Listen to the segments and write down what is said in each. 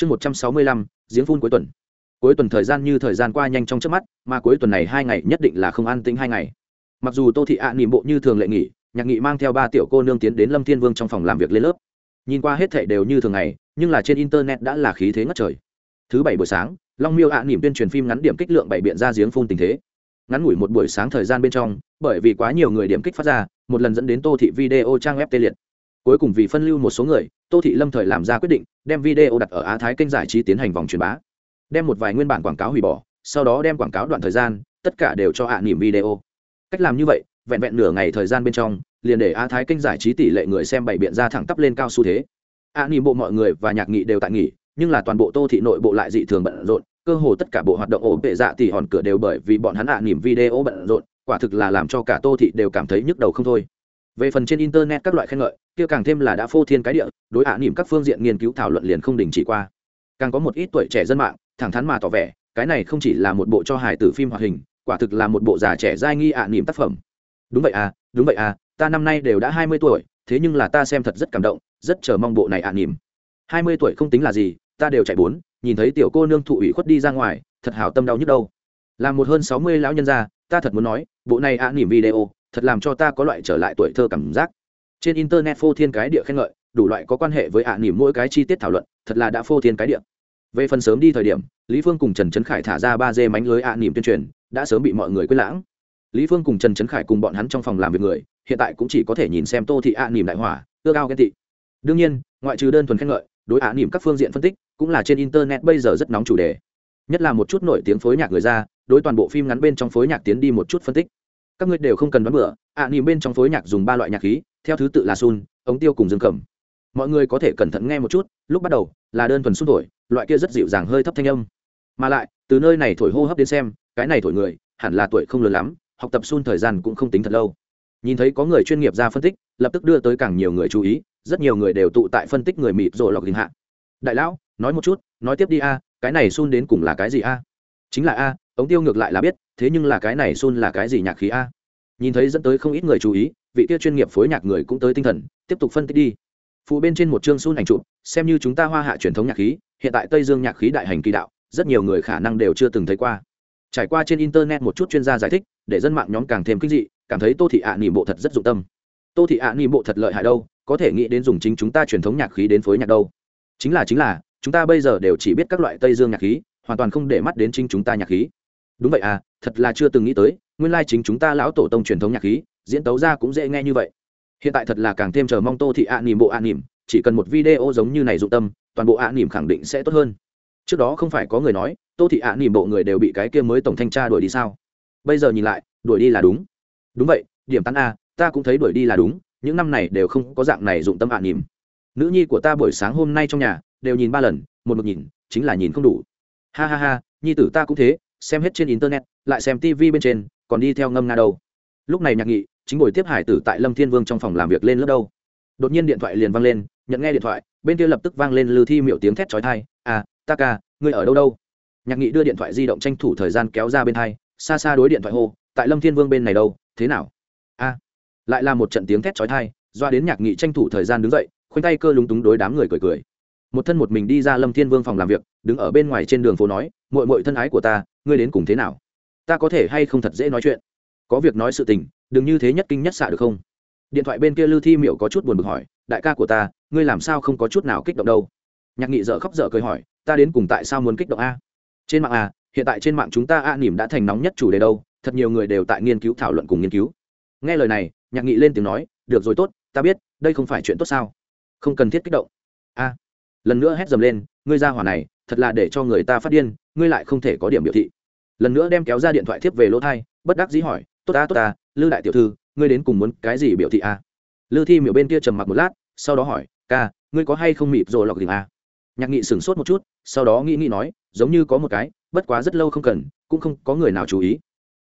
chương một trăm sáu mươi lăm, giếng phun cuối tuần. Cuối tuần thời gian như thời gian qua nhanh trong trước mắt, mà cuối tuần này hai ngày nhất định là không an tĩnh hai ngày. Mặc dù tô thị ạ à nỉm bộ như thường lệ nghỉ, nhạc nghị mang theo ba tiểu cô nương tiến đến lâm thiên vương trong phòng làm việc lên lớp. Nhìn qua hết thệ đều như thường ngày, nhưng là trên internet đã là khí thế ngất trời. Thứ bảy buổi sáng, long miêu ạ à nỉm tuyên truyền phim ngắn điểm kích lượng bảy biện ra giếng phun tình thế. Ngắn ngủi một buổi sáng thời gian bên trong, bởi vì quá nhiều người điểm kích phát ra, một lần dẫn đến tô thị video trang web tê liệt cuối cùng vì phân lưu một số người, tô thị lâm thời làm ra quyết định, đem video đặt ở á thái kênh giải trí tiến hành vòng truyền bá. Đem một vài nguyên bản quảng cáo hủy bỏ, sau đó đem quảng cáo đoạn thời gian, tất cả đều cho hạ à nỉm video. Cách làm như vậy, vẹn vẹn nửa ngày thời gian bên trong, liền để á thái kênh giải trí tỷ lệ người xem bảy biện ra thẳng tắp lên cao xu thế. Hạ à nỉm bộ mọi người và nhạc nghị đều tại nghỉ, nhưng là toàn bộ tô thị nội bộ lại dị thường bận rộn, cơ hồ tất cả bộ hoạt động ổ vệ dạ tỷ hòn cửa đều bởi vì bọn hắn hạ à nỉm video bận rộn, quả thực là làm cho cả tô thị đều cảm thấy nhức đầu không thôi về phần trên internet các loại khen ngợi, kia càng thêm là đã phô thiên cái địa, đối ả nỉm các phương diện nghiên cứu thảo luận liền không đình chỉ qua. Càng có một ít tuổi trẻ dân mạng, thẳng thắn mà tỏ vẻ, cái này không chỉ là một bộ cho hài tử phim hoạt hình, quả thực là một bộ già trẻ giai nghi ạ nỉm tác phẩm. Đúng vậy à đúng vậy à ta năm nay đều đã hai mươi tuổi, thế nhưng là ta xem thật rất cảm động, rất chờ mong bộ này ạ nỉm. Hai mươi tuổi không tính là gì, ta đều chạy bốn, nhìn thấy tiểu cô nương thụ ủy khuất đi ra ngoài, thật hảo tâm đau nhức đâu. Là một hơn sáu mươi lão nhân gia, ta thật muốn nói, bộ này ạ nỉm video thật làm cho ta có loại trở lại tuổi thơ cảm giác. Trên internet phô thiên cái địa khen ngợi, đủ loại có quan hệ với ạ nỉm mỗi cái chi tiết thảo luận, thật là đã phô thiên cái địa. Về phần sớm đi thời điểm, lý phương cùng trần trấn khải thả ra ba dê mánh lưới ạ nỉm tuyên truyền, đã sớm bị mọi người quên lãng. Lý phương cùng trần trấn khải cùng bọn hắn trong phòng làm việc người, hiện tại cũng chỉ có thể nhìn xem tô thị ạ nỉm đại hỏa ưa cao ghen tị. Đương nhiên, ngoại trừ đơn thuần khen ngợi, đối ạ nỉm các phương diện phân tích, cũng là trên internet bây giờ rất nóng chủ đề. Nhất là một chút nổi tiếng phối nhạc người ra, đối toàn bộ phim ngắn bên trong phối nhạc tiến đi một chút phân tích các ngươi đều không cần đoán bữa ạ, nỉm bên trong phối nhạc dùng ba loại nhạc khí, theo thứ tự là sun, ống tiêu cùng dương cầm. Mọi người có thể cẩn thận nghe một chút, lúc bắt đầu là đơn thuần sun thổi, loại kia rất dịu dàng hơi thấp thanh âm. Mà lại, từ nơi này thổi hô hấp đến xem, cái này thổi người, hẳn là tuổi không lớn lắm, học tập sun thời gian cũng không tính thật lâu. Nhìn thấy có người chuyên nghiệp ra phân tích, lập tức đưa tới càng nhiều người chú ý, rất nhiều người đều tụ tại phân tích người mịt rồi lọc đình hạ. Đại lão, nói một chút, nói tiếp đi a, cái này sun đến cùng là cái gì a? Chính là a, ống tiêu ngược lại là biết, thế nhưng là cái này sun là cái gì nhạc khí a? Nhìn thấy dẫn tới không ít người chú ý, vị kia chuyên nghiệp phối nhạc người cũng tới tinh thần, tiếp tục phân tích đi. Phụ bên trên một chương sun ảnh chụp, xem như chúng ta hoa hạ truyền thống nhạc khí, hiện tại tây dương nhạc khí đại hành kỳ đạo, rất nhiều người khả năng đều chưa từng thấy qua. Trải qua trên internet một chút chuyên gia giải thích, để dân mạng nhóm càng thêm kinh dị, cảm thấy tô thị ạ à nỉ bộ thật rất dụng tâm. Tô thị ạ à nỉ bộ thật lợi hại đâu, có thể nghĩ đến dùng chính chúng ta truyền thống nhạc khí đến phối nhạc đâu. Chính là chính là, chúng ta bây giờ đều chỉ biết các loại tây dương nhạc khí, hoàn toàn không để mắt đến chính chúng ta nhạc khí. Đúng vậy à thật là chưa từng nghĩ tới nguyên lai chính chúng ta lão tổ tông truyền thống nhạc khí, diễn tấu ra cũng dễ nghe như vậy. Hiện tại thật là càng thêm chờ mong tô thị ạ à nỉm bộ ạ nỉm, chỉ cần một video giống như này dụng tâm, toàn bộ ạ nỉm khẳng định sẽ tốt hơn. Trước đó không phải có người nói, tô thị ạ nỉm bộ người đều bị cái kia mới tổng thanh tra đuổi đi sao? Bây giờ nhìn lại, đuổi đi là đúng. Đúng vậy, điểm tán a, ta cũng thấy đuổi đi là đúng, những năm này đều không có dạng này dụng tâm ạ nỉm. Nữ nhi của ta buổi sáng hôm nay trong nhà, đều nhìn ba lần, một một nhìn, chính là nhìn không đủ. Ha ha ha, nhi tử ta cũng thế, xem hết trên internet, lại xem tv bên trên còn đi theo ngâm nga đâu? Lúc này nhạc nghị, chính buổi tiếp hải tử tại lâm thiên vương trong phòng làm việc lên lớp đâu? Đột nhiên điện thoại liền vang lên, nhận nghe điện thoại, bên kia lập tức vang lên lư thi miệu tiếng thét trói thai à ta ca, ngươi ở đâu đâu? Nhạc nghị đưa điện thoại di động tranh thủ thời gian kéo ra bên thai xa xa đối điện thoại hô, tại lâm thiên vương bên này đâu, thế nào? A. Lại là một trận tiếng thét trói thai doa đến nhạc nghị tranh thủ thời gian đứng dậy, khoanh tay cơ lúng túng đối đám người cười cười. Một thân một mình đi ra lâm thiên vương phòng làm việc, đứng ở bên ngoài trên đường phố nói mội mội thân ái của ta, ngươi đến cùng thế nào? Ta có thể hay không thật dễ nói chuyện? Có việc nói sự tình, đừng như thế nhất kinh nhất xạ được không? Điện thoại bên kia lư thi miệu có chút buồn bực hỏi, đại ca của ta, ngươi làm sao không có chút nào kích động đâu? Nhạc nghị dợ khóc dợ cười hỏi, ta đến cùng tại sao muốn kích động a? Trên mạng a hiện tại trên mạng chúng ta a nỉm đã thành nóng nhất chủ đề đâu, thật nhiều người đều tại nghiên cứu, thảo luận cùng nghiên cứu. Nghe lời này, nhạc nghị lên tiếng nói, được rồi tốt, ta biết, đây không phải chuyện tốt sao? Không cần thiết kích động. A, lần nữa hét dầm lên, ngươi ra hỏa này, thật là để cho người ta phát điên, ngươi lại không thể có điểm biểu thị lần nữa đem kéo ra điện thoại thiếp về lỗ thai, bất đắc dĩ hỏi, tốt ta tốt ta, lư đại tiểu thư, ngươi đến cùng muốn cái gì biểu thị a lư thi miểu bên kia trầm mặc một lát, sau đó hỏi, ca, ngươi có hay không mịp rồi lọc đỉnh a à? nhạc nghị sửng sốt một chút, sau đó nghĩ nghĩ nói, giống như có một cái, bất quá rất lâu không cần, cũng không có người nào chú ý.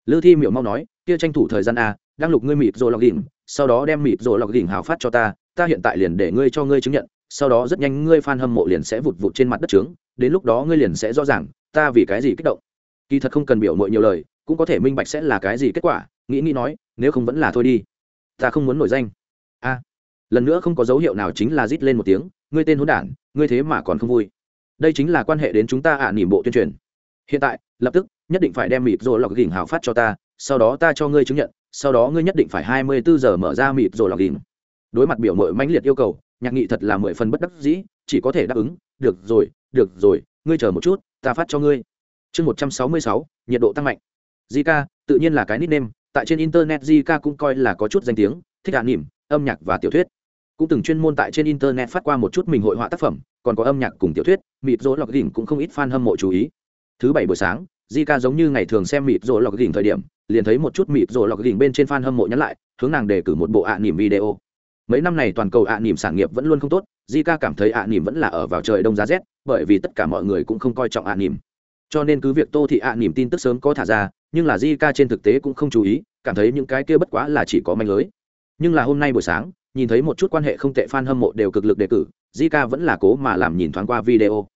Lư thi miểu mau nói, kia tranh thủ thời gian a đang lục ngươi mịp rồi lọc đỉnh sau đó đem mịp rồi lọc đỉnh hào phát cho ta ta hiện tại liền để ngươi cho ngươi chứng nhận, sau đó rất nhanh ngươi fan hâm mộ liền sẽ vụt vụt trên mặt đất trướng, đến lúc đó ngươi liền sẽ rõ ràng, ta vì cái gì kích động kỳ thật không cần biểu mội nhiều lời, cũng có thể minh bạch sẽ là cái gì kết quả, nghĩ nghĩ nói, nếu không vẫn là thôi đi. Ta không muốn nổi danh. A. Lần nữa không có dấu hiệu nào chính là rít lên một tiếng, ngươi tên hỗn đản, ngươi thế mà còn không vui. Đây chính là quan hệ đến chúng ta ạ nỉm bộ tuyên truyền. Hiện tại, lập tức, nhất định phải đem mịp rồi lọc gỉnh hào phát cho ta, sau đó ta cho ngươi chứng nhận, sau đó ngươi nhất định phải hai mươi bốn giờ mở ra mịp rồi lọc gỉnh. Đối mặt biểu mội mãnh liệt yêu cầu, nhạc nghị thật là mười phần bất đắc dĩ, chỉ có thể đáp ứng, được rồi được rồi, ngươi chờ một chút, ta phát cho ngươi chương một trăm sáu mươi sáu, nhiệt độ tăng mạnh. Zika, tự nhiên là cái nickname, tại trên internet zika cũng coi là có chút danh tiếng, thích hạ nỉm, âm nhạc và tiểu thuyết. Cũng từng chuyên môn tại trên internet phát qua một chút mình hội họa tác phẩm, còn có âm nhạc cùng tiểu thuyết mịp rỗ lọc đỉnh cũng không ít fan hâm mộ chú ý. Thứ bảy buổi sáng Jika giống như ngày thường xem mịp rỗ lọc đỉnh thời điểm, liền thấy một chút mịp rỗ lọc đỉnh bên trên fan hâm mộ nhắn lại, hướng nàng đề cử một bộ ạ à nỉm video. Mấy năm này toàn cầu ạ à nỉm sản nghiệp vẫn luôn không tốt Jika cảm thấy ạ à nỉm vẫn là ở vào trời đông giá rét, bởi vì tất cả mọi người cũng không coi trọng ạ nỉm cho nên cứ việc tô thị ạ niềm tin tức sớm có thả ra, nhưng là Zika trên thực tế cũng không chú ý, cảm thấy những cái kia bất quá là chỉ có manh lưới. Nhưng là hôm nay buổi sáng, nhìn thấy một chút quan hệ không tệ fan hâm mộ đều cực lực đề cử, Zika vẫn là cố mà làm nhìn thoáng qua video.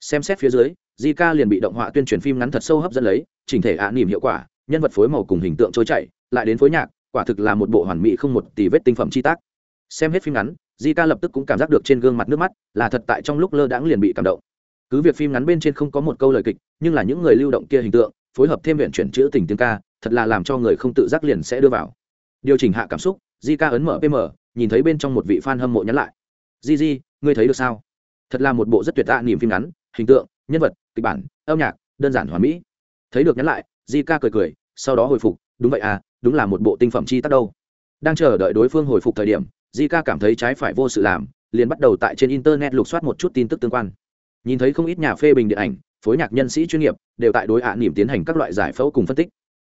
Xem xét phía dưới, Zika liền bị động họa tuyên truyền phim ngắn thật sâu hấp dẫn lấy, chỉnh thể ạ niềm hiệu quả, nhân vật phối màu cùng hình tượng trôi chảy, lại đến phối nhạc, quả thực là một bộ hoàn mỹ không một tỷ vết tinh phẩm chi tác. Xem hết phim ngắn, Zika lập tức cũng cảm giác được trên gương mặt nước mắt, là thật tại trong lúc lơ đãng liền bị cảm động cứ việc phim ngắn bên trên không có một câu lời kịch, nhưng là những người lưu động kia hình tượng, phối hợp thêm viện chuyển chữ tình tiếng ca, thật là làm cho người không tự giác liền sẽ đưa vào. Điều chỉnh hạ cảm xúc Zika ấn mở pm nhìn thấy bên trong một vị fan hâm mộ nhắn lại. Di di, ngươi thấy được sao? Thật là một bộ rất tuyệt tạ niềm phim ngắn, hình tượng, nhân vật, kịch bản, âm nhạc, đơn giản hoàn mỹ. Thấy được nhắn lại, di ca cười cười, sau đó hồi phục, đúng vậy à đúng là một bộ tinh phẩm chi tắt đâu. Đang chờ đợi đối phương hồi phục thời điểm, di ca cảm thấy trái phải vô sự làm, liền bắt đầu tại trên internet lục soát một chút tin tức tương quan nhìn thấy không ít nhà phê bình điện ảnh, phối nhạc nhân sĩ chuyên nghiệp, đều tại đối ạ à niềm tiến hành các loại giải phẫu cùng phân tích.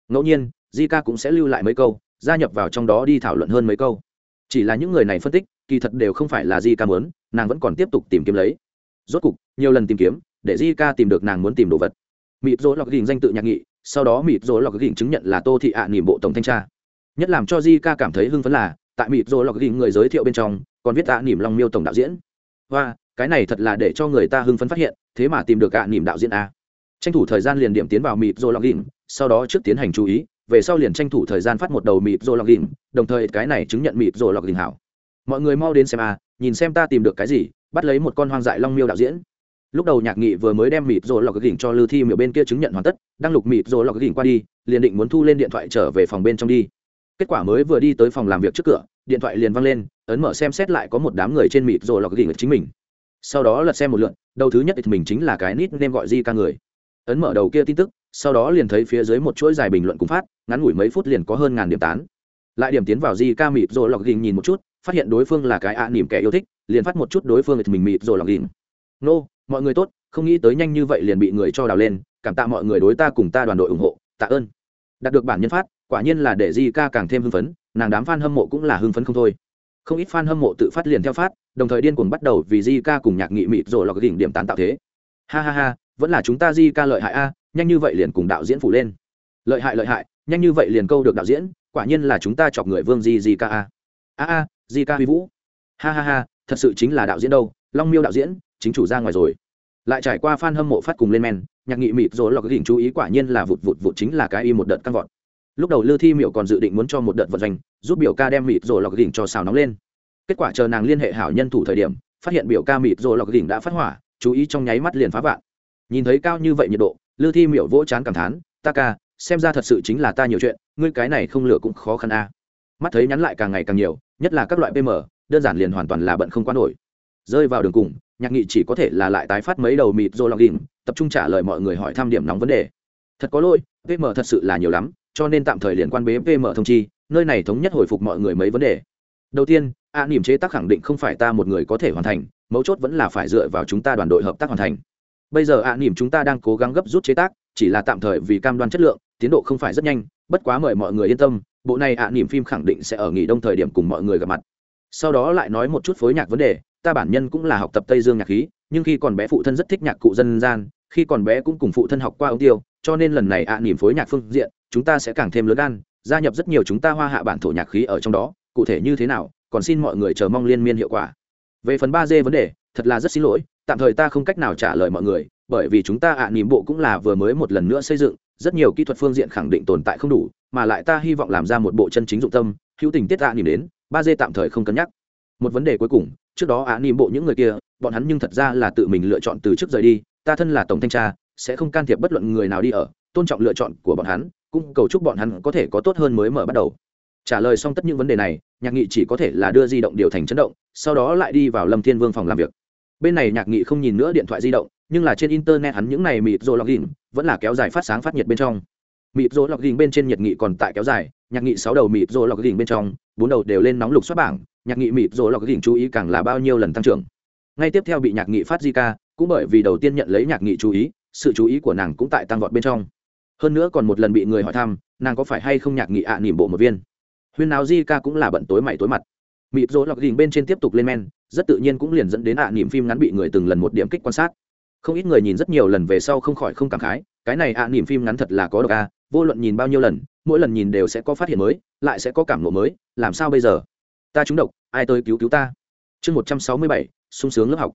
Ngẫu nhiên di ca cũng sẽ lưu lại mấy câu, gia nhập vào trong đó đi thảo luận hơn mấy câu. Chỉ là những người này phân tích, kỳ thật đều không phải là di ca muốn, nàng vẫn còn tiếp tục tìm kiếm lấy. Rốt cục, nhiều lần tìm kiếm, để di ca tìm được nàng muốn tìm đồ vật. Mịp rỗ lọc gỉnh danh tự nhạc nghị, sau đó mịp rỗ lọc gỉnh chứng nhận là tô thị ạ à nỉm bộ tổng thanh tra. Nhất làm cho di ca cảm thấy hưng phấn là, tại mịp rỗ lọc gỉnh người giới thiệu bên trong, còn viết ạ à nỉm long miêu tổng đạo diễn. Và cái này thật là để cho người ta hưng phấn phát hiện, thế mà tìm được ạ nỉm đạo diễn a. Tranh thủ thời gian liền điểm tiến vào mịp rồi lọc gỉnh sau đó trước tiến hành chú ý, về sau liền tranh thủ thời gian phát một đầu mịp rồi lọc gỉnh đồng thời cái này chứng nhận mịp rồi lọc gỉnh hảo. Mọi người mau đến xem a, nhìn xem ta tìm được cái gì, bắt lấy một con hoang dại long miêu đạo diễn. Lúc đầu nhạc nghị vừa mới đem mịp rồi lọc gỉnh cho lư thi miểu bên kia chứng nhận hoàn tất đang lục mịp rồi lọc gỉnh qua đi, liền định muốn thu lên điện thoại trở về phòng bên trong đi. Kết quả mới vừa đi tới phòng làm việc trước cửa, điện thoại liền văng lên, ấn mở xem xét lại có một đám người trên mịp rồi lọc gỉnh chính mình sau đó lật xem một lượn đầu thứ nhất mình chính là cái nít nên gọi di ca người. Ấn mở đầu kia tin tức, sau đó liền thấy phía dưới một chuỗi dài bình luận cùng phát, ngắn ngủi mấy phút liền có hơn ngàn điểm tán. Lại điểm tiến vào di ca mịp rồi lọc gỉnh nhìn một chút, phát hiện đối phương là cái ạ à nỉm kẻ yêu thích, liền phát một chút đối phương mình mịp rồi lọc đỉnh nô, mọi người tốt, không nghĩ tới nhanh như vậy liền bị người cho đào lên, cảm tạ mọi người đối ta cùng ta đoàn đội ủng hộ, tạ ơn. Đạt được bản nhân phát, quả nhiên là để di ca càng thêm hưng phấn, nàng đám f a n hâm mộ cũng là hưng phấn không thôi không ít f a n hâm mộ tự phát liền theo phát, đồng thời điên cuồng bắt đầu vì di ca cùng nhạc nghị mịt rồi lọc đỉnh điểm tán tạo thế. Ha ha ha, vẫn là chúng ta di ca lợi hại a, nhanh như vậy liền cùng đạo diễn phủ lên. Lợi hại lợi hại, nhanh như vậy liền câu được đạo diễn, quả nhiên là chúng ta chọc người vương di di ca a. A a di ca huy vũ. Ha ha ha, thật sự chính là đạo diễn đâu, long miêu đạo diễn, chính chủ ra ngoài rồi. Lại trải qua f a n hâm mộ phát cùng lên men, nhạc nghị mịt rồi lọc đỉnh chú ý quả nhiên là vụt vụt vụt chính là cái y một đợt căng vọt lúc đầu lư thi miệu còn dự định muốn cho một đợt vận doanh, giúp biểu ca đem mịt rồi lọc đỉnh cho xào nóng lên. Kết quả chờ nàng liên hệ hảo nhân thủ thời điểm, phát hiện biểu ca mịt rồi lọc đỉnh đã phát hỏa, chú ý trong nháy mắt liền phá vạn. Nhìn thấy cao như vậy nhiệt độ, lư thi miệu vỗ chán cảm thán, ta ca, xem ra thật sự chính là ta nhiều chuyện, ngươi cái này không lửa cũng khó khăn a. Mắt thấy nhắn lại càng ngày càng nhiều, nhất là các loại pm đơn giản liền hoàn toàn là bận không quan nổi. Rơi vào đường cùng, nhạc nghị chỉ có thể là lại tái phát mấy đầu mịt rồi lọc đỉnh tập trung trả lời mọi người hỏi thăm điểm nóng vấn đề. Thật có lỗi pm thật sự là nhiều lắm, cho nên tạm thời liền quan bế pm thông chi, nơi này thống nhất hồi phục mọi người mấy vấn đề. Đầu tiên, a niềm chế tác khẳng định không phải ta một người có thể hoàn thành, mấu chốt vẫn là phải dựa vào chúng ta đoàn đội hợp tác hoàn thành. Bây giờ a niềm chúng ta đang cố gắng gấp rút chế tác, chỉ là tạm thời vì cam đoan chất lượng, tiến độ không phải rất nhanh, bất quá mời mọi người yên tâm, bộ này a niềm phim khẳng định sẽ ở nghỉ đông thời điểm cùng mọi người gặp mặt. Sau đó lại nói một chút phối nhạc vấn đề, ta bản nhân cũng là học tập tây dương nhạc khí, nhưng khi còn bé phụ thân rất thích nhạc cụ dân gian, khi còn bé cũng cùng phụ thân học qua ống tiêu cho nên lần này ạ à, nỉm phối nhạc phương diện, chúng ta sẽ càng thêm lớn gan, gia nhập rất nhiều chúng ta hoa hạ bản thổ nhạc khí ở trong đó, cụ thể như thế nào, còn xin mọi người chờ mong liên miên hiệu quả. Về phần ba d vấn đề, thật là rất xin lỗi, tạm thời ta không cách nào trả lời mọi người, bởi vì chúng ta ạ à, nỉm bộ cũng là vừa mới một lần nữa xây dựng, rất nhiều kỹ thuật phương diện khẳng định tồn tại không đủ, mà lại ta hy vọng làm ra một bộ chân chính dụng tâm, hữu tình tiết ạ à, nỉm đến, ba d tạm thời không cân nhắc. Một vấn đề cuối cùng, trước đó ạ nỉm bộ những người kia, bọn hắn nhưng thật ra là tự mình lựa chọn từ trước rời đi, ta thân là tổng thanh tra sẽ không can thiệp bất luận người nào đi ở, tôn trọng lựa chọn của bọn hắn, cũng cầu chúc bọn hắn có thể có tốt hơn mới mở bắt đầu. Trả lời xong tất những vấn đề này, nhạc nghị chỉ có thể là đưa di động điều thành chấn động, sau đó lại đi vào lâm thiên vương phòng làm việc. Bên này nhạc nghị không nhìn nữa điện thoại di động, nhưng là trên internet hắn những này mịt rô lọc gìn, vẫn là kéo dài phát sáng phát nhiệt bên trong. Mịt rô lọc gìn bên trên nhiệt nghị còn tại kéo dài, nhạc nghị sáu đầu mịt rô lọc gìn bên trong, bốn đầu đều lên nóng lục xuất bảng, nhạc nghị mịt rô lọc gìn chú ý càng là bao nhiêu lần tăng trưởng. Ngay tiếp theo bị nhạc nghị phát di ca cũng bởi vì đầu tiên nhận lấy nhạc nghị chú ý sự chú ý của nàng cũng tại tăng vọt bên trong. Hơn nữa còn một lần bị người hỏi thăm nàng có phải hay không nhạc nghị ạ à, nỉm bộ một viên? Huyên nào di ca cũng là bận tối mày tối mặt. Mịp rỗ lọc đình bên trên tiếp tục lên men rất tự nhiên cũng liền dẫn đến ạ à, nỉm phim ngắn bị người từng lần một điểm kích quan sát. Không ít người nhìn rất nhiều lần về sau không khỏi không cảm khái cái này ạ à, nỉm phim ngắn thật là có độc a vô luận nhìn bao nhiêu lần mỗi lần nhìn đều sẽ có phát hiện mới lại sẽ có cảm ngộ mới làm sao bây giờ? Ta trúng độc ai tới cứu cứu ta? Chương một trăm sáu mươi bảy sung sướng lớp học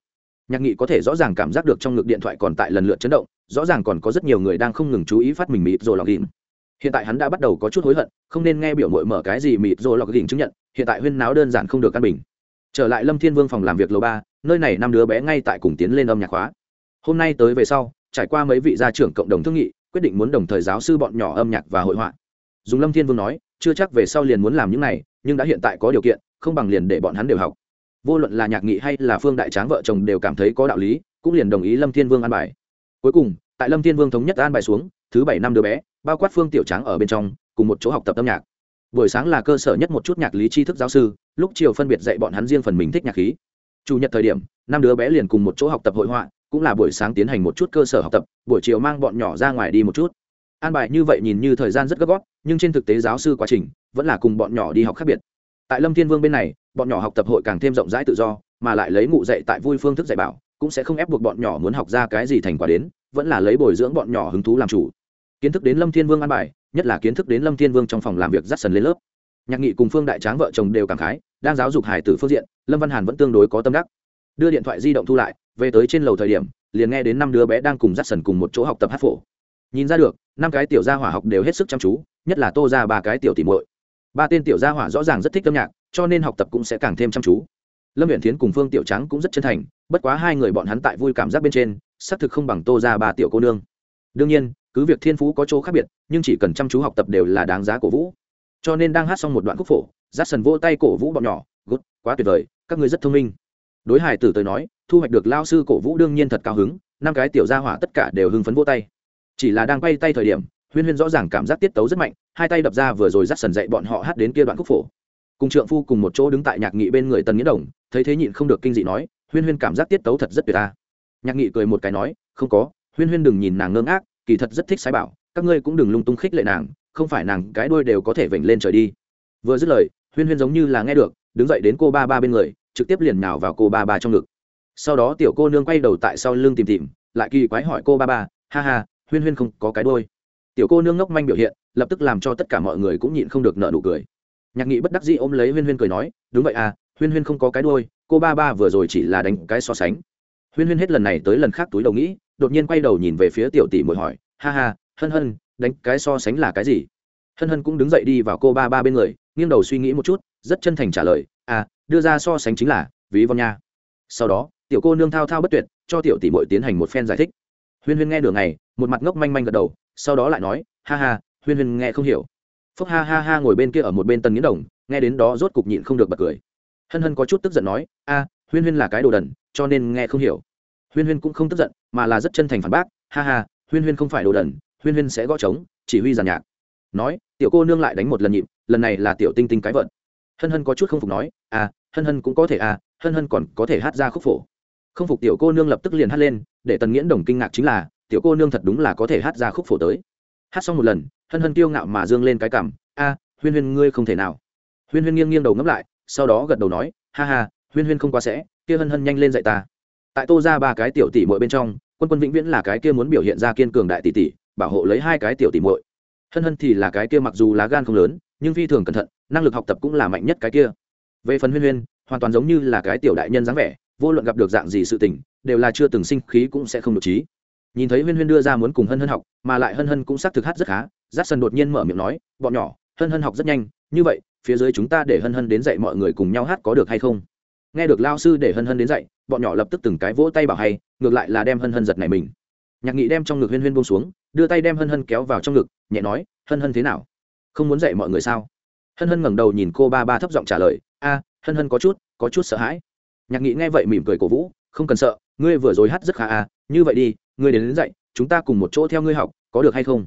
nhạc nghị có thể rõ ràng cảm giác được trong ngực điện thoại còn tại lần lượt chấn động, rõ ràng còn có rất nhiều người đang không ngừng chú ý phát mình mịt rồi lọc ghìm hiện tại hắn đã bắt đầu có chút hối hận, không nên nghe biểu mội mở cái gì mịt rồi lọc ghìm chứng nhận, hiện tại huyên náo đơn giản không được căn bình. Trở lại lâm thiên vương phòng làm việc lầu ba, nơi này năm đứa bé ngay tại cùng tiến lên âm nhạc khóa. Hôm nay tới về sau, trải qua mấy vị gia trưởng cộng đồng thương nghị, quyết định muốn đồng thời giáo sư bọn nhỏ âm nhạc và hội họa. Dùng lâm thiên vương nói, chưa chắc về sau liền muốn làm những này, nhưng đã hiện tại có điều kiện, không bằng liền để bọn hắn đều học vô luận là nhạc nghị hay là phương đại tráng vợ chồng đều cảm thấy có đạo lý, cũng liền đồng ý lâm thiên vương an bài. Cuối cùng, tại lâm thiên vương thống nhất an bài xuống, thứ bảy năm đứa bé, bao quát phương tiểu tráng ở bên trong, cùng một chỗ học tập âm nhạc. Buổi sáng là cơ sở nhất một chút nhạc lý tri thức giáo sư, lúc chiều phân biệt dạy bọn hắn riêng phần mình thích nhạc khí. Chủ nhật thời điểm, năm đứa bé liền cùng một chỗ học tập hội họa, cũng là buổi sáng tiến hành một chút cơ sở học tập, buổi chiều mang bọn nhỏ ra ngoài đi một chút. An bài như vậy nhìn như thời gian rất gấp gáp, nhưng trên thực tế giáo sư quá trình vẫn là cùng bọn nhỏ đi học khác biệt tại lâm thiên vương bên này, bọn nhỏ học tập hội càng thêm rộng rãi tự do, mà lại lấy ngụ dạy tại vui phương thức dạy bảo, cũng sẽ không ép buộc bọn nhỏ muốn học ra cái gì thành quả đến, vẫn là lấy bồi dưỡng bọn nhỏ hứng thú làm chủ. Kiến thức đến lâm thiên vương an bài, nhất là kiến thức đến lâm thiên vương trong phòng làm việc dắt sần lên lớp. Nhạc nghị cùng phương đại tráng vợ chồng đều cảm khái, đang giáo dục hải tử phương diện, lâm văn hàn vẫn tương đối có tâm đắc. Đưa điện thoại di động thu lại, về tới trên lầu thời điểm, liền nghe đến năm đứa bé đang cùng dắt sần cùng một chỗ học tập hát phổ. Nhìn ra được, năm cái tiểu gia hỏa học đều hết sức chăm chú, nhất là tô ra ba cái tiểu tìm muội ba tên tiểu gia hỏa rõ ràng rất thích âm nhạc, cho nên học tập cũng sẽ càng thêm chăm chú. Lâm viện thiến cùng phương tiểu trắng cũng rất chân thành, bất quá hai người bọn hắn tại vui cảm giác bên trên, xác thực không bằng tô ra ba tiểu cô nương. Đương nhiên, cứ việc thiên phú có chỗ khác biệt, nhưng chỉ cần chăm chú học tập đều là đáng giá cổ vũ. Cho nên đang hát xong một đoạn khúc phổ giáp sần vỗ tay cổ vũ bọn nhỏ gút quá tuyệt vời, các người rất thông minh. Đối hải tử tới nói, thu hoạch được lao sư cổ vũ đương nhiên thật cao hứng, năm cái tiểu gia hỏa tất cả đều hưng phấn vỗ tay. Chỉ là đang quay tay thời điểm, huyên huyên rõ ràng cảm giác tiết tấu rất mạnh hai tay đập ra vừa rồi dắt sần dậy bọn họ hát đến kia đoạn khúc phổ. Cùng trượng phu cùng một chỗ đứng tại nhạc nghị bên người tần nghĩa đồng, thấy thế nhịn không được kinh dị nói, huyên huyên cảm giác tiết tấu thật rất tuyệt ta nhạc nghị cười một cái nói, không có, huyên huyên đừng nhìn nàng ngơ ngác, kỳ thật rất thích sái bảo, các ngươi cũng đừng lung tung khích lệ nàng, không phải nàng cái đuôi đều có thể vểnh lên trời đi. Vừa dứt lời, huyên huyên giống như là nghe được, đứng dậy đến cô ba ba bên người, trực tiếp liền nào vào cô ba ba trong ngực. Sau đó tiểu cô nương quay đầu tại sau lưng tìm tìm, lại kỳ quái hỏi cô ba ba, ha ha, huyên huyên không có cái đôi tiểu cô nương ngốc manh biểu hiện, lập tức làm cho tất cả mọi người cũng nhịn không được nợ nụ cười. Nhạc nghị bất đắc dĩ ôm lấy huyên huyên cười nói, đúng vậy à huyên huyên không có cái đôi cô ba ba vừa rồi chỉ là đánh cái so sánh. Huyên huyên hết lần này tới lần khác túi đầu nghĩ, đột nhiên quay đầu nhìn về phía tiểu tỷ mội hỏi, ha ha, hân hân, đánh cái so sánh là cái gì? Hân hân cũng đứng dậy đi vào cô ba ba bên người, nghiêng đầu suy nghĩ một chút, rất chân thành trả lời à đưa ra so sánh chính là ví von nha. Sau đó, tiểu cô nương thao thao bất tuyệt, cho tiểu tỷ mội tiến hành một phen giải thích. Huyên huyên nghe đường này, một mặt ngốc manh manh gật đầu sau đó lại nói, ha ha, huyên huyên nghe không hiểu. Phúc ha ha ha ngồi bên kia ở một bên tần nghĩa đồng, nghe đến đó rốt cục nhịn không được bật cười. Hân hân có chút tức giận nói, a, huyên huyên là cái đồ đần, cho nên nghe không hiểu. Huyên huyên cũng không tức giận, mà là rất chân thành phản bác, ha ha, huyên huyên không phải đồ đần, huyên huyên sẽ gõ trống, chỉ huy giàn nhạc. Nói, tiểu cô nương lại đánh một lần nhịp, lần này là tiểu tinh tinh cái vận hân hân có chút không phục nói à hân hân cũng có thể à hân hân còn có thể hát ra khúc phổ. Không phục tiểu cô nương lập tức liền hát lên, để tần nghiễn đồng kinh ngạc chính là tiểu cô nương thật đúng là có thể hát ra khúc phổ tới. Hát xong một lần, hân hân kiêu ngạo mà dương lên cái cằm, a, huyên huyên ngươi không thể nào. Huyên huyên nghiêng nghiêng đầu ngấp lại, sau đó gật đầu nói, ha ha, huyên huyên không quá sẽ, kia hân hân nhanh lên dạy ta. Tại tô ra ba cái tiểu tỷ mội bên trong, quân quân vĩnh viễn là cái kia muốn biểu hiện ra kiên cường đại tỷ tỷ, bảo hộ lấy hai cái tiểu tỷ muội. Hân hân thì là cái kia mặc dù lá gan không lớn, nhưng phi thường cẩn thận, năng lực học tập cũng là mạnh nhất cái kia. Về phần huyên huyên, hoàn toàn giống như là cái tiểu đại nhân dáng vẻ, vô luận gặp được dạng gì sự tình, đều là chưa từng sinh khí cũng sẽ không được trí nhìn thấy huyên huyên đưa ra muốn cùng hân hân học mà lại hân hân cũng xác thực hát rất khá giáp sân đột nhiên mở miệng nói bọn nhỏ hân hân học rất nhanh như vậy phía dưới chúng ta để hân hân đến dạy mọi người cùng nhau hát có được hay không? Nghe được lao sư để hân hân đến dạy, bọn nhỏ lập tức từng cái vỗ tay bảo hay ngược lại là đem hân hân giật này mình. Nhạc nghị đem trong ngực huyên huyên bông xuống đưa tay đem hân hân kéo vào trong ngực nhẹ nói hân hân thế nào? Không muốn dạy mọi người sao? Hân hân ngẩng đầu nhìn cô ba ba thấp giọng trả lời a hân hân có chút có chút sợ hãi. Nhạc nghị nghe vậy mỉm cười cổ vũ không cần sợ ngươi vừa rồi hát rất khá à như vậy đi ngươi đến, đến dạy chúng ta cùng một chỗ theo ngươi học có được hay không?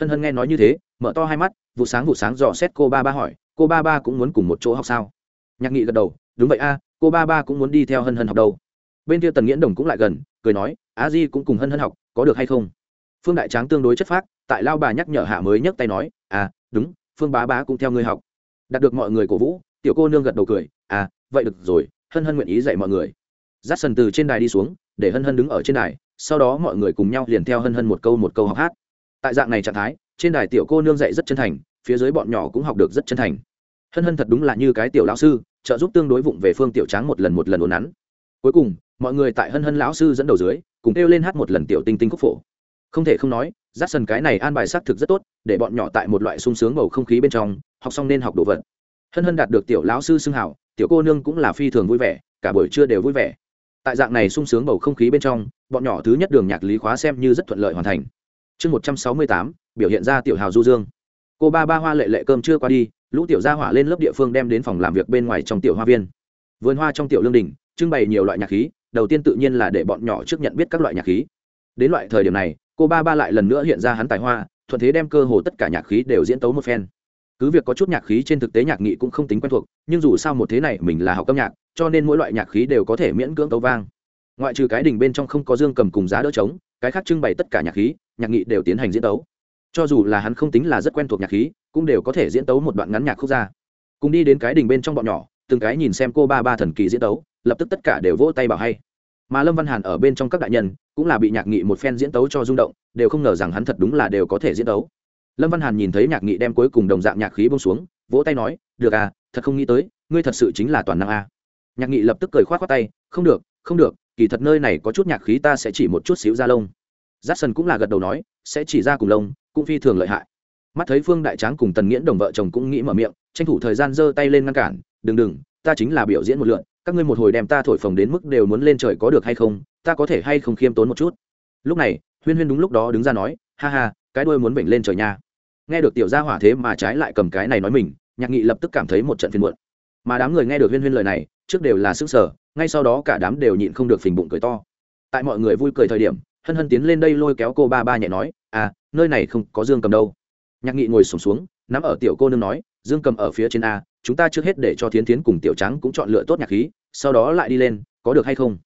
Hân hân nghe nói như thế mở to hai mắt vụ sáng vụ sáng dò xét cô ba ba hỏi cô ba ba cũng muốn cùng một chỗ học sao? Nhạc nghị gật đầu đúng vậy a cô ba ba cũng muốn đi theo hân hân học đâu. Bên kia tần nghiễn đồng cũng lại gần cười nói A di cũng cùng hân hân học có được hay không? Phương đại tráng tương đối chất phác tại lao bà nhắc nhở hạ mới nhấc tay nói à đúng phương bá bá cũng theo ngươi học. Đạt được mọi người cổ vũ tiểu cô nương gật đầu cười à vậy được rồi hân hân nguyện ý dạy mọi người. Dắt sần từ trên đài đi xuống để hân hân đứng ở trên đài sau đó mọi người cùng nhau liền theo hân hân một câu một câu học hát. Tại dạng này trạng thái, trên đài tiểu cô nương dạy rất chân thành, phía dưới bọn nhỏ cũng học được rất chân thành. Hân hân thật đúng là như cái tiểu lão sư, trợ giúp tương đối vụng về phương tiểu tráng một lần một lần ồn nắn. Cuối cùng, mọi người tại hân hân lão sư dẫn đầu dưới, cùng kêu lên hát một lần tiểu tinh tinh khúc phổ. Không thể không nói, rát sần cái này an bài xác thực rất tốt, để bọn nhỏ tại một loại sung sướng bầu không khí bên trong, học xong nên học đồ vật. Hân hân đạt được tiểu lão sư xưng hảo tiểu cô nương cũng là phi thường vui vẻ, cả buổi trưa đều vui vẻ tại dạng này sung sướng bầu không khí bên trong, bọn nhỏ thứ nhất đường nhạc lý khóa xem như rất thuận lợi hoàn thành. Chương một trăm sáu mươi tám, biểu hiện ra tiểu hào du dương. Cô ba ba hoa lệ lệ cơm chưa qua đi, lũ tiểu gia hỏa lên lớp địa phương đem đến phòng làm việc bên ngoài trong tiểu hoa viên. Vườn hoa trong tiểu lương đình trưng bày nhiều loại nhạc khí, đầu tiên tự nhiên là để bọn nhỏ trước nhận biết các loại nhạc khí. Đến loại thời điểm này, cô ba ba lại lần nữa hiện ra hắn tài hoa, thuận thế đem cơ hồ tất cả nhạc khí đều diễn tấu một phen cứ việc có chút nhạc khí trên thực tế nhạc nghị cũng không tính quen thuộc, nhưng dù sao một thế này mình là học âm nhạc, cho nên mỗi loại nhạc khí đều có thể miễn cưỡng tấu vang. Ngoại trừ cái đình bên trong không có dương cầm cùng giá đỡ trống, cái khác trưng bày tất cả nhạc khí, nhạc nghị đều tiến hành diễn tấu. Cho dù là hắn không tính là rất quen thuộc nhạc khí, cũng đều có thể diễn tấu một đoạn ngắn nhạc khúc ra. Cùng đi đến cái đình bên trong bọn nhỏ, từng cái nhìn xem cô ba ba thần kỳ diễn tấu, lập tức tất cả đều vỗ tay bảo hay. Mà lâm văn hàn ở bên trong các đại nhân, cũng là bị nhạc nghị một phen diễn tấu cho rung động, đều không ngờ rằng hắn thật đúng là đều có thể diễn tấu lâm văn hàn nhìn thấy nhạc nghị đem cuối cùng đồng dạng nhạc khí bông xuống, vỗ tay nói, được à thật không nghĩ tới, ngươi thật sự chính là toàn năng à. nhạc nghị lập tức cười k h o á t khoác tay, không được không được, kỳ thật nơi này có chút nhạc khí ta sẽ chỉ một chút xíu ra lông. J a c k s o n cũng là gật đầu nói, sẽ chỉ ra cùng lông, cũng phi thường lợi hại. Mắt thấy phương đại tráng cùng tần nghiễn đồng vợ chồng cũng nghĩ mở miệng, tranh thủ thời gian giơ tay lên ngăn cản, đừng đừng, ta chính là biểu diễn một lượn, các ngươi một hồi đem ta thổi phồng đến mức đều muốn lên trời có được hay không, ta có thể hay không khiêm tốn một chút. Lúc này, huyên huyên đúng lúc đó đứng ra nói, ha ha, cái đuôi muốn vểnh lên trời nha nghe được tiểu gia hỏa thế mà trái lại cầm cái này nói mình nhạc nghị lập tức cảm thấy một trận phiền muộn. Mà đám người nghe được huyên huyên lời này trước đều là sức sở ngay sau đó cả đám đều nhịn không được phình bụng cười to. Tại mọi người vui cười thời điểm hân hân tiến lên đây lôi kéo cô ba ba nhẹ nói à nơi này không có dương cầm đâu. Nhạc nghị ngồi sùng xuống, xuống nắm ở tiểu cô nương nói dương cầm ở phía trên a chúng ta trước hết để cho thiến thiến cùng tiểu trắng cũng chọn lựa tốt nhạc khí sau đó lại đi lên có được hay không?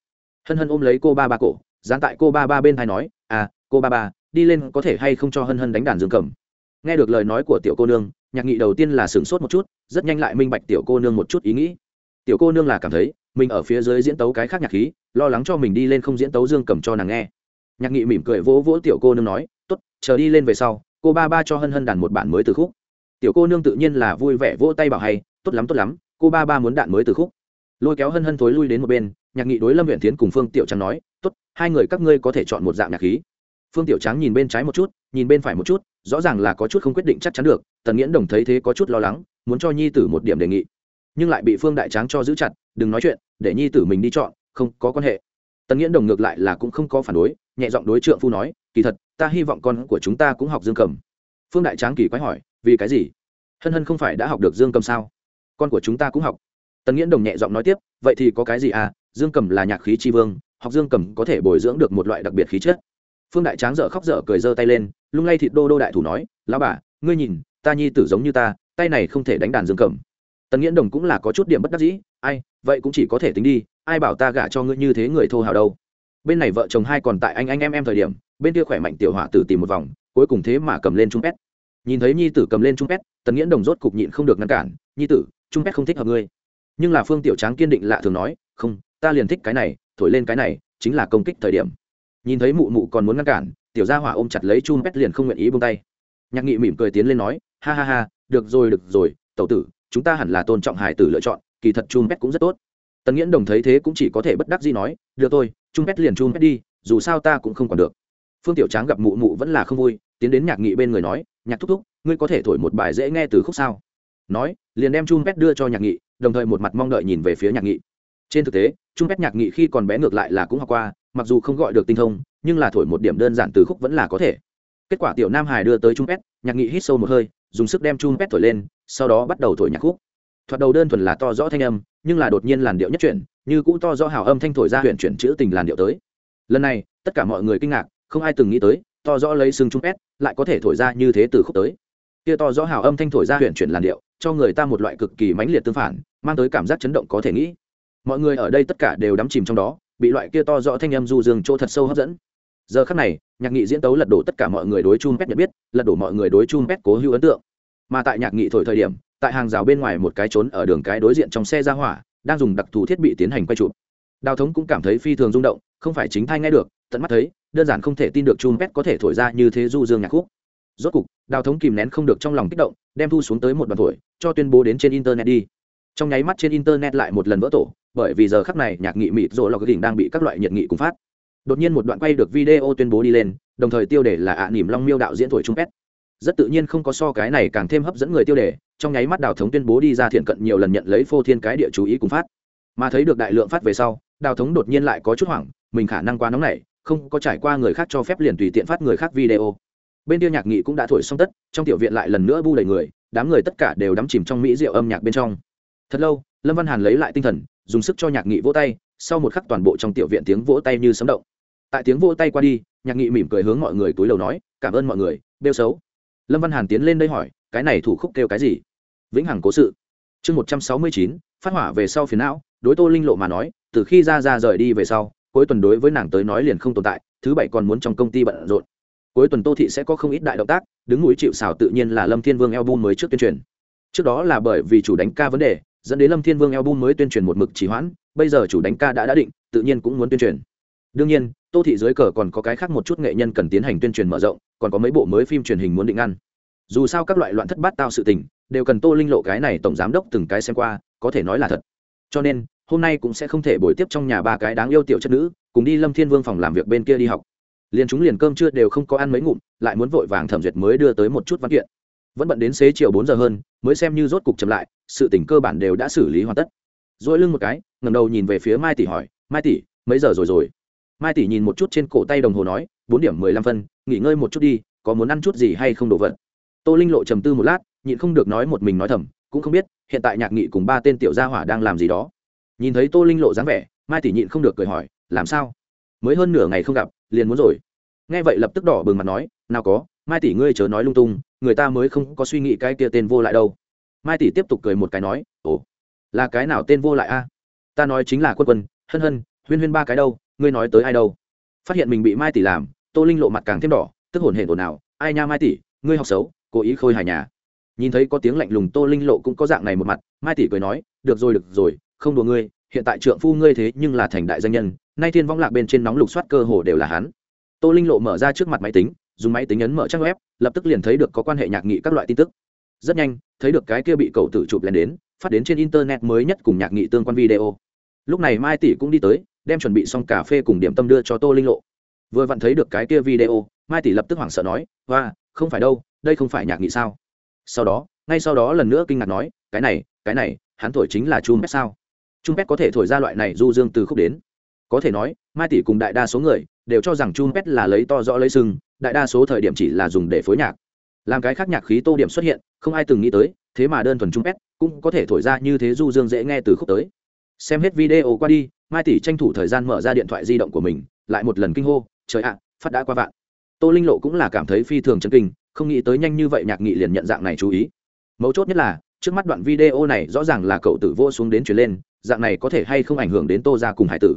Hân hân ôm lấy cô ba ba cổ dán tại cô ba ba bên thai nói à cô ba ba đi lên có thể hay không cho hân hân đánh đàn dương cầm? Nghe được lời nói của tiểu cô nương, nhạc nghị đầu tiên là sửng sốt một chút, rất nhanh lại minh bạch tiểu cô nương một chút ý nghĩ. Tiểu cô nương là cảm thấy, mình ở phía dưới diễn tấu cái khác nhạc khí, lo lắng cho mình đi lên không diễn tấu dương cầm cho nàng nghe. Nhạc nghị mỉm cười vỗ vỗ tiểu cô nương nói t ố t chờ đi lên về sau, cô ba ba cho hân hân đàn một bản mới từ khúc. Tiểu cô nương tự nhiên là vui vẻ vỗ tay bảo hay, tốt lắm tốt lắm, cô ba ba muốn đạn mới từ khúc. Lôi kéo hân hân thối lui đến một bên, nhạc nghị đối lâm huyện tiến cùng phương tiểu trắng nói t ố t hai người các ngươi có thể chọn một dạng nhạc khí phương tiểu Tráng nhìn bên trái một chút, nhìn bên phải một chút, rõ ràng là có chút không quyết định chắc chắn được, tần nghiễn đồng thấy thế có chút lo lắng, muốn cho nhi tử một điểm đề nghị. Nhưng lại bị phương đại tráng cho giữ chặt, đừng nói chuyện, để nhi tử mình đi chọn, không có quan hệ. Tần nghiễn đồng ngược lại là cũng không có phản đối, nhẹ giọng đối trượng phu nói, kỳ thật, ta hy vọng con của chúng ta cũng học dương cầm. Phương đại tráng kỳ quái hỏi, vì cái gì? Hân hân không phải đã học được dương cầm sao? Con của chúng ta cũng học. Tần nghiễn đồng nhẹ giọng nói tiếp, vậy thì có cái gì à? Dương cầm là nhạc khí tri vương, học dương cầm có thể bồi dưỡng được một loại đặc biệt khí chất phương đại tráng dở khóc dở cười giơ tay lên, lung lay thịt đô đô đại thủ nói, lão bà, ngươi nhìn, ta nhi tử giống như ta, tay này không thể đánh đàn dương cầm. Tần nghiễn đồng cũng là có chút điểm bất đắc dĩ, ai, vậy cũng chỉ có thể tính đi, ai bảo ta gả cho ngươi như thế người thô hào đâu? Bên này vợ chồng hai còn tại anh anh em em thời điểm, bên kia khỏe mạnh tiểu hỏa tử tìm một vòng, cuối cùng thế mà cầm lên trung pét. Nhìn thấy nhi tử cầm lên trung pét, tần nghiễn đồng rốt cục nhịn không được ngăn cản, nhi tử trung pét không thích hợp ngươi. Nhưng là phương tiểu tráng kiên định lạ thường nói, không, ta liền thích cái này, thổi lên cái này, chính là công kích thời điểm nhìn thấy mụ mụ còn muốn ngăn cản, tiểu gia hỏa ôm chặt lấy chun pet liền không nguyện ý buông tay. Nhạc nghị mỉm cười tiến lên nói, ha ha ha, được rồi được rồi, tẩu tử, chúng ta hẳn là tôn trọng hải tử lựa chọn, kỳ thật chun pet cũng rất tốt. Tần nghiễn đồng thấy thế cũng chỉ có thể bất đắc gì nói, được tôi chun pet liền chun pet đi, dù sao ta cũng không còn được. Phương tiểu tráng gặp mụ mụ vẫn là không vui, tiến đến nhạc nghị bên người nói, nhạc thúc thúc, ngươi có thể thổi một bài dễ nghe từ khúc sao? Nói, liền đem chun pet đưa cho nhạc nghị, đồng thời một mặt mong đợi nhìn về phía nhạc nghị. Trên thực tế trung pet nhạc nghị khi còn bé ngược lại là cũng học qua mặc dù không gọi được tinh thông, nhưng là thổi một điểm đơn giản từ khúc vẫn là có thể. Kết quả tiểu nam hải đưa tới trung pet nhạc nghị hít sâu một hơi, dùng sức đem trung pet thổi lên, sau đó bắt đầu thổi nhạc khúc. Thoạt đầu đơn thuần là to rõ thanh âm, nhưng là đột nhiên làn điệu nhất chuyển, như cũ to rõ hào âm thanh thổi ra huyện chuyển chữ tình làn điệu tới. Lần này, tất cả mọi người kinh ngạc, không ai từng nghĩ tới, to rõ lấy xương trung pet lại có thể thổi ra như thế từ khúc tới. Kia to rõ hào âm thanh thổi ra huyện chuyển làn điệu, cho người ta một loại cực kỳ mãnh liệt tương phản, mang tới cảm giác chấn động có thể nghĩ. Mọi người ở đây tất cả đều đắm chìm trong đó bị loại kia to rõ thanh âm du dương chỗ thật sâu hấp dẫn. Giờ khắc này, nhạc nghị diễn tấu lật đổ tất cả mọi người đối chung pet nhận biết, lật đổ mọi người đối chung pet cố hữu ấn tượng. Mà tại nhạc nghị thổi thời điểm, tại hàng rào bên ngoài một cái trốn ở đường cái đối diện trong xe ra hỏa, đang dùng đặc thù thiết bị tiến hành quay chụp. Đào thống cũng cảm thấy phi thường rung động, không phải chính thay nghe được, tận mắt thấy, đơn giản không thể tin được chung pet có thể thổi ra như thế du dương nhạc khúc. Rốt cục, đào thống kìm nén không được trong lòng kích động, đem thu xuống tới một đoạn thổi cho tuyên bố đến trên internet đi trong nháy mắt trên internet lại một lần vỡ tổ, bởi vì giờ khắc này nhạc nghị mịt rồi lọc đỉnh đang bị các loại nhiệt nghị cùng phát. Đột nhiên một đoạn quay được video tuyên bố đi lên, đồng thời tiêu đề là ạ nỉm long miêu đạo diễn tuổi trung pet rất tự nhiên không có so cái này càng thêm hấp dẫn người tiêu đề, trong nháy mắt đào thống tuyên bố đi ra thiện cận nhiều lần nhận lấy phô thiên cái địa chú ý cùng phát. Mà thấy được đại lượng phát về sau, đào thống đột nhiên lại có chút hoảng, mình khả năng quá nóng này không có trải qua người khác cho phép liền tùy tiện phát người khác video. Bên tiêu nhạc nghị cũng đã thổi xong tất, trong tiểu viện lại lần nữa bu đầy người, đám người tất cả đều đắm chìm trong mỹ rượu âm nhạc bên trong thật lâu, lâm văn hàn lấy lại tinh thần, dùng sức cho nhạc nghị vỗ tay, sau một khắc toàn bộ trong tiểu viện tiếng vỗ tay như sấm động. Tại tiếng vỗ tay qua đi, nhạc nghị mỉm cười hướng mọi người túi lầu nói, cảm ơn mọi người bêu xấu. Lâm văn hàn tiến lên đây hỏi, cái này thủ khúc kêu cái gì? Vĩnh hằng cố sự. Chương một trăm sáu mươi chín, phát hỏa về sau phiền não, đối tô linh lộ mà nói, từ khi ra ra rời đi về sau, cuối tuần đối với nàng tới nói liền không tồn tại, thứ bảy còn muốn trong công ty bận rộn. Cuối tuần tô thị sẽ có không ít đại động tác, đứng núi chịu xào tự nhiên là lâm thiên vương eo bun mới trước tuyên truyền. Trước đó là bởi vì chủ đánh ca vấn đề dẫn đến lâm thiên vương album mới tuyên truyền một mực trì hoãn, bây giờ chủ đánh ca đã đã định, tự nhiên cũng muốn tuyên truyền. Đương nhiên, tô thị dưới cờ còn có cái khác một chút nghệ nhân cần tiến hành tuyên truyền mở rộng, còn có mấy bộ mới phim truyền hình muốn định ăn. Dù sao các loại loạn thất bát tao sự tình, đều cần tô linh lộ cái này tổng giám đốc từng cái xem qua, có thể nói là thật. Cho nên, hôm nay cũng sẽ không thể buổi tiếp trong nhà ba cái đáng yêu tiểu chất nữ, cùng đi lâm thiên vương phòng làm việc bên kia đi học. Liền chúng liền cơm trưa đều không có ăn mấy ngụm, lại muốn vội vàng thẩm duyệt mới đưa tới một chút văn kiện vẫn bận đến xế chiều bốn giờ hơn, mới xem như rốt cục chậm lại, sự tỉnh cơ bản đều đã xử lý hoàn tất. Dỗi lưng một cái ngầm đầu nhìn về phía mai tỷ hỏi, mai tỷ, mấy giờ rồi rồi? Mai tỷ nhìn một chút trên cổ tay đồng hồ nói, bốn điểm mười lăm phân, nghỉ ngơi một chút đi, có muốn ăn chút gì hay không đồ vật? Tô linh lộ trầm tư một lát, nhịn không được nói một mình nói thầm, cũng không biết, hiện tại nhạc nghị cùng ba tên tiểu gia hỏa đang làm gì đó. Nhìn thấy tô linh lộ dáng vẻ, mai tỷ nhịn không được cười hỏi, làm sao? Mới hơn nửa ngày không gặp, liền muốn rồi. Nghe vậy lập tức đỏ bừng mặt nói, nào có mai tỷ ngươi chớ nói lung tung, người ta mới không có suy nghĩ cái kia tên vô lại đâu. Mai tỷ tiếp tục cười một cái nói, ồ, là cái nào tên vô lại a? Ta nói chính là quân quân, hân hân, huyên huyên ba cái đâu, ngươi nói tới ai đâu? Phát hiện mình bị mai tỷ làm, tô linh lộ mặt càng thêm đỏ, tức hồn hển ồn nào ai nha mai tỷ, ngươi học xấu, cố ý khôi hài nhà. Nhìn thấy có tiếng lạnh lùng tô linh lộ cũng có dạng này một mặt, mai tỷ cười nói, được rồi được rồi, không đùa ngươi, hiện tại trượng phu ngươi thế nhưng là thành đại danh nhân, nay thiên vong lạc bên trên nóng lục soát cơ hồ đều là hắn. Tô linh lộ mở ra trước mặt máy tính dùng máy tính ấn mở trang web, lập tức liền thấy được có quan hệ nhạc nghị các loại tin tức. Rất nhanh, thấy được cái kia bị cậu tử chụp lên đến, phát đến trên internet mới nhất cùng nhạc nghị tương quan video. Lúc này mai tỷ cũng đi tới, đem chuẩn bị xong cà phê cùng điểm tâm đưa cho tô linh lộ. Vừa vặn thấy được cái kia video, mai tỷ lập tức hoảng sợ nói hoa không phải đâu, đây không phải nhạc nghị sao? Sau đó, ngay sau đó lần nữa kinh ngạc nói, cái này cái này, hắn thổi chính là Chun pet sao? Chun pet có thể thổi ra loại này du dương từ khúc đến. Có thể nói, mai tỷ cùng đại đa số người đều cho rằng Chun pet là lấy to rõ lấy sừng đại đa số thời điểm chỉ là dùng để phối nhạc. Làm cái khác nhạc khí tô điểm xuất hiện, không ai từng nghĩ tới, thế mà đơn thuần trung pet cũng có thể thổi ra như thế du dương dễ nghe từ khúc tới. Xem hết video qua đi, mai tỷ tranh thủ thời gian mở ra điện thoại di động của mình, lại một lần kinh hô, trời ạ, phát đã qua vạn. Tô linh lộ cũng là cảm thấy phi thường chân kinh, không nghĩ tới nhanh như vậy nhạc nghị liền nhận dạng này chú ý. Mấu chốt nhất là, trước mắt đoạn video này rõ ràng là cậu tử vô xuống đến chuyển lên, dạng này có thể hay không ảnh hưởng đến tô ra cùng hải tử.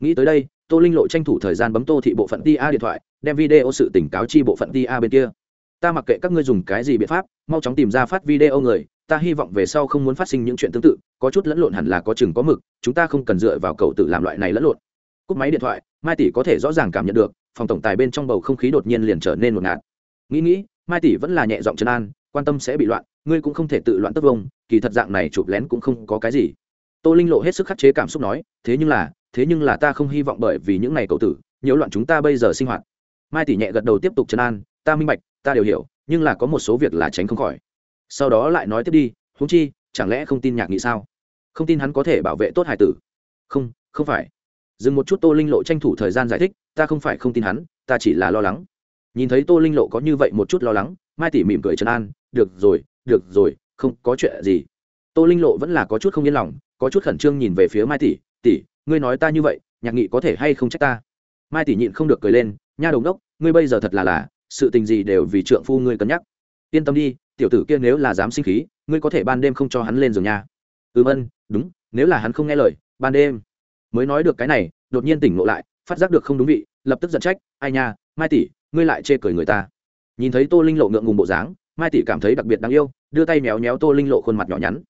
Nghĩ tới đây, tô linh lộ tranh thủ thời gian bấm tô thị bộ phận ti a điện thoại đem video sự tỉnh cáo chi bộ phận ta bên kia. Ta mặc kệ các ngươi dùng cái gì biện pháp, mau chóng tìm ra phát video người, ta hy vọng về sau không muốn phát sinh những chuyện tương tự, có chút lẫn lộn hẳn là có chừng có mực, chúng ta không cần dựa vào cầu tự làm loại này lẫn lộn. Cúp máy điện thoại, mai tỷ có thể rõ ràng cảm nhận được, phòng tổng tài bên trong bầu không khí đột nhiên liền trở nên một ngạt. Nghĩ nghĩ, mai tỷ vẫn là nhẹ giọng trấn an, quan tâm sẽ bị loạn, ngươi cũng không thể tự loạn tất vông, kỳ thật dạng này chụp lén cũng không có cái gì. Tô linh lộ hết sức khắc chế cảm xúc nói, thế nhưng là, thế nhưng là ta không hy vọng bởi vì những này cậu tử, nhiễu loạn chúng ta bây giờ sinh hoạt mai tỷ nhẹ gật đầu tiếp tục trấn an, ta minh bạch, ta đều hiểu, nhưng là có một số việc là tránh không khỏi. Sau đó lại nói tiếp đi húng chi, chẳng lẽ không tin nhạc nghị sao? Không tin hắn có thể bảo vệ tốt hải tử? Không không phải. Dừng một chút tô linh lộ tranh thủ thời gian giải thích, ta không phải không tin hắn, ta chỉ là lo lắng. Nhìn thấy tô linh lộ có như vậy một chút lo lắng, mai tỷ mỉm cười trấn an, được rồi được rồi, không có chuyện gì. Tô linh lộ vẫn là có chút không yên lòng, có chút khẩn trương nhìn về phía mai tỷ tỷ, ngươi nói ta như vậy, nhạc nghị có thể hay không trách ta? Mai tỷ nhịn không được cười lên nha đồng đốc, ngươi bây giờ thật là là sự tình gì đều vì trượng phu ngươi cân nhắc. Yên tâm đi, tiểu tử kia nếu là dám sinh khí, ngươi có thể ban đêm không cho hắn lên giường nha. Ừm ân đúng, nếu là hắn không nghe lời, ban đêm. Mới nói được cái này, đột nhiên tỉnh ngộ lại, phát giác được không đúng vị, lập tức giận trách, ai nha, mai tỷ, ngươi lại chê cười người ta. Nhìn thấy tô linh lộ ngượng ngùng bộ dáng, mai tỷ cảm thấy đặc biệt đáng yêu, đưa tay méo méo tô linh lộ khuôn mặt nhỏ nhắn.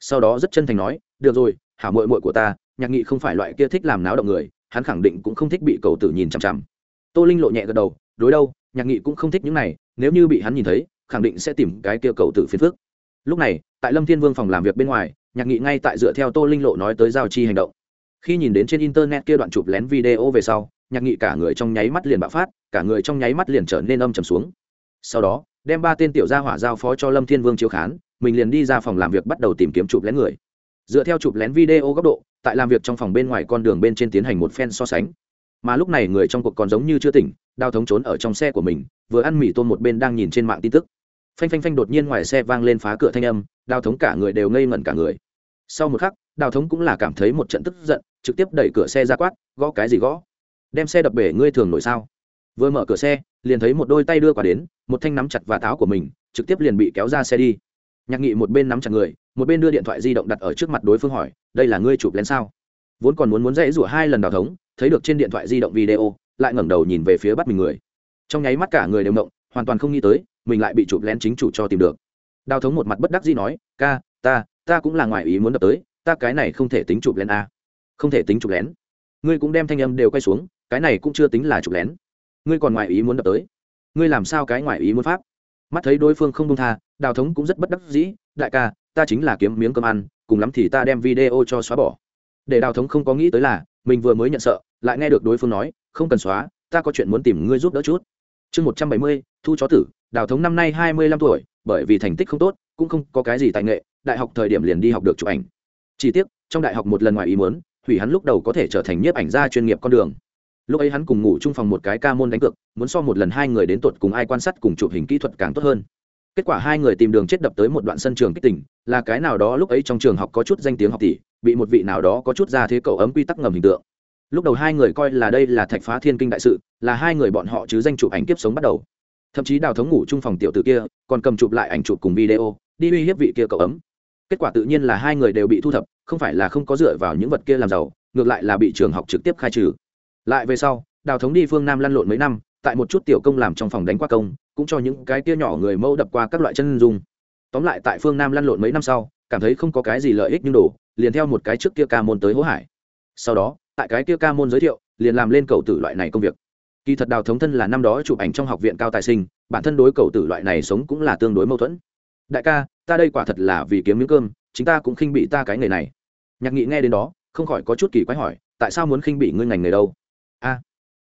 Sau đó rất chân thành nói, được rồi, hảo mội mội của ta, nhạc nghị không phải loại kia thích làm náo động người, hắn khẳng định cũng không thích bị cầu tử nhìn chằm chằm tô linh lộ nhẹ gật đầu, đối đâu, nhạc nghị cũng không thích những này, nếu như bị hắn nhìn thấy, khẳng định sẽ tìm cái kia cầu tử phiền phước lúc này, tại lâm thiên vương phòng làm việc bên ngoài, nhạc nghị ngay tại dựa theo tô linh lộ nói tới giao chi hành động. Khi nhìn đến trên internet kia đoạn chụp lén video về sau, nhạc nghị cả người trong nháy mắt liền bạo phát, cả người trong nháy mắt liền trở nên âm trầm xuống. Sau đó, đem ba tên tiểu gia hỏa giao phó cho lâm thiên vương chiếu khán, mình liền đi ra phòng làm việc bắt đầu tìm kiếm chụp lén người. Dựa theo chụp lén video góc độ, tại làm việc trong phòng bên ngoài con đường bên trên tiến hành một phen so sánh mà lúc này người trong cuộc còn giống như chưa tỉnh đào thống trốn ở trong xe của mình, vừa ăn mì tôm một bên đang nhìn trên mạng tin tức. Phanh phanh phanh đột nhiên ngoài xe vang lên phá cửa thanh âm đào thống cả người đều ngây ngẩn cả người. Sau một khắc đào thống cũng là cảm thấy một trận tức giận, trực tiếp đẩy cửa xe ra quát, gõ cái gì gõ? Đem xe đập bể ngươi thường nổi sao? Vừa mở cửa xe, liền thấy một đôi tay đưa quả đến, một thanh nắm chặt và táo của mình, trực tiếp liền bị kéo ra xe đi. Nhạc nghị một bên nắm chặt người, một bên đưa điện thoại di động đặt ở trước mặt đối phương hỏi, đây là ngươi chụp lén sao? Vốn còn muốn muốn dãy rủa hai lần đào thống thấy được trên điện thoại di động video, lại ngẩng đầu nhìn về phía bắt mình người. Trong nháy mắt cả người đều động, hoàn toàn không nghĩ tới, mình lại bị chụp lén chính chủ cho tìm được. Đào thống một mặt bất đắc dĩ nói, ca, ta ta cũng là ngoài ý muốn đập tới, ta cái này không thể tính chụp lén a. Không thể tính chụp lén? Ngươi cũng đem thanh âm đều quay xuống, cái này cũng chưa tính là chụp lén. Ngươi còn ngoài ý muốn đập tới. Ngươi làm sao cái ngoài ý muốn pháp? Mắt thấy đối phương không đông tha, đào thống cũng rất bất đắc dĩ, đại ca, ta chính là kiếm miếng cơm ăn, cùng lắm thì ta đem video cho xóa bỏ. Để đào thống không có nghĩ tới là, mình vừa mới nhận sợ lại nghe được đối phương nói, không cần xóa, ta có chuyện muốn tìm ngươi giúp đỡ chút. Chương một trăm bảy mươi, thu chó tử, đào thống năm nay hai mươi lăm tuổi, bởi vì thành tích không tốt, cũng không có cái gì tài nghệ, đại học thời điểm liền đi học được chụp ảnh. Chỉ tiếc, trong đại học một lần ngoài ý muốn, hủy hắn lúc đầu có thể trở thành nhiếp ảnh gia chuyên nghiệp con đường. Lúc ấy hắn cùng ngủ chung phòng một cái ca môn đánh cược, muốn so một lần hai người đến tuột cùng ai quan sát cùng chụp hình kỹ thuật càng tốt hơn. Kết quả hai người tìm đường chết đập tới một đoạn sân trường kích tỉnh là cái nào đó lúc ấy trong trường học có chút danh tiếng học tỷ, bị một vị nào đó có chút ra thế cậu ấm quy tắc ngầm hình tượng lúc đầu hai người coi là đây là thạch phá thiên kinh đại sự, là hai người bọn họ chứ danh chụp ảnh kiếp sống bắt đầu. Thậm chí đào thống ngủ chung phòng tiểu t kia, còn cầm chụp lại ảnh chụp cùng video, đi uy hiếp vị kia cậu ấm. Kết quả tự nhiên là hai người đều bị thu thập, không phải là không có dựa vào những vật kia làm giàu, ngược lại là bị trường học trực tiếp khai trừ. Lại về sau, đào thống đi phương nam lăn lộn mấy năm, tại một chút tiểu công làm trong phòng đánh qua công, cũng cho những cái kia nhỏ người mẫu đập qua các loại chân dung. Tóm lại tại phương nam lăn lộn mấy năm sau, cảm thấy không có cái gì lợi ích nhưng đủ, liền theo một cái trước kia ca môn tới hố hải. Sau đó tại cái kia ca môn giới thiệu, liền làm lên cầu tử loại này công việc. Kỳ thật đào thống thân là năm đó chụp ảnh trong học viện cao tài sinh, bản thân đối cầu tử loại này sống cũng là tương đối mâu thuẫn. Đại ca, ta đây quả thật là vì kiếm miếng cơm, chính ta cũng khinh bị ta cái nghề này. Nhạc nghị nghe đến đó, không khỏi có chút kỳ quái hỏi, tại sao muốn khinh bị ngươi ngành nghề đâu? A.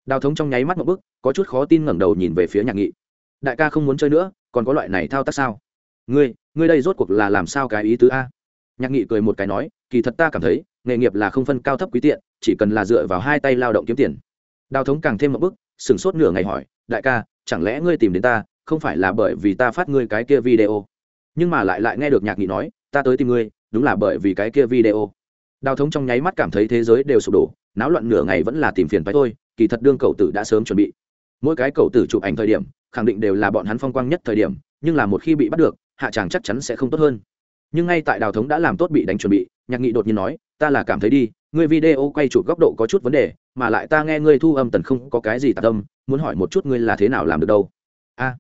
Đào thống trong nháy mắt một bức có chút khó tin ngẩng đầu nhìn về phía nhạc nghị. Đại ca không muốn chơi nữa, còn có loại này thao tác sao? Ngươi ngươi đây rốt cuộc là làm sao cái ý tứ a? Nhạc nghị cười một cái nói, kỳ thật ta cảm thấy, nghề nghiệp là không phân cao thấp quý tiện chỉ cần là dựa vào hai tay lao động kiếm tiền. Đào thống càng thêm một bức sửng sốt nửa ngày hỏi, đại ca, chẳng lẽ ngươi tìm đến ta, không phải là bởi vì ta phát ngươi cái kia video? Nhưng mà lại lại nghe được nhạc nghị nói, ta tới tìm ngươi, đúng là bởi vì cái kia video. Đào thống trong nháy mắt cảm thấy thế giới đều sụp đổ, náo loạn nửa ngày vẫn là tìm phiền phải thôi, kỳ thật đương cậu tử đã sớm chuẩn bị. Mỗi cái cậu tử chụp ảnh thời điểm, khẳng định đều là bọn hắn phong quang nhất thời điểm, nhưng là một khi bị bắt được, hạ tràng chắc chắn sẽ không tốt hơn. Nhưng ngay tại đào thống đã làm tốt bị đánh chuẩn bị, nhạc nghị đột nhiên nói, ta là cảm thấy đi ngươi video quay chụp góc độ có chút vấn đề, mà lại ta nghe ngươi thu âm tần không có cái gì tạ tâm muốn hỏi một chút ngươi là thế nào làm được đâu. A.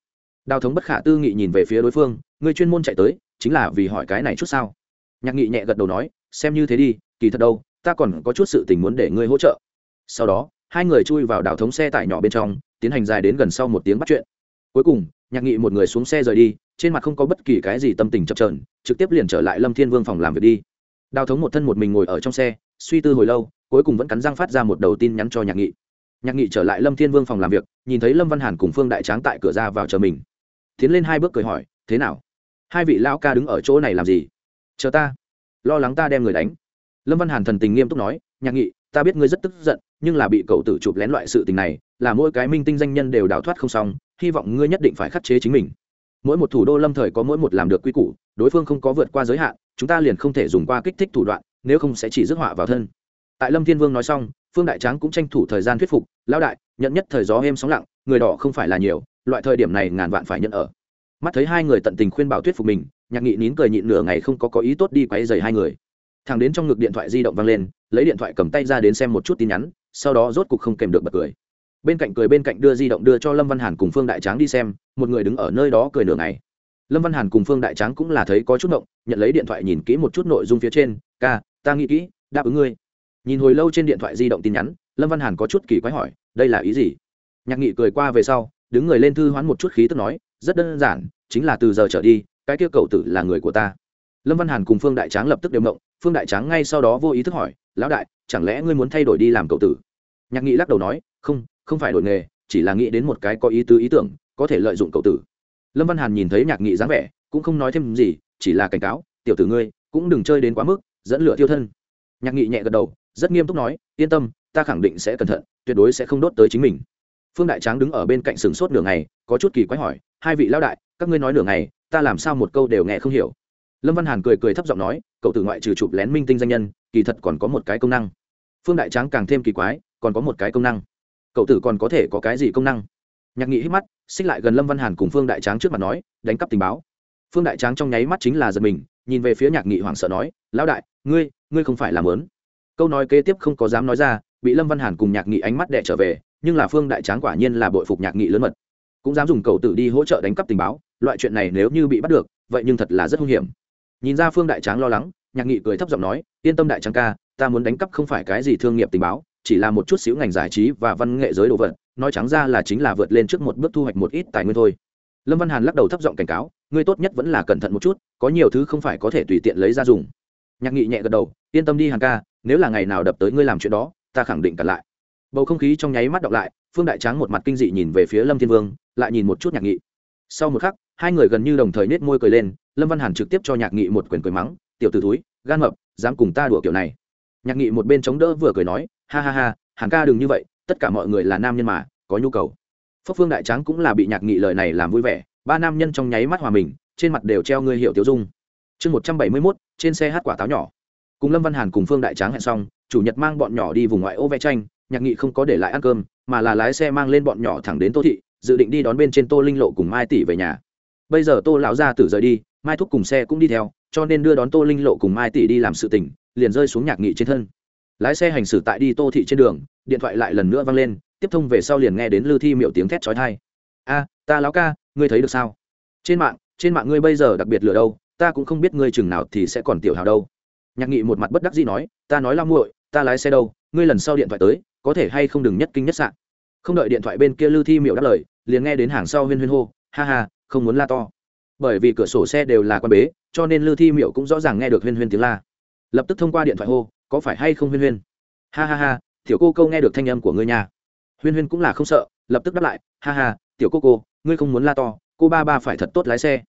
Đào thống bất khả tư nghị nhìn về phía đối phương, ngươi chuyên môn chạy tới, chính là vì hỏi cái này chút sao? Nhạc nghị nhẹ gật đầu nói, xem như thế đi, kỳ thật đâu, ta còn có chút sự tình muốn để ngươi hỗ trợ. Sau đó, hai người chui vào đảo thống xe tải nhỏ bên trong, tiến hành dài đến gần sau một tiếng bắt chuyện. Cuối cùng, nhạc nghị một người xuống xe rời đi, trên mặt không có bất kỳ cái gì tâm tình chập trờn trực tiếp liền trở lại lâm thiên vương phòng làm việc đi. Đào thống một thân một mình ngồi ở trong xe suy tư hồi lâu, cuối cùng vẫn cắn răng phát ra một đầu tin nhắn cho nhạc nghị. Nhạc nghị trở lại lâm thiên vương phòng làm việc, nhìn thấy lâm văn hàn cùng phương đại tráng tại cửa ra vào chờ mình. Tiến lên hai bước cười hỏi, thế nào? Hai vị lão ca đứng ở chỗ này làm gì? Chờ ta. Lo lắng ta đem người đánh. Lâm văn hàn thần tình nghiêm túc nói, nhạc nghị, ta biết ngươi rất tức giận, nhưng là bị cậu tử chụp lén loại sự tình này, là mỗi cái minh tinh danh nhân đều đào thoát không xong, hy vọng ngươi nhất định phải khắc chế chính mình. Mỗi một thủ đô lâm thời có mỗi một làm được quy củ, đối phương không có vượt qua giới hạn, chúng ta liền không thể dùng qua kích thích thủ đoạn nếu không sẽ chỉ rước họa vào thân. Tại lâm thiên vương nói xong, phương đại tráng cũng tranh thủ thời gian thuyết phục, lão đại, nhận nhất thời gió êm sóng lặng, người đỏ không phải là nhiều, loại thời điểm này ngàn vạn phải nhận ở. Mắt thấy hai người tận tình khuyên bảo thuyết phục mình, nhạc nghị nín cười nhịn nửa ngày không có có ý tốt đi quay dày hai người. Thằng đến trong ngực điện thoại di động văng lên, lấy điện thoại cầm tay ra đến xem một chút tin nhắn, sau đó rốt cục không kèm được bật cười. Bên cạnh cười bên cạnh đưa di động đưa cho lâm văn hàn cùng phương đại tráng đi xem, một người đứng ở nơi đó cười nửa ngày. Lâm văn hàn cùng phương đại tráng cũng là thấy có chút động nhận lấy điện thoại nhìn kỹ một chút nội dung phía trên, ca ta nghĩ kỹ, đáp ứng ngươi. Nhìn hồi lâu trên điện thoại di động tin nhắn, lâm văn hàn có chút kỳ quái hỏi, đây là ý gì? Nhạc nghị cười qua về sau, đứng người lên thư hoán một chút khí tức nói, rất đơn giản, chính là từ giờ trở đi, cái kia cậu tử là người của ta. Lâm văn hàn cùng phương đại tráng lập tức đều động phương đại tráng ngay sau đó vô ý thức hỏi, lão đại, chẳng lẽ ngươi muốn thay đổi đi làm cậu tử? Nhạc nghị lắc đầu nói, không không phải đổi nghề, chỉ là nghĩ đến một cái có ý tứ ý tưởng, có thể lợi dụng cậu tử. Lâm văn hàn nhìn thấy nhạc nghị dáng vẻ, cũng không nói thêm gì, chỉ là cảnh cáo, tiểu tử ngươi, cũng đừng chơi đến quá mức dẫn lửa tiêu thân. Nhạc nghị nhẹ gật đầu, rất nghiêm túc nói, yên tâm, ta khẳng định sẽ cẩn thận, tuyệt đối sẽ không đốt tới chính mình. Phương đại tráng đứng ở bên cạnh sừng sốt nửa ngày, có chút kỳ quái hỏi, hai vị lão đại, các ngươi nói nửa ngày, ta làm sao một câu đều nghe không hiểu? Lâm văn hàn cười cười thấp giọng nói, cậu tử ngoại trừ chụp lén minh tinh danh nhân, kỳ thật còn có một cái công năng. Phương đại tráng càng thêm kỳ quái, còn có một cái công năng? Cậu tử còn có thể có cái gì công năng? Nhạc nghị hít mắt, xích lại gần lâm văn hàn cùng phương đại tráng trước mặt nói, đánh cắp tình báo. Phương đại tráng trong nháy mắt chính là giật mình nhìn về phía nhạc nghị hoảng sợ nói, lão đại, ngươi ngươi không phải làm lớn. Câu nói kế tiếp không có dám nói ra, bị lâm văn hàn cùng nhạc nghị ánh mắt đẻ trở về, nhưng là phương đại tráng quả nhiên là bội phục nhạc nghị lớn mật. Cũng dám dùng cầu tử đi hỗ trợ đánh cắp tình báo, loại chuyện này nếu như bị bắt được, vậy nhưng thật là rất hung hiểm. Nhìn ra phương đại tráng lo lắng, nhạc nghị cười thấp giọng nói, yên tâm đại tráng ca, ta muốn đánh cắp không phải cái gì thương nghiệp tình báo, chỉ là một chút xíu ngành giải trí và văn nghệ giới đồ vật, nói trắng ra là chính là vượt lên trước một bước thu hoạch một ít tài nguyên thôi. Lâm văn hàn lắc đầu thấp giọng cảnh cáo ngươi tốt nhất vẫn là cẩn thận một chút, có nhiều thứ không phải có thể tùy tiện lấy ra dùng. Nhạc nghị nhẹ gật đầu, yên tâm đi hàn ca, nếu là ngày nào đập tới ngươi làm chuyện đó, ta khẳng định cặn lại. Bầu không khí trong nháy mắt đọc lại, phương đại tráng một mặt kinh dị nhìn về phía lâm thiên vương, lại nhìn một chút nhạc nghị. Sau một khắc, hai người gần như đồng thời nết môi cười lên, lâm văn hàn trực tiếp cho nhạc nghị một quyền cười mắng, tiểu t ử túi gan mập, dám cùng ta đùa kiểu này. Nhạc nghị một bên chống đỡ vừa cười nói, ha ha ha, hàn ca đừng như vậy, tất cả mọi người là nam nhân mà, có nhu cầu. Phúc phương đại tráng cũng là bị nhạc nghị lời này làm vui vẻ ba nam nhân trong nháy mắt hòa mình, trên mặt đều treo ngươi hiệu tiêu dung. Chương một trăm bảy mươi mốt, trên xe hát quả táo nhỏ. Cùng lâm văn hàn cùng phương đại tráng hẹn xong, chủ nhật mang bọn nhỏ đi vùng ngoại ô vẽ tranh, nhạc nghị không có để lại ăn cơm, mà là lái xe mang lên bọn nhỏ thẳng đến tô thị, dự định đi đón bên trên tô linh lộ cùng mai tỷ về nhà. Bây giờ tô lão gia tử rời đi, mai thúc cùng xe cũng đi theo, cho nên đưa đón tô linh lộ cùng mai tỷ đi làm sự tỉnh liền rơi xuống nhạc nghị trên thân. Lái xe hành xử tại đi tô thị trên đường, điện thoại lại lần nữa vang lên, tiếp thông về sau liền nghe đến lư thi miệu tiếng thét trói thai a, ta lão ca ngươi thấy được sao? Trên mạng trên mạng ngươi bây giờ đặc biệt lừa đâu? Ta cũng không biết ngươi chừng nào thì sẽ còn tiểu hào đâu. Nhạc nghị một mặt bất đắc dĩ nói, ta nói la muội, ta lái xe đâu? Ngươi lần sau điện thoại tới, có thể hay không đừng nhất kinh nhất sạn không đợi điện thoại bên kia lư thi miệu đáp lời, liền nghe đến hàng sau huyên huyên hô, ha ha, không muốn la to. Bởi vì cửa sổ xe đều là quan bế, cho nên lư thi miệu cũng rõ ràng nghe được huyên huyên tiếng la. Lập tức thông qua điện thoại hô, có phải hay không huyên huyên? Ha ha ha, tiểu cô câu nghe được thanh âm của ngươi nhà huyên huyên cũng là không sợ, lập tức đáp lại, ha ha tiểu cô cô, ngươi không muốn la to, cô ba ba phải thật tốt lái xe.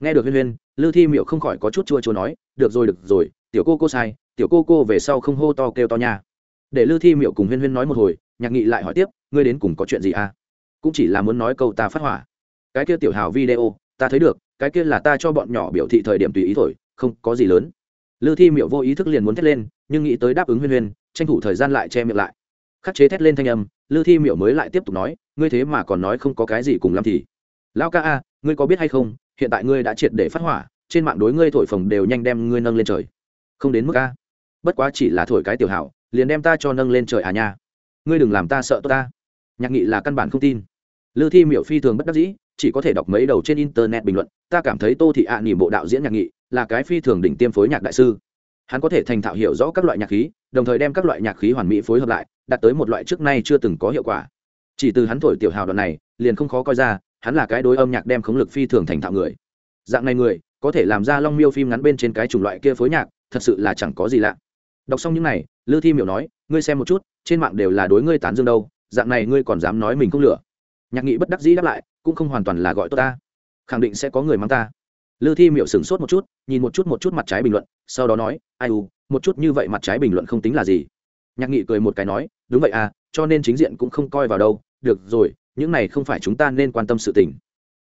Nghe được huyên huyên, lư thi miệu không khỏi có chút chua chua nói, được rồi được rồi, tiểu cô cô sai, tiểu cô cô về sau không hô to kêu to nha. Để lư thi miệu cùng huyên huyên nói một hồi, nhạc nghị lại hỏi tiếp, ngươi đến cùng có chuyện gì à? Cũng chỉ là muốn nói câu ta phát hỏa. Cái kia tiểu hào video, ta thấy được, cái kia là ta cho bọn nhỏ biểu thị thời điểm tùy ý thổi không có gì lớn. Lư thi miệu vô ý thức liền muốn thét lên, nhưng nghĩ tới đáp ứng huyên huyên, tranh thủ thời gian lại che miệng lại. Khắc chế thét lên thanh âm, lư thi miệu mới lại tiếp tục nói ngươi thế mà còn nói không có cái gì cùng làm thì. Lao ca a, ngươi có biết hay không, hiện tại ngươi đã triệt để phát hỏa, trên mạng đối ngươi thổi phồng đều nhanh đem ngươi nâng lên trời. Không đến mức a. Bất quá chỉ là thổi cái tiểu hảo, liền đem ta cho nâng lên trời à nha. Ngươi đừng làm ta sợ tôi ta. Nhạc nghị là căn bản không tin. Lư thi miểu phi thường bất đắc dĩ, chỉ có thể đọc mấy đầu trên internet bình luận, ta cảm thấy tô thị ạ à nỉ bộ đạo diễn nhạc nghị là cái phi thường đỉnh tiêm phối nhạc đại sư. Hắn có thể thành thạo hiểu rõ các loại nhạc khí, đồng thời đem các loại nhạc khí hoàn mỹ phối hợp lại, đạt tới một loại trước nay chưa từng có hiệu quả chỉ từ hắn thổi tiểu hào đoạn này, liền không khó coi ra, hắn là cái đối âm nhạc đem khống lực phi thường thành thạo người. Dạng này người, có thể làm ra long miêu phim ngắn bên trên cái chủng loại kia phối nhạc, thật sự là chẳng có gì lạ. Đọc xong những này, lư thi miểu nói, ngươi xem một chút, trên mạng đều là đối ngươi tán dương đâu, dạng này ngươi còn dám nói mình không lửa nhạc nghị bất đắc dĩ đáp lại, cũng không hoàn toàn là gọi tốt ta, khẳng định sẽ có người mang ta. Lư thi miểu sửng sốt một chút, nhìn một chút một chút mặt trái bình luận, sau đó nói, ai u, một chút như vậy mặt trái bình luận không tính là gì. Nhạc nghị cười một cái nói, đúng vậy à cho nên chính diện cũng không coi vào đâu, được rồi, những này không phải chúng ta nên quan tâm sự tình.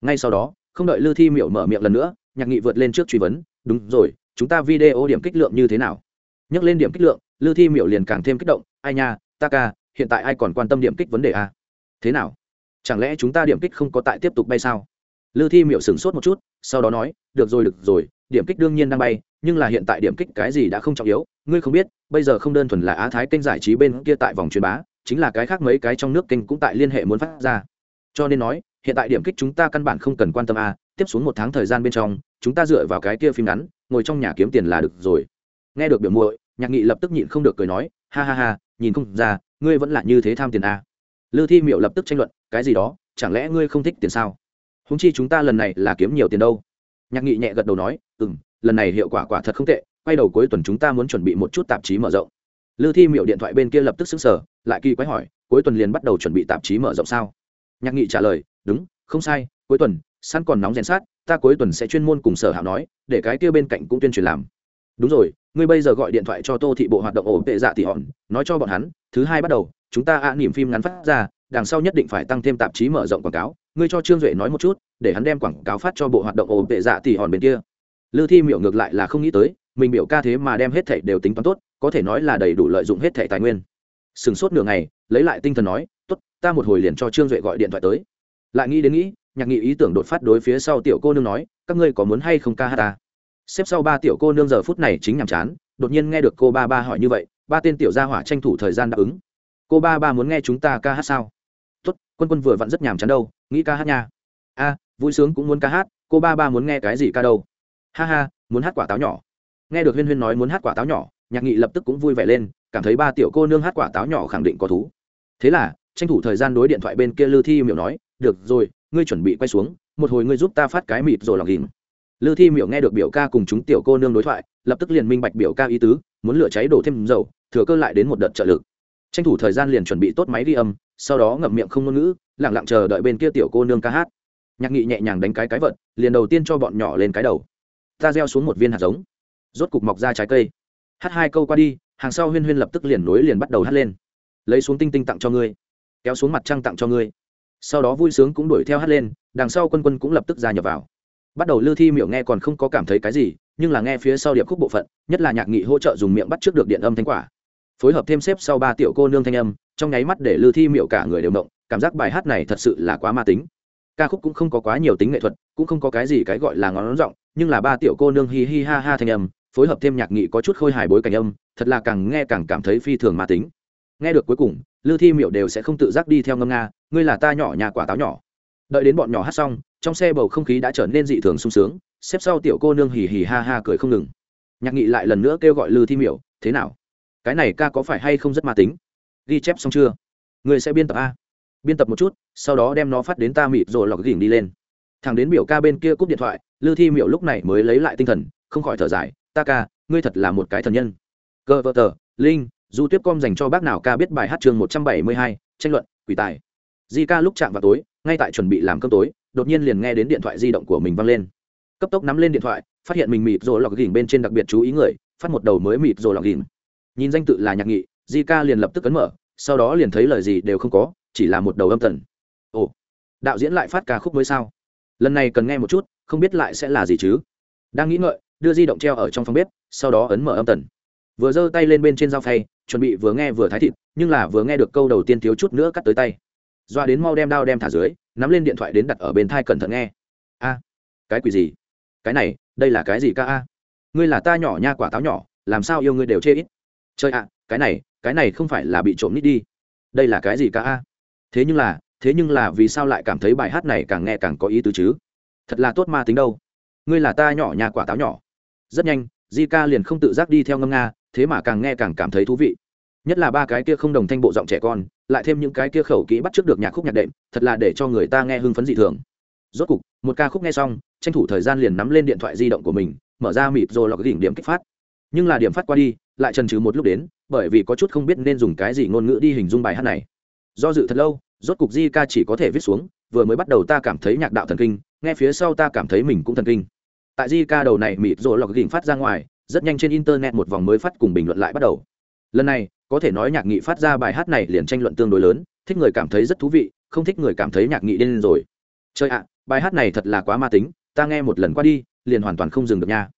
Ngay sau đó, không đợi lư thi miệu mở miệng lần nữa, nhạc nghị vượt lên trước truy vấn, đúng rồi, chúng ta video điểm kích lượng như thế nào? Nhắc lên điểm kích lượng, lư thi miệu liền càng thêm kích động, ai nha, ta ca, hiện tại ai còn quan tâm điểm kích vấn đề à? thế nào? Chẳng lẽ chúng ta điểm kích không có tại tiếp tục bay sao? Lư thi miệu sửng sốt một chút, sau đó nói, được rồi được rồi, điểm kích đương nhiên đang bay, nhưng là hiện tại điểm kích cái gì đã không trọng yếu, ngươi không biết, bây giờ không đơn thuần là á thái kênh giải trí bên kia tại vòng truyền bá chính là cái khác mấy cái trong nước kênh cũng tại liên hệ muốn phát ra. Cho nên nói, hiện tại điểm kích chúng ta căn bản không cần quan tâm a, tiếp xuống một tháng thời gian bên trong, chúng ta dựa vào cái kia phim ngắn, ngồi trong nhà kiếm tiền là được rồi. Nghe được biểu muội, nhạc nghị lập tức nhịn không được cười nói, ha ha ha, nhìn không ra, ngươi vẫn là như thế tham tiền a. Lư thi miệu lập tức tranh luận, cái gì đó, chẳng lẽ ngươi không thích tiền sao? Húng chi chúng ta lần này là kiếm nhiều tiền đâu. Nhạc nghị nhẹ gật đầu nói ừ m lần này hiệu quả quả thật không tệ, quay đầu cuối tuần chúng ta muốn chuẩn bị một chút tạp chí mở rộng lư thi miệu điện thoại bên kia lập tức xứng sở lại kỳ quái hỏi, cuối tuần liền bắt đầu chuẩn bị tạp chí mở rộng sao? Nhạc nghị trả lời, đúng, không sai, cuối tuần săn còn nóng rèn sát, ta cuối tuần sẽ chuyên môn cùng sở hạo nói, để cái kia bên cạnh cũng tuyên truyền làm. Đúng rồi, ngươi bây giờ gọi điện thoại cho tô thị bộ hoạt động ổn tệ dạ tỉ hòn, nói cho bọn hắn, thứ hai bắt đầu, chúng ta ạ niềm phim ngắn phát ra, đằng sau nhất định phải tăng thêm tạp chí mở rộng quảng cáo, ngươi cho trương duệ nói một chút, để hắn đem quảng cáo phát cho bộ hoạt động ổn tệ dạ tỉ hòn bên kia. Lư thi miểu ngược lại là không nghĩ tới, mình biểu ca thế mà đem hết thảy đều tính toán tốt có thể nói là đầy đủ lợi dụng hết thảy tài nguyên. Sừng sốt nửa ngày, lấy lại tinh thần nói, tốt, ta một hồi liền cho trương duệ gọi điện thoại tới. Lại nghĩ đến nghĩ, nhạc nghị ý tưởng đột phát đối phía sau tiểu cô nương nói, các ngươi có muốn hay không ca hát ta? Xếp sau ba tiểu cô nương giờ phút này chính nhàm chán, đột nhiên nghe được cô ba ba hỏi như vậy, ba tên tiểu gia hỏa tranh thủ thời gian đáp ứng. Cô ba ba muốn nghe chúng ta ca hát sao? Tốt, quân quân vừa vặn rất nhàm chán đâu, nghĩ ca hát nha. A, vui sướng cũng muốn ca hát, cô ba ba muốn nghe cái gì ca đâu? Ha ha, muốn hát quả táo nhỏ. Nghe được huyên huyên nói muốn hát quả táo nhỏ nhạc nghị lập tức cũng vui vẻ lên, cảm thấy ba tiểu cô nương hát quả táo nhỏ khẳng định có thú. Thế là, tranh thủ thời gian đối điện thoại bên kia lư thi miểu nói, được rồi, ngươi chuẩn bị quay xuống, một hồi ngươi giúp ta phát cái mịt rồi lòng ghìm lư thi miểu nghe được biểu ca cùng chúng tiểu cô nương đối thoại, lập tức liền minh bạch biểu ca ý tứ, muốn lửa cháy đổ thêm dầu, thừa cơ lại đến một đợt trợ lực. Tranh thủ thời gian liền chuẩn bị tốt máy ghi âm, sau đó ngậm miệng không ngôn ngữ lẳng lặng chờ đợi bên kia tiểu cô nương ca hát. Nhạc nghị nhẹ nhàng đánh cái cái vật liền đầu tiên cho bọn nhỏ lên cái đầu. Ta gieo xuống một viên hạt giống. Rốt cục mọc ra trái cây hát hai câu qua đi, hàng sau huyên huyên lập tức liền nối liền bắt đầu hát lên. Lấy xuống tinh tinh tặng cho ngươi, kéo xuống mặt trăng tặng cho ngươi. Sau đó vui sướng cũng đuổi theo hát lên, đằng sau quân quân cũng lập tức ra nhập vào. Bắt đầu lư thi miệng nghe còn không có cảm thấy cái gì, nhưng là nghe phía sau điệp khúc bộ phận, nhất là nhạc nghị hỗ trợ dùng miệng bắt trước được điện âm thanh quả. Phối hợp thêm xếp sau ba tiểu cô nương thanh âm, trong nháy mắt để lư thi miệu cả người đều động, cảm giác bài hát này thật sự là quá ma tính. Ca khúc cũng không có quá nhiều tính nghệ thuật, cũng không có cái gì cái gọi là ngón giọng, nhưng là ba tiểu cô nương hi hi ha ha thanh âm phối hợp thêm nhạc nghị có chút khôi hài bối cảnh âm, thật là càng nghe càng cảm thấy phi thường ma tính. Nghe được cuối cùng, lư thi miệu đều sẽ không tự giác đi theo ngâm nga, ngươi là ta nhỏ nhà quả táo nhỏ. Đợi đến bọn nhỏ hát xong, trong xe bầu không khí đã trở nên dị thường sung sướng, xếp sau tiểu cô nương hì hì ha ha cười không ngừng. Nhạc nghị lại lần nữa kêu gọi lư thi miểu, thế nào? Cái này ca có phải hay không rất ma tính? Ghi chép xong chưa? Người sẽ biên tập a? Biên tập một chút, sau đó đem nó phát đến ta mịt rồi lọc gỉnh đi lên. Thằng đến biểu ca bên kia cúp điện thoại, lư thi miểu lúc này mới lấy lại tinh thần, không khỏi thở dài ta ca, ngươi thật là một cái thần nhân. Cơ vợ tờ, linh, du tiếp com dành cho bác nào ca biết bài hát chương một trăm bảy mươi hai, tranh luận, quỷ tài. Di ca lúc chạm vào tối, ngay tại chuẩn bị làm cơm tối, đột nhiên liền nghe đến điện thoại di động của mình văng lên. Cấp tốc nắm lên điện thoại, phát hiện mình mịt rồi lọc gỉnh bên trên đặc biệt chú ý người, phát một đầu mới mịt rồi lọc gỉnh. Nhìn danh tự là nhạc nghị, di ca liền lập tức cấn mở, sau đó liền thấy lời gì đều không có, chỉ là một đầu âm tần. Ồ, đạo diễn lại phát ca khúc mới sao? Lần này cần nghe một chút, không biết lại sẽ là gì chứ? Đang nghĩ ngợi đưa di động treo ở trong phòng bếp, sau đó ấn mở âm tần. Vừa giơ tay lên bên trên dao phay, chuẩn bị vừa nghe vừa thái thịt, nhưng là vừa nghe được câu đầu tiên thiếu chút nữa cắt tới tay. Doa đến mau đem đao đem thả dưới, nắm lên điện thoại đến đặt ở bên thai cẩn thận nghe. A, cái quỷ gì? Cái này, đây là cái gì ca a? Ngươi là ta nhỏ nha quả táo nhỏ, làm sao yêu ngươi đều chê ít. Chơi ạ, cái này cái này không phải là bị trộm nít đi. Đây là cái gì ca a? Thế nhưng là, thế nhưng là vì sao lại cảm thấy bài hát này càng nghe càng có ý tứ chứ? Thật là tốt ma tính đâu. Ngươi là ta nhỏ nhà quả táo nhỏ rất nhanh di ca liền không tự giác đi theo ngâm nga, thế mà càng nghe càng cảm thấy thú vị. Nhất là ba cái kia không đồng thanh bộ giọng trẻ con, lại thêm những cái kia khẩu kỹ bắt trước được nhạc khúc nhạc đệm, thật là để cho người ta nghe hưng phấn dị thường. Rốt cục, một ca khúc nghe xong, tranh thủ thời gian liền nắm lên điện thoại di động của mình, mở ra mịp rồi lọc đỉnh điểm kích phát. Nhưng là điểm phát qua đi, lại trần trừ một lúc đến, bởi vì có chút không biết nên dùng cái gì ngôn ngữ đi hình dung bài hát này. Do dự thật lâu, rốt cục di ca chỉ có thể viết xuống, vừa mới bắt đầu ta cảm thấy nhạc đạo thần kinh, nghe phía sau ta cảm thấy mình cũng thần kinh tại di ca đầu này, mịt rồi lọc gỉnh phát ra ngoài, rất nhanh trên internet một vòng mới phát cùng bình luận lại bắt đầu. Lần này, có thể nói nhạc nghị phát ra bài hát này liền tranh luận tương đối lớn, thích người cảm thấy rất thú vị, không thích người cảm thấy nhạc nghị điên rồi. Chơi ạ, bài hát này thật là quá ma tính, ta nghe một lần qua đi, liền hoàn toàn không dừng được nha.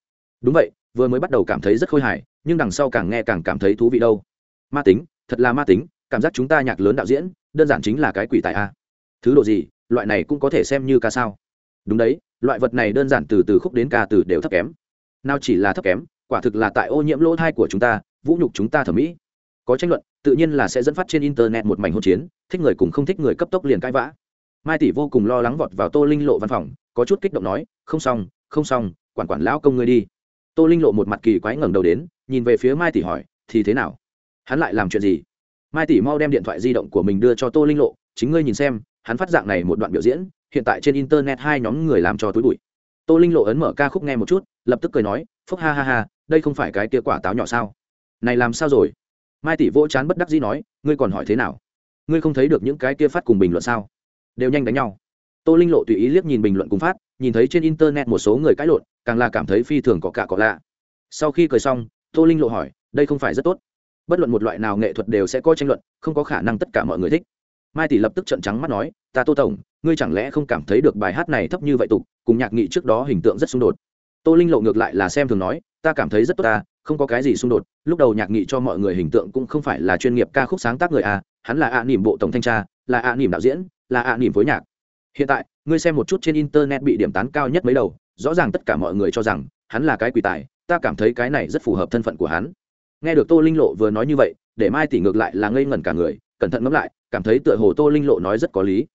Đúng vậy, vừa mới bắt đầu cảm thấy rất khôi hài, nhưng đằng sau càng nghe càng cảm thấy thú vị đâu. Ma tính, thật là ma tính, cảm giác chúng ta nhạc lớn đạo diễn, đơn giản chính là cái quỷ tại a. Thứ độ gì, loại này cũng có thể xem như ca sao. Đúng đấy loại vật này đơn giản từ từ khúc đến ca từ đều thấp kém. Nào chỉ là thấp kém, quả thực là tại ô nhiễm lỗ thai của chúng ta, vũ nhục chúng ta thẩm mỹ. Có tranh luận, tự nhiên là sẽ dẫn phát trên internet một mảnh hỗn chiến, thích người cùng không thích người cấp tốc liền cãi vã. Mai tỷ vô cùng lo lắng vọt vào tô linh lộ văn phòng, có chút kích động nói, không xong không xong, quản quản lão công ngươi đi. Tô linh lộ một mặt kỳ quái ngẩng đầu đến, nhìn về phía mai tỷ hỏi, thì thế nào? Hắn lại làm chuyện gì? Mai tỷ mau đem điện thoại di động của mình đưa cho tô linh lộ, chính ngươi nhìn xem hắn phát dạng này một đoạn biểu diễn, hiện tại trên internet hai nhóm người làm cho túi bụi. Tô linh lộ ấn mở ca khúc nghe một chút, lập tức cười nói, phúc ha ha ha, đây không phải cái tia quả táo nhỏ sao? Này làm sao rồi? Mai tỷ vỗ chán bất đắc dĩ nói, ngươi còn hỏi thế nào? Ngươi không thấy được những cái kia phát cùng bình luận sao? Đều nhanh đánh nhau. Tô linh lộ tùy ý liếc nhìn bình luận cùng phát, nhìn thấy trên internet một số người cãi lộn, càng là cảm thấy phi thường có cả có lạ. Sau khi cười xong, tô linh lộ hỏi, đây không phải rất tốt. Bất luận một loại nào nghệ thuật đều sẽ có tranh luận, không có khả năng tất cả mọi người thích mai tỷ lập tức trợn trắng mắt nói, ta tô tổng, ngươi chẳng lẽ không cảm thấy được bài hát này thấp như vậy tục, cùng nhạc nghị trước đó hình tượng rất xung đột? Tô linh lộ ngược lại là xem thường nói, ta cảm thấy rất tốt ta, không có cái gì xung đột, lúc đầu nhạc nghị cho mọi người hình tượng cũng không phải là chuyên nghiệp ca khúc sáng tác người a hắn là ạ à nỉm bộ tổng thanh tra, là ạ à nỉm đạo diễn, là ạ à nỉm phối nhạc. Hiện tại, ngươi xem một chút trên internet bị điểm tán cao nhất mấy đầu, rõ ràng tất cả mọi người cho rằng hắn là cái quỷ tài, ta cảm thấy cái này rất phù hợp thân phận của hắn. Nghe được tô linh lộ vừa nói như vậy, để mai tỷ ngược lại là ngây ngẩn cả người cẩn thận ngẫm lại, cảm thấy tựa hồ tô linh lộ nói rất có lý.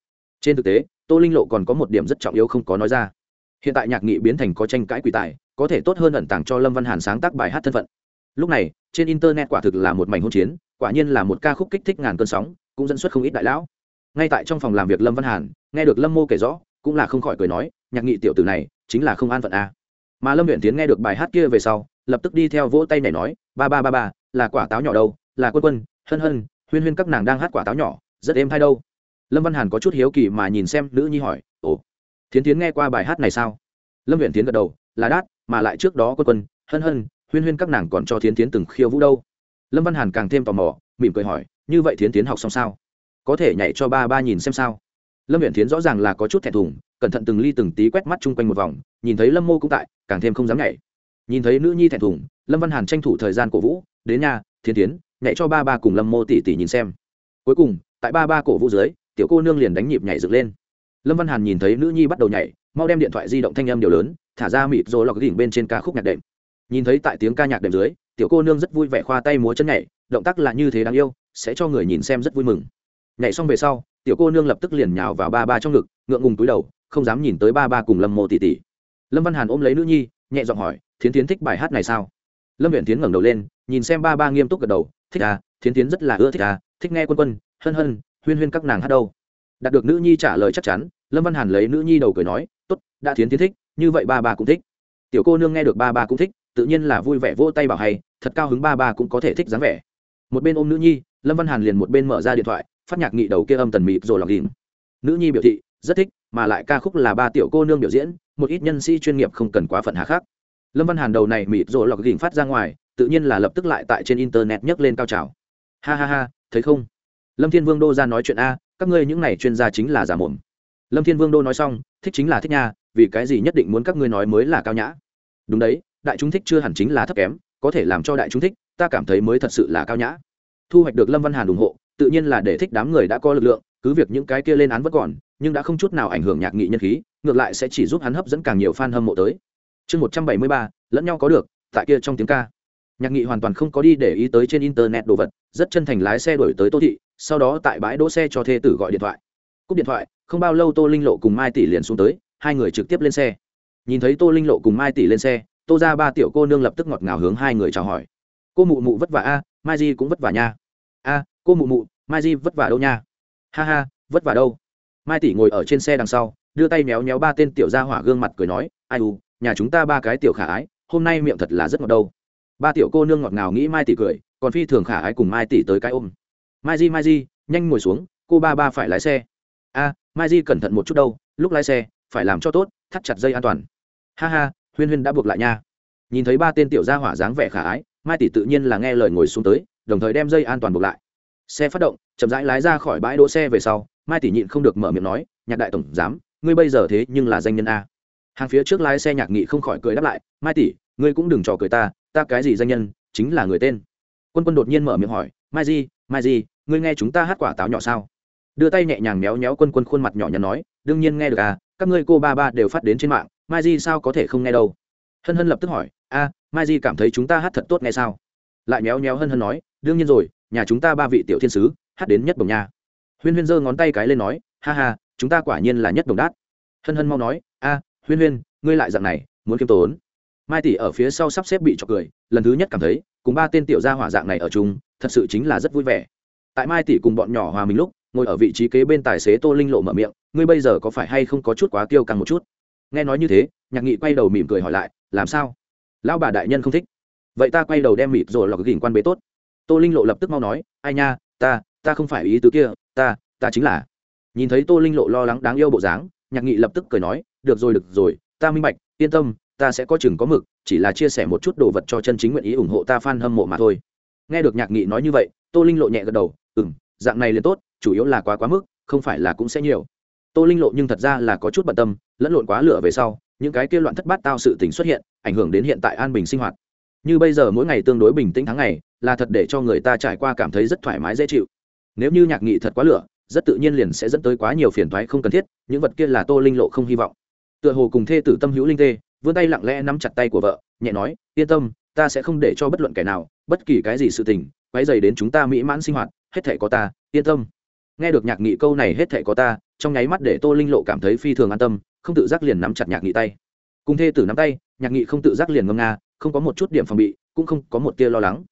Trên thực tế, tô linh lộ còn có một điểm rất trọng yếu không có nói ra. Hiện tại nhạc nghị biến thành có tranh cãi quỷ tài, có thể tốt hơn ẩn tàng cho lâm văn hàn sáng tác bài hát thân phận. Lúc này, trên internet quả thực là một mảnh hỗn chiến, quả nhiên là một ca khúc kích thích ngàn cơn sóng, cũng dẫn xuất không ít đại lão. Ngay tại trong phòng làm việc lâm văn hàn, nghe được lâm mô kể rõ, cũng là không khỏi cười nói, nhạc nghị tiểu tử này, chính là không an phận a. Mà lâm huyện tiến nghe được bài hát kia về sau, lập tức đi theo vỗ tay này nói, ba ba ba ba, là quả táo nhỏ đâu, là quân quân, hân hân huyên huyên các nàng đang hát quả táo nhỏ, rất êm hay đâu. Lâm văn hàn có chút hiếu kỳ mà nhìn xem nữ nhi hỏi, ồ, thiến tiến nghe qua bài hát này sao? Lâm huyện tiến gật đầu, là đát, mà lại trước đó quân quân, hân hân, huyên huyên các nàng còn cho thiến tiến từng khiêu vũ đâu. Lâm văn hàn càng thêm tò mò, mỉm cười hỏi, như vậy thiến tiến học xong sao? Có thể nhảy cho ba ba nhìn xem sao? Lâm huyện tiến rõ ràng là có chút thẹn thùng, cẩn thận từng ly từng tí quét mắt chung quanh một vòng, nhìn thấy lâm mô cũng tại, càng thêm không dám nhảy. Nhìn thấy nữ nhi thẹn thùng, lâm văn hàn tranh thủ thời gian cổ vũ, đến nhà thiên tiến nhảy cho ba ba cùng lâm mô tỷ tỷ nhìn xem. Cuối cùng, tại ba ba cổ vũ dưới, tiểu cô nương liền đánh nhịp nhảy dựng lên. Lâm văn hàn nhìn thấy nữ nhi bắt đầu nhảy, mau đem điện thoại di động thanh âm điều lớn, thả ra mịt rồi lọc đỉnh bên trên ca khúc nhạc đệm. Nhìn thấy tại tiếng ca nhạc đệm dưới, tiểu cô nương rất vui vẻ khoa tay múa chân nhảy, động tác là như thế đáng yêu, sẽ cho người nhìn xem rất vui mừng. Nhảy xong về sau, tiểu cô nương lập tức liền nhào vào ba ba trong ngực, ngượng ngùng túi đầu, không dám nhìn tới ba ba cùng lâm mô tỷ tỷ lâm văn hàn ôm lấy nữ nhi, nhẹ giọng hỏi, thiến tiến thích bài hát này sao? Lâm viện tiến ngẩng đầu lên, nhìn xem ba ba nghiêm túc gật đầu thích à thiến tiến rất là ưa thích à thích nghe quân quân, hân hân, huyên huyên các nàng hát đâu. Đạt được nữ nhi trả lời chắc chắn, lâm văn hàn lấy nữ nhi đầu cười nói, tốt, đã thiến tiến thích, như vậy ba ba cũng thích. Tiểu cô nương nghe được ba ba cũng thích, tự nhiên là vui vẻ vỗ tay bảo hay, thật cao hứng ba ba cũng có thể thích dáng vẻ. Một bên ôm nữ nhi, lâm văn hàn liền một bên mở ra điện thoại, phát nhạc nghị đầu kia âm tần mịt rồi lọc ghìm nữ nhi biểu thị, rất thích, mà lại ca khúc là ba tiểu cô nương biểu diễn, một ít nhân sĩ chuyên nghiệp không cần quá phận hà khác lâm văn hàn đầu này mịt rồi lọc ghìm phát ra ngoài tự nhiên là lập tức lại tại trên internet nhấc lên cao trào. Ha ha ha, thấy không? Lâm thiên vương đô ra nói chuyện a, các ngươi những này chuyên gia chính là giả mồm. Lâm thiên vương đô nói xong, thích chính là thích nha, vì cái gì nhất định muốn các ngươi nói mới là cao nhã. Đúng đấy, đại chúng thích chưa hẳn chính là thấp kém, có thể làm cho đại chúng thích, ta cảm thấy mới thật sự là cao nhã. Thu hoạch được lâm văn hàn ủng hộ, tự nhiên là để thích đám người đã có lực lượng, cứ việc những cái kia lên án vẫn còn, nhưng đã không chút nào ảnh hưởng nhạc nghị nhân khí, ngược lại sẽ chỉ giúp hắn hấp dẫn càng nhiều fan hâm mộ tới. Chương một trăm bảy mươi ba, lẫn nhau có được, tại kia trong tiếng ca nhạc nghị hoàn toàn không có đi để ý tới trên internet đồ vật, rất chân thành lái xe đổi tới tô thị, sau đó tại bãi đỗ xe cho thê tử gọi điện thoại. Cúp điện thoại, không bao lâu tô linh lộ cùng mai tỷ liền xuống tới, hai người trực tiếp lên xe. Nhìn thấy tô linh lộ cùng mai tỷ lên xe, tô ra ba tiểu cô nương lập tức ngọt ngào hướng hai người chào hỏi. Cô mụ mụ vất vả a, mai di cũng vất vả nha. A, cô mụ mụ, mai di vất vả đâu nha? Ha ha, vất vả đâu. Mai tỷ ngồi ở trên xe đằng sau, đưa tay méo méo ba tên tiểu gia hỏa gương mặt cười nói, ai u, nhà chúng ta ba cái tiểu khả ái, hôm nay miệng thật là rất ngọt đâu ba tiểu cô nương ngọt ngào nghĩ mai tỷ cười, còn phi thường khả ái cùng mai tỷ tới cái ôm. Mai di mai di, nhanh ngồi xuống, cô ba ba phải lái xe. A, mai di cẩn thận một chút đâu, lúc lái xe, phải làm cho tốt, thắt chặt dây an toàn. Ha ha, huyên huyên đã buộc lại nha. Nhìn thấy ba tên tiểu gia hỏa dáng vẻ khả ái, mai tỷ tự nhiên là nghe lời ngồi xuống tới, đồng thời đem dây an toàn buộc lại. Xe phát động, chậm rãi lái ra khỏi bãi đỗ xe về sau, mai tỷ nhịn không được mở miệng nói, nhạc đại tổng giám, ngươi bây giờ thế nhưng là danh nhân a. Hàng phía trước lái xe nhạc nghị không khỏi cười đáp lại, mai tỷ, ngươi cũng đừng trò cười ta ta cái gì danh nhân, chính là người tên. Quân quân đột nhiên mở miệng hỏi, mai di mai di, ngươi nghe chúng ta hát quả táo nhỏ sao? Đưa tay nhẹ nhàng méo méo quân quân khuôn mặt nhỏ nhắn nói, đương nhiên nghe được à các ngươi cô ba ba đều phát đến trên mạng, mai di sao có thể không nghe đâu? Hân hân lập tức hỏi, a, mai di cảm thấy chúng ta hát thật tốt nghe sao? Lại méo méo hân hân nói, đương nhiên rồi, nhà chúng ta ba vị tiểu thiên sứ, hát đến nhất đồng nha. Huyên huyên giơ ngón tay cái lên nói, ha ha, chúng ta quả nhiên là nhất đồng đát. Hân hân mau nói, a, huyên huyên, ngươi lại dạng này, muốn kiêm tốn mai tỷ ở phía sau sắp xếp bị trọc cười, lần thứ nhất cảm thấy, cùng ba tên tiểu gia hỏa dạng này ở chung, thật sự chính là rất vui vẻ. Tại mai tỷ cùng bọn nhỏ hòa mình lúc, ngồi ở vị trí kế bên tài xế tô linh lộ mở miệng, ngươi bây giờ có phải hay không có chút quá tiêu căng một chút? Nghe nói như thế, nhạc nghị quay đầu mỉm cười hỏi lại, làm sao? Lão bà đại nhân không thích. Vậy ta quay đầu đem mịt rồi lọc gỉnh quan bế tốt. Tô linh lộ lập tức mau nói, ai nha, ta ta không phải ý tứ kia, ta ta chính là. Nhìn thấy tô linh lộ lo lắng đáng yêu bộ dáng, nhạc nghị lập tức cười nói, được rồi được rồi, ta minh bạch, yên tâm ta sẽ có chừng có mực, chỉ là chia sẻ một chút đồ vật cho chân chính nguyện ý ủng hộ ta f a n hâm mộ mà thôi. Nghe được nhạc nghị nói như vậy, tô linh lộ nhẹ gật đầu ừ m dạng này liền tốt, chủ yếu là quá quá mức, không phải là cũng sẽ nhiều. Tô linh lộ nhưng thật ra là có chút bận tâm, lẫn lộn quá lửa về sau, những cái kia loạn thất bát tao sự tình xuất hiện, ảnh hưởng đến hiện tại an bình sinh hoạt. Như bây giờ mỗi ngày tương đối bình tĩnh tháng ngày, là thật để cho người ta trải qua cảm thấy rất thoải mái dễ chịu. Nếu như nhạc nghị thật quá lửa, rất tự nhiên liền sẽ dẫn tới quá nhiều phiền thoái không cần thiết, những vật kia là tô linh lộ không hy vọng. Tựa hồ cùng thê tử tâm hữu linh tê vươn tay lặng lẽ nắm chặt tay của vợ, nhẹ nói, yên tâm, ta sẽ không để cho bất luận kẻ nào, bất kỳ cái gì sự tình, quấy dày đến chúng ta mỹ mãn sinh hoạt, hết thể có ta, yên tâm. Nghe được nhạc nghị câu này, hết thể có ta, trong nháy mắt để tô linh lộ cảm thấy phi thường an tâm, không tự giác liền nắm chặt nhạc nghị tay. Cùng thê tử nắm tay, nhạc nghị không tự giác liền ngâm nga, không có một chút điểm phòng bị, cũng không có một tia lo lắng.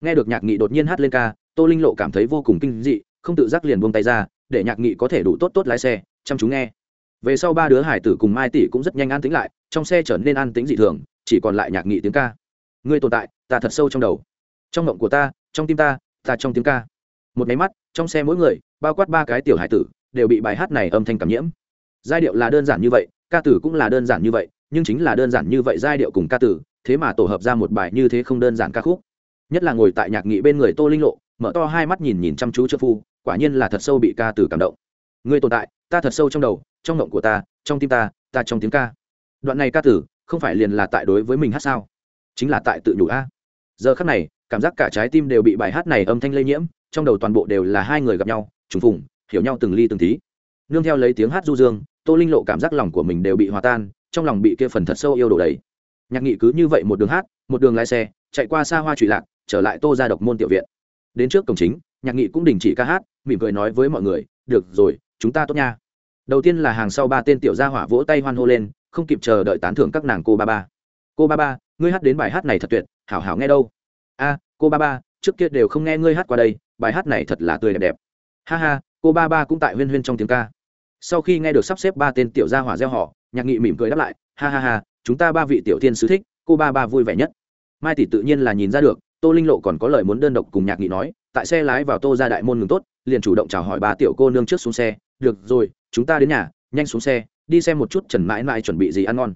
Nghe được nhạc nghị đột nhiên hát lên ca, tô linh lộ cảm thấy vô cùng kinh dị, không tự giác liền buông tay ra, để nhạc nghị có thể đủ tốt tốt lái xe, chăm chú nghe về sau ba đứa hải tử cùng mai tỷ cũng rất nhanh an tĩnh lại, trong xe trở nên an tĩnh dị thường, chỉ còn lại nhạc nghị tiếng ca. Ngươi tồn tại, ta thật sâu trong đầu. Trong mộng của ta, trong tim ta ta trong tiếng ca. Một máy mắt, trong xe mỗi người, bao quát ba cái tiểu hải tử, đều bị bài hát này âm thanh cảm nhiễm. Giai điệu là đơn giản như vậy, ca tử cũng là đơn giản như vậy, nhưng chính là đơn giản như vậy giai điệu cùng ca tử thế mà tổ hợp ra một bài như thế không đơn giản ca khúc. Nhất là ngồi tại nhạc nghị bên người tô linh lộ, mở to hai mắt nhìn nhìn chăm chú trợ phu, quả nhiên là thật sâu bị ca tử cảm động. Ngươi tồn tại ta thật sâu trong đầu, trong ngộng của ta, trong tim ta ta trong tiếng ca. Đoạn này ca tử, không phải liền là tại đối với mình hát sao? Chính là tại tự nhủ a. Giờ khắc này, cảm giác cả trái tim đều bị bài hát này âm thanh lây nhiễm, trong đầu toàn bộ đều là hai người gặp nhau, trùng phùng, hiểu nhau từng ly từng tí. Nương theo lấy tiếng hát du dương, tô linh lộ cảm giác lòng của mình đều bị hòa tan, trong lòng bị kia phần thật sâu yêu đổ đầy. Nhạc nghị cứ như vậy một đường hát, một đường lái xe, chạy qua xa hoa trụy lạc, trở lại tô ra độc môn tiểu viện. Đến trước cổng chính, nhạc nghị cũng đình chỉ ca hát, mỉm cười nói với mọi người, được rồi chúng ta tốt nha. Đầu tiên là hàng sau ba tên tiểu gia hỏa vỗ tay hoan hô lên, không kịp chờ đợi tán thưởng các nàng cô ba ba. Cô ba ba, ngươi hát đến bài hát này thật tuyệt, hảo hảo nghe đâu. A, cô ba ba, trước kia đều không nghe ngươi hát qua đây, bài hát này thật là tươi đẹp đẹp. Ha ha, cô ba ba cũng tại huyên huyên trong tiếng ca. Sau khi nghe được sắp xếp ba tên tiểu gia hỏa gieo họ nhạc nghị mỉm cười đáp lại, ha ha ha, chúng ta ba vị tiểu tiên sứ thích, cô ba ba vui vẻ nhất. Mai tỷ tự nhiên là nhìn ra được, tô linh lộ còn có lời muốn đơn độc cùng nhạc nghị nói, tại xe lái vào tô ra đại môn ngừng tốt, liền chủ động chào hỏi ba tiểu cô nương trước xuống xe được rồi, chúng ta đến nhà, nhanh xuống xe, đi xem một chút trần mãi mãi chuẩn bị gì ăn ngon.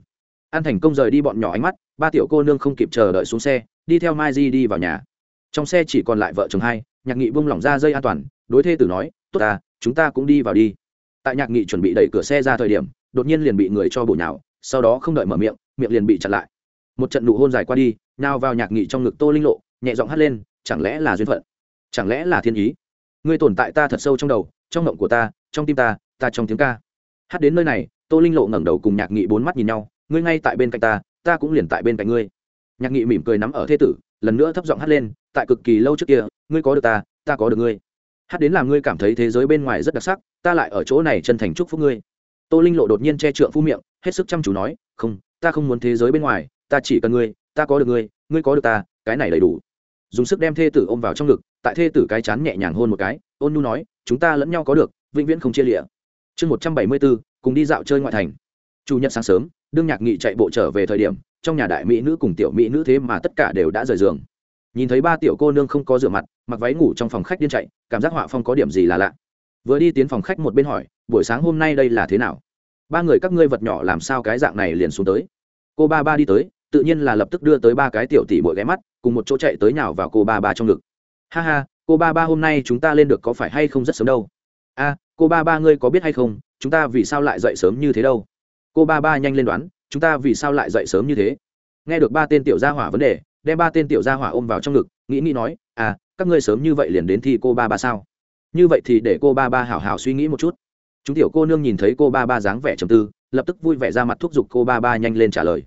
An thành công rời đi bọn nhỏ ánh mắt, ba tiểu cô nương không kịp chờ đợi xuống xe, đi theo mai di đi vào nhà. Trong xe chỉ còn lại vợ chồng hai, nhạc nghị buông lỏng ra dây an toàn, đối thê tử nói, tốt ta, chúng ta cũng đi vào đi. Tại nhạc nghị chuẩn bị đẩy cửa xe ra thời điểm, đột nhiên liền bị người cho bổ nhào, sau đó không đợi mở miệng miệng liền bị chặn lại. Một trận nụ hôn dài qua đi nào vào nhạc nghị trong ngực tô linh lộ, nhẹ giọng hắt lên, chẳng lẽ là duyên phận? Chẳng lẽ là thiên ý? Ngươi tồn tại ta thật sâu trong đầu, trong mộng của ta trong tim ta ta trong tiếng ca. Hát đến nơi này, tô linh lộ ngẩng đầu cùng nhạc nghị bốn mắt nhìn nhau, ngươi ngay tại bên cạnh ta ta cũng liền tại bên cạnh ngươi. Nhạc nghị mỉm cười nắm ở thế tử, lần nữa thấp giọng hát lên, tại cực kỳ lâu trước kia, ngươi có được ta ta có được ngươi. Hát đến làm ngươi cảm thấy thế giới bên ngoài rất đặc sắc, ta lại ở chỗ này chân thành chúc phúc ngươi. Tô linh lộ đột nhiên che trượng phu miệng, hết sức chăm chú nói, không, ta không muốn thế giới bên ngoài, ta chỉ cần ngươi, ta có được ngươi ngươi có được ta, cái này đầy đủ. Dùng sức đem thê tử ôm vào trong ngực, tại thê tử cái chán nhẹ nhàng hôn một cái, ôn nu nói, chúng ta lẫn nhau có được vĩnh viễn không chia lịa chương một trăm bảy mươi bốn, cùng đi dạo chơi ngoại thành. Chủ nhật sáng sớm, đương nhạc nghị chạy bộ trở về thời điểm, trong nhà đại mỹ nữ cùng tiểu mỹ nữ thế mà tất cả đều đã rời giường. Nhìn thấy ba tiểu cô nương không có rửa mặt, mặc váy ngủ trong phòng khách điên chạy, cảm giác họa phong có điểm gì là lạ. Vừa đi tiến phòng khách một bên hỏi, buổi sáng hôm nay đây là thế nào? Ba người các ngươi vật nhỏ làm sao cái dạng này liền xuống tới. Cô ba ba đi tới, tự nhiên là lập tức đưa tới ba cái tiểu tỷ bội ghé mắt, cùng một chỗ chạy tới nhào vào cô ba ba trong ngực. Ha ha, cô ba ba hôm nay chúng ta lên được có phải hay không rất sớm đâu? A, cô ba ba ngươi có biết hay không, chúng ta vì sao lại dậy sớm như thế đâu? Cô ba ba nhanh lên đoán, chúng ta vì sao lại dậy sớm như thế? Nghe được ba tên tiểu gia hỏa vấn đề, đem ba tên tiểu gia hỏa ôm vào trong ngực, nghĩ nghĩ nói à các ngươi sớm như vậy liền đến thi cô ba ba sao? Như vậy thì để cô ba ba hảo hảo suy nghĩ một chút. Chúng tiểu cô nương nhìn thấy cô ba ba dáng vẻ trầm tư, lập tức vui vẻ ra mặt thúc giục cô ba ba nhanh lên trả lời.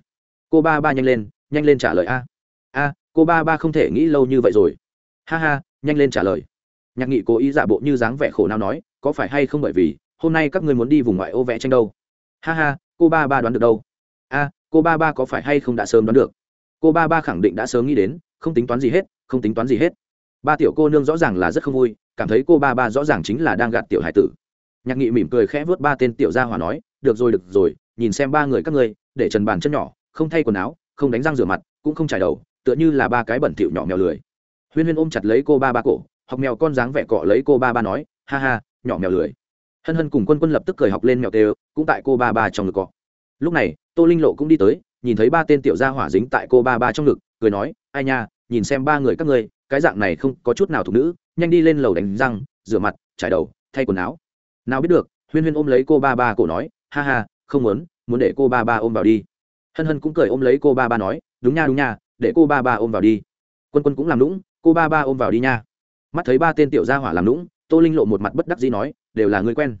Cô ba ba nhanh lên nhanh lên trả lời a. A, cô ba ba không thể nghĩ lâu như vậy rồi. Ha ha, nhanh lên trả lời nhạc nghị cố ý giả bộ như dáng vẻ khổ nào nói, có phải hay không bởi vì, hôm nay các ngươi muốn đi vùng ngoại ô vẽ tranh đâu? Ha ha, cô ba ba đoán được đâu. A, cô ba ba có phải hay không đã sớm đoán được? Cô ba ba khẳng định đã sớm nghĩ đến, không tính toán gì hết, không tính toán gì hết. Ba tiểu cô nương rõ ràng là rất không vui, cảm thấy cô ba ba rõ ràng chính là đang gạt tiểu hải tử. Nhạc nghị mỉm cười khẽ vớt ba tên tiểu gia hỏa nói, được rồi được rồi, nhìn xem ba người các ngươi, để trần bàn chân nhỏ, không thay quần áo, không đánh răng rửa mặt, cũng không trải đầu, tựa như là ba cái bẩn thỉu nhỏ mèo lười. Huyên huyên ôm chặt lấy cô ba ba cổ học mèo con dáng vẻ cọ lấy cô ba ba nói, ha ha, nhỏ mèo lười. Hân hân cùng quân quân lập tức cười học lên mèo tê cũng tại cô ba ba trong ngực cọ. Lúc này, tô linh lộ cũng đi tới, nhìn thấy ba tên tiểu gia hỏa dính tại cô ba ba trong ngực, cười nói, ai nha, nhìn xem ba người các ngươi, cái dạng này không có chút nào thuộc nữ, nhanh đi lên lầu đánh răng, rửa mặt, trải đầu, thay quần áo. Nào biết được, huyên huyên ôm lấy cô ba ba cổ nói, ha ha, không muốn muốn để cô ba ba ôm vào đi. Hân hân cũng cười ôm lấy cô ba ba nói, đúng nha đúng nha, để cô ba ba ôm vào đi. Quân quân cũng làm lũng cô ba ba ôm vào đi nha mắt thấy ba tên tiểu gia hỏa làm lũng, tô linh lộ một mặt bất đắc dĩ nói, đều là người quen.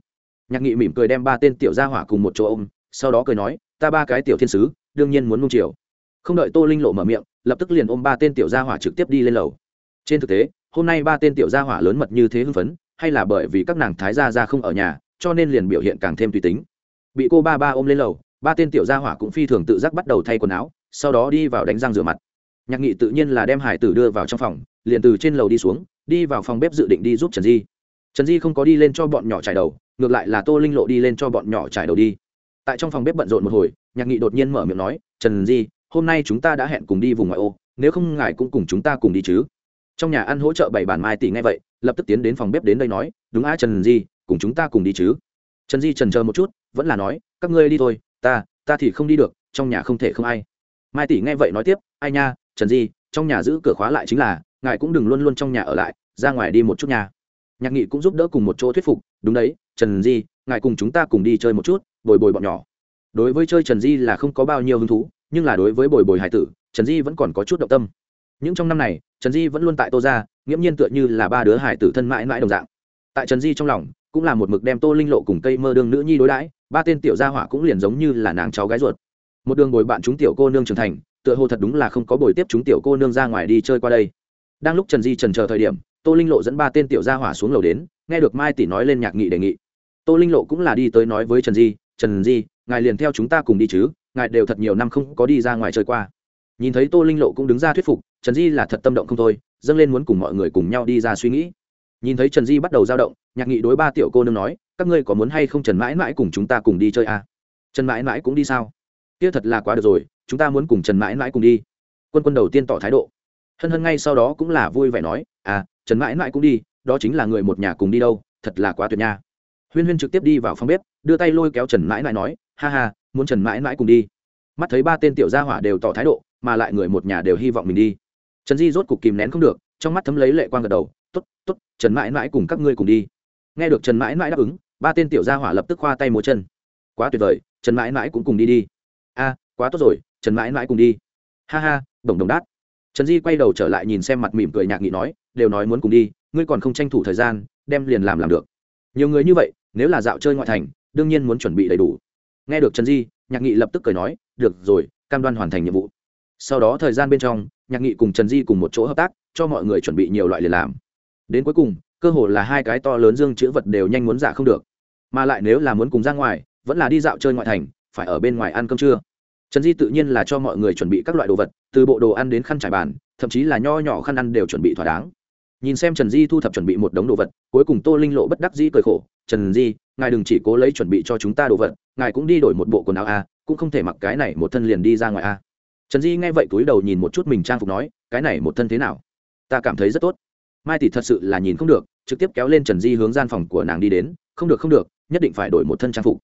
Nhạc nghị mỉm cười đem ba tên tiểu gia hỏa cùng một chỗ ôm, sau đó cười nói, ta ba cái tiểu thiên sứ, đương nhiên muốn nung chiều. Không đợi tô linh lộ mở miệng, lập tức liền ôm ba tên tiểu gia hỏa trực tiếp đi lên lầu. Trên thực tế, hôm nay ba tên tiểu gia hỏa lớn mật như thế hưng phấn, hay là bởi vì các nàng thái gia ra không ở nhà, cho nên liền biểu hiện càng thêm tùy tính. Bị cô ba ba ôm lên lầu, ba tên tiểu gia hỏa cũng phi thường tự giác bắt đầu thay quần áo, sau đó đi vào đánh răng rửa mặt. Nhạc nghị tự nhiên là đem hải tử đưa vào trong phòng, liền từ trên lầu đi xuống đi vào phòng bếp dự định đi giúp trần di. Trần di không có đi lên cho bọn nhỏ trải đầu, ngược lại là tô linh lộ đi lên cho bọn nhỏ trải đầu đi. Tại trong phòng bếp bận rộn một hồi, nhạc nghị đột nhiên mở miệng nói, trần di, hôm nay chúng ta đã hẹn cùng đi vùng ngoại ô, nếu không ngài cũng cùng chúng ta cùng đi chứ? Trong nhà ăn hỗ trợ bảy bản mai tỷ ngay vậy, lập tức tiến đến phòng bếp đến đây nói, đúng á trần di, cùng chúng ta cùng đi chứ? Trần di trần chờ một chút, vẫn là nói, các ngươi đi thôi, ta ta thì không đi được, trong nhà không thể không ai. Mai tỷ nghe vậy nói tiếp, ai nha, trần di, trong nhà giữ cửa khóa lại chính là, ngài cũng đừng luôn luôn trong nhà ở lại ra ngoài đi một chút nhà nhạc nghị cũng giúp đỡ cùng một chỗ thuyết phục, đúng đấy, trần di, ngài cùng chúng ta cùng đi chơi một chút, bồi bồi bọn nhỏ. Đối với chơi trần di là không có bao nhiêu hứng thú, nhưng là đối với bồi bồi hải tử, trần di vẫn còn có chút động tâm. Những trong năm này, trần di vẫn luôn tại tô ra nghiễm nhiên tựa như là ba đứa hải tử thân mãi mãi đồng dạng. Tại trần di trong lòng, cũng là một mực đem tô linh lộ cùng cây mơ đương nữ nhi đối đãi, ba tên tiểu gia hỏa cũng liền giống như là nàng cháu gái ruột. Một đường bồi bạn chúng tiểu cô nương trưởng thành, tựa hồ thật đúng là không có bồi tiếp chúng tiểu cô nương ra ngoài đi chơi qua đây. Đang lúc trần di trần chờ thời điểm tô linh lộ dẫn ba tên tiểu gia hỏa xuống lầu đến, nghe được mai tỷ nói lên nhạc nghị đề nghị. Tô linh lộ cũng là đi tới nói với trần di trần di, ngài liền theo chúng ta cùng đi chứ, ngài đều thật nhiều năm không có đi ra ngoài chơi qua. Nhìn thấy tô linh lộ cũng đứng ra thuyết phục, trần di là thật tâm động không thôi, dâng lên muốn cùng mọi người cùng nhau đi ra suy nghĩ. Nhìn thấy trần di bắt đầu dao động, nhạc nghị đối ba tiểu cô nương nói, các ngươi có muốn hay không trần mãi mãi cùng chúng ta cùng đi chơi à? trần mãi mãi cũng đi sao? Kia thật là quá được rồi, chúng ta muốn cùng trần mãi mãi cùng đi. Quân quân đầu tiên tỏ thái độ. Hân hân ngay sau đó cũng là vui vẻ nói à trần mãi mãi cũng đi, đó chính là người một nhà cùng đi đâu, thật là quá tuyệt nha. Huyên huyên trực tiếp đi vào phòng bếp, đưa tay lôi kéo trần mãi mãi nói, ha ha, muốn trần mãi mãi cùng đi. Mắt thấy ba tên tiểu gia hỏa đều tỏ thái độ, mà lại người một nhà đều hy vọng mình đi. Trần di rốt cục kìm nén không được, trong mắt thấm lấy lệ quang gật đầu t ố t t ố t trần mãi mãi cùng các ngươi cùng đi. Nghe được trần mãi mãi đáp ứng, ba tên tiểu gia hỏa lập tức khoa tay múa chân. Quá tuyệt vời, trần mãi mãi cũng cùng đi đi. A, quá tốt rồi, trần mãi mãi cùng đi. Ha ha, đồng đồng đát. Trần di quay đầu trở lại nhìn xem mặt mỉm cười nhạc nghị nói đều nói muốn cùng đi, ngươi còn không tranh thủ thời gian, đem liền làm làm được. Nhiều người như vậy, nếu là dạo chơi ngoại thành, đương nhiên muốn chuẩn bị đầy đủ. Nghe được trần di, nhạc nghị lập tức cười nói, được rồi, cam đoan hoàn thành nhiệm vụ. Sau đó thời gian bên trong, nhạc nghị cùng trần di cùng một chỗ hợp tác, cho mọi người chuẩn bị nhiều loại liền làm. Đến cuối cùng, cơ hồ là hai cái to lớn dương chữ vật đều nhanh muốn giả không được. Mà lại nếu là muốn cùng ra ngoài, vẫn là đi dạo chơi ngoại thành, phải ở bên ngoài ăn cơm trưa. Trần di tự nhiên là cho mọi người chuẩn bị các loại đồ vật, từ bộ đồ ăn đến khăn trải bàn, thậm chí là nho nhỏ khăn ăn đều chuẩn bị thỏa đáng nhìn xem trần di thu thập chuẩn bị một đống đồ vật, cuối cùng tô linh lộ bất đắc di cười khổ, trần di, ngài đừng chỉ cố lấy chuẩn bị cho chúng ta đồ vật, ngài cũng đi đổi một bộ quần áo a, cũng không thể mặc cái này một thân liền đi ra ngoài a. Trần di nghe vậy túi đầu nhìn một chút mình trang phục nói, cái này một thân thế nào? Ta cảm thấy rất tốt. Mai tỷ thật sự là nhìn không được, trực tiếp kéo lên trần di hướng gian phòng của nàng đi đến, không được không được, nhất định phải đổi một thân trang phục.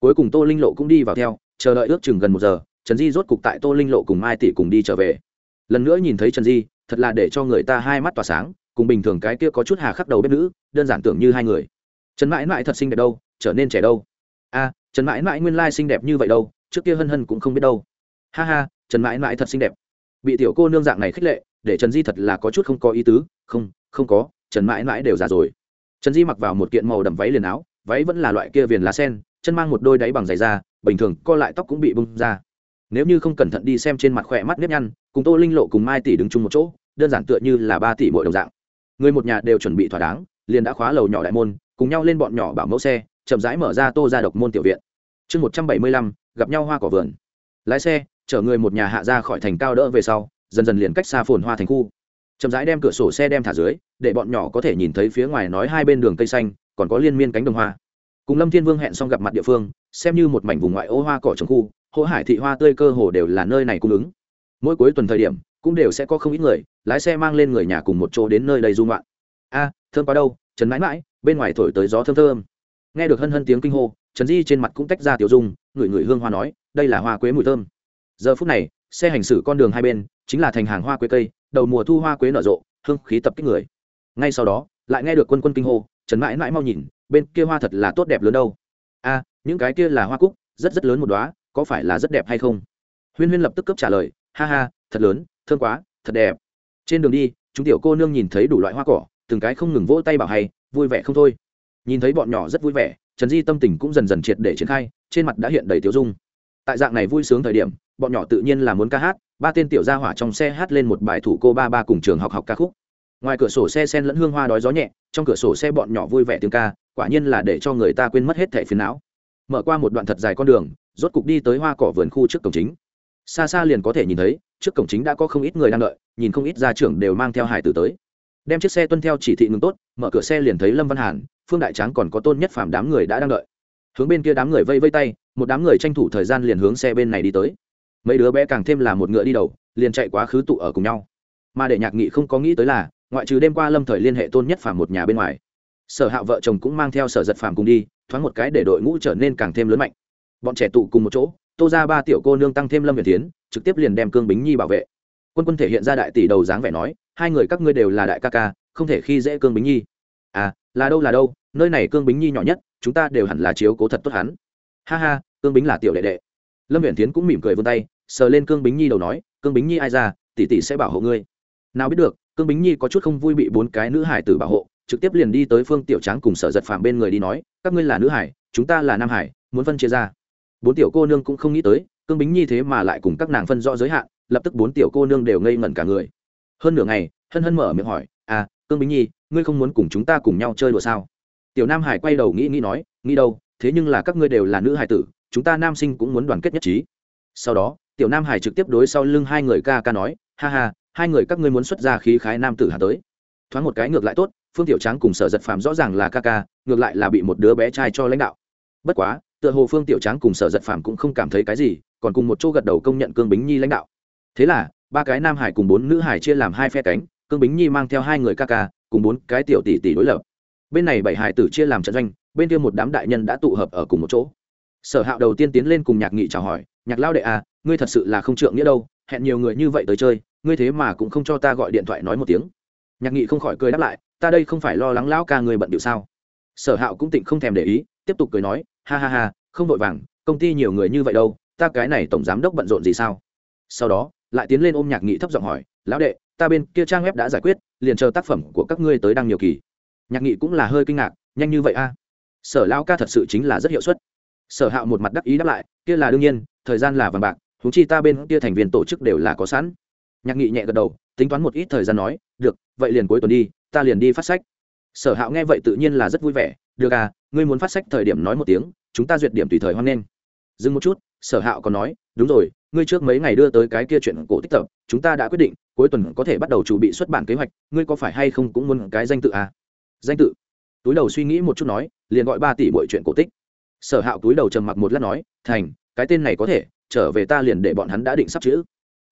Cuối cùng tô linh lộ cũng đi vào theo, chờ đợi ước chừng gần một giờ, trần di rốt cục tại tô linh lộ cùng mai tỷ cùng đi trở về. Lần nữa nhìn thấy trần di, thật là để cho người ta hai mắt tỏa sáng cùng bình thường cái kia có chút hà khắc đầu bếp nữ, đơn giản tưởng như hai người. Trần mãi mãi thật xinh đẹp đâu, trở nên trẻ đâu? A trần mãi mãi nguyên lai xinh đẹp như vậy đâu, trước kia hân hân cũng không biết đâu. Ha ha, trần mãi mãi thật xinh đẹp. Bị tiểu cô nương dạng này khích lệ, để trần di thật là có chút không có ý tứ. Không không có, trần mãi mãi đều già rồi. Trần di mặc vào một kiện màu đầm váy liền áo, váy vẫn là loại kia viền lá sen, chân mang một đôi đáy bằng giày da, bình thường co lại tóc cũng bị bung ra. Nếu như không cẩn thận đi xem trên mặt khỏe mắt nếp nhăn, cùng tô linh lộ cùng mai tỷ đứng chung một chỗ, đơn giản tựa như là ba tỷ mỗi đồng dạng người một nhà đều chuẩn bị thỏa đáng, liền đã khóa lầu nhỏ đại môn, cùng nhau lên bọn nhỏ bảo mẫu xe, chậm rãi mở ra tô ra độc môn tiểu viện. Chương một trăm bảy mươi lăm, gặp nhau hoa cỏ vườn. Lái xe, chở người một nhà hạ ra khỏi thành cao đỡ về sau, dần dần liền cách xa phồn hoa thành khu. Chậm rãi đem cửa sổ xe đem thả dưới, để bọn nhỏ có thể nhìn thấy phía ngoài nói hai bên đường cây xanh, còn có liên miên cánh đồng hoa. Cùng lâm thiên vương hẹn xong gặp mặt địa phương, xem như một mảnh vùng ngoại ô hoa cỏ trồng khu, hỗ hải thị hoa tươi cơ hồ đều là nơi này cung ứng. Mỗi cuối tuần thời điểm cũng đều sẽ có không ít người lái xe mang lên người nhà cùng một chỗ đến nơi đây dung loạn a thơm quá đâu trần mãi mãi bên ngoài thổi tới gió thơm thơm. Nghe được hân hân tiếng kinh hô trần di trên mặt cũng tách ra tiểu dung ngửi ngửi hương hoa nói đây là hoa quế mùi thơm. Giờ phút này xe hành xử con đường hai bên chính là thành hàng hoa quế cây đầu mùa thu hoa quế nở rộ hương khí tập kích người. Ngay sau đó lại nghe được quân quân kinh hô trần mãi mãi mau nhìn bên kia hoa thật là tốt đẹp lớn đâu. A những cái kia là hoa cúc rất rất lớn một đóa, có phải là rất đẹp hay không? Huyên huyên lập tức cấp trả lời ha ha thật lớn thương quá, thật đẹp. Trên đường đi, chúng tiểu cô nương nhìn thấy đủ loại hoa cỏ, từng cái không ngừng vỗ tay bảo hay, vui vẻ không thôi. Nhìn thấy bọn nhỏ rất vui vẻ, trần di tâm tình cũng dần dần triệt để triển khai, trên mặt đã hiện đầy tiêu dung. Tại dạng này vui sướng thời điểm, bọn nhỏ tự nhiên là muốn ca hát, ba tên tiểu gia hỏa trong xe hát lên một bài thủ cô ba ba cùng trường học học ca khúc. Ngoài cửa sổ xe sen lẫn hương hoa đói gió nhẹ, trong cửa sổ xe bọn nhỏ vui vẻ tiếng ca, quả nhiên là để cho người ta quên mất hết thẻ phiền não. Mở qua một đoạn thật dài con đường, rốt cục đi tới hoa cỏ vườn khu trước cổng chính. Xa xa liền có thể nhìn thấy trước cổng chính đã có không ít người đang đợi, nhìn không ít gia trưởng đều mang theo hải tử tới. Đem chiếc xe tuân theo chỉ thị ngừng tốt, mở cửa xe liền thấy lâm văn hàn, phương đại tráng còn có tôn nhất phàm đám người đã đang đợi. Hướng bên kia đám người vây vây tay, một đám người tranh thủ thời gian liền hướng xe bên này đi tới. Mấy đứa bé càng thêm là một ngựa đi đầu, liền chạy quá khứ tụ ở cùng nhau. Mà để nhạc nghị không có nghĩ tới là, ngoại trừ đêm qua lâm thời liên hệ tôn nhất phàm một nhà bên ngoài, sở hạ vợ chồng cũng mang theo sở giật phàm cùng đi, thoáng một cái để đội ngũ trở nên càng thêm lớn mạnh. Bọn trẻ tụ cùng một chỗ tô ra ba tiểu cô nương tăng thêm lâm việt tiến trực tiếp liền đem cương bính nhi bảo vệ. Quân quân thể hiện ra đại tỷ đầu dáng vẻ nói, hai người các ngươi đều là đại ca ca, không thể khi dễ cương bính nhi. À là đâu là đâu, nơi này cương bính nhi nhỏ nhất, chúng ta đều hẳn là chiếu cố thật tốt hắn. Ha ha, cương bính là tiểu đệ đệ. Lâm viện tiến cũng mỉm cười vươn tay, sờ lên cương bính nhi đầu nói, cương bính nhi ai ra, tỷ tỷ sẽ bảo hộ ngươi. Nào biết được, cương bính nhi có chút không vui bị bốn cái nữ hải tử bảo hộ, trực tiếp liền đi tới phương tiểu tráng cùng sở giật phạm bên người đi nói, các ngươi là nữ hải, chúng ta là nam hải, muốn phân chia ra bốn tiểu cô nương cũng không nghĩ tới, cương bính nhi thế mà lại cùng các nàng phân rõ giới hạn, lập tức bốn tiểu cô nương đều ngây ngẩn cả người. Hơn nửa ngày, hân hân mở miệng hỏi à cương bính nhi, ngươi không muốn cùng chúng ta cùng nhau chơi đùa sao? Tiểu nam hải quay đầu nghĩ nghĩ nói, nghĩ đâu, thế nhưng là các ngươi đều là nữ hải tử, chúng ta nam sinh cũng muốn đoàn kết nhất trí. Sau đó, tiểu nam hải trực tiếp đối sau lưng hai người ca ca nói, ha ha, hai người các ngươi muốn xuất ra khí khái nam tử hà tới. Thoáng một cái ngược lại tốt, phương tiểu tráng cùng sở giật phàm rõ ràng là ca ca, ngược lại là bị một đứa bé trai cho lãnh đạo. Bất quá tựa hồ phương tiểu tráng cùng sở giật phàm cũng không cảm thấy cái gì, còn cùng một chỗ gật đầu công nhận cương bính nhi lãnh đạo. Thế là, ba cái nam hải cùng bốn nữ hải chia làm hai phe cánh, cương bính nhi mang theo hai người ca ca, cùng bốn cái tiểu tỷ tỷ đối lập. Bên này bảy hải tử chia làm trận doanh, bên kia một đám đại nhân đã tụ hợp ở cùng một chỗ. Sở hạo đầu tiên tiến lên cùng nhạc nghị chào hỏi, nhạc lao đệ à ngươi thật sự là không trượng nghĩa đâu, hẹn nhiều người như vậy tới chơi, ngươi thế mà cũng không cho ta gọi điện thoại nói một tiếng. Nhạc nghị không khỏi cười đáp lại, ta đây không phải lo lắng lão ca người bận điệu sao? Sở hạo cũng tịnh không thèm để ý, tiếp tục cười nói ha ha ha, không vội vàng, công ty nhiều người như vậy đâu, ta cái này tổng giám đốc bận rộn gì sao? Sau đó, lại tiến lên ôm nhạc nghị thấp giọng hỏi, lão đệ, ta bên kia trang web đã giải quyết, liền chờ tác phẩm của các ngươi tới đăng nhiều kỳ. Nhạc nghị cũng là hơi kinh ngạc, nhanh như vậy a? Sở lão ca thật sự chính là rất hiệu suất. Sở hạo một mặt đắc ý đáp lại, kia là đương nhiên, thời gian là vàng bạc húng chi ta bên kia thành viên tổ chức đều là có sẵn. Nhạc nghị nhẹ gật đầu, tính toán một ít thời gian nói, được, vậy liền cuối tuần đi, ta liền đi phát sách. Sở hạo nghe vậy tự nhiên là rất vui vẻ được à ngươi muốn phát sách thời điểm nói một tiếng, chúng ta duyệt điểm tùy thời hoan nghênh. Dừng một chút, sở hạo còn nói, đúng rồi, ngươi trước mấy ngày đưa tới cái kia chuyện cổ tích tập, chúng ta đã quyết định, cuối tuần có thể bắt đầu chuẩn bị xuất bản kế hoạch, ngươi có phải hay không cũng muốn cái danh tự à? Danh tự? Túi đầu suy nghĩ một chút nói, liền gọi ba tỷ bội chuyện cổ tích. Sở hạo túi đầu trầm mặc một lát nói, thành, cái tên này có thể, trở về ta liền để bọn hắn đã định sắp chữ.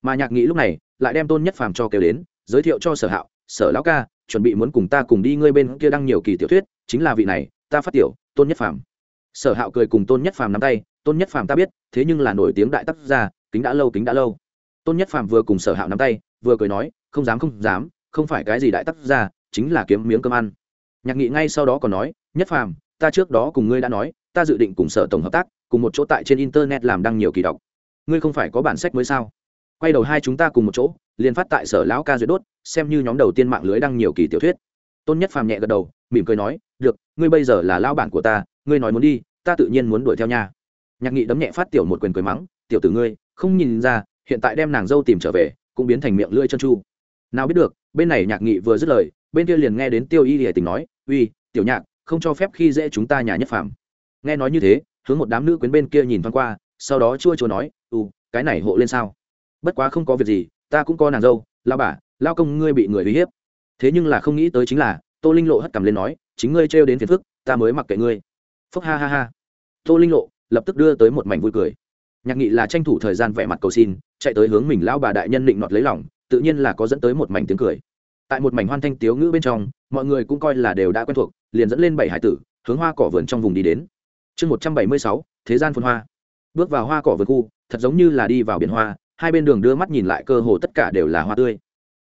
Mà nhạc nghĩ lúc này, lại đem tôn nhất phàm cho kêu đến, giới thiệu cho sở hạo, sở lão ca, chuẩn bị muốn cùng ta cùng đi ngươi bên kia đăng nhiều kỳ tiểu thuyết, chính là vị này ta phát tiểu, tôn nhất phàm. Sở hạo cười cùng tôn nhất phàm nắm tay, tôn nhất phàm ta biết, thế nhưng là nổi tiếng đại tác gia, kính đã lâu, kính đã lâu. Tôn nhất phàm vừa cùng sở hạo nắm tay, vừa cười nói, không dám không dám, không phải cái gì đại tác gia, chính là kiếm miếng cơm ăn. Nhạc nghị ngay sau đó còn nói, nhất phàm, ta trước đó cùng ngươi đã nói, ta dự định cùng sở tổng hợp tác, cùng một chỗ tại trên internet làm đăng nhiều kỳ đọc. Ngươi không phải có bản sách mới sao? Quay đầu hai chúng ta cùng một chỗ, liền phát tại sở lão ca duyệt đốt, xem như nhóm đầu tiên mạng lưới đăng nhiều kỳ tiểu thuyết. Tôn nhất phàm nhẹ gật đầu, mỉm cười nói được, ngươi bây giờ là lao bản của ta, ngươi nói muốn đi, ta tự nhiên muốn đuổi theo nhà nhạc nghị đấm nhẹ phát tiểu một quyền cười mắng, tiểu tử ngươi, không nhìn ra, hiện tại đem nàng dâu tìm trở về, cũng biến thành miệng lưỡi chân chu. Nào biết được, bên này nhạc nghị vừa dứt lời, bên kia liền nghe đến tiêu y hề tình nói, uy, tiểu nhạc, không cho phép khi dễ chúng ta nhà nhất phạm. nghe nói như thế, hướng một đám nữ quyến bên kia nhìn thoáng qua, sau đó chua chua nói ừ cái này hộ lên sao? Bất quá không có việc gì, ta cũng có nàng dâu lao bà lao công ngươi bị người uy hiếp. Thế nhưng là không nghĩ tới chính là, tô linh lộ hất cầm lên nói chính ngươi trêu đến phiền phức, ta mới mặc kệ ngươi. Phúc ha ha ha. Tô linh lộ lập tức đưa tới một mảnh vui cười. Nhạc nghị là tranh thủ thời gian vẻ mặt cầu xin, chạy tới hướng mình lão bà đại nhân định nọt lấy lòng, tự nhiên là có dẫn tới một mảnh tiếng cười. Tại một mảnh hoan thanh tiếu ngữ bên trong, mọi người cũng coi là đều đã quen thuộc, liền dẫn lên bảy hải tử, hướng hoa cỏ vườn trong vùng đi đến. Chương một trăm bảy mươi sáu, thế gian phun hoa. Bước vào hoa cỏ vườn khu, thật giống như là đi vào biển hoa, hai bên đường đưa mắt nhìn lại cơ hồ tất cả đều là hoa tươi.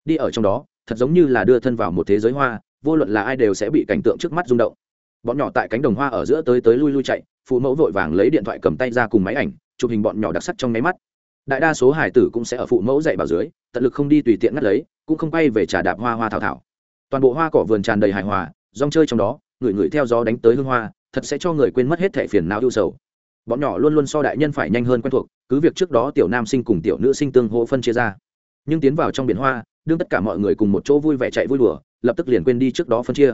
Đi ở trong đó, thật giống như là đưa thân vào một thế giới hoa vô luận là ai đều sẽ bị cảnh tượng trước mắt rung động. Bọn nhỏ tại cánh đồng hoa ở giữa tới tới lui lui chạy, phụ mẫu vội vàng lấy điện thoại cầm tay ra cùng máy ảnh, chụp hình bọn nhỏ đặc sắc trong máy mắt. Đại đa số hải tử cũng sẽ ở phụ mẫu dạy bảo dưới, tận lực không đi tùy tiện ngắt lấy, cũng không quay về trà đạp hoa hoa thảo thảo. Toàn bộ hoa cỏ vườn tràn đầy hài hòa, rong chơi trong đó, người người theo gió đánh tới hương hoa, thật sẽ cho người quên mất hết thẻ phiền não ưu sầu. Bọn nhỏ luôn luôn so đại nhân phải nhanh hơn quen thuộc, cứ việc trước đó tiểu nam sinh cùng tiểu nữ sinh tương hỗ phân chia ra. Nhưng tiến vào trong biển hoa, đương tất cả mọi người cùng một chỗ vui vẻ chạy vui đùa lập tức liền quên đi trước đó phân chia.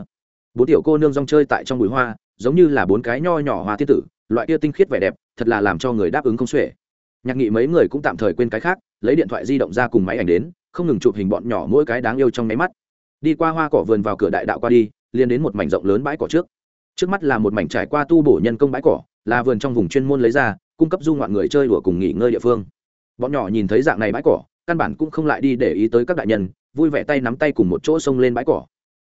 Bốn tiểu cô nương rong chơi tại trong bụi hoa, giống như là bốn cái nho nhỏ hoa thiên tử, loại kia tinh khiết vẻ đẹp, thật là làm cho người đáp ứng không xuể. Nhạc nghị mấy người cũng tạm thời quên cái khác, lấy điện thoại di động ra cùng máy ảnh đến, không ngừng chụp hình bọn nhỏ mỗi cái đáng yêu trong máy mắt. Đi qua hoa cỏ vườn vào cửa đại đạo qua đi, liền đến một mảnh rộng lớn bãi cỏ trước. Trước mắt là một mảnh trải qua tu bổ nhân công bãi cỏ, là vườn trong vùng chuyên môn lấy ra, cung cấp du ngoạn người chơi đùa cùng nghỉ ngơi địa phương. Bọn nhỏ nhìn thấy dạng này bãi cỏ, căn bản cũng không lại đi để ý tới các đại nhân vui vẻ tay nắm tay cùng một chỗ xông lên bãi cỏ.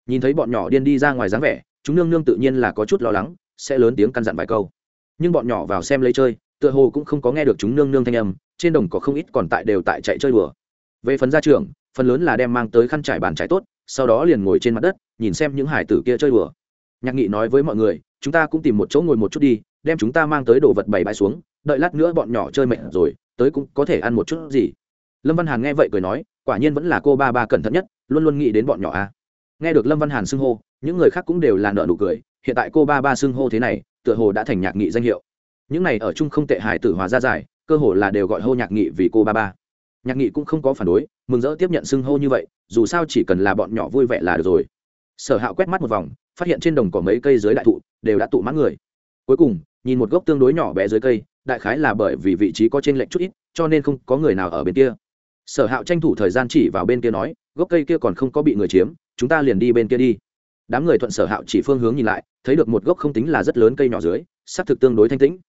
Nhìn thấy bọn nhỏ điên đi ra ngoài dáng vẻ, chúng nương nương tự nhiên là có chút lo lắng, sẽ lớn tiếng căn dặn vài câu. Nhưng bọn nhỏ vào xem lấy chơi, tựa hồ cũng không có nghe được chúng nương nương thanh âm, trên đồng có không ít còn tại đều tại chạy chơi đùa. Về phần gia trưởng, phần lớn là đem mang tới khăn trải bàn trải tốt, sau đó liền ngồi trên mặt đất, nhìn xem những hải tử kia chơi đùa. Nhạc nghị nói với mọi người, chúng ta cũng tìm một chỗ ngồi một chút đi, đem chúng ta mang tới đồ vật bày bãi xuống, đợi lát nữa bọn nhỏ chơi mệt rồi, tới cũng có thể ăn một chút gì lâm văn hàn nghe vậy cười nói quả nhiên vẫn là cô ba ba cẩn thận nhất luôn luôn nghĩ đến bọn nhỏ a nghe được lâm văn hàn xưng hô những người khác cũng đều là nợ nụ cười hiện tại cô ba ba xưng hô thế này tựa hồ đã thành nhạc nghị danh hiệu. Những này ở chung không tệ hài tử hòa ra giải, cơ hồ là đều gọi hô nhạc nghị vì cô ba ba. Nhạc nghị cũng không có phản đối mừng rỡ tiếp nhận xưng hô như vậy dù sao chỉ cần là bọn nhỏ vui vẻ là được rồi. Sở hạo quét mắt một vòng phát hiện trên đồng có mấy cây dưới đại thụ đều đã tụ mãn người. Cuối cùng nhìn một gốc tương đối nhỏ bé dưới cây đại khái là bởi vì vị trí có trên lệnh chút ít cho nên không có người nào ở bên kia sở hạo tranh thủ thời gian chỉ vào bên kia nói, gốc cây kia còn không có bị người chiếm, chúng ta liền đi bên kia đi. Đám người thuận sở hạo chỉ phương hướng nhìn lại, thấy được một gốc không tính là rất lớn cây nhỏ dưới xác thực tương đối thanh tĩnh.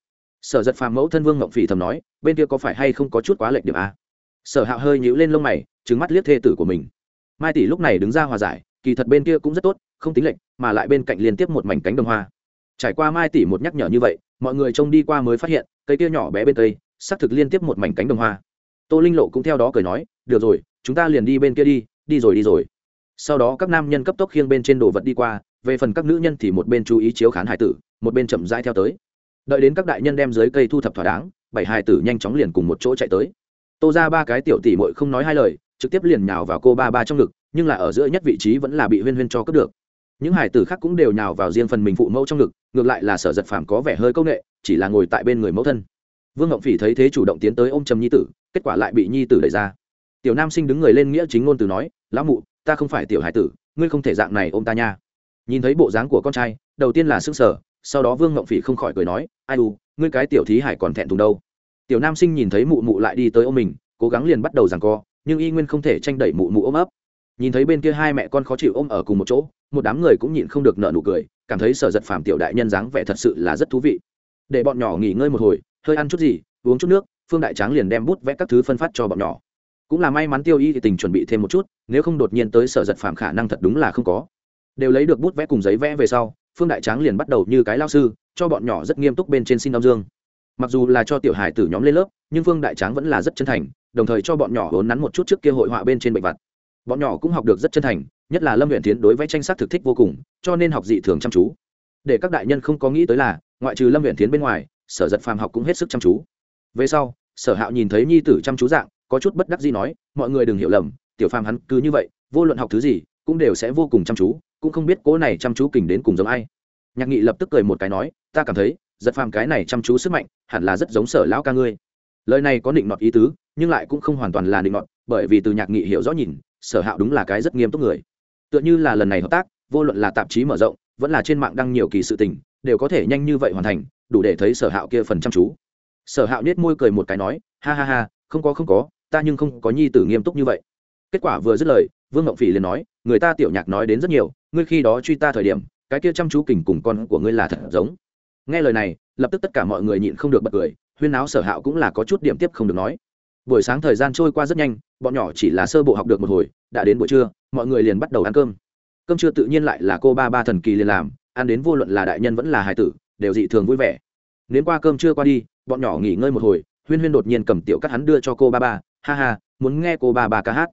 Sở giật phàm mẫu thân vương ngộng phỉ thầm nói, bên kia có phải hay không có chút quá lệch điểm a sở hạo hơi nhíu lên lông mày trứng mắt liếc thê tử của mình. Mai tỷ lúc này đứng ra hòa giải, kỳ thật bên kia cũng rất tốt, không tính lệch, mà lại bên cạnh liên tiếp một mảnh cánh đồng hoa. Trải qua mai tỷ một nhắc nhở như vậy, mọi người trông đi qua mới phát hiện, cây kia nhỏ bé bên cây xác thực liên tiếp một mảnh cánh đồng hoa tô linh lộ cũng theo đó cười nói, được rồi, chúng ta liền đi bên kia đi đi rồi đi rồi. Sau đó các nam nhân cấp tốc khiêng bên trên đồ vật đi qua, về phần các nữ nhân thì một bên chú ý chiếu khán hải tử, một bên chậm rãi theo tới. Đợi đến các đại nhân đem dưới cây thu thập thỏa đáng, bảy hải tử nhanh chóng liền cùng một chỗ chạy tới. Tô ra ba cái tiểu tỷ mội không nói hai lời, trực tiếp liền nhào vào cô ba ba trong ngực, nhưng là ở giữa nhất vị trí vẫn là bị huyên huyên cho cướp được. Những hải tử khác cũng đều nhào vào riêng phần mình phụ mẫu trong ngực, ngược lại là sở giật phàm có vẻ hơi công nghệ, chỉ là ngồi tại bên người mẫu thân. Vương ngộng phỉ thấy thế chủ động tiến tới ô m trầm nhi tử kết quả lại bị nhi tử đẩy ra. Tiểu nam sinh đứng người lên nghĩa chính ngôn từ nói, lão mụ, ta không phải tiểu hải tử, ngươi không thể dạng này ô m ta nha. Nhìn thấy bộ dáng của con trai, đầu tiên là s ư n g sở sau đó vương ngộng phỉ không khỏi cười nói, ai u, ngươi cái tiểu thí hải còn thẹn thùng đâu. Tiểu nam sinh nhìn thấy mụ mụ lại đi tới ô mình, cố gắng liền bắt đầu rằng co, nhưng y nguyên không thể tranh đẩy mụ mụ ôm ấp. Nhìn thấy bên kia hai mẹ con khó chịu ôm ở cùng một chỗ, một đám người cũng nhịn không được nợ nụ cười, cảm thấy sở giật phàm tiểu đại nhân dáng vẻ thật sự là rất thú vị. Để bọn nhỏ nghỉ ngơi một hồi, hơi ăn chút gì, uống chút nước phương đại tráng liền đem bút vẽ các thứ phân phát cho bọn nhỏ. Cũng là may mắn tiêu y thì tình chuẩn bị thêm một chút, nếu không đột nhiên tới sở giật phạm khả năng thật đúng là không có. Đều lấy được bút vẽ cùng giấy vẽ về sau, phương đại tráng liền bắt đầu như cái lao sư, cho bọn nhỏ rất nghiêm túc bên trên xin đông dương. Mặc dù là cho tiểu hài tử nhóm lên lớp, nhưng phương đại tráng vẫn là rất chân thành, đồng thời cho bọn nhỏ vốn nắn một chút trước kia hội họa bên trên bệnh vật. bọn nhỏ cũng học được rất chân thành, nhất là lâm huyện tiến đối vẽ tranh sắc thực thích vô cùng, cho nên học dị thường chăm chú. Để các đại nhân không có nghĩ tới là, ngoại trừ lâm huyện tiến bên ngoài, sở giật phàm học cũng hết sức chăm chú về sau, sở hạo nhìn thấy nhi tử chăm chú dạng, có chút bất đắc gì nói, mọi người đừng hiểu lầm, tiểu phàm hắn cứ như vậy, vô luận học thứ gì, cũng đều sẽ vô cùng chăm chú, cũng không biết cố này chăm chú kình đến cùng giống ai. Nhạc nghị lập tức cười một cái nói, ta cảm thấy, giật phàm cái này chăm chú sức mạnh, hẳn là rất giống sở lão ca ngươi. Lời này có định nọt ý tứ, nhưng lại cũng không hoàn toàn là định nọt, bởi vì từ nhạc nghị hiểu rõ nhìn, sở hạo đúng là cái rất nghiêm túc người. Tựa như là lần này hợp tác, vô luận là tạp chí mở rộng, vẫn là trên mạng đăng nhiều kỳ sự tình, đều có thể nhanh như vậy hoàn thành, đủ để thấy sở hạo kia phần chăm chú sở hạo nết môi cười một cái nói, ha ha ha, không có không có, ta nhưng không có nhi tử nghiêm túc như vậy. Kết quả vừa dứt lời, vương ngộng phỉ liền nói, người ta tiểu nhạc nói đến rất nhiều, ngươi khi đó truy ta thời điểm, cái kia chăm chú kình cùng con của ngươi là thật giống. Nghe lời này, lập tức tất cả mọi người nhịn không được bật cười, huyên áo sở hạo cũng là có chút điểm tiếp không được nói. Buổi sáng thời gian trôi qua rất nhanh, bọn nhỏ chỉ là sơ bộ học được một hồi, đã đến buổi trưa, mọi người liền bắt đầu ăn cơm. Cơm trưa tự nhiên lại là cô ba ba thần kỳ liền làm, ăn đến vô luận là đại nhân vẫn là hài tử, đều dị thường vui vẻ. Nếu qua cơm trưa qua đi bọn nhỏ nghỉ ngơi một hồi, huyên huyên đột nhiên cầm tiểu cắt hắn đưa cho cô ba ba, ha ha, muốn nghe cô ba ba ca hát.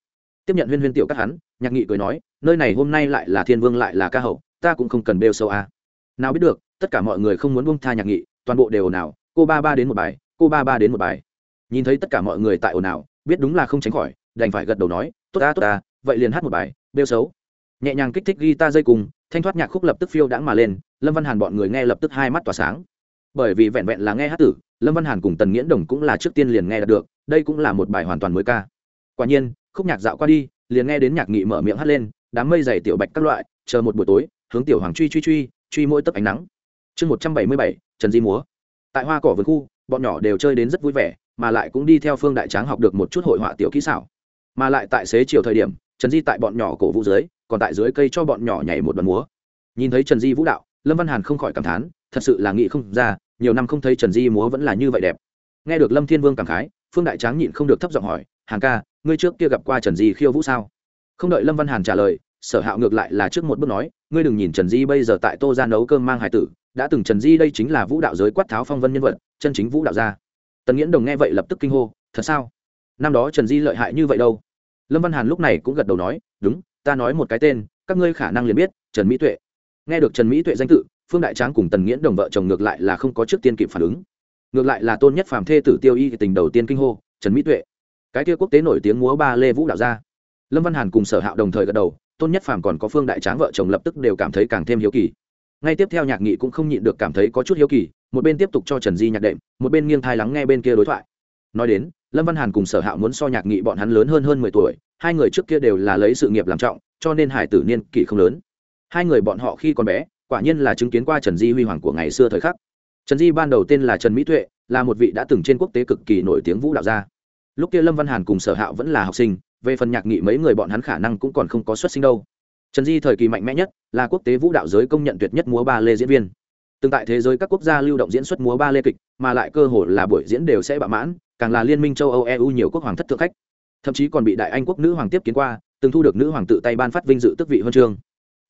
Tiếp nhận huyên huyên tiểu cắt hắn, nhạc nghị cười nói, nơi này hôm nay lại là thiên vương lại là ca hậu, ta cũng không cần bêu sâu à. nào biết được, tất cả mọi người không muốn buông tha nhạc nghị, toàn bộ đều ồn ào, cô ba ba đến một bài, cô ba ba đến một bài. Nhìn thấy tất cả mọi người tại ồn ào, biết đúng là không tránh khỏi, đành phải gật đầu nói, tốt ta tốt ta, vậy liền hát một bài, bêu xấu nhẹ nhàng kích thích guitar dây cùng, thanh thoát nhạc khúc lập tức phiêu đãng mà lên, lâm văn hàn bọn người nghe lập tức hai mắt tỏa sáng bởi vì vẹn vẹn là nghe hát tử, lâm văn hàn cùng tần nghiễn đồng cũng là trước tiên liền nghe được, đây cũng là một bài hoàn toàn mới ca. Quả nhiên, khúc nhạc dạo qua đi, liền nghe đến nhạc nghị mở miệng hát lên, đám mây dày tiểu bạch các loại, chờ một buổi tối, hướng tiểu hoàng truy truy truy truy mỗi tấc ánh nắng. Chương một trăm bảy mươi bảy, trần di múa. Tại hoa cỏ vườn khu, bọn nhỏ đều chơi đến rất vui vẻ, mà lại cũng đi theo phương đại tráng học được một chút hội họa tiểu kỹ xảo. Mà lại tại xế chiều thời điểm, trần di tại bọn nhỏ cổ vũ dưới, còn tại dưới cây cho bọn nhỏ nhảy một đoạn múa. Nhìn thấy trần di vũ đạo, lâm văn hàn không khỏi cảm thán thật sự là nghĩ không ra, nhiều năm không thấy trần di múa vẫn là như vậy đẹp. Nghe được lâm thiên vương cảm khái, phương đại tráng nhịn không được thấp giọng hỏi, hàn ca, ngươi trước kia gặp qua trần di khiêu vũ sao? Không đợi lâm văn hàn trả lời, sở hạo ngược lại là trước một bước nói, ngươi đừng nhìn trần di bây giờ tại tô ra nấu cơm mang hải tử, đã từng trần di đây chính là vũ đạo giới quát tháo phong vân nhân vật, chân chính vũ đạo gia. Tần nghiễn đồng nghe vậy lập tức kinh hô, thật sao? Năm đó trần di lợi hại như vậy đâu? Lâm văn hàn lúc này cũng gật đầu nói, đúng, ta nói một cái tên, các ngươi khả năng liền biết, trần mỹ tuệ. Nghe được trần mỹ tuệ danh tự phương đại tráng cùng tần nghiễn đồng vợ chồng ngược lại là không có trước tiên kịp phản ứng. Ngược lại là tôn nhất phàm thê tử tiêu y tình đầu tiên kinh hô, trần mỹ tuệ. Cái kia quốc tế nổi tiếng múa ba lê vũ đạo gia. Lâm văn hàn cùng sở hạo đồng thời gật đầu, tôn nhất phàm còn có phương đại tráng vợ chồng lập tức đều cảm thấy càng thêm hiếu kỳ. Ngay tiếp theo nhạc nghị cũng không nhịn được cảm thấy có chút hiếu kỳ, một bên tiếp tục cho trần di nhạc đệm, một bên nghiêng thai lắng nghe bên kia đối thoại. Nói đến, lâm văn hàn cùng sở hạo muốn so nhạc nghị bọn hắn lớn hơn hơn mười tuổi, hai người trước kia đều là lấy sự nghiệp làm trọng, cho nên hải tử niên kỷ không lớn. Hai người bọn họ khi còn bé quả nhiên là chứng kiến qua trần di huy hoàng của ngày xưa thời khắc. Trần di ban đầu tên là trần mỹ tuệ, là một vị đã từng trên quốc tế cực kỳ nổi tiếng vũ đạo gia. Lúc kia lâm văn hàn cùng sở hạo vẫn là học sinh, về phần nhạc nghị mấy người bọn hắn khả năng cũng còn không có xuất sinh đâu. Trần di thời kỳ mạnh mẽ nhất, là quốc tế vũ đạo giới công nhận tuyệt nhất múa ba lê diễn viên. Tương tại thế giới các quốc gia lưu động diễn xuất múa ba lê kịch, mà lại cơ hội là buổi diễn đều sẽ bạ mãn, càng là liên minh châu âu eu nhiều quốc hoàng thất thượng khách. Thậm chí còn bị đại anh quốc nữ hoàng tiếp kiến qua, từng thu được nữ hoàng tự tay ban phát vinh dự tức vị huân chương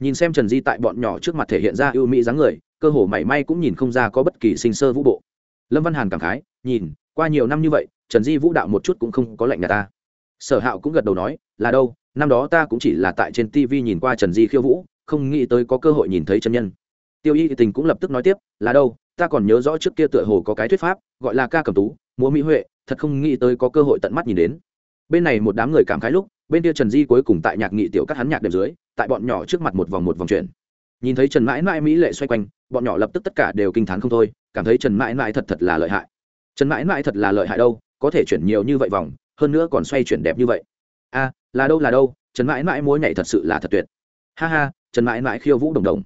nhìn xem trần di tại bọn nhỏ trước mặt thể hiện ra ưu mỹ dáng người, cơ hồ mảy may cũng nhìn không ra có bất kỳ sinh sơ vũ bộ. Lâm văn hàn cảm khái, nhìn, qua nhiều năm như vậy, trần di vũ đạo một chút cũng không có lệnh nhà ta. Sở hạo cũng gật đầu nói, là đâu, năm đó ta cũng chỉ là tại trên tv nhìn qua trần di khiêu vũ, không nghĩ tới có cơ hội nhìn thấy chân nhân. Tiêu y tình cũng lập tức nói tiếp, là đâu, ta còn nhớ rõ trước kia tựa hồ có cái thuyết pháp, gọi là ca cầm tú, múa mỹ huệ, thật không nghĩ tới có cơ hội tận mắt nhìn đến. Bên này một đám người cảm khái lúc, bên kia trần di cuối cùng tại nhạc nghị tiểu các hắn nhạc đệm dưới tại bọn nhỏ trước mặt một vòng một vòng chuyển. Nhìn thấy trần mãi mãi mỹ lệ xoay quanh, bọn nhỏ lập tức tất cả đều kinh t h á n không thôi, cảm thấy trần mãi mãi thật thật là lợi hại. Trần mãi mãi thật là lợi hại đâu, có thể chuyển nhiều như vậy vòng, hơn nữa còn xoay chuyển đẹp như vậy. A là đâu là đâu, trần mãi mãi múa nhảy thật sự là thật tuyệt. Ha ha, trần mãi mãi khiêu vũ đồng đồng.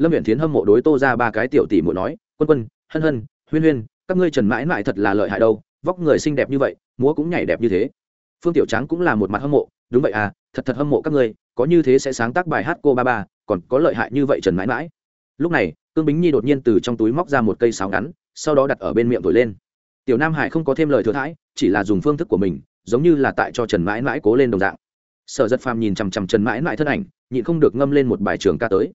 Lâm viện tiến hâm mộ đối tô ra ba cái tiểu tỷ muội nói, quân quân, hân hân, huyên huyên, các ngươi trần mãi mãi thật là lợi hại đâu, vóc người xinh đẹp như vậy, múa cũng nhảy đẹp như thế. Phương tiểu tráng cũng là một mặt hâm mộ, đúng vậy à thật thật hâm mộ các ngươi có như thế sẽ sáng tác bài hát cô ba ba, còn có lợi hại như vậy trần mãi mãi. Lúc này, cương bính nhi đột nhiên từ trong túi móc ra một cây sáo ngắn, sau đó đặt ở bên miệng thổi lên. Tiểu nam hải không có thêm lời thừa thãi, chỉ là dùng phương thức của mình, giống như là tại cho trần mãi mãi cố lên đồng dạng. Sở giật phàm nhìn chằm chằm trần mãi mãi thân ảnh, nhịn không được ngâm lên một bài trường ca tới.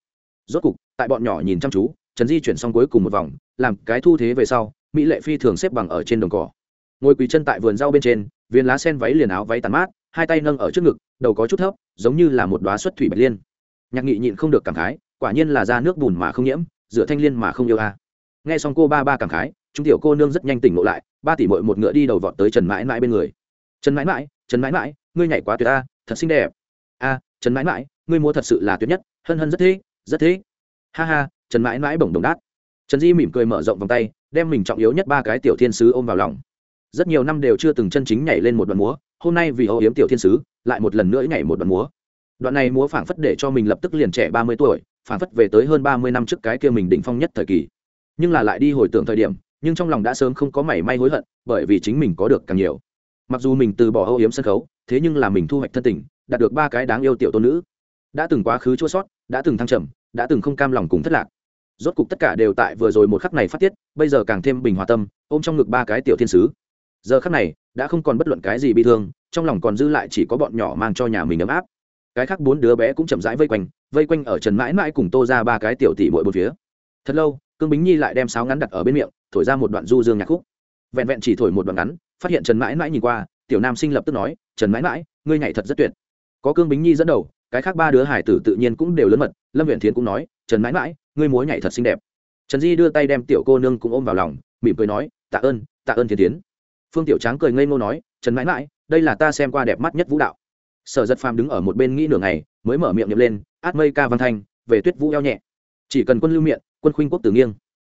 Rốt cục, tại bọn nhỏ nhìn chăm chú, trần di chuyển xong cuối cùng một vòng, làm cái thu thế về sau, mỹ lệ phi thường xếp bằng ở trên đồng cỏ. Ngồi quỳ chân tại vườn rau bên trên, viên lá sen váy liền áo váy tàn mát, hai tay nâng ở trước ngực đầu có chút thấp, giống như là một đoá xuất thủy bạch liên. Nhạc nghị nhịn không được cảm khái, quả nhiên là ra nước bùn mà không nhiễm, rửa thanh liên mà không yêu a. Nghe xong cô ba ba cảm khái, chúng tiểu cô nương rất nhanh tỉnh ngộ lại, ba tỷ mội một ngựa đi đầu vọt tới trần mãi mãi bên người. Trần mãi mãi, trần mãi mãi, ngươi nhảy quá tuyệt a, thật xinh đẹp. A, trần mãi mãi, ngươi mua thật sự là tuyệt nhất, hân hân rất thế rất thế ha ha, trần mãi mãi bổng đồng đát trần di mỉm cười mở rộng vòng tay, đem mình trọng yếu nhất ba cái tiểu thiên sứ ôm vào lòng rất nhiều năm đều chưa từng chân chính nhảy lên một đoạn múa, hôm nay vì âu yếm tiểu thiên sứ, lại một lần nữa nhảy một đoạn múa. Đoạn này múa phảng phất để cho mình lập tức liền trẻ ba mươi tuổi, phảng phất về tới hơn ba mươi năm trước cái kia mình đỉnh phong nhất thời kỳ. Nhưng là lại đi hồi tưởng thời điểm, nhưng trong lòng đã sớm không có mảy may hối hận, bởi vì chính mình có được càng nhiều. Mặc dù mình từ bỏ âu yếm sân khấu, thế nhưng là mình thu hoạch thân tình, đạt được ba cái đáng yêu tiểu tôn nữ. Đã từng quá khứ chua sót, đã từng thăng trầm, đã từng không cam lòng cùng thất lạc. Rốt cục tất cả đều tại vừa rồi một khắc này phát tiết, bây giờ càng thêm bình hòa tâm, ôm trong ngực ba cái tiểu thiên sứ giờ khắc này, đã không còn bất luận cái gì bị thương, trong lòng còn dư lại chỉ có bọn nhỏ mang cho nhà mình ấm áp. Cái khác bốn đứa bé cũng chậm rãi vây quanh vây quanh ở trần mãi mãi cùng tô ra ba cái tiểu tỷ bội một phía. Thật lâu, cương bính nhi lại đem sáo ngắn đặt ở bên miệng, thổi ra một đoạn du dương nhạc khúc. Vẹn vẹn chỉ thổi một đoạn ngắn, phát hiện trần mãi mãi nhìn qua, tiểu nam sinh lập tức nói, trần mãi mãi, ngươi nhảy thật rất tuyệt. Có cương bính nhi dẫn đầu, cái khác ba đứa hải tử tự nhiên cũng đều lớn mật, lâm huyện thiến cũng nói, trần mãi mãi, ngươi múa nhảy thật xinh đẹp. Trần di đưa tay đem tiểu cô nương cũng ôm vào lòng, mỉm cười nói, tạ ơn tạ ơn thiên tiến phương tiểu tráng cười ngây ngô nói, trần mãi mãi, đây là ta xem qua đẹp mắt nhất vũ đạo. Sở giật phàm đứng ở một bên nghĩ nửa ngày, mới mở miệng nhậm lên, át mây ca văn thanh, về tuyết vũ eo nhẹ. Chỉ cần quân lưu miệng quân khuynh quốc tử nghiêng.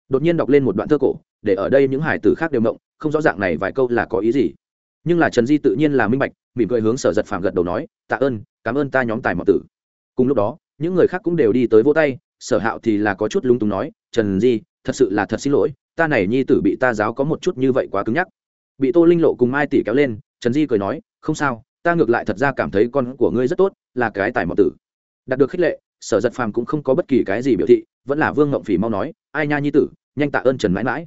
Đột nhiên đọc lên một đoạn thơ cổ, để ở đây những hải tử khác đều mộng không rõ ràng này vài câu là có ý gì. Nhưng là trần di tự nhiên là minh bạch, mỉm cười hướng sở giật phàm gật đầu nói, tạ ơn, cảm ơn ta nhóm tài mạo tử. Cùng lúc đó, những người khác cũng đều đi tới vỗ tay, sở hạo thì là có chút lung túng nói, trần di, thật sự là thật xin lỗi, ta này nhi tử bị ta giáo có một chút như vậy quá cứng nhắc bị tô linh lộ cùng mai tỷ kéo lên, trần di cười nói, không sao, ta ngược lại thật ra cảm thấy con của ngươi rất tốt, là cái tài mạo tử. Đạt được khích lệ, sở giật phàm cũng không có bất kỳ cái gì biểu thị, vẫn là vương ngộng phỉ mau nói, ai nha nhi tử, nhanh tạ ơn trần mãi mãi.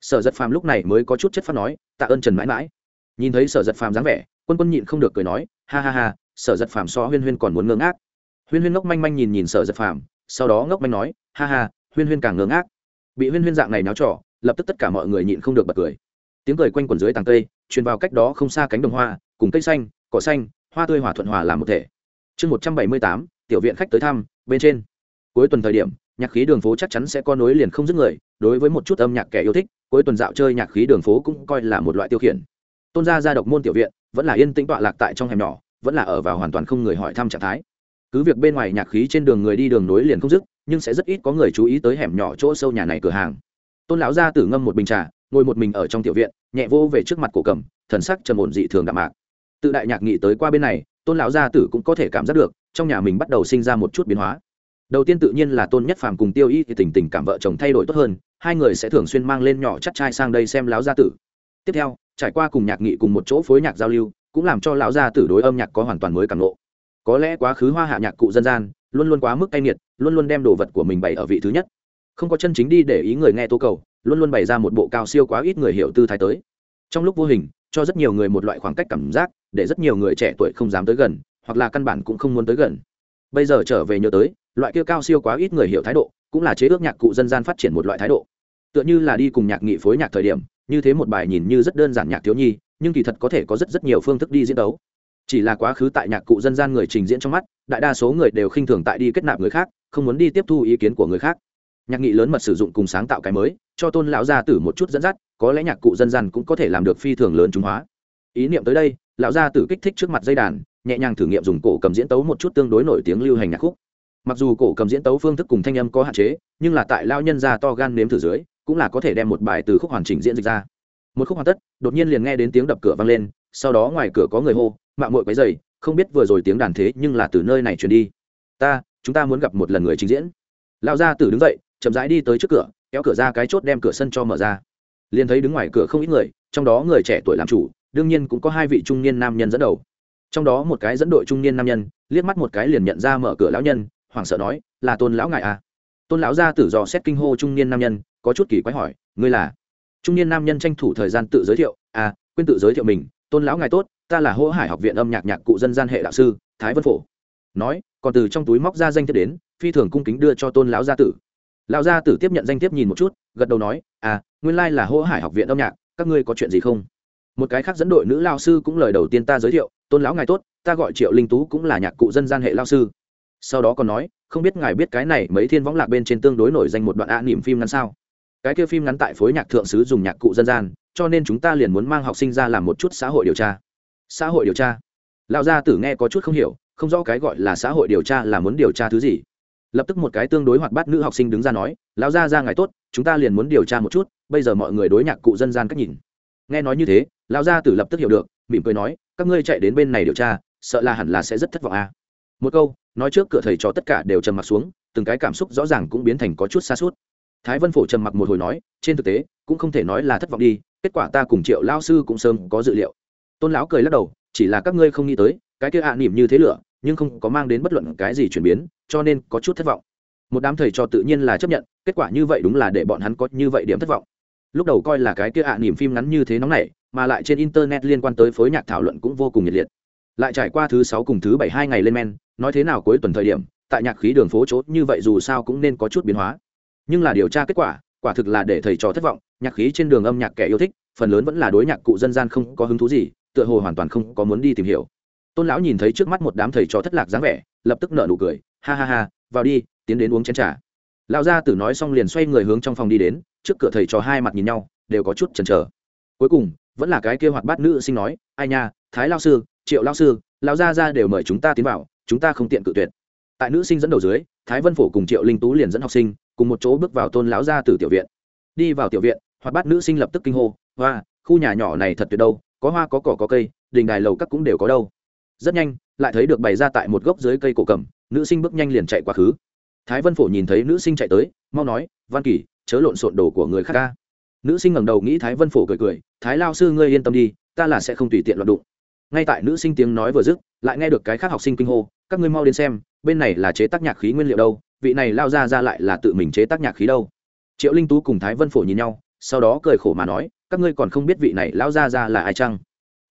Sở giật phàm lúc này mới có chút chất phát nói, tạ ơn trần mãi mãi. Nhìn thấy sở giật phàm dáng vẻ, quân quân nhịn không được cười nói, ha ha ha, sở giật phàm so huyên huyên còn muốn ngơ ngác. Huyên huyên ngốc manh manh nhìn nhìn sở giật phàm, sau đó ngốc manh nói, ha ha, huyên huyên càng ngơ ngác. Bị huyên huyên dạng này náo trỏ lập tức tất cả mọi người nhịn không được bật cười tiếng cười quanh quần dưới tàng cây, truyền vào cách đó không xa cánh đồng hoa, cùng cây xanh, cỏ xanh, hoa tươi hòa thuận hòa làm một thể. Chương một trăm bảy mươi tám, tiểu viện khách tới thăm, bên trên. Cuối tuần thời điểm, nhạc khí đường phố chắc chắn sẽ có nối liền không dứt người, đối với một chút âm nhạc kẻ yêu thích, cuối tuần dạo chơi nhạc khí đường phố cũng coi là một loại tiêu khiển. Tôn gia gia độc môn tiểu viện, vẫn là yên tĩnh tọa lạc tại trong hẻm nhỏ, vẫn là ở vào hoàn toàn không người hỏi thăm trạng thái. Cứ việc bên ngoài nhạc khí trên đường người đi đường nối liền không dứt, nhưng sẽ rất ít có người chú ý tới hẻm nhỏ chỗ sâu nhà này cửa hàng. Tôn lão gia tử ngâm một bình trà ngồi một mình ở trong tiểu viện, nhẹ vô về trước mặt cổ cầm, thần sắc trầm ổn dị thường đạm mạc. Tự đại nhạc nghị tới qua bên này, tôn lão gia tử cũng có thể cảm giác được, trong nhà mình bắt đầu sinh ra một chút biến hóa. Đầu tiên tự nhiên là tôn nhất phàm cùng tiêu y thì tình tình cảm vợ chồng thay đổi tốt hơn, hai người sẽ thường xuyên mang lên nhỏ chắc trai sang đây xem lão gia tử. Tiếp theo, trải qua cùng nhạc nghị cùng một chỗ phối nhạc giao lưu, cũng làm cho lão gia tử đối âm nhạc có hoàn toàn mới cảm lộ có lẽ quá khứ hoa hạ nhạc cụ dân gian, luôn luôn quá mức cay nghiệt, luôn luôn đem đồ vật của mình bày ở vị thứ nhất. Không có chân chính đi để ý người nghe tố cầu luôn luôn bày ra một bộ cao siêu quá ít người hiểu tư thái tới. Trong lúc vô hình, cho rất nhiều người một loại khoảng cách cảm giác, để rất nhiều người trẻ tuổi không dám tới gần, hoặc là căn bản cũng không muốn tới gần. Bây giờ trở về nhớ tới, loại kia cao siêu quá ít người hiểu thái độ, cũng là chế ước nhạc cụ dân gian phát triển một loại thái độ. Tựa như là đi cùng nhạc nghị phối nhạc thời điểm, như thế một bài nhìn như rất đơn giản nhạc thiếu nhi, nhưng kỳ thật có thể có rất rất nhiều phương thức đi diễn đấu. Chỉ là quá khứ tại nhạc cụ dân gian người trình diễn trong mắt, đại đa số người đều khinh thường tại đi kết nạp người khác, không muốn đi tiếp thu ý kiến của người khác nhạc nghị lớn mật sử dụng cùng sáng tạo cái mới, cho tôn lão gia tử một chút dẫn dắt, có lẽ nhạc cụ dân gian cũng có thể làm được phi thường lớn trung hóa. Ý niệm tới đây, lão gia tử kích thích trước mặt dây đàn, nhẹ nhàng thử nghiệm dùng cổ cầm diễn tấu một chút tương đối nổi tiếng lưu hành nhạc khúc. Mặc dù cổ cầm diễn tấu phương thức cùng thanh âm có hạn chế, nhưng là tại lao nhân gia to gan nếm thử dưới, cũng là có thể đem một bài từ khúc hoàn chỉnh diễn dịch ra. Một khúc hoàn tất, đột nhiên liền nghe đến tiếng đập cửa vang lên, sau đó ngoài cửa có người hô mạng mội quấy dày không biết vừa rồi tiếng đàn thế nhưng là từ nơi này truyền đi. Ta, chúng ta muốn gặp một lần người trình diễn. Lão gia tử đứng dậy chậm rãi đi tới trước cửa, kéo cửa ra cái chốt đem cửa sân cho mở ra. Liền thấy đứng ngoài cửa không ít người, trong đó người trẻ tuổi làm chủ, đương nhiên cũng có hai vị trung niên nam nhân dẫn đầu. Trong đó một cái dẫn đội trung niên nam nhân, liếc mắt một cái liền nhận ra mở cửa lão nhân, hoảng sợ nói, là tôn lão ngại à? Tôn lão gia tử dò xét kinh hô trung niên nam nhân, có chút kỳ quái hỏi, ngươi là? Trung niên nam nhân tranh thủ thời gian tự giới thiệu à quên tự giới thiệu mình, tôn lão ngài tốt, ta là hỗ hải học viện âm nhạc nhạc cụ dân gian hệ đạo sư, thái vân phổ. Nói, còn từ trong túi móc ra danh thiếp đến, phi thường cung kính đưa cho tôn lão gia tử lão gia tử tiếp nhận danh tiếp nhìn một chút, gật đầu nói à nguyên lai là hô hải học viện âm nhạc, các ngươi có chuyện gì không? Một cái khác dẫn đội nữ lao sư cũng lời đầu tiên ta giới thiệu, tôn lão ngài tốt, ta gọi triệu linh tú cũng là nhạc cụ dân gian hệ lao sư. Sau đó còn nói, không biết ngài biết cái này mấy thiên võng lạc bên trên tương đối nổi danh một đoạn ạ niệm phim ngắn sao? Cái kia phim ngắn tại phối nhạc thượng sứ dùng nhạc cụ dân gian, cho nên chúng ta liền muốn mang học sinh ra làm một chút xã hội điều tra. Xã hội điều tra? Lão gia tử nghe có chút không hiểu, không rõ cái gọi là xã hội điều tra là muốn điều tra thứ gì lập tức một cái tương đối hoạt bát nữ học sinh đứng ra nói, lão gia ra ngài tốt, chúng ta liền muốn điều tra một chút, bây giờ mọi người đối nhạc cụ dân gian cách nhìn. Nghe nói như thế, lão gia tử lập tức hiểu được, mỉm cười nói, các ngươi chạy đến bên này điều tra, sợ là hẳn là sẽ rất thất vọng à. một câu, nói trước cửa thầy cho tất cả đều trầm mặc xuống, từng cái cảm xúc rõ ràng cũng biến thành có chút xa suốt thái vân phổ trầm mặc một hồi nói, trên thực tế, cũng không thể nói là thất vọng đi, kết quả ta cùng triệu lao sư cũng sớm có dự liệu. Tôn lão cười lắc đầu, chỉ là các ngươi không nghĩ tới, cái kia ạ à nỉm như thế lửa nhưng không có mang đến bất luận cái gì chuyển biến, cho nên có chút thất vọng. Một đám thầy trò tự nhiên là chấp nhận, kết quả như vậy đúng là để bọn hắn có như vậy điểm thất vọng. Lúc đầu coi là cái kia ạ à phim ngắn như thế nóng này mà lại trên internet liên quan tới phối nhạc thảo luận cũng vô cùng nhiệt liệt. Lại trải qua thứ sáu cùng thứ bảy hai ngày lên men, nói thế nào cuối tuần thời điểm, tại nhạc khí đường phố chốt như vậy dù sao cũng nên có chút biến hóa. Nhưng là điều tra kết quả quả thực là để thầy trò thất vọng, nhạc khí trên đường âm nhạc kẻ yêu thích, phần lớn vẫn là đối nhạc cụ dân gian không có hứng thú gì, tựa hồ hoàn toàn không có muốn đi tìm hiểu tôn lão nhìn thấy trước mắt một đám thầy trò thất lạc dáng vẻ, lập tức nợ nụ cười, ha ha ha, vào đi, tiến đến uống chén t r à lão gia tử nói xong liền xoay người hướng trong phòng đi đến, trước cửa thầy trò hai mặt nhìn nhau, đều có chút chần chờ. Cuối cùng, vẫn là cái kia hoạt bát nữ sinh nói, ai nha, thái lao sư, triệu lao sư, lão gia ra đều mời chúng ta tiến vào, chúng ta không tiện cự tuyệt. Tại nữ sinh dẫn đầu dưới, thái vân phổ cùng triệu linh tú liền dẫn học sinh, cùng một chỗ bước vào tôn lão gia tử tiểu viện. Đi vào tiểu viện, hoạt bát nữ sinh lập tức kinh hô, hoa, khu nhà nhỏ này thật tuyệt đâu, có hoa có cỏ có cây, đình đài lầu các cũng đều có đâu rất nhanh, lại thấy được bày ra tại một gốc dưới cây cổ cầm, nữ sinh bước nhanh liền chạy quá khứ. Thái vân phổ nhìn thấy nữ sinh chạy tới, mau nói, văn kỳ, chớ lộn xộn đồ của người khác ca nữ sinh ngẩng đầu nghĩ thái vân phổ cười cười, thái lao sư ngươi yên tâm đi, ta là sẽ không tùy tiện loạn đụng. Ngay tại nữ sinh tiếng nói vừa dứt, lại nghe được cái khác học sinh kinh hô, các ngươi mau đến xem, bên này là chế tác nhạc khí nguyên liệu đâu, vị này lao ra ra lại là tự mình chế tác nhạc khí đâu. Triệu linh tú cùng thái vân phổ nhìn nhau, sau đó cười khổ mà nói, các ngươi còn không biết vị này lao ra ra là ai chăng?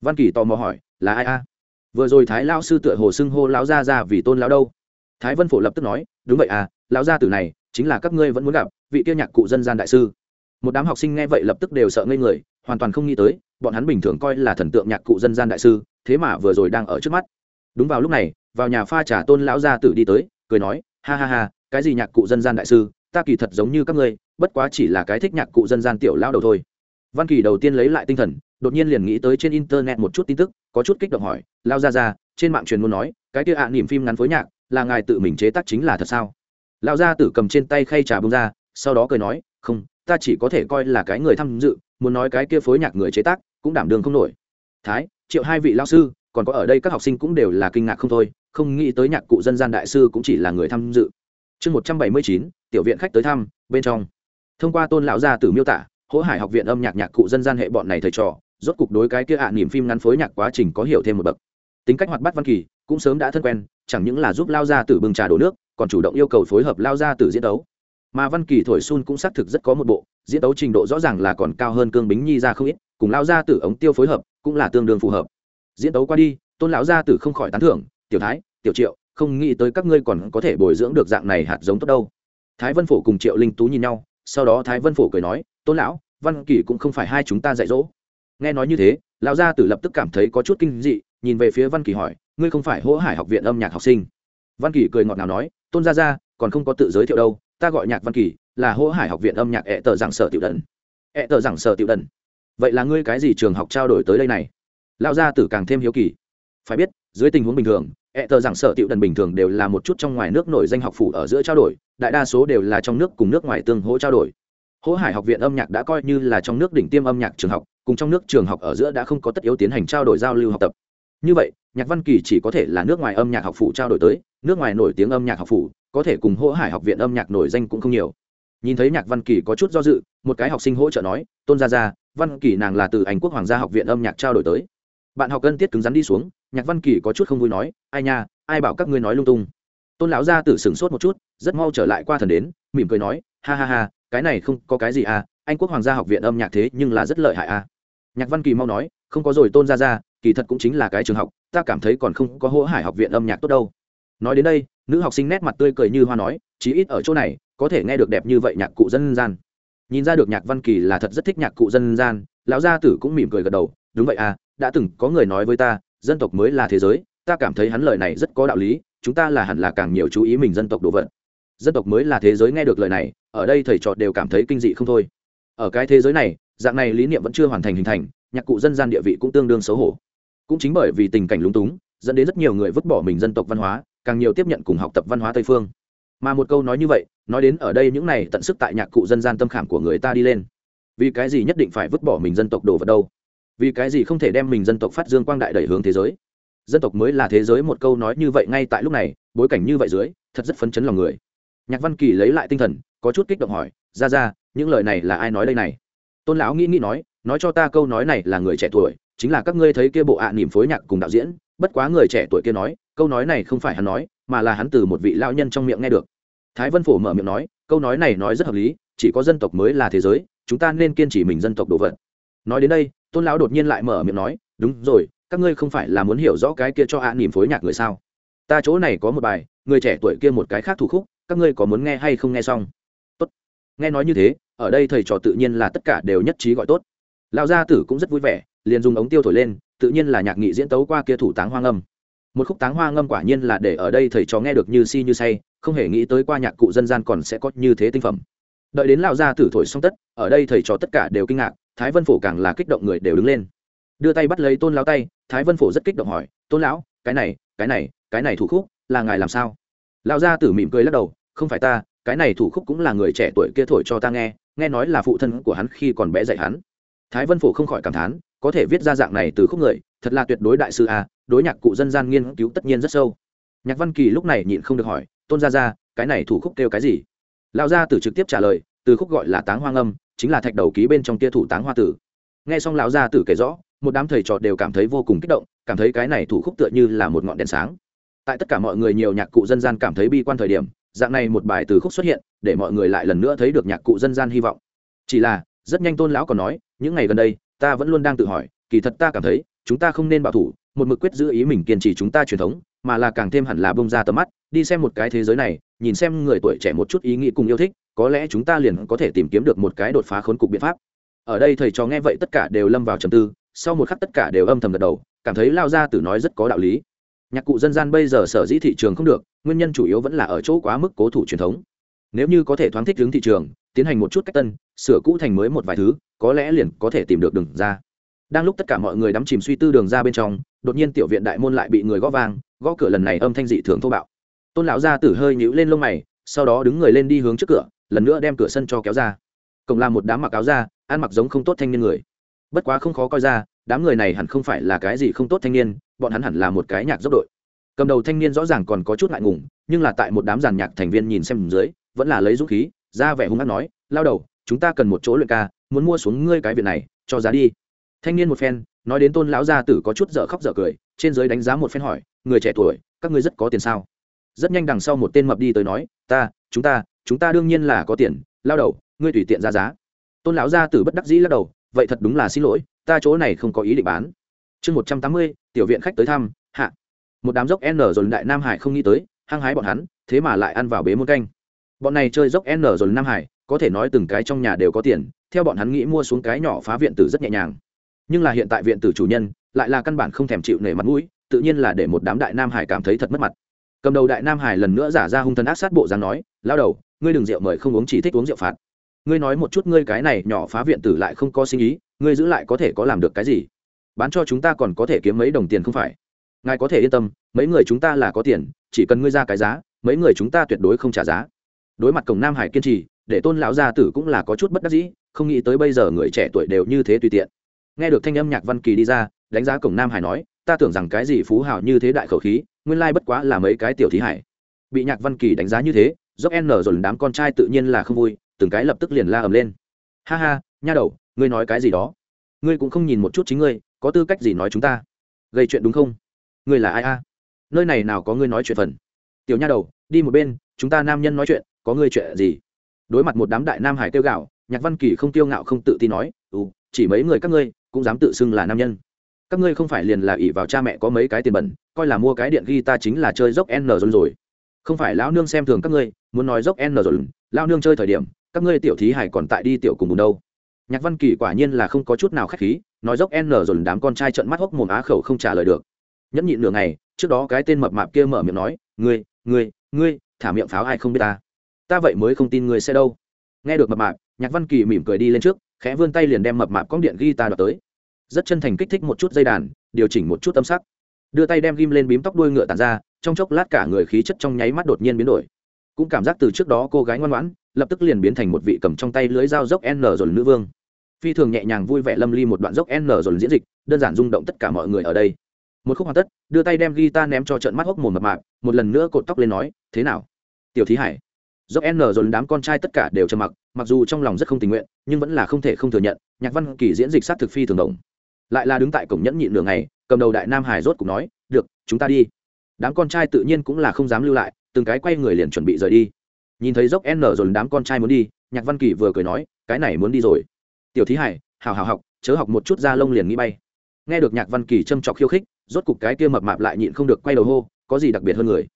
Văn kỳ tò mò hỏi, là ai a? Vừa rồi thái lao sư tựa hồ xưng hô lão ra ra vì tôn lão đâu? Thái vân phổ lập tức nói, đúng vậy à lão gia tử này chính là các ngươi vẫn muốn gặp vị kia nhạc cụ dân gian đại sư. Một đám học sinh nghe vậy lập tức đều sợ ngây người, hoàn toàn không nghĩ tới, bọn hắn bình thường coi là thần tượng nhạc cụ dân gian đại sư, thế mà vừa rồi đang ở trước mắt. Đúng vào lúc này, vào nhà pha trà tôn lão gia tử đi tới, cười nói, ha ha ha, cái gì nhạc cụ dân gian đại sư, ta kỳ thật giống như các ngươi, bất quá chỉ là cái thích nhạc cụ dân gian tiểu lao đầu thôi. Văn kỳ đầu tiên lấy lại tinh thần đột nhiên liền nghĩ tới trên internet một chút tin tức có chút kích động hỏi lao ra ra trên mạng truyền muốn nói cái kia ạ à, niềm phim ngắn phối nhạc là ngài tự mình chế tác chính là thật sao? Lao gia tử cầm trên tay khay trà bông ra sau đó cười nói không ta chỉ có thể coi là cái người tham dự muốn nói cái kia phối nhạc người chế tác cũng đảm đường không nổi. Thái triệu hai vị lao sư còn có ở đây các học sinh cũng đều là kinh ngạc không thôi không nghĩ tới nhạc cụ dân gian đại sư cũng chỉ là người tham dự. Chương một trăm bảy mươi chín tiểu viện khách tới thăm bên trong. Thông qua tôn lão gia tử miêu tả hỗ hải học viện âm nhạc nhạc cụ dân gian hệ bọn này thầy trò rốt cục đối cái kia ạ à, niềm phim ngắn phối nhạc quá trình có hiểu thêm một bậc. Tính cách hoạt bát văn kỳ cũng sớm đã thân quen chẳng những là giúp lao gia tử bưng trà đổ nước còn chủ động yêu cầu phối hợp lao gia tử diễn đấu mà văn kỳ thổi sun cũng xác thực rất có một bộ diễn đấu trình độ rõ ràng là còn cao hơn cương bính nhi ra không ít cùng lao gia tử ống tiêu phối hợp cũng là tương đương phù hợp. Diễn đấu qua đi tôn lão gia tử không khỏi tán thưởng tiểu thái tiểu triệu không nghĩ tới các ngươi còn có thể bồi dưỡng được dạng này hạt giống tốt đâu. Thái vân phổ cùng triệu linh tú nhìn nhau sau đó thái vân phổ cười nói tôn lão văn kỳ cũng không phải hai chúng ta dạy dỗ nghe nói như thế, lão gia tử lập tức cảm thấy có chút kinh dị, nhìn về phía văn kỳ hỏi, ngươi không phải hỗ hải học viện âm nhạc học sinh? Văn kỳ cười ngọt ngào nói, tôn gia gia, còn không có tự giới thiệu đâu, ta gọi nhạc văn kỳ, là hỗ hải học viện âm nhạc ẹ tờ giảng sở tiểu đần. Ẹ tờ giảng sở tiểu đần? Vậy là ngươi cái gì trường học trao đổi tới đây này? Lão gia tử càng thêm hiếu kỳ. Phải biết, dưới tình huống bình thường, ẹ tờ giảng sở tiểu đần bình thường đều là một chút trong ngoài nước nổi danh học phủ ở giữa trao đổi, đại đa số đều là trong nước cùng nước ngoài tương hỗ trao đổi. Hỗ hải học viện âm nhạc đã coi như là trong nước đỉnh tiêm âm nhạc trường học cùng trong nước trường học ở giữa đã không có tất yếu tiến hành trao đổi giao lưu học tập. Như vậy, nhạc văn kỳ chỉ có thể là nước ngoài âm nhạc học phủ trao đổi tới, nước ngoài nổi tiếng âm nhạc học phủ, có thể cùng hỗ hải học viện âm nhạc nổi danh cũng không nhiều. Nhìn thấy nhạc văn kỳ có chút do dự, một cái học sinh hỗ trợ nói, tôn gia gia, văn kỳ nàng là từ anh quốc hoàng gia học viện âm nhạc trao đổi tới. Bạn học cân tiết cứng rắn đi xuống, nhạc văn kỳ có chút không vui nói, ai nha, ai bảo các ngươi nói lung tung. Tôn lão gia tử sửng sốt một chút, rất mau trở lại qua thần đến, mỉm cười nói, ha ha ha, cái này không có cái gì à anh quốc hoàng gia học viện âm nhạc thế nhưng là rất lợi hại à nhạc văn kỳ mau nói, không có rồi, tôn gia gia, kỳ thật cũng chính là cái trường học, ta cảm thấy còn không có hỗ hải học viện âm nhạc tốt đâu. Nói đến đây, nữ học sinh nét mặt tươi cười như hoa nói, chí ít ở chỗ này, có thể nghe được đẹp như vậy nhạc cụ dân gian. Nhìn ra được nhạc văn kỳ là thật rất thích nhạc cụ dân gian, lão gia tử cũng mỉm cười gật đầu, đúng vậy à đã từng có người nói với ta, dân tộc mới là thế giới, ta cảm thấy hắn lời này rất có đạo lý, chúng ta là hẳn là càng nhiều chú ý mình dân tộc đồ vật. Dân tộc mới là thế giới nghe được lời này, ở đây thầy trò đều cảm thấy kinh dị không thôi. Ở cái thế giới này dạng này lý niệm vẫn chưa hoàn thành hình thành, nhạc cụ dân gian địa vị cũng tương đương xấu hổ. Cũng chính bởi vì tình cảnh lúng túng, dẫn đến rất nhiều người vứt bỏ mình dân tộc văn hóa, càng nhiều tiếp nhận cùng học tập văn hóa tây phương. Mà một câu nói như vậy, nói đến ở đây những này tận sức tại nhạc cụ dân gian tâm khảm của người ta đi lên. Vì cái gì nhất định phải vứt bỏ mình dân tộc đồ vật đâu? Vì cái gì không thể đem mình dân tộc phát dương quang đại đẩy hướng thế giới? Dân tộc mới là thế giới, một câu nói như vậy ngay tại lúc này, bối cảnh như vậy dưới, thật rất phấn chấn lòng người. Nhạc văn kỳ lấy lại tinh thần, có chút kích động hỏi ra ra những lời này là ai nói đây này? Tôn lão nghĩ nghĩ nói nói cho ta câu nói này là người trẻ tuổi, chính là các ngươi thấy kia bộ ạ à phối nhạc cùng đạo diễn, bất quá người trẻ tuổi kia nói, câu nói này không phải hắn nói, mà là hắn từ một vị lao nhân trong miệng nghe được. Thái vân phổ mở miệng nói, câu nói này nói rất hợp lý, chỉ có dân tộc mới là thế giới, chúng ta nên kiên trì mình dân tộc đồ vật. Nói đến đây, tôn lão đột nhiên lại mở miệng nói, đúng rồi, các ngươi không phải là muốn hiểu rõ cái kia cho ạ à phối nhạc người sao? Ta chỗ này có một bài, người trẻ tuổi kia một cái khác thủ khúc, các ngươi có muốn nghe hay không nghe xong? Tốt. Nghe nói như thế ở đây thầy trò tự nhiên là tất cả đều nhất trí gọi tốt. Lão gia tử cũng rất vui vẻ, liền dùng ống tiêu thổi lên, tự nhiên là nhạc nghị diễn tấu qua kia thủ táng hoa ngâm. Một khúc táng hoa ngâm quả nhiên là để ở đây thầy trò nghe được như si như say, không hề nghĩ tới qua nhạc cụ dân gian còn sẽ có như thế tinh phẩm. Đợi đến lão gia tử thổi xong tất, ở đây thầy trò tất cả đều kinh ngạc, thái vân phổ càng là kích động người đều đứng lên. Đưa tay bắt lấy tôn lão tay, thái vân phổ rất kích động hỏi, tôn lão, cái này cái này cái này thủ khúc là ngài làm sao? Lão gia tử mỉm cười lắc đầu, không phải ta, cái này thủ khúc cũng là người trẻ tuổi kia thổi cho ta nghe nghe nói là phụ thân của hắn khi còn bé dạy hắn. Thái vân phổ không khỏi cảm thán có thể viết ra dạng này từ khúc người thật là tuyệt đối đại sư à, đối nhạc cụ dân gian nghiên cứu tất nhiên rất sâu. Nhạc văn kỳ lúc này nhịn không được hỏi tôn gia gia, cái này thủ khúc kêu cái gì? Lão gia tử trực tiếp trả lời từ khúc gọi là táng hoa âm, chính là thạch đầu ký bên trong kia thủ táng hoa tử. Nghe xong lão gia tử kể rõ một đám thầy trò đều cảm thấy vô cùng kích động cảm thấy cái này thủ khúc tựa như là một ngọn đèn sáng. Tại tất cả mọi người nhiều nhạc cụ dân gian cảm thấy bi quan thời điểm dạng này một bài từ khúc xuất hiện, để mọi người lại lần nữa thấy được nhạc cụ dân gian hy vọng. Chỉ là, rất nhanh tôn lão còn nói, những ngày gần đây, ta vẫn luôn đang tự hỏi, kỳ thật ta cảm thấy, chúng ta không nên bảo thủ, một mực quyết giữ ý mình kiên trì chúng ta truyền thống, mà là càng thêm hẳn là bông ra tầm mắt, đi xem một cái thế giới này, nhìn xem người tuổi trẻ một chút ý nghĩ cùng yêu thích, có lẽ chúng ta liền có thể tìm kiếm được một cái đột phá khốn cục biện pháp. Ở đây thầy trò nghe vậy tất cả đều lâm vào trầm tư, sau một khắc tất cả đều âm thầm gật đầu, cảm thấy lao ra từ nói rất có đạo lý nhạc cụ dân gian bây giờ sở dĩ thị trường không được, nguyên nhân chủ yếu vẫn là ở chỗ quá mức cố thủ truyền thống. Nếu như có thể thoáng thích hướng thị trường, tiến hành một chút cách tân, sửa cũ thành mới một vài thứ, có lẽ liền có thể tìm được đường ra. Đang lúc tất cả mọi người đắm chìm suy tư đường ra bên trong, đột nhiên tiểu viện đại môn lại bị người gõ vang, gõ cửa lần này âm thanh dị thường thô bạo. Tôn lão gia tử hơi nhíu lên lông mày, sau đó đứng người lên đi hướng trước cửa, lần nữa đem cửa sân cho kéo ra. Cộng làm một đám mặc áo ra ăn mặc giống không tốt thanh niên người. Bất quá không khó coi ra, đám người này hẳn không phải là cái gì không tốt thanh niên bọn hắn hẳn là một cái nhạc dốc đội. Cầm đầu thanh niên rõ ràng còn có chút ngại ngùng, nhưng là tại một đám giàn nhạc thành viên nhìn xem dưới, vẫn là lấy dũng khí, ra vẻ hung hát nói, lao đầu, chúng ta cần một chỗ luyện ca, muốn mua xuống ngươi cái việc này, cho giá đi. Thanh niên một phen, nói đến tôn lão gia tử có chút dở khóc dở cười, trên giới đánh giá một phen hỏi, người trẻ tuổi, các ngươi rất có tiền sao? Rất nhanh đằng sau một tên mập đi tới nói, ta, chúng ta chúng ta đương nhiên là có tiền, lao đầu, ngươi tùy tiện ra giá. Tôn lão gia tử bất đắc dĩ lắc đầu, vậy thật đúng là xin lỗi, ta chỗ này không có ý định bán chương một trăm tám mươi, tiểu viện khách tới thăm, hạ. Một đám dốc n rồi đại nam hải không nghĩ tới, hăng hái bọn hắn, thế mà lại ăn vào bế môn canh. Bọn này chơi dốc n rồi nam hải, có thể nói từng cái trong nhà đều có tiền, theo bọn hắn nghĩ mua xuống cái nhỏ phá viện tử rất nhẹ nhàng. Nhưng là hiện tại viện tử chủ nhân, lại là căn bản không thèm chịu nể mặt mũi, tự nhiên là để một đám đại nam hải cảm thấy thật mất mặt. Cầm đầu đại nam hải lần nữa giả ra hung thần ác sát bộ dáng nói, lao đầu, ngươi đừng rượu mời không uống chỉ thích uống rượu phạt. Ngươi nói một chút ngươi cái này nhỏ phá viện tử lại không có sinh ý, ngươi giữ lại có thể có làm được cái gì? Bán cho chúng ta còn có thể kiếm mấy đồng tiền không phải? Ngài có thể yên tâm, mấy người chúng ta là có tiền, chỉ cần ngươi ra cái giá, mấy người chúng ta tuyệt đối không trả giá. Đối mặt cổng nam hải kiên trì, để tôn lão gia tử cũng là có chút bất đắc dĩ, không nghĩ tới bây giờ người trẻ tuổi đều như thế tùy tiện. Nghe được thanh âm nhạc văn kỳ đi ra, đánh giá cổng nam hải nói, ta tưởng rằng cái gì phú hào như thế đại khẩu khí, nguyên lai bất quá là mấy cái tiểu thí hải. Bị nhạc văn kỳ đánh giá như thế, dốc n rồi đám con trai tự nhiên là không vui, từng cái lập tức liền la ầm lên. Ha ha, nha đầu, ngươi nói cái gì đó? Ngươi cũng không nhìn một chút chính ngươi có tư cách gì nói chúng ta? Gây chuyện đúng không? Ngươi là ai a? Nơi này nào có ngươi nói chuyện phần? Tiểu nha đầu, đi một bên, chúng ta nam nhân nói chuyện, có ngươi chuyện gì? Đối mặt một đám đại nam hải tiêu gạo nhạc văn kỳ không tiêu ngạo không tự tin nói ừ chỉ mấy người các ngươi, cũng dám tự xưng là nam nhân. Các ngươi không phải liền là ỷ vào cha mẹ có mấy cái tiền bẩn, coi là mua cái điện ghi ta chính là chơi dốc n rồi rồi. Không phải lão nương xem thường các ngươi, muốn nói dốc n rồi, lão nương chơi thời điểm, các ngươi tiểu thí hải còn tại đi tiểu cùng bùn đâu. Nhạc văn kỳ quả nhiên là không có chút nào khách khí nói dốc n dồn đám con trai trận mắt hốc mồm á khẩu không trả lời được. Nhẫn nhịn nửa ngày, trước đó cái tên mập mạp kia mở miệng nói, ngươi ngươi ngươi, thả miệng pháo ai không biết ta? Ta vậy mới không tin ngươi sẽ đâu. Nghe được mập mạp, nhạc văn kỳ mỉm cười đi lên trước, khẽ vươn tay liền đem mập mạp cóng điện ghi ta đọc tới. Rất chân thành kích thích một chút dây đàn, điều chỉnh một chút âm sắc. Đưa tay đem ghim lên bím tóc đuôi ngựa tàn ra, trong chốc lát cả người khí chất trong nháy mắt đột nhiên biến đổi. Cũng cảm giác từ trước đó cô gái ngoan ngoãn, lập tức liền biến thành một vị cầm trong tay lưới dao dốc n rồi nữ vương phi thường nhẹ nhàng vui vẻ lâm ly một đoạn dốc n rồi diễn dịch, đơn giản rung động tất cả mọi người ở đây. Một khúc hoàn tất, đưa tay đem guitar ném cho trận mắt hốc mồm mập mạp, một lần nữa cột tóc lên nói, thế nào? Tiểu thí hải. Dốc n rồi đám con trai tất cả đều trầm mặc mặc dù trong lòng rất không tình nguyện, nhưng vẫn là không thể không thừa nhận, nhạc văn kỳ diễn dịch sát thực phi thường đồng lại là đứng tại cổng nhẫn nhịn nửa này cầm đầu đại nam hải rốt cũng nói, được, chúng ta đi. Đám con trai tự nhiên cũng là không dám lưu lại, từng cái quay người liền chuẩn bị rời đi. Nhìn thấy dốc n rồi đám con trai muốn đi, nhạc văn kỳ vừa cười nói, cái này muốn đi rồi tiểu thí hải, hào hào học, chớ học một chút da lông liền nghĩ bay. Nghe được nhạc văn kỳ châm trọc khiêu khích, rốt cục cái kia mập mạp lại nhịn không được quay đầu hô, có gì đặc biệt hơn người?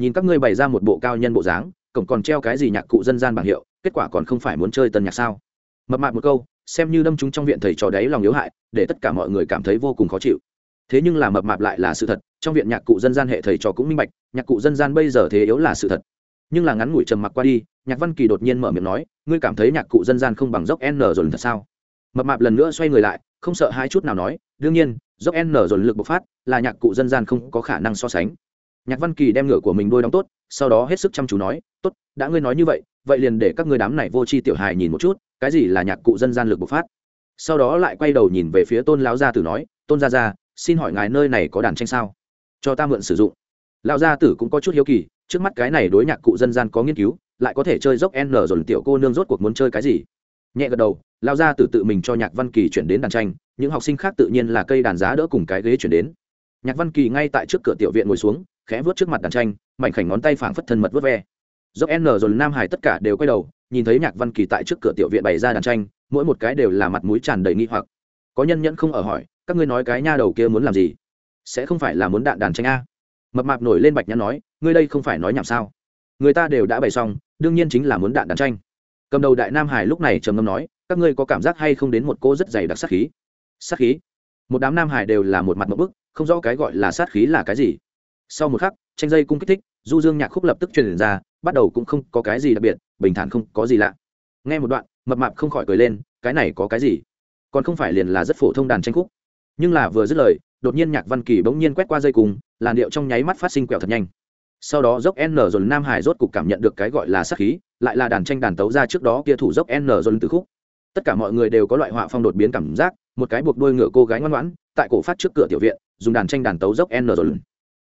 Nhìn các ngươi bày ra một bộ cao nhân bộ dáng, cổng còn treo cái gì nhạc cụ dân gian bảng hiệu, kết quả còn không phải muốn chơi tân nhạc sao? Mập mạp một câu, xem như đâm chúng trong viện thầy trò đấy lòng yếu hại, để tất cả mọi người cảm thấy vô cùng khó chịu. Thế nhưng là mập mạp lại là sự thật, trong viện nhạc cụ dân gian hệ thầy trò cũng minh bạch, nhạc cụ dân gian bây giờ thế yếu là sự thật nhưng là ngắn ngủi trầm mặc qua đi, nhạc văn kỳ đột nhiên mở miệng nói, ngươi cảm thấy nhạc cụ dân gian không bằng dốc n rồi thật sao? Mập mạp lần nữa xoay người lại, không sợ hai chút nào nói, đương nhiên, dốc n rồi lực bộc phát là nhạc cụ dân gian không có khả năng so sánh. Nhạc văn kỳ đem ngựa của mình đôi đóng tốt, sau đó hết sức chăm chú nói, tốt, đã ngươi nói như vậy vậy liền để các ngươi đám này vô tri tiểu hài nhìn một chút, cái gì là nhạc cụ dân gian lực bộc phát? Sau đó lại quay đầu nhìn về phía tôn lão gia tử nói, tôn gia gia, xin hỏi ngài nơi này có đàn tranh sao? Cho ta mượn sử dụng. Lão gia tử cũng có chút hiếu kỳ trước mắt cái này đối nhạc cụ dân gian có nghiên cứu, lại có thể chơi dốc n rồi tiểu cô nương rốt cuộc muốn chơi cái gì? Nhẹ gật đầu, lao ra từ tự mình cho nhạc văn kỳ chuyển đến đàn tranh, những học sinh khác tự nhiên là cây đàn giá đỡ cùng cái ghế chuyển đến. Nhạc văn kỳ ngay tại trước cửa tiểu viện ngồi xuống, khẽ vớt trước mặt đàn tranh, mảnh khảnh ngón tay phảng phất thân mật vớt ve. Dốc n rồi nam hải tất cả đều quay đầu, nhìn thấy nhạc văn kỳ tại trước cửa tiểu viện bày ra đàn tranh, mỗi một cái đều là mặt mũi tràn đầy nghi hoặc. Có nhân nhẫn không ở hỏi, các ngươi nói cái nha đầu kia muốn làm gì? Sẽ không phải là muốn đạn đàn tranh a? Mập mạp nổi lên bạch nhãn nói, ngươi đây không phải nói nhảm sao? Người ta đều đã bày xong, đương nhiên chính là muốn đạn đàn tranh. Cầm đầu đại nam hải lúc này trầm ngâm nói, các ngươi có cảm giác hay không đến một cô rất dày đặc sát khí? Sát khí? Một đám nam hải đều là một mặt một bức, không rõ cái gọi là sát khí là cái gì. Sau một khắc, tranh dây cung kích thích, du dương nhạc khúc lập tức truyền ra, bắt đầu cũng không có cái gì đặc biệt, bình thản không có gì lạ. Nghe một đoạn, mập mạp không khỏi cười lên, cái này có cái gì? Còn không phải liền là rất phổ thông đàn tranh khúc. Nhưng là vừa dứt lời, đột nhiên nhạc văn kỳ bỗng nhiên quét qua dây cùng làn điệu trong nháy mắt phát sinh quẹo thật nhanh. Sau đó dốc n rồi nam hải rốt cục cảm nhận được cái gọi là sắc khí, lại là đàn tranh đàn tấu ra trước đó kia thủ dốc n rồi từ khúc. Tất cả mọi người đều có loại họa phong đột biến cảm giác, một cái buộc đôi ngựa cô gái ngoan ngoãn, tại cổ phát trước cửa tiểu viện, dùng đàn tranh đàn tấu dốc n rồi.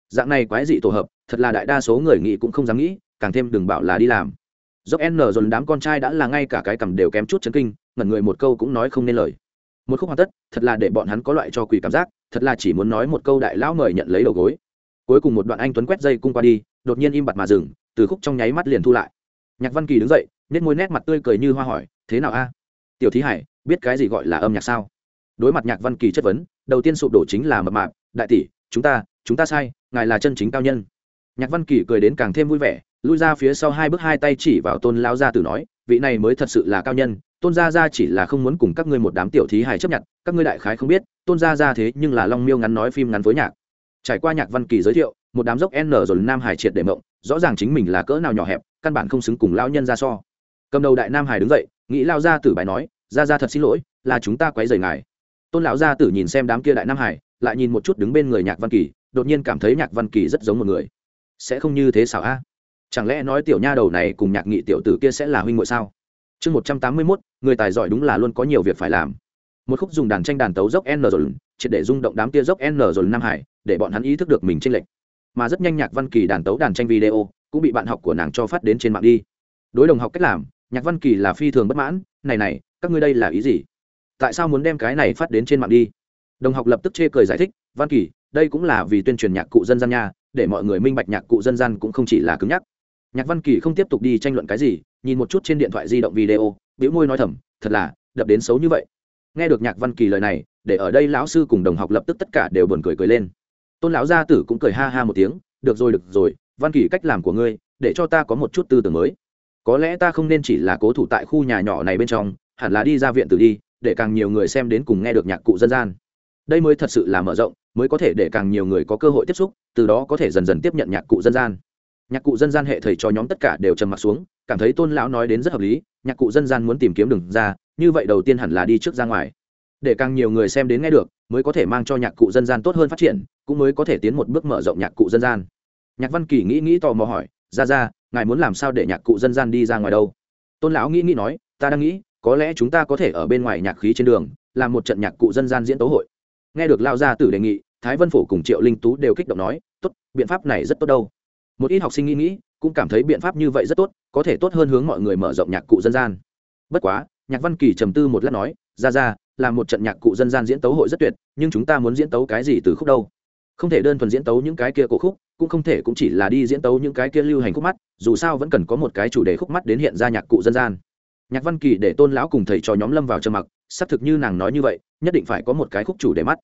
Dạng này quái dị tổ hợp, thật là đại đa số người nghĩ cũng không dám nghĩ, càng thêm đừng bảo là đi làm. Dốc n rồi đám con trai đã là ngay cả cái cầm đều kém chút chấn kinh, ngẩn người một câu cũng nói không nên lời. Một khúc hoàn tất, thật là để bọn hắn có loại cho quỷ cảm giác, thật là chỉ muốn nói một câu đại lão mời nhận lấy đầu gối cuối cùng một đoạn anh tuấn quét dây cung qua đi, đột nhiên im bặt mà dừng, từ khúc trong nháy mắt liền thu lại. Nhạc văn kỳ đứng dậy nét môi nét mặt tươi cười như hoa hỏi, thế nào a? Tiểu thí hải, biết cái gì gọi là âm nhạc sao? Đối mặt nhạc văn kỳ chất vấn, đầu tiên sụp đổ chính là mập mạp, đại tỷ, chúng ta chúng ta sai, ngài là chân chính cao nhân. Nhạc văn kỳ cười đến càng thêm vui vẻ, lui ra phía sau hai bước hai tay chỉ vào tôn lao gia tử nói, vị này mới thật sự là cao nhân, tôn gia gia chỉ là không muốn cùng các ngươi một đám tiểu thí hài chấp nhận, các ngươi đại khái không biết, tôn gia gia thế nhưng là long miêu ngắn nói phim ngắn với nhạc trải qua nhạc văn kỳ giới thiệu, một đám dốc n rồi nam hải triệt để mộng, rõ ràng chính mình là cỡ nào nhỏ hẹp, căn bản không xứng cùng lao nhân ra so. Cầm đầu đại nam hải đứng dậy, nghĩ lao gia tử bài nói, gia gia thật xin lỗi, là chúng ta quấy rầy ngài. Tôn lão gia tử nhìn xem đám kia đại nam hải, lại nhìn một chút đứng bên người nhạc văn kỳ, đột nhiên cảm thấy nhạc văn kỳ rất giống một người. Sẽ không như thế sao a? Chẳng lẽ nói tiểu nha đầu này cùng nhạc nghị tiểu tử kia sẽ là huynh muội sao? Chương một trăm tám mươi mốt, người tài giỏi đúng là luôn có nhiều việc phải làm. Một khúc dùng đàn tranh đàn tấu dốc n rồi triệt để rung động đám tia dốc n rồi nam hải, để bọn hắn ý thức được mình tranh lệch. Mà rất nhanh nhạc văn kỳ đàn tấu đàn tranh video cũng bị bạn học của nàng cho phát đến trên mạng đi. Đối đồng học cách làm, nhạc văn kỳ là phi thường bất mãn, này này, các ngươi đây là ý gì? Tại sao muốn đem cái này phát đến trên mạng đi? Đồng học lập tức chê cười giải thích, văn kỳ, đây cũng là vì tuyên truyền nhạc cụ dân gian nha, để mọi người minh bạch nhạc cụ dân gian cũng không chỉ là cứng nhắc. Nhạc văn kỳ không tiếp tục đi tranh luận cái gì, nhìn một chút trên điện thoại di động video biểu môi nói thầm, thật là, đập đến xấu như vậy. Nghe được nhạc văn kỳ lời này để ở đây lão sư cùng đồng học lập tức tất cả đều buồn cười cười lên. Tôn lão gia tử cũng cười ha ha một tiếng, được rồi được rồi, văn kỳ cách làm của ngươi, để cho ta có một chút tư tưởng mới. Có lẽ ta không nên chỉ là cố thủ tại khu nhà nhỏ này bên trong, hẳn là đi ra viện tử đi, để càng nhiều người xem đến cùng nghe được nhạc cụ dân gian. Đây mới thật sự là mở rộng, mới có thể để càng nhiều người có cơ hội tiếp xúc, từ đó có thể dần dần tiếp nhận nhạc cụ dân gian. Nhạc cụ dân gian hệ thầy cho nhóm tất cả đều trầm m ặ t xuống, cảm thấy tôn lão nói đến rất hợp lý, nhạc cụ dân gian muốn tìm kiếm đường ra, như vậy đầu tiên hẳn là đi trước ra ngoài để càng nhiều người xem đến nghe được, mới có thể mang cho nhạc cụ dân gian tốt hơn phát triển, cũng mới có thể tiến một bước mở rộng nhạc cụ dân gian. Nhạc văn kỳ nghĩ nghĩ tò mò hỏi, ra ra, ngài muốn làm sao để nhạc cụ dân gian đi ra ngoài đâu? Tôn lão nghĩ nghĩ nói, ta đang nghĩ, có lẽ chúng ta có thể ở bên ngoài nhạc khí trên đường, làm một trận nhạc cụ dân gian diễn tấu hội. Nghe được lao gia tử đề nghị, thái vân phổ cùng triệu linh tú đều kích động nói, tốt, biện pháp này rất tốt đâu. Một ít học sinh nghĩ nghĩ, cũng cảm thấy biện pháp như vậy rất tốt, có thể tốt hơn hướng mọi người mở rộng nhạc cụ dân gian. Bất quá, nhạc văn kỳ trầm tư một lát nói, ra ra là một trận nhạc cụ dân gian diễn tấu hội rất tuyệt, nhưng chúng ta muốn diễn tấu cái gì từ khúc đâu? Không thể đơn thuần diễn tấu những cái kia cổ khúc, cũng không thể cũng chỉ là đi diễn tấu những cái kia lưu hành khúc mắt, dù sao vẫn cần có một cái chủ đề khúc mắt đến hiện ra nhạc cụ dân gian. Nhạc văn kỳ để tôn lão cùng thầy cho nhóm lâm vào trầm mặc, xác thực như nàng nói như vậy, nhất định phải có một cái khúc chủ đề mắt.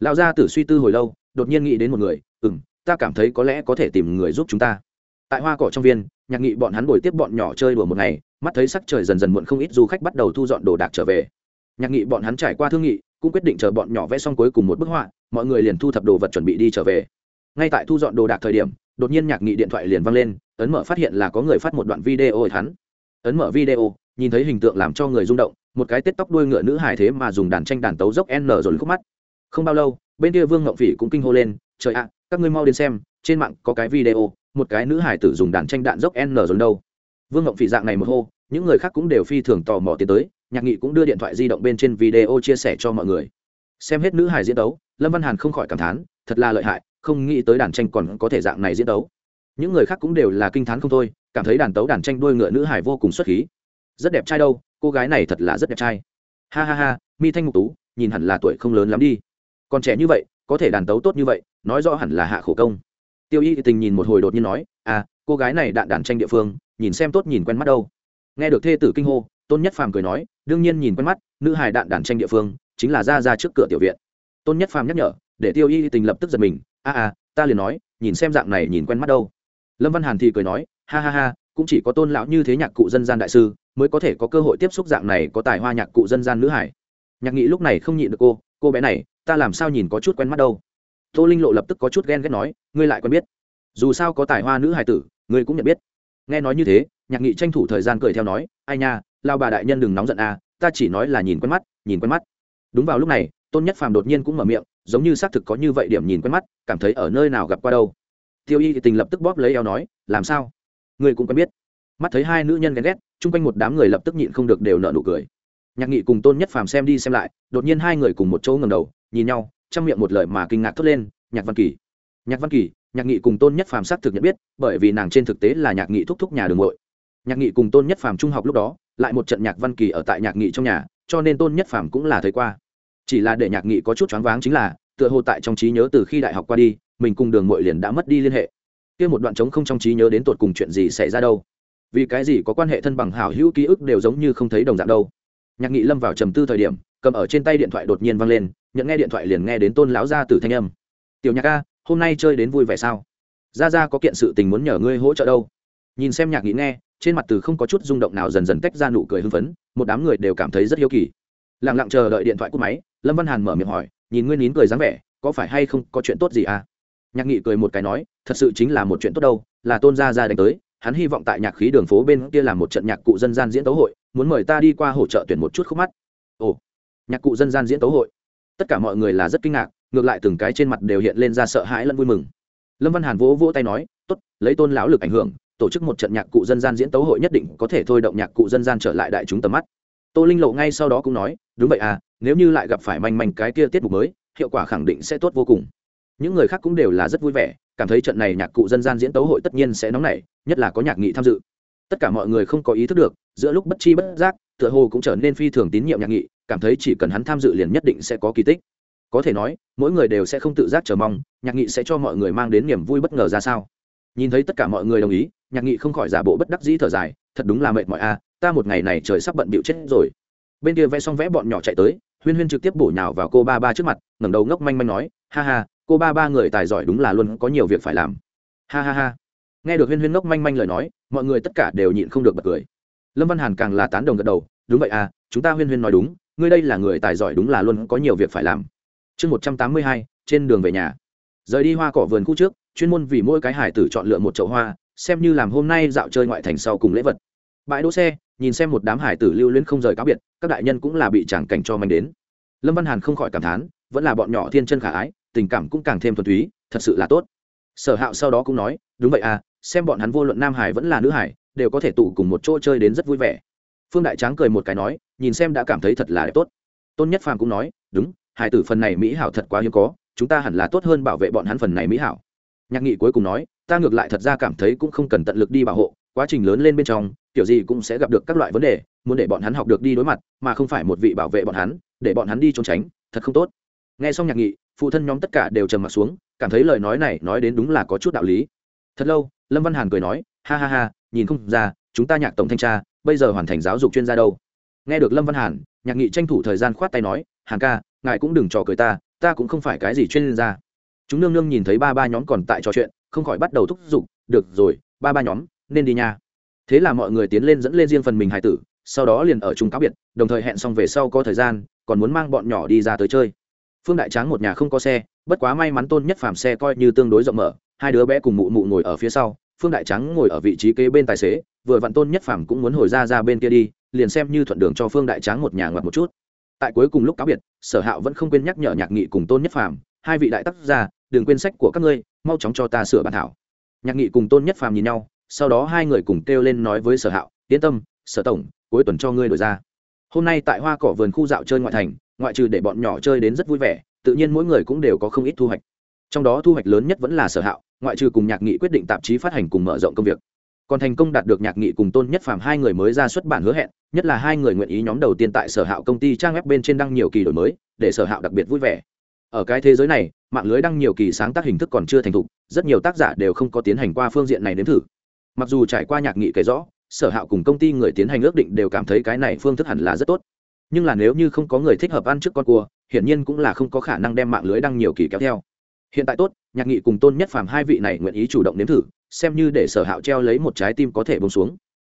Lão gia tử suy tư hồi lâu, đột nhiên nghĩ đến một người ừ m ta cảm thấy có lẽ có thể tìm người giúp chúng ta. Tại hoa cỏ trong viên, nhạc nghị bọn hắn bồi tiếp bọn nhỏ chơi đùa một ngày, mắt thấy sắc trời dần dần muộn không ít du khách bắt đầu thu dọn đồ đạc trở về nhạc nghị bọn hắn trải qua thương nghị, cũng quyết định chờ bọn nhỏ vẽ xong cuối cùng một bức họa, mọi người liền thu thập đồ vật chuẩn bị đi trở về. Ngay tại thu dọn đồ đạc thời điểm, đột nhiên nhạc nghị điện thoại liền văng lên, ấn mở phát hiện là có người phát một đoạn video ổi hắn. Ấn mở video, nhìn thấy hình tượng làm cho người rung động, một cái tết tóc đuôi ngựa nữ hài thế mà dùng đàn tranh đàn tấu dốc n rồi khúc mắt. Không bao lâu, bên kia vương ngậu phỉ cũng kinh hô lên, trời ạ, các ngươi mau đến xem, trên mạng có cái video, một cái nữ hải tử dùng đàn tranh đạn dốc n rồi đâu. Vương ngậu phỉ dạng này một hô, những người khác cũng đều phi thường tò mò tiến tới nhạc nghị cũng đưa điện thoại di động bên trên video chia sẻ cho mọi người. Xem hết nữ hải diễn tấu lâm văn hàn không khỏi cảm thán, thật là lợi hại, không nghĩ tới đàn tranh còn có thể dạng này diễn tấu những người khác cũng đều là kinh thán không thôi, cảm thấy đàn tấu đàn tranh đuôi ngựa nữ hải vô cùng xuất khí. Rất đẹp trai đâu, cô gái này thật là rất đẹp trai. Ha ha ha, mi thanh ngục tú, nhìn hẳn là tuổi không lớn lắm đi. Còn trẻ như vậy, có thể đàn tấu tốt như vậy, nói rõ hẳn là hạ khổ công. Tiêu y tình nhìn một hồi đột nhiên nói à cô gái này đạn đàn tranh địa phương, nhìn xem tốt nhìn quen mắt đâu. Nghe được thê tử kinh hô tôn nhất phàm cười nói, đương nhiên nhìn quen mắt, nữ hài đạn đàn tranh địa phương, chính là ra ra trước cửa tiểu viện. Tôn nhất phàm nhắc nhở, để tiêu y tình lập tức giật mình, a a, ta liền nói, nhìn xem dạng này nhìn quen mắt đâu. Lâm văn hàn thì cười nói, ha ha ha, cũng chỉ có tôn lão như thế nhạc cụ dân gian đại sư, mới có thể có cơ hội tiếp xúc dạng này có tài hoa nhạc cụ dân gian nữ hải nhạc nghị lúc này không nhịn được cô cô bé này, ta làm sao nhìn có chút quen mắt đâu? Tô linh lộ lập tức có chút ghen ghét nói, ngươi lại quen biết. Dù sao có tài hoa nữ hải tử, ngươi cũng nhận biết nghe nói như thế, nhạc nghị tranh thủ thời gian cười theo nói, ai nha, lao bà đại nhân đừng nóng giận à ta chỉ nói là nhìn quen mắt, nhìn quen mắt. Đúng vào lúc này, tôn nhất phàm đột nhiên cũng mở miệng, giống như xác thực có như vậy điểm nhìn quen mắt, cảm thấy ở nơi nào gặp qua đâu. Tiêu y tình lập tức bóp lấy eo nói, làm sao? Người cũng quen biết. Mắt thấy hai nữ nhân ghen ghét, chung quanh một đám người lập tức nhịn không được đều nợ nụ cười. Nhạc nghị cùng tôn nhất phàm xem đi xem lại, đột nhiên hai người cùng một chỗ ngầm đầu, nhìn nhau, trong miệng một lời mà kinh ngạc thốt lên, nhạc văn kỳ. Nhạc văn kỳ nhạc nghị cùng tôn nhất phàm xác thực nhận biết, bởi vì nàng trên thực tế là nhạc nghị thúc thúc nhà đường ngội nhạc nghị cùng tôn nhất phàm trung học lúc đó, lại một trận nhạc văn kỳ ở tại nhạc nghị trong nhà, cho nên tôn nhất phàm cũng là thấy qua. Chỉ là để nhạc nghị có chút choáng váng chính là, tựa hồ tại trong trí nhớ từ khi đại học qua đi, mình cùng đường Mội liền đã mất đi liên hệ. Kia một đoạn trống không trong trí nhớ đến tột cùng chuyện gì xảy ra đâu? Vì cái gì có quan hệ thân bằng hảo hữu ký ức đều giống như không thấy đồng dạng đâu? Nhạc nghị lâm vào trầm tư thời điểm, cầm ở trên tay điện thoại đột nhiên văng lên, nhận nghe điện thoại liền nghe đến tôn lão gia từ thanh âm. Tiểu nhạc ca hôm nay chơi đến vui vẻ sao? Ra ra có kiện sự tình muốn nhờ ngươi hỗ trợ đâu. Nhìn xem nhạc nghĩ nghe, trên mặt từ không có chút rung động nào dần dần tách ra nụ cười hưng phấn, một đám người đều cảm thấy rất hiếu kỳ. Lặng lặng chờ đợi điện thoại cúp máy, lâm văn hàn mở miệng hỏi, nhìn ngươi nín cười dáng vẻ, có phải hay không có chuyện tốt gì à? Nhạc nghị cười một cái nói, thật sự chính là một chuyện tốt đâu, là tôn gia ra đánh tới, hắn hy vọng tại nhạc khí đường phố bên kia làm một trận nhạc cụ dân gian diễn tấu hội, muốn mời ta đi qua hỗ trợ tuyển một chút khúc mắt. Ồ, nhạc cụ dân gian diễn tấu hội. Tất cả mọi người là rất kinh ngạc ngược lại từng cái trên mặt đều hiện lên ra sợ hãi lẫn vui mừng. Lâm văn hàn vỗ vỗ tay nói, tốt, lấy tôn lão lực ảnh hưởng, tổ chức một trận nhạc cụ dân gian diễn tấu hội nhất định có thể thôi động nhạc cụ dân gian trở lại đại chúng tầm mắt. Tô linh lộ ngay sau đó cũng nói, đúng vậy à nếu như lại gặp phải manh manh cái kia tiết mục mới, hiệu quả khẳng định sẽ tốt vô cùng. Những người khác cũng đều là rất vui vẻ, cảm thấy trận này nhạc cụ dân gian diễn tấu hội tất nhiên sẽ nóng nảy, nhất là có nhạc nghị tham dự. Tất cả mọi người không có ý thức được, giữa lúc bất chi bất giác, tựa hồ cũng trở nên phi thường tín nhiệm nhạc nghị, cảm thấy chỉ cần hắn tham dự liền nhất định sẽ có kỳ tích có thể nói, mỗi người đều sẽ không tự giác chờ mong, nhạc nghị sẽ cho mọi người mang đến niềm vui bất ngờ ra sao. Nhìn thấy tất cả mọi người đồng ý, nhạc nghị không khỏi giả bộ bất đắc dĩ thở dài, thật đúng là mệt mỏi a, ta một ngày này trời sắp bận bịu chết rồi. Bên kia vẽ xong vẽ bọn nhỏ chạy tới, huyên huyên trực tiếp bổ nhào vào cô ba ba trước mặt, ngẩng đầu ngốc manh manh nói, ha ha, cô ba ba người tài giỏi đúng là luôn có nhiều việc phải làm. Ha ha ha. Nghe được huyên huyên ngốc manh manh lời nói, mọi người tất cả đều nhịn không được bật cười. Lâm văn hàn càng là tán đồng gật đầu, đúng vậy à chúng ta huyên huyên nói đúng, ngươi đây là người tài giỏi đúng là luôn có nhiều việc phải làm chương một trăm tám mươi hai, trên đường về nhà. Rời đi hoa cỏ vườn khu trước, chuyên môn vì mỗi cái hải tử chọn lựa một chậu hoa, xem như làm hôm nay dạo chơi ngoại thành sau cùng lễ vật. Bãi đỗ xe, nhìn xem một đám hải tử lưu luyến không rời cáo biệt, các đại nhân cũng là bị chẳng cảnh cho mình đến. Lâm văn hàn không khỏi cảm thán, vẫn là bọn nhỏ thiên chân khả ái, tình cảm cũng càng thêm thuần túy, thật sự là tốt. Sở hạo sau đó cũng nói, đúng vậy à xem bọn hắn vô luận nam hải vẫn là nữ hải, đều có thể tụ cùng một chỗ chơi đến rất vui vẻ. Phương đại tráng cười một cái nói, nhìn xem đã cảm thấy thật là đẹp tốt. Tôn nhất phàm cũng nói, đúng hải tử phần này mỹ hảo thật quá hiếm có, chúng ta hẳn là tốt hơn bảo vệ bọn hắn phần này mỹ hảo. Nhạc nghị cuối cùng nói, ta ngược lại thật ra cảm thấy cũng không cần tận lực đi bảo hộ, quá trình lớn lên bên trong, kiểu gì cũng sẽ gặp được các loại vấn đề, muốn để bọn hắn học được đi đối mặt, mà không phải một vị bảo vệ bọn hắn, để bọn hắn đi trốn tránh, thật không tốt. Nghe xong nhạc nghị, phụ thân nhóm tất cả đều trầm m ặ t xuống, cảm thấy lời nói này nói đến đúng là có chút đạo lý. Thật lâu, lâm văn hàn cười nói, ha ha ha, nhìn không ra, chúng ta nhạc tổng thanh tra, bây giờ hoàn thành giáo dục chuyên gia đâu. Nghe được lâm văn hàn, nhạc nghị tranh thủ thời gian khoát tay nói, hàn ca ngài cũng đừng trò cười ta ta cũng không phải cái gì chuyên gia. Chúng nương nương nhìn thấy ba ba nhóm còn tại trò chuyện, không khỏi bắt đầu thúc giục, được rồi, ba ba nhóm, nên đi nha. Thế là mọi người tiến lên dẫn lên riêng phần mình hải tử, sau đó liền ở chung cáo biệt, đồng thời hẹn xong về sau có thời gian, còn muốn mang bọn nhỏ đi ra tới chơi. Phương đại tráng một nhà không có xe, bất quá may mắn tôn nhất phàm xe coi như tương đối rộng mở, hai đứa bé cùng mụ mụ ngồi ở phía sau, phương đại trắng ngồi ở vị trí kế bên tài xế, vừa vặn tôn nhất phàm cũng muốn hồi ra ra bên kia đi, liền xem như thuận đường cho phương đại trắng một nhà ngoặt một chút tại cuối cùng lúc cáo biệt, sở hạo vẫn không quên nhắc nhở nhạc nghị cùng tôn nhất phàm, hai vị đại tác gia, đừng quên sách của các ngươi, mau chóng cho ta sửa bản thảo. Nhạc nghị cùng tôn nhất phàm nhìn nhau, sau đó hai người cùng kêu lên nói với sở hạo, yên tâm, sở tổng, cuối tuần cho ngươi đổi ra. Hôm nay tại hoa cỏ vườn khu dạo chơi ngoại thành, ngoại trừ để bọn nhỏ chơi đến rất vui vẻ, tự nhiên mỗi người cũng đều có không ít thu hoạch. Trong đó thu hoạch lớn nhất vẫn là sở hạo, ngoại trừ cùng nhạc nghị quyết định tạp chí phát hành cùng mở rộng công việc còn thành công đạt được nhạc nghị cùng tôn nhất phàm hai người mới ra xuất bản hứa hẹn, nhất là hai người nguyện ý nhóm đầu tiên tại sở hạo công ty trang web bên trên đăng nhiều kỳ đổi mới, để sở hạo đặc biệt vui vẻ. Ở cái thế giới này, mạng lưới đăng nhiều kỳ sáng tác hình thức còn chưa thành thục, rất nhiều tác giả đều không có tiến hành qua phương diện này đến thử. Mặc dù trải qua nhạc nghị kể rõ, sở hạo cùng công ty người tiến hành ước định đều cảm thấy cái này phương thức hẳn là rất tốt. Nhưng là nếu như không có người thích hợp ăn trước con cua, hiển nhiên cũng là không có khả năng đem mạng lưới đăng nhiều kỳ kéo theo. Hiện tại tốt, nhạc nghị cùng tôn nhất phàm hai vị này nguyện ý chủ động nếm thử xem như để sở hạo treo lấy một trái tim có thể bông xuống.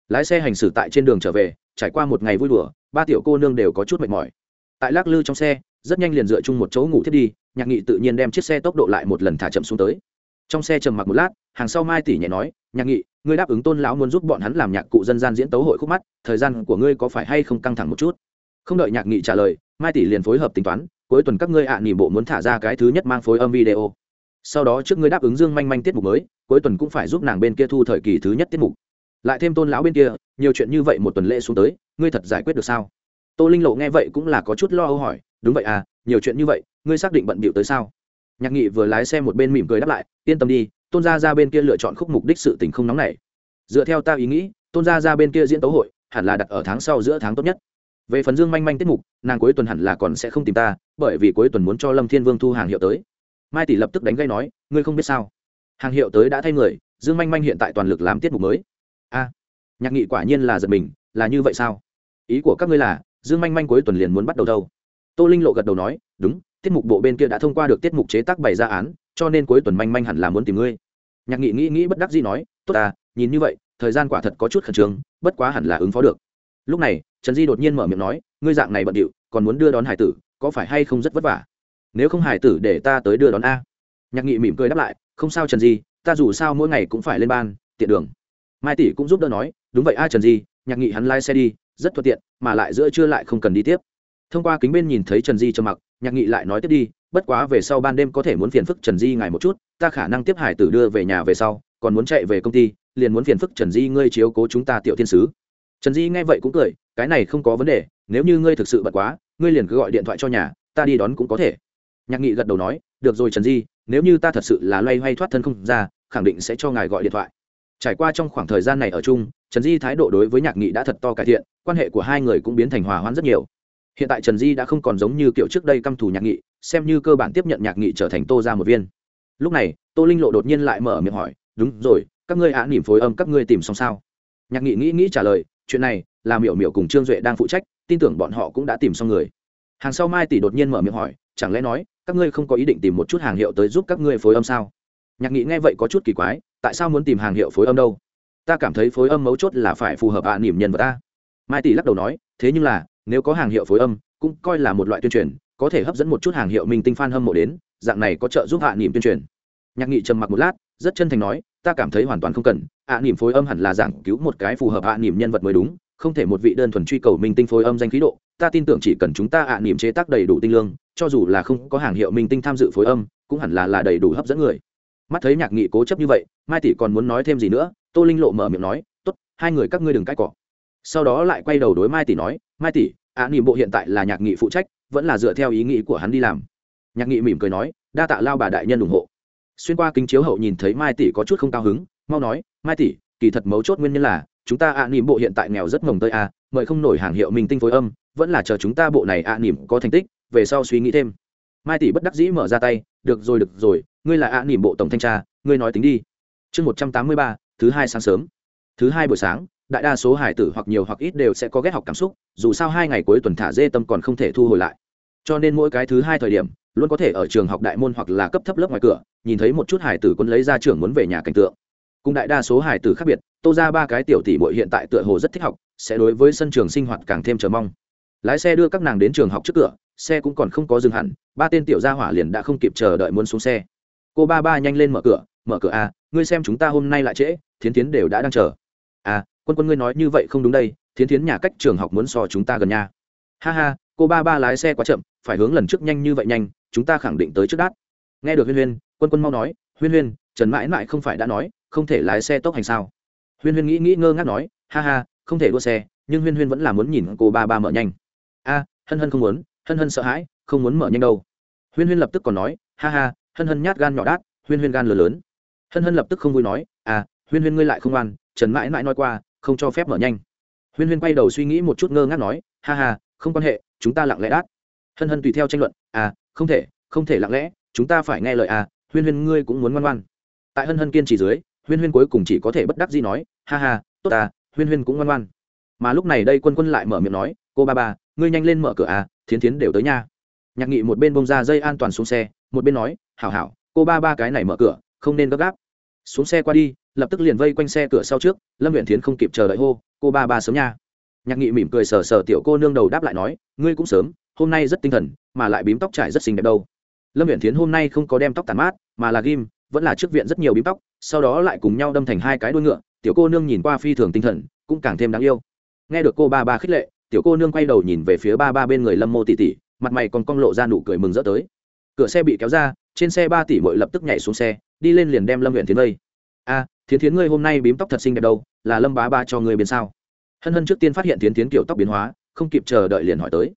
Lái xe hành xử tại trên đường trở về, trải qua một ngày vui đùa, ba tiểu cô nương đều có chút mệt mỏi. Tại lác lư trong xe, rất nhanh liền dựa chung một chỗ ngủ thiết đi, nhạc nghị tự nhiên đem chiếc xe tốc độ lại một lần thả chậm xuống tới. Trong xe trầm mặc một lát, hàng sau mai tỷ nhẹ nói, nhạc nghị, ngươi đáp ứng tôn lão muốn giúp bọn hắn làm nhạc cụ dân gian diễn tấu hội khúc mắt, thời gian của ngươi có phải hay không căng thẳng một chút? Không đợi nhạc nghị trả lời, mai tỷ liền phối hợp tính toán, cuối tuần các ngươi ạ à bộ muốn thả ra cái thứ nhất mang phối âm video sau đó trước ngươi đáp ứng dương manh manh tiết mục mới, cuối tuần cũng phải giúp nàng bên kia thu thời kỳ thứ nhất tiết mục. Lại thêm tôn lão bên kia, nhiều chuyện như vậy một tuần lễ xuống tới, ngươi thật giải quyết được sao? Tô linh lộ nghe vậy cũng là có chút lo âu hỏi, đúng vậy à nhiều chuyện như vậy, ngươi xác định bận bịu tới sao? Nhạc nghị vừa lái xe một bên mỉm cười đáp lại, yên tâm đi, tôn gia ra bên kia lựa chọn khúc mục đích sự tình không nóng này dựa theo ta ý nghĩ, tôn gia ra bên kia diễn tấu hội, hẳn là đặt ở tháng sau giữa tháng tốt nhất. Về phần dương manh manh tiết mục, nàng cuối tuần hẳn là còn sẽ không tìm ta, bởi vì cuối tuần muốn cho lâm thiên vương thu hàng hiệu tới mai tỷ lập tức đánh gây nói, ngươi không biết sao? Hàng hiệu tới đã thay người, dương manh manh hiện tại toàn lực làm tiết mục mới. A, nhạc nghị quả nhiên là giật mình, là như vậy sao? Ý của các ngươi là, dương manh manh cuối tuần liền muốn bắt đầu đâu? Tô linh lộ gật đầu nói, đúng, tiết mục bộ bên kia đã thông qua được tiết mục chế tác bày ra án, cho nên cuối tuần manh manh hẳn là muốn tìm ngươi. Nhạc nghị nghĩ nghĩ bất đắc gì nói, tốt à nhìn như vậy, thời gian quả thật có chút khẩn trương, bất quá hẳn là ứng phó được. Lúc này, trần di đột nhiên mở miệng nói, ngươi dạng này bận điệu, còn muốn đưa đón hải tử, có phải hay không rất vất vả? Nếu không hải tử để ta tới đưa đón a. Nhạc nghị mỉm cười đáp lại, không sao trần di, ta dù sao mỗi ngày cũng phải lên ban, tiện đường. Mai tỷ cũng giúp đỡ nói, đúng vậy a trần di, nhạc nghị hắn lái xe đi, rất thuận tiện, mà lại giữa trưa lại không cần đi tiếp. Thông qua kính bên nhìn thấy trần di trầm mặc, nhạc nghị lại nói tiếp đi, bất quá về sau ban đêm có thể muốn phiền phức trần di ngài một chút, ta khả năng tiếp hải tử đưa về nhà về sau, còn muốn chạy về công ty, liền muốn phiền phức trần di ngươi chiếu cố chúng ta tiểu thiên sứ. Trần di nghe vậy cũng cười, cái này không có vấn đề, nếu như ngươi thực sự bận quá, ngươi liền cứ gọi điện thoại cho nhà, ta đi đón cũng có thể nhạc nghị gật đầu nói, được rồi trần di, nếu như ta thật sự là loay hoay thoát thân không ra, khẳng định sẽ cho ngài gọi điện thoại. Trải qua trong khoảng thời gian này ở chung, trần di thái độ đối với nhạc nghị đã thật to cải thiện, quan hệ của hai người cũng biến thành hòa hoãn rất nhiều. Hiện tại trần di đã không còn giống như kiểu trước đây căm thù nhạc nghị, xem như cơ bản tiếp nhận nhạc nghị trở thành tô ra một viên. Lúc này, tô linh lộ đột nhiên lại mở miệng hỏi, đúng rồi, các ngươi ạ nỉm phối âm các ngươi tìm xong sao? Nhạc nghị nghĩ nghĩ trả lời, chuyện này là miểu miểu cùng trương duệ đang phụ trách, tin tưởng bọn họ cũng đã tìm xong người. Hàng sau mai tỷ đột nhiên mở miệng hỏi, chẳng lẽ nói các ngươi không có ý định tìm một chút hàng hiệu tới giúp các ngươi phối âm sao? Nhạc nghị nghe vậy có chút kỳ quái, tại sao muốn tìm hàng hiệu phối âm đâu? Ta cảm thấy phối âm mấu chốt là phải phù hợp ạ à nỉm nhân vật ta. Mai tỷ lắc đầu nói, thế nhưng là, nếu có hàng hiệu phối âm, cũng coi là một loại tuyên truyền, có thể hấp dẫn một chút hàng hiệu minh tinh fan hâm mộ đến, dạng này có trợ giúp hạ niệm tuyên truyền. Nhạc nghị trầm mặc một lát, rất chân thành nói, ta cảm thấy hoàn toàn không cần hạ niệm phối âm hẳn là giảng cứu một cái phù hợp hạ niệm nhân vật mới đúng, không thể một vị đơn thuần truy cầu minh tinh phối âm danh khí độ, ta tin tưởng chỉ cần chúng ta hạ niệm chế tác đầy đủ tinh lương cho dù là không có hàng hiệu minh tinh tham dự phối âm, cũng hẳn là là đầy đủ hấp dẫn người. Mắt thấy nhạc nghị cố chấp như vậy, mai tỷ còn muốn nói thêm gì nữa, tô linh lộ mở miệng nói, tốt, hai người các ngươi đừng cãi cọ. Sau đó lại quay đầu đối mai tỷ nói, mai tỷ, ạ nỉm bộ hiện tại là nhạc nghị phụ trách, vẫn là dựa theo ý nghĩ của hắn đi làm. Nhạc nghị mỉm cười nói, đa tạ lao bà đại nhân ủng hộ. Xuyên qua kính chiếu hậu nhìn thấy mai tỷ có chút không cao hứng, mau nói, mai tỷ, kỳ thật mấu chốt nguyên nhân là, chúng ta ạ nỉm bộ hiện tại nghèo rất mồng tơi a mời không nổi hàng hiệu minh tinh phối âm, vẫn là chờ chúng ta bộ này ạ nỉm có thành tích về sau suy nghĩ thêm. Mai tỷ bất đắc dĩ mở ra tay, được rồi được rồi, ngươi là ạ nỉm bộ tổng thanh tra, ngươi nói tính đi. Chương một trăm tám mươi ba, thứ hai sáng sớm. Thứ hai buổi sáng, đại đa số hải tử hoặc nhiều hoặc ít đều sẽ có ghét học cảm xúc, dù sao hai ngày cuối tuần thả dê tâm còn không thể thu hồi lại. Cho nên mỗi cái thứ hai thời điểm, luôn có thể ở trường học đại môn hoặc là cấp thấp lớp ngoài cửa, nhìn thấy một chút hải tử quân lấy ra trường muốn về nhà cảnh tượng. Cùng đại đa số hải tử khác biệt, tô ra ba cái tiểu tỷ bội hiện tại tựa hồ rất thích học, sẽ đối với sân trường sinh hoạt càng thêm chờ mong. Lái xe đưa các nàng đến trường học trước cửa xe cũng còn không có dừng hẳn ba tên tiểu gia hỏa liền đã không kịp chờ đợi muốn xuống xe. Cô ba ba nhanh lên mở cửa mở cửa a à, ngươi xem chúng ta hôm nay lại trễ thiến tiến đều đã đang chờ. À quân quân ngươi nói như vậy không đúng đây thiến thiến nhà cách trường học muốn so chúng ta gần nhà ha ha cô ba ba lái xe quá chậm phải hướng lần trước nhanh như vậy nhanh chúng ta khẳng định tới trước đát. Nghe được huyên huyên quân quân mau nói huyên huyên trần mãi mãi không phải đã nói không thể lái xe tốc hành sao? Huyên huyên nghĩ nghĩ ngơ ngác nói ha ha không thể đua xe nhưng huyên huyên vẫn là muốn nhìn cô ba ba mở nhanh. A hân hân không muốn hân hân sợ hãi, không muốn mở nhanh đâu. Huyên huyên lập tức còn nói, ha ha, hân hân nhát gan nhỏ đát, huyên huyên gan lớn lớn. Hân hân lập tức không vui nói à huyên huyên ngươi lại không ngoan, trần mãi mãi nói qua, không cho phép mở nhanh. Huyên huyên quay đầu suy nghĩ một chút ngơ ngác nói, ha ha, không quan hệ, chúng ta lặng lẽ đát. Hân hân tùy theo tranh luận à không thể không thể lặng lẽ, chúng ta phải nghe lời à huyên huyên ngươi cũng muốn ngoan ngoan. Tại hân hân kiên trì dưới, huyên huyên cuối cùng chỉ có thể bất đắc gì nói, ha ha, tốt à huyên huyên cũng ngoan ngoan mà lúc này đây quân quân lại mở miệng nói, cô ba ba, ngươi nhanh lên mở cửa à thiến thiến đều tới nha. Nhạc nghị một bên bông ra dây an toàn xuống xe, một bên nói, hảo hảo, cô ba ba cái này mở cửa, không nên gấp gáp. Xuống xe qua đi, lập tức liền vây quanh xe cửa sau trước, lâm huyện thiến không kịp chờ đợi hô, cô ba ba sớm nha. Nhạc nghị mỉm cười sờ sờ tiểu cô nương đầu đáp lại nói, ngươi cũng sớm, hôm nay rất tinh thần, mà lại bím tóc trải rất xinh đẹp đâu. Lâm huyện thiến hôm nay không có đem tóc tàn mát, mà là ghim, vẫn là trước viện rất nhiều bím tóc, sau đó lại cùng nhau đâm thành hai cái đuôi ngựa, tiểu cô nương nhìn qua phi thường tinh thần, cũng càng thêm đáng yêu nghe được cô ba ba khích lệ, tiểu cô nương quay đầu nhìn về phía ba ba bên người lâm mô tỷ tỷ, mặt mày còn cong lộ ra nụ cười mừng rỡ tới. Cửa xe bị kéo ra, trên xe ba tỷ mội lập tức nhảy xuống xe, đi lên liền đem lâm huyện tiến vây. A, thiến thiến ngươi hôm nay bím tóc thật xinh đẹp đâu, là lâm bá ba cho ngươi biến sao? Hân hân trước tiên phát hiện thiến thiến kiểu tóc biến hóa, không kịp chờ đợi liền hỏi tới.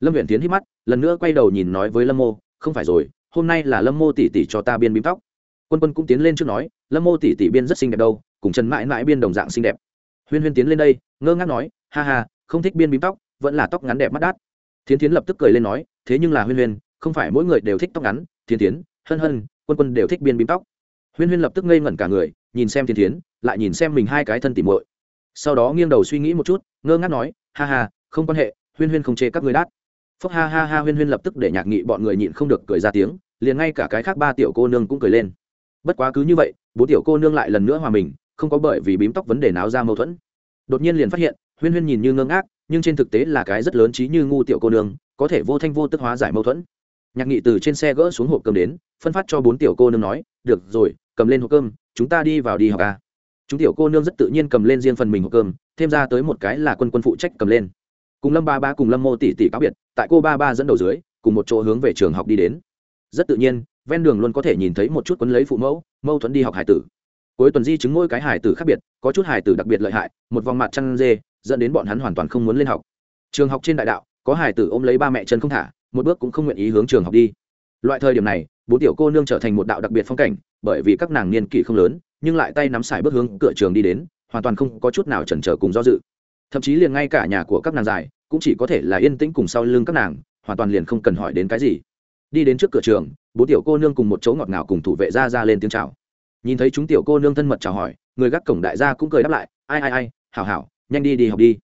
Lâm huyện tiến hít mắt, lần nữa quay đầu nhìn nói với lâm mô, không phải rồi, hôm nay là lâm mô tỷ tỷ cho ta biên bím tóc. Quân quân cũng tiến lên trước nói, lâm mô tỷ tỷ biên rất xinh đẹp đâu, cùng trần mãi mãi biên đồng dạng xinh đẹp huyên huyên tiến lên đây, ngơ ngác nói, ha ha, không thích biên bím tóc, vẫn là tóc ngắn đẹp mắt đắt. Thiến tiến lập tức cười lên nói, thế nhưng là huyên huyên, không phải mỗi người đều thích tóc ngắn, thiến tiến hân hân, quân quân đều thích biên bím tóc. Huyên huyên lập tức ngây ngẩn cả người, nhìn xem thiên tiến lại nhìn xem mình hai cái thân tỉ muội. Sau đó nghiêng đầu suy nghĩ một chút, ngơ ngác nói, ha ha, không quan hệ, huyên huyên không chê các người đắt. Phúc ha ha ha, huyên huyên lập tức để nhạc nghị bọn người nhịn không được cười ra tiếng, liền ngay cả cái khác ba tiểu cô nương cũng cười lên. Bất quá cứ như vậy bố tiểu cô nương lại lần nữa hòa mình không có bởi vì bím tóc vấn đề nào ra mâu thuẫn. Đột nhiên liền phát hiện, huyên huyên nhìn như ngơ ngác, nhưng trên thực tế là cái rất lớn trí như ngu tiểu cô nương, có thể vô thanh vô tức hóa giải mâu thuẫn. Nhạc nghị từ trên xe gỡ xuống hộp cơm đến, phân phát cho bốn tiểu cô nương nói, được rồi, cầm lên hộp cơm, chúng ta đi vào đi học à. chúng tiểu cô nương rất tự nhiên cầm lên riêng phần mình hộp cơm, thêm ra tới một cái là quân quân phụ trách cầm lên. Cùng lâm ba ba cùng lâm mô tỷ tỷ cáo biệt, tại cô ba ba dẫn đầu dưới, cùng một chỗ hướng về trường học đi đến. Rất tự nhiên, ven đường luôn có thể nhìn thấy một chút quấn lấy phụ mẫu, mâu thuẫn đi học hải tử cuối tuần di chứng mỗi cái hải tử khác biệt, có chút hải tử đặc biệt lợi hại, một vòng mặt chăn dê, dẫn đến bọn hắn hoàn toàn không muốn lên học. Trường học trên đại đạo, có hải tử ôm lấy ba mẹ chân không thả, một bước cũng không nguyện ý hướng trường học đi. Loại thời điểm này, bốn tiểu cô nương trở thành một đạo đặc biệt phong cảnh, bởi vì các nàng niên kỷ không lớn, nhưng lại tay nắm xài bước hướng cửa trường đi đến, hoàn toàn không có chút nào chần chờ cùng do dự. Thậm chí liền ngay cả nhà của các nàng dài, cũng chỉ có thể là yên tĩnh cùng sau lưng các nàng, hoàn toàn liền không cần hỏi đến cái gì. Đi đến trước cửa trường, bốn tiểu cô nương cùng một chỗ ngọt ngào cùng thủ vệ ra ra lên tiếng chào nhìn thấy chúng tiểu cô nương thân mật chào hỏi, người gác cổng đại gia cũng cười đáp lại, ai ai ai, hảo hảo, nhanh đi đi học đi.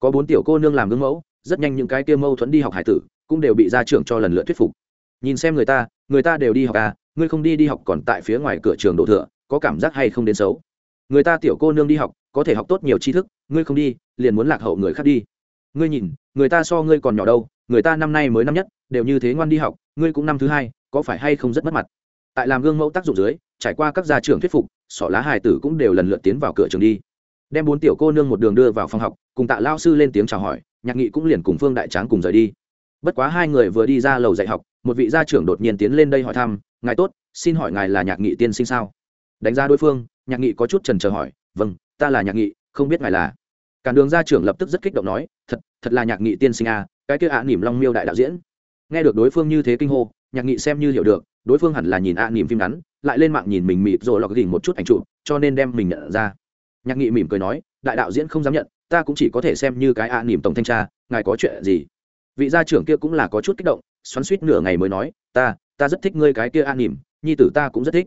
Có bốn tiểu cô nương làm gương mẫu, rất nhanh những cái kia mâu thuẫn đi học hải tử cũng đều bị gia trưởng cho lần lượt thuyết phục. Nhìn xem người ta người ta đều đi học à ngươi không đi đi học còn tại phía ngoài cửa trường đổ thừa, có cảm giác hay không đến xấu? Người ta tiểu cô nương đi học, có thể học tốt nhiều tri thức, ngươi không đi, liền muốn lạc hậu người khác đi. Ngươi nhìn, người ta so ngươi còn nhỏ đâu, người ta năm nay mới năm nhất, đều như thế ngoan đi học, ngươi cũng năm thứ hai, có phải hay không rất mất mặt? Tại làm gương mẫu tác dụng dưới trải qua các gia trưởng thuyết phục sọ lá hài tử cũng đều lần lượt tiến vào cửa trường đi. Đem bốn tiểu cô nương một đường đưa vào phòng học, cùng tạ lao sư lên tiếng chào hỏi, nhạc nghị cũng liền cùng phương đại tráng cùng rời đi. Bất quá hai người vừa đi ra lầu dạy học, một vị gia trưởng đột nhiên tiến lên đây hỏi thăm, ngài tốt, xin hỏi ngài là nhạc nghị tiên sinh sao? Đánh giá đối phương, nhạc nghị có chút trần trờ hỏi vâng ta là nhạc nghị, không biết ngài là. Cản đường gia trưởng lập tức rất kích động nói, thật thật là nhạc nghị tiên sinh à cái kia ạ nỉm long miêu đại đạo diễn. Nghe được đối phương như thế kinh hô, nhạc nghị xem như hiểu được, đối phương hẳn là nhìn ạ nỉm phim ngắn lại lên mạng nhìn mình mịt rồi lọc gỉnh một chút ảnh chụp, cho nên đem mình nhận ra. Nhạc nghị mỉm cười nói, đại đạo diễn không dám nhận, ta cũng chỉ có thể xem như cái ạ nỉm tổng thanh tra, ngài có chuyện gì? Vị gia trưởng kia cũng là có chút kích động, xoắn suýt nửa ngày mới nói, ta ta rất thích ngươi cái kia an nỉm nhi tử ta cũng rất thích.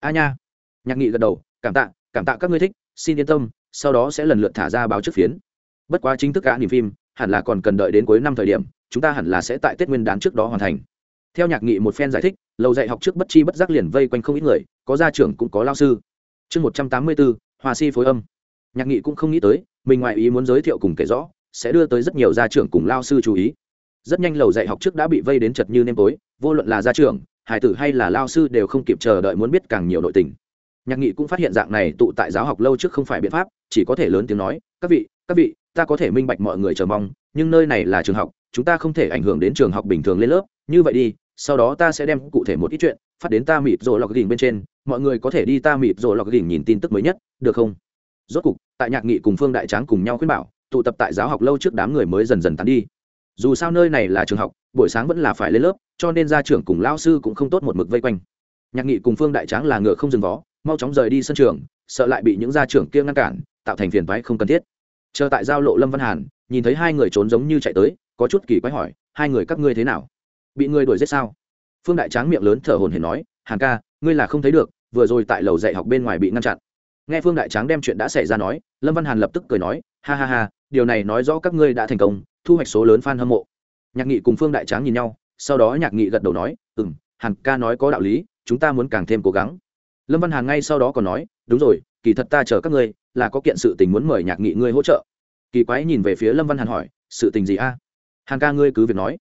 A nha. Nhạc nghị gật đầu, cảm tạ cảm tạ các ngươi thích, xin yên tâm, sau đó sẽ lần lượt thả ra báo trước phiến. Bất quá chính thức cả nỉm phim, hẳn là còn cần đợi đến cuối năm thời điểm, chúng ta hẳn là sẽ tại tết nguyên đán trước đó hoàn thành. Theo nhạc nghị một phen giải thích lầu dạy học trước bất chi bất giác liền vây quanh không ít người, có gia trưởng cũng có lao sư. Chương một trăm tám mươi bốn hòa si phối âm. Nhạc nghị cũng không nghĩ tới, mình ngoại ý muốn giới thiệu cùng kể rõ, sẽ đưa tới rất nhiều gia trưởng cùng lao sư chú ý. Rất nhanh lầu dạy học trước đã bị vây đến chật như nêm tối, vô luận là gia trưởng, hải tử hay là lao sư đều không kịp chờ đợi muốn biết càng nhiều nội tình. Nhạc nghị cũng phát hiện dạng này tụ tại giáo học lâu trước không phải biện pháp, chỉ có thể lớn tiếng nói, các vị các vị, ta có thể minh bạch mọi người chờ mong, nhưng nơi này là trường học, chúng ta không thể ảnh hưởng đến trường học bình thường lên lớp, như vậy đi sau đó ta sẽ đem cụ thể một ít chuyện phát đến ta mịp rồi lọc gỉnh bên trên. Mọi người có thể đi ta mịp rồi lọc gỉnh nhìn tin tức mới nhất, được không? Rốt cục, tại nhạc nghị cùng phương đại tráng cùng nhau khuyên bảo, tụ tập tại giáo học lâu trước đám người mới dần dần tán đi. Dù sao nơi này là trường học, buổi sáng vẫn là phải lên lớp, cho nên gia trưởng cùng lao sư cũng không tốt một mực vây quanh. Nhạc nghị cùng phương đại tráng là ngựa không dừng vó, mau chóng rời đi sân trường, sợ lại bị những gia trưởng kia ngăn cản, tạo thành phiền thoái không cần thiết. Chờ tại giao lộ lâm văn hàn, nhìn thấy hai người trốn giống như chạy tới, có chút kỳ quái hỏi, hai người các ngươi thế nào? Bị người đuổi giết sao? Phương đại tráng miệng lớn thở hồn hển nói, hàn ca, ngươi là không thấy được, vừa rồi tại lầu dạy học bên ngoài bị ngăn chặn. Nghe phương đại tráng đem chuyện đã xảy ra nói, lâm văn hàn lập tức cười nói, ha ha ha, điều này nói rõ các ngươi đã thành công, thu hoạch số lớn f a n hâm mộ. Nhạc nghị cùng phương đại tráng nhìn nhau, sau đó nhạc nghị gật đầu nói ừ m hàn ca nói có đạo lý, chúng ta muốn càng thêm cố gắng. Lâm văn hàn ngay sau đó còn nói, đúng rồi, kỳ thật ta chờ các ngươi, là có kiện sự tình muốn mời nhạc nghị ngươi hỗ trợ. Kỳ quái nhìn về phía lâm văn hàn hỏi, sự tình gì a? Hàn ca ngươi cứ việc nói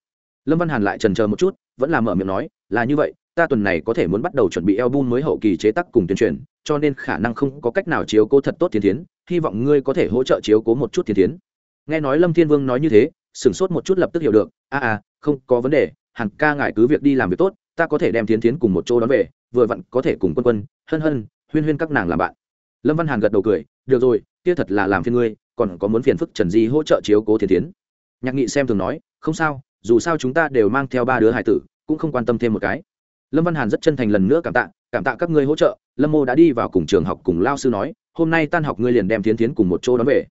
lâm văn hàn lại trần chờ một chút, vẫn là mở miệng nói, là như vậy, ta tuần này có thể muốn bắt đầu chuẩn bị album mới hậu kỳ chế tác cùng tuyên truyền, cho nên khả năng không có cách nào chiếu cố thật tốt thiên tiến hy vọng ngươi có thể hỗ trợ chiếu cố một chút thiên tiến nghe nói lâm thiên vương nói như thế, sửng sốt một chút lập tức hiểu được, a à không có vấn đề, hàn ca ngại cứ việc đi làm việc tốt, ta có thể đem thiên tiến cùng một chỗ đón về, vừa vặn có thể cùng quân quân, hân hân, huyên huyên các nàng làm bạn. Lâm văn hàn gật đầu cười, được rồi, kia thật là làm phiên ngươi, còn có muốn phiền phức trần di hỗ trợ chiếu cố thiên tiến nhạc nghị xem thường nói, không sao dù sao chúng ta đều mang theo ba đứa hải tử, cũng không quan tâm thêm một cái. Lâm văn hàn rất chân thành lần nữa cảm tạ cảm tạ các ngươi hỗ trợ, lâm mô đã đi vào cùng trường học cùng lao sư nói, hôm nay tan học ngươi liền đem tiến tiến cùng một chỗ đón về.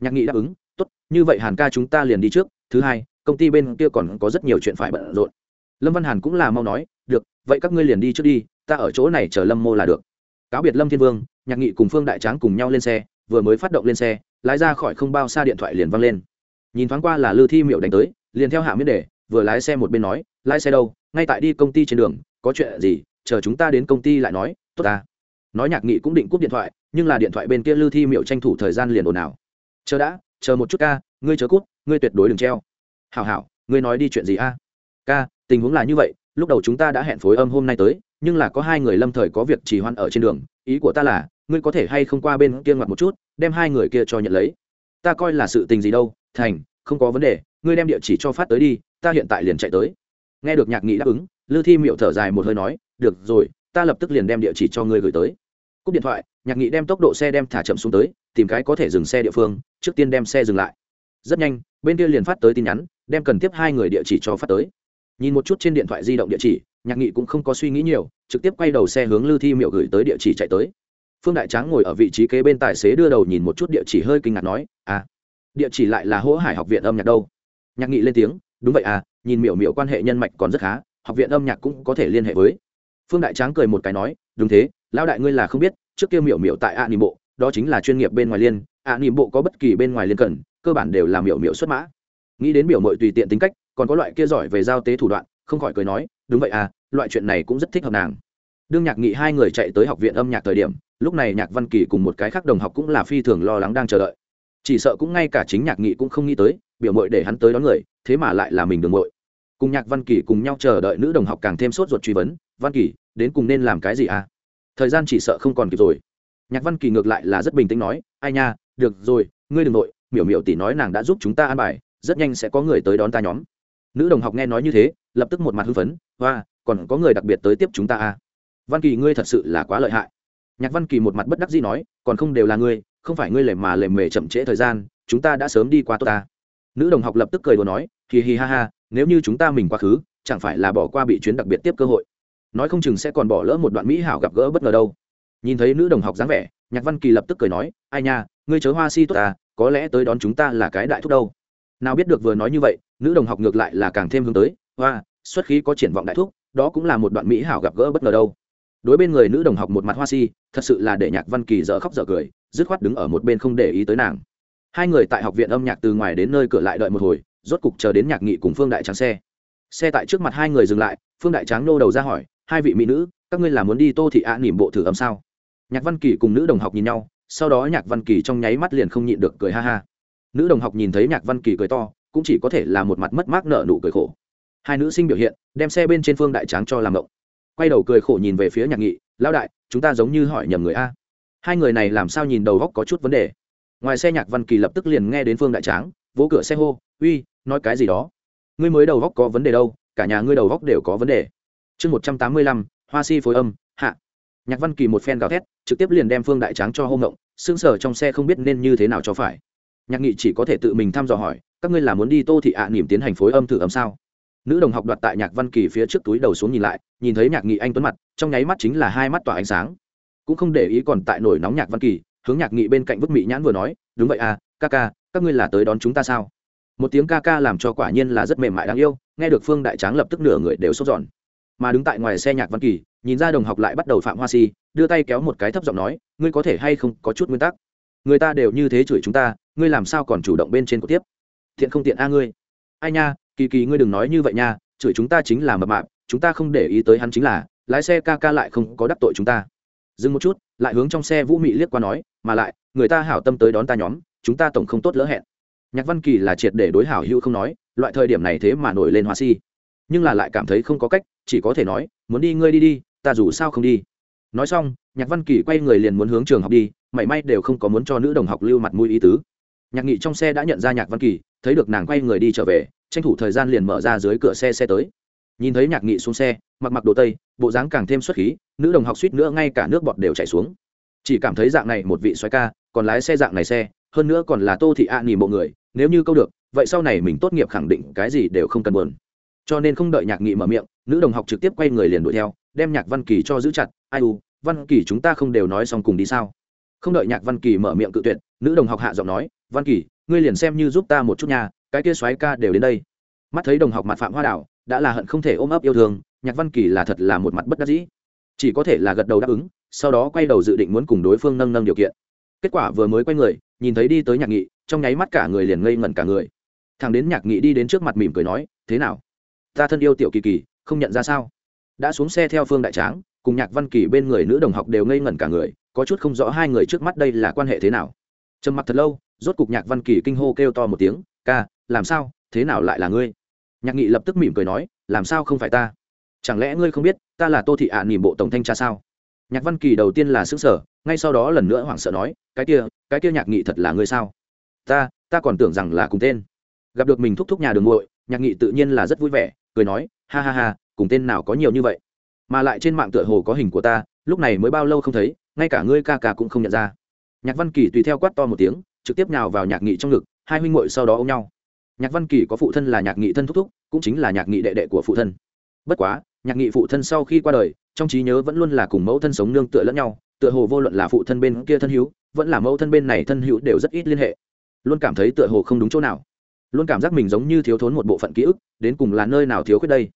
Nhạc nghị đáp ứng, tốt, như vậy hàn ca chúng ta liền đi trước, thứ hai, công ty bên kia còn có rất nhiều chuyện phải bận rộn. Lâm văn hàn cũng là mau nói, được, vậy các ngươi liền đi trước đi, ta ở chỗ này chờ lâm mô là được. Cáo biệt lâm thiên vương, nhạc nghị cùng phương đại tráng cùng nhau lên xe, vừa mới phát động lên xe, lái ra khỏi không bao xa điện thoại liền văng lên. Nhìn thoáng qua là lư thi miệu đánh tới liền theo hạ miễn đề, vừa lái xe một bên nói, lái xe đâu? Ngay tại đi công ty trên đường, có chuyện gì? Chờ chúng ta đến công ty lại nói. Tốt ta. Nói nhạc nghị cũng định cúp điện thoại, nhưng là điện thoại bên kia lưu thi miệu tranh thủ thời gian liền ồn ào. Chờ đã, chờ một chút ca, ngươi chờ cút, ngươi tuyệt đối đừng treo. Hảo hảo, ngươi nói đi chuyện gì a? Ca, tình huống là như vậy, lúc đầu chúng ta đã hẹn phối âm hôm nay tới, nhưng là có hai người lâm thời có việc trì hoãn ở trên đường, ý của ta là, ngươi có thể hay không qua bên kia ngoặt một chút, đem hai người kia cho nhận lấy. Ta coi là sự tình gì đâu, thành, không có vấn đề ngươi đem địa chỉ cho phát tới đi, ta hiện tại liền chạy tới. Nghe được nhạc nghị đáp ứng, lư thi miệu thở dài một hơi nói, được rồi, ta lập tức liền đem địa chỉ cho ngươi gửi tới. Cúp điện thoại, nhạc nghị đem tốc độ xe đem thả chậm xuống tới, tìm cái có thể dừng xe địa phương, trước tiên đem xe dừng lại. Rất nhanh, bên kia liền phát tới tin nhắn, đem cần tiếp hai người địa chỉ cho phát tới. Nhìn một chút trên điện thoại di động địa chỉ, nhạc nghị cũng không có suy nghĩ nhiều, trực tiếp quay đầu xe hướng lư thi miệu gửi tới địa chỉ chạy tới. Phương đại tráng ngồi ở vị trí kế bên tài xế đưa đầu nhìn một chút địa chỉ hơi kinh ngạc nói à địa chỉ lại là hỗ hải học viện âm nhạc đâu? Nhạc nghị lên tiếng, đúng vậy à nhìn miểu miểu quan hệ nhân mạch còn rất khá, học viện âm nhạc cũng có thể liên hệ với. Phương đại tráng cười một cái nói, đúng thế, lão đại ngươi là không biết, trước kia miểu miểu tại ạ à bộ, đó chính là chuyên nghiệp bên ngoài liên, ạ à bộ có bất kỳ bên ngoài liên cần, cơ bản đều là miểu miểu xuất mã. Nghĩ đến biểu mội tùy tiện tính cách, còn có loại kia giỏi về giao tế thủ đoạn, không khỏi cười nói, đúng vậy à loại chuyện này cũng rất thích hợp nàng. Đương nhạc nghị hai người chạy tới học viện âm nhạc thời điểm, lúc này nhạc văn kỳ cùng một cái khác đồng học cũng là phi thường lo lắng đang chờ đợi. Chỉ sợ cũng ngay cả chính nhạc nghị cũng không nghĩ tới biểu mội để hắn tới đón người, thế mà lại là mình đường mội. Cùng nhạc văn kỳ cùng nhau chờ đợi nữ đồng học càng thêm sốt ruột truy vấn, văn kỳ, đến cùng nên làm cái gì à? Thời gian chỉ sợ không còn kịp rồi. Nhạc văn kỳ ngược lại là rất bình tĩnh nói, ai nha, được rồi, ngươi đừng nội miểu miểu tỷ nói nàng đã giúp chúng ta an bài, rất nhanh sẽ có người tới đón ta nhóm. Nữ đồng học nghe nói như thế, lập tức một mặt hưng phấn và còn có người đặc biệt tới tiếp chúng ta à? Văn kỳ, ngươi thật sự là quá lợi hại. Nhạc văn kỳ một mặt bất đắc dĩ nói, còn không đều là ngươi, không phải ngươi lề mà lề mề chậm trễ thời gian, chúng ta đã sớm đi qua tốt ta nữ đồng học lập tức cười đùa nói hì hì ha ha, nếu như chúng ta mình quá khứ, chẳng phải là bỏ qua bị chuyến đặc biệt tiếp cơ hội. Nói không chừng sẽ còn bỏ lỡ một đoạn mỹ hảo gặp gỡ bất ngờ đâu. Nhìn thấy nữ đồng học dáng vẻ, nhạc văn kỳ lập tức cười nói, ai nha, ngươi chớ hoa si tốt ta, có lẽ tới đón chúng ta là cái đại thúc đâu. Nào biết được vừa nói như vậy, nữ đồng học ngược lại là càng thêm hướng tới, hoa, xuất khí có triển vọng đại thúc, đó cũng là một đoạn mỹ hảo gặp gỡ bất ngờ đâu. Đối bên người nữ đồng học một mặt hoa si, thật sự là để nhạc văn kỳ dở khóc dở cười, dứt khoát đứng ở một bên không để ý tới nàng hai người tại học viện âm nhạc từ ngoài đến nơi cửa lại đợi một hồi, rốt cục chờ đến nhạc nghị cùng phương đại tráng xe. Xe tại trước mặt hai người dừng lại, phương đại tráng nô đầu ra hỏi, hai vị mỹ nữ, các ngươi là muốn đi tô thị ạ nỉm bộ thử âm sao? Nhạc văn kỳ cùng nữ đồng học nhìn nhau, sau đó nhạc văn kỳ trong nháy mắt liền không nhịn được cười ha ha. Nữ đồng học nhìn thấy nhạc văn kỳ cười to, cũng chỉ có thể là một mặt mất mát nợ nụ cười khổ. Hai nữ sinh biểu hiện, đem xe bên trên phương đại tráng cho làm động. Quay đầu cười khổ nhìn về phía nhạc nghị lao đại, chúng ta giống như hỏi nhầm người a. Hai người này làm sao nhìn đầu góc có chút vấn đề ngoài xe nhạc văn kỳ lập tức liền nghe đến phương đại tráng, vỗ cửa xe hô, uy, nói cái gì đó? Ngươi mới đầu góc có vấn đề đâu, cả nhà ngươi đầu góc đều có vấn đề. Chương một trăm tám mươi lăm, hoa si phối âm, hạ. Nhạc văn kỳ một phen gào thét, trực tiếp liền đem phương đại tráng cho hông ngộng xương sở trong xe không biết nên như thế nào cho phải. Nhạc nghị chỉ có thể tự mình thăm dò hỏi, các ngươi là muốn đi tô thị ạ à nỉm tiến hành phối âm thử âm sao? Nữ đồng học đoạt tại nhạc văn kỳ phía trước túi đầu xuống nhìn lại, nhìn thấy nhạc nghị anh tuấn mặt, trong nháy mắt chính là hai mắt tỏa ánh sáng. Cũng không để ý còn tại nổi nóng nhạc văn kỳ hướng nhạc nghị bên cạnh vứt mỹ nhãn vừa nói, đúng vậy à ca ca, các ngươi là tới đón chúng ta sao? Một tiếng ca ca làm cho quả nhiên là rất mềm mại đáng yêu, nghe được phương đại tráng lập tức nửa người đều sốt giòn mà đứng tại ngoài xe nhạc văn kỳ, nhìn ra đồng học lại bắt đầu phạm hoa si, đưa tay kéo một cái thấp giọng nói, ngươi có thể hay không có chút nguyên tắc? Người ta đều như thế chửi chúng ta, ngươi làm sao còn chủ động bên trên cuộc tiếp? Thiện không tiện a ngươi. Ai nha, kỳ kỳ ngươi đừng nói như vậy nha, chửi chúng ta chính là mập mạp, chúng ta không để ý tới hắn chính là, lái xe ca ca lại không có đắc tội chúng ta dừng một chút, lại hướng trong xe vũ mị liếc qua nói, mà lại, người ta hảo tâm tới đón ta nhóm, chúng ta tổng không tốt lỡ hẹn. Nhạc văn kỳ là triệt để đối hảo hữu không nói, loại thời điểm này thế mà nổi lên hoa si. Nhưng là lại cảm thấy không có cách, chỉ có thể nói, muốn đi ngươi đi đi, ta dù sao không đi. Nói xong, nhạc văn kỳ quay người liền muốn hướng trường học đi, mảy may đều không có muốn cho nữ đồng học lưu mặt mũi ý tứ. Nhạc nghị trong xe đã nhận ra nhạc văn kỳ, thấy được nàng quay người đi trở về, tranh thủ thời gian liền mở ra dưới cửa xe xe tới nhìn thấy nhạc nghị xuống xe, mặc mặc đồ tây, bộ dáng càng thêm xuất khí, nữ đồng học suýt nữa ngay cả nước bọt đều chảy xuống. Chỉ cảm thấy dạng này một vị xoáy ca, còn lái xe dạng này xe, hơn nữa còn là tô thị ạ à nghỉ bộ người, nếu như câu được, vậy sau này mình tốt nghiệp khẳng định cái gì đều không cần buồn. Cho nên không đợi nhạc nghị mở miệng, nữ đồng học trực tiếp quay người liền đuổi theo, đem nhạc văn kỳ cho giữ chặt, ai u, văn kỳ chúng ta không đều nói xong cùng đi sao? Không đợi nhạc văn kỳ mở miệng cự tuyệt, nữ đồng học hạ giọng nói, văn kỳ, ngươi liền xem như giúp ta một chút nhà cái kia xoáy ca đều đến đây. Mắt thấy đồng học mặt phạm hoa đảo đã là hận không thể ôm ấp yêu thương, nhạc văn kỳ là thật là một mặt bất đắc dĩ. Chỉ có thể là gật đầu đáp ứng, sau đó quay đầu dự định muốn cùng đối phương nâng nâng điều kiện. Kết quả vừa mới quay người, nhìn thấy đi tới nhạc nghị, trong nháy mắt cả người liền ngây ngẩn cả người. Thằng đến nhạc nghị đi đến trước mặt mỉm cười nói, thế nào? Ta thân yêu tiểu kỳ kỳ, không nhận ra sao? Đã xuống xe theo phương đại tráng, cùng nhạc văn kỳ bên người nữ đồng học đều ngây ngẩn cả người, có chút không rõ hai người trước mắt đây là quan hệ thế nào. Trầm mặt thật lâu, rốt cục nhạc văn kỳ kinh hô kêu to một tiếng, ca, làm sao? Thế nào lại là ngươi? Nhạc nghị lập tức mỉm cười nói làm sao không phải ta? Chẳng lẽ ngươi không biết ta là tô thị ạ à, nỉm bộ tổng thanh tra sao? Nhạc văn kỳ đầu tiên là xứ sở ngay sau đó lần nữa hoảng sợ nói cái kia cái kia nhạc nghị thật là ngươi sao? Ta ta còn tưởng rằng là cùng tên. Gặp được mình thúc thúc nhà đường ngội nhạc nghị tự nhiên là rất vui vẻ cười nói ha ha ha cùng tên nào có nhiều như vậy? Mà lại trên mạng tựa hồ có hình của ta lúc này mới bao lâu không thấy ngay cả ngươi ca ca cũng không nhận ra. Nhạc văn kỳ tùy theo quát to một tiếng trực tiếp nhào vào nhạc nghị trong ngực hai huynh muội sau đó ôm nhau nhạc văn kỳ có phụ thân là nhạc nghị thân thúc thúc, cũng chính là nhạc nghị đệ đệ của phụ thân. Bất quá, nhạc nghị phụ thân sau khi qua đời, trong trí nhớ vẫn luôn là cùng mẫu thân sống nương tựa lẫn nhau, tựa hồ vô luận là phụ thân bên kia thân hữu, vẫn là mẫu thân bên này thân hữu đều rất ít liên hệ. Luôn cảm thấy tựa hồ không đúng chỗ nào. Luôn cảm giác mình giống như thiếu thốn một bộ phận ký ức, đến cùng là nơi nào thiếu khuyết đây.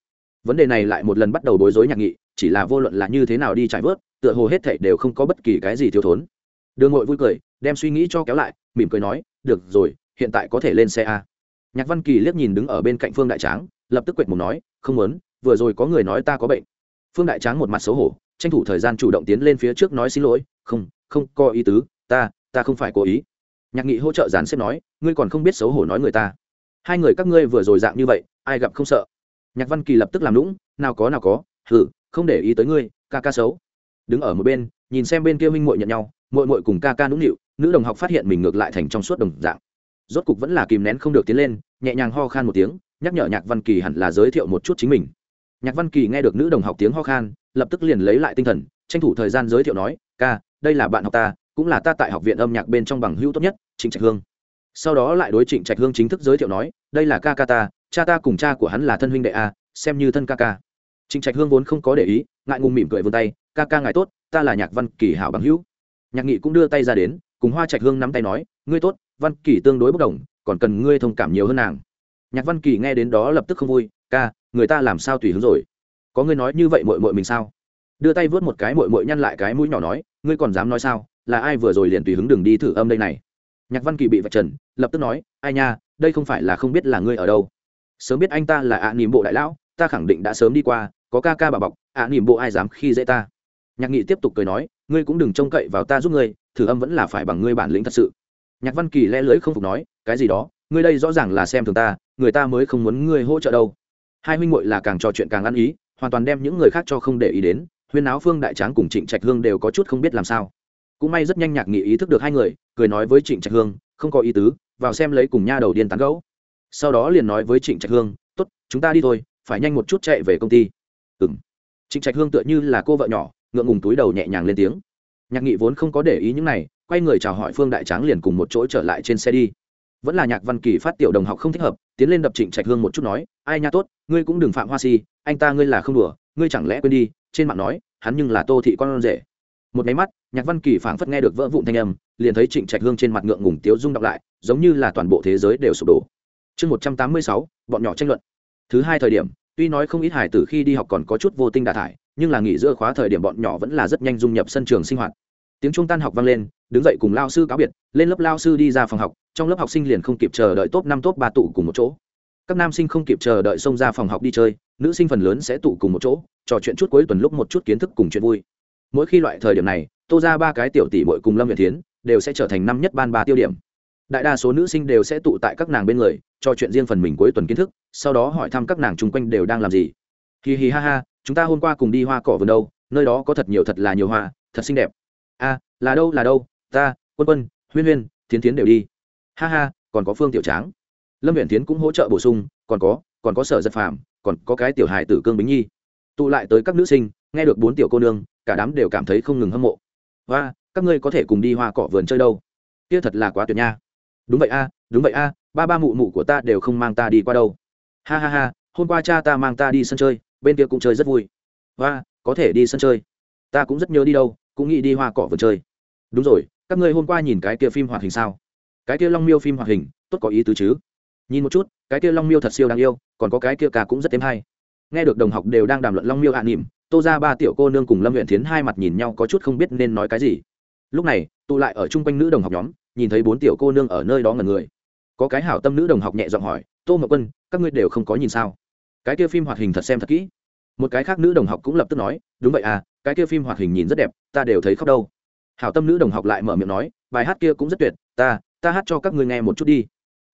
Vấn đề này lại một lần bắt đầu bối rối nhạc nghị, chỉ là vô luận là như thế nào đi trải vớt, tựa hồ hết thảy đều không có bất kỳ cái gì thiếu thốn. Đường ngội vui cười, đem suy nghĩ cho kéo lại, mỉm cười nói, được rồi, hiện tại có thể lên xe a nhạc văn kỳ liếc nhìn đứng ở bên cạnh phương đại tráng, lập tức quệt mồm nói, không muốn, vừa rồi có người nói ta có bệnh. Phương đại tráng một mặt xấu hổ, tranh thủ thời gian chủ động tiến lên phía trước nói xin lỗi, không không có ý tứ, ta ta không phải cố ý. Nhạc nghị hỗ trợ dàn xếp nói, ngươi còn không biết xấu hổ nói người ta. Hai người các ngươi vừa rồi dạng như vậy, ai gặp không sợ? Nhạc văn kỳ lập tức làm lũng nào có nào có hử không để ý tới ngươi, ca ca xấu. Đứng ở một bên, nhìn xem bên kia huynh muội nhận nhau, muội muội cùng ca ca nũng nịu, nữ đồng học phát hiện mình ngược lại thành trong suốt đồng dạng rốt cục vẫn là kìm nén không được tiến lên, nhẹ nhàng ho khan một tiếng, nhắc nhở nhạc văn kỳ hẳn là giới thiệu một chút chính mình. Nhạc văn kỳ nghe được nữ đồng học tiếng ho khan, lập tức liền lấy lại tinh thần, tranh thủ thời gian giới thiệu nói, ca, đây là bạn học ta, cũng là ta tại học viện âm nhạc bên trong bằng hữu tốt nhất, trịnh trạch hương. Sau đó lại đối trịnh trạch hương chính thức giới thiệu nói, đây là ca ca ta, cha ta cùng cha của hắn là thân huynh đệ a, xem như thân ca ca. Trịnh trạch hương vốn không có để ý, ngại ngùng mỉm cười vươn tay, ca ca ngài tốt, ta là nhạc văn kỳ hảo bằng hữu. Nhạc nghị cũng đưa tay ra đến, cùng hoa trạch hương nắm tay nói, ngươi tốt văn kỳ tương đối bất đồng, còn cần ngươi thông cảm nhiều hơn nàng. Nhạc văn kỳ nghe đến đó lập tức không vui, ca, người ta làm sao tùy hứng rồi? Có ngươi nói như vậy mội mội mình sao? Đưa tay vớt một cái mội mội nhăn lại cái mũi nhỏ nói, ngươi còn dám nói sao? Là ai vừa rồi liền tùy hứng đừng đi thử âm đây này? Nhạc văn kỳ bị vạch trần, lập tức nói, ai nha, đây không phải là không biết là ngươi ở đâu. Sớm biết anh ta là ạ à bộ đại lão, ta khẳng định đã sớm đi qua, có ca ca bà bọc, ạ à bộ ai dám khi dễ ta? Nhạc nghị tiếp tục cười nói, ngươi cũng đừng trông cậy vào ta giúp ngươi, thử âm vẫn là phải bằng ngươi bản lĩnh thật sự nhạc văn kỳ lẽ lưỡi không phục nói, cái gì đó? Ngươi đây rõ ràng là xem thường ta, người ta mới không muốn ngươi hỗ trợ đâu. Hai huynh muội là càng trò chuyện càng ăn ý, hoàn toàn đem những người khác cho không để ý đến, huyên áo phương đại tráng cùng trịnh trạch hương đều có chút không biết làm sao. Cũng may rất nhanh nhạc nghị ý thức được hai người, cười nói với trịnh trạch hương, không có ý tứ, vào xem lấy cùng nha đầu điên tán gấu sau đó liền nói với trịnh trạch hương, tốt, chúng ta đi thôi, phải nhanh một chút chạy về công ty. Ừ m trịnh trạch hương tựa như là cô vợ nhỏ, ngượng ngùng túi đầu nhẹ nhàng lên tiếng. Nhạc nghị vốn không có để ý những này quay người chào hỏi phương đại tráng liền cùng một chỗ trở lại trên xe đi. Vẫn là nhạc văn kỳ phát tiểu đồng học không thích hợp, tiến lên đập trịnh trạch hương một chút nói, ai nha tốt, ngươi cũng đừng phạm hoa si, anh ta ngươi là không đùa, ngươi chẳng lẽ quên đi, trên mạng nói, hắn nhưng là tô thị con rể. Một máy mắt, nhạc văn kỳ phảng phất nghe được vỡ vụn thanh âm, liền thấy trịnh trạch hương trên mặt ngượng ngùng tiếu rung đọc lại, giống như là toàn bộ thế giới đều sụp đổ. Chương một trăm tám mươi sáu, bọn nhỏ tranh luận. Thứ hai thời điểm, tuy nói không ít hải tử khi đi học còn có chút vô tinh đà thải, nhưng là nghỉ giữa khóa thời điểm bọn nhỏ vẫn là rất nhanh dung nhập sân trường sinh hoạt. Tiếng trung tan học vang lên đứng dậy cùng lao sư cáo biệt, lên lớp lao sư đi ra phòng học, trong lớp học sinh liền không kịp chờ đợi top năm, top ba tụ cùng một chỗ. Các nam sinh không kịp chờ đợi xông ra phòng học đi chơi, nữ sinh phần lớn sẽ tụ cùng một chỗ, trò chuyện chút cuối tuần lúc một chút kiến thức cùng chuyện vui. Mỗi khi loại thời điểm này, tô ra ba cái tiểu tỷ bội cùng lâm việt tiến đều sẽ trở thành năm nhất ban ba tiêu điểm. Đại đa số nữ sinh đều sẽ tụ tại các nàng bên người, trò chuyện riêng phần mình cuối tuần kiến thức, sau đó hỏi thăm các nàng chung quanh đều đang làm gì. Hì hì ha ha, chúng ta hôm qua cùng đi hoa cỏ vườn đâu, nơi đó có thật nhiều thật là nhiều hoa, thật xinh đẹp. A là đâu là đâu? Ta, quân quân, huyên huyên, thiến tiến đều đi. Ha ha, còn có phương tiểu tráng. Lâm huyện tiến cũng hỗ trợ bổ sung, còn có còn có sở giật phàm, còn có cái tiểu hài tử cương bính nhi. Tụ lại tới các nữ sinh, nghe được bốn tiểu cô nương, cả đám đều cảm thấy không ngừng hâm mộ. Và các ngươi có thể cùng đi hoa cỏ vườn chơi đâu? Kia thật là quá tuyệt nha. Đúng vậy a, đúng vậy a, ba ba mụ mụ của ta đều không mang ta đi qua đâu. Ha ha ha, hôm qua cha ta mang ta đi sân chơi, bên kia cũng chơi rất vui. Và có thể đi sân chơi. Ta cũng rất nhớ đi đâu, cũng nghĩ đi hoa cỏ vườn chơi. Đúng rồi các ngươi hôm qua nhìn cái kia phim hoạt hình sao? Cái kia long miêu phim hoạt hình, tốt có ý tứ chứ? Nhìn một chút, cái kia long miêu thật siêu đáng yêu, còn có cái kia cả cũng rất thêm hay. Nghe được đồng học đều đang đàm luận long miêu hạ à nỉm, tô ra ba tiểu cô nương cùng lâm huyện thiến hai mặt nhìn nhau có chút không biết nên nói cái gì. Lúc này, tụ lại ở chung quanh nữ đồng học nhóm, nhìn thấy bốn tiểu cô nương ở nơi đó ngần người. Có cái hảo tâm nữ đồng học nhẹ giọng hỏi, tô ngọc quân, các ngươi đều không có nhìn sao? Cái kia phim hoạt hình thật xem thật kỹ. Một cái khác nữ đồng học cũng lập tức nói, đúng vậy à cái kia phim hoạt hình nhìn rất đẹp, ta đều thấy khóc đâu hảo tâm nữ đồng học lại mở miệng nói, bài hát kia cũng rất tuyệt, ta ta hát cho các ngươi nghe một chút đi.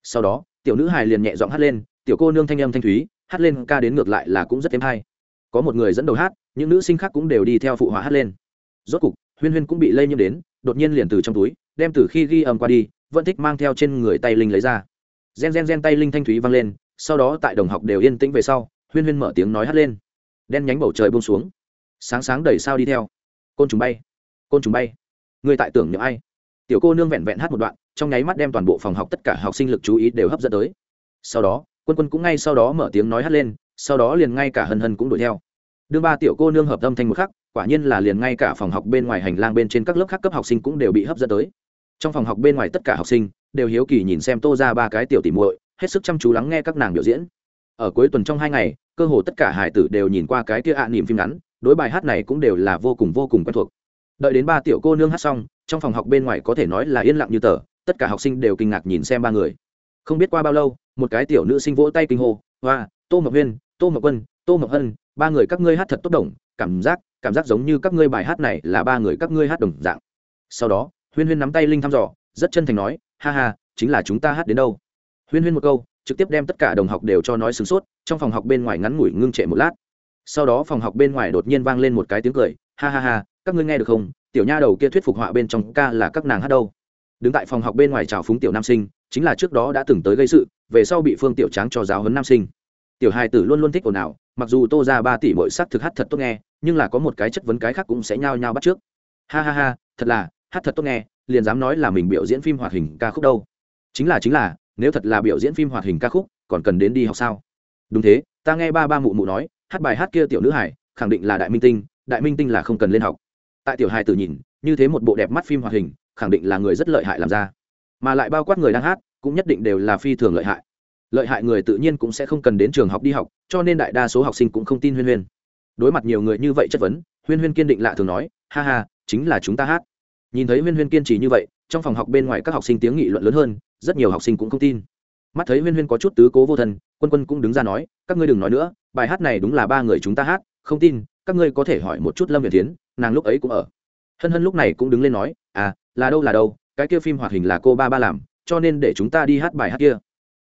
Sau đó, tiểu nữ hài liền nhẹ giọng hát lên, tiểu cô nương thanh âm thanh thúy, hát lên ca đến ngược lại là cũng rất êm hay. Có một người dẫn đầu hát, những nữ sinh khác cũng đều đi theo phụ họa hát lên. Rốt cục, huyên huyên cũng bị lây nhiễm đến, đột nhiên liền từ trong túi, đem từ khi ghi âm qua đi, vẫn thích mang theo trên người tay linh lấy ra. Gen gen gen tay linh thanh thúy vang lên, sau đó tại đồng học đều yên tĩnh về sau, huyên huyên mở tiếng nói hát lên. Đen nhánh bầu trời bông xuống. Sáng sáng đầy sao đi theo. Côn trùng bay. Côn trùng bay người tại tưởng nhớ ai? Tiểu cô nương vẹn vẹn hát một đoạn, trong nháy mắt đem toàn bộ phòng học tất cả học sinh lực chú ý đều hấp dẫn tới. Sau đó, quân quân cũng ngay sau đó mở tiếng nói hát lên, sau đó liền ngay cả hân hân cũng đuổi theo. Đương ba tiểu cô nương hợp âm thanh một khắc, quả nhiên là liền ngay cả phòng học bên ngoài hành lang bên trên các lớp khác cấp học sinh cũng đều bị hấp dẫn tới. Trong phòng học bên ngoài tất cả học sinh đều hiếu kỳ nhìn xem tô ra ba cái tiểu tỉ muội, hết sức chăm chú lắng nghe các nàng biểu diễn. Ở cuối tuần trong hai ngày, cơ hồ tất cả hải tử đều nhìn qua cái kia ạ niềm phim ngắn, đối bài hát này cũng đều là vô cùng vô cùng quen thuộc đợi đến ba tiểu cô nương hát xong, trong phòng học bên ngoài có thể nói là yên lặng như tờ, tất cả học sinh đều kinh ngạc nhìn xem ba người. Không biết qua bao lâu, một cái tiểu nữ sinh vỗ tay kinh hô, hoa, tô mộc huyên, tô mộc quân, tô mộc hân, ba người các ngươi hát thật tốt đồng, cảm giác cảm giác giống như các ngươi bài hát này là ba người các ngươi hát đồng dạng. Sau đó, huyên huyên nắm tay linh thăm dò, rất chân thành nói, ha ha, chính là chúng ta hát đến đâu? Huyên huyên một câu, trực tiếp đem tất cả đồng học đều cho nói sửng sốt, trong phòng học bên ngoài ngắn ngủi ngưng trệ một lát. Sau đó phòng học bên ngoài đột nhiên vang lên một cái tiếng cười, ha ha ha các ngươi nghe được không, tiểu nha đầu kia thuyết phục họa bên trong ca là các nàng hát đâu. Đứng tại phòng học bên ngoài chào phúng tiểu nam sinh, chính là trước đó đã từng tới gây sự, về sau bị phương tiểu tráng cho giáo huấn nam sinh. Tiểu hài tử luôn luôn thích ồn ào, mặc dù tô ra ba tỷ mỗi sắc thực hát thật tốt nghe, nhưng là có một cái chất vấn cái khác cũng sẽ nhao nhao bắt trước. Ha ha ha, thật là, hát thật tốt nghe, liền dám nói là mình biểu diễn phim hoạt hình ca khúc đâu. Chính là chính là, nếu thật là biểu diễn phim hoạt hình ca khúc, còn cần đến đi học sao? Đúng thế, ta nghe ba ba mụ mụ nói, hát bài hát kia tiểu nữ hải, khẳng định là đại minh tinh, đại minh tinh là không cần lên học tại tiểu hài tử nhìn, như thế một bộ đẹp mắt phim hoạt hình, khẳng định là người rất lợi hại làm ra. Mà lại bao quát người đang hát, cũng nhất định đều là phi thường lợi hại. Lợi hại người tự nhiên cũng sẽ không cần đến trường học đi học, cho nên đại đa số học sinh cũng không tin huyên huyên. Đối mặt nhiều người như vậy chất vấn, huyên huyên kiên định lạ thường nói, ha ha, chính là chúng ta hát. Nhìn thấy huyên huyên kiên trì như vậy, trong phòng học bên ngoài các học sinh tiếng nghị luận lớn hơn, rất nhiều học sinh cũng không tin. Mắt thấy huyên huyên có chút tứ cố vô thân, quân quân cũng đứng ra nói, các ngươi đừng nói nữa, bài hát này đúng là ba người chúng ta hát, không tin, các ngươi có thể hỏi một chút lâm việt tiến nàng lúc ấy cũng ở. Hân hân lúc này cũng đứng lên nói à là đâu là đâu, cái kia phim hoạt hình là cô ba ba làm, cho nên để chúng ta đi hát bài hát kia.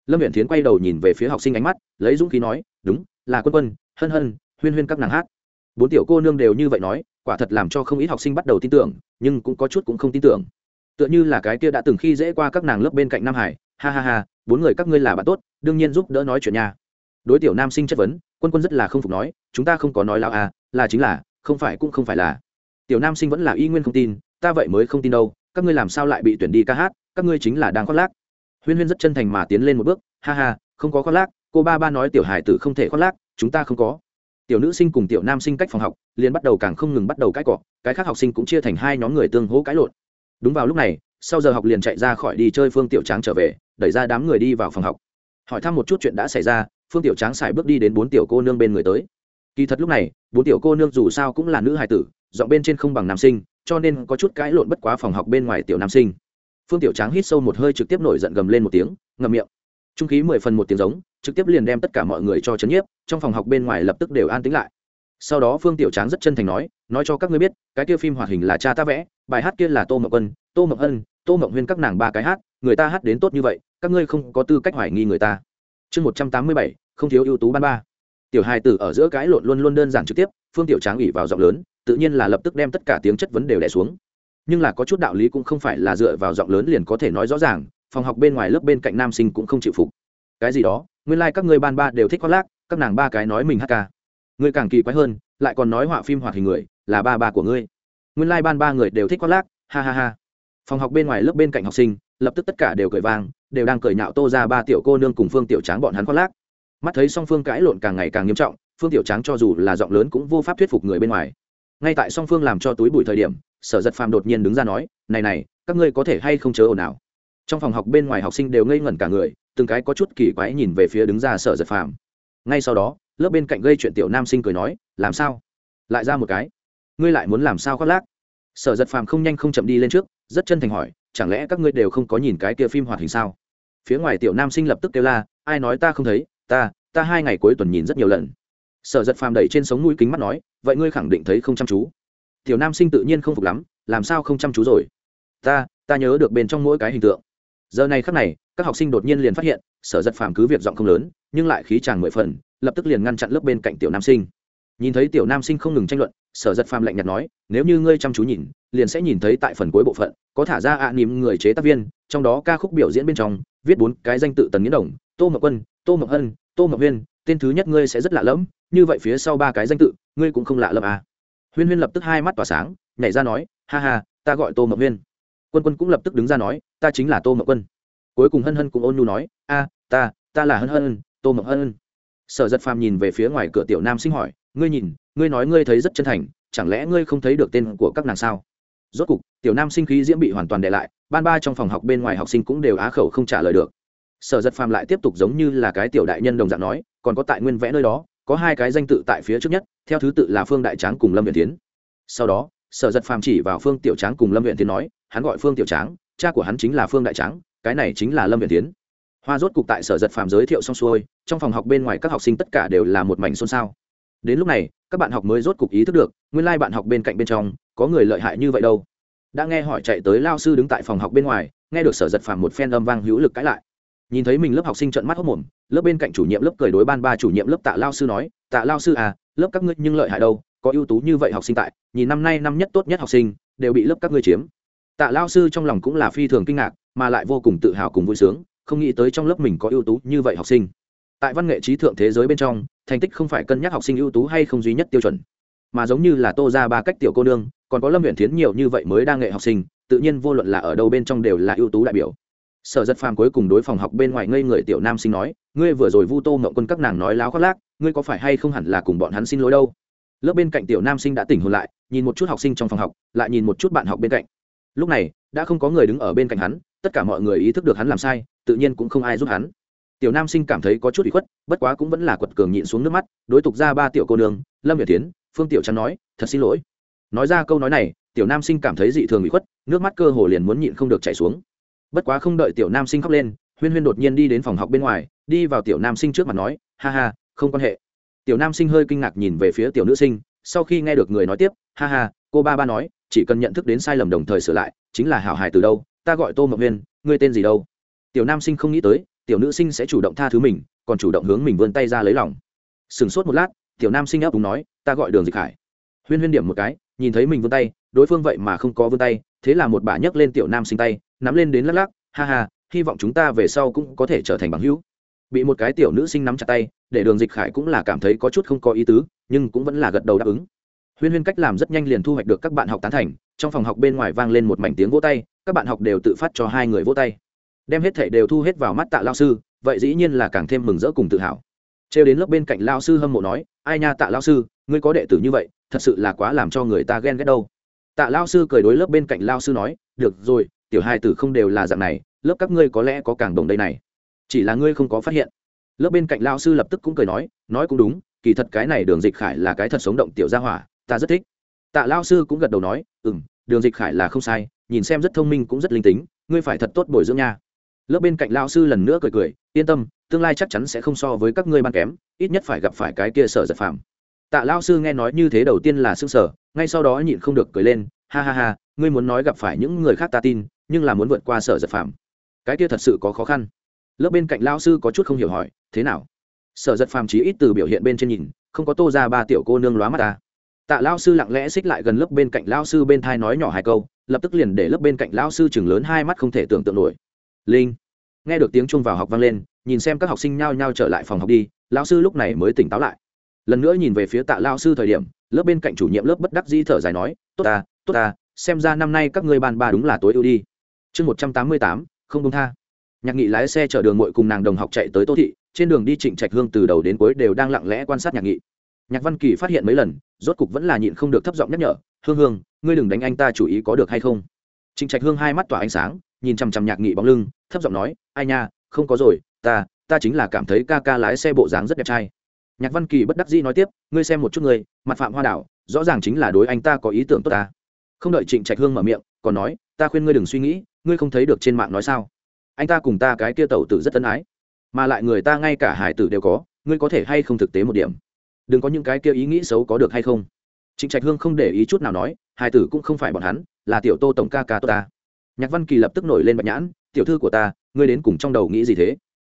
Lâm viện tiến quay đầu nhìn về phía học sinh ánh mắt, lấy dũng khí nói, đúng, là quân quân, hân hân, huyên huyên các nàng hát. Bốn tiểu cô nương đều như vậy nói, quả thật làm cho không ít học sinh bắt đầu tin tưởng, nhưng cũng có chút cũng không tin tưởng. Tựa như là cái kia đã từng khi dễ qua các nàng lớp bên cạnh nam hải, ha ha ha, bốn người các ngươi là bạn tốt, đương nhiên giúp đỡ nói chuyện nha. Đối tiểu nam sinh chất vấn, quân quân rất là không phục nói, chúng ta không có nói lão à là chính là, không phải cũng không phải là tiểu nam sinh vẫn là y nguyên không tin, ta vậy mới không tin đâu, các ngươi làm sao lại bị tuyển đi ca hát, các ngươi chính là đang khoác lác. Huyên huyên rất chân thành mà tiến lên một bước, ha ha, không có khoác lác, cô ba ba nói tiểu hải tử không thể khoác lác, chúng ta không có. Tiểu nữ sinh cùng tiểu nam sinh cách phòng học, liền bắt đầu càng không ngừng bắt đầu cãi cọ, cái khác học sinh cũng chia thành hai nhóm người tương hỗ cãi lộn. Đúng vào lúc này, sau giờ học liền chạy ra khỏi đi chơi phương tiểu tráng trở về, đẩy ra đám người đi vào phòng học. Hỏi thăm một chút chuyện đã xảy ra, phương tiểu tráng xài bước đi đến bốn tiểu cô nương bên người tới. Kỳ thật lúc này, bốn tiểu cô nương dù sao cũng là nữ hài tử dọn bên trên không bằng nam sinh, cho nên có chút cãi lộn bất quá phòng học bên ngoài tiểu nam sinh. Phương tiểu tráng hít sâu một hơi trực tiếp nổi giận gầm lên một tiếng, ngậm miệng. Trung khí mười phần một tiếng giống, trực tiếp liền đem tất cả mọi người cho chấn nhiếp, trong phòng học bên ngoài lập tức đều an tĩnh lại. Sau đó phương tiểu tráng rất chân thành nói nói cho các ngươi biết, cái kia phim hoạt hình là cha ta vẽ, bài hát kia là tô mộng ân, tô mộng ân, tô mộng huyên các nàng ba cái hát, người ta hát đến tốt như vậy, các ngươi không có tư cách hoài nghi người ta. Chương một trăm tám mươi bảy, không thiếu ưu tú ban ba. Tiểu hai tử ở giữa cái lộn luôn luôn đơn giản trực tiếp, phương tiểu tráng ủy vào giọng lớn tự nhiên là lập tức đem tất cả tiếng chất vấn đều đẻ xuống. Nhưng là có chút đạo lý cũng không phải là dựa vào giọng lớn liền có thể nói rõ ràng, phòng học bên ngoài lớp bên cạnh nam sinh cũng không chịu phục. Cái gì đó, nguyên lai các ngươi ban ba đều thích khoác lác, các nàng ba cái nói mình hát ca. Ngươi càng kỳ quái hơn, lại còn nói họa phim hoạt hình người, là ba ba của ngươi. Nguyên lai ban ba người đều thích khoác lác, ha ha ha. Phòng học bên ngoài lớp bên cạnh học sinh, lập tức tất cả đều cười vang, đều đang cười nhạo tô ra ba tiểu cô nương cùng phương tiểu tráng bọn hắn khoác lác. Mắt thấy song phương cãi lộn càng ngày càng nghiêm trọng, phương tiểu tráng cho dù là giọng lớn cũng vô pháp thuyết phục người bên ngoài ngay tại song phương làm cho túi bụi thời điểm, sở giật phàm đột nhiên đứng ra nói, này này, các ngươi có thể hay không chớ ồn ào? Trong phòng học bên ngoài học sinh đều ngây ngẩn cả người, từng cái có chút kỳ quái nhìn về phía đứng ra sở giật phàm. Ngay sau đó, lớp bên cạnh gây chuyện tiểu nam sinh cười nói, làm sao? Lại ra một cái? Ngươi lại muốn làm sao khoác lác? Sở giật phàm không nhanh không chậm đi lên trước, rất chân thành hỏi, chẳng lẽ các ngươi đều không có nhìn cái kia phim hoạt hình sao? Phía ngoài tiểu nam sinh lập tức kêu la, ai nói ta không thấy? Ta ta hai ngày cuối tuần nhìn rất nhiều lần sở giật phàm đẩy trên sống mũi kính mắt nói, vậy ngươi khẳng định thấy không chăm chú. Tiểu nam sinh tự nhiên không phục lắm, làm sao không chăm chú rồi? Ta ta nhớ được bên trong mỗi cái hình tượng. Giờ này khắc này, các học sinh đột nhiên liền phát hiện, sở giật phàm cứ việc giọng không lớn, nhưng lại khí tràng mười phần, lập tức liền ngăn chặn lớp bên cạnh tiểu nam sinh. Nhìn thấy tiểu nam sinh không ngừng tranh luận, sở giật phàm lạnh nhạt nói, nếu như ngươi chăm chú nhìn, liền sẽ nhìn thấy tại phần cuối bộ phận, có thả ra ạ à nỉm người chế tác viên, trong đó ca khúc biểu diễn bên trong, viết bốn cái danh tự tần nghĩa đồng, tô mậu quân, tô mậu hân, tô mậu huyên tên thứ nhất ngươi sẽ rất lạ lẫm, như vậy phía sau ba cái danh tự, ngươi cũng không lạ lẫm à. huyên huyên lập tức hai mắt tỏa sáng, nhảy ra nói, ha ha, ta gọi tô mậu huyên. Quân quân cũng lập tức đứng ra nói, ta chính là tô mậu quân. Cuối cùng hân hân cũng ôn nhu nói, a, ta ta là hân hân, tô mậu hân. Sở giật phàm nhìn về phía ngoài cửa tiểu nam sinh hỏi, ngươi nhìn, ngươi nói ngươi thấy rất chân thành, chẳng lẽ ngươi không thấy được tên của các nàng sao? Rốt cục, tiểu nam sinh khí diễm bị hoàn toàn để lại, ban ba trong phòng học bên ngoài học sinh cũng đều á khẩu không trả lời được. Sở giật phàm lại tiếp tục giống như là cái tiểu đại nhân đồng dạng nói còn có tại nguyên vẽ nơi đó, có hai cái danh tự tại phía trước nhất, theo thứ tự là phương đại tráng cùng lâm viện tiến sau đó, sở giật phàm chỉ vào phương tiểu tráng cùng lâm viện tiến nói, hắn gọi phương tiểu tráng, cha của hắn chính là phương đại tráng, cái này chính là lâm viện tiến hoa rốt cục tại sở giật phàm giới thiệu xong xuôi, trong phòng học bên ngoài các học sinh tất cả đều là một mảnh xôn xao. Đến lúc này, các bạn học mới rốt cục ý thức được, nguyên lai bạn học bên cạnh bên trong, có người lợi hại như vậy đâu. Đã nghe hỏi chạy tới lao sư đứng tại phòng học bên ngoài, nghe được sở giật phàm một phen âm vang hữu lực cãi lại nhìn thấy mình lớp học sinh trận mắt hốc mồm, lớp bên cạnh chủ nhiệm lớp cười đối ban ba chủ nhiệm lớp tạ lao sư nói, tạ lao sư à lớp các ngươi nhưng lợi hại đâu, có ưu tú như vậy học sinh tại, nhìn năm nay năm nhất tốt nhất học sinh, đều bị lớp các ngươi chiếm. Tạ lao sư trong lòng cũng là phi thường kinh ngạc, mà lại vô cùng tự hào cùng vui sướng, không nghĩ tới trong lớp mình có ưu tú như vậy học sinh. Tại văn nghệ trí thượng thế giới bên trong, thành tích không phải cân nhắc học sinh ưu tú hay không duy nhất tiêu chuẩn, mà giống như là tô ra ba cách tiểu cô nương, còn có lâm huyện thiến nhiều như vậy mới đa nghệ học sinh, tự nhiên vô luận là ở đâu bên trong đều là ưu tú đại biểu sở giật phàm cuối cùng đối phòng học bên ngoài ngây người tiểu nam sinh nói, ngươi vừa rồi vu tô mậu quân các nàng nói láo khoác lác, ngươi có phải hay không hẳn là cùng bọn hắn xin lỗi đâu? Lớp bên cạnh tiểu nam sinh đã tỉnh hồn lại, nhìn một chút học sinh trong phòng học, lại nhìn một chút bạn học bên cạnh. Lúc này, đã không có người đứng ở bên cạnh hắn, tất cả mọi người ý thức được hắn làm sai, tự nhiên cũng không ai giúp hắn. Tiểu nam sinh cảm thấy có chút bị khuất, bất quá cũng vẫn là quật cường nhịn xuống nước mắt, đối tục ra ba tiểu cô nương, lâm việt tiến phương tiểu trắng nói, thật xin lỗi. Nói ra câu nói này, tiểu nam sinh cảm thấy dị thường bị khuất, nước mắt cơ hồ liền muốn nhịn không được chảy xuống bất quá không đợi tiểu nam sinh khóc lên, huyên huyên đột nhiên đi đến phòng học bên ngoài, đi vào tiểu nam sinh trước mặt nói, ha ha, không quan hệ. Tiểu nam sinh hơi kinh ngạc nhìn về phía tiểu nữ sinh, sau khi nghe được người nói tiếp, ha ha, cô ba ba nói, chỉ cần nhận thức đến sai lầm đồng thời sửa lại, chính là hảo hài từ đâu, ta gọi tô mộng huyên, ngươi tên gì đâu? Tiểu nam sinh không nghĩ tới, tiểu nữ sinh sẽ chủ động tha thứ mình, còn chủ động hướng mình vươn tay ra lấy lòng. Sửng sốt một lát, tiểu nam sinh ấp đúng nói, ta gọi đường dịch hải. Huyên huyên điểm một cái, nhìn thấy mình vươn tay, đối phương vậy mà không có vươn tay thế là một bà nhấc lên tiểu nam sinh tay, nắm lên đến lắc lắc, ha ha, hy vọng chúng ta về sau cũng có thể trở thành bằng hữu. Bị một cái tiểu nữ sinh nắm chặt tay, để đường dịch khải cũng là cảm thấy có chút không có ý tứ, nhưng cũng vẫn là gật đầu đáp ứng. Huyên huyên cách làm rất nhanh liền thu hoạch được các bạn học tán thành, trong phòng học bên ngoài vang lên một mảnh tiếng vỗ tay, các bạn học đều tự phát cho hai người vỗ tay. Đem hết thể đều thu hết vào mắt tạ lao sư, vậy dĩ nhiên là càng thêm mừng rỡ cùng tự hào. Trêu đến lớp bên cạnh lao sư hâm mộ nói, ai nha tạ lao sư, ngươi có đệ tử như vậy, thật sự là quá làm cho người ta ghen ghét đâu tạ lao sư cười đối lớp bên cạnh lao sư nói, được rồi, tiểu hai tử không đều là dạng này, lớp các ngươi có lẽ có càng đồng đây này. Chỉ là ngươi không có phát hiện. Lớp bên cạnh lao sư lập tức cũng cười nói nói cũng đúng, kỳ thật cái này đường dịch khải là cái thật sống động tiểu gia hỏa, ta rất thích. Tạ lao sư cũng gật đầu nói ừ m đường dịch khải là không sai, nhìn xem rất thông minh cũng rất linh tính, ngươi phải thật tốt bồi dưỡng nha. Lớp bên cạnh lao sư lần nữa cười cười, yên tâm, tương lai chắc chắn sẽ không so với các ngươi ban kém, ít nhất phải gặp phải cái kia sở giật phạm tạ lao sư nghe nói như thế đầu tiên là s ư n g sở ngay sau đó nhịn không được cười lên ha ha ha ngươi muốn nói gặp phải những người khác ta tin nhưng là muốn vượt qua sở giật phàm, cái kia thật sự có khó khăn. Lớp bên cạnh lao sư có chút không hiểu hỏi thế nào? Sở giật phàm chí ít từ biểu hiện bên trên nhìn không có tô ra ba tiểu cô nương lóa mắt ta. Tạ lao sư lặng lẽ xích lại gần lớp bên cạnh lao sư bên thai nói nhỏ hai câu lập tức liền để lớp bên cạnh lao sư chừng lớn hai mắt không thể tưởng tượng nổi. Linh. Nghe được tiếng chuông vào học vang lên nhìn xem các học sinh nhao nhao trở lại phòng học đi lao sư lúc này mới tỉnh táo lại lần nữa nhìn về phía tạ lao sư thời điểm, lớp bên cạnh chủ nhiệm lớp bất đắc di thở dài nói, tốt ta tốt ta, xem ra năm nay các ngươi ban ba đúng là tối ưu đi. Chương một trăm tám mươi tám, không công tha. Nhạc nghị lái xe chở đường mội cùng nàng đồng học chạy tới tô thị, trên đường đi trịnh trạch hương từ đầu đến cuối đều đang lặng lẽ quan sát nhạc nghị. Nhạc văn kỳ phát hiện mấy lần, rốt cục vẫn là nhịn không được thấp giọng nhắc nhở, hương hương, ngươi đừng đánh anh ta chủ ý có được hay không? Trịnh trạch hương hai mắt tỏa ánh sáng, nhìn chằm chằm nhạc nghị bóng lưng, thấp giọng nói, ai nha, không có rồi, ta ta chính là cảm thấy ca ca lái xe bộ dáng rất đẹp trai nhạc văn kỳ bất đắc dĩ nói tiếp, ngươi xem một chút người mặt phạm hoa đảo, rõ ràng chính là đối anh ta có ý tưởng tốt ta. Không đợi trịnh trạch hương mở miệng, còn nói, ta khuyên ngươi đừng suy nghĩ, ngươi không thấy được trên mạng nói sao. Anh ta cùng ta cái kia tẩu tử rất tân ái, mà lại người ta ngay cả hải tử đều có, ngươi có thể hay không thực tế một điểm? Đừng có những cái kia ý nghĩ xấu có được hay không? Trịnh trạch hương không để ý chút nào nói, hải tử cũng không phải bọn hắn, là tiểu tô tổng ca ca tốt ta. Nhạc văn kỳ lập tức nổi lên bạch nhãn, tiểu thư của ta, ngươi đến cùng trong đầu nghĩ gì thế?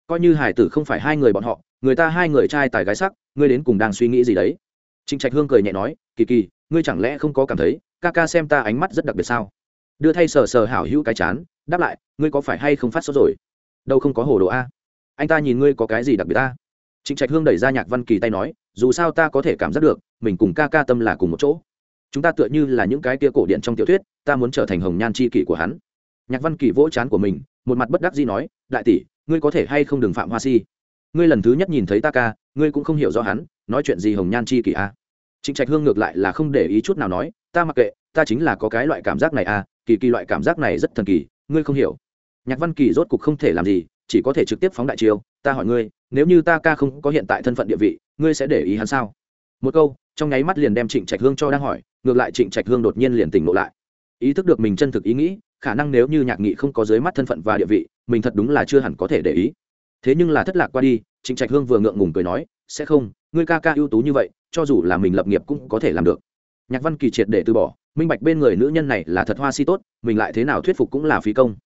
Coi như hải tử không phải hai người bọn họ, người ta hai người trai tài gái sắc, ngươi đến cùng đang suy nghĩ gì đấy? Trịnh trạch hương cười nhẹ nói, kỳ kỳ, ngươi chẳng lẽ không có cảm thấy, ca ca xem ta ánh mắt rất đặc biệt sao? Đưa thay sờ sờ hảo hữu cái chán, đáp lại, ngươi có phải hay không phát sốt rồi? Đâu không có hồ đồ a? Anh ta nhìn ngươi có cái gì đặc biệt ta trịnh trạch hương đẩy ra nhạc văn kỳ tay nói, dù sao ta có thể cảm giác được, mình cùng ca ca tâm là cùng một chỗ. Chúng ta tựa như là những cái tia cổ điện trong tiểu thuyết, ta muốn trở thành hồng nhan c h i kỷ của hắn. Nhạc văn kỳ vỗ chán của mình, một mặt bất đắc dĩ nói, đại tỷ ngươi có thể hay không đừng phạm hoa si? Ngươi lần thứ nhất nhìn thấy ta ca ngươi cũng không hiểu rõ hắn nói chuyện gì hồng nhan chi kỳ a à. trịnh trạch hương ngược lại là không để ý chút nào nói ta mặc kệ ta chính là có cái loại cảm giác này a à, kỳ kỳ loại cảm giác này rất thần kỳ ngươi không hiểu. Nhạc văn kỳ rốt cục không thể làm gì chỉ có thể trực tiếp phóng đại chiêu ta hỏi ngươi nếu như ta ca không có hiện tại thân phận địa vị ngươi sẽ để ý hắn sao? Một câu trong nháy mắt liền đem trịnh trạch hương cho đang hỏi ngược lại trịnh trạch hương đột nhiên liền tỉnh ngộ lại ý thức được mình chân thực ý nghĩ, khả năng nếu như nhạc nghị không có dưới mắt thân phận và địa vị, mình thật đúng là chưa hẳn có thể để ý. Thế nhưng là thất lạc qua đi, trịnh trạch hương vừa ngượng ngùng cười nói, sẽ không, ngươi ca ca ưu tú như vậy, cho dù là mình lập nghiệp cũng có thể làm được. Nhạc văn kỳ triệt để từ bỏ, minh bạch bên người nữ nhân này là thật hoa si tốt, mình lại thế nào thuyết phục cũng là phí công.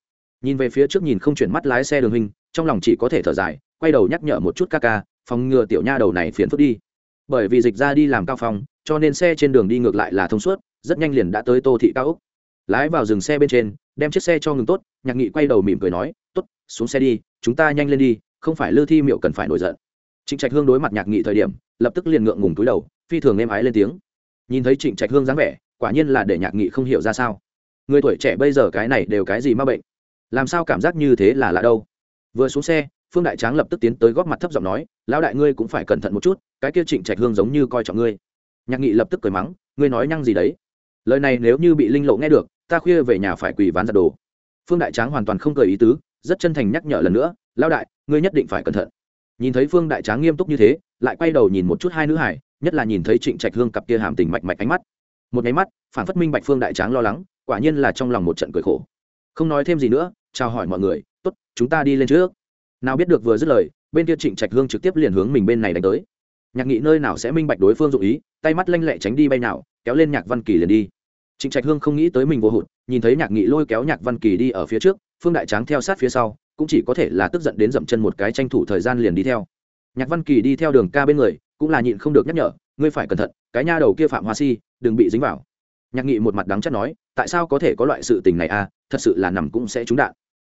Nhìn về phía trước nhìn không chuyển mắt lái xe đường hình trong lòng chỉ có thể thở dài, quay đầu nhắc nhở một chút ca ca, phòng ngừa tiểu nha đầu này phiền phức đi. Bởi vì dịch ra đi làm cao phòng, cho nên xe trên đường đi ngược lại là thông suốt, rất nhanh liền đã tới tô thị cao úc lái vào dừng xe bên trên, đem chiếc xe cho ngừng tốt, nhạc nghị quay đầu mỉm cười nói, tốt, xuống xe đi, chúng ta nhanh lên đi, không phải lư thi miệu cần phải nổi giận. Trịnh trạch hương đối mặt nhạc nghị thời điểm, lập tức liền ngượng ngùng túi đầu, phi thường êm ái lên tiếng. Nhìn thấy trịnh trạch hương dáng vẻ, quả nhiên là để nhạc nghị không hiểu ra sao. Người tuổi trẻ bây giờ cái này đều cái gì ma bệnh? Làm sao cảm giác như thế là lạ đâu? Vừa xuống xe, phương đại tráng lập tức tiến tới góp mặt thấp giọng nói, lão đại ngươi cũng phải cẩn thận một chút, cái kia trịnh trạch hương giống như coi trọng ngươi. Nhạc nghị lập tức cười mắng, ngươi nói nhăng gì đấy? Lời này nếu như bị linh lộ nghe được, ta khuya về nhà phải quỳ ván giặt đồ. Phương đại tráng hoàn toàn không cười ý tứ, rất chân thành nhắc nhở lần nữa Lao đại, ngươi nhất định phải cẩn thận. Nhìn thấy phương đại tráng nghiêm túc như thế, lại quay đầu nhìn một chút hai nữ hải, nhất là nhìn thấy trịnh trạch hương cặp kia hàm tình mạch mạch ánh mắt. Một nháy mắt, phản phất minh bạch phương đại tráng lo lắng, quả nhiên là trong lòng một trận cười khổ. Không nói thêm gì nữa, chào hỏi mọi người, tốt, chúng ta đi lên trước. Nào biết được vừa dứt lời, bên kia trịnh trạch hương trực tiếp liền hướng mình bên này đánh tới. Nhạc nghị nơi nào sẽ minh bạch đối phương dụ ý, tay mắt lanh lẹ tránh đi bay nào kéo lên nhạc văn kỳ liền đi. Trịnh trạch hương không nghĩ tới mình vô hụt, nhìn thấy nhạc nghị lôi kéo nhạc văn kỳ đi ở phía trước, phương đại tráng theo sát phía sau, cũng chỉ có thể là tức giận đến dậm chân một cái tranh thủ thời gian liền đi theo. Nhạc văn kỳ đi theo đường ca bên người, cũng là nhịn không được nhắc nhở, ngươi phải cẩn thận, cái nha đầu kia phạm hoa si, đừng bị dính vào. Nhạc nghị một mặt đắng chắc nói, tại sao có thể có loại sự tình này à thật sự là nằm cũng sẽ trúng đạn.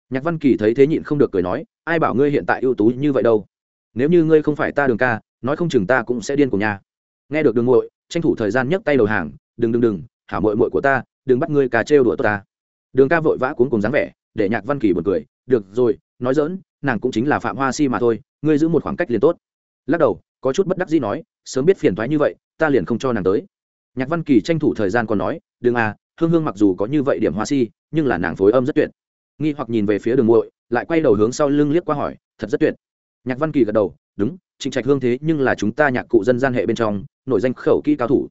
Nhạc văn kỳ thấy thế nhịn không được cười nói, ai bảo ngươi hiện tại ưu tú như vậy đâu? Nếu như ngươi không phải ta đường ca, nói không chừng ta cũng sẽ điên cùng nhà nghe được đường ngội tranh thủ thời gian nhấc tay đầu hàng, đừng đừng đừng hảo muội muội của ta, đừng bắt ngươi cà trêu đùa ta. Đường ca vội vã cuốn cùng dáng vẻ, để nhạc văn kỳ buồn cười, được rồi, nói dỡn nàng cũng chính là phạm hoa si mà thôi, ngươi giữ một khoảng cách liền tốt. Lắc đầu, có chút bất đắc dĩ nói, sớm biết phiền thoái như vậy, ta liền không cho nàng tới. Nhạc văn kỳ tranh thủ thời gian còn nói, đừng à hương hương mặc dù có như vậy điểm hoa si, nhưng là nàng phối âm rất tuyệt. Nghi hoặc nhìn về phía đường muội, lại quay đầu hướng sau lưng liếc qua hỏi, thật rất tuyệt. Nhạc văn kỳ gật đầu, đúng trịnh trạch hương thế nhưng là chúng ta nhạc cụ dân gian hệ bên trong, nổi danh khẩu kỹ cao thủ.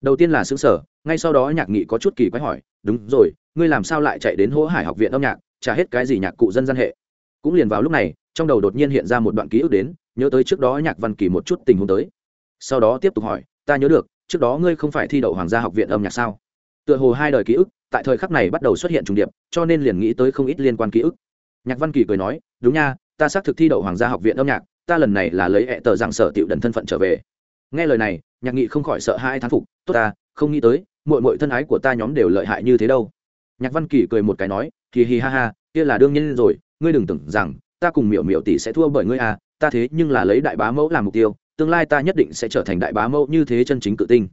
Đầu tiên là xứ sở, ngay sau đó nhạc nghị có chút kỳ quái hỏi, đúng rồi, ngươi làm sao lại chạy đến hỗ hải học viện âm nhạc trả hết cái gì nhạc cụ dân gian hệ? Cũng liền vào lúc này, trong đầu đột nhiên hiện ra một đoạn ký ức đến, nhớ tới trước đó nhạc văn kỳ một chút tình huống tới. Sau đó tiếp tục hỏi, ta nhớ được, trước đó ngươi không phải thi đậu hoàng gia học viện âm nhạc sao? Tựa hồ hai đời ký ức, tại thời khắc này bắt đầu xuất hiện trùng điệp, cho nên liền nghĩ tới không ít liên quan ký ức. Nhạc văn kỳ cười nói, đúng nha, ta xác thực thi đậu hoàng gia học viện âm nhạc ta lần này là lấy hẹ tờ rằng sở tiểu đần thân phận trở về. Nghe lời này, nhạc nghị không khỏi sợ hai thán phục, tốt ta, không nghĩ tới mọi mọi thân ái của ta nhóm đều lợi hại như thế đâu. Nhạc văn kỳ cười một cái nói kỳ hì ha ha, kia là đương nhiên rồi, ngươi đừng tưởng rằng ta cùng miểu miểu tỷ sẽ thua bởi ngươi à ta thế nhưng là lấy đại bá mẫu làm mục tiêu, tương lai ta nhất định sẽ trở thành đại bá mẫu như thế chân chính cự tinh.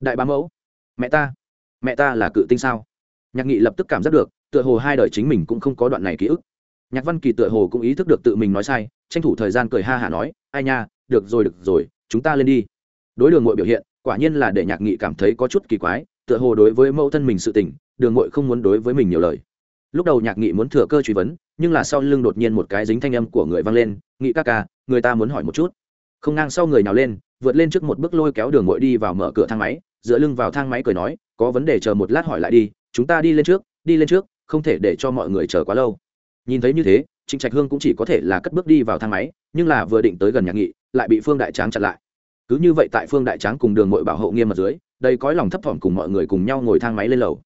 Đại bá mẫu? Mẹ ta? Mẹ ta là cự tinh sao? Nhạc nghị lập tức cảm giác được, tựa hồ hai đời chính mình cũng không có đoạn này ký ức. Nhạc văn kỳ tựa hồ cũng ý thức được tự mình nói sai tranh thủ thời gian cười ha hả nói, ai nha, được rồi được rồi, chúng ta lên đi. Đối đường mội biểu hiện, quả nhiên là để nhạc nghị cảm thấy có chút kỳ quái, tựa hồ đối với mẫu thân mình sự tình, đường mội không muốn đối với mình nhiều lời. Lúc đầu nhạc nghị muốn thừa cơ truy vấn, nhưng là sau lưng đột nhiên một cái dính thanh âm của người vang lên, nghị ca ca, người ta muốn hỏi một chút. Không ngang sau người nào lên, vượt lên trước một bước lôi kéo đường mội đi vào mở cửa thang máy, dựa lưng vào thang máy cười nói, có vấn đề chờ một lát hỏi lại đi, chúng ta đi lên trước, đi lên trước, không thể để cho mọi người chờ quá lâu. Nhìn thấy như thế trịnh trạch hương cũng chỉ có thể là cất bước đi vào thang máy, nhưng là vừa định tới gần nhạc nghị, lại bị phương đại tráng chặn lại. Cứ như vậy tại phương đại tráng cùng đường mội bảo hộ nghiêm mặt dưới đây có lòng thấp thỏm cùng mọi người cùng nhau ngồi thang máy lên lầu.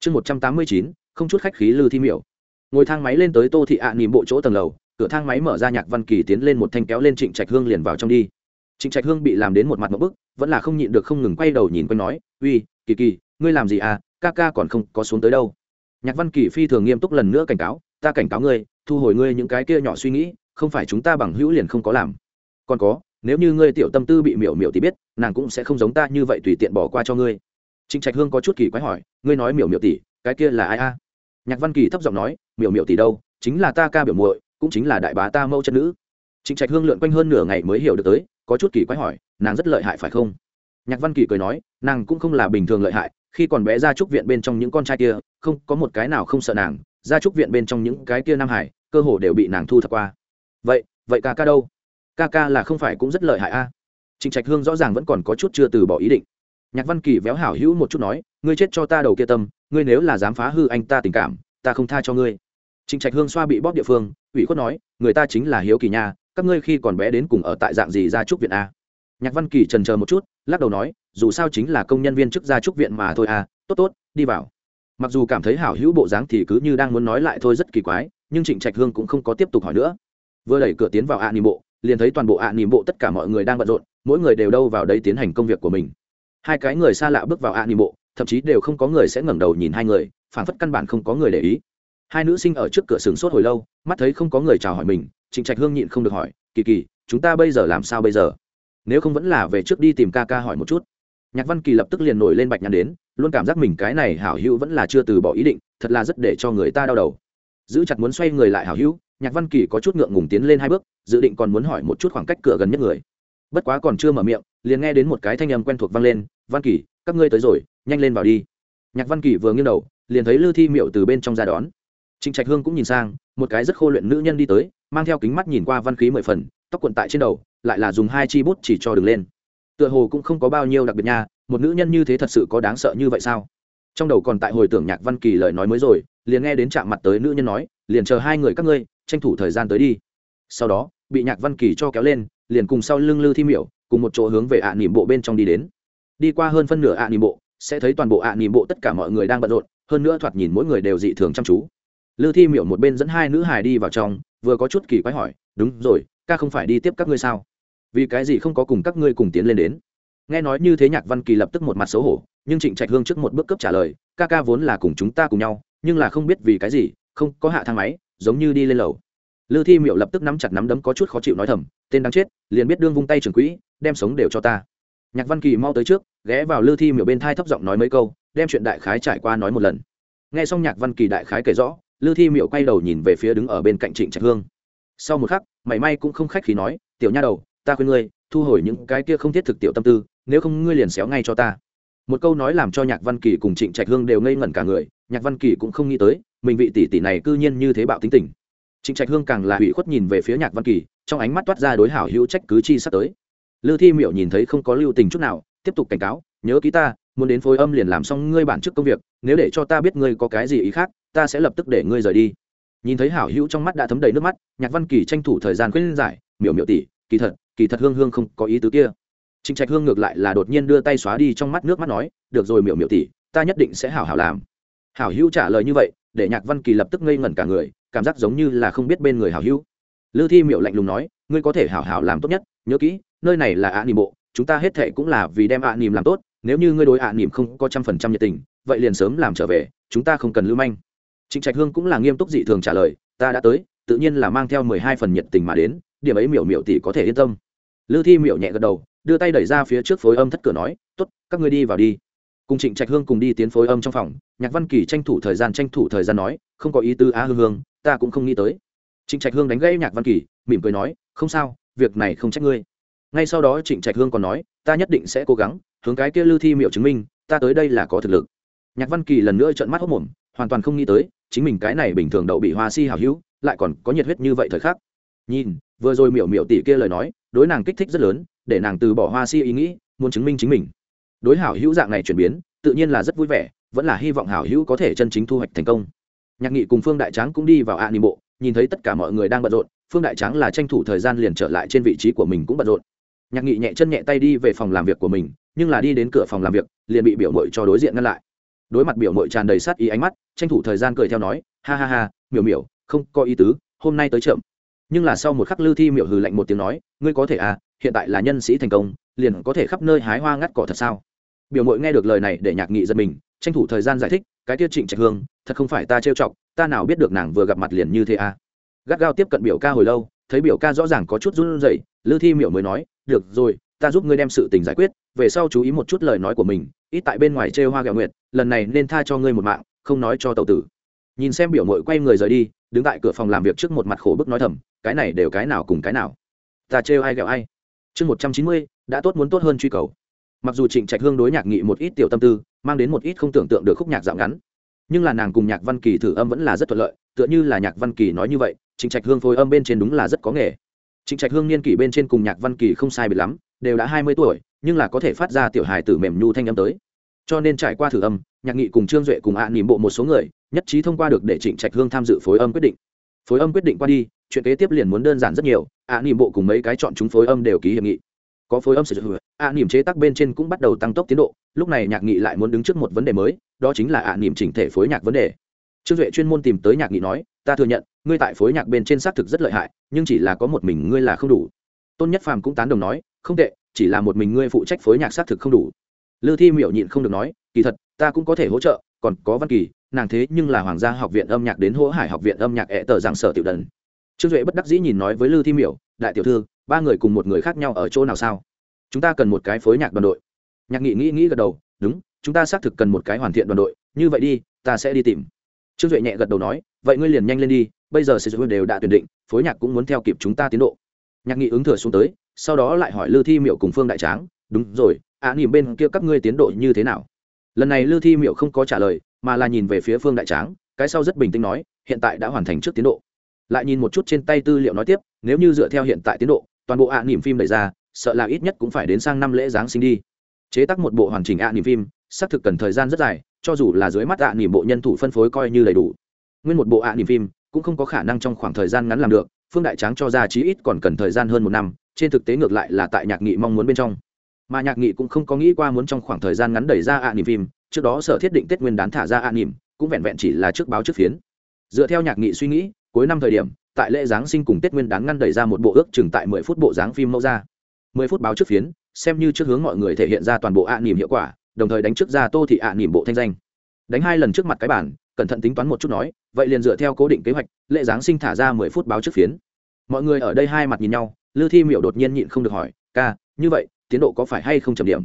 Chương một trăm tám mươi chín, không chút khách khí lư thi miểu. Ngồi thang máy lên tới tô thị ạ à nỉm bộ chỗ tầng lầu, cửa thang máy mở ra nhạc văn kỳ tiến lên một thanh kéo lên trịnh trạch hương liền vào trong đi. Trịnh trạch hương bị làm đến một mặt một bức, vẫn là không nhịn được không ngừng quay đầu nhìn quanh nói, uy, kỳ kỳ, ngươi làm gì à? Ca ca còn không có xuống tới đâu. Nhạc văn kỳ phi thường nghiêm túc lần nữa cảnh cáo, ta cảnh cáo ngươi thu hồi ngươi những cái kia nhỏ suy nghĩ, không phải chúng ta bằng hữu liền không có làm. Còn có, nếu như ngươi tiểu tâm tư bị miểu miểu thì biết, nàng cũng sẽ không giống ta như vậy tùy tiện bỏ qua cho ngươi. Trịnh trạch hương có chút kỳ quái hỏi, ngươi nói miểu miểu tỷ, cái kia là ai a? Nhạc văn kỳ thấp giọng nói, miểu miểu tỷ đâu, chính là ta ca biểu muội, cũng chính là đại bá ta mẫu chân nữ. Trịnh trạch hương lượn quanh hơn nửa ngày mới hiểu được tới, có chút kỳ quái hỏi, nàng rất lợi hại phải không? Nhạc văn kỳ cười nói, nàng cũng không là bình thường lợi hại, khi còn bé ra trúc viện bên trong những con trai kia, không, có một cái nào không sợ nàng gia trúc viện bên trong những cái kia nam hải, cơ hồ đều bị nàng thu thập qua. Vậy vậy ca ca đâu? Ca ca là không phải cũng rất lợi hại a? À? trịnh trạch hương rõ ràng vẫn còn có chút chưa từ bỏ ý định. Nhạc văn kỳ véo hảo hữu một chút nói, ngươi chết cho ta đầu kia tâm, ngươi nếu là dám phá hư anh ta tình cảm, ta không tha cho ngươi. Trịnh trạch hương xoa bị bóp địa phương, ủy khuất nói, người ta chính là hiếu kỳ nha, các ngươi khi còn bé đến cùng ở tại dạng gì gia trúc viện a? Nhạc văn kỳ trần chờ một chút, lắc đầu nói, dù sao chính là công nhân viên chức gia trúc viện mà thôi à tốt tốt, đi vào mặc dù cảm thấy hảo hữu bộ dáng thì cứ như đang muốn nói lại thôi rất kỳ quái, nhưng trịnh trạch hương cũng không có tiếp tục hỏi nữa. Vừa đẩy cửa tiến vào ạ nỉm bộ, liền thấy toàn bộ ạ nỉm bộ tất cả mọi người đang bận rộn, mỗi người đều đâu vào đấy tiến hành công việc của mình. Hai cái người xa lạ bước vào ạ nỉm bộ, thậm chí đều không có người sẽ ngẩng đầu nhìn hai người phản phất căn bản không có người để ý. Hai nữ sinh ở trước cửa sừng sốt hồi lâu, mắt thấy không có người chào hỏi mình, trịnh trạch hương nhịn không được hỏi, kỳ kỳ, chúng ta bây giờ làm sao bây giờ? Nếu không vẫn là về trước đi tìm ca ca hỏi một chút nhạc văn kỳ lập tức liền nổi lên bạch nhăn đến, luôn cảm giác mình cái này hảo hữu vẫn là chưa từ bỏ ý định, thật là rất để cho người ta đau đầu. Giữ chặt muốn xoay người lại hảo hữu, nhạc văn kỳ có chút ngượng ngùng tiến lên hai bước, dự định còn muốn hỏi một chút khoảng cách cửa gần nhất người. Bất quá còn chưa mở miệng, liền nghe đến một cái thanh âm quen thuộc vang lên, văn kỳ, các ngươi tới rồi, nhanh lên vào đi. Nhạc văn kỳ vừa nghiêng đầu, liền thấy lư thi miệu từ bên trong ra đón. Trịnh trạch hương cũng nhìn sang, một cái rất khô luyện nữ nhân đi tới, mang theo kính mắt nhìn qua văn khí mười phần, tóc quần tại trên đầu, lại là dùng hai chi bút chỉ cho đứng lên tựa hồ cũng không có bao nhiêu đặc biệt nha, một nữ nhân như thế thật sự có đáng sợ như vậy sao? Trong đầu còn tại hồi tưởng nhạc văn kỳ lời nói mới rồi, liền nghe đến chạm mặt tới nữ nhân nói, liền chờ hai người các ngươi, tranh thủ thời gian tới đi. Sau đó, bị nhạc văn kỳ cho kéo lên, liền cùng sau lưng lư thi miểu, cùng một chỗ hướng về ạ nỉm bộ bên trong đi đến. Đi qua hơn phân nửa ạ nỉm bộ, sẽ thấy toàn bộ ạ nỉm bộ tất cả mọi người đang bận rộn, hơn nữa thoạt nhìn mỗi người đều dị thường chăm chú. Lư thi miểu một bên dẫn hai nữ hài đi vào trong, vừa có chút kỳ quái hỏi, đúng rồi, ca không phải đi tiếp các ngươi sao? Vì cái gì không có cùng các ngươi cùng tiến lên đến? Nghe nói như thế nhạc văn kỳ lập tức một mặt xấu hổ, nhưng trịnh trạch hương trước một bước cấp trả lời, ca ca vốn là cùng chúng ta cùng nhau, nhưng là không biết vì cái gì, không có hạ thang máy, giống như đi lên lầu. Lư thi miệu lập tức nắm chặt nắm đấm có chút khó chịu nói thầm, tên đáng chết, liền biết đương vung tay trường quỹ, đem sống đều cho ta. Nhạc văn kỳ mau tới trước, ghé vào lư thi miệu bên thai thấp giọng nói mấy câu, đem chuyện đại khái trải qua nói một lần. Nghe xong nhạc văn kỳ đại khái kể rõ, lư thi miệu quay đầu nhìn về phía đứng ở bên cạnh trịnh trạch hương. Sau một khắc, mảy may cũng không khách khí nói, tiểu nha đầu ta khuyên ngươi, thu hồi những cái kia không thiết thực tiểu tâm tư, nếu không ngươi liền xéo ngay cho ta. Một câu nói làm cho nhạc văn kỳ cùng trịnh trạch hương đều ngây ngẩn cả người, nhạc văn kỳ cũng không nghĩ tới, mình vị tỷ tỷ này cư nhiên như thế bạo tính tình. Trịnh trạch hương càng là hủy khuất nhìn về phía nhạc văn kỳ, trong ánh mắt toát ra đối hảo hữu trách cứ chi sắp tới. Lư thi miệu nhìn thấy không có lưu tình chút nào, tiếp tục cảnh cáo, nhớ ký ta, muốn đến phối âm liền làm xong ngươi bản chức công việc, nếu để cho ta biết ngươi có cái gì ý khác, ta sẽ lập tức để ngươi rời đi. Nhìn thấy hảo hữu trong mắt đã thấm đầy nước mắt, nhạc văn kỳ tranh thủ thời gian khuyên giải, miểu miểu tỷ kỳ thật kỳ thật hương hương không có ý tứ kia. Trịnh trạch hương ngược lại là đột nhiên đưa tay xóa đi trong mắt nước mắt nói, được rồi miểu miểu tỷ, ta nhất định sẽ hảo hảo làm. Hảo hữu trả lời như vậy, để nhạc văn kỳ lập tức ngây ngẩn cả người, cảm giác giống như là không biết bên người hảo hữu. Lư thi miểu lạnh lùng nói, ngươi có thể hảo hảo làm tốt nhất, nhớ kỹ, nơi này là ạ nỉm bộ, chúng ta hết thệ cũng là vì đem ạ nỉm làm tốt, nếu như ngươi đối ạ nỉm không có trăm phần trăm nhiệt tình, vậy liền sớm làm trở về, chúng ta không cần lưu manh. Trịnh trạch hương cũng là nghiêm túc dị thường trả lời, ta đã tới, tự nhiên là mang theo mười hai phần nhiệt tình mà đến điểm ấy miểu miểu tỷ có thể yên tâm. Lư thi miểu nhẹ gật đầu, đưa tay đẩy ra phía trước phối âm thất cửa nói, tốt, các ngươi đi vào đi. Cùng trịnh trạch hương cùng đi tiến phối âm trong phòng, nhạc văn kỳ tranh thủ thời gian tranh thủ thời gian nói, không có ý tư á hương hương, ta cũng không nghĩ tới. Trịnh trạch hương đánh gãy nhạc văn kỳ, mỉm cười nói, không sao, việc này không trách ngươi. Ngay sau đó trịnh trạch hương còn nói, ta nhất định sẽ cố gắng, hướng cái kia lư thi miệu chứng minh, ta tới đây là có thực lực. Nhạc văn kỳ lần nữa trợn mắt hốc mồm hoàn toàn không nghĩ tới, chính mình cái này bình thường đậu bị hoa si hào hữu, lại còn có nhiệt huyết như vậy thời khắc. Nhìn vừa rồi miểu miểu tỷ kia lời nói, đối nàng kích thích rất lớn, để nàng từ bỏ hoa si ý nghĩ, muốn chứng minh chính mình. Đối hảo hữu dạng này chuyển biến, tự nhiên là rất vui vẻ, vẫn là hy vọng hảo hữu có thể chân chính thu hoạch thành công. Nhạc nghị cùng phương đại tráng cũng đi vào ạ à bộ, nhìn thấy tất cả mọi người đang bận rộn, phương đại tráng là tranh thủ thời gian liền trở lại trên vị trí của mình cũng bận rộn. Nhạc nghị nhẹ chân nhẹ tay đi về phòng làm việc của mình, nhưng là đi đến cửa phòng làm việc, liền bị biểu mội cho đối diện ngăn lại. Đối mặt biểu mội tràn đầy sát ý ánh mắt, tranh thủ thời gian cười theo nói, ha ha ha, miểu miểu, không có ý tứ, hôm nay tới chậm nhưng là sau một khắc lư thi miểu hừ lạnh một tiếng nói, ngươi có thể à hiện tại là nhân sĩ thành công, liền có thể khắp nơi hái hoa ngắt cỏ thật sao? Biểu mội nghe được lời này để nhạc nghị giật mình, tranh thủ thời gian giải thích, cái tiết trịnh trạch hương, thật không phải ta trêu chọc, ta nào biết được nàng vừa gặp mặt liền như thế à? Gắt gao tiếp cận biểu ca hồi lâu, thấy biểu ca rõ ràng có chút run rẩy lư thi miểu mới nói, được rồi, ta giúp ngươi đem sự tình giải quyết, về sau chú ý một chút lời nói của mình, ít tại bên ngoài chê hoa gạo nguyệt, lần này nên tha cho ngươi một mạng, không nói cho tàu tử. Nhìn xem biểu mội quay người rời đi đứng tại cửa phòng làm việc trước một mặt khổ bức nói thầm, cái này đều cái nào cùng cái nào? Ta trêu ai ghẹo ai? Chương một trăm chín mươi, đã tốt muốn tốt hơn truy cầu. Mặc dù trịnh trạch hương đối nhạc nghị một ít tiểu tâm tư, mang đến một ít không tưởng tượng được khúc nhạc dạo ngắn, nhưng là nàng cùng nhạc văn kỳ thử âm vẫn là rất thuận lợi, tựa như là nhạc văn kỳ nói như vậy, trịnh trạch hương phối âm bên trên đúng là rất có nghề. Trịnh trạch hương niên kỷ bên trên cùng nhạc văn kỳ không sai biệt lắm, đều đã hai mươi tuổi, nhưng là có thể phát ra tiểu hài tử mềm nhu thanh âm tới cho nên trải qua thử âm, nhạc nghị cùng trương duệ cùng ạ à nỉm bộ một số người, nhất trí thông qua được để trịnh trạch hương tham dự phối âm quyết định. Phối âm quyết định qua đi, chuyện kế tiếp liền muốn đơn giản rất nhiều, ạ à nỉm bộ cùng mấy cái chọn chúng phối âm đều ký hiệp nghị. Có phối âm sử dụng, ạ nỉm chế tác bên trên cũng bắt đầu tăng tốc tiến độ, lúc này nhạc nghị lại muốn đứng trước một vấn đề mới, đó chính là ạ nỉm chỉnh thể phối nhạc vấn đề. Trương duệ chuyên môn tìm tới nhạc nghị nói, ta thừa nhận, ngươi tại phối nhạc bên trên xác thực rất lợi hại, nhưng chỉ là có một mình ngươi là không đủ. Tôn nhất phàm cũng tán đồng nói, không tệ, chỉ là một mình ngươi phụ trách phối nhạc xác thực không đủ lư thi miểu nhịn không được nói, kỳ thật, ta cũng có thể hỗ trợ, còn có văn kỳ, nàng thế nhưng là hoàng gia học viện âm nhạc đến hỗ hải học viện âm nhạc ẹ tờ giảng sở tiểu đần. Trương duệ bất đắc dĩ nhìn nói với lư thi miểu, đại tiểu thư, ba người cùng một người khác nhau ở chỗ nào sao? Chúng ta cần một cái phối nhạc đoàn đội. Nhạc nghị nghĩ nghĩ gật đầu, đúng, chúng ta xác thực cần một cái hoàn thiện đoàn đội, như vậy đi, ta sẽ đi tìm. Trương duệ nhẹ gật đầu nói, vậy ngươi liền nhanh lên đi, bây giờ sử đều đã tuyển định, phối nhạc cũng muốn theo kịp chúng ta tiến độ. Nhạc nghị ứng thừa xuống tới, sau đó lại hỏi lư thi miệu cùng phương đại tráng, đúng rồi ạ nỉm bên kia các ngươi tiến độ như thế nào? Lần này lư thi miệu không có trả lời, mà là nhìn về phía phương đại tráng, cái sau rất bình tĩnh nói, hiện tại đã hoàn thành trước tiến độ. Lại nhìn một chút trên tay tư liệu nói tiếp, nếu như dựa theo hiện tại tiến độ, toàn bộ ạ nỉm phim đẩy ra, sợ là ít nhất cũng phải đến sang năm lễ giáng sinh đi. Chế tác một bộ hoàn chỉnh ạ nỉm phim, xác thực cần thời gian rất dài, cho dù là dưới mắt ạ nỉm bộ nhân thủ phân phối coi như đầy đủ. Nguyên một bộ ạ nỉm phim, cũng không có khả năng trong khoảng thời gian ngắn làm được, phương đại tráng cho ra chí ít còn cần thời gian hơn một năm, trên thực tế ngược lại là tại nhạc nghị mong muốn bên trong mà nhạc nghị cũng không có nghĩ qua muốn trong khoảng thời gian ngắn đẩy ra ạ nỉm phim, trước đó sở thiết định tết nguyên đán thả ra ạ nỉm cũng vẹn vẹn chỉ là trước báo trước phiến. Dựa theo nhạc nghị suy nghĩ, cuối năm thời điểm, tại lễ giáng sinh cùng tết nguyên đán ngăn đẩy ra một bộ ước chừng tại mười phút bộ dáng phim mẫu ra. Mười phút báo trước phiến, xem như trước hướng mọi người thể hiện ra toàn bộ ạ nỉm hiệu quả, đồng thời đánh trước ra tô thị ạ nỉm bộ thanh danh. Đánh hai lần trước mặt cái bản, cẩn thận tính toán một chút nói, vậy liền dựa theo cố định kế hoạch, lễ giáng sinh thả ra mười phút báo trước phiến. Mọi người ở đây hai mặt nhìn nhau lư thi miệu đột nhiên nhịn không được hỏi, ca, như vậy tiến độ có phải hay không chậm điểm?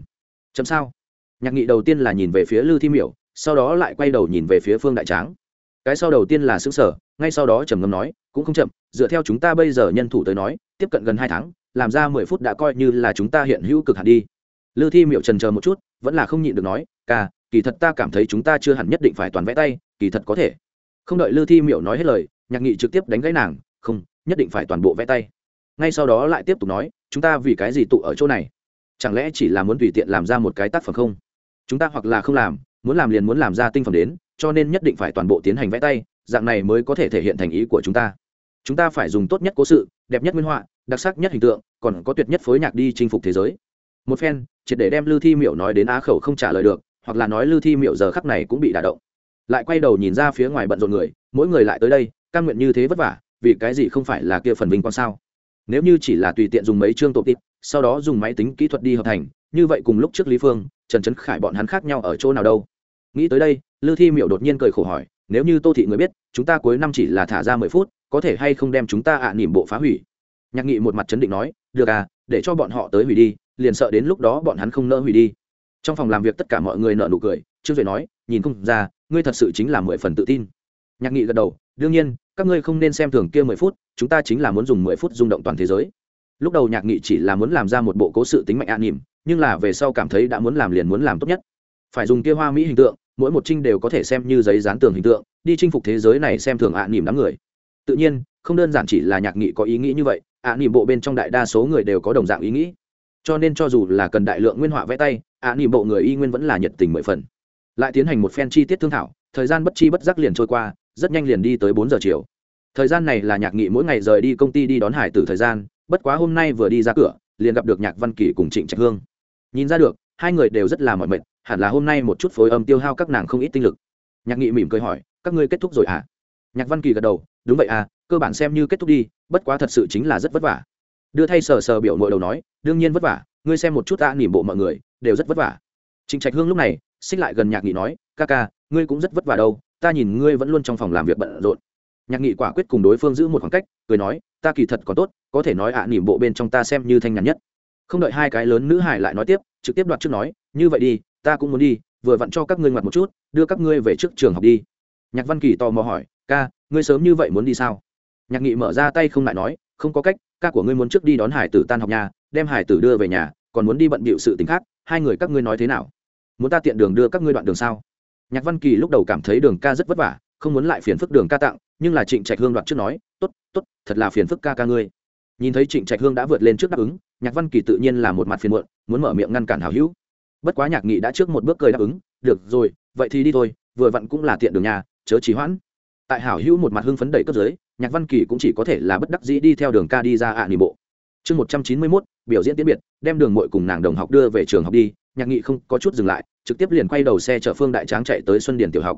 Chậm sao? Nhạc nghị đầu tiên là nhìn về phía lư thi miểu, sau đó lại quay đầu nhìn về phía phương đại tráng. Cái sau đầu tiên là xứng sở ngay sau đó trầm ngâm nói, cũng không chậm, dựa theo chúng ta bây giờ nhân thủ tới nói, tiếp cận gần hai tháng, làm ra mười phút đã coi như là chúng ta hiện hữu cực hạn đi. Lư thi miệu trần chờ một chút, vẫn là không nhịn được nói ca kỳ thật ta cảm thấy chúng ta chưa hẳn nhất định phải toàn vẽ tay, kỳ thật có thể. Không đợi lư thi miệu nói hết lời, nhạc nghị trực tiếp đánh gãy nàng, không, nhất định phải toàn bộ vẽ tay. Ngay sau đó lại tiếp tục nói, chúng ta vì cái gì tụ ở chỗ này? Chẳng lẽ chỉ là muốn tùy tiện làm ra một cái tác phẩm không? Chúng ta hoặc là không làm, muốn làm liền muốn làm ra tinh phẩm đến, cho nên nhất định phải toàn bộ tiến hành vẽ tay, dạng này mới có thể thể hiện thành ý của chúng ta. Chúng ta phải dùng tốt nhất cố sự, đẹp nhất minh họa, đặc sắc nhất hình tượng, còn có tuyệt nhất phối nhạc đi chinh phục thế giới. Một phen, triệt để đem lư thi miệu nói đến á khẩu không trả lời được, hoặc là nói lư thi miệu giờ khắc này cũng bị đả động. Lại quay đầu nhìn ra phía ngoài bận rộn người, mỗi người lại tới đây, căn nguyện như thế vất vả, vì cái gì không phải là kia phần vinh quang sao? Nếu như chỉ là tùy tiện dùng mấy chương tổ tịp sau đó dùng máy tính kỹ thuật đi hợp thành, như vậy cùng lúc trước lý phương, trần trấn khải bọn hắn khác nhau ở chỗ nào đâu. Nghĩ tới đây, lư thi miệu đột nhiên cười khổ hỏi, nếu như tô thị người biết, chúng ta cuối năm chỉ là thả ra mười phút, có thể hay không đem chúng ta ạ à nỉm bộ phá hủy? Nhạc nghị một mặt chấn định nói, được à để cho bọn họ tới hủy đi, liền sợ đến lúc đó bọn hắn không nỡ hủy đi. Trong phòng làm việc tất cả mọi người nợ nụ cười, trương duệ nói, nhìn không ra, ngươi thật sự chính là mười phần tự tin. Nhạc nghị gật đầu, đương nhiên các ngươi không nên xem thường kia mười phút, chúng ta chính là muốn dùng mười phút rung động toàn thế giới. Lúc đầu nhạc nghị chỉ là muốn làm ra một bộ cố sự tính mạnh an nỉm nhưng là về sau cảm thấy đã muốn làm liền muốn làm tốt nhất. Phải dùng kia hoa mỹ hình tượng, mỗi một trinh đều có thể xem như giấy dán tường hình tượng, đi chinh phục thế giới này xem thường ạ nỉm đám người. Tự nhiên, không đơn giản chỉ là nhạc nghị có ý nghĩ như vậy ạ nỉm bộ bên trong đại đa số người đều có đồng dạng ý nghĩ. Cho nên cho dù là cần đại lượng nguyên họa vẽ tay ạ nỉm bộ người y nguyên vẫn là nhiệt tình mười phần. Lại tiến hành một phen chi tiết thương thảo, thời gian bất chi bất giác liền trôi qua rất nhanh liền đi tới bốn giờ chiều. Thời gian này là nhạc nghị mỗi ngày rời đi công ty đi đón hải tử thời gian, bất quá hôm nay vừa đi ra cửa, liền gặp được nhạc văn kỳ cùng trịnh trạch hương. Nhìn ra được, hai người đều rất là mỏi mệt, hẳn là hôm nay một chút phối âm tiêu hao các nàng không ít tinh lực. Nhạc nghị mỉm cười hỏi, các ngươi kết thúc rồi à? Nhạc văn kỳ gật đầu, đúng vậy à cơ bản xem như kết thúc đi, bất quá thật sự chính là rất vất vả. Đưa thay sờ sờ biểu mội đầu nói, đương nhiên vất vả, ngươi xem một chút ta nỉm bộ mọi người, đều rất vất vả. Trịnh trạch hương lúc này, xích lại gần nhạc nghị nói, ca ca, ngươi cũng rất vất vả đâu ta nhìn ngươi vẫn luôn trong phòng làm việc bận rộn. Nhạc nghị quả quyết cùng đối phương giữ một khoảng cách cười nói ta kỳ thật có tốt có thể nói ạ à, nỉm bộ bên trong ta xem như thanh nhàn nhất. Không đợi hai cái lớn nữ hải lại nói tiếp trực tiếp đoạt trước nói như vậy đi ta cũng muốn đi vừa vặn cho các ngươi ngoặt một chút đưa các ngươi về trước trường học đi. Nhạc văn kỳ tò mò hỏi ca ngươi sớm như vậy muốn đi sao? Nhạc nghị mở ra tay không lại nói không có cách ca của ngươi muốn trước đi đón hải tử tan học nhà đem hải tử đưa về nhà còn muốn đi bận bịu sự t ì n h khác hai người các ngươi nói thế nào? Muốn ta tiện đường đưa các ngươi đoạn đường sao? Nhạc văn kỳ lúc đầu cảm thấy đường ca rất vất vả, không muốn lại phiền phức đường ca tặng, nhưng là trịnh trạch hương đoạt trước nói t ố t t ố t thật là phiền phức ca ca ngươi. Nhìn thấy trịnh trạch hương đã vượt lên trước đáp ứng, nhạc văn kỳ tự nhiên là một mặt phiền muộn, muốn mở miệng ngăn cản hảo hữu. Bất quá nhạc nghị đã trước một bước cười đáp ứng, được rồi, vậy thì đi thôi, vừa vặn cũng là tiện đường nhà, chớ trì hoãn. Tại hảo hữu một mặt hưng phấn đẩy cấp dưới, nhạc văn kỳ cũng chỉ có thể là bất đắc dĩ đi theo đường ca đi ra ạ à nỉ bộ. Chương một trăm chín mươi mốt, biểu diễn tiễn biệt, đem đường mội cùng nàng đồng học đưa về trường học đi nhạc nghị không có chút dừng lại, trực tiếp liền quay đầu xe chở phương đại tráng chạy tới xuân điền tiểu học.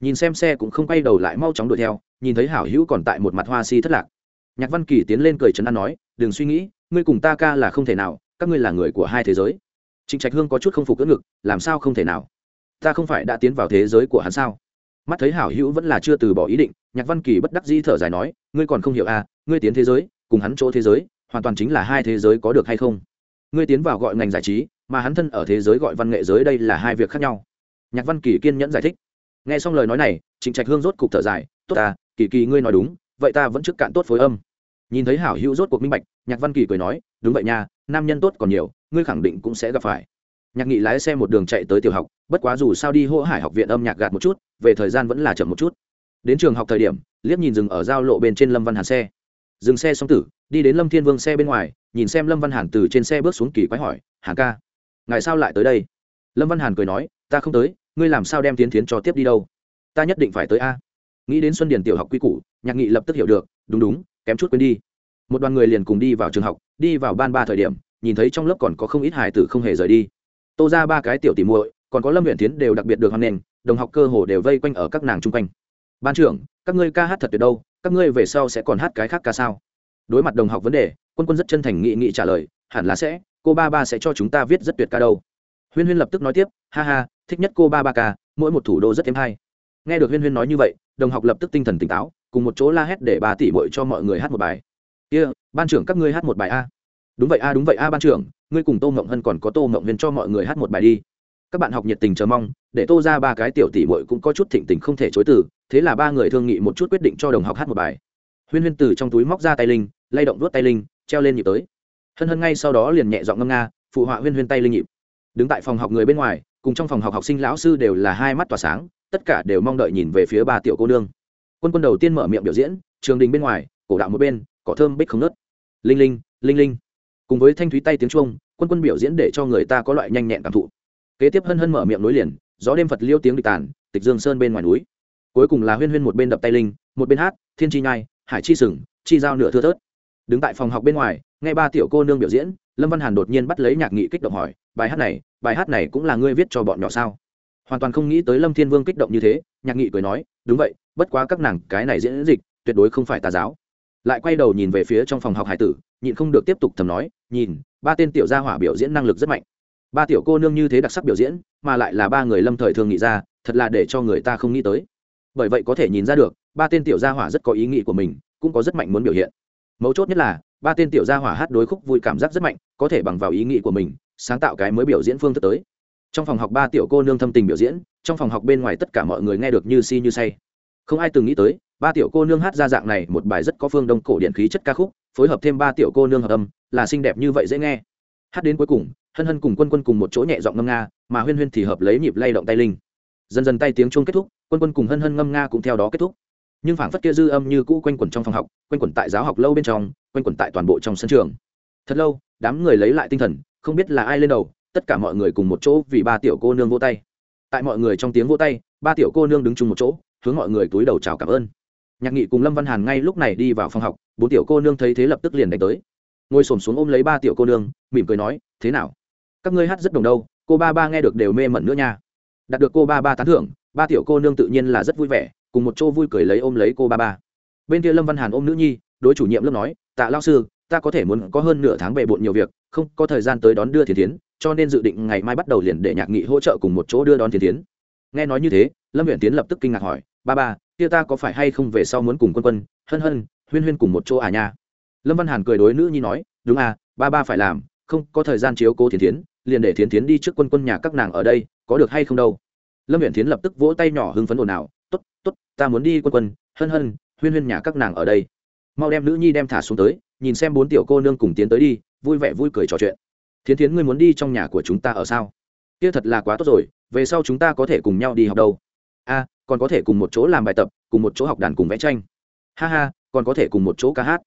Nhìn xem xe cũng không quay đầu lại mau chóng đuổi theo, nhìn thấy hảo hữu còn tại một mặt hoa si thất lạc. Nhạc văn kỳ tiến lên cười trấn an nói, đừng suy nghĩ, ngươi cùng ta ca là không thể nào, các ngươi là người của hai thế giới. Trịnh trạch hương có chút không phục cỡ ngực, làm sao không thể nào? Ta không phải đã tiến vào thế giới của hắn sao? Mắt thấy hảo hữu vẫn là chưa từ bỏ ý định, nhạc văn kỳ bất đắc dĩ thở dài nói, ngươi còn không hiểu à ngươi tiến thế giới, cùng hắn chỗ thế giới, hoàn toàn chính là hai thế giới có được hay không? Ngươi tiến vào gọi ngành giải trí mà hắn thân ở thế giới gọi văn nghệ giới đây là hai việc khác nhau. Nhạc văn kỳ kiên nhẫn giải thích. Nghe xong lời nói này, trịnh trạch hương rốt cục thở dài, tốt ta, kỳ kỳ ngươi nói đúng, vậy ta vẫn trước cạn tốt phối âm. Nhìn thấy hảo hữu rốt cuộc minh bạch, nhạc văn kỳ cười nói, đúng vậy nha, nam nhân tốt còn nhiều, ngươi khẳng định cũng sẽ gặp phải. Nhạc nghị lái xe một đường chạy tới tiểu học, bất quá dù sao đi hỗ hải học viện âm nhạc gạt một chút, về thời gian vẫn là chậm một chút. Đến trường học thời điểm, liếc nhìn dừng ở giao lộ bên trên lâm văn hàn xe. Dừng xe xong tử, đi đến lâm thiên vương xe bên ngoài, nhìn xem lâm văn hàn từ trên xe bước xuống kỳ quái hỏi, hàn ca ngài sao lại tới đây? Lâm văn hàn cười nói, ta không tới, ngươi làm sao đem tiến tiến cho tiếp đi đâu? Ta nhất định phải tới a. Nghĩ đến xuân Điền tiểu học quy củ, nhạc nghị lập tức hiểu được, đúng đúng, kém chút quên đi. Một đoàn người liền cùng đi vào trường học, đi vào ban ba thời điểm, nhìn thấy trong lớp còn có không ít hài tử không hề rời đi. Tô ra ba cái tiểu tỉ muội, còn có lâm huyện tiến đều đặc biệt được hoan nghênh, đồng học cơ hồ đều vây quanh ở các nàng chung quanh. Ban trưởng, các ngươi ca hát thật tuyệt đâu, các ngươi về sau sẽ còn hát cái khác ca sao? Đối mặt đồng học vấn đề, quân quân rất chân thành nghị nghị trả lời, hẳn là sẽ cô ba ba sẽ cho chúng ta viết rất tuyệt ca đâu. Huyên huyên lập tức nói tiếp ha ha thích nhất cô ba ba ca mỗi một thủ đô rất thêm hay. Nghe được huyên huyên nói như vậy đồng học lập tức tinh thần tỉnh táo cùng một chỗ la hét để bà tỷ bội cho mọi người hát một bài. Kia、yeah, ban trưởng các ngươi hát một bài a. Đúng vậy a đúng vậy a ban trưởng ngươi cùng tô mộng hân còn có tô mộng huyền cho mọi người hát một bài đi. Các bạn học nhiệt tình chờ mong để tô ra ba cái tiểu tỷ bội cũng có chút thịnh tình không thể chối từ thế là ba người thương nghị một chút quyết định cho đồng học hát một bài. Huyên huyên từ trong túi móc ra tay linh lay động đuốt tay linh treo lên nhịp tới hân hân ngay sau đó liền nhẹ dọn ngâm nga, phụ họa huyên huyên tay linh nhịp. Đứng tại phòng học người bên ngoài, cùng trong phòng học học sinh lão sư đều là hai mắt tỏa sáng, tất cả đều mong đợi nhìn về phía ba tiểu cô nương. Quân quân đầu tiên mở miệng biểu diễn, trường đình bên ngoài, cổ đạo một bên, cỏ thơm bích không nớt. Linh linh linh linh. Cùng với thanh thúy tay tiếng trung quân quân biểu diễn để cho người ta có loại nhanh nhẹn cảm thụ. Kế tiếp hân hân mở miệng nối liền, gió đêm phật liêu tiếng địch tàn, tịch dương sơn bên ngoài núi. Cuối cùng là huyên huyên một bên đập tay linh, một bên hát, thiên chi nhai, hải chi sừng, chi giao nửa thưa thớt đứng tại phòng học bên ngoài, nghe ba tiểu cô nương biểu diễn, lâm văn hàn đột nhiên bắt lấy nhạc nghị kích động hỏi, bài hát này, bài hát này cũng là ngươi viết cho bọn nhỏ sao? Hoàn toàn không nghĩ tới lâm thiên vương kích động như thế, nhạc nghị cười nói, đúng vậy, bất quá các nàng cái này diễn dịch, tuyệt đối không phải tà giáo. Lại quay đầu nhìn về phía trong phòng học hải tử, nhịn không được tiếp tục thầm nói, nhìn, ba tên tiểu gia hỏa biểu diễn năng lực rất mạnh. Ba tiểu cô nương như thế đặc sắc biểu diễn, mà lại là ba người lâm thời thường nghĩ ra, thật là để cho người ta không nghĩ tới. Bởi vậy có thể nhìn ra được, ba tên tiểu gia hỏa rất có ý nghĩ của mình, cũng có rất mạnh muốn biểu hiện mấu chốt nhất là, ba tên tiểu gia hỏa hát đối khúc vui cảm giác rất mạnh, có thể bằng vào ý nghĩ của mình, sáng tạo cái mới biểu diễn phương thức tới. Trong phòng học ba tiểu cô nương thâm tình biểu diễn, trong phòng học bên ngoài tất cả mọi người nghe được như si như say. Không ai từng nghĩ tới, ba tiểu cô nương hát ra dạng này một bài rất có phương đông cổ điện khí chất ca khúc, phối hợp thêm ba tiểu cô nương hợp âm, là xinh đẹp như vậy dễ nghe. Hát đến cuối cùng, hân hân cùng quân quân cùng một chỗ nhẹ giọng ngâm nga, mà huyên huyên thì hợp lấy nhịp lay động tay linh. Dần dần tay tiếng chuông kết thúc, quân quân cùng hân hân ngâm nga cũng theo đó kết thúc nhưng phảng phất kia dư âm như cũ quanh quẩn trong phòng học, quanh quẩn tại giáo học lâu bên trong, quanh quẩn tại toàn bộ trong sân trường. Thật lâu, đám người lấy lại tinh thần, không biết là ai lên đầu, tất cả mọi người cùng một chỗ vì ba tiểu cô nương vô tay. Tại mọi người trong tiếng vô tay, ba tiểu cô nương đứng chung một chỗ, hướng mọi người túi đầu chào cảm ơn. Nhạc nghị cùng lâm văn hàn ngay lúc này đi vào phòng học, bốn tiểu cô nương thấy thế lập tức liền đánh tới. Ngồi s ổ m xuống ôm lấy ba tiểu cô nương, mỉm cười nói, thế nào? Các ngươi hát rất đồng đâu, cô ba ba nghe được đều mê mẩn nữa nha. Đạt được cô ba ba tán thưởng, ba tiểu cô nương tự nhiên là rất vui vẻ cùng một chỗ vui cười lấy ôm lấy cô ba ba. Bên kia lâm văn hàn ôm nữ nhi, đối chủ nhiệm lớp nói, tạ lao sư, ta có thể muốn có hơn nửa tháng bề bộn nhiều việc, không có thời gian tới đón đưa thiền tiến cho nên dự định ngày mai bắt đầu liền để nhạc nghị hỗ trợ cùng một chỗ đưa đón thiền tiến nghe nói như thế, lâm huyện tiến lập tức kinh ngạc hỏi, ba ba, kia ta có phải hay không về sau muốn cùng quân quân, hân hân, huyên huyên cùng một chỗ à nha? Lâm văn hàn cười đối nữ nhi nói, đúng à ba ba phải làm, không có thời gian chiếu cố thiền tiến liền để thiền tiến đi trước quân quân nhà các nàng ở đây, có được hay không đâu? Lâm huyện tiến lập tức vỗ tay nhỏ hưng phấn ồn ào ta muốn đi quân quân, hân hân, huyên huyên nhà các nàng ở đây. Mau đem nữ nhi đem thả xuống tới, nhìn xem bốn tiểu cô nương cùng tiến tới đi, vui vẻ vui cười trò chuyện. Thiến thiến ngươi muốn đi trong nhà của chúng ta ở sao? Kia thật là quá tốt rồi, về sau chúng ta có thể cùng nhau đi học đâu. A, còn có thể cùng một chỗ làm bài tập, cùng một chỗ học đàn cùng vẽ tranh. Ha ha, còn có thể cùng một chỗ ca hát.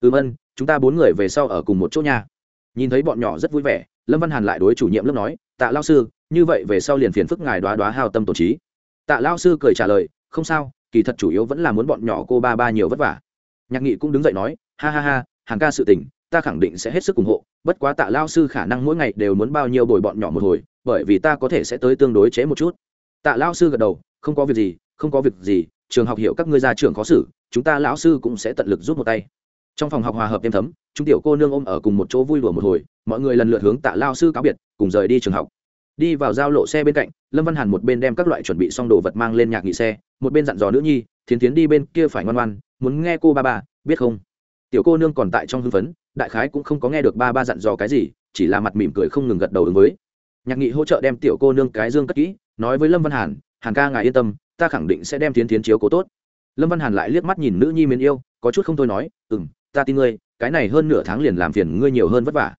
Ừm ân chúng ta bốn người về sau ở cùng một chỗ nhà. nhìn thấy bọn nhỏ rất vui vẻ, lâm văn hàn lại đối chủ nhiệm lớp nói, tạ lao sư, như vậy về sau liền phiền phức ngài đoá đoá hao tâm tổ trí. Tạ lao sư cười trả lời, không sao kỳ thật chủ yếu vẫn là muốn bọn nhỏ cô ba ba nhiều vất vả. Nhạc nghị cũng đứng dậy nói, ha ha ha, hàng ca sự tình, ta khẳng định sẽ hết sức ủng hộ, bất quá tạ lao sư khả năng mỗi ngày đều muốn bao nhiêu bồi bọn nhỏ một hồi, bởi vì ta có thể sẽ tới tương đối chế một chút. Tạ lao sư gật đầu, không có việc gì, không có việc gì, trường học hiểu các ngươi ra trường khó xử, chúng ta lão sư cũng sẽ tận lực giúp một tay. Trong phòng học hòa hợp êm thấm, chúng tiểu cô nương ôm ở cùng một chỗ vui đùa một hồi, mọi người lần lượt hướng tạ lao sư cáo biệt, cùng rời đi trường học. Đi vào giao lộ xe bên cạnh, lâm văn hàn một bên đem các loại chuẩn bị xong đồ vật mang lên nhạc nghị xe một bên dặn dò nữ nhi, thiến tiến đi bên kia phải ngoan ngoan, muốn nghe cô ba ba, biết không? Tiểu cô nương còn tại trong hưng phấn, đại khái cũng không có nghe được ba ba dặn dò cái gì, chỉ là mặt mỉm cười không ngừng gật đầu ứng với. Nhạc nghị hỗ trợ đem tiểu cô nương cái dương cất kỹ, nói với lâm văn hàn hàn ca ngài yên tâm, ta khẳng định sẽ đem tiến tiến chiếu cố tốt. Lâm văn hàn lại liếc mắt nhìn nữ nhi mến yêu, có chút không thôi nói ừ m ta tin ngươi, cái này hơn nửa tháng liền làm phiền ngươi nhiều hơn vất vả.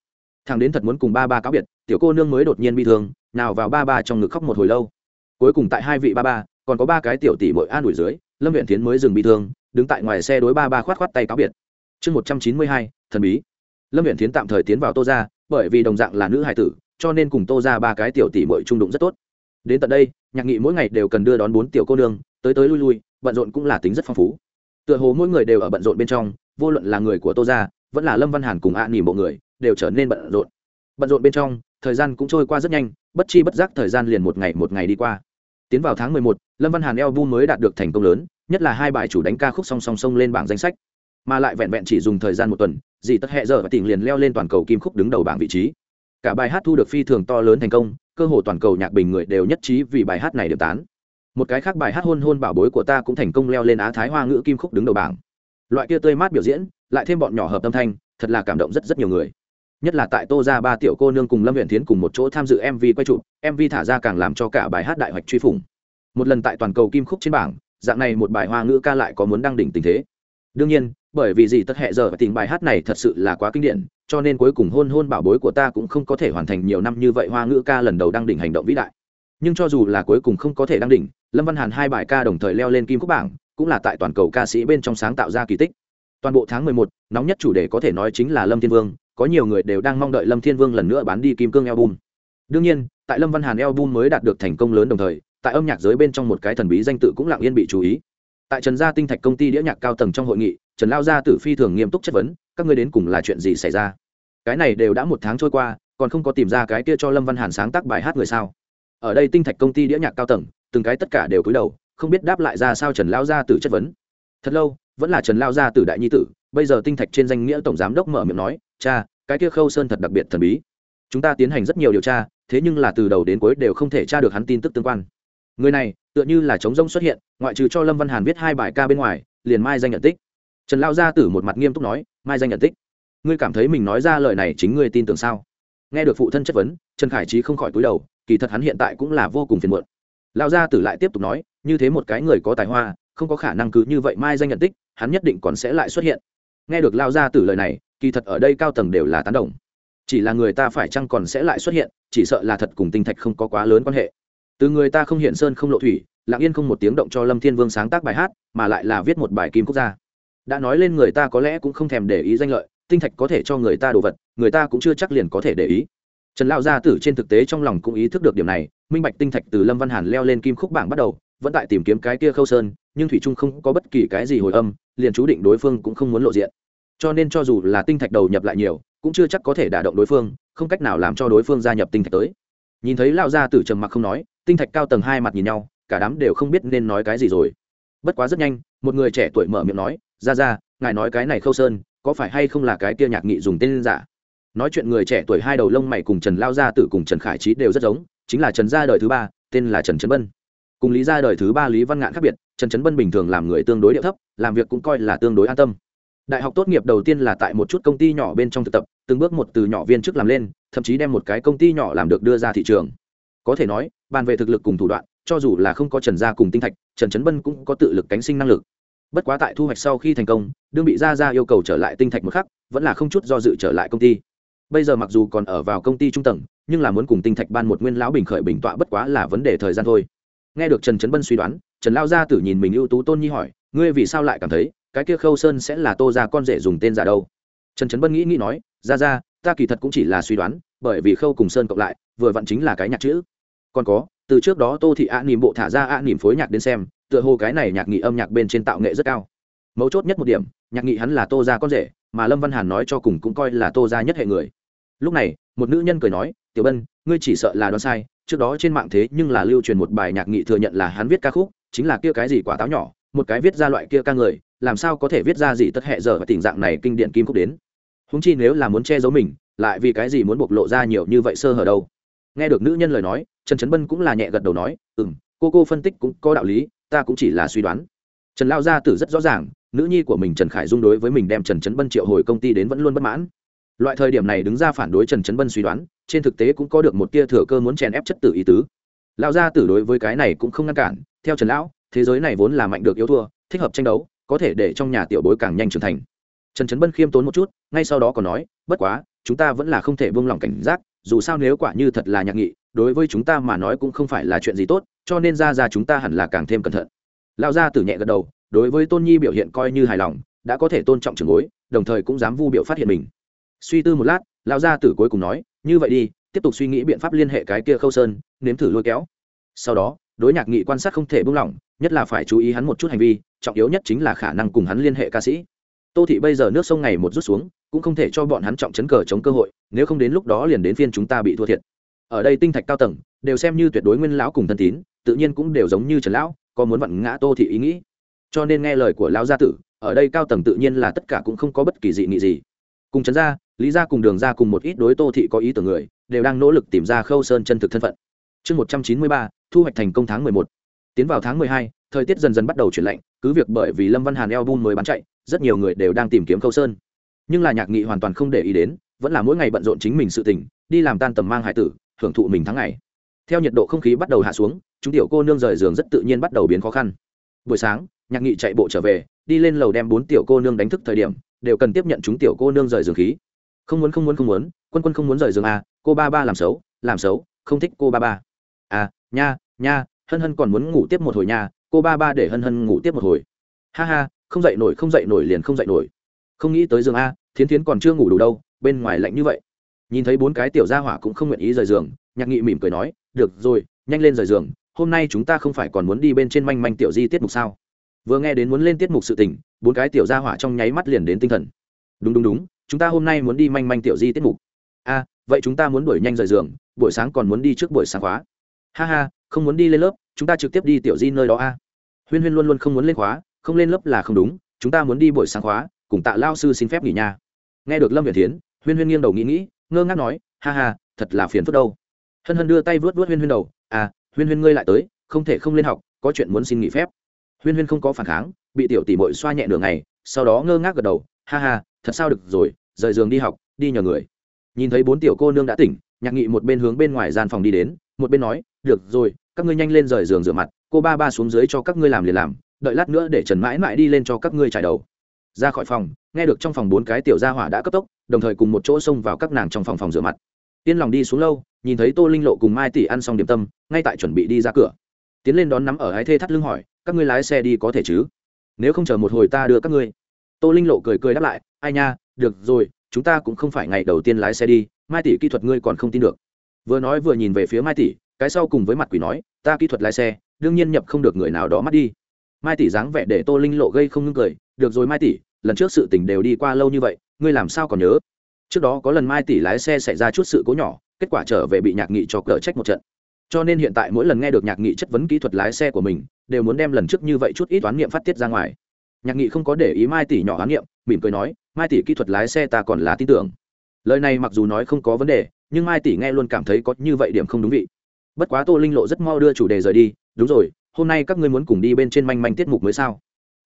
Thằng đến thật muốn cùng ba ba cáo biệt, tiểu cô nương mới đột nhiên bị thương, nào vào ba ba trong ngực khóc một hồi lâu. Cuối cùng tại hai vị ba ba còn có ba cái tiểu tỷ bội an ủi dưới, lâm viện tiến mới dừng bị thương, đứng tại ngoài xe đối ba ba khoát khoát tay cáo biệt. Chương một trăm chín mươi hai, thần bí. Lâm viện tiến tạm thời tiến vào tô ra bởi vì đồng dạng là nữ hài tử, cho nên cùng tô ra ba cái tiểu tỷ bội trung đụng rất tốt. Đến tận đây, nhạc nghị mỗi ngày đều cần đưa đón bốn tiểu cô nương, tới tới lui lui, bận rộn cũng là tính rất phong phú. Tựa hồ mỗi người đều ở bận rộn bên trong, vô luận là người của tô ra vẫn là lâm văn hàn cùng ạ à nỉm bộ người, đều trở nên bận rộn. Bận rộn bên trong, thời gian cũng trôi qua rất nhanh, bất chi bất giác thời gian liền một ngày một ngày đi qua tiến vào tháng mười một, lâm văn hàn eo mới đạt được thành công lớn, nhất là hai bài chủ đánh ca khúc song song song lên bảng danh sách. Mà lại vẹn vẹn chỉ dùng thời gian một tuần, dì tất hẹ giờ và tỉnh liền leo lên toàn cầu kim khúc đứng đầu bảng vị trí. Cả bài hát thu được phi thường to lớn thành công, cơ hồ toàn cầu nhạc bình người đều nhất trí vì bài hát này được tán. Một cái khác bài hát hôn hôn bảo bối của ta cũng thành công leo lên á thái hoa ngữ kim khúc đứng đầu bảng. Loại kia tươi mát biểu diễn, lại thêm bọn nhỏ hợp tâm thanh, thật là cảm động rất rất nhiều người nhất là tại tô ra ba tiểu cô nương cùng lâm huyện tiến cùng một chỗ tham dự mv quay chụp mv thả ra càng làm cho cả bài hát đại hoạch truy phủng. Một lần tại toàn cầu kim khúc trên bảng, dạng này một bài hoa ngữ ca lại có muốn đăng đỉnh tình thế. Đương nhiên, bởi vì gì tất hệ giờ tình bài hát này thật sự là quá kinh điển, cho nên cuối cùng hôn hôn bảo bối của ta cũng không có thể hoàn thành nhiều năm như vậy hoa ngữ ca lần đầu đăng đỉnh hành động vĩ đại. Nhưng cho dù là cuối cùng không có thể đăng đỉnh, lâm văn hàn hai bài ca đồng thời leo lên kim khúc bảng, cũng là tại toàn cầu ca sĩ bên trong sáng tạo ra kỳ tích. Toàn bộ tháng mười một, nóng nhất chủ đề có thể nói chính là lâm thiên vương có nhiều người đều đang mong đợi lâm thiên vương lần nữa bán đi kim cương album. Đương nhiên, tại lâm văn hàn album mới đạt được thành công lớn đồng thời, tại âm nhạc giới bên trong một cái thần bí danh tự cũng lặng yên bị chú ý. Tại trần gia tinh thạch công ty đĩa nhạc cao tầng trong hội nghị, trần lao gia tử phi thường nghiêm túc chất vấn, các ngươi đến cùng là chuyện gì xảy ra? Cái này đều đã một tháng trôi qua, còn không có tìm ra cái kia cho lâm văn hàn sáng tác bài hát người sao? Ở đây tinh thạch công ty đĩa nhạc cao tầng, từng cái tất cả đều cúi đầu, không biết đáp lại ra sao trần lao gia tử chất vấn. Thật lâu, vẫn là trần lao gia tử đại nhi tử, bây giờ tinh thạch trên danh nghĩa tổng giám đốc mở miệng nói cha, cái kia khâu sơn thật đặc biệt thần bí. Chúng ta tiến hành rất nhiều điều tra, thế nhưng là từ đầu đến cuối đều không thể tra được hắn tin tức tương quan. Người này, tựa như là chống rông xuất hiện, ngoại trừ cho lâm văn hàn viết hai bài ca bên ngoài, liền mai danh nhận tích. Trần lao gia tử một mặt nghiêm túc nói, mai danh nhận tích? Ngươi cảm thấy mình nói ra lời này chính ngươi tin tưởng sao? Nghe được phụ thân chất vấn, trần khải trí không khỏi cúi đầu, kỳ thật hắn hiện tại cũng là vô cùng phiền muộn. Lao gia tử lại tiếp tục nói, như thế một cái người có tài hoa, không có khả năng cứ như vậy mai danh nhận tích, hắn nhất định còn sẽ lại xuất hiện. Nghe được lao gia tử lời này kỳ thật ở đây cao tầng đều là tán đồng. Chỉ là người ta phải chăng còn sẽ lại xuất hiện, chỉ sợ là thật cùng tinh thạch không có quá lớn quan hệ. Từ người ta không hiện sơn không lộ thủy, lặng yên không một tiếng động cho lâm thiên vương sáng tác bài hát, mà lại là viết một bài kim quốc gia. Đã nói lên người ta có lẽ cũng không thèm để ý danh lợi, tinh thạch có thể cho người ta đồ vật, người ta cũng chưa chắc liền có thể để ý. Trần lao gia tử trên thực tế trong lòng cũng ý thức được điểm này, minh bạch tinh thạch từ lâm văn hàn leo lên kim khúc bảng bắt đầu, vẫn tại tìm kiếm cái kia khâu sơn, nhưng thủy trung không có bất kỳ cái gì hồi âm, liền chú định đối phương cũng không muốn lộ diện cho nên cho dù là tinh thạch đầu nhập lại nhiều, cũng chưa chắc có thể đả động đối phương, không cách nào làm cho đối phương gia nhập tinh thạch tới. Nhìn thấy lao gia tử trầm mặc không nói, tinh thạch cao tầng hai mặt nhìn nhau, cả đám đều không biết nên nói cái gì rồi. Bất quá rất nhanh, một người trẻ tuổi mở miệng nói ra ra ngài nói cái này khâu sơn, có phải hay không là cái kia nhạc nghị dùng tên giả? Nói chuyện người trẻ tuổi hai đầu lông mày cùng trần lao gia tử cùng trần khải trí đều rất giống, chính là trần gia đời thứ ba, tên là trần trấn bân. Cùng lý gia đời thứ ba lý văn ngạn khác biệt, trần trấn bân bình thường làm người tương đối địa thấp, làm việc cũng coi là tương đối an tâm đại học tốt nghiệp đầu tiên là tại một chút công ty nhỏ bên trong thực tập, từng bước một từ nhỏ viên chức làm lên, thậm chí đem một cái công ty nhỏ làm được đưa ra thị trường. Có thể nói, bàn về thực lực cùng thủ đoạn, cho dù là không có trần gia cùng tinh thạch, trần trấn bân cũng có tự lực cánh sinh năng lực. Bất quá tại thu hoạch sau khi thành công, đương bị gia ra yêu cầu trở lại tinh thạch một khắc, vẫn là không chút do dự trở lại công ty. Bây giờ mặc dù còn ở vào công ty trung tầng, nhưng là muốn cùng tinh thạch ban một nguyên lão bình khởi bình tọa bất quá là vấn đề thời gian thôi. Nghe được trần trấn bân suy đoán, trần lao gia tử nhìn mình ưu tú tôn nhi hỏi, ngươi vì sao lại cảm thấy cái kia khâu sơn sẽ là tô ra con rể dùng tên giả đâu. Trần trấn bân nghĩ nghĩ nói, ra ra, ta kỳ thật cũng chỉ là suy đoán, bởi vì khâu cùng sơn cộng lại, vừa vặn chính là cái nhạc chữ. Còn có, từ trước đó tô thị ạ nỉm bộ thả ra ạ nỉm phối nhạc đến xem, tựa hồ cái này nhạc nghị âm nhạc bên trên tạo nghệ rất cao. Mấu chốt nhất một điểm, nhạc nghị hắn là tô ra con rể, mà lâm văn hàn nói cho cùng cũng coi là tô ra nhất hệ người. Lúc này, một nữ nhân cười nói, tiểu bân, ngươi chỉ sợ là đoán sai, trước đó trên mạng thế nhưng là lưu truyền một bài nhạc nghị thừa nhận là hắn viết ca khúc, chính là kia cái gì quả táo nhỏ một cái viết ra loại kia ca người, làm sao có thể viết ra gì tất hệ giờ và tình dạng này kinh điển kim khúc đến? Húng chi nếu là muốn che giấu mình, lại vì cái gì muốn bộc lộ ra nhiều như vậy sơ hở đâu? Nghe được nữ nhân lời nói, trần trấn bân cũng là nhẹ gật đầu nói ừ m cô cô phân tích cũng có đạo lý, ta cũng chỉ là suy đoán. Trần lao gia tử rất rõ ràng, nữ nhi của mình trần khải dung đối với mình đem trần trấn bân triệu hồi công ty đến vẫn luôn bất mãn. Loại thời điểm này đứng ra phản đối trần trấn bân suy đoán, trên thực tế cũng có được một tia thừa cơ muốn chèn ép chất tử ý tứ. Lao gia tử đối với cái này cũng không ngăn cản, theo trần lão thế giới này vốn là mạnh được yếu thua, thích hợp tranh đấu, có thể để trong nhà tiểu bối càng nhanh trưởng thành. Trần trấn bân khiêm tốn một chút, ngay sau đó còn nói, bất quá, chúng ta vẫn là không thể buông lỏng cảnh giác, dù sao nếu quả như thật là nhạc nghị, đối với chúng ta mà nói cũng không phải là chuyện gì tốt, cho nên ra ra chúng ta hẳn là càng thêm cẩn thận. Lao gia tử nhẹ gật đầu, đối với tôn nhi biểu hiện coi như hài lòng, đã có thể tôn trọng trường bối, đồng thời cũng dám vu biểu phát hiện mình. Suy tư một lát lao gia tử cuối cùng nói, như vậy đi, tiếp tục suy nghĩ biện pháp liên hệ cái kia khâu sơn, nếm thử lôi kéo. Sau đó đối nhạc nghị quan sát không thể buông lỏng, nhất là phải chú ý hắn một chút hành vi, trọng yếu nhất chính là khả năng cùng hắn liên hệ ca sĩ. Tô thị bây giờ nước sông ngày một rút xuống, cũng không thể cho bọn hắn trọng chấn cờ chống cơ hội, nếu không đến lúc đó liền đến phiên chúng ta bị thua thiệt. Ở đây tinh thạch cao tầng, đều xem như tuyệt đối nguyên lão cùng thân tín, tự nhiên cũng đều giống như trần lão, có muốn vặn ngã tô thị ý nghĩ. Cho nên nghe lời của lão gia tử, ở đây cao tầng tự nhiên là tất cả cũng không có bất kỳ dị nghị gì. Cùng trấn gia, lý gia cùng đường gia cùng một ít đối tô thị có ý tưởng người, đều đang nỗ lực tìm ra khâu sơn chân thực thân phận. Chương một trăm chín mươi ba thu hoạch thành công tháng mười một. Tiến vào tháng mười hai, thời tiết dần dần bắt đầu chuyển lạnh, cứ việc bởi vì lâm văn hàn album mới bán chạy, rất nhiều người đều đang tìm kiếm khâu sơn. Nhưng là nhạc nghị hoàn toàn không để ý đến, vẫn là mỗi ngày bận rộn chính mình sự tình, đi làm tan tầm mang hải tử, hưởng thụ mình tháng ngày. Theo nhiệt độ không khí bắt đầu hạ xuống, chúng tiểu cô nương rời giường rất tự nhiên bắt đầu biến khó khăn. Buổi sáng, nhạc nghị chạy bộ trở về, đi lên lầu đem bốn tiểu cô nương đánh thức thời điểm, đều cần tiếp nhận chúng tiểu cô nương rời giường khí. Không muốn không muốn không muốn, quân quân không muốn rời giường à cô ba ba làm xấu làm xấu, không thích cô ba ba. À nha nha, hân hân còn muốn ngủ tiếp một hồi nha, cô ba ba để hân hân ngủ tiếp một hồi. Ha ha, không dậy nổi, không dậy nổi liền không dậy nổi. Không nghĩ tới giường a, thiến thiến còn chưa ngủ đủ đâu, bên ngoài lạnh như vậy. Nhìn thấy bốn cái tiểu gia hỏa cũng không nguyện ý rời giường, nhạc nghị mỉm cười nói, được rồi, nhanh lên rời giường, hôm nay chúng ta không phải còn muốn đi bên trên manh manh tiểu di tiết mục sao? Vừa nghe đến muốn lên tiết mục sự tình, bốn cái tiểu gia hỏa trong nháy mắt liền đến tinh thần. Đúng đúng đúng, chúng ta hôm nay muốn đi manh manh tiểu di tiết mục. A, vậy chúng ta muốn đuổi nhanh rời giường, buổi sáng còn muốn đi trước buổi sáng khóa. Ha ha không muốn đi lên lớp, chúng ta trực tiếp đi tiểu di nơi đó a. Huyên huyên luôn luôn không muốn lên khóa, không lên lớp là không đúng, chúng ta muốn đi buổi sáng khóa, cùng tạ lao sư xin phép nghỉ nhà. nghe được lâm việt tiến huyên huyên nghiêng đầu nghĩ nghĩ, ngơ ngác nói, ha ha, thật là phiền phức đâu. Hân hân đưa tay vớt vớt huyên huyên đầu à huyên huyên ngươi lại tới, không thể không lên học, có chuyện muốn xin nghỉ phép. Huyên huyên không có phản kháng, bị tiểu tỷ mội xoa nhẹ nửa ngày, sau đó ngơ ngác gật đầu, ha ha, thật sao được rồi, rời giường đi học, đi nhờ người. Nhìn thấy bốn tiểu cô nương đã tỉnh, nhạc nghị một bên hướng bên ngoài gian phòng đi đến, một bên nói, được rồi các ngươi nhanh lên rời giường rửa mặt, cô ba ba xuống dưới cho các ngươi làm liền làm, đợi lát nữa để trần mãi mãi đi lên cho các ngươi trải đầu. Ra khỏi phòng, nghe được trong phòng bốn cái tiểu gia hỏa đã cấp tốc, đồng thời cùng một chỗ xông vào các nàng trong phòng phòng rửa mặt. Yên lòng đi xuống lâu, nhìn thấy tô linh lộ cùng mai tỷ ăn xong điểm tâm, ngay tại chuẩn bị đi ra cửa. Tiến lên đón nắm ở ái thê thắt lưng hỏi, các ngươi lái xe đi có thể chứ? Nếu không chờ một hồi ta đưa các ngươi. Tô linh lộ cười cười đáp lại, ai nha, được rồi, chúng ta cũng không phải ngày đầu tiên lái xe đi, mai tỷ kỹ thuật ngươi còn không tin được. Vừa nói vừa nhìn về phía mai tỷ cái sau cùng với mặt quỷ nói, ta kỹ thuật lái xe, đương nhiên nhập không được người nào đó mắt đi. Mai tỷ dáng vẻ để tô linh lộ gây không ngưng cười, được rồi mai tỷ, lần trước sự tình đều đi qua lâu như vậy, ngươi làm sao còn nhớ? Trước đó có lần mai tỷ lái xe xảy ra chút sự cố nhỏ, kết quả trở về bị nhạc nghị cho cờ trách một trận. Cho nên hiện tại mỗi lần nghe được nhạc nghị chất vấn kỹ thuật lái xe của mình, đều muốn đem lần trước như vậy chút ít oán niệm phát tiết ra ngoài. Nhạc nghị không có để ý mai tỷ nhỏ oán niệm, mỉm cười nói, mai tỷ kỹ thuật lái xe ta còn là tin tưởng. Lời này mặc dù nói không có vấn đề, nhưng mai tỷ nghe luôn cảm thấy có như vậy điểm không đúng vị bất quá tô linh lộ rất mau đưa chủ đề rời đi, đúng rồi, hôm nay các ngươi muốn cùng đi bên trên manh manh tiết mục mới sao?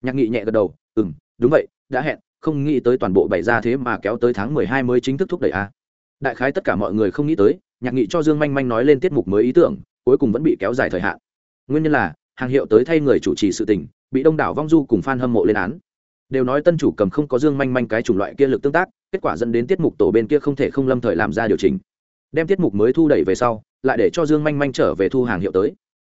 Nhạc nghị nhẹ gật đầu ừ m đúng vậy, đã hẹn, không nghĩ tới toàn bộ bày ra thế mà kéo tới tháng mười hai mới chính thức thúc đẩy a đại khái tất cả mọi người không nghĩ tới, nhạc nghị cho dương manh manh nói lên tiết mục mới ý tưởng, cuối cùng vẫn bị kéo dài thời hạn. Nguyên nhân là, hàng hiệu tới thay người chủ trì sự tình, bị đông đảo vong du cùng f a n hâm mộ lên án. Đều nói tân chủ cầm không có dương manh manh cái chủng loại kia lực tương tác, kết quả dẫn đến tiết mục tổ bên kia không thể không lâm thời làm ra điều chỉnh. Đem tiết mục mới thu đẩy về sau lại để cho dương manh manh trở về thu hàng hiệu tới.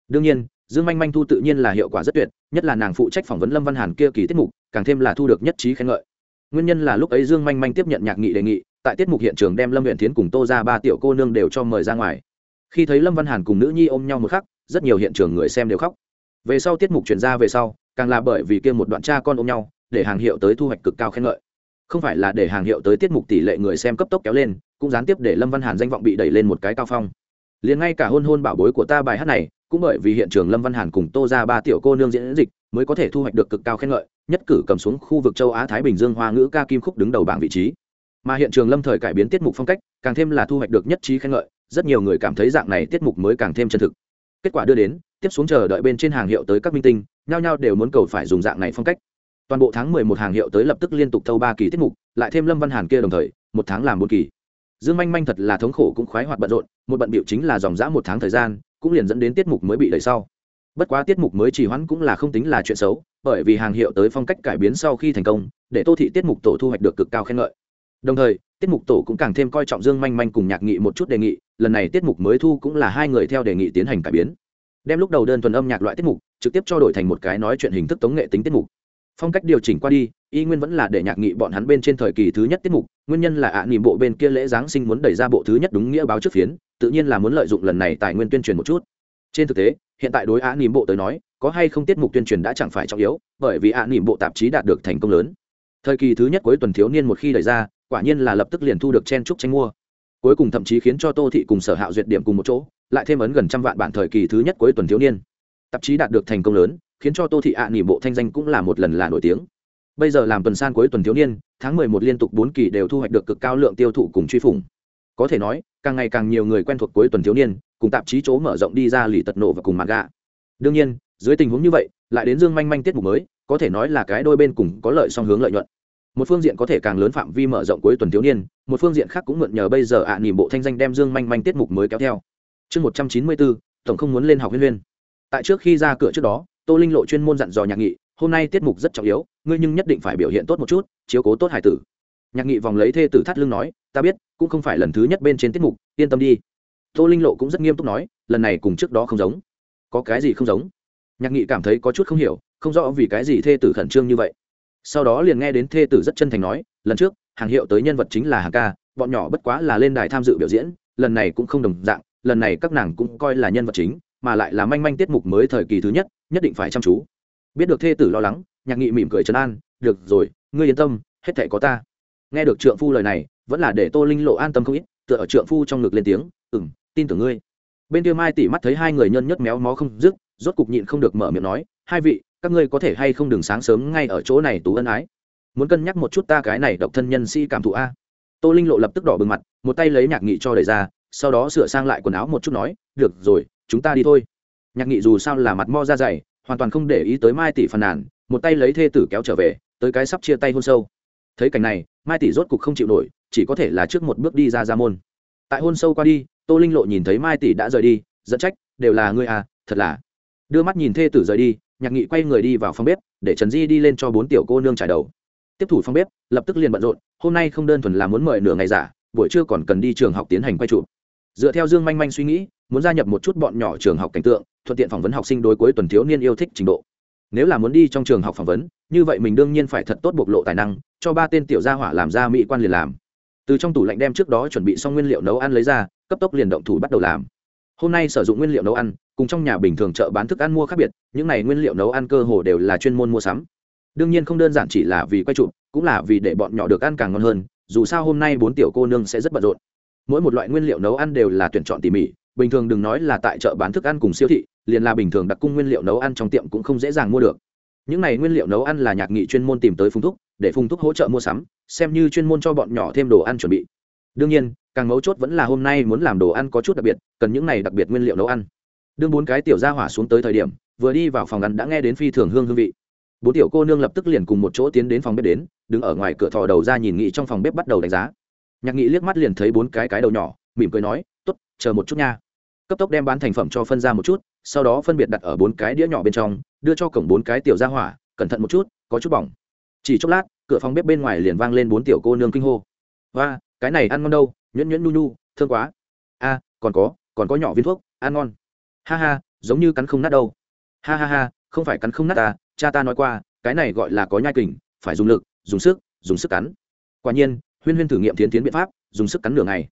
Đương nhiên, dương manh manh thu tự nhiên là hiệu quả rất tuyệt, nhất là nàng phụ trách phỏng vấn lâm văn hàn kia kỳ tiết mục, càng thêm là thu được nhất trí khen ngợi. Nguyên nhân là lúc ấy dương manh manh tiếp nhận nhạc nghị đề nghị, tại tiết mục hiện trường đem lâm huyện tiến cùng tô ra ba tiểu cô nương đều cho mời ra ngoài. Khi thấy lâm văn hàn cùng nữ nhi ôm nhau một khắc, rất nhiều hiện trường người xem đều khóc. Về sau tiết mục chuyển ra về sau, càng là bởi vì kia một đoạn cha con ôm nhau, để hàng hiệu tới thu hoạch cực cao khen ngợi. Không phải là để hàng hiệu tới tiết mục tỷ lệ người xem cấp tốc kéo lên, cũng gián tiếp để lâm văn hàn danh vọng bị đẩy lên một cái cao phong liền ngay cả hôn hôn bảo bối của ta bài hát này, cũng bởi vì hiện trường lâm văn hàn cùng tô ra ba tiểu cô nương diễn dịch, mới có thể thu hoạch được cực cao khen ngợi, nhất cử cầm xuống khu vực châu á thái bình dương hoa ngữ ca kim khúc đứng đầu bảng vị trí. Mà hiện trường lâm thời cải biến tiết mục phong cách, càng thêm là thu hoạch được nhất trí khen ngợi, rất nhiều người cảm thấy dạng này tiết mục mới càng thêm chân thực. Kết quả đưa đến, tiếp xuống chờ đợi bên trên hàng hiệu tới các minh tinh, nhao nhao đều muốn cầu phải dùng dạng này phong cách. Toàn bộ tháng mười một hàng hiệu tới lập tức liên tục thâu ba kỳ tiết mục, lại thêm lâm văn hàn kia đồng thời, một tháng làm một kỳ dương manh manh thật là thống khổ cũng khoái hoạt bận rộn, một bận bịu chính là dòng dã một tháng thời gian, cũng liền dẫn đến tiết mục mới bị đẩy sau. Bất quá tiết mục mới trì hoãn cũng là không tính là chuyện xấu, bởi vì hàng hiệu tới phong cách cải biến sau khi thành công, để tô thị tiết mục tổ thu hoạch được cực cao khen ngợi. Đồng thời, tiết mục tổ cũng càng thêm coi trọng dương manh manh cùng nhạc nghị một chút đề nghị, lần này tiết mục mới thu cũng là hai người theo đề nghị tiến hành cải biến. Đem lúc đầu đơn thuần âm nhạc loại tiết mục, trực tiếp cho đổi thành một cái nói chuyện hình thức tống nghệ tính tiết mục phong cách điều chỉnh qua đi y nguyên vẫn là để nhạc nghị bọn hắn bên trên thời kỳ thứ nhất tiết mục nguyên nhân là ạ à, nỉm bộ bên kia lễ giáng sinh muốn đẩy ra bộ thứ nhất đúng nghĩa báo trước phiến tự nhiên là muốn lợi dụng lần này tài nguyên tuyên truyền một chút. Trên thực tế hiện tại đối ạ à, nỉm bộ tới nói có hay không tiết mục tuyên truyền đã chẳng phải trọng yếu bởi vì ạ à, nỉm bộ tạp chí đạt được thành công lớn. Thời kỳ thứ nhất cuối tuần thiếu niên một khi đẩy ra quả nhiên là lập tức liền thu được chen trúc tranh mua. Cuối cùng thậm chí khiến cho tô thị cùng sở hạo duyệt điểm cùng một chỗ lại thêm ấn gần trăm vạn bản thời kỳ thứ nhất cuối tuần thiếu niên. Tạp chí đạt được thành công lớn khiến cho tô thị ạ à nỉ bộ thanh danh cũng là một lần là nổi tiếng. Bây giờ làm tuần san cuối tuần thiếu niên, tháng mười một liên tục bốn kỳ đều thu hoạch được cực cao lượng tiêu thụ cùng truy phủng. Có thể nói, càng ngày càng nhiều người quen thuộc cuối tuần thiếu niên, cùng tạp chí chỗ mở rộng đi ra lì tật nổ và cùng mặt gạ. Đương nhiên, dưới tình huống như vậy, lại đến dương manh manh tiết mục mới, có thể nói là cái đôi bên cùng có lợi song hướng lợi nhuận. Một phương diện có thể càng lớn phạm vi mở rộng cuối tuần thiếu niên, một phương diện khác cũng mượn nhờ bây giờ ạ à nỉm bộ thanh danh đem dương manh manh tiết mục mới kéo theo. Chương một trăm chín mươi bốn, tổng không muốn lên học huyên huyên. Tại trước khi ra cửa trước đó tô linh lộ chuyên môn dặn dò nhạc nghị, hôm nay tiết mục rất trọng yếu, ngươi nhưng nhất định phải biểu hiện tốt một chút, chiếu cố tốt hải tử. Nhạc nghị vòng lấy thê tử thắt lưng nói, ta biết, cũng không phải lần thứ nhất bên trên tiết mục, yên tâm đi. Tô linh lộ cũng rất nghiêm túc nói, lần này cùng trước đó không giống. Có cái gì không giống? Nhạc nghị cảm thấy có chút không hiểu, không rõ vì cái gì thê tử khẩn trương như vậy. Sau đó liền nghe đến thê tử rất chân thành nói, lần trước, hàng hiệu tới nhân vật chính là hàng ca, bọn nhỏ bất quá là lên đài tham dự biểu diễn, lần này cũng không đồng dạng, lần này các nàng cũng coi là nhân vật chính mà lại là manh manh tiết mục mới thời kỳ thứ nhất nhất định phải chăm chú. Biết được thê tử lo lắng, nhạc nghị mỉm cười trấn an, được rồi, ngươi yên tâm, hết thể có ta. Nghe được trượng phu lời này, vẫn là để tô linh lộ an tâm không ít, tựa ở trượng phu trong ngực lên tiếng ừ m tin tưởng ngươi. Bên kia mai tỉ mắt thấy hai người nhân nhất méo mó không dứt, rốt cục nhịn không được mở miệng nói, hai vị, các ngươi có thể hay không đừng sáng sớm ngay ở chỗ này tú ân ái? Muốn cân nhắc một chút ta cái này độc thân nhân si cảm thụ a. Tô linh lộ lập tức đỏ bừng mặt, một tay lấy nhạc nghị cho đẩy ra, sau đó sửa sang lại quần áo một chút nói, được rồi chúng ta đi thôi. Nhạc nghị dù sao là mặt mo ra dày, hoàn toàn không để ý tới mai tỷ phàn nàn, một tay lấy thê tử kéo trở về, tới cái sắp chia tay hôn sâu. Thấy cảnh này, mai tỷ rốt cục không chịu nổi, chỉ có thể là trước một bước đi ra ra môn. Tại hôn sâu qua đi, tô linh lộ nhìn thấy mai tỷ đã rời đi dẫn trách, đều là ngươi à thật là. Đưa mắt nhìn thê tử rời đi, nhạc nghị quay người đi vào phòng bếp, để trần di đi lên cho bốn tiểu cô nương trải đầu. Tiếp thủ phòng bếp, lập tức liền bận rộn, hôm nay không đơn thuần là muốn mời nửa ngày giả, buổi trưa còn cần đi trường học tiến hành quay chụp dựa theo dương manh manh suy nghĩ, muốn gia nhập một chút bọn nhỏ trường học cảnh tượng, thuận tiện phỏng vấn học sinh đối cuối tuần thiếu niên yêu thích trình độ. Nếu là muốn đi trong trường học phỏng vấn, như vậy mình đương nhiên phải thật tốt bộc lộ tài năng, cho ba tên tiểu gia hỏa làm ra mỹ quan liền làm. Từ trong tủ lạnh đem trước đó chuẩn bị xong nguyên liệu nấu ăn lấy ra, cấp tốc liền động thủ bắt đầu làm. Hôm nay sử dụng nguyên liệu nấu ăn, cùng trong nhà bình thường chợ bán thức ăn mua khác biệt, những này nguyên liệu nấu ăn cơ hồ đều là chuyên môn mua sắm. Đương nhiên không đơn giản chỉ là vì quay chụp, cũng là vì để bọn nhỏ được ăn càng ngon hơn, dù sao hôm nay bốn tiểu cô nương sẽ rất bận rộn mỗi một loại nguyên liệu nấu ăn đều là tuyển chọn tỉ mỉ, bình thường đừng nói là tại chợ bán thức ăn cùng siêu thị, liền là bình thường đặc cung nguyên liệu nấu ăn trong tiệm cũng không dễ dàng mua được. Những này nguyên liệu nấu ăn là nhạc nghị chuyên môn tìm tới phung thúc, để phung thúc hỗ trợ mua sắm, xem như chuyên môn cho bọn nhỏ thêm đồ ăn chuẩn bị. Đương nhiên, càng mấu chốt vẫn là hôm nay muốn làm đồ ăn có chút đặc biệt, cần những này đặc biệt nguyên liệu nấu ăn. Đương bốn cái tiểu ra hỏa xuống tới thời điểm, vừa đi vào phòng ăn đã nghe đến phi thường hương hương vị. Bốn tiểu cô nương lập tức liền cùng một chỗ tiến đến phòng bếp đến, đứng ở ngoài cửa thò đầu ra nhìn nghị trong phòng bếp bắt đầu đánh giá nhạc nghị liếc mắt liền thấy bốn cái cái đầu nhỏ, mỉm cười nói t ố t chờ một chút nha. Cấp tốc đem bán thành phẩm cho phân ra một chút, sau đó phân biệt đặt ở bốn cái đĩa nhỏ bên trong, đưa cho cổng bốn cái tiểu ra hỏa, cẩn thận một chút, có chút bỏng. Chỉ chốc lát, cửa phòng bếp bên ngoài liền vang lên bốn tiểu cô nương kinh hô. Và cái này ăn ngon đâu, nhuyễn nhuyễn nu nu thương quá. A, còn có còn có nhỏ viên thuốc, ăn ngon. Ha ha, giống như cắn không nát đâu. Ha ha ha, không phải cắn không nát ta cha ta nói qua, cái này gọi là có nhai kình, phải dùng lực, dùng sức dùng sức cắn. Quả nhiên huyên huyên thử nghiệm tiến tiến biện pháp, dùng sức cắn nửa ngày.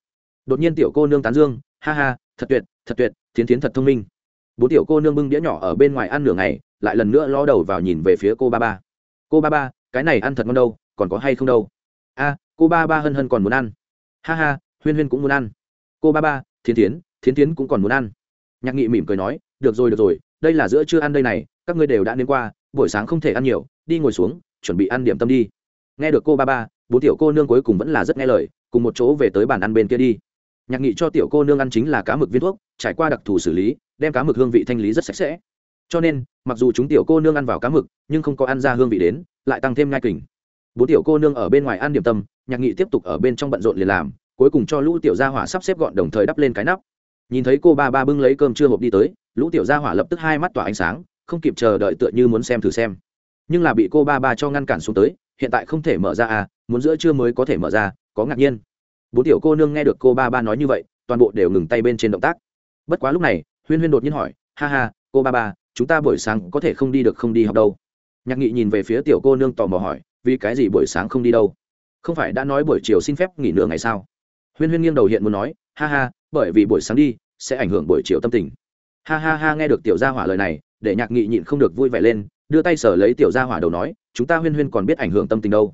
Đột nhiên tiểu cô nương tán dương, ha ha, thật tuyệt thật tuyệt tiến tiến thật thông minh. Bốn tiểu cô nương bưng đĩa nhỏ ở bên ngoài ăn nửa ngày, lại lần nữa lo đầu vào nhìn về phía cô ba ba. Cô ba ba, cái này ăn thật ngon đâu, còn có hay không đâu? A, cô ba ba hân hân còn muốn ăn. Ha ha, huyên huyên cũng muốn ăn. Cô ba ba, thiến tiến thiến tiến cũng còn muốn ăn. Nhạc nghị mỉm cười nói, được rồi được rồi, đây là giữa chưa ăn đây này, các ngươi đều đã đến qua, buổi sáng không thể ăn nhiều, đi ngồi xuống, chuẩn bị ăn điểm tâm đi. Nghe được cô ba ba bốn tiểu cô nương cuối cùng vẫn là rất nghe lời, cùng một chỗ về tới bàn ăn bên kia đi. Nhạc nghị cho tiểu cô nương ăn chính là cá mực viên thuốc, trải qua đặc thù xử lý, đem cá mực hương vị thanh lý rất sạch sẽ. Cho nên, mặc dù chúng tiểu cô nương ăn vào cá mực, nhưng không có ăn ra hương vị đến, lại tăng thêm ngai kình. Bốn tiểu cô nương ở bên ngoài ăn điểm tâm, nhạc nghị tiếp tục ở bên trong bận rộn liền làm, cuối cùng cho lũ tiểu gia hỏa sắp xếp gọn đồng thời đắp lên cái nắp. Nhìn thấy cô ba ba bưng lấy cơm chưa hộp đi tới, lũ tiểu gia hỏa lập tức hai mắt tỏa ánh sáng, không kịp chờ đợi tựa như muốn xem thử xem. Nhưng là bị cô ba ba cho ngăn cản xuống tới hiện tại không thể mở ra à muốn giữa trưa mới có thể mở ra, có ngạc nhiên. Bốn tiểu cô nương nghe được cô ba ba nói như vậy, toàn bộ đều ngừng tay bên trên động tác. Bất quá lúc này, huyên huyên đột nhiên hỏi, ha ha, cô ba ba, chúng ta buổi sáng có thể không đi được không đi học đâu? Nhạc nghị nhìn về phía tiểu cô nương tò mò hỏi, vì cái gì buổi sáng không đi đâu? Không phải đã nói buổi chiều xin phép nghỉ nửa ngày sao? Huyên huyên nghiêng đầu hiện muốn nói, ha ha, bởi vì buổi sáng đi, sẽ ảnh hưởng buổi chiều tâm tình. Ha ha ha nghe được tiểu gia hỏa lời này, để nhạc nghị nhịn không được vui vẻ lên đưa tay sở lấy tiểu gia hỏa đầu nói, chúng ta huyên huyên còn biết ảnh hưởng tâm tình đâu.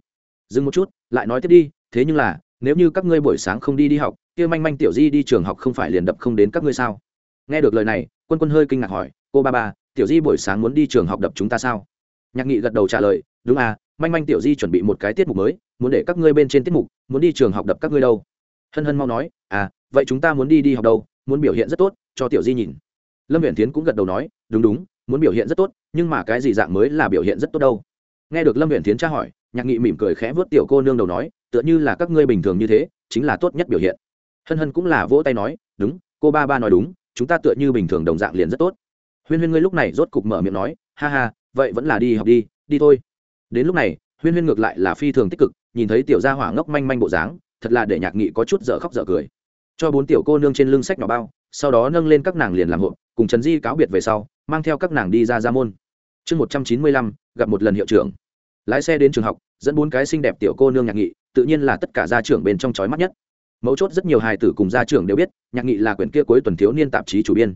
Dừng một chút, lại nói tiếp đi, thế nhưng là, nếu như các ngươi buổi sáng không đi đi học, kia manh manh tiểu di đi trường học không phải liền đập không đến các ngươi sao? Nghe được lời này, quân quân hơi kinh ngạc hỏi, cô ba ba, tiểu di buổi sáng muốn đi trường học đập chúng ta sao? Nhạc nghị gật đầu trả lời, đúng à manh manh tiểu di chuẩn bị một cái tiết mục mới, muốn để các ngươi bên trên tiết mục, muốn đi trường học đập các ngươi đâu. Hân hân mau nói à vậy chúng ta muốn đi đi học đâu, muốn biểu hiện rất tốt, cho tiểu di nhìn. Lâm viện tiến cũng gật đầu nói, đúng đúng muốn biểu hiện rất tốt, nhưng mà cái gì dạng mới là biểu hiện rất tốt đâu? Nghe được lâm huyện tiến tra hỏi, nhạc nghị mỉm cười khẽ vớt tiểu cô nương đầu nói, tựa như là các ngươi bình thường như thế, chính là tốt nhất biểu hiện. Hân hân cũng là vỗ tay nói, đúng, cô ba ba nói đúng, chúng ta tựa như bình thường đồng dạng liền rất tốt. Huyên huyên ngươi lúc này rốt cục mở miệng nói, ha ha, vậy vẫn là đi học đi đi thôi. Đến lúc này, huyên huyên ngược lại là phi thường tích cực, nhìn thấy tiểu gia hỏa ngốc manh manh bộ dáng, thật là để nhạc nghị có chút dở khóc dở cười cho bốn tiểu cô nương trên lưng sách nhỏ bao, sau đó nâng lên các nàng liền làm hộ, cùng trần di cáo biệt về sau, mang theo các nàng đi ra ra môn. Chương một trăm chín mươi lăm, gặp một lần hiệu trưởng. Lái xe đến trường học, dẫn bốn cái xinh đẹp tiểu cô nương nhạc nghị, tự nhiên là tất cả gia trưởng bên trong chói mắt nhất. Mấu chốt rất nhiều hài tử cùng gia trưởng đều biết, nhạc nghị là quyển kia cuối tuần thiếu niên tạp chí chủ biên.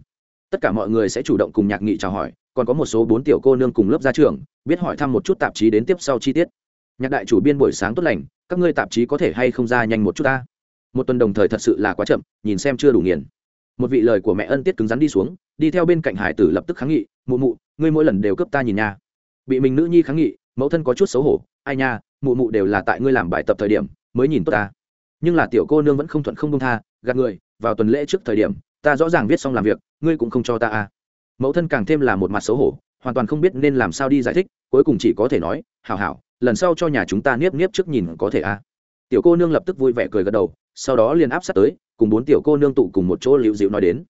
Tất cả mọi người sẽ chủ động cùng nhạc nghị chào hỏi, còn có một số bốn tiểu cô nương cùng lớp gia trưởng, biết hỏi thăm một chút tạp chí đến tiếp sau chi tiết. Nhạc đại chủ biên buổi sáng tốt lành, các ngươi tạp chí có thể hay không ra nhanh một chút ta? Một tuần đồng thời thật sự là quá chậm, nhìn xem chưa đủ nghiền. Một vị lời của mẹ ân tiết cứng rắn đi xuống, đi theo bên cạnh hải tử lập tức kháng nghị, mụ mụ, ngươi mỗi lần đều cướp ta nhìn nha. Bị mình nữ nhi kháng nghị, mẫu thân có chút xấu hổ, ai nha, mụ mụ đều là tại ngươi làm bài tập thời điểm, mới nhìn tốt ta. Nhưng là tiểu cô nương vẫn không thuận không công tha, gạt người, vào tuần lễ trước thời điểm, ta rõ ràng viết xong làm việc, ngươi cũng không cho ta à. Mẫu thân càng thêm là một mặt xấu hổ, hoàn toàn không biết nên làm sao đi giải thích, cuối cùng chỉ có thể nói, hảo hảo, lần sau cho nhà chúng ta niếp niếp trước nhìn có thể à. Tiểu cô nương lập tức vui vẻ cười gật đầu sau đó liền áp sát tới, cùng bốn tiểu cô nương tụ cùng một chỗ liễu dịu nói đến.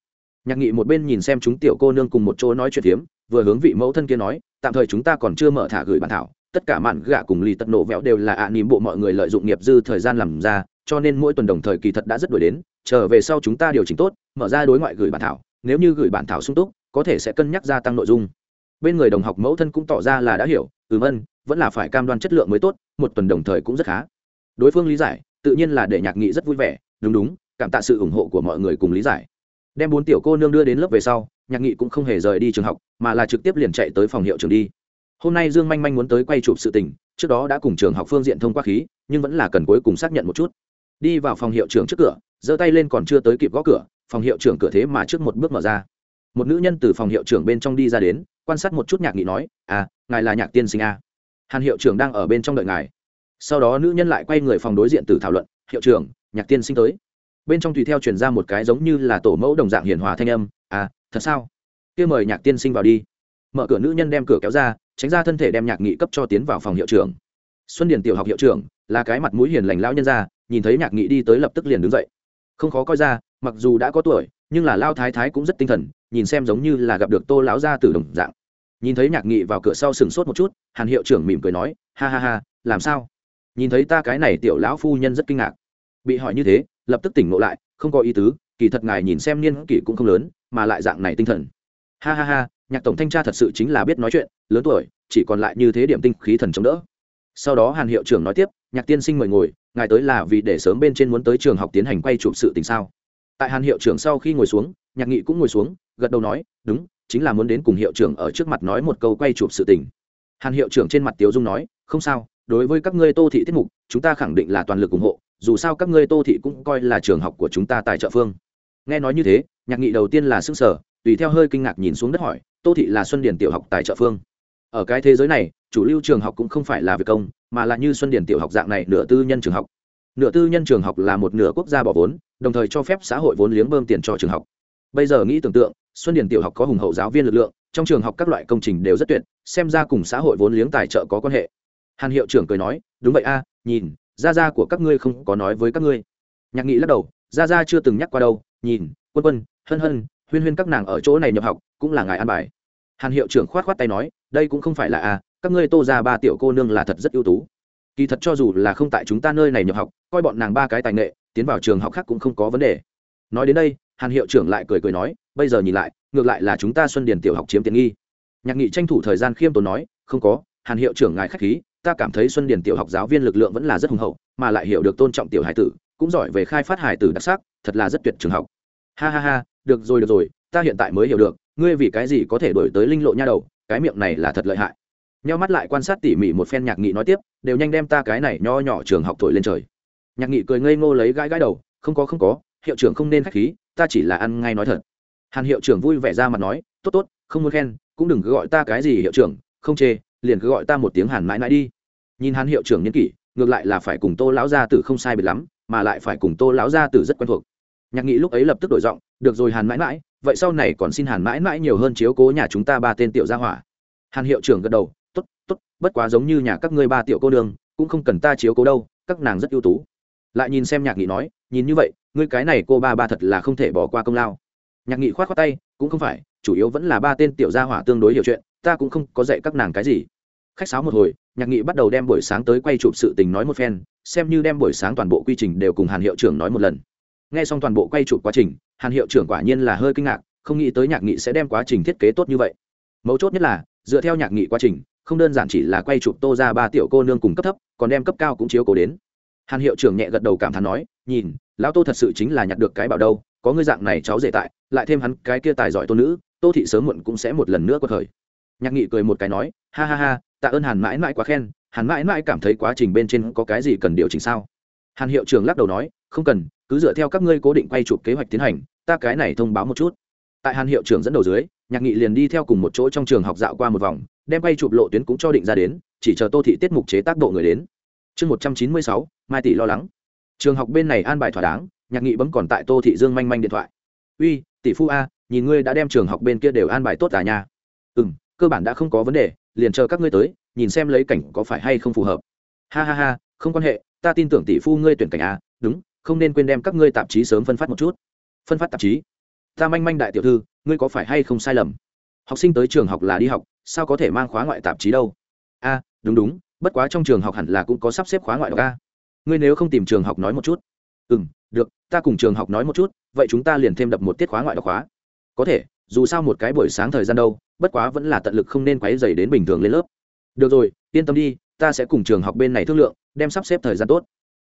Nhạc nghị một bên nhìn xem chúng tiểu cô nương cùng một chỗ nói chuyện hiếm vừa hướng vị mẫu thân kia nói, tạm thời chúng ta còn chưa mở thả gửi bản thảo, tất cả mạn gạ cùng lì tật nổ vẹo đều là ạ à nỉm bộ mọi người lợi dụng nghiệp dư thời gian làm ra, cho nên mỗi tuần đồng thời kỳ thật đã rất đổi đến trở về sau chúng ta điều chỉnh tốt, mở ra đối ngoại gửi bản thảo, nếu như gửi bản thảo sung túc, có thể sẽ cân nhắc gia tăng nội dung. Bên người đồng học mẫu thân cũng tỏ ra là đã hiểu, ừm, ân, vẫn là phải cam đoan chất lượng mới tốt, một tuần đồng thời cũng rất khá. Đối phương lý giải tự nhiên là để nhạc nghị rất vui vẻ, đúng đúng, cảm tạ sự ủng hộ của mọi người cùng lý giải. Đem bốn tiểu cô nương đưa đến lớp về sau, nhạc nghị cũng không hề rời đi trường học, mà là trực tiếp liền chạy tới phòng hiệu trường đi. Hôm nay dương manh manh muốn tới quay chụp sự tình, trước đó đã cùng trường học phương diện thông qua khí, nhưng vẫn là cần cuối cùng xác nhận một chút. Đi vào phòng hiệu trưởng trước cửa, giơ tay lên còn chưa tới kịp gõ cửa, phòng hiệu trưởng cửa thế mà trước một bước mở ra. Một nữ nhân từ phòng hiệu trưởng bên trong đi ra đến, quan sát một chút nhạc nghị nói à ngài là nhạc tiên sinh à. hàn hiệu trưởng đang ở bên trong đợi ngài sau đó nữ nhân lại quay người phòng đối diện từ thảo luận, hiệu trưởng, nhạc tiên sinh tới. Bên trong tùy theo truyền ra một cái giống như là tổ mẫu đồng dạng hiền hòa thanh âm à thật sao? Kia mời nhạc tiên sinh vào đi. Mở cửa nữ nhân đem cửa kéo ra, tránh ra thân thể đem nhạc nghị cấp cho tiến vào phòng hiệu trưởng. Xuân điển tiểu học hiệu trưởng, là cái mặt mũi hiền lành lão nhân ra nhìn thấy nhạc nghị đi tới lập tức liền đứng dậy. Không khó coi ra, mặc dù đã có tuổi, nhưng là lao thái thái cũng rất tinh thần, nhìn xem giống như là gặp được tô lão gia từ đồng dạng. Nhìn thấy nhạc nghị vào cửa sau sừng sốt một chút, hàn hiệu trưởng mỉm cười nói, ha ha ha, làm sao? Nhìn thấy ta cái này tiểu lão phu nhân rất kinh ngạc. Bị hỏi như thế, lập tức tỉnh ngộ lại, không có ý tứ, kỳ thật ngài nhìn xem niên kỷ cũng không lớn, mà lại dạng này tinh thần. Ha ha ha, nhạc tổng thanh tra thật sự chính là biết nói chuyện, lớn tuổi, chỉ còn lại như thế điểm tinh khí thần chống đỡ. Sau đó hàn hiệu trưởng nói tiếp, nhạc tiên sinh mời ngồi, ngài tới là vì để sớm bên trên muốn tới trường học tiến hành quay chụp sự tình sao? Tại hàn hiệu trưởng sau khi ngồi xuống, nhạc nghị cũng ngồi xuống, gật đầu nói, đúng, chính là muốn đến cùng hiệu trưởng ở trước mặt nói một câu quay chụp sự tình. Hàn hiệu trưởng trên mặt tiếu dung nói, không sao đối với các ngươi tô thị tiết mục, chúng ta khẳng định là toàn lực ủng hộ, dù sao các ngươi tô thị cũng coi là trường học của chúng ta tại trợ phương. Nghe nói như thế, nhạc nghị đầu tiên là xưng sở tùy theo hơi kinh ngạc nhìn xuống đất hỏi, tô thị là xuân điển tiểu học tại trợ phương? Ở cái thế giới này, chủ lưu trường học cũng không phải là việc công, mà là như xuân điển tiểu học dạng này nửa tư nhân trường học. Nửa tư nhân trường học là một nửa quốc gia bỏ vốn, đồng thời cho phép xã hội vốn liếng bơm tiền cho trường học. Bây giờ nghĩ tưởng tượng, xuân điển tiểu học có hùng hậu giáo viên lực lượng, trong trường học các loại công trình đều rất tuyệt, xem ra cùng xã hội vốn liếng tài trợ có quan hệ hàn hiệu trưởng cười nói, đúng vậy a, nhìn, gia gia của các ngươi không có nói với các ngươi. Nhạc nghị lắc đầu, gia gia chưa từng nhắc qua đâu, nhìn, quân quân, hân hân, huyên huyên các nàng ở chỗ này nhập học, cũng là ngài an bài. Hàn hiệu trưởng khoát khoát tay nói, đây cũng không phải là a, các ngươi tô ra ba tiểu cô nương là thật rất ưu tú. Kỳ thật cho dù là không tại chúng ta nơi này nhập học, coi bọn nàng ba cái tài nghệ, tiến vào trường học khác cũng không có vấn đề. Nói đến đây, hàn hiệu trưởng lại cười cười nói, bây giờ nhìn lại, ngược lại là chúng ta xuân điền tiểu học chiếm tiện nghi. Nhạc nghị tranh thủ thời gian khiêm tốn nói, không có, hàn hiệu trưởng ngài k h á c h khí ta cảm thấy xuân điền tiểu học giáo viên lực lượng vẫn là rất hùng hậu, mà lại hiểu được tôn trọng tiểu hải tử, cũng giỏi về khai phát hải tử đặc sắc, thật là rất tuyệt trường học. Ha ha ha, được rồi được rồi, ta hiện tại mới hiểu được, ngươi vì cái gì có thể đổi tới linh lộ nha đầu, cái miệng này là thật lợi hại. Nhau mắt lại quan sát tỉ mỉ một phen nhạc nghị nói tiếp, đều nhanh đem ta cái này nho nhỏ trường học thổi lên trời. Nhạc nghị cười ngây ngô lấy gãi gãi đầu, không có không có, hiệu trưởng không nên k h á c h khí, ta chỉ là ăn ngay nói thật. Hàn hiệu trưởng vui vẻ ra mặt nói, tốt tốt, không muốn khen, cũng đừng cứ gọi ta cái gì hiệu trưởng, không chê, liền cứ gọi ta một tiếng hàn mãi mãi đi nhìn hàn hiệu trưởng nhân kỷ, ngược lại là phải cùng tô lão gia tử không sai biệt lắm, mà lại phải cùng tô lão gia tử rất quen thuộc. Nhạc nghị lúc ấy lập tức đổi giọng, được rồi hàn mãi mãi, vậy sau này còn xin hàn mãi mãi nhiều hơn chiếu cố nhà chúng ta ba tên tiểu gia hỏa. Hàn hiệu trưởng gật đầu t ố t t ố t bất quá giống như nhà các ngươi ba tiểu cô đường cũng không cần ta chiếu cố đâu, các nàng rất ưu tú. Lại nhìn xem nhạc nghị nói, nhìn như vậy, ngươi cái này cô ba ba thật là không thể bỏ qua công lao. Nhạc nghị k h o á t k tay, cũng không phải, chủ yếu vẫn là ba tên tiểu gia hỏa tương đối hiểu chuyện, ta cũng không có dạy các nàng cái gì khách sáo một hồi, nhạc nghị bắt đầu đem buổi sáng tới quay chụp sự tình nói một phen, xem như đem buổi sáng toàn bộ quy trình đều cùng hàn hiệu trưởng nói một lần. N g h e xong toàn bộ quay chụp quá trình, hàn hiệu trưởng quả nhiên là hơi kinh ngạc, không nghĩ tới nhạc nghị sẽ đem quá trình thiết kế tốt như vậy. Mấu chốt nhất là, dựa theo nhạc nghị quá trình, không đơn giản chỉ là quay chụp tô ra ba tiểu cô nương cùng cấp thấp, còn đem cấp cao cũng chiếu cố đến. Hàn hiệu trưởng nhẹ gật đầu cảm thán nói, nhìn, lão tô thật sự chính là nhặt được cái bảo đâu, có ngươi dạng này cháu dễ tại, lại thêm hắn cái kia tài giỏi tôn nữ, tô thị sớm muộn cũng sẽ một lần nữa quật khởi nhạc nghị cười một cái nói, ha ha ha tạ ơn hàn mãi mãi quá khen, hàn mãi mãi cảm thấy quá trình bên trên có cái gì cần điều chỉnh sao? Hàn hiệu trưởng lắc đầu nói, không cần, cứ dựa theo các ngươi cố định quay chụp kế hoạch tiến hành, ta cái này thông báo một chút. Tại hàn hiệu trưởng dẫn đầu dưới, nhạc nghị liền đi theo cùng một chỗ trong trường học dạo qua một vòng, đem quay chụp lộ tuyến cũng cho định ra đến, chỉ chờ tô thị tiết mục chế tác độ người đến. Chương một trăm chín mươi sáu, mai tỷ lo lắng. Trường học bên này an bài thỏa đáng, nhạc nghị bấm còn tại tô thị dương manh manh điện thoại. Uy, tỷ phu a, nhìn ngươi đã đem trường học bên kia đều an bài tốt à cả nhà. ừ m cơ bản đã không có vấn đề, liền chờ các ngươi tới, nhìn xem lấy cảnh có phải hay không phù hợp. Ha ha ha, không quan hệ, ta tin tưởng tỷ phu ngươi tuyển cảnh à? đúng, không nên quên đem các ngươi tạp chí sớm phân phát một chút. Phân phát tạp chí? Ta manh manh đại tiểu thư, ngươi có phải hay không sai lầm? Học sinh tới trường học là đi học, sao có thể mang khóa ngoại tạp chí đâu? A, đúng đúng, bất quá trong trường học hẳn là cũng có sắp xếp khóa ngoại đọc a. Ngươi nếu không tìm trường học nói một chút. Ừ m được, ta cùng trường học nói một chút, vậy chúng ta liền thêm đập một tiết khóa ngoại đọc khóa. Có thể dù sao một cái buổi sáng thời gian đâu, bất quá vẫn là tận lực không nên quáy dày đến bình thường lên lớp. Được rồi, yên tâm đi, ta sẽ cùng trường học bên này thương lượng, đem sắp xếp thời gian tốt.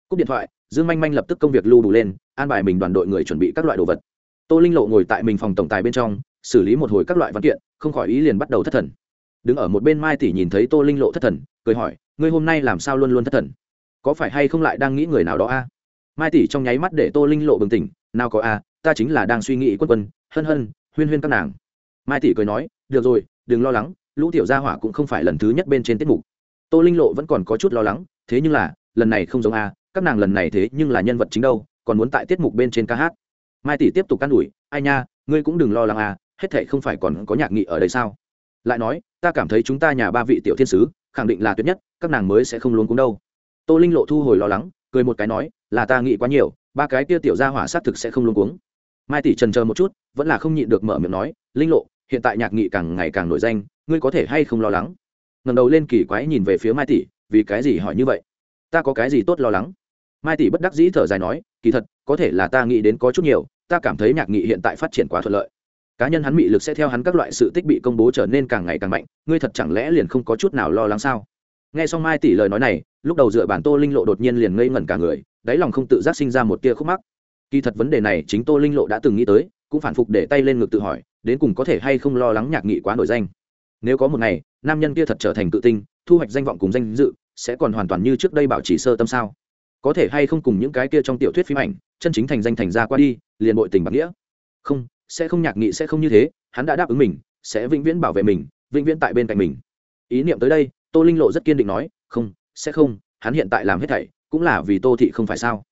Cúp điện thoại, dương manh manh lập tức công việc lưu đủ lên, an bài mình đoàn đội người chuẩn bị các loại đồ vật. Tô linh lộ ngồi tại mình phòng tổng tài bên trong, xử lý một hồi các loại văn kiện, không khỏi ý liền bắt đầu thất thần. Đứng ở một bên mai tỷ nhìn thấy tô linh lộ thất thần, cười hỏi, ngươi hôm nay làm sao luôn luôn thất thần? Có phải hay không lại đang nghĩ người nào đó a? Mai tỷ trong nháy mắt để tô linh lộ bừng tỉnh, nào có a, ta chính là đang suy nghĩ quân quân, hân hân huyên huyên các nàng. Mai tỷ cười nói, được rồi, đừng lo lắng, lũ tiểu gia hỏa cũng không phải lần thứ nhất bên trên tiết mục. Tô linh lộ vẫn còn có chút lo lắng, thế nhưng là, lần này không giống a, các nàng lần này thế nhưng là nhân vật chính đâu, còn muốn tại tiết mục bên trên ca hát. Mai tỷ tiếp tục can đuổi ai nha, ngươi cũng đừng lo lắng a, hết thệ không phải còn có nhạc nghị ở đây sao? Lại nói, ta cảm thấy chúng ta nhà ba vị tiểu thiên sứ, khẳng định là tuyệt nhất, các nàng mới sẽ không luôn cúng đâu. Tô linh lộ thu hồi lo lắng, cười một cái nói, là ta nghĩ quá nhiều, ba cái kia tiểu gia hỏa sát thực sẽ không luôn cuống mai tỷ trần chờ một chút, vẫn là không nhịn được mở miệng nói, linh lộ, hiện tại nhạc nghị càng ngày càng nổi danh, ngươi có thể hay không lo lắng? Ngầm đầu lên kỳ quái nhìn về phía mai tỷ, vì cái gì hỏi như vậy? Ta có cái gì tốt lo lắng? Mai tỷ bất đắc dĩ thở dài nói, kỳ thật, có thể là ta nghĩ đến có chút nhiều, ta cảm thấy nhạc nghị hiện tại phát triển quá thuận lợi. Cá nhân hắn mị lực sẽ theo hắn các loại sự tích bị công bố trở nên càng ngày càng mạnh, ngươi thật chẳng lẽ liền không có chút nào lo lắng sao? Nghe xong mai tỷ lời nói này, lúc đầu dựa bản tô linh lộ đột nhiên liền ngây ngẩn cả người, đáy lòng không tự giác sinh ra một tia khúc mắc kỳ thật vấn đề này chính tô linh lộ đã từng nghĩ tới, cũng phản phục để tay lên ngực tự hỏi, đến cùng có thể hay không lo lắng nhạc nghị quá nổi danh. Nếu có một ngày, nam nhân kia thật trở thành tự tinh, thu hoạch danh vọng cùng danh dự, sẽ còn hoàn toàn như trước đây bảo trì sơ tâm sao? Có thể hay không cùng những cái kia trong tiểu thuyết phim ảnh, chân chính thành danh thành ra qua đi, liền bội tình bạc nghĩa? Không, sẽ không nhạc nghị sẽ không như thế, hắn đã đáp ứng mình, sẽ vĩnh viễn bảo vệ mình, vĩnh viễn tại bên cạnh mình. Ý niệm tới đây, tô linh lộ rất kiên định nói, không, sẽ không, hắn hiện tại làm hết thảy, cũng là vì tô thị không phải sao?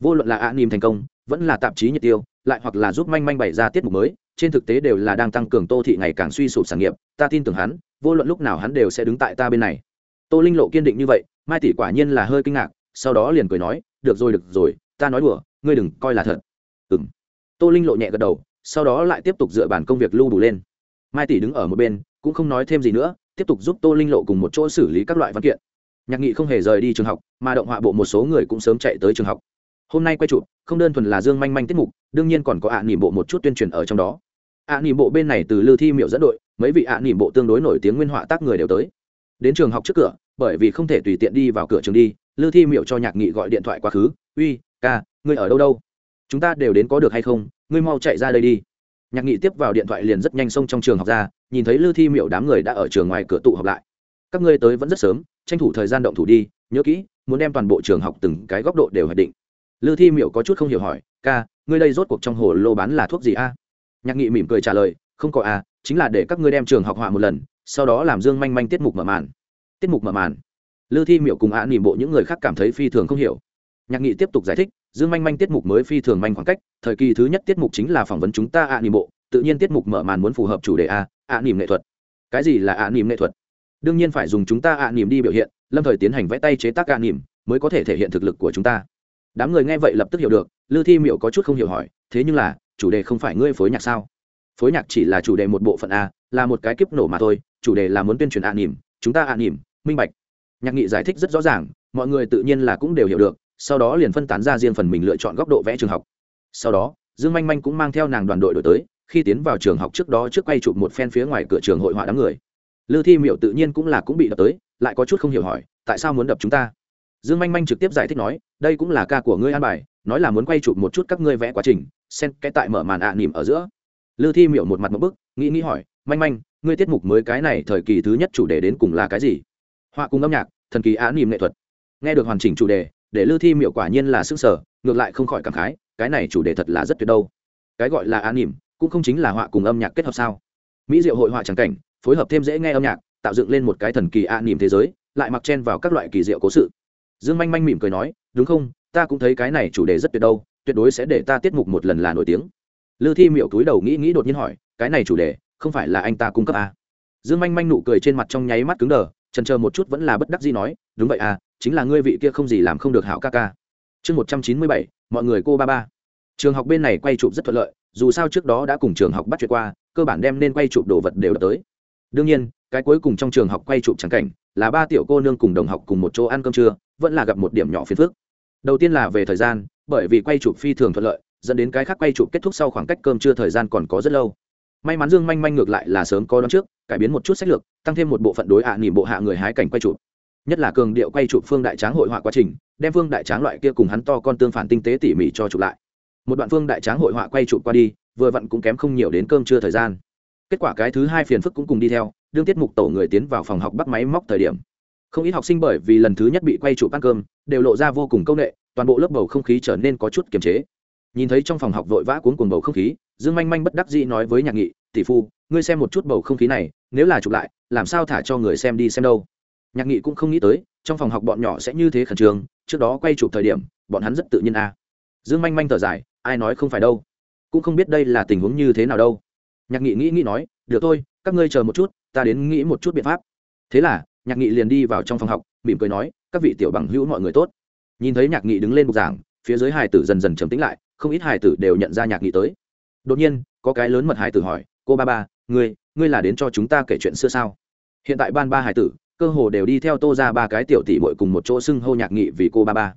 Vô luận là ạ à thành công vẫn là tạp chí nhiệt tiêu, lại hoặc là giúp manh manh bày ra tiết mục mới, trên thực tế đều là đang tăng cường tô thị ngày càng suy sụp sản nghiệp, ta tin tưởng hắn, vô luận lúc nào hắn đều sẽ đứng tại ta bên này. Tô linh lộ kiên định như vậy, mai tỷ quả nhiên là hơi kinh ngạc, sau đó liền cười nói, được rồi được rồi, ta nói đùa, ngươi đừng coi là thật. Ừ m tô linh lộ nhẹ gật đầu, sau đó lại tiếp tục dựa bản công việc lưu đủ lên. Mai tỷ đứng ở một bên, cũng không nói thêm gì nữa, tiếp tục giúp tô linh lộ cùng một chỗ xử lý các loại văn kiện. Nhạc nghị không hề rời đi trường học, mà động họa bộ một số người cũng sớm chạy tới trường học hôm nay quay chụp, không đơn thuần là dương manh manh tiết mục, đương nhiên còn có ạ à nỉm bộ một chút tuyên truyền ở trong đó. ạ à nỉm bộ bên này từ lư thi miệu dẫn đội, mấy vị ạ à nỉm bộ tương đối nổi tiếng nguyên họa tác người đều tới. Đến trường học trước cửa, bởi vì không thể tùy tiện đi vào cửa trường đi lư thi miệu cho nhạc nghị gọi điện thoại quá khứ, uy, ca, ngươi ở đâu đâu? Chúng ta đều đến có được hay không? Ngươi mau chạy ra đây đi. Nhạc nghị tiếp vào điện thoại liền rất nhanh xông trong trường học ra, nhìn thấy lư thi miệu đám người đã ở trường ngoài cửa tụ họp lại. Các ngươi tới vẫn rất sớm, tranh thủ thời gian động thủ đi, nhớ kỹ, muốn đem toàn bộ trường học từng cái góc độ đều hoạch định lư thi miệu có chút không hiểu hỏi, ca, ngươi đây rốt cuộc trong hồ lô bán là thuốc gì a? Nhạc nghị mỉm cười trả lời, không có a, chính là để các ngươi đem trường học họa một lần, sau đó làm dương manh manh tiết mục mở màn. Tiết mục mở màn. Lư thi miệu cùng ạ nỉm bộ những người khác cảm thấy phi thường không hiểu. Nhạc nghị tiếp tục giải thích, dương manh manh tiết mục mới phi thường manh khoảng cách, thời kỳ thứ nhất tiết mục chính là phỏng vấn chúng ta ạ nỉm bộ, tự nhiên tiết mục mở màn muốn phù hợp chủ đề a ạ nỉm nghệ thuật. Cái gì là ạ nỉm nghệ thuật? Đương nhiên phải dùng chúng ta ạ nỉm đi biểu hiện, lâm thời tiến hành vẽ tay chế tác ạ nỉm, mới có thể thể hiện thực lực của chúng ta đám người nghe vậy lập tức hiểu được lư thi miệu có chút không hiểu hỏi, thế nhưng là, chủ đề không phải ngươi phối nhạc sao? Phối nhạc chỉ là chủ đề một bộ phận a, là một cái kiếp nổ mà thôi, chủ đề là muốn tuyên truyền ạ nỉm chúng ta ạ nỉm minh bạch. Nhạc nghị giải thích rất rõ ràng, mọi người tự nhiên là cũng đều hiểu được, sau đó liền phân tán ra riêng phần mình lựa chọn góc độ vẽ trường học. Sau đó, dương manh manh cũng mang theo nàng đoàn đội đổi tới, khi tiến vào trường học trước đó trước quay chụp một phen phía ngoài cửa trường hội họa đám người. Lư thi miệu tự nhiên cũng là cũng bị đập tới, lại có chút không hiểu hỏi, tại sao muốn đập chúng ta? Dương manh manh trực tiếp giải thích nói, đây cũng là ca của ngươi an bài, nói là muốn quay chụp một chút các ngươi vẽ quá trình, xen cái tại mở màn ạ à nỉm ở giữa. Lư thi miệu một mặt một bức, nghĩ nghĩ hỏi, manh manh, ngươi tiết mục mới cái này thời kỳ thứ nhất chủ đề đến cùng là cái gì? Họa cùng âm nhạc, thần kỳ á nỉm nghệ thuật. Nghe được hoàn chỉnh chủ đề, để lư thi miệu quả nhiên là sức sở ngược lại không khỏi cảm khái, cái này chủ đề thật là rất tuyệt đâu. Cái gọi là á nỉm cũng không chính là họa cùng âm nhạc kết hợp sao? Mỹ diệu hội họa tràng cảnh, phối hợp thêm dễ nghe âm nhạc, tạo dựng lên một cái thần kỳ á nỉm thế giới, lại mặc chen vào các loại kỳ diệu cố sự dương manh manh mỉm cười nói, đúng không? Ta cũng thấy cái này chủ đề rất tuyệt đâu, tuyệt đối sẽ để ta tiết mục một lần là nổi tiếng. Lư thi miệu túi đầu nghĩ nghĩ đột nhiên hỏi, cái này chủ đề, không phải là anh ta cung cấp à? dương manh manh nụ cười trên mặt trong nháy mắt cứng đờ, trần chờ một chút vẫn là bất đắc gì nói, đúng vậy à chính là ngươi vị kia không gì làm không được hảo ca ca. Chương một trăm chín mươi bảy, mọi người cô ba ba. Trường học bên này quay chụp rất thuận lợi, dù sao trước đó đã cùng trường học bắt chuyện qua, cơ bản đem nên quay chụp đồ vật đều đập tới. Đương nhiên, cái cuối cùng trong trường học quay chụp trắng cảnh, là ba tiểu cô nương cùng đồng học cùng một chỗ ăn cơm trưa vẫn là gặp một điểm nhỏ phiền phức. Đầu tiên là về thời gian, bởi vì quay chụp phi thường thuận lợi, dẫn đến cái khác quay chụp kết thúc sau khoảng cách cơm trưa thời gian còn có rất lâu. May mắn dương manh manh ngược lại là sớm có đón trước, cải biến một chút sách lược, tăng thêm một bộ phận đối hạ à bộ hạ người hái cảnh quay chụp. Nhất là cường điệu quay chụp phương đại tráng hội họa quá trình, đem phương đại tráng loại kia cùng hắn to con tương phản tinh tế tỉ mỉ cho chụp lại. Một đoạn phương đại tráng hội họa quay chụp qua đi, vừa vặn cũng kém không nhiều đến cơm trưa thời gian. Kết quả cái thứ hai phiền phức cũng cùng đi theo, đương tiết mục tổ người tiến vào phòng học bắt máy móc thời điểm không ít học sinh bởi vì lần thứ nhất bị quay trụ ăn cơm, đều lộ ra vô cùng công nghệ toàn bộ lớp bầu không khí trở nên có chút kiềm chế. Nhìn thấy trong phòng học vội vã cuốn cuồng bầu không khí, dương manh manh bất đắc dĩ nói với nhạc nghị, tỷ phu, ngươi xem một chút bầu không khí này, nếu là chụp lại, làm sao thả cho người xem đi xem đâu? Nhạc nghị cũng không nghĩ tới, trong phòng học bọn nhỏ sẽ như thế khẩn trương, trước đó quay chụp thời điểm, bọn hắn rất tự nhiên à. dương manh manh thở dài, ai nói không phải đâu, cũng không biết đây là tình huống như thế nào đâu. Nhạc nghị nghĩ nghĩ nói, được thôi, các ngươi chờ một chút, ta đến nghĩ một chút biện pháp. Thế là nhạc nghị liền đi vào trong phòng học, mỉm cười nói, các vị tiểu bằng hữu mọi người tốt. Nhìn thấy nhạc nghị đứng lên bục giảng, phía dưới hải tử dần dần trầm tĩnh lại, không ít hải tử đều nhận ra nhạc nghị tới. Đột nhiên, có cái lớn mật hải tử hỏi, cô ba ba, ngươi ngươi là đến cho chúng ta kể chuyện xưa sao? Hiện tại ban ba hải tử, cơ hồ đều đi theo tô ra ba cái tiểu tỷ bội cùng một chỗ xưng hô nhạc nghị vì cô ba ba.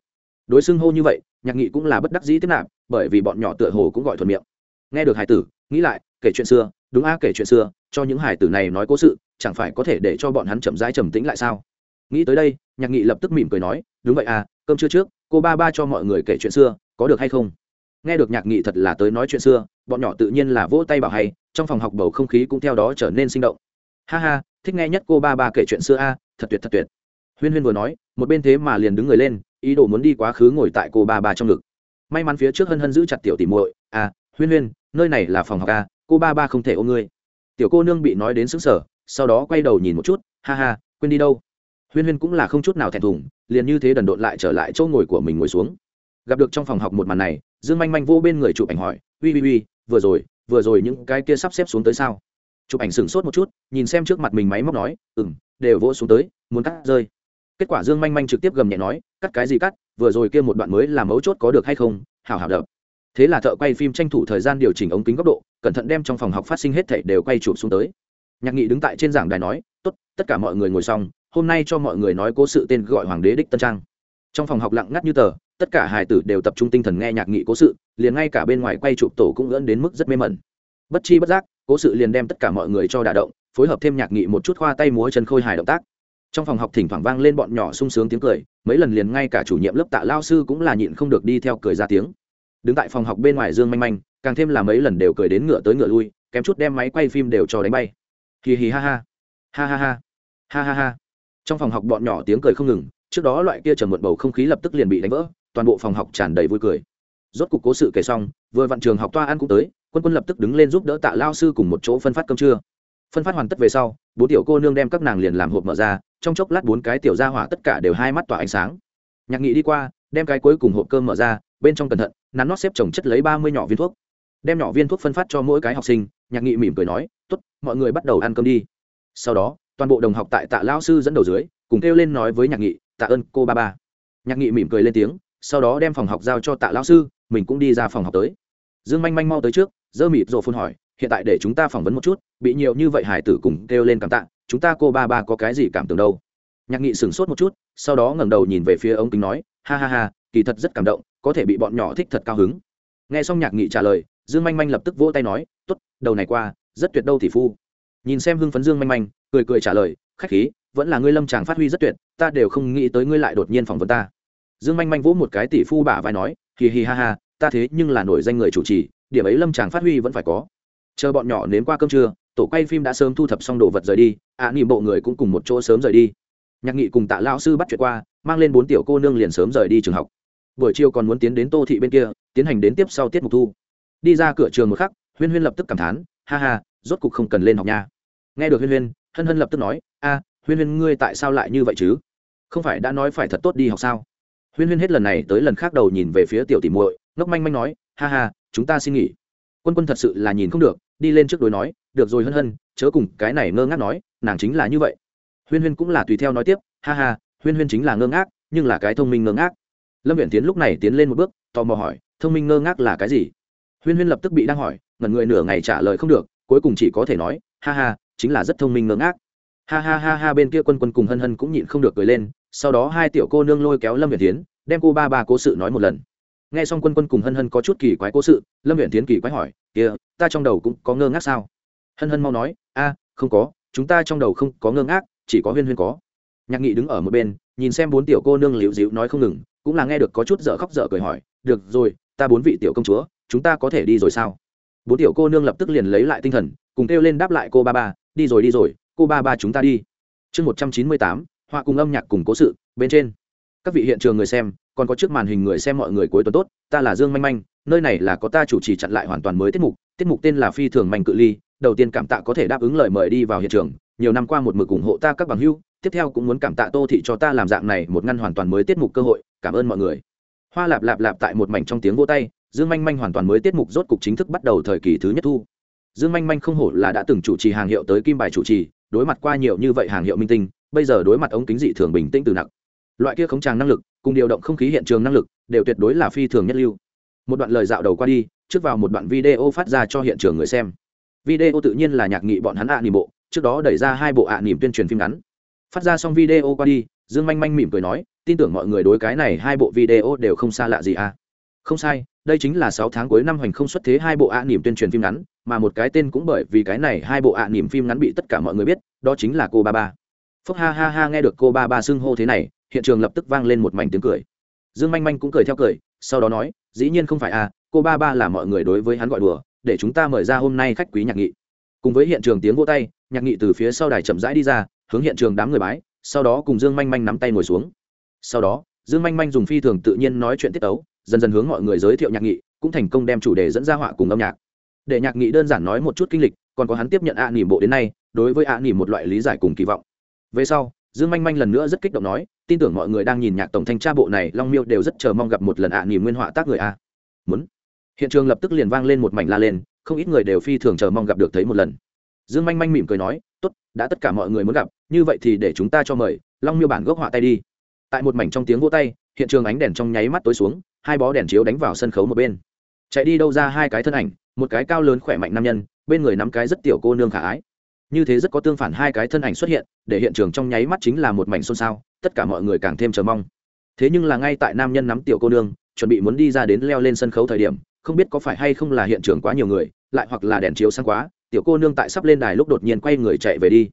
Đối xưng hô như vậy, nhạc nghị cũng là bất đắc dĩ tiếp nạp, bởi vì bọn nhỏ tựa hồ cũng gọi thuận miệng. Nghe được hải tử, nghĩ lại, kể chuyện xưa, đúng a, kể chuyện xưa, cho những hải tử này nói cố sự chẳng phải có thể để cho bọn hắn chậm rãi trầm tĩnh lại sao? Nghĩ tới đây, nhạc nghị lập tức mỉm cười nói, đúng vậy à cơm trưa trước, cô ba ba cho mọi người kể chuyện xưa, có được hay không? Nghe được nhạc nghị thật là tới nói chuyện xưa, bọn nhỏ tự nhiên là vỗ tay bảo hay, trong phòng học bầu không khí cũng theo đó trở nên sinh động. Ha ha, thích nghe nhất cô ba ba kể chuyện xưa a, thật tuyệt thật tuyệt. Huyên huyên vừa nói, một bên thế mà liền đứng người lên, ý đồ muốn đi quá khứ ngồi tại cô ba ba trong ngực. May mắn phía trước hân hân giữ chặt tiểu tỉ muội à huyên huyên, nơi này là phòng học a, cô ba ba không thể ôm ngươi. Tiểu cô nương bị nói đến xứng sở sau đó quay đầu nhìn một chút, ha ha, quên đi đâu. Huyên huyên cũng là không chút nào thẹn thùng, liền như thế đần độn lại trở lại chỗ ngồi của mình ngồi xuống. Gặp được trong phòng học một màn này, dương manh manh vô bên người chụp ảnh hỏi ui ui ui vừa rồi vừa rồi những cái kia sắp xếp xuống tới sao? Chụp ảnh sửng sốt một chút, nhìn xem trước mặt mình máy móc nói ừ m đều vỗ xuống tới, muốn cắt rơi. Kết quả dương manh manh trực tiếp gầm nhẹ nói, cắt cái gì cắt, vừa rồi kia một đoạn mới làm mấu chốt có được hay không hào hào đập. Thế là thợ quay phim tranh thủ thời gian điều chỉnh ống kính góc độ, cẩn thận đem trong phòng học phát sinh hết thảy đều quay chụp xuống tới nhạc nghị đứng tại trên giảng đài nói, tốt, tất cả mọi người ngồi xong, hôm nay cho mọi người nói cố sự tên gọi hoàng đế đích tân trang. Trong phòng học lặng ngắt như tờ, tất cả hài tử đều tập trung tinh thần nghe nhạc nghị cố sự, liền ngay cả bên ngoài quay chụp tổ cũng gỡn đến mức rất mê mẩn. Bất chi bất giác, cố sự liền đem tất cả mọi người cho đả động, phối hợp thêm nhạc nghị một chút khoa tay múa chân khôi hài động tác. Trong phòng học thỉnh thoảng vang lên bọn nhỏ sung sướng tiếng cười, mấy lần liền ngay cả chủ nhiệm lớp tạ lao sư cũng là nhịn không được đi theo cười ra tiếng. Đứng tại phòng học bên ngoài dương manh manh, càng thêm là mấy lần đều cười đến ngựa tới ngựa lui, kém chút đem máy quay phim đều cho đánh bay hì hì ha ha. Ha ha ha. Ha ha ha. Trong phòng học bọn nhỏ tiếng cười không ngừng, trước đó loại kia trầm muộn bầu không khí lập tức liền bị đánh vỡ, toàn bộ phòng học tràn đầy vui cười. Rốt cục cố sự kể xong, vừa vặn trường học toa ăn cũng tới, quân quân lập tức đứng lên giúp đỡ tạ lao sư cùng một chỗ phân phát cơm trưa. Phân phát hoàn tất về sau bốn tiểu cô nương đem các nàng liền làm hộp mở ra, trong chốc lát bốn cái tiểu ra hỏa tất cả đều hai mắt tỏa ánh sáng. Nhạc nghị đi qua, đem cái cuối cùng hộp cơm mở ra, bên trong cẩn thận, nắn nót xếp trồng chất lấy ba mươi nhỏ viên thuốc đem nhỏ viên thuốc phân phát cho mỗi cái học sinh, nhạc nghị mỉm cười nói t ố t mọi người bắt đầu ăn cơm đi. Sau đó, toàn bộ đồng học tại tạ lao sư dẫn đầu dưới, cùng kêu lên nói với nhạc nghị, tạ ơn, cô ba ba. Nhạc nghị mỉm cười lên tiếng, sau đó đem phòng học giao cho tạ lao sư, mình cũng đi ra phòng học tới. Dương manh manh mau tới trước dơ mịp rồ phun hỏi, hiện tại để chúng ta phỏng vấn một chút, bị nhiều như vậy hải tử cùng kêu lên cảm tạ, chúng ta cô ba ba có cái gì cảm tưởng đâu? Nhạc nghị sửng sốt một chút, sau đó ngẩng đầu nhìn về phía ông kính nói, ha ha ha, kỳ thật rất cảm động, có thể bị bọn nhỏ thích thật cao hứng. Nghe xong nhạc nghị trả lời dương manh manh lập tức vỗ tay nói t ố t đầu này qua rất tuyệt đâu tỷ phu. Nhìn xem hưng phấn dương manh manh cười cười trả lời khách khí vẫn là ngươi lâm tràng phát huy rất tuyệt ta đều không nghĩ tới ngươi lại đột nhiên phỏng vấn ta. Dương manh manh vỗ một cái tỷ phu bả vai nói hì hì ha ha ta thế nhưng là nổi danh người chủ trì điểm ấy lâm tràng phát huy vẫn phải có. Chờ bọn nhỏ nếm qua cơm trưa tổ quay phim đã sớm thu thập xong đồ vật rời đi ạ à, bộ người cũng cùng một chỗ sớm rời đi. Nhạc nghị cùng tạ lao sư bắt chuyện qua mang lên bốn tiểu cô nương liền sớm rời đi trường học. Buổi chiều còn muốn tiến đến tô thị bên kia tiến hành đến tiếp sau tiết mục thu đi ra cửa trường một khắc, huyên huyên lập tức cảm thán, ha ha, rốt cục không cần lên học nha. Nghe được huyên huyên, hân hân lập tức nói, a, huyên huyên ngươi tại sao lại như vậy chứ? Không phải đã nói phải thật tốt đi học sao? Huyên huyên hết lần này tới lần khác đầu nhìn về phía tiểu tỉ muội, ngốc manh manh nói, ha ha, chúng ta xin nghỉ. Quân quân thật sự là nhìn không được, đi lên trước đối nói, được rồi hân hân, chớ cùng cái này ngơ ngác nói, nàng chính là như vậy. Huyên huyên cũng là tùy theo nói tiếp, ha ha, huyên huyên chính là ngơ ngác, nhưng là cái thông minh ngơ ngác. Lâm viện tiến lúc này tiến lên một bước, tò mò hỏi, thông minh ngơ ngác là cái gì? Huyên huyên lập tức bị đang hỏi, ngẩn người nửa ngày trả lời không được, cuối cùng chỉ có thể nói, ha ha, chính là rất thông minh ngơ ngác. Ha ha ha ha, bên kia quân quân cùng hân hân cũng nhịn không được cười lên, sau đó hai tiểu cô nương lôi kéo lâm viện tiến đem cô ba ba cố sự nói một lần. Nghe xong quân quân cùng hân hân có chút kỳ quái cố sự, lâm viện tiến kỳ quái hỏi, kia, ta trong đầu cũng có ngơ ngác sao? Hân hân mau nói, a, không có, chúng ta trong đầu không có ngơ ngác, chỉ có huyên huyên có. Nhạc nghị đứng ở một bên, nhìn xem bốn tiểu cô nương liễu dịu nói không ngừng, cũng là nghe được có chút dở khóc dở cười hỏi, được rồi, ta bốn vị tiểu công chúa chúng ta có thể đi rồi sao? Bốn tiểu cô nương lập tức liền lấy lại tinh thần, cùng kêu lên đáp lại cô ba ba, đi rồi đi rồi, cô ba ba chúng ta đi. Chương một trăm chín mươi tám, họa cùng âm nhạc cùng cố sự, bên trên. Các vị hiện trường người xem, còn có trước màn hình người xem mọi người cuối tuần tốt, ta là dương manh manh, nơi này là có ta chủ trì chặn lại hoàn toàn mới tiết mục tiết mục tên là phi thường manh cự ly, đầu tiên cảm tạ có thể đáp ứng lời mời đi vào hiện trường, nhiều năm qua một mực ủng hộ ta các bằng hưu tiếp theo cũng muốn cảm tạ tô thị cho ta làm dạng này một ngăn hoàn toàn mới tiết mục cơ hội, cảm ơn mọi người. Hoa lạp lạp lạp tại một mảnh trong tiếng vô tay dương manh manh hoàn toàn mới tiết mục rốt cục chính thức bắt đầu thời kỳ thứ nhất thu. Dương manh manh không hổ là đã từng chủ trì hàng hiệu tới kim bài chủ trì, đối mặt qua nhiều như vậy hàng hiệu minh tinh, bây giờ đối mặt ống kính dị thường bình tĩnh từ nặng. Loại kia khống tràng năng lực, cùng điều động không khí hiện trường năng lực, đều tuyệt đối là phi thường nhất lưu. Một đoạn lời dạo đầu qua đi, trước vào một đoạn video phát ra cho hiện trường người xem. Video tự nhiên là nhạc nghị bọn hắn ạ à bộ, trước đó đẩy ra hai bộ ạ à tuyên truyền phim ngắn. Phát ra xong video qua đi, dương manh manh mỉm cười nói, tin tưởng mọi người đối cái này hai bộ video đều không xa lạ gì à. Không sai đây chính là sáu tháng cuối năm hành không xuất thế hai bộ ạ à tuyên truyền phim ngắn, mà một cái tên cũng bởi vì cái này hai bộ ạ à phim ngắn bị tất cả mọi người biết, đó chính là cô ba ba. Phúc ha ha ha nghe được cô ba ba xưng hô thế này, hiện trường lập tức vang lên một mảnh tiếng cười. Dương manh manh cũng cười theo cười, sau đó nói, dĩ nhiên không phải à cô ba ba là mọi người đối với hắn gọi đùa, để chúng ta mời ra hôm nay khách quý nhạc nghị. Cùng với hiện trường tiếng vỗ tay, nhạc nghị từ phía sau đài chậm rãi đi ra, hướng hiện trường đám người bái, sau đó cùng dương manh manh nắm tay ngồi xuống. Sau đó, dương manh manh dùng phi thường tự nhiên nói chuyện tiết tấu dần dần hướng mọi người giới thiệu nhạc nghị, cũng thành công đem chủ đề dẫn ra họa cùng âm nhạc. Để nhạc nghị đơn giản nói một chút kinh lịch, còn có hắn tiếp nhận ạ nỉm bộ đến nay, đối với ạ nỉm một loại lý giải cùng kỳ vọng. Về sau, dương manh manh lần nữa rất kích động nói, tin tưởng mọi người đang nhìn nhạc tổng thanh tra bộ này, long miêu đều rất chờ mong gặp một lần ạ nỉm nguyên họa tác người a. Muốn. Hiện trường lập tức liền vang lên một mảnh la lên, không ít người đều phi thường chờ mong gặp được thấy một lần. Dương manh manh mỉm cười nói, tốt, đã tất cả mọi người muốn gặp, như vậy thì để chúng ta cho mời, long miêu bản gốc họa tay đi. Tại một mảnh trong tiếng vô tay, hiện trường ánh đèn trong nháy mắt tối xuống hai bó đèn chiếu đánh vào sân khấu một bên. Chạy đi đâu ra hai cái thân ảnh, một cái cao lớn khỏe mạnh nam nhân, bên người nắm cái rất tiểu cô nương khả ái. Như thế rất có tương phản hai cái thân ảnh xuất hiện, để hiện trường trong nháy mắt chính là một mảnh xôn xao, tất cả mọi người càng thêm chờ mong. Thế nhưng là ngay tại nam nhân nắm tiểu cô nương, chuẩn bị muốn đi ra đến leo lên sân khấu thời điểm, không biết có phải hay không là hiện trường quá nhiều người, lại hoặc là đèn chiếu sáng quá, tiểu cô nương tại sắp lên đài lúc đột nhiên quay người chạy về đi.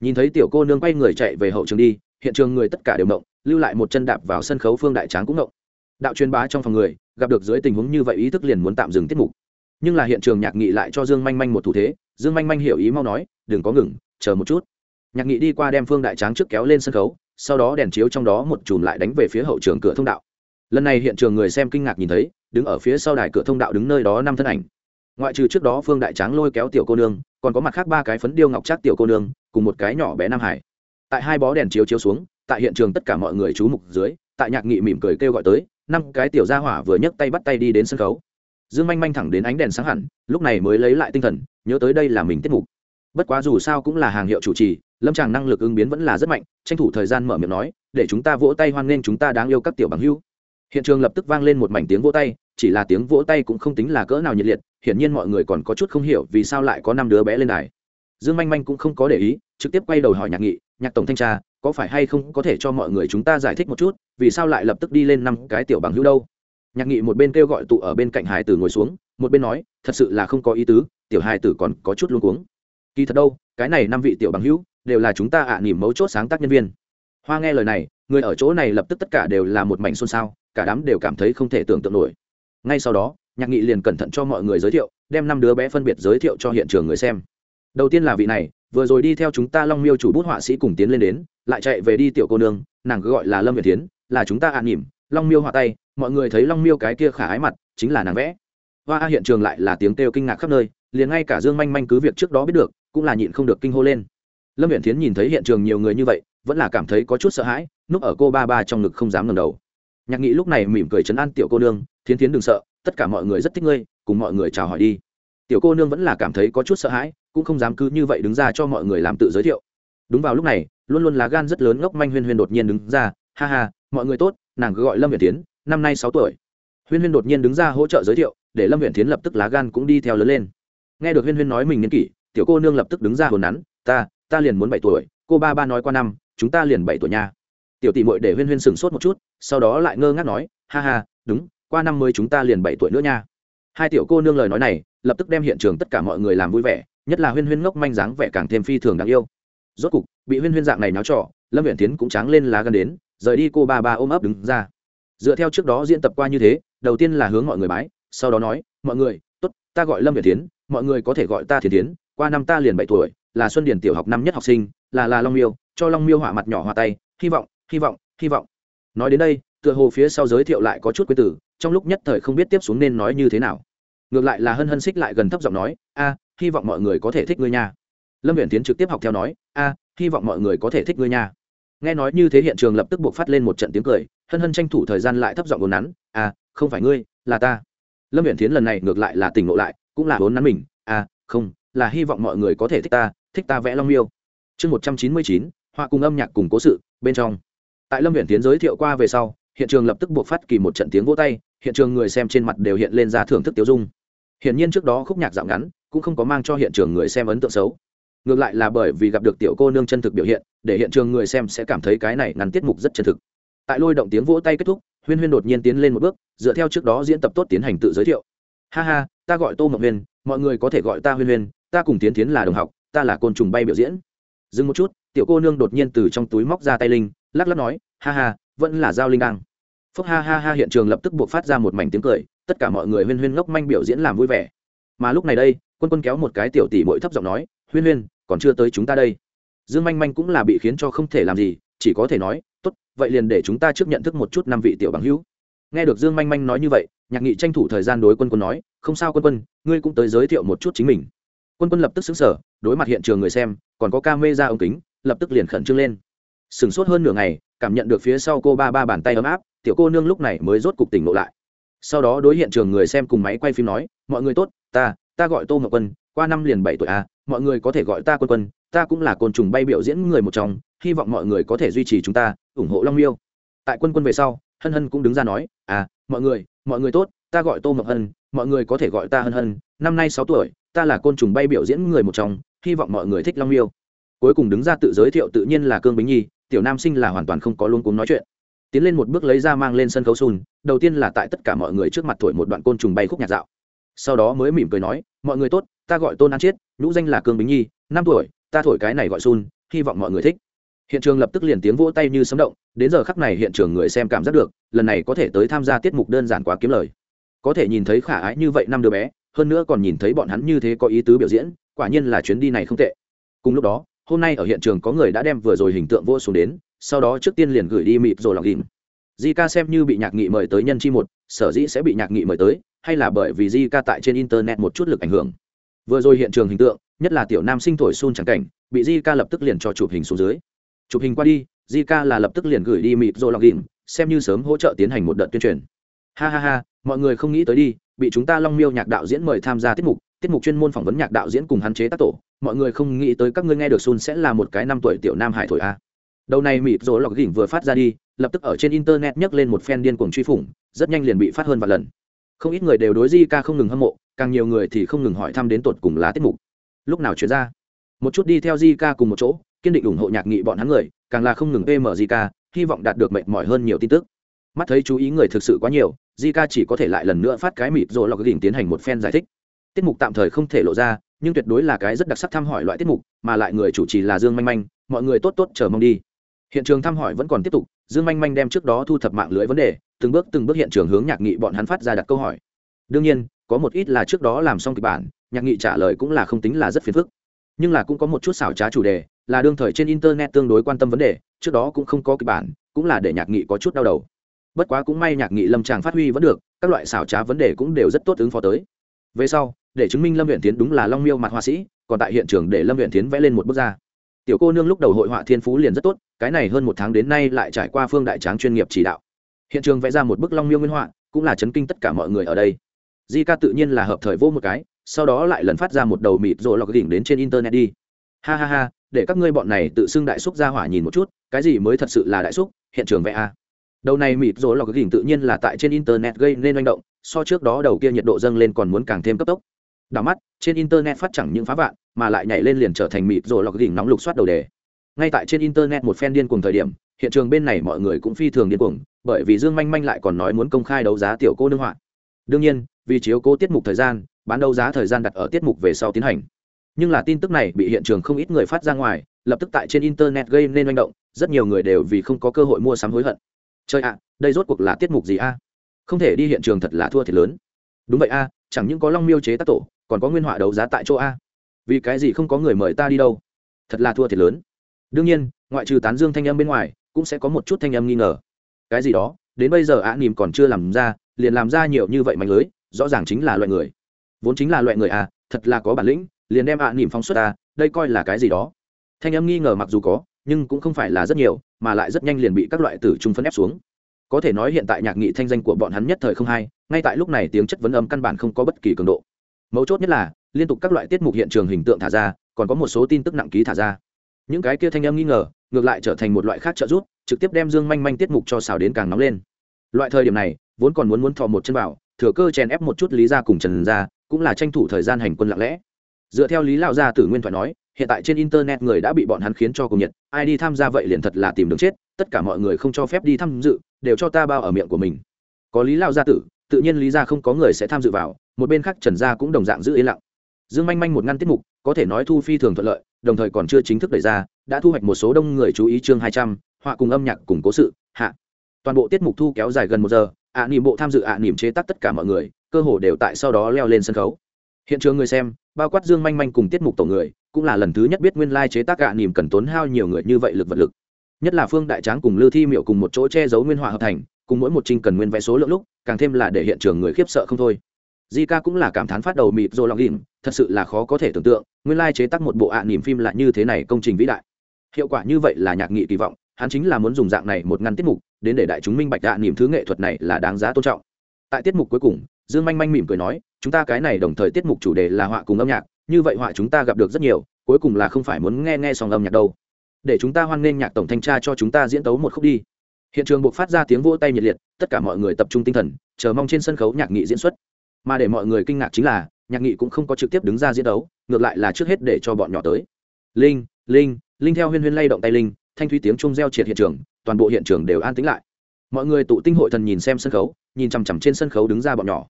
Nhìn thấy tiểu cô nương quay người chạy về hậu trường đi, hiện trường người tất cả đều động lưu lại một chân đạp vào sân khấu phương đại tráng cũng động đạo truyền bá trong phòng người, gặp được dưới tình huống như vậy ý thức liền muốn tạm dừng tiết mục. Nhưng là hiện trường nhạc nghị lại cho dương manh manh một thủ thế, dương manh manh hiểu ý mau nói, đừng có ngừng, chờ một chút. Nhạc nghị đi qua đem phương đại tráng trước kéo lên sân khấu, sau đó đèn chiếu trong đó một chùm lại đánh về phía hậu trường cửa thông đạo. Lần này hiện trường người xem kinh ngạc nhìn thấy, đứng ở phía sau đài cửa thông đạo đứng nơi đó năm thân ảnh. Ngoại trừ trước đó phương đại tráng lôi kéo tiểu cô nương, còn có mặt khác ba cái phấn điêu ngọc trác tiểu cô nương, cùng một cái nhỏ bé nam hải. Tại hai bó đèn chiếu chiếu xuống, tại hiện trường tất cả mọi người chú mục dưới, tại nhạc nghị mỉm cười kêu gọi tới năm cái tiểu gia hỏa vừa nhấc tay bắt tay đi đến sân khấu. Dương manh manh thẳng đến ánh đèn sáng hẳn, lúc này mới lấy lại tinh thần, nhớ tới đây là mình tiết mục. Bất quá dù sao cũng là hàng hiệu chủ trì, lâm tràng năng lực ứng biến vẫn là rất mạnh, tranh thủ thời gian mở miệng nói, để chúng ta vỗ tay hoan nghênh chúng ta đáng yêu các tiểu bằng hữu. Hiện trường lập tức vang lên một mảnh tiếng vỗ tay, chỉ là tiếng vỗ tay cũng không tính là cỡ nào nhiệt liệt, hiển nhiên mọi người còn có chút không hiểu vì sao lại có năm đứa bé lên đài. Dương manh manh cũng không có để ý, trực tiếp quay đầu hỏi nhạc nghị, nhạc tổng thanh tra, có phải hay không có thể cho mọi người chúng ta giải thích một chút vì sao lại lập tức đi lên năm cái tiểu bằng hữu đâu? Nhạc nghị một bên kêu gọi tụ ở bên cạnh hải tử ngồi xuống, một bên nói, thật sự là không có ý tứ, tiểu hải tử còn có chút luôn cuống. Kỳ thật đâu, cái này năm vị tiểu bằng hữu đều là chúng ta ạ à nỉm mấu chốt sáng tác nhân viên. Hoa nghe lời này, người ở chỗ này lập tức tất cả đều là một mảnh xôn xao, cả đám đều cảm thấy không thể tưởng tượng nổi. Ngay sau đó, nhạc nghị liền cẩn thận cho mọi người giới thiệu, đem năm đứa bé phân biệt giới thiệu cho hiện trường người xem. Đầu tiên là vị này, vừa rồi đi theo chúng ta long miêu chủ bút họa sĩ cùng tiến lên đến, lại chạy về đi tiểu cô nương, nàng cứ gọi là lâm việt tiến là chúng ta an à long miêu họa tay, mọi người thấy long miêu cái kia khả ái mặt, chính là nàng vẽ. Hoa hiện trường lại là tiếng kêu kinh ngạc khắp nơi, liền ngay cả dương manh manh cứ việc trước đó biết được, cũng là nhịn không được kinh hô lên. Lâm viện thiến nhìn thấy hiện trường nhiều người như vậy, vẫn là cảm thấy có chút sợ hãi, núp ở cô ba ba trong ngực không dám ngẩng đầu. Nhạc nghị lúc này mỉm cười chấn an tiểu cô nương, thiến thiến đừng sợ, tất cả mọi người rất thích ngươi, cùng mọi người chào hỏi đi. Tiểu cô nương vẫn là cảm thấy có chút sợ hãi, cũng không dám cứ như vậy đứng ra cho mọi người làm tự giới thiệu. Đúng vào lúc này, luôn luôn là gan rất lớn ngốc manh huyên huyên đột nhiên đứng ra, ha ha mọi người tốt, nàng cứ gọi lâm viện tiến năm nay sáu tuổi. Huyên huyên đột nhiên đứng ra hỗ trợ giới thiệu, để lâm viện tiến lập tức lá gan cũng đi theo lớn lên. Nghe được huyên huyên nói mình niên kỷ, tiểu cô nương lập tức đứng ra hồn nắn, ta ta liền muốn bảy tuổi, cô ba ba nói qua năm, chúng ta liền bảy tuổi nha. Tiểu tỷ mội để huyên huyên sửng sốt một chút, sau đó lại ngơ ngác nói, ha ha, đúng, qua năm mới chúng ta liền bảy tuổi nữa nha. Hai tiểu cô nương lời nói này, lập tức đem hiện trường tất cả mọi người làm vui vẻ, nhất là huyên huyên ngốc manh dáng vẻ càng thêm phi thường đáng yêu. Rốt cục, bị huyên huyên dạng này náo trọ lâm viện tiến cũng tráng lên lá gan đến rời đi cô ba ba ôm ấp đứng ra. Dựa theo trước đó diễn tập qua như thế, đầu tiên là hướng mọi người bái, sau đó nói, mọi người, tốt, ta gọi lâm việt tiến mọi người có thể gọi ta thiền tiến qua năm ta liền bảy tuổi, là xuân điển tiểu học năm nhất học sinh, là là long miêu, cho long miêu hỏa mặt nhỏ hòa tay, hy vọng hy vọng hy vọng. Nói đến đây, tựa hồ phía sau giới thiệu lại có chút quê tử trong lúc nhất thời không biết tiếp xuống nên nói như thế nào. Ngược lại là hân hân xích lại gần thấp giọng nói, a, hy vọng mọi người có thể thích ngươi nha. Lâm viện tiến trực tiếp học theo nói, a, hy vọng mọi người có thể thích ngươi nha nghe nói như thế hiện trường lập tức buộc phát lên một trận tiếng cười, hân hân tranh thủ thời gian lại thấp giọng vốn nắn à không phải ngươi, là ta. Lâm viện tiến lần này ngược lại là tỉnh ngộ lại, cũng là vốn nắn mình à không, là hy vọng mọi người có thể thích ta thích ta vẽ long miêu. Chương một trăm chín mươi chín, họa cùng âm nhạc cùng cố sự, bên trong. Tại lâm viện tiến giới thiệu qua về sau, hiện trường lập tức buộc phát kỳ một trận tiếng vỗ tay, hiện trường người xem trên mặt đều hiện lên ra thưởng thức tiêu dung. Hiển nhiên trước đó khúc nhạc dạo ngắn, cũng không có mang cho hiện trường người xem ấn tượng xấu ngược lại là bởi vì gặp được tiểu cô nương chân thực biểu hiện, để hiện trường người xem sẽ cảm thấy cái này ngắn tiết mục rất chân thực. Tại lôi động tiếng vỗ tay kết thúc, huyên huyên đột nhiên tiến lên một bước, dựa theo trước đó diễn tập tốt tiến hành tự giới thiệu. Ha ha, ta gọi tô mộng huyên, mọi người có thể gọi ta huyên huyên, ta cùng tiến tiến là đồng học, ta là côn trùng bay biểu diễn. Dừng một chút, tiểu cô nương đột nhiên từ trong túi móc ra tay linh, lắc lắc nói, ha ha, vẫn là giao linh đăng. Phúc ha ha ha hiện trường lập tức buộc phát ra một mảnh tiếng cười, tất cả mọi người huyên huyên ngốc manh biểu diễn làm vui vẻ. Mà lúc này đây, quân quân kéo một cái tiểu tỷ mỗi thấp giọng nói, huyên huyên còn chưa tới chúng ta đây. Dương manh manh cũng là bị khiến cho không thể làm gì, chỉ có thể nói, tốt, vậy liền để chúng ta trước nhận thức một chút năm vị tiểu bằng hữu. Nghe được dương manh manh nói như vậy, nhạc nghị tranh thủ thời gian đối quân quân nói, không sao quân quân, ngươi cũng tới giới thiệu một chút chính mình. Quân quân lập tức xứng sở đối mặt hiện trường người xem, còn có ca mê ra ống kính, lập tức liền khẩn trương lên. Sửng sốt hơn nửa ngày, cảm nhận được phía sau cô ba ba bàn tay ấm áp, tiểu cô nương lúc này mới rốt cục tỉnh ngộ lại. Sau đó đối hiện trường người xem cùng máy quay phim nói, mọi người tốt, ta ta gọi tô ngọc quân qua năm liền bảy tuổi a à, mọi người có thể gọi ta quân quân ta cũng là côn trùng bay biểu diễn người một trong hy vọng mọi người có thể duy trì chúng ta ủng hộ long miêu. Tại quân quân về sau hân hân cũng đứng ra nói à mọi người mọi người tốt ta gọi tô ngọc hân mọi người có thể gọi ta hân hân năm nay sáu tuổi ta là côn trùng bay biểu diễn người một trong hy vọng mọi người thích long miêu. Cuối cùng đứng ra tự giới thiệu tự nhiên là cương bính nhi tiểu nam sinh là hoàn toàn không có luôn cúng nói chuyện. Tiến lên một bước lấy ra mang lên sân khấu xùn đầu tiên là tại tất cả mọi người trước mặt thổi một đoạn côn trùng bay khúc nhạc dạo sau đó mới mỉm cười nói, mọi người tốt, ta gọi tôn an chiết, nhũ danh là cương bính nhi, năm tuổi, ta thổi cái này gọi sun, hy vọng mọi người thích. Hiện trường lập tức liền tiếng vỗ tay như sấm động, đến giờ khắc này hiện trường người xem cảm giác được, lần này có thể tới tham gia tiết mục đơn giản quá kiếm lời. Có thể nhìn thấy khả ái như vậy năm đứa bé, hơn nữa còn nhìn thấy bọn hắn như thế có ý tứ biểu diễn, quả nhiên là chuyến đi này không tệ. Cùng lúc đó, hôm nay ở hiện trường có người đã đem vừa rồi hình tượng vô xuống đến, sau đó trước tiên liền gửi đi mịp rồi lọc ghìm. Di ca xem như bị nhạc nghị mời tới nhân chi một, sở dĩ sẽ bị nhạc nghị mời tới hay là bởi vì di ca tại trên internet một chút lực ảnh hưởng. Vừa rồi hiện trường hình tượng, nhất là tiểu nam sinh thổi xun chẳng cảnh, bị di ca lập tức liền cho chụp hình xuống dưới. Chụp hình qua đi di ca là lập tức liền gửi đi mịp rồi lọc ghìm xem như sớm hỗ trợ tiến hành một đợt tuyên truyền. Ha ha ha, mọi người không nghĩ tới đi, bị chúng ta long miêu nhạc đạo diễn mời tham gia tiết mục tiết mục chuyên môn phỏng vấn nhạc đạo diễn cùng hắn chế tác tổ. Mọi người không nghĩ tới các ngươi nghe được xuân sẽ là một cái năm tuổi tiểu nam hải thổi a. Đầu này mịt rồi lọc đỉnh vừa phát ra đi, lập tức ở trên internet nhấc lên một fan điên cuồng truy phủng, rất nhanh liền bị phát hơn vài lần không ít người đều đối di ca không ngừng hâm mộ, càng nhiều người thì không ngừng hỏi thăm đến tột cùng lá tiết mục. Lúc nào chuyển ra? Một chút đi theo di ca cùng một chỗ, kiên định ủng hộ nhạc nghị bọn hắn người, càng là không ngừng pm di ca, hy vọng đạt được mệt mỏi hơn nhiều tin tức. Mắt thấy chú ý người thực sự quá nhiều, di ca chỉ có thể lại lần nữa phát cái mịt rồi lọc đỉnh tiến hành một phen giải thích. Tiết mục tạm thời không thể lộ ra, nhưng tuyệt đối là cái rất đặc sắc thăm hỏi loại tiết mục, mà lại người chủ trì là dương manh manh, mọi người tốt tốt chờ mong đi. Hiện trường thăm hỏi vẫn còn tiếp tục, dương manh manh đem trước đó thu thập mạng lưới vấn đề từng bước từng bước hiện trường hướng nhạc nghị bọn hắn phát ra đặt câu hỏi. Đương nhiên, có một ít là trước đó làm xong kịch bản, nhạc nghị trả lời cũng là không tính là rất phiền phức. Nhưng là cũng có một chút xảo trá chủ đề, là đương thời trên internet tương đối quan tâm vấn đề, trước đó cũng không có kịch bản, cũng là để nhạc nghị có chút đau đầu. Bất quá cũng may nhạc nghị lâm tràng phát huy vẫn được, các loại xảo trá vấn đề cũng đều rất tốt ứng phó tới. Về sau, để chứng minh lâm huyện tiến đúng là long miêu mặt họa sĩ, còn tại hiện trường để lâm huyện tiến vẽ lên một bức da tiểu cô nương lúc đầu hội họa thiên phú liền rất tốt, cái này hơn một tháng đến nay lại trải qua phương đại tráng chuyên nghiệp chỉ đạo hiện trường vẽ ra một bức long miêu nguyên họa, cũng là chấn kinh tất cả mọi người ở đây. Di ca tự nhiên là hợp thời vô một cái, sau đó lại lần phát ra một đầu mịt rồi lọc đỉnh đến trên internet đi. Ha ha ha, để các ngươi bọn này tự xưng đại xúc ra hỏa nhìn một chút, cái gì mới thật sự là đại xúc, hiện trường vẽ a. Đầu này mịt rồi lọc đỉnh tự nhiên là tại trên internet gây nên manh động, so trước đó đầu kia nhiệt độ dâng lên còn muốn càng thêm cấp tốc. Đảo mắt, trên internet phát chẳng những phá vạn, mà lại nhảy lên liền trở thành mịt rồi lọc đỉnh nóng lục soát đầu đề. Ngay tại trên internet một phen điên cuồng thời điểm hiện trường bên này mọi người cũng phi thường điên cuồng, bởi vì dương manh manh lại còn nói muốn công khai đấu giá tiểu cô nương họa. Đương nhiên, vì chiếu cố tiết mục thời gian, bán đấu giá thời gian đặt ở tiết mục về sau tiến hành. Nhưng là tin tức này bị hiện trường không ít người phát ra ngoài, lập tức tại trên internet gây nên manh động, rất nhiều người đều vì không có cơ hội mua sắm hối hận. Chơi ạ, đây rốt cuộc là tiết mục gì a? Không thể đi hiện trường thật là thua thiệt lớn. Đúng vậy a, chẳng những có long miêu chế tác tổ, còn có nguyên họa đấu giá tại chỗ a. Vì cái gì không có người mời ta đi đâu? Thật là thua thiệt lớn. Đương nhiên, ngoại trừ tán dương thanh âm bên ngoài cũng sẽ có một chút thanh âm nghi ngờ. Cái gì đó, đến bây giờ ạ nỉm còn chưa làm ra, liền làm ra nhiều như vậy mạnh lưới, rõ ràng chính là loại người. Vốn chính là loại người à thật là có bản lĩnh, liền đem ạ nỉm phóng xuất à đây coi là cái gì đó. Thanh âm nghi ngờ mặc dù có, nhưng cũng không phải là rất nhiều, mà lại rất nhanh liền bị các loại tử trung phân ép xuống. Có thể nói hiện tại nhạc nghị thanh danh của bọn hắn nhất thời không hay, ngay tại lúc này tiếng chất vấn âm căn bản không có bất kỳ cường độ. Mấu chốt nhất là, liên tục các loại tiết mục hiện trường hình tượng thả ra, còn có một số tin tức nặng ký thả ra. Những cái kia thanh âm nghi ngờ ngược lại trở thành một loại khác trợ giúp, trực tiếp đem dương manh manh tiết mục cho xào đến càng nóng lên. Loại thời điểm này, vốn còn muốn muốn thò một chân vào, thừa cơ chèn ép một chút lý ra cùng trần ra cũng là tranh thủ thời gian hành quân lặng lẽ. Dựa theo lý lão gia tử nguyên thoại nói, hiện tại trên internet người đã bị bọn hắn khiến cho cùng nhiệt, ai đi tham gia vậy liền thật là tìm đường chết, tất cả mọi người không cho phép đi tham dự, đều cho ta bao ở miệng của mình. Có lý lao gia tử, tự nhiên lý ra không có người sẽ tham dự vào, một bên khác trần gia cũng đồng dạng giữ yên lặng. Dương manh manh một ngăn tiết mục, có thể nói thu phi thường thuận lợi, đồng thời còn chưa chính thức đẩy ra đã thu hoạch một số đông người chú ý chương hai trăm họa cùng âm nhạc cùng cố sự hạ. Toàn bộ tiết mục thu kéo dài gần một giờ ạ à, nỉm bộ tham dự ạ à, nỉm chế tác tất cả mọi người cơ hồ đều tại sau đó leo lên sân khấu. Hiện trường người xem bao quát dương manh manh cùng tiết mục tổ người cũng là lần thứ nhất biết nguyên lai chế tác ạ à, nỉm cần tốn hao nhiều người như vậy lực vật lực. Nhất là phương đại tráng cùng lư thi miệu cùng một chỗ che giấu nguyên họa hợp thành cùng mỗi một trinh cần nguyên vẽ số lượng lúc càng thêm là để hiện trường người khiếp sợ không thôi. Di ca cũng là cảm thán phát đầu mịt rồi lòng đỉnh thật sự là khó có thể tưởng tượng nguyên lai chế tác một bộ ạ niệm phim lại như thế này công trình vĩ đại hiệu quả như vậy là nhạc nghị kỳ vọng, hắn chính là muốn dùng dạng này một ngăn tiết mục, đến để đại chúng minh bạch đạ niềm thứ nghệ thuật này là đáng giá tôn trọng. Tại tiết mục cuối cùng, dương manh manh mỉm cười nói, chúng ta cái này đồng thời tiết mục chủ đề là họa cùng âm nhạc, như vậy họa chúng ta gặp được rất nhiều, cuối cùng là không phải muốn nghe nghe song âm nhạc đâu. Để chúng ta hoan nghênh nhạc tổng thanh tra cho chúng ta diễn tấu một khúc đi. Hiện trường buộc phát ra tiếng vỗ tay nhiệt liệt, tất cả mọi người tập trung tinh thần, chờ mong trên sân khấu nhạc nghị diễn xuất. Mà để mọi người kinh ngạc chính là, nhạc nghị cũng không có trực tiếp đứng ra diễn đấu ngược lại là trước hết để cho bọn nhỏ tới. Linh linh linh theo huyên huyên lay động tay linh, thanh thúy tiếng trung reo triệt hiện trường, toàn bộ hiện trường đều an tĩnh lại. Mọi người tụ tinh hội thần nhìn xem sân khấu, nhìn chằm chằm trên sân khấu đứng ra bọn nhỏ.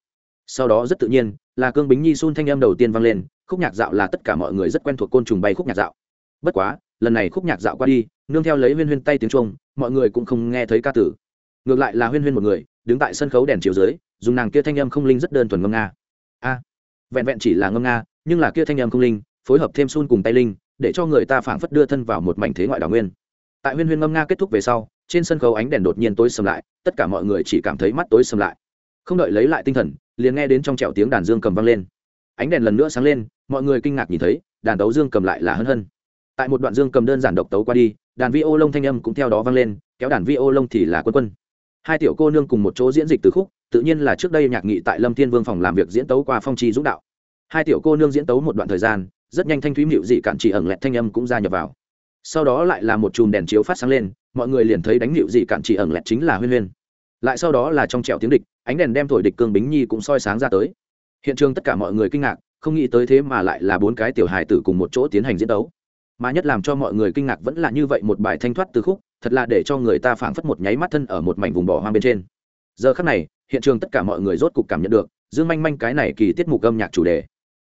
Sau đó rất tự nhiên, là cương bính nhi sun thanh âm đầu tiên vang lên, khúc nhạc dạo là tất cả mọi người rất quen thuộc côn trùng bay khúc nhạc dạo. Bất quá, lần này khúc nhạc dạo qua đi, nương theo lấy huyên huyên tay tiếng trung mọi người cũng không nghe thấy ca tử. Ngược lại là huyên huyên một người, đứng tại sân khấu đèn chiều dưới, dùng nàng kia thanh âm không linh rất đơn thuần ngâm nga. A, vẹn vẹn chỉ là ngâm nga, nhưng là kia thanh âm không linh, phối hợp thêm sun cùng tay linh để cho người ta phảng phất đưa thân vào một mảnh thế ngoại đảo nguyên. Tại huyên huyên ngâm nga kết thúc về sau, trên sân khấu ánh đèn đột nhiên tối sầm lại, tất cả mọi người chỉ cảm thấy mắt tối sầm lại. Không đợi lấy lại tinh thần, liền nghe đến trong trẹo tiếng đàn dương cầm vang lên. Ánh đèn lần nữa sáng lên, mọi người kinh ngạc nhìn thấy, đàn tấu dương cầm lại là hân hân. Tại một đoạn dương cầm đơn giản độc tấu qua đi, đàn vi ô lông thanh âm cũng theo đó vang lên, kéo đàn vi ô lông thì là quân quân. Hai tiểu cô nương cùng một chỗ diễn dịch từ khúc, tự nhiên là trước đây nhạc nghị tại lâm thiên vương phòng làm việc diễn tấu qua phong trì dũng đạo. Hai tiểu cô nương diễn tấu một đoạn thời gian rất nhanh thanh thúy mịu dị cạn chỉ ẩn lẹt thanh âm cũng ra nhập vào. Sau đó lại là một chùm đèn chiếu phát sáng lên, mọi người liền thấy đánh mịu dị cạn chỉ ẩn lẹt chính là huyên huyên. Lại sau đó là trong trèo tiếng địch, ánh đèn đem thổi địch cương bính nhi cũng soi sáng ra tới. Hiện trường tất cả mọi người kinh ngạc, không nghĩ tới thế mà lại là bốn cái tiểu hài tử cùng một chỗ tiến hành diễn đấu. mà nhất làm cho mọi người kinh ngạc vẫn là như vậy một bài thanh thoát từ khúc, thật là để cho người ta phảng phất một nháy mắt thân ở một mảnh vùng bỏ hoang bên trên. Giờ khắc này, hiện trường tất cả mọi người rốt cục cảm nhận được, dương manh manh cái này kỳ tiết mục âm nhạc chủ đề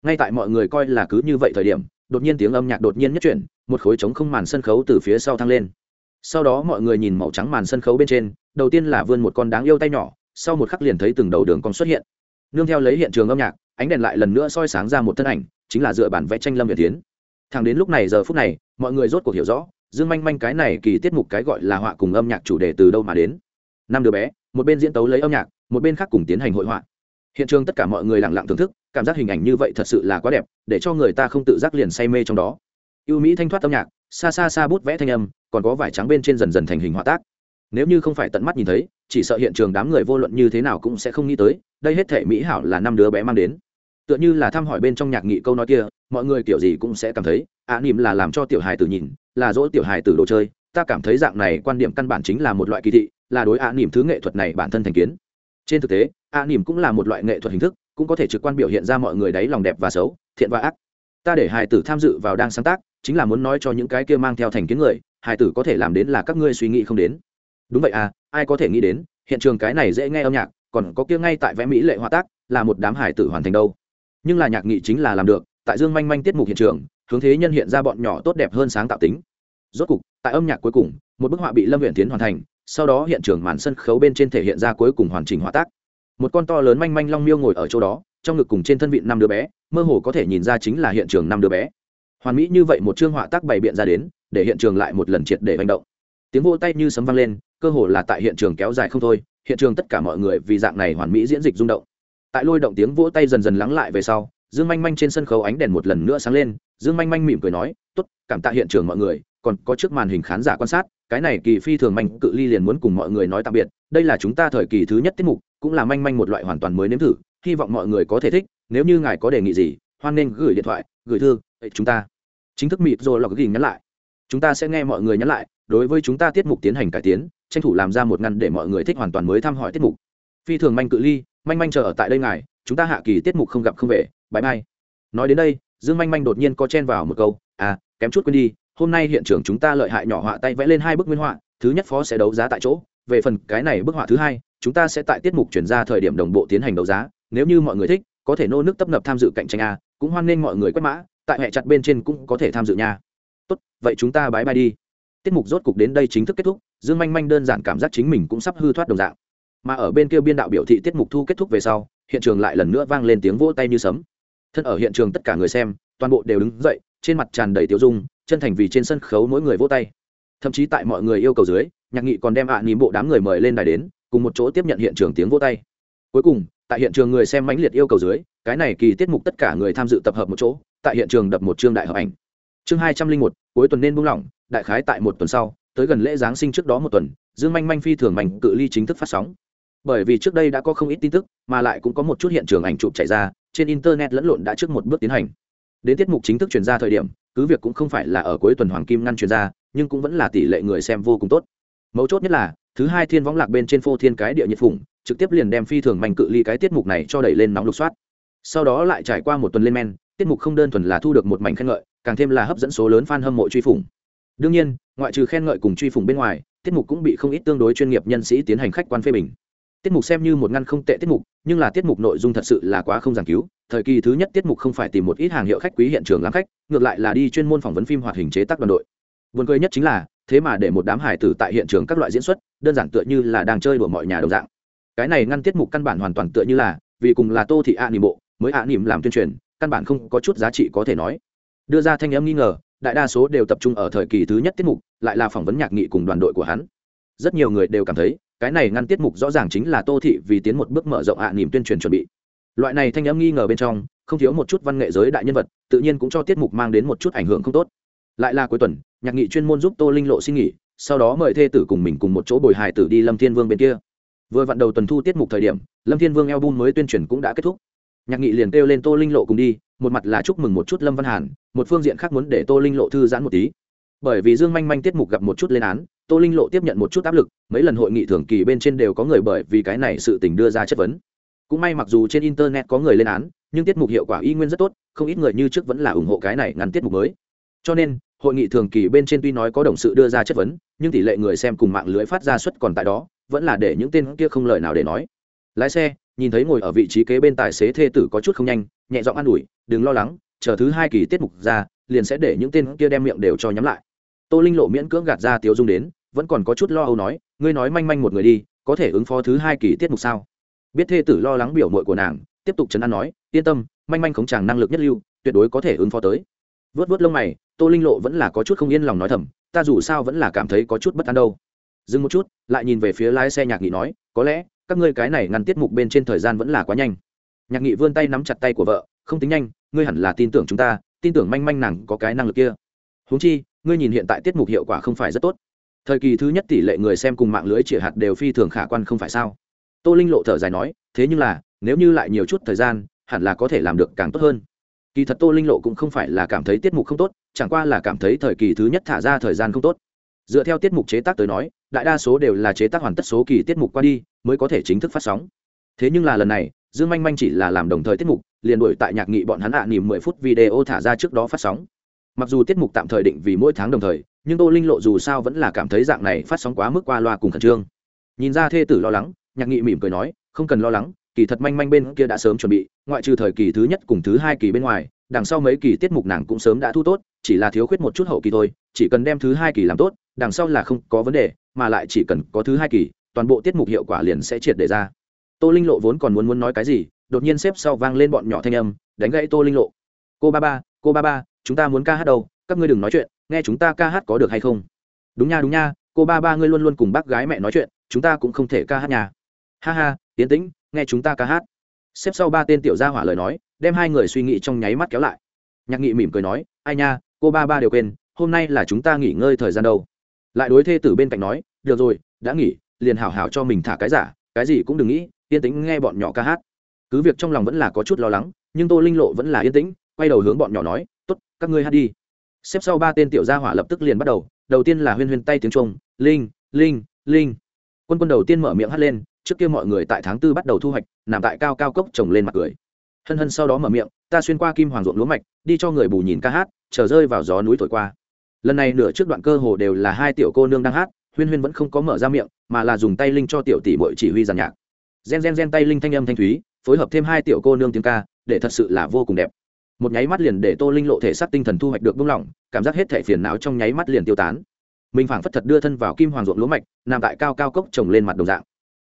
ngay tại mọi người coi là cứ như vậy thời điểm, đột nhiên tiếng âm nhạc đột nhiên nhất chuyển, một khối trống không màn sân khấu từ phía sau thăng lên. Sau đó mọi người nhìn màu trắng màn sân khấu bên trên, đầu tiên là vươn một con đáng yêu tay nhỏ, sau một khắc liền thấy từng đầu đường con xuất hiện. Nương theo lấy hiện trường âm nhạc, ánh đèn lại lần nữa soi sáng ra một thân ảnh, chính là dựa bản vẽ tranh lâm việt tiến. Thẳng đến lúc này giờ phút này, mọi người rốt cuộc hiểu rõ, dương manh manh cái này kỳ tiết mục cái gọi là họa cùng âm nhạc chủ đề từ đâu mà đến. Năm đứa bé, một bên diễn tấu lấy âm nhạc, một bên khác cùng tiến hành hội họa hiện trường tất cả mọi người lặng lặng thưởng thức cảm giác hình ảnh như vậy thật sự là quá đẹp để cho người ta không tự giác liền say mê trong đó. Ưu mỹ thanh thoát âm nhạc xa xa xa bút vẽ thanh âm còn có vải trắng bên trên dần dần thành hình họa tác. Nếu như không phải tận mắt nhìn thấy chỉ sợ hiện trường đám người vô luận như thế nào cũng sẽ không nghĩ tới đây hết thể mỹ hảo là năm đứa bé mang đến. Tựa như là thăm hỏi bên trong nhạc nghị câu nói kia mọi người kiểu gì cũng sẽ cảm thấy ạ à, nỉm là làm cho tiểu hài tử nhìn là dỗ tiểu hài tử đồ chơi. Ta cảm thấy dạng này quan điểm căn bản chính là một loại kỳ thị là đối ạ à, nỉm thứ nghệ thuật này bản thân thành kiến. Trên thực tế a nỉm cũng là một loại nghệ thuật hình thức, cũng có thể trực quan biểu hiện ra mọi người đấy lòng đẹp và xấu, thiện và ác. Ta để hài tử tham dự vào đang sáng tác, chính là muốn nói cho những cái kia mang theo thành kiến người, hài tử có thể làm đến là các ngươi suy nghĩ không đến. Đúng vậy à ai có thể nghĩ đến, hiện trường cái này dễ nghe âm nhạc, còn có kia ngay tại vẽ mỹ lệ hoa tác, là một đám hài tử hoàn thành đâu. Nhưng là nhạc nghị chính là làm được, tại dương manh manh tiết mục hiện trường, hướng thế nhân hiện ra bọn nhỏ tốt đẹp hơn sáng tạo tính. Rốt cục, tại âm nhạc cuối cùng, một bức họa bị lâm huyện tiến hoàn thành, sau đó hiện trường màn sân khấu bên trên thể hiện ra cuối cùng hoàn chỉnh họa tác một con to lớn manh manh long miêu ngồi ở chỗ đó, trong ngực cùng trên thân vị năm đứa bé, mơ hồ có thể nhìn ra chính là hiện trường năm đứa bé. Hoàn mỹ như vậy một chương họa tác bày biện ra đến, để hiện trường lại một lần triệt để hành động. Tiếng vô tay như sấm vang lên, cơ hồ là tại hiện trường kéo dài không thôi, hiện trường tất cả mọi người vì dạng này hoàn mỹ diễn dịch rung động. Tại lôi động tiếng vỗ tay dần dần lắng lại về sau, dương manh manh trên sân khấu ánh đèn một lần nữa sáng lên, dương manh manh mỉm cười nói, tốt, cảm tạ hiện trường mọi người, còn có trước màn hình khán giả quan sát cái này kỳ phi thường manh, cự ly liền muốn cùng mọi người nói tạm biệt. Đây là chúng ta thời kỳ thứ nhất tiết mục, cũng là manh manh một loại hoàn toàn mới nếm thử. Hy vọng mọi người có thể thích. Nếu như ngài có đề nghị gì, hoan nên gửi điện thoại, gửi thư chúng ta. Chính thức mịt rồi lọc ghi nhắn lại. Chúng ta sẽ nghe mọi người nhắn lại. Đối với chúng ta tiết mục tiến hành cải tiến, tranh thủ làm ra một ngăn để mọi người thích hoàn toàn mới thăm hỏi tiết mục. Phi thường manh, cự ly. Manh manh chờ ở tại đây ngài. Chúng ta hạ kỳ tiết mục không gặp không về. Bãi mai nói đến đây, dương manh manh đột nhiên có chen vào một câu. À kém chút quên đi hôm nay hiện trường chúng ta lợi hại nhỏ họa tay vẽ lên hai bức nguyên họa, thứ nhất phó sẽ đấu giá tại chỗ, về phần cái này bức họa thứ hai, chúng ta sẽ tại tiết mục chuyển ra thời điểm đồng bộ tiến hành đấu giá, nếu như mọi người thích, có thể nô nước tấp nập tham dự cạnh tranh a, cũng hoan nghênh mọi người quét mã, tại hệ chặt bên trên cũng có thể tham dự nha. Tốt, vậy chúng ta bái bai đi. Tiết mục rốt cục đến đây chính thức kết thúc, dương manh manh đơn giản cảm giác chính mình cũng sắp hư thoát đồng dạng. Mà ở bên kia biên đạo biểu thị tiết mục thu kết thúc về sau, hiện trường lại lần nữa vang lên tiếng vỗ tay như sấm. Thân ở hiện trường tất cả người xem, toàn bộ đều đứng dậy, trên mặt tràn đầy tiêu dung chân thành vì trên sân khấu mỗi người vỗ tay. Thậm chí tại mọi người yêu cầu dưới, nhạc nghị còn đem ạ à nỉm bộ đám người mời lên đài đến, cùng một chỗ tiếp nhận hiện trường tiếng vỗ tay. Cuối cùng, tại hiện trường người xem mãnh liệt yêu cầu dưới, cái này kỳ tiết mục tất cả người tham dự tập hợp một chỗ, tại hiện trường đập một chương đại hợp ảnh. Chương hai trăm linh một, cuối tuần nên buông lỏng, đại khái tại một tuần sau, tới gần lễ giáng sinh trước đó một tuần, dương manh manh phi thường mạnh cự ly chính thức phát sóng. Bởi vì trước đây đã có không ít tin tức, mà lại cũng có một chút hiện trường ảnh chụp chạy ra, trên internet lẫn lộn đã trước một bước tiến hành. Đến tiết mục chính thức truyền ra thời điểm cứ việc cũng không phải là ở cuối tuần hoàng kim ngăn truyền ra nhưng cũng vẫn là tỷ lệ người xem vô cùng tốt. Mấu chốt nhất là, thứ hai thiên võng lạc bên trên phô thiên cái địa nhiệt phủng, trực tiếp liền đem phi thường mạnh cự ly cái tiết mục này cho đẩy lên nóng lục soát. Sau đó lại trải qua một tuần lên men, tiết mục không đơn thuần là thu được một mảnh khen ngợi, càng thêm là hấp dẫn số lớn fan hâm mộ truy phủng. Đương nhiên, ngoại trừ khen ngợi cùng truy phủng bên ngoài, tiết mục cũng bị không ít tương đối chuyên nghiệp nhân sĩ tiến hành khách quan phê bình tiết mục xem như một ngăn không tệ tiết mục, nhưng là tiết mục nội dung thật sự là quá không giảng cứu. Thời kỳ thứ nhất tiết mục không phải tìm một ít hàng hiệu khách quý hiện trường làm khách, ngược lại là đi chuyên môn phỏng vấn phim hoạt hình chế tác đoàn đội. Vườn cười nhất chính là, thế mà để một đám hải tử tại hiện trường các loại diễn xuất, đơn giản tựa như là đang chơi đùa mọi nhà đồng dạng. Cái này ngăn tiết mục căn bản hoàn toàn tựa như là, vì cùng là tô thị a nỉm bộ, mới a nỉm làm tuyên truyền, căn bản không có chút giá trị có thể nói. Đưa ra thanh âm nghi ngờ, đại đa số đều tập trung ở thời kỳ thứ nhất tiết mục, lại là phỏng vấn nhạc nghị cùng đoàn đội của hắn rất nhiều người đều cảm thấy cái này ngăn tiết mục rõ ràng chính là tô thị vì tiến một bước mở rộng ạ à, niềm tuyên truyền chuẩn bị. Loại này thanh âm nghi ngờ bên trong không thiếu một chút văn nghệ giới đại nhân vật tự nhiên cũng cho tiết mục mang đến một chút ảnh hưởng không tốt. Lại là cuối tuần nhạc nghị chuyên môn giúp tô linh lộ xin nghỉ sau đó mời thê tử cùng mình cùng một chỗ bồi hài tử đi lâm thiên vương bên kia. Vừa vặn đầu tuần thu tiết mục thời điểm lâm thiên vương eo bun mới tuyên truyền cũng đã kết thúc. Nhạc nghị liền kêu lên tô linh lộ cùng đi một mặt là chúc mừng một chút lâm văn hàn một phương diện khác muốn để tô linh lộ thư giãn một tí. Bởi vì dương manh manh tiết mục gặp một chút lên án tô linh lộ tiếp nhận một chút áp lực, mấy lần hội nghị thường kỳ bên trên đều có người bởi vì cái này sự tình đưa ra chất vấn. Cũng may mặc dù trên internet có người lên án, nhưng tiết mục hiệu quả y nguyên rất tốt, không ít người như trước vẫn là ủng hộ cái này ngắn tiết mục mới. Cho nên, hội nghị thường kỳ bên trên tuy nói có đồng sự đưa ra chất vấn, nhưng tỷ lệ người xem cùng mạng lưới phát ra suất còn tại đó, vẫn là để những tên kia không lời nào để nói. Lái xe, nhìn thấy ngồi ở vị trí kế bên tài xế thê tử có chút không nhanh, nhẹ giọng an ủi, đừng lo lắng, chờ thứ hai kỳ tiết mục ra, liền sẽ để những tên kia đem miệng đều cho nhắm lại. Tô linh lộ miễn cưỡng gạt ra tiếu dung đến vẫn còn có chút lo âu nói, ngươi nói manh manh một người đi, có thể ứng phó thứ hai kỳ tiết mục sao? Biết thê tử lo lắng biểu mội của nàng, tiếp tục chấn an nói, yên tâm, manh manh khống chàng năng lực nhất lưu, tuyệt đối có thể ứng phó tới. Vớt vớt lông mày, tô linh lộ vẫn là có chút không yên lòng nói thầm, ta dù sao vẫn là cảm thấy có chút bất an đâu. Dừng một chút, lại nhìn về phía lái xe nhạc nghị nói, có lẽ, các ngươi cái này ngăn tiết mục bên trên thời gian vẫn là quá nhanh. Nhạc nghị vươn tay nắm chặt tay của vợ, không tính nhanh, ngươi hẳn là tin tưởng chúng ta, tin tưởng manh manh nàng có cái năng lực kia. Huống chi, ngươi nhìn hiện tại tiết mục hiệu quả không phải rất tốt thời kỳ thứ nhất tỷ lệ người xem cùng mạng lưới chĩa hạt đều phi thường khả quan không phải sao? Tô linh lộ thở dài nói, thế nhưng là, nếu như lại nhiều chút thời gian, hẳn là có thể làm được càng tốt hơn. Kỳ thật tô linh lộ cũng không phải là cảm thấy tiết mục không tốt, chẳng qua là cảm thấy thời kỳ thứ nhất thả ra thời gian không tốt. Dựa theo tiết mục chế tác tới nói, đại đa số đều là chế tác hoàn tất số kỳ tiết mục qua đi, mới có thể chính thức phát sóng. Thế nhưng là lần này, dương manh manh chỉ là làm đồng thời tiết mục, liền đổi tại nhạc nghị bọn hắn hạ à nỉm mười phút video thả ra trước đó phát sóng. Mặc dù tiết mục tạm thời định vì mỗi tháng đồng thời nhưng tô linh lộ dù sao vẫn là cảm thấy dạng này phát sóng quá mức qua loa cùng khẩn trương. Nhìn ra thê tử lo lắng, nhạc nghị mỉm cười nói, không cần lo lắng, kỳ thật manh manh bên kia đã sớm chuẩn bị, ngoại trừ thời kỳ thứ nhất cùng thứ hai kỳ bên ngoài, đằng sau mấy kỳ tiết mục nàng cũng sớm đã thu tốt, chỉ là thiếu khuyết một chút hậu kỳ thôi, chỉ cần đem thứ hai kỳ làm tốt, đằng sau là không có vấn đề, mà lại chỉ cần có thứ hai kỳ, toàn bộ tiết mục hiệu quả liền sẽ triệt để ra. Tô linh lộ vốn còn muốn muốn nói cái gì, đột nhiên xếp sau vang lên bọn nhỏ thanh âm, đánh gãy tô linh lộ. Cô ba ba, cô ba ba, chúng ta muốn ca hát đâu, các ngươi đừng nói chuyện nghe chúng ta ca hát có được hay không? Đúng nha đúng nha, cô ba ba ngươi luôn luôn cùng bác gái mẹ nói chuyện, chúng ta cũng không thể ca hát nhà ha ha tiến tĩnh, nghe chúng ta ca hát. Xếp sau ba tên tiểu gia hỏa lời nói, đem hai người suy nghĩ trong nháy mắt kéo lại. Nhạc nghị mỉm cười nói, ai nha, cô ba ba đều quên, hôm nay là chúng ta nghỉ ngơi thời gian đâu. Lại đối thê tử bên cạnh nói, được rồi, đã nghỉ, liền hảo hảo cho mình thả cái giả, cái gì cũng đừng nghĩ yên tĩnh nghe bọn nhỏ ca hát. Cứ việc trong lòng vẫn là có chút lo lắng, nhưng tô linh lộ vẫn là yên tĩnh, quay đầu hướng bọn nhỏ nói, tốt, các ngươi hát đi xếp sau ba tên tiểu gia hỏa lập tức liền bắt đầu. Đầu tiên là huyên huyên tay tiếng trung linh linh linh. Quân quân đầu tiên mở miệng hát lên, trước kia mọi người tại tháng tư bắt đầu thu hoạch, nằm tại cao cao cốc trồng lên mặt cười. Hân hân sau đó mở miệng, ta xuyên qua kim hoàng ruộng lúa mạch, đi cho người bù nhìn ca hát, chờ rơi vào gió núi thổi qua. Lần này nửa trước đoạn cơ hồ đều là hai tiểu cô nương đang hát, huyên huyên vẫn không có mở ra miệng, mà là dùng tay linh cho tiểu tỷ bội chỉ huy giàn nhạc. Gen gen gen tay linh thanh âm thanh thúy, phối hợp thêm hai tiểu cô nương tiếng ca, để thật sự là vô cùng đẹp một nháy mắt liền để tô linh lộ thể xác tinh thần thu hoạch được buông lỏng cảm giác hết thể phiền não trong nháy mắt liền tiêu tán. Mình phảng phất thật đưa thân vào kim hoàng ruộng lúa mạch, nằm tại cao cao cốc trồng lên mặt đồng dạng.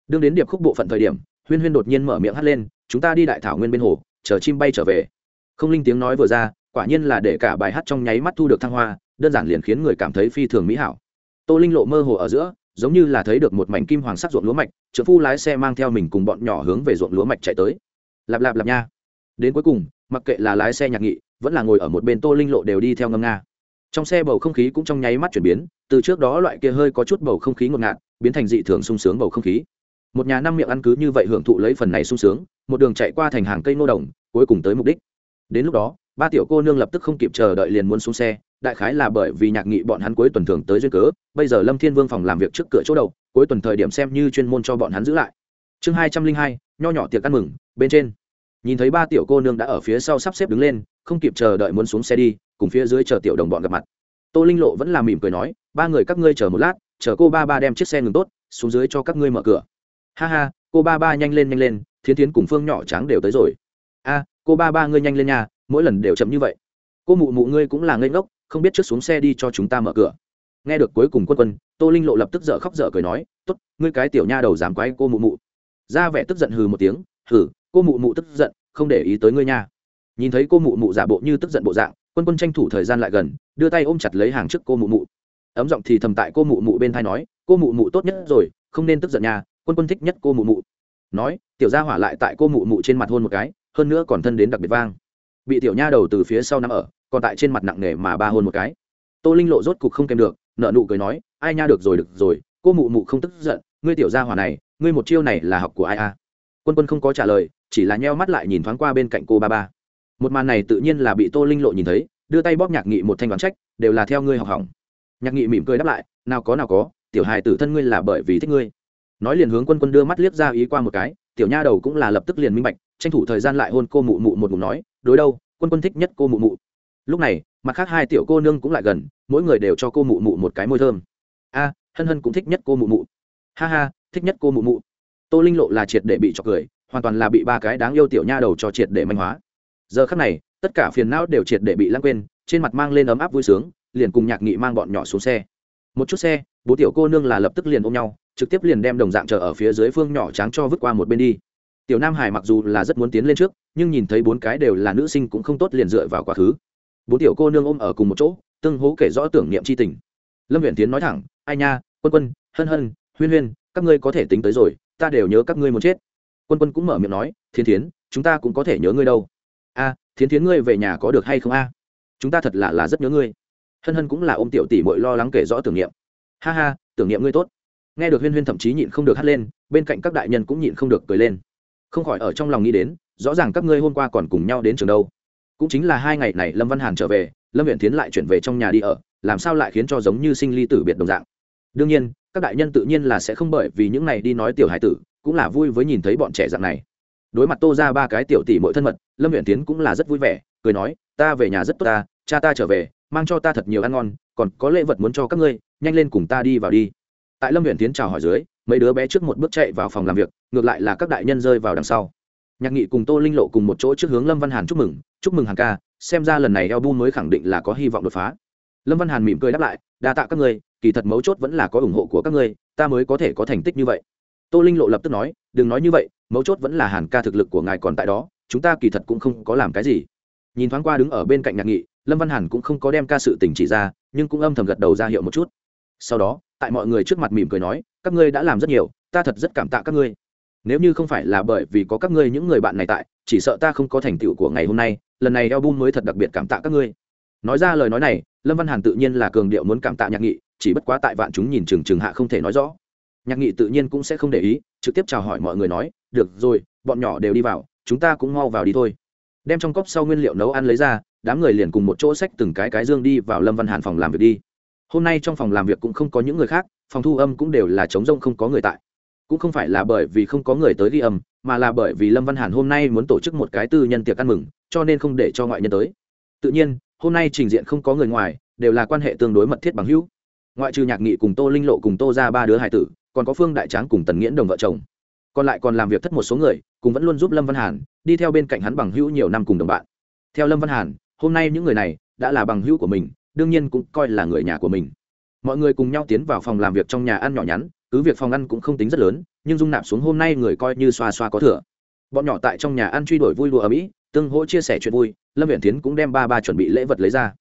Đương đến điệp khúc bộ phận thời điểm, huyên huyên đột nhiên mở miệng hát lên, chúng ta đi đại thảo nguyên bên hồ, chờ chim bay trở về. Không linh tiếng nói vừa ra, quả nhiên là để cả bài hát trong nháy mắt thu được thăng hoa, đơn giản liền khiến người cảm thấy phi thường mỹ hảo. Tô linh lộ mơ hồ ở giữa, giống như là thấy được một mảnh kim hoàng sắc ruộng lúa mạch trợ phu lái xe mang theo mình cùng bọn nhỏ hướng về ruộng lúa mạch chạy tới. Lạp lạp lạp nha. Đến cuối cùng mặc kệ là lái xe nhạc nghị, vẫn là ngồi ở một bên tô linh lộ đều đi theo ngâm nga. Trong xe bầu không khí cũng trong nháy mắt chuyển biến, từ trước đó loại kia hơi có chút bầu không khí ngột ngạt, biến thành dị thường sung sướng bầu không khí. Một nhà năm miệng ăn cứ như vậy hưởng thụ lấy phần này sung sướng, một đường chạy qua thành hàng cây nô đồng, cuối cùng tới mục đích. Đến lúc đó, ba tiểu cô nương lập tức không kịp chờ đợi liền muốn xuống xe, đại khái là bởi vì nhạc nghị bọn hắn cuối tuần thường tới duyên cớ, bây giờ lâm thiên vương phòng làm việc trước cửa chỗ đầu, cuối tuần thời điểm xem như chuyên môn cho bọn hắn giữ lại. Chương hai trăm linh hai, nho nhỏ tiệc ăn mừng, bên trên nhìn thấy ba tiểu cô nương đã ở phía sau sắp xếp đứng lên, không kịp chờ đợi muốn xuống xe đi, cùng phía dưới chờ tiểu đồng bọn gặp mặt. Tô linh lộ vẫn là mỉm cười nói, ba người các ngươi chờ một lát, chờ cô ba ba đem chiếc xe ngừng tốt, xuống dưới cho các ngươi mở cửa. Ha ha, cô ba ba nhanh lên nhanh lên, thiến thiến cùng phương nhỏ trắng đều tới rồi. A, cô ba ba ngươi nhanh lên nhà mỗi lần đều chậm như vậy. Cô mụ mụ ngươi cũng là ngây ngốc, không biết trước xuống xe đi cho chúng ta mở cửa. Nghe được cuối cùng quân quân, tô linh lộ lập tức dở khóc dở cười nói t ố t ngươi cái tiểu nha đầu dám quái cô mụ mụ. Ra vẻ tức giận hừ một tiếng, hừ cô mụ mụ tức giận, không để ý tới ngươi nha. Nhìn thấy cô mụ mụ giả bộ như tức giận bộ dạng, quân quân tranh thủ thời gian lại gần, đưa tay ôm chặt lấy hàng trước cô mụ mụ. Ấm giọng thì thầm tại cô mụ mụ bên thai nói, cô mụ mụ tốt nhất rồi, không nên tức giận nhà quân quân thích nhất cô mụ mụ. Nói, tiểu gia hỏa lại tại cô mụ mụ trên mặt hôn một cái, hơn nữa còn thân đến đặc biệt vang. Bị tiểu nha đầu từ phía sau nằm ở, còn tại trên mặt nặng nề mà ba hôn một cái. Tô linh lộ rốt cục không kèm được nợ nụ cười nói, ai nha, được rồi được rồi, cô mụ mụ không tức giận, ngươi tiểu gia hỏa này, ngươi một chiêu này là học của ai a? Quân quân không có trả lời chỉ là nheo mắt lại nhìn thoáng qua bên cạnh cô ba ba. Một màn này tự nhiên là bị tô linh lộ nhìn thấy, đưa tay bóp nhạc nghị một thanh đoán trách, đều là theo ngươi học hỏng. Nhạc nghị mỉm cười đáp lại, nào có nào có, tiểu hài tử thân ngươi là bởi vì thích ngươi. Nói liền hướng quân quân đưa mắt liếc ra ý qua một cái, tiểu nha đầu cũng là lập tức liền minh bạch, tranh thủ thời gian lại hôn cô mụ mụ một mụ nói, đối đâu, quân quân thích nhất cô mụ mụ. Lúc này, mặt khác hai tiểu cô nương cũng lại gần, mỗi người đều cho cô mụ mụ một cái môi thơm. A, hân hân cũng thích nhất cô mụ mụ. Ha ha, thích nhất cô mụ mụ. Tô linh lộ là triệt để bị trọc cười hoàn toàn là bị ba cái đáng yêu tiểu nha đầu cho triệt để manh hóa. Giờ khắc này, tất cả phiền não đều triệt để bị lãng quên, trên mặt mang lên ấm áp vui sướng, liền cùng nhạc nghị mang bọn nhỏ xuống xe. Một chút xe, bố tiểu cô nương là lập tức liền ôm nhau, trực tiếp liền đem đồng dạng chờ ở phía dưới phương nhỏ tráng cho vứt qua một bên đi. Tiểu nam hải mặc dù là rất muốn tiến lên trước, nhưng nhìn thấy bốn cái đều là nữ sinh cũng không tốt liền dựa vào quá khứ. Bốn tiểu cô nương ôm ở cùng một chỗ, tương hố kể rõ tưởng niệm c h i tình. Lâm huyện tiến nói thẳng, ai nha, quân quân, hân hân, huyên huyên, các ngươi có thể tính tới rồi, ta đều nhớ các ngươi muốn chết quân quân cũng mở miệng nói thiên thiến, chúng ta cũng có thể nhớ ngươi đâu. A, thiến thiến ngươi về nhà có được hay không a? Chúng ta thật là là rất nhớ ngươi. Hân hân cũng là ôm tiểu tỷ mội lo lắng kể rõ tưởng niệm. Ha ha, tưởng niệm ngươi tốt. Nghe được huyên huyên thậm chí nhịn không được hắt lên, bên cạnh các đại nhân cũng nhịn không được cười lên. Không khỏi ở trong lòng nghĩ đến, rõ ràng các ngươi hôm qua còn cùng nhau đến trường đâu. Cũng chính là hai ngày này lâm văn hàn trở về, lâm huyện tiến lại chuyển về trong nhà đi ở, làm sao lại khiến cho giống như sinh ly tử biệt đồng dạng. Đương nhiên các đại nhân tự nhiên là sẽ không bởi vì những này đi nói tiểu hải tử, cũng là vui với nhìn thấy bọn trẻ dạng này. Đối mặt tô ra ba cái tiểu tỷ mỗi thân mật, lâm huyện tiến cũng là rất vui vẻ, cười nói, ta về nhà rất tốt ta, cha ta trở về, mang cho ta thật nhiều ăn ngon, còn có lễ vật muốn cho các ngươi, nhanh lên cùng ta đi vào đi. Tại lâm huyện tiến chào hỏi dưới, mấy đứa bé trước một bước chạy vào phòng làm việc, ngược lại là các đại nhân rơi vào đằng sau. Nhạc nghị cùng tô linh lộ cùng một chỗ trước hướng lâm văn hàn chúc mừng chúc mừng hàn ca, xem ra lần này eo bu mới khẳng định là có hy vọng đột phá. Lâm văn hàn mỉm cười đáp lại, đa tạ các người kỳ thật mấu chốt vẫn là có ủng hộ của các ngươi, ta mới có thể có thành tích như vậy. Tô linh lộ lập tức nói, đừng nói như vậy, mấu chốt vẫn là hàn ca thực lực của ngài còn tại đó, chúng ta kỳ thật cũng không có làm cái gì. Nhìn thoáng qua đứng ở bên cạnh nhạc nghị, lâm văn hàn cũng không có đem ca sự tình chỉ ra, nhưng cũng âm thầm gật đầu ra hiệu một chút. Sau đó, tại mọi người trước mặt mỉm cười nói, các ngươi đã làm rất nhiều, ta thật rất cảm tạ các ngươi. Nếu như không phải là bởi vì có các ngươi những người bạn này tại, chỉ sợ ta không có thành tựu của ngày hôm nay, lần này album mới thật đặc biệt cảm tạ các ngươi. Nói ra lời nói này, lâm văn hàn tự nhiên là cường điệu muốn cảm tạ nhạc nghị chỉ bất quá tại vạn chúng nhìn chừng chừng hạ không thể nói rõ. Nhạc nghị tự nhiên cũng sẽ không để ý, trực tiếp chào hỏi mọi người nói, được rồi, bọn nhỏ đều đi vào, chúng ta cũng mau vào đi thôi. Đem trong cốc sau nguyên liệu nấu ăn lấy ra, đám người liền cùng một chỗ sách từng cái cái dương đi vào lâm văn hàn phòng làm việc đi. Hôm nay trong phòng làm việc cũng không có những người khác, phòng thu âm cũng đều là trống rông không có người tại. Cũng không phải là bởi vì không có người tới ghi âm, mà là bởi vì lâm văn hàn hôm nay muốn tổ chức một cái tư nhân tiệc ăn mừng, cho nên không để cho ngoại nhân tới. Tự nhiên, hôm nay trình diện không có người ngoài, đều là quan hệ tương đối mật thiết bằng hữu ngoại trừ nhạc nghị cùng tô linh lộ cùng tô ra ba đứa hải tử, còn có phương đại tráng cùng tần nghiễn đồng vợ chồng. Còn lại còn làm việc thất một số người, cùng vẫn luôn giúp lâm văn hàn, đi theo bên cạnh hắn bằng hữu nhiều năm cùng đồng bạn. Theo lâm văn hàn, hôm nay những người này đã là bằng hữu của mình, đương nhiên cũng coi là người nhà của mình. Mọi người cùng nhau tiến vào phòng làm việc trong nhà ăn nhỏ nhắn, cứ việc phòng ăn cũng không tính rất lớn, nhưng dung nạp xuống hôm nay người coi như xoa xoa có thừa. Bọn nhỏ tại trong nhà ăn truy đuổi vui đùa ở mỹ tương hỗ chia sẻ chuyện vui, lâm viện tiến cũng đem ba ba chuẩn bị lễ vật lấy ra.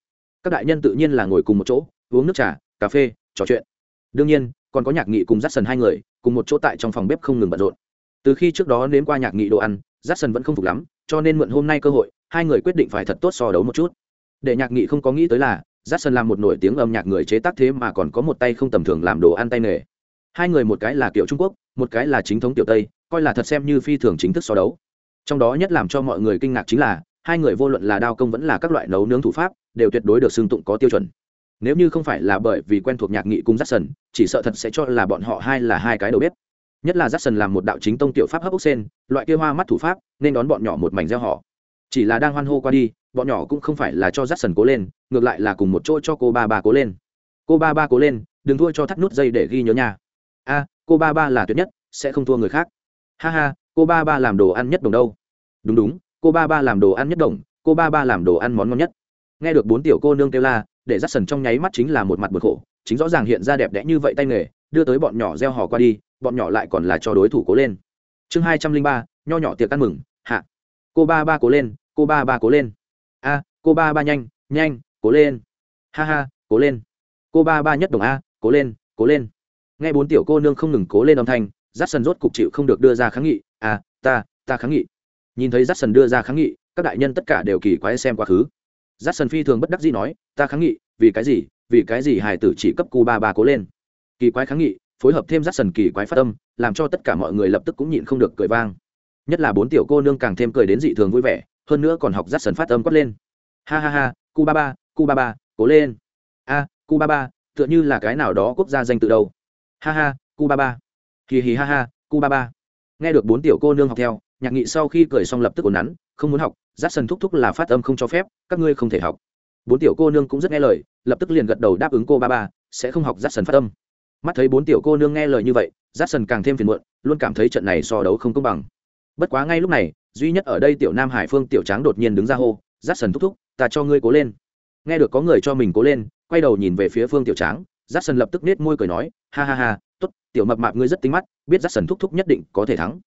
Các đại nhân tự nhiên là ngồi cùng một chỗ, uống nước trà cà phê, trò chuyện. Đương nhiên, còn có nhạc nghị cùng dắt sần hai người, cùng một chỗ tại trong phòng bếp không ngừng bận rộn. Từ khi trước đó nếm qua nhạc nghị đồ ăn dắt sần vẫn không phục lắm, cho nên mượn hôm nay cơ hội, hai người quyết định phải thật tốt so đấu một chút. Để nhạc nghị không có nghĩ tới là dắt sần làm một nổi tiếng âm nhạc người chế tác thế mà còn có một tay không tầm thường làm đồ ăn tay nghề. Hai người một cái là kiểu trung quốc, một cái là chính thống tiểu tây, coi là thật xem như phi thường chính thức so đấu. Trong đó nhất làm cho mọi người kinh ngạc chính là, hai người vô luận là đao công vẫn là các loại nấu nướng thủ pháp, đều tuyệt đối được xưng tụng có tiêu chuẩn nếu như không phải là bởi vì quen thuộc nhạc nghị cùng j sần chỉ sợ thật sẽ cho là bọn họ hai là hai cái đầu bếp. Nhất là j sần làm một đạo chính tông tiểu pháp hấp ốc sen, loại kia hoa mắt thủ pháp, nên đón bọn nhỏ một mảnh gieo họ. Chỉ là đang hoan hô qua đi, bọn nhỏ cũng không phải là cho j sần cố lên, ngược lại là cùng một chỗ cho cô ba ba cố lên. Cô ba ba cố lên, đừng thua cho thắt nút dây để ghi nhớ nhà a, cô ba ba là tuyệt nhất, sẽ không thua người khác. Ha ha, cô ba ba làm đồ ăn nhất đồng đâu. Đúng đúng, cô ba ba làm đồ ăn nhất đồng, cô ba ba làm đồ ăn món ngon nhất. Nghe được bốn tiểu cô nương kêu la để dắt sần trong nháy mắt chính là một mặt bực khổ, chính rõ ràng hiện ra đẹp đẽ như vậy tay nghề, đưa tới bọn nhỏ gieo hò qua đi, bọn nhỏ lại còn là cho đối thủ cố lên. Chương hai trăm linh ba, nho nhỏ tiệc ăn mừng, hạ. Cô ba ba cố lên, cô ba ba cố lên. A, cô ba ba nhanh nhanh, cố lên. Ha ha, cố lên. Cô ba ba nhất đồng a, cố lên cố lên. Nghe bốn tiểu cô nương không ngừng cố lên âm thanh, rát sần rốt cục chịu không được đưa ra kháng nghị. À ta ta kháng nghị. Nhìn thấy rát sần đưa ra kháng nghị, các đại nhân tất cả đều kỳ quái xem quá khứ dắt sần phi thường bất đắc dĩ nói ta kháng nghị vì cái gì vì cái gì hài tử chỉ cấp cu ba ba cố lên? Kỳ quái kháng nghị phối hợp thêm dắt sần kỳ quái phát âm làm cho tất cả mọi người lập tức cũng nhịn không được cười vang. Nhất là bốn tiểu cô nương càng thêm cười đến dị thường vui vẻ hơn nữa còn học dắt sần phát âm quát lên. Ha ha ha cu ba ba cu ba ba cố lên. A à, cu ba ba tựa như là cái nào đó quốc gia danh tự đâu. Ha ha cu ba. Ba hì hì ha ha cu ba. Ba nghe được bốn tiểu cô nương học theo nhạc nghị sau khi cười xong lập tức ồn nắn không muốn học giáp sân thúc thúc là phát âm không cho phép, các ngươi không thể học. Bốn tiểu cô nương cũng rất nghe lời, lập tức liền gật đầu đáp ứng cô ba ba, sẽ không học giáp sân phát âm. Mắt thấy bốn tiểu cô nương nghe lời như vậy giáp sân càng thêm phiền muộn, luôn cảm thấy trận này so đấu không công bằng. Bất quá ngay lúc này, duy nhất ở đây tiểu nam hải phương tiểu tráng đột nhiên đứng ra hô giáp sân thúc thúc, ta cho ngươi cố lên. Nghe được có người cho mình cố lên, quay đầu nhìn về phía phương tiểu tráng giáp sân lập tức nết môi cười nói, ha ha ha, tốt, tiểu mập mạp ngươi rất tính mắt, biết giáp sân thúc thúc nhất định có thể thắng.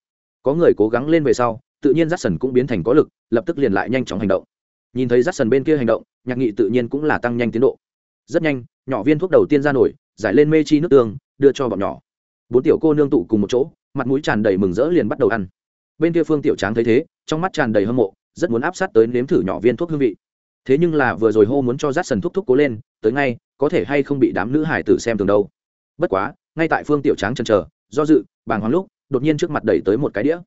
Có người cố gắng lên về sau tự nhiên rát sần cũng biến thành có lực, lập tức liền lại nhanh chóng hành động. Nhìn thấy rát sần bên kia hành động, nhạc nghị tự nhiên cũng là tăng nhanh tiến độ. Rất nhanh, nhỏ viên thuốc đầu tiên ra nổi, giải lên mê chi nước tương, đưa cho bọn nhỏ. Bốn tiểu cô nương tụ cùng một chỗ, mặt mũi tràn đầy mừng rỡ liền bắt đầu ăn. Bên kia phương tiểu tráng thấy thế, trong mắt tràn đầy hâm mộ, rất muốn áp sát tới nếm thử nhỏ viên thuốc hương vị. Thế nhưng là vừa rồi hô muốn cho rát sần thúc thúc cố lên, tới ngay, có thể hay không bị đám nữ hải tử xem thường đâu. Bất quá, ngay tại phương tiểu tráng chần chờ, do dự, bàng hoàng lúc, đột nhiên trước mặt đẩy tới một cái đĩa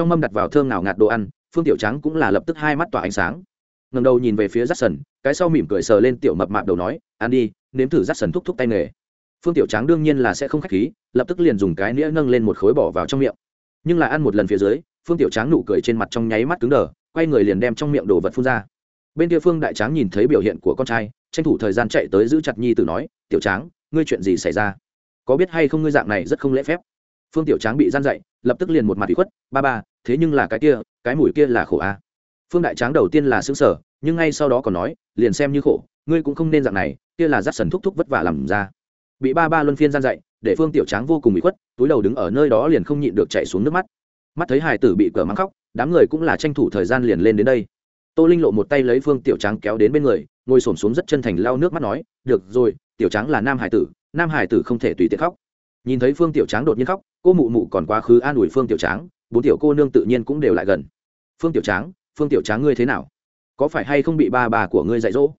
trong mâm đặt vào thơm nào ngạt đồ ăn, phương tiểu trắng cũng là lập tức hai mắt tỏa ánh sáng. Ngầm đầu nhìn về phía rắt sần, cái sau mỉm cười sờ lên tiểu mập mạp đầu nói, ăn đi, nếm thử rắt sần thúc thúc tay nghề. Phương tiểu trắng đương nhiên là sẽ không k h á c h khí, lập tức liền dùng cái nĩa nâng lên một khối bỏ vào trong miệng. Nhưng là ăn một lần phía dưới, phương tiểu trắng nụ cười trên mặt trong nháy mắt cứng đờ, quay người liền đem trong miệng đồ vật phun ra. Bên kia phương đại tráng nhìn thấy biểu hiện của con trai, tranh thủ thời gian chạy tới giữ chặt nhi tử nói, tiểu tráng, ngươi chuyện gì xảy ra? Có biết hay không ngươi dạng này rất không lễ phép? Phương tiểu tráng bị gian dậy lập tức liền một mặt bị khuất, ba ba thế nhưng là cái kia cái mùi kia là khổ a. À. phương đại tráng đầu tiên là xứng sở nhưng ngay sau đó còn nói liền xem như khổ ngươi cũng không nên dạng này kia là rắt sần thúc thúc vất vả làm ra. Bị ba ba luân phiên gian dạy, để phương tiểu tráng vô cùng bị khuất túi đầu đứng ở nơi đó liền không nhịn được chạy xuống nước mắt. Mắt thấy hải tử bị cờ mắng khóc đám người cũng là tranh thủ thời gian liền lên đến đây. Tô linh lộ một tay lấy phương tiểu tráng kéo đến bên người ngồi s ổ m xuống rất chân thành lau nước mắt nói được rồi tiểu tráng là nam hải tử nam hải tử không thể tùy tiện khóc. Nhìn thấy phương tiểu tráng đột nhiên khóc cô mụ mụ còn quá khứ an ủi phương tiểu tráng bốn tiểu cô nương tự nhiên cũng đều lại gần. Phương tiểu tráng, phương tiểu tráng ngươi thế nào? Có phải hay không bị ba bà của ngươi dạy dỗ?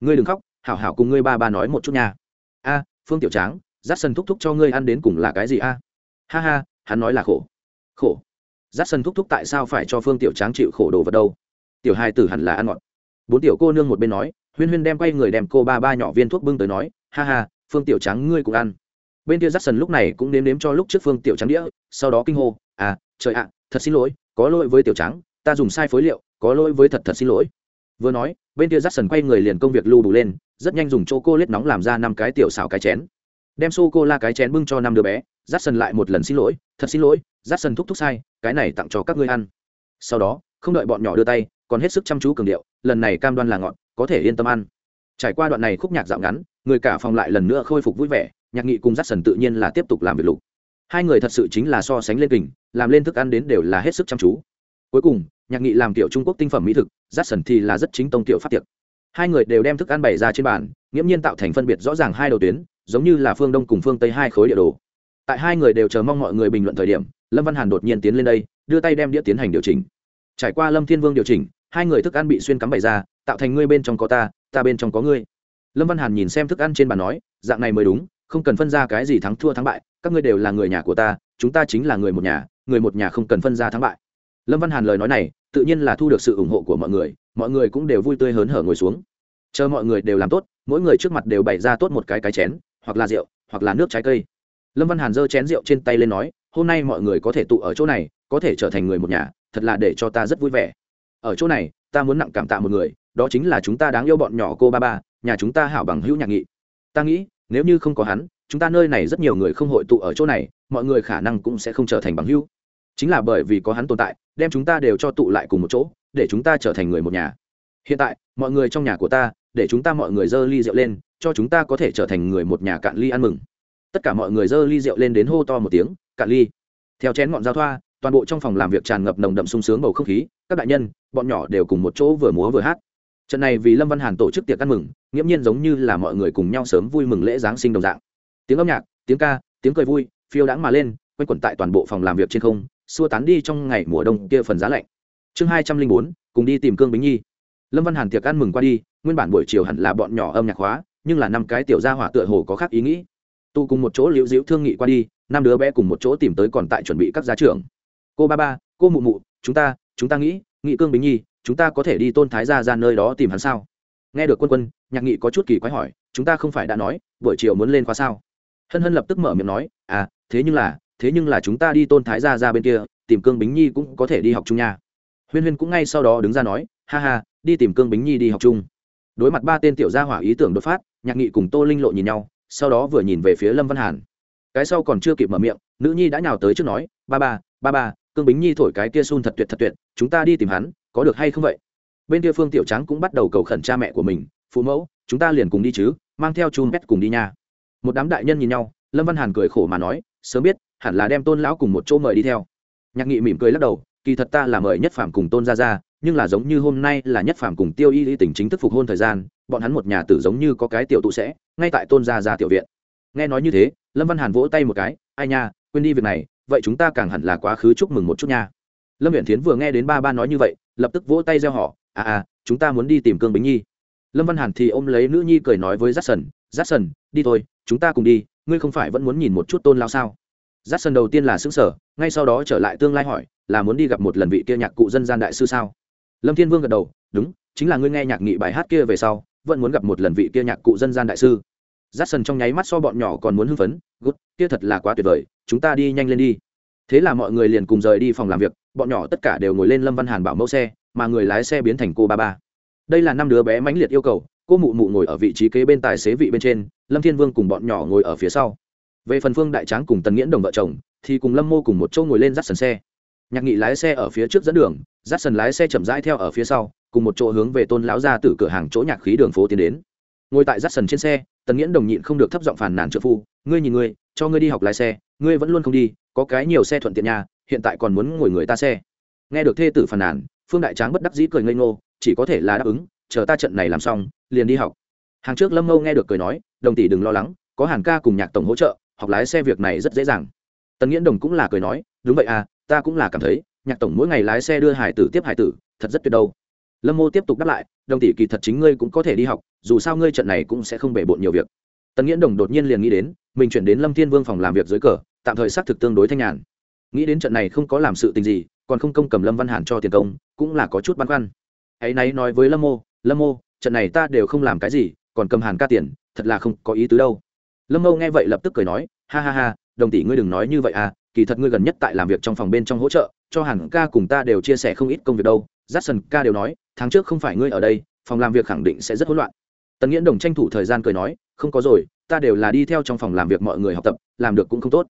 Ngươi đừng khóc, hảo hảo cùng ngươi ba bà nói một chút nha. A, phương tiểu tráng dắt sân thúc thúc cho ngươi ăn đến cùng là cái gì a? Ha ha, hắn nói là khổ. Khổ? Dắt sân thúc thúc tại sao phải cho phương tiểu tráng chịu khổ đồ vật đâu? Tiểu hai tử hẳn là ăn ngọt. Bốn tiểu cô nương một bên nói, huyên huyên đem quay người đem cô ba ba nhỏ viên thuốc bưng tới nói, ha ha, phương tiểu trắng ngươi cũng ăn. Bên kia Jackson lúc này cũng nếm nếm cho lúc trước phương tiểu trắng đĩa, sau đó kinh hô à trời ạ, thật xin lỗi, có lỗi với tiểu trắng ta dùng sai phối liệu, có lỗi với thật thật xin lỗi. Vừa nói, bên kia Jackson quay người liền công việc lưu đủ lên, rất nhanh dùng chỗ cô lết nóng làm ra năm cái tiểu xào cái chén. Đem sô cô la cái chén bưng cho năm đứa bé, Jackson lại một lần xin lỗi, thật xin lỗi, Jackson thúc thúc sai, cái này tặng cho các ngươi ăn. Sau đó, không đợi bọn nhỏ đưa tay, còn hết sức chăm chú cường điệu, lần này cam đoan là ngọn có thể yên tâm ăn. Trải qua đoạn này khúc nhạc dạo ngắn, người cả phòng lại lần nữa khôi phục vui vẻ, nhạc nghị cùng dắt sần tự nhiên là tiếp tục làm việc lục hai người thật sự chính là so sánh lên kình, làm lên thức ăn đến đều là hết sức chăm chú. Cuối cùng, nhạc nghị làm kiểu trung quốc tinh phẩm mỹ thực, rát sần thì là rất chính tông kiểu phát tiệc. Hai người đều đem thức ăn bày ra trên bàn, nghiễm nhiên tạo thành phân biệt rõ ràng hai đầu tuyến, giống như là phương đông cùng phương tây hai khối địa đồ. Tại hai người đều chờ mong mọi người bình luận thời điểm, lâm văn hàn đột nhiên tiến lên đây, đưa tay đem đĩa tiến hành điều chỉnh. Trải qua lâm thiên vương điều chỉnh, hai người thức ăn bị xuyên cắm bày ra, tạo thành ngươi bên trong có ta ta bên trong có ngươi. Lâm văn hàn nhìn xem thức ăn trên bàn nói, dạng này mới đúng không cần phân ra cái gì thắng thua thắng bại, các ngươi đều là người nhà của ta, chúng ta chính là người một nhà, người một nhà không cần phân ra thắng bại. Lâm văn hàn lời nói này, tự nhiên là thu được sự ủng hộ của mọi người mọi người cũng đều vui tươi hớn hở ngồi xuống. Chờ mọi người đều làm tốt, mỗi người trước mặt đều bày ra tốt một cái cái chén, hoặc là rượu, hoặc là nước trái cây. Lâm văn hàn giơ chén rượu trên tay lên nói, hôm nay mọi người có thể tụ ở chỗ này, có thể trở thành người một nhà, thật là để cho ta rất vui vẻ. Ở chỗ này, ta muốn nặng cảm tạ một người, đó chính là chúng ta đáng yêu bọn nhỏ cô ba ba, nhà chúng ta hảo bằng hữu nhạc nghị. Ta nghĩ nếu như không có hắn, chúng ta nơi này rất nhiều người không hội tụ ở chỗ này, mọi người khả năng cũng sẽ không trở thành bằng hữu. Chính là bởi vì có hắn tồn tại, đem chúng ta đều cho tụ lại cùng một chỗ, để chúng ta trở thành người một nhà. Hiện tại, mọi người trong nhà của ta, để chúng ta mọi người dơ ly rượu lên, cho chúng ta có thể trở thành người một nhà cạn ly ăn mừng. Tất cả mọi người dơ ly rượu lên đến hô to một tiếng, cạn ly. Theo chén ngọn giao thoa, toàn bộ trong phòng làm việc tràn ngập nồng đậm sung sướng bầu không khí, các đại nhân, bọn nhỏ đều cùng một chỗ vừa múa vừa hát trận này vì lâm văn hàn tổ chức tiệc ăn mừng, nghiễm nhiên giống như là mọi người cùng nhau sớm vui mừng lễ giáng sinh đồng dạng. Tiếng âm nhạc, tiếng ca, tiếng cười vui, phiêu đãng mà lên, quanh quẩn tại toàn bộ phòng làm việc trên không, xua tán đi trong ngày mùa đông kia phần giá lạnh. Chương hai trăm linh bốn, cùng đi tìm cương bính nhi. Lâm văn hàn tiệc ăn mừng qua đi, nguyên bản buổi chiều hẳn là bọn nhỏ âm nhạc hóa, nhưng là năm cái tiểu gia hỏa tựa hồ có khác ý nghĩ. Tu cùng một chỗ liễu diễu thương nghị qua đi, năm đứa bé cùng một chỗ tìm tới còn tại chuẩn bị các giá trưởng. Cô ba ba, cô mụ mụ, chúng ta chúng ta nghĩ nghị cương bính nhi chúng ta có thể đi tôn thái gia ra nơi đó tìm hắn sao? Nghe được quân quân, nhạc nghị có chút kỳ quái hỏi, chúng ta không phải đã nói, buổi chiều muốn lên khóa sao? Hân hân lập tức mở miệng nói à thế nhưng là, thế nhưng là chúng ta đi tôn thái gia ra bên kia, tìm cương bính nhi cũng có thể đi học chung nha. Huyên huyên cũng ngay sau đó đứng ra nói, ha ha, đi tìm cương bính nhi đi học chung. Đối mặt ba tên tiểu gia hỏa ý tưởng đột phát, nhạc nghị cùng tô linh lộ nhìn nhau, sau đó vừa nhìn về phía lâm văn hàn. Cái sau còn chưa kịp mở miệng, nữ nhi đã nhào tới trước nói, ba ba ba ba, cương bính nhi thổi cái kia sun thật tuyệt thật tuyệt chúng ta đi tìm hắn, có được hay không vậy? Bên kia phương tiểu trắng cũng bắt đầu cầu khẩn cha mẹ của mình, phụ mẫu, chúng ta liền cùng đi chứ, mang theo chun pet cùng đi nha. Một đám đại nhân nhìn nhau, lâm văn hàn cười khổ mà nói, sớm biết, hẳn là đem tôn lão cùng một chỗ mời đi theo. Nhạc nghị mỉm cười lắc đầu, kỳ thật ta là mời nhất phạm cùng tôn ra ra nhưng là giống như hôm nay là nhất phạm cùng tiêu y lý tỉnh chính thức phục hôn thời gian, bọn hắn một nhà tử giống như có cái tiểu tụ sẽ, ngay tại tôn gia ra tiểu viện. Nghe nói như thế, lâm văn hàn vỗ tay một cái, ai nha, quên đi việc này, vậy chúng ta càng hẳn là quá khứ chúc mừng một chút nha lâm viện tiến vừa nghe đến ba ba nói như vậy, lập tức vỗ tay gieo họ à à chúng ta muốn đi tìm cương bính nhi. Lâm văn hàn thì ôm lấy nữ nhi cười nói với j a c k s o n j a c k s o n đi thôi, chúng ta cùng đi, ngươi không phải vẫn muốn nhìn một chút tôn lao sao? J a c k s o n đầu tiên là xứng sở ngay sau đó trở lại tương lai hỏi, là muốn đi gặp một lần vị kia nhạc cụ dân gian đại sư sao? Lâm thiên vương gật đầu, đúng, chính là ngươi nghe nhạc nghị bài hát kia về sau, vẫn muốn gặp một lần vị kia nhạc cụ dân gian đại sư. J a c k s o n trong nháy mắt so bọn nhỏ còn muốn hưng phấn, gút, kia thật là quá tuyệt vời, chúng ta đi nhanh lên đi. Thế là mọi người liền cùng rời đi phòng làm việc bọn nhỏ tất cả đều ngồi lên lâm văn hàn bảo mẫu xe, mà người lái xe biến thành cô ba ba. Đây là năm đứa bé mãnh liệt yêu cầu, cô mụ mụ ngồi ở vị trí kế bên tài xế vị bên trên, lâm thiên vương cùng bọn nhỏ ngồi ở phía sau. Về phần phương đại tráng cùng tần nghiễn đồng vợ chồng, thì cùng lâm mô cùng một chỗ ngồi lên dắt sần xe. Nhạc nghị lái xe ở phía trước dẫn đường, dắt sần lái xe chậm rãi theo ở phía sau, cùng một chỗ hướng về tôn lão ra từ cửa hàng chỗ nhạc khí đường phố tiến đến. Ngồi tại dắt sần trên xe, tần nghiễn đồng nhịn không được thấp giọng phàn nàn trợ phu, ngươi nhìn ngươi, cho ngươi đi học lái xe, ngươi vẫn luôn không đi, có cái nhiều xe thuận tiện nhà hiện tại còn muốn ngồi người ta xe. Nghe được thê tử phàn nàn, phương đại tráng bất đắc dĩ cười ngây ngô, chỉ có thể là đáp ứng, chờ ta trận này làm xong, liền đi học. Hàng trước lâm mâu nghe được cười nói, đồng tỷ đừng lo lắng, có hàn ca cùng nhạc tổng hỗ trợ, học lái xe việc này rất dễ dàng. Tần nghiễn đồng cũng là cười nói, đúng vậy à ta cũng là cảm thấy, nhạc tổng mỗi ngày lái xe đưa hải tử tiếp hải tử, thật rất tuyệt đâu. Lâm mô tiếp tục đáp lại, đồng tỷ kỳ thật chính ngươi cũng có thể đi học, dù sao ngươi trận này cũng sẽ không bể bộn nhiều việc. Tần nghiễn đồng đột nhiên liền nghĩ đến, mình chuyển đến lâm thiên vương phòng làm việc dưới cờ, tạm thời xác thực tương đối thanh nhàn nghĩ đến trận này không có làm sự tình gì, còn không công cầm lâm văn hàn cho tiền công, cũng là có chút băn khoăn. Hãy náy nói với lâm mô lâm mô, trận này ta đều không làm cái gì, còn cầm hàn ca tiền, thật là không có ý tứ đâu. Lâm mô nghe vậy lập tức cười nói, ha ha ha, đồng tỷ ngươi đừng nói như vậy à kỳ thật ngươi gần nhất tại làm việc trong phòng bên trong hỗ trợ, cho hàn ca cùng ta đều chia sẻ không ít công việc đâu. J a c k s o n ca đều nói, tháng trước không phải ngươi ở đây, phòng làm việc khẳng định sẽ rất hỗn loạn. Tần nghĩa đồng tranh thủ thời gian cười nói, không có rồi, ta đều là đi theo trong phòng làm việc mọi người học tập, làm được cũng không tốt.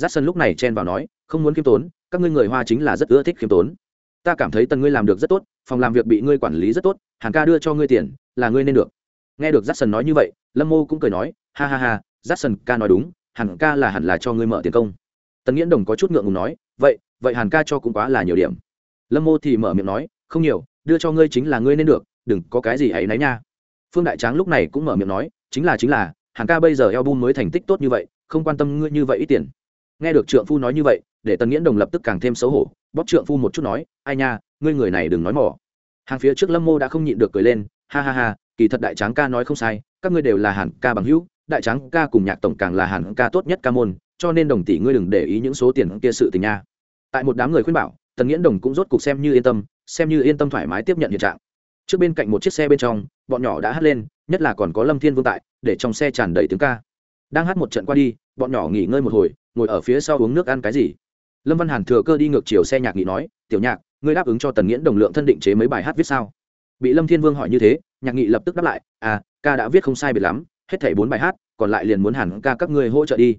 J a c k s o n lúc này chen vào nói không muốn khiêm tốn, các ngươi người hoa chính là rất ưa thích khiêm tốn. Ta cảm thấy tần ngươi làm được rất tốt, phòng làm việc bị ngươi quản lý rất tốt, hàn ca đưa cho ngươi tiền, là ngươi nên được. Nghe được j a nói như vậy, lâm mô cũng cười nói, ha ha ha j a ca nói đúng, hàn ca là hẳn là cho ngươi mở tiền công. Tần nghiễn đồng có chút ngượng ngùng nói, vậy vậy hàn ca cho cũng quá là nhiều điểm. Lâm mô thì mở miệng nói, không nhiều, đưa cho ngươi chính là ngươi nên được, đừng có cái gì ấy náy nha. Phương đại tráng lúc này cũng mở miệng nói, chính là chính là, hàn ca bây giờ eo bun mới thành tích tốt như vậy, không quan tâm ngươi như vậy ít tiền. Nghe được trượng phu nói như vậy để tần nghiễn đồng lập tức càng thêm xấu hổ, bóp trượng phu một chút nói, ai nha, ngươi người này đừng nói mỏ. Hàng phía trước lâm mô đã không nhịn được cười lên, ha ha ha, kỳ thật đại tráng ca nói không sai, các ngươi đều là hàn ca bằng hữu, đại tráng ca cùng nhạc tổng càng là hàn ca tốt nhất ca môn, cho nên đồng tỷ ngươi đừng để ý những số tiền kia sự tình nha. Tại một đám người khuyên bảo, tần nghiễn đồng cũng rốt cục xem như yên tâm, xem như yên tâm thoải mái tiếp nhận hiện trạng. Trước bên cạnh một chiếc xe bên trong, bọn nhỏ đã hát lên, nhất là còn có lâm thiên vương tại, để trong xe tràn đầy tiếng ca. Đang hát một trận qua đi, bọn nhỏ nghỉ ngơi một hồi, ngồi ở phía sau uống nước ăn cái gì? Lâm văn hàn thừa cơ đi ngược chiều xe nhạc nghị nói, tiểu nhạc, ngươi đáp ứng cho tần nghiễn đồng lượng thân định chế mấy bài hát viết sao? Bị lâm thiên vương hỏi như thế, nhạc nghị lập tức đáp lại à ca đã viết không sai biệt lắm, hết thảy bốn bài hát, còn lại liền muốn hàn ca các ngươi hỗ trợ đi.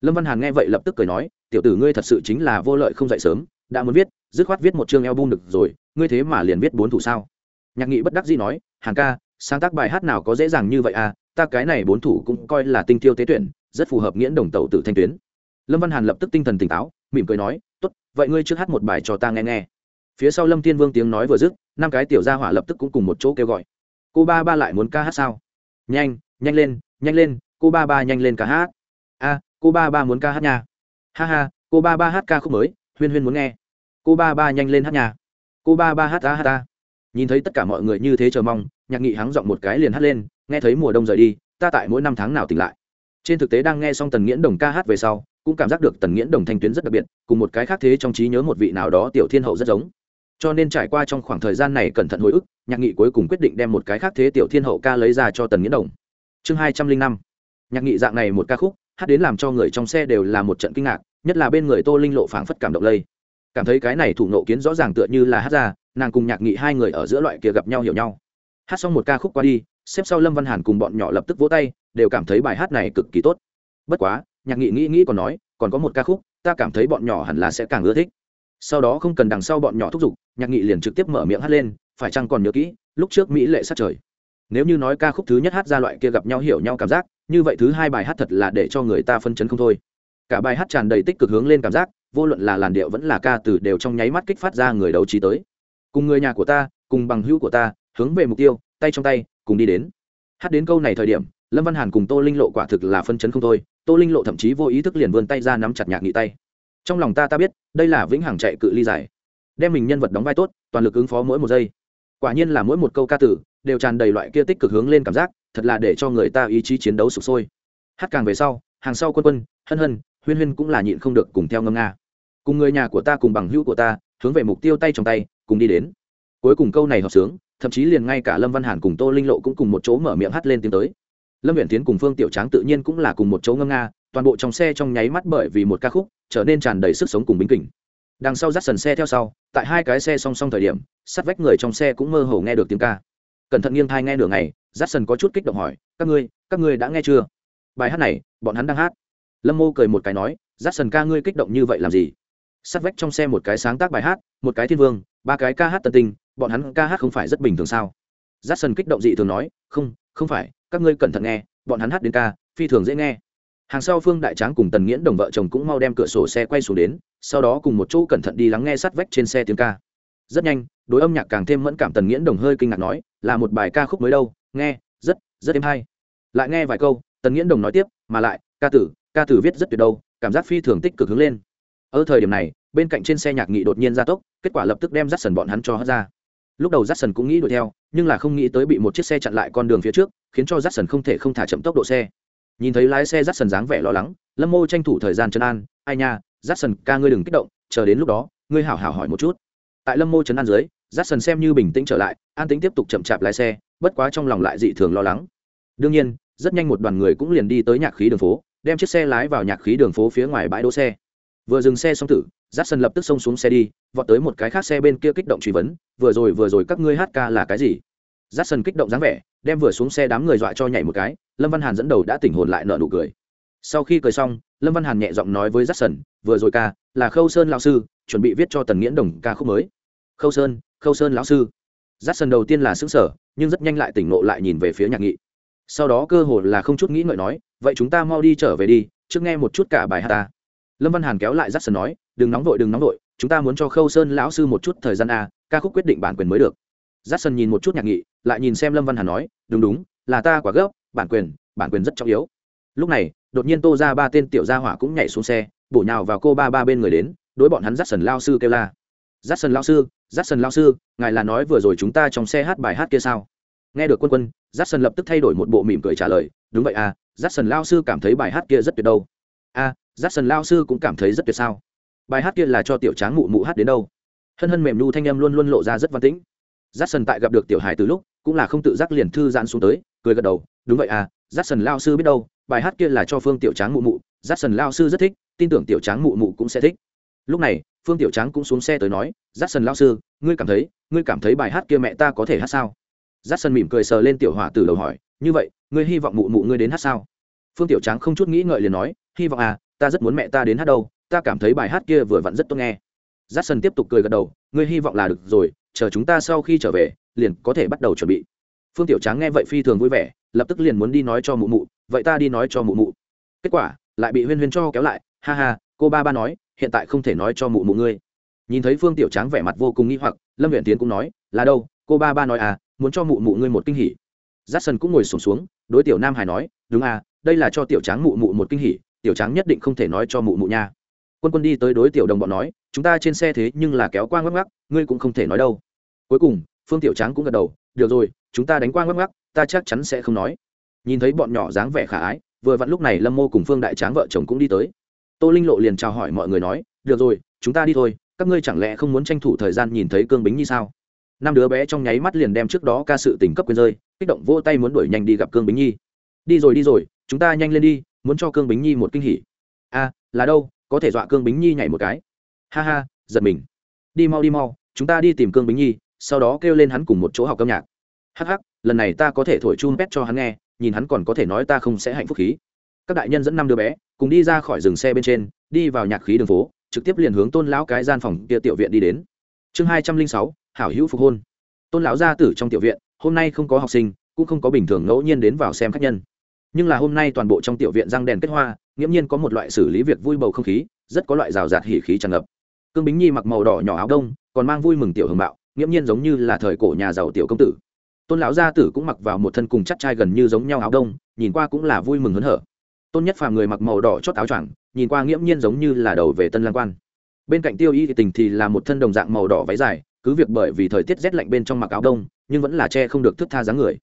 Lâm văn hàn nghe vậy lập tức cười nói, tiểu tử ngươi thật sự chính là vô lợi không dậy sớm, đã muốn viết, dứt khoát viết một chương album được rồi, ngươi thế mà liền viết bốn thủ sao? Nhạc nghị bất đắc dĩ nói, hàn ca, sáng tác bài hát nào có dễ dàng như vậy à ta cái này bốn thủ cũng coi là tinh tiêu tế tuyển, rất phù hợp nghiễn đồng tàu tử thanh tuyến lâm văn hàn lập tức tinh thần tỉnh táo, mỉm cười nói, tốt, vậy ngươi trước hát một bài cho ta nghe nghe. Phía sau lâm thiên vương tiếng nói vừa dứt, năm cái tiểu gia hỏa lập tức cũng cùng một chỗ kêu gọi. Cô ba ba lại muốn ca hát sao? Nhanh nhanh lên nhanh lên, cô ba ba nhanh lên ca hát. A, cô ba ba muốn ca hát nha. Ha ha, cô ba ba hát ca khúc mới, huyên huyên muốn nghe. Cô ba ba nhanh lên hát nhà cô ba ba hát ta hát ta. Nhìn thấy tất cả mọi người như thế chờ mong, nhạc nghị hắng giọng một cái liền hát lên, nghe thấy mùa đông rời đi, ta tại mỗi năm tháng nào tỉnh lại. Trên thực tế đang nghe xong tần nghiễn đồng ca hát về sau cũng cảm giác được tần nghiễn đồng thanh tuyến rất đặc biệt, cùng một cái khác thế trong trí nhớ một vị nào đó tiểu thiên hậu rất giống. Cho nên trải qua trong khoảng thời gian này cẩn thận hồi ức, nhạc nghị cuối cùng quyết định đem một cái khác thế tiểu thiên hậu ca lấy ra cho tần nghiễn đồng. Chương hai trăm linh năm. Nhạc nghị dạng này một ca khúc, hát đến làm cho người trong xe đều là một trận kinh ngạc, nhất là bên người tô linh lộ phảng phất cảm động lây. Cảm thấy cái này thủ nộ kiến rõ ràng tựa như là hát ra, nàng cùng nhạc nghị hai người ở giữa loại kia gặp nhau hiểu nhau. Hát xong một ca khúc qua đi, xếp sau lâm văn hàn cùng bọn nhỏ lập tức vỗ tay, đều cảm thấy bài hát này cực kỳ tốt. Bất quá nhạc nghị nghĩ nghĩ còn nói, còn có một ca khúc, ta cảm thấy bọn nhỏ hẳn là sẽ càng ưa thích. Sau đó không cần đằng sau bọn nhỏ thúc giục, nhạc nghị liền trực tiếp mở miệng hát lên, phải chăng còn nhớ kỹ, lúc trước mỹ lệ sát trời. Nếu như nói ca khúc thứ nhất hát ra loại kia gặp nhau hiểu nhau cảm giác, như vậy thứ hai bài hát thật là để cho người ta phân chấn không thôi. Cả bài hát tràn đầy tích cực hướng lên cảm giác, vô luận là làn điệu vẫn là ca từ đều trong nháy mắt kích phát ra người đấu trí tới. Cùng người nhà của ta, cùng bằng hữu của ta, hướng về mục tiêu, tay trong tay, cùng đi đến. Hát đến câu này thời điểm, lâm văn hàn cùng tô linh lộ quả thực là phân chấn không thôi tô linh lộ thậm chí vô ý thức liền vươn tay ra nắm chặt nhạc nghị tay. Trong lòng ta ta biết, đây là vĩnh hằng chạy cự ly dài. Đem mình nhân vật đóng vai tốt, toàn lực ứng phó mỗi một giây. Quả nhiên là mỗi một câu ca tử đều tràn đầy loại kia tích cực hướng lên cảm giác, thật là để cho người ta ý chí chiến đấu sụp sôi. Hát càng về sau, hàng sau quân quân, hân hân, huyên huyên cũng là nhịn không được cùng theo ngâm nga. Cùng người nhà của ta cùng bằng hữu của ta, hướng về mục tiêu tay trong tay, cùng đi đến. Cuối cùng câu này hợp sướng, thậm chí liền ngay cả lâm văn hàn cùng tô linh lộ cũng cùng một chỗ mở miệng hát lên tiếng tới lâm viện tiến cùng phương tiểu tráng tự nhiên cũng là cùng một chỗ ngâm nga, toàn bộ trong xe trong nháy mắt bởi vì một ca khúc, trở nên tràn đầy sức sống cùng bính kỉnh đằng sau dắt sần xe theo sau, tại hai cái xe song song thời điểm sắt vách người trong xe cũng mơ hồ nghe được tiếng ca. Cẩn thận nghiêng thai nghe nửa ngày, dắt sần có chút kích động hỏi, các ngươi các ngươi đã nghe chưa? Bài hát này, bọn hắn đang hát. Lâm mô cười một cái nói, dắt sần ca ngươi kích động như vậy làm gì? Sắt vách trong xe một cái sáng tác bài hát, một cái thiên vương, ba cái ca hát tân tinh, bọn hắn ca hát không phải rất bình thường sao? Dắt sần kích động dị thường nói, không không phải các ngươi cẩn thận nghe, bọn hắn hát đến ca, phi thường dễ nghe. Hàng sau phương đại tráng cùng tần nghiễn đồng vợ chồng cũng mau đem cửa sổ xe quay xuống đến, sau đó cùng một chỗ cẩn thận đi lắng nghe sát vách trên xe tiếng ca. Rất nhanh, đối âm nhạc càng thêm mẫn cảm tần nghiễn đồng hơi kinh ngạc nói, là một bài ca khúc mới đâu, nghe, rất rất êm hay. Lại nghe vài câu, tần nghiễn đồng nói tiếp, mà lại, ca tử ca tử viết rất tuyệt đâu, cảm giác phi thường tích cực hướng lên. Ở thời điểm này, bên cạnh trên xe nhạc nghị đột nhiên ra tốc, kết quả lập tức đem rắt sần bọn hắn cho hất ra lúc đầu rát sần cũng nghĩ đuổi theo, nhưng là không nghĩ tới bị một chiếc xe chặn lại con đường phía trước, khiến cho rát sần không thể không thả chậm tốc độ xe. Nhìn thấy lái xe rát sần dáng vẻ lo lắng, lâm mô tranh thủ thời gian chân an, ai nha rát sần ca ngươi đừng kích động, chờ đến lúc đó, ngươi hảo hảo hỏi một chút. Tại lâm mô chấn an dưới rát sần xem như bình tĩnh trở lại, an tính tiếp tục chậm chạp lái xe, bất quá trong lòng lại dị thường lo lắng. Đương nhiên, rất nhanh một đoàn người cũng liền đi tới nhạc khí đường phố, đem chiếc xe lái vào nhạc khí đường phố phía ngoài bãi đỗ xe. Vừa dừng xe xong tử giáp sân lập tức xông xuống xe đi, vọt tới một cái khác xe bên kia kích động truy vấn, vừa rồi vừa rồi các ngươi hát ca là cái gì? Giáp sân kích động dáng vẻ, đem vừa xuống xe đám người dọa cho nhảy một cái, lâm văn hàn dẫn đầu đã tỉnh hồn lại nợ nụ cười. Sau khi cười xong, lâm văn hàn nhẹ giọng nói với giáp sân vừa rồi ca, là khâu sơn lão sư, chuẩn bị viết cho tần nghiễn đồng ca khúc mới. Khâu sơn khâu sơn lão sư. Giáp sân đầu tiên là xứng sở nhưng rất nhanh lại tỉnh ngộ lại nhìn về phía nhạc nghị. Sau đó cơ hồ là không chút nghĩ ngợi nói, vậy chúng ta mau đi trở về đi, trước nghe một chút cả bài hát ta lâm văn hàn kéo lại j sân nói đừng nóng vội đừng nóng vội chúng ta muốn cho khâu sơn lão sư một chút thời gian a ca khúc quyết định bản quyền mới được. J sân nhìn một chút nhạc nghị lại nhìn xem lâm văn hàn nói đúng đúng là ta quả gấp bản quyền bản quyền rất trọng yếu. Lúc này đột nhiên tô ra ba tên tiểu gia hỏa cũng nhảy xuống xe bổ nhào vào cô ba ba bên người đến đối bọn hắn dắt sần lao sư kêu la. Dắt sần lao sư dắt sần lao sư ngài là nói vừa rồi chúng ta trong xe hát bài hát kia sao? Nghe được quân quân dắt sần lập tức thay đổi một bộ mỉm cười trả lời đúng vậy à dắt sần lao sư cảm thấy bài hát kia rất tuyệt đâu. A à, giáp sần lao sư cũng cảm thấy rất tuyệt sao. Bài hát kia là cho tiểu tráng mụ mụ hát đến đâu? Hân hân mềm nu thanh em luôn luôn lộ ra rất văn tĩnh. Giáp sần tại gặp được tiểu hải từ lúc, cũng là không tự giác liền thư giãn xuống tới, cười gật đầu, đúng vậy à giáp sần lao sư biết đâu, bài hát kia là cho phương tiểu tráng mụ mụ, giáp sần lao sư rất thích, tin tưởng tiểu tráng mụ mụ cũng sẽ thích. Lúc này, phương tiểu tráng cũng xuống xe tới nói, giáp sần lao sư, ngươi cảm thấy, ngươi cảm thấy bài hát kia mẹ ta có thể hát sao? Giáp sần mỉm cười sờ lên tiểu hỏa từ đầu hỏi, như vậy, ngươi hy vọng mụ mụ ngươi đến hát sao? Phương tiểu tráng không chút nghĩ ngợi liền nói, hy vọng à ta rất muốn mẹ ta đến hát đâu ta cảm thấy bài hát kia vừa vặn rất tốt nghe. J a c k s o n tiếp tục cười gật đầu ngươi hy vọng là được rồi chờ chúng ta sau khi trở về liền có thể bắt đầu chuẩn bị. Phương tiểu tráng nghe vậy phi thường vui vẻ lập tức liền muốn đi nói cho mụ mụ vậy ta đi nói cho mụ mụ. Kết quả lại bị huyên huyên cho kéo lại ha ha cô ba ba nói hiện tại không thể nói cho mụ mụ ngươi. Nhìn thấy phương tiểu tráng vẻ mặt vô cùng nghi hoặc lâm huyện tiến cũng nói là đâu cô ba ba nói à muốn cho mụ mụ ngươi một kinh hỉ. J a c k s o n cũng ngồi sùng xuống, xuống đối tiểu nam hải nói đúng à đây là cho tiểu tráng mụ mụ một kinh hỉ tiểu tráng nhất định không thể nói cho mụ mụ nha. Quân quân đi tới đối tiểu đồng bọn nói, chúng ta trên xe thế nhưng là kéo qua ngắc ngắc, ngươi cũng không thể nói đâu. Cuối cùng, phương tiểu tráng cũng gật đầu, được rồi, chúng ta đánh qua ngắc ngắc, ta chắc chắn sẽ không nói. Nhìn thấy bọn nhỏ dáng vẻ khả ái, vừa vặn lúc này lâm mô cùng phương đại tráng vợ chồng cũng đi tới. Tô linh lộ liền chào hỏi mọi người nói, được rồi, chúng ta đi thôi, các ngươi chẳng lẽ không muốn tranh thủ thời gian nhìn thấy cương bính như sao? Năm đứa bé trong nháy mắt liền đem trước đó ca sự tình cấp quyền rơi, kích động vô tay muốn đuổi nhanh đi gặp cương bính nhi. Đi rồi đi rồi, chúng ta nhanh lên đi muốn cho cương bính nhi một kinh hỉ. A, là đâu, có thể dọa cương bính nhi nhảy một cái. Ha ha, giật mình. Đi mau đi mau, chúng ta đi tìm cương bính nhi, sau đó kêu lên hắn cùng một chỗ học âm nhạc. Hh lần này ta có thể thổi chun pet cho hắn nghe, nhìn hắn còn có thể nói ta không sẽ hạnh phúc khí. Các đại nhân dẫn năm đứa bé, cùng đi ra khỏi dừng xe bên trên, đi vào nhạc khí đường phố, trực tiếp liền hướng tôn lão cái gian phòng kia tiểu viện đi đến. Chương hai trăm linh sáu, hảo hữu phục hôn. Tôn lão gia tử trong tiểu viện, hôm nay không có học sinh, cũng không có bình thường ngẫu nhiên đến vào xem khách nhân nhưng là hôm nay toàn bộ trong tiểu viện răng đèn kết hoa, nghiễm nhiên có một loại xử lý việc vui bầu không khí, rất có loại rào rạt hỉ khí tràn ngập. Cương bính nhi mặc màu đỏ nhỏ áo đông, còn mang vui mừng tiểu hưởng bạo nghiễm nhiên giống như là thời cổ nhà giàu tiểu công tử. Tôn lão gia tử cũng mặc vào một thân cùng chắc trai gần như giống nhau áo đông, nhìn qua cũng là vui mừng hớn hở. Tôn nhất phàm người mặc màu đỏ chót áo choàng, nhìn qua nghiễm nhiên giống như là đầu về tân lang quan. Bên cạnh tiêu y thì tình thì là một thân đồng dạng màu đỏ váy dài, cứ việc bởi vì thời tiết rét lạnh bên trong mặc áo đông, nhưng vẫn là che không được thức tha dáng người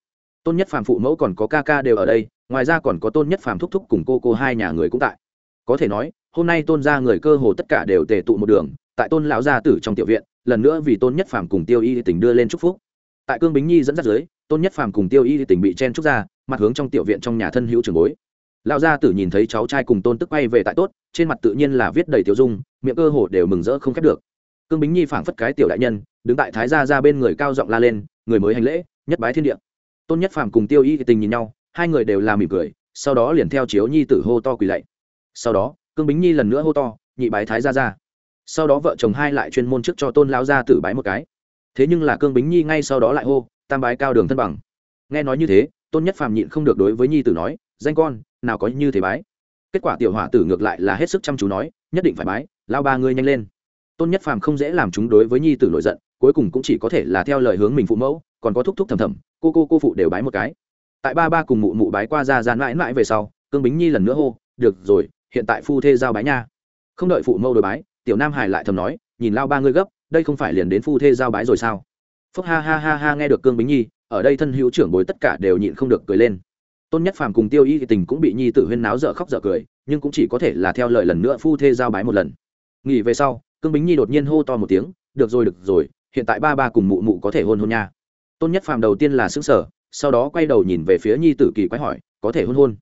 tôn nhất phàm phụ mẫu còn có ca ca đều ở đây, ngoài ra còn có tôn nhất phàm thúc thúc cùng cô cô hai nhà người cũng tại. Có thể nói, hôm nay tôn ra người cơ hồ tất cả đều tề tụ một đường, tại tôn lão gia tử trong tiểu viện, lần nữa vì tôn nhất phàm cùng tiêu y tỉnh đưa lên chúc phúc. Tại cương bính nhi dẫn dắt dưới, tôn nhất phàm cùng tiêu y tỉnh bị chen trúc ra, mặt hướng trong tiểu viện trong nhà thân hữu trường bối. Lão gia tử nhìn thấy cháu trai cùng tôn tức bay về tại tốt, trên mặt tự nhiên là viết đầy tiêu dung, miệng cơ hồ đều mừng rỡ không khép được. Cương bính nhi phảng phất cái tiểu đại nhân, đứng tại thái gia ra bên người cao giọng la lên, người mới hành lễ, nhất bái thiên địa tôn nhất phàm cùng tiêu y tình nhìn nhau, hai người đều làm mỉm cười, sau đó liền theo chiếu nhi tử hô to quỳ lạy. Sau đó, cương bính nhi lần nữa hô to, nhị bái thái ra ra sau đó vợ chồng hai lại chuyên môn trước cho tôn lão gia tử bái một cái. Thế nhưng là cương bính nhi ngay sau đó lại hô, tam bái cao đường thân bằng. Nghe nói như thế, tôn nhất phàm nhịn không được đối với nhi tử nói, danh con, nào có như thế bái. Kết quả tiểu hỏa tử ngược lại là hết sức chăm chú nói, nhất định phải bái, lao ba ngươi nhanh lên. Tôn nhất phàm không dễ làm chúng đối với nhi tử nổi giận cuối cùng cũng chỉ có thể là theo lời hướng mình phụ mẫu, còn có thúc thúc thầm thầm, cô cô cô phụ đều bái một cái. Tại ba ba cùng mụ mụ bái qua ra ra mãi mãi về sau, cương bính nhi lần nữa hô, được rồi, hiện tại phu thê giao bái nha. Không đợi phụ mẫu đối bái, tiểu nam hải lại thầm nói, nhìn lao ba ngươi gấp, đây không phải liền đến phu thê giao bái rồi sao? Phúc ha ha ha ha nghe được cương bính nhi, ở đây thân hữu trưởng bối tất cả đều nhịn không được cười lên. Tôn nhất phàm cùng tiêu y thì tình cũng bị nhi tử huyên náo dở khóc dở cười, nhưng cũng chỉ có thể là theo lời lần nữa phu thê giao bái một lần. Nghỉ về sau, cương bính nhi đột nhiên hô to một tiếng, được rồi được rồi hiện tại ba ba cùng mụ mụ có thể hôn hôn nha. Tôn nhất phàm đầu tiên là xứng sở sau đó quay đầu nhìn về phía nhi tử kỳ quái hỏi có thể hôn hôn?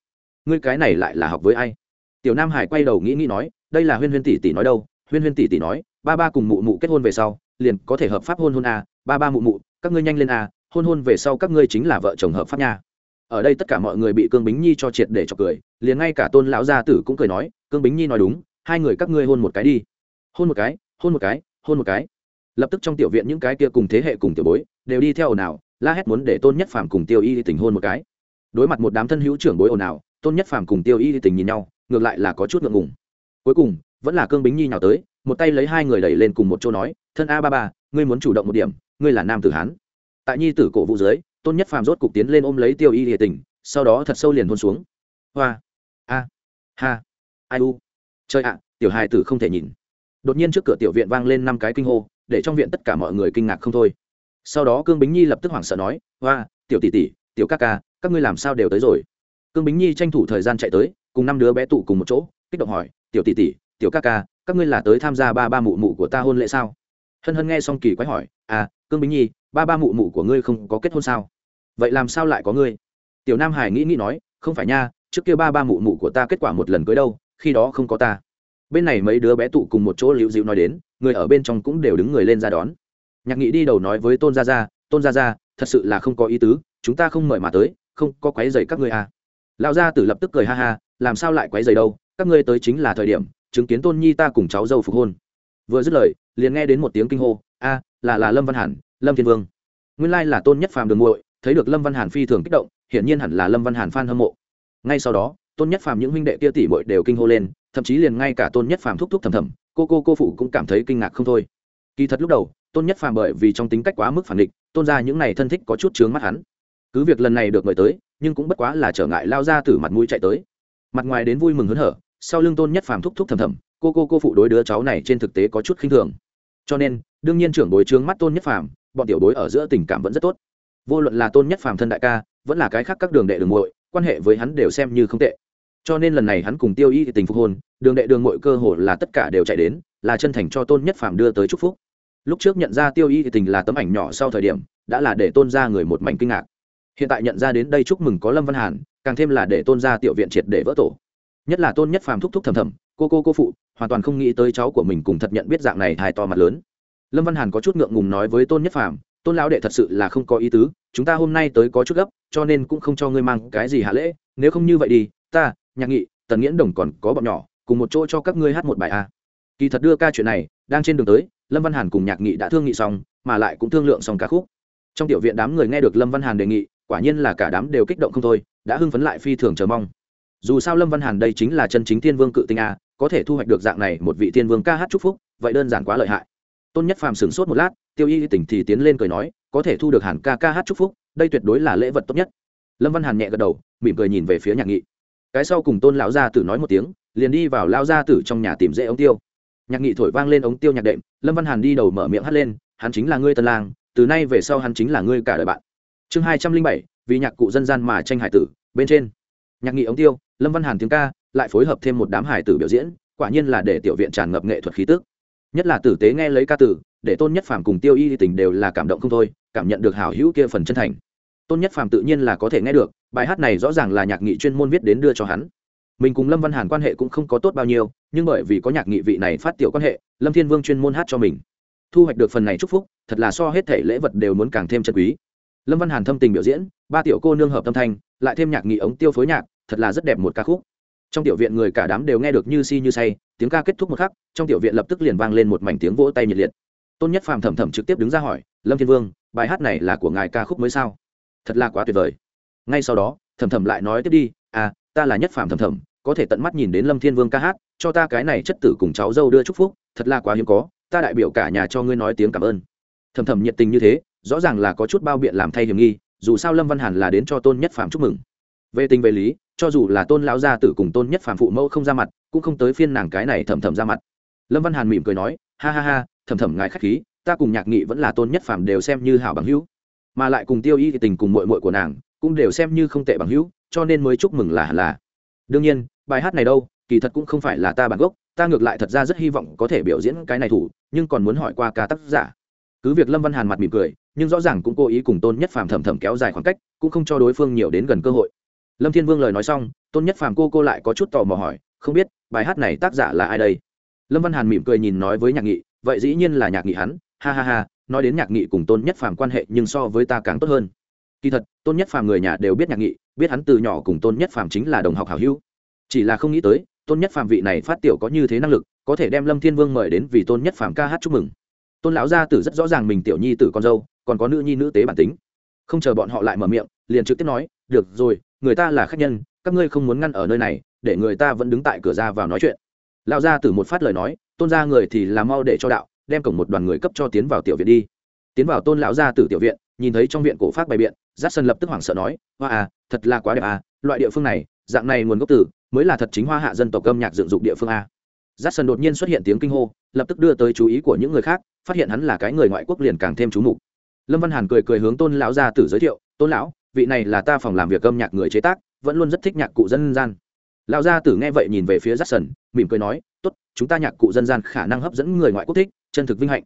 Ngươi cái này lại là học với ai? Tiểu nam hải quay đầu nghĩ nghĩ nói đây là huyên huyên tỷ tỷ nói đâu. Huyên huyên tỷ tỷ nói ba ba cùng mụ mụ kết hôn về sau liền có thể hợp pháp hôn hôn à, ba ba mụ mụ các ngươi nhanh lên à, hôn hôn về sau các ngươi chính là vợ chồng hợp pháp nha. Ở đây tất cả mọi người bị cương bính nhi cho triệt để cho cười liền ngay cả tôn lão gia tử cũng cười nói cương bính nhi nói đúng hai người các ngươi hôn một cái đi. Hôn một cái hôn một cái hôn một cái lập tức trong tiểu viện những cái kia cùng thế hệ cùng tiểu bối đều đi theo ồn ào, la hét muốn để tôn nhất phàm cùng tiêu y tình hôn một cái. Đối mặt một đám thân hữu trưởng bối ồn ào, tôn nhất phàm cùng tiêu y tình nhìn nhau, ngược lại là có chút ngượng ngùng. Cuối cùng, vẫn là cương bính nhi nhào tới, một tay lấy hai người đẩy lên cùng một chỗ nói, thân a ba ba, ngươi muốn chủ động một điểm, ngươi là nam tử hán. Tại nhi tử cổ vũ dưới, tôn nhất phàm rốt cục tiến lên ôm lấy tiêu y địa tình, sau đó thật sâu liền hôn xuống. Hoa ha, ai u. Chơi ạ, tiểu hài tử không thể nhìn. Đột nhiên trước cửa tiểu viện vang lên năm cái kinh hô để trong viện tất cả mọi người kinh ngạc không thôi. Sau đó cương bính nhi lập tức hoảng sợ nói, hoa, tiểu tỷ tỷ, tiểu ca ca, các ngươi làm sao đều tới rồi? Cương bính nhi tranh thủ thời gian chạy tới, cùng năm đứa bé tụ cùng một chỗ, kích động hỏi, tiểu tỷ tỷ, tiểu ca ca, các ngươi là tới tham gia ba ba mụ mụ của ta hôn lễ sao? Hân hân nghe xong kỳ quái hỏi à cương bính nhi, ba ba mụ mụ của ngươi không có kết hôn sao? Vậy làm sao lại có ngươi? Tiểu nam hải nghĩ nghĩ nói, không phải nha, trước kia ba ba mụ mụ của ta kết quả một lần cưới đâu, khi đó không có ta. Bên này mấy đứa bé tụ cùng một chỗ liễu dịu nói đến người ở bên trong cũng đều đứng người lên ra đón. Nhạc nghị đi đầu nói với tôn gia gia, tôn gia gia, thật sự là không có ý tứ, chúng ta không mời mà tới, không có quái dày các ngươi à. Lão gia tử lập tức cười ha ha, làm sao lại quái dày đâu, các ngươi tới chính là thời điểm, chứng kiến tôn nhi ta cùng cháu dâu phục hôn. Vừa dứt lời, liền nghe đến một tiếng kinh hô, a, là là lâm văn hàn, lâm thiên vương. Nguyên lai là tôn nhất phàm đường muội, thấy được lâm văn hàn phi thường kích động, hiển nhiên hẳn là lâm văn hàn phan hâm mộ. Ngay sau đó, tôn nhất phàm những huynh đệ kia tỷ muội đều kinh hô lên, thậm chí liền ngay cả tôn nhất phàm thúc thúc thầm thầm cô cô cô phụ cũng cảm thấy kinh ngạc không thôi. Kỳ thật lúc đầu, tôn nhất phàm bởi vì trong tính cách quá mức phản địch, tôn ra những này thân thích có chút chướng mắt hắn. Cứ việc lần này được mời tới, nhưng cũng bất quá là trở ngại lao ra từ mặt mũi chạy tới. Mặt ngoài đến vui mừng hớn hở, sau lưng tôn nhất phàm thúc thúc thầm thầm, cô cô cô phụ đối đứa cháu này trên thực tế có chút khinh thường. Cho nên, đương nhiên trưởng bối trướng mắt tôn nhất phàm, bọn tiểu bối ở giữa tình cảm vẫn rất tốt. Vô luận là tôn nhất phàm thân đại ca, vẫn là cái khác các đường đệ đường muội, quan hệ với hắn đều xem như không tệ cho nên lần này hắn cùng tiêu y tình phục hôn đường đệ đường muội cơ hồ là tất cả đều chạy đến, là chân thành cho tôn nhất phàm đưa tới chúc phúc. Lúc trước nhận ra tiêu y tình là tấm ảnh nhỏ sau thời điểm, đã là để tôn ra người một mảnh kinh ngạc. Hiện tại nhận ra đến đây chúc mừng có lâm văn hàn, càng thêm là để tôn ra tiểu viện triệt để vỡ tổ. Nhất là tôn nhất phàm thúc thúc thầm thầm, cô cô cô phụ, hoàn toàn không nghĩ tới cháu của mình cùng thật nhận biết dạng này hài to mặt lớn. Lâm văn hàn có chút ngượng ngùng nói với tôn nhất phàm, tôn lão đệ thật sự là không có ý tứ, chúng ta hôm nay tới có chút gấp, cho nên cũng không cho ngươi mang cái gì hạ lễ, nếu không như vậy đi, ta nhạc nghị, tần nghiễn đồng còn có bọn nhỏ, cùng một chỗ cho các ngươi hát một bài a. Kỳ thật đưa ca chuyện này, đang trên đường tới, lâm văn hàn cùng nhạc nghị đã thương nghị xong, mà lại cũng thương lượng xong ca khúc. Trong tiểu viện đám người nghe được lâm văn hàn đề nghị, quả nhiên là cả đám đều kích động không thôi, đã hưng phấn lại phi thường chờ mong. Dù sao lâm văn hàn đây chính là chân chính thiên vương cự tinh a, có thể thu hoạch được dạng này một vị thiên vương ca hát chúc phúc, vậy đơn giản quá lợi hại. Tôn nhất phàm sửng sốt một lát, tiêu y tỉnh thì tiến lên cười nói, có thể thu được hàn ca ca hát chúc phúc, đây tuyệt đối là lễ vật tốt nhất. Lâm văn hàn nhẹ gật đầu, mỉm cười nhìn về phía nhạc nghị cái sau cùng tôn lão gia tử nói một tiếng, liền đi vào lao gia tử trong nhà tìm dễ ống tiêu. Nhạc nghị thổi vang lên ống tiêu nhạc đệm, lâm văn hàn đi đầu mở miệng hắt lên, hắn chính là ngươi tân lang, từ nay về sau hắn chính là ngươi cả đời bạn. Chương hai trăm linh bảy, vì nhạc cụ dân gian mà tranh hải tử, bên trên. Nhạc nghị ống tiêu, lâm văn hàn tiếng ca, lại phối hợp thêm một đám hải tử biểu diễn, quả nhiên là để tiểu viện tràn ngập nghệ thuật khí tức. Nhất là tử tế nghe lấy ca tử, để tôn nhất phàm cùng tiêu y tình đều là cảm động không thôi, cảm nhận được hảo hữu kia phần chân thành. Tôn nhất phàm tự nhiên là có thể nghe được bài hát này rõ ràng là nhạc nghị chuyên môn viết đến đưa cho hắn. Mình cùng lâm văn hàn quan hệ cũng không có tốt bao nhiêu, nhưng bởi vì có nhạc nghị vị này phát tiểu quan hệ, lâm thiên vương chuyên môn hát cho mình. Thu hoạch được phần này chúc phúc, thật là so hết thể lễ vật đều muốn càng thêm chân quý. Lâm văn hàn thâm tình biểu diễn, ba tiểu cô nương hợp tâm thanh, lại thêm nhạc nghị ống tiêu phối nhạc, thật là rất đẹp một ca khúc. Trong tiểu viện người cả đám đều nghe được như si như say, tiếng ca kết thúc một khắc, trong tiểu viện lập tức liền vang lên một mảnh tiếng vỗ tay nhiệt liệt. Tôn nhất phàm thầm thầm trực tiếp đứng ra hỏi, lâm thiên vương, bài hát này là của ngài ca khúc mới sao? Thật là quá tuyệt vời ngay sau đó thầm thầm lại nói tiếp đi à ta là nhất phạm thầm thầm có thể tận mắt nhìn đến lâm thiên vương ca hát, cho ta cái này chất tử cùng cháu dâu đưa chúc phúc, thật là quá hiếm có, ta đại biểu cả nhà cho ngươi nói tiếng cảm ơn. Thầm thầm nhiệt tình như thế, rõ ràng là có chút bao biện làm thay hiểm nghi, dù sao lâm văn hàn là đến cho tôn nhất phạm chúc mừng. Về tình về lý, cho dù là tôn lão gia tử cùng tôn nhất phạm phụ mẫu không ra mặt, cũng không tới phiên nàng cái này thầm thầm ra mặt. Lâm văn hàn mỉm cười nói, ha ha ha thầm thầm ngài k h á c h khí, ta cùng nhạc nghị vẫn là tôn nhất phạm đều xem như hảo bằng hữu. Mà lại cùng tiêu y thì tình cùng mội mội của nàng cũng đều xem như không tệ bằng hữu, cho nên mới chúc mừng là hẳn là. Đương nhiên, bài hát này đâu, kỳ thật cũng không phải là ta bản gốc, ta ngược lại thật ra rất hy vọng có thể biểu diễn cái này thủ, nhưng còn muốn hỏi qua ca tác giả. Cứ việc lâm văn hàn mặt mỉm cười, nhưng rõ ràng cũng cố ý cùng tôn nhất phàm thầm thầm kéo dài khoảng cách, cũng không cho đối phương nhiều đến gần cơ hội. Lâm thiên vương lời nói xong, tôn nhất phàm cô cô lại có chút tò mò hỏi, không biết, bài hát này tác giả là ai đây? Lâm văn hàn mỉm cười nhìn nói với nhạc nghị, vậy dĩ nhiên là nhạc nghị hắn, ha ha ha, nói đến nhạc nghị cùng tôn nhất phàm quan hệ nhưng so với ta càng tốt hơn kỳ thật, tôn nhất phàm người nhà đều biết nhạc nghị, biết hắn từ nhỏ cùng tôn nhất phàm chính là đồng học hảo hữu. Chỉ là không nghĩ tới, tôn nhất phàm vị này phát tiểu có như thế năng lực, có thể đem lâm thiên vương mời đến vì tôn nhất phàm ca hát chúc mừng. Tôn lão gia tử rất rõ ràng mình tiểu nhi tử con dâu, còn có nữ nhi nữ tế bản tính. Không chờ bọn họ lại mở miệng, liền trực tiếp nói, được rồi, người ta là khách nhân, các ngươi không muốn ngăn ở nơi này, để người ta vẫn đứng tại cửa ra vào nói chuyện. Lão gia tử một phát lời nói, tôn ra người thì làm mau để cho đạo, đem cổng một đoàn người cấp cho tiến vào tiểu viện đi. Tiến vào tôn lão gia tử tiểu viện, nhìn thấy trong viện cổ phát bày biện giáp sân lập tức hoảng sợ nói, hoa à thật là quá đẹp à loại địa phương này, dạng này nguồn gốc tử mới là thật chính hoa hạ dân tộc âm nhạc dựng dụng địa phương a. Giáp sân đột nhiên xuất hiện tiếng kinh hô, lập tức đưa tới chú ý của những người khác, phát hiện hắn là cái người ngoại quốc liền càng thêm chú mục. Lâm văn hàn cười cười hướng tôn lão ra tử giới thiệu, tôn lão, vị này là ta phòng làm việc âm nhạc người chế tác, vẫn luôn rất thích nhạc cụ dân gian. Lão gia tử nghe vậy nhìn về phía giắt sần mỉm cười nói, tốt, chúng ta nhạc cụ dân gian khả năng hấp dẫn người ngoại quốc thích, chân thực vinh hạnh.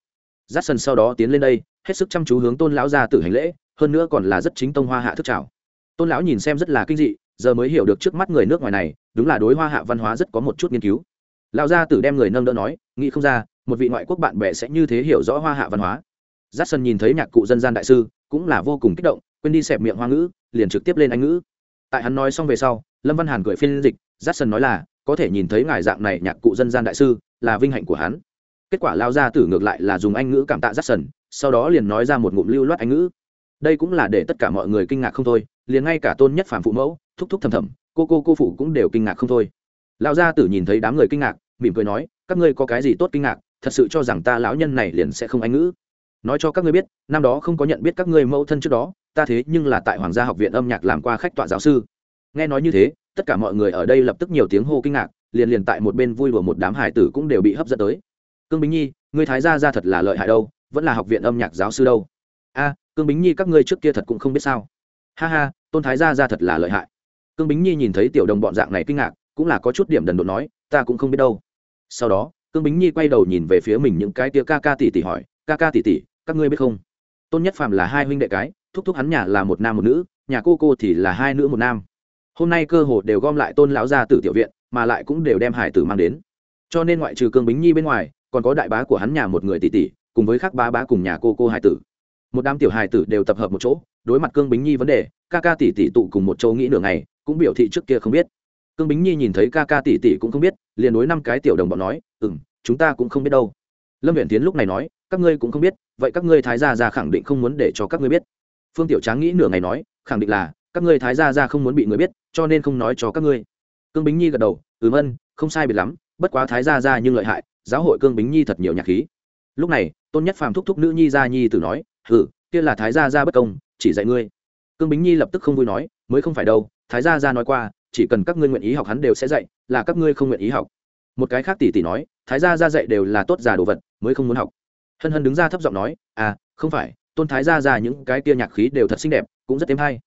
Giắt sần sau đó tiến lên đây hết sức chăm chú hướng tôn lão gia tử hành lễ, hơn nữa còn là rất chính tông hoa hạ thức chào tôn lão nhìn xem rất là kinh dị, giờ mới hiểu được trước mắt người nước ngoài này, đúng là đối hoa hạ văn hóa rất có một chút nghiên cứu. Lão gia tử đem người nâng đỡ nói, nghĩ không ra, một vị ngoại quốc bạn bè sẽ như thế hiểu rõ hoa hạ văn hóa. Giắt sân nhìn thấy nhạc cụ dân gian đại sư, cũng là vô cùng kích động, quên đi xẹp miệng hoa ngữ, liền trực tiếp lên anh ngữ. Tại hắn nói xong về sau, lâm văn hàn cười phiên dịch giắt sân nói là, có thể nhìn thấy ngài dạng này nhạc cụ dân gian đại sư, là vinh hạnh của hắn. Kết quả lao gia tử ngược lại là dùng anh ngữ cảm tạ giắt sân sau đó liền nói ra một ngụm lưu loát anh ngữ. Đây cũng là để tất cả mọi người kinh ngạc không thôi, liền ngay cả tôn nhất phàm phụ mẫu, thúc thúc thầm thầm, cô cô cô phụ cũng đều kinh ngạc không thôi. Lão gia tử nhìn thấy đám người kinh ngạc, mỉm cười nói, các ngươi có cái gì tốt kinh ngạc, thật sự cho rằng ta lão nhân này liền sẽ không anh ngữ. Nói cho các ngươi biết, năm đó không có nhận biết các ngươi mẫu thân trước đó, ta thế nhưng là tại hoàng gia học viện âm nhạc làm qua khách tọa giáo sư. Nghe nói như thế, tất cả mọi người ở đây lập tức nhiều tiếng hô kinh ngạc, liền liền tại một bên vui đùa một đám hải tử cũng đều bị hấp dẫn tới. Cương bính nhi, ngươi thái gia ra thật là lợi hại đâu vẫn là học viện âm nhạc giáo sư đâu. A, cương bính nhi các ngươi trước kia thật cũng không biết sao. Ha ha, tôn thái gia ra thật là lợi hại. Cương bính nhi nhìn thấy tiểu đồng bọn dạng này kinh ngạc, cũng là có chút điểm đần độn nói, ta cũng không biết đâu. Sau đó, cương bính nhi quay đầu nhìn về phía mình những cái tia ca ca tỷ tỷ hỏi, ca ca tỷ tỷ, các ngươi biết không? Tôn nhất phàm là hai huynh đệ cái, thúc thúc hắn nhà là một nam một nữ, nhà cô cô thì là hai nữ một nam. Hôm nay cơ hồ đều gom lại tôn lão gia tử tiểu viện, mà lại cũng đều đem hải tử mang đến. Cho nên ngoại trừ cương bính nhi bên ngoài, còn có đại bá của hắn nhà một người tỷ tỷ cùng với khác ba bá cùng nhà cô cô hải tử. Một đám tiểu hài tử đều tập hợp một chỗ, đối mặt cương bính nhi vấn đề, ca ca tỷ tỷ tụ cùng một chỗ nghĩ nửa ngày, cũng biểu thị trước kia không biết. Cương bính nhi nhìn thấy ca ca tỷ tỷ cũng không biết, liền đối năm cái tiểu đồng bọn nói ừ m chúng ta cũng không biết đâu. Lâm viện tiến lúc này nói, các ngươi cũng không biết, vậy các ngươi thái gia ra khẳng định không muốn để cho các ngươi biết. Phương tiểu tráng nghĩ nửa ngày nói, khẳng định là, các ngươi thái gia ra không muốn bị người biết, cho nên không nói cho các ngươi. Cương bính nhi gật đầu, ừm ân, không sai biệt lắm, bất quá thái gia ra nhưng lợi hại, giáo hội cương bính nhi thật nhiều nhạc khí lúc này, tôn nhất phàm thúc thúc nữ nhi gia nhi tử nói hử kia là thái gia gia bất công, chỉ dạy ngươi. Cương bính nhi lập tức không vui nói, mới không phải đâu, thái gia gia nói qua, chỉ cần các ngươi nguyện ý học hắn đều sẽ dạy, là các ngươi không nguyện ý học. Một cái khác tỷ tỷ nói, thái gia gia dạy đều là tốt giả đồ vật, mới không muốn học. Hân hân đứng ra thấp giọng nói à không phải, tôn thái gia gia những cái kia nhạc khí đều thật xinh đẹp, cũng rất tiêm hay.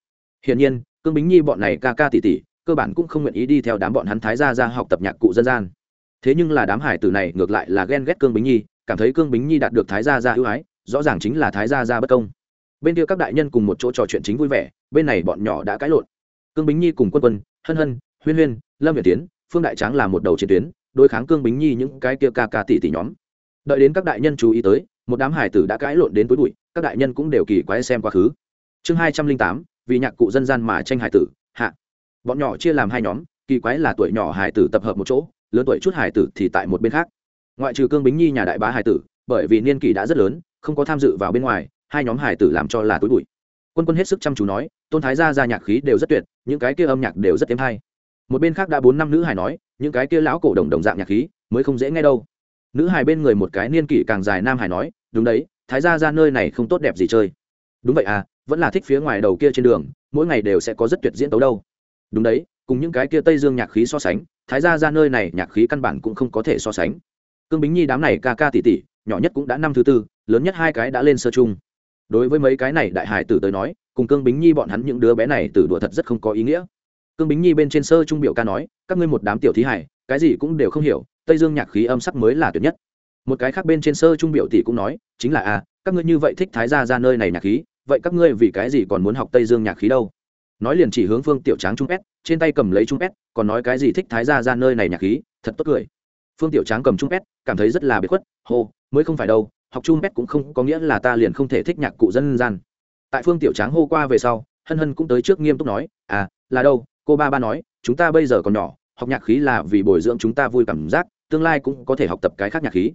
Hiển nhiên, cương bính nhi bọn này ca ca tỷ tỷ, cơ bản cũng không nguyện ý đi theo đám bọn hắn thái gia gia học tập nhạc cụ dân gian. Thế nhưng là đám hải tử này ngược lại là ghen ghét cương bính nhi cảm thấy cương bính nhi đạt được thái gia gia ưu ái, rõ ràng chính là thái gia gia bất công. Bên kia các đại nhân cùng một chỗ trò chuyện chính vui vẻ, bên này bọn nhỏ đã cãi lộn. Cương bính nhi cùng quân quân, hân hân, huyên huyên, lâm việt tiến, phương đại tráng là một đầu chiến tuyến, đối kháng cương bính nhi những cái kia ca ca tỷ tỷ nhóm. Đợi đến các đại nhân chú ý tới, một đám hải tử đã cãi lộn đến tối bụi, các đại nhân cũng đều kỳ quái xem quá khứ. Chương hai trăm linh tám, vì nhạc cụ dân gian mà tranh hải tử, hạ. Bọn nhỏ chia làm hai nhóm, kỳ quái là tuổi nhỏ hải tử tập hợp một chỗ, lớn tuổi chút hải tử thì tại một bên khác ngoại trừ cương bính nhi nhà đại bá hải tử, bởi vì niên kỷ đã rất lớn, không có tham dự vào bên ngoài, hai nhóm hải tử làm cho là túi bụi. Quân quân hết sức chăm chú nói, tôn thái gia ra nhạc khí đều rất tuyệt, những cái kia âm nhạc đều rất êm hay. Một bên khác đã bốn năm nữ hải nói, những cái kia lão cổ đồng đồng dạng nhạc khí, mới không dễ nghe đâu. Nữ hải bên người một cái niên kỷ càng dài nam hải nói, đúng đấy, thái gia ra nơi này không tốt đẹp gì chơi. Đúng vậy à vẫn là thích phía ngoài đầu kia trên đường, mỗi ngày đều sẽ có rất tuyệt diễn tấu đâu. Đúng đấy, cùng những cái kia tây dương nhạc khí so sánh, thái gia ra nơi này nhạc khí căn bản cũng không có thể so sánh cương bính nhi đám này ca ca tỷ tỷ nhỏ nhất cũng đã năm thứ tư lớn nhất hai cái đã lên sơ chung. Đối với mấy cái này đại hải tử tới nói cùng cương bính nhi bọn hắn những đứa bé này tử đùa thật rất không có ý nghĩa. Cương bính nhi bên trên sơ trung biểu ca nói các ngươi một đám tiểu thí hải cái gì cũng đều không hiểu tây dương nhạc khí âm sắc mới là tuyệt nhất. Một cái khác bên trên sơ trung biểu tỷ cũng nói chính là a à, các ngươi như vậy thích thái gia ra nơi này nhạc khí vậy các ngươi vì cái gì còn muốn học tây dương nhạc khí đâu? Nói liền chỉ hướng phương tiểu tráng trung s trên tay cầm lấy trung s còn nói cái gì thích thái gia ra nơi này nhạc khí thật tốt cười phương tiểu tráng cầm trung s cảm thấy rất là biệt khuất, hô, mới không phải đâu, học trung s cũng không có nghĩa là ta liền không thể thích nhạc cụ dân gian. Tại phương tiểu tráng hô qua về sau, hân hân cũng tới trước nghiêm túc nói à là đâu, cô ba ba nói, chúng ta bây giờ còn nhỏ, học nhạc khí là vì bồi dưỡng chúng ta vui cảm giác, tương lai cũng có thể học tập cái khác nhạc khí.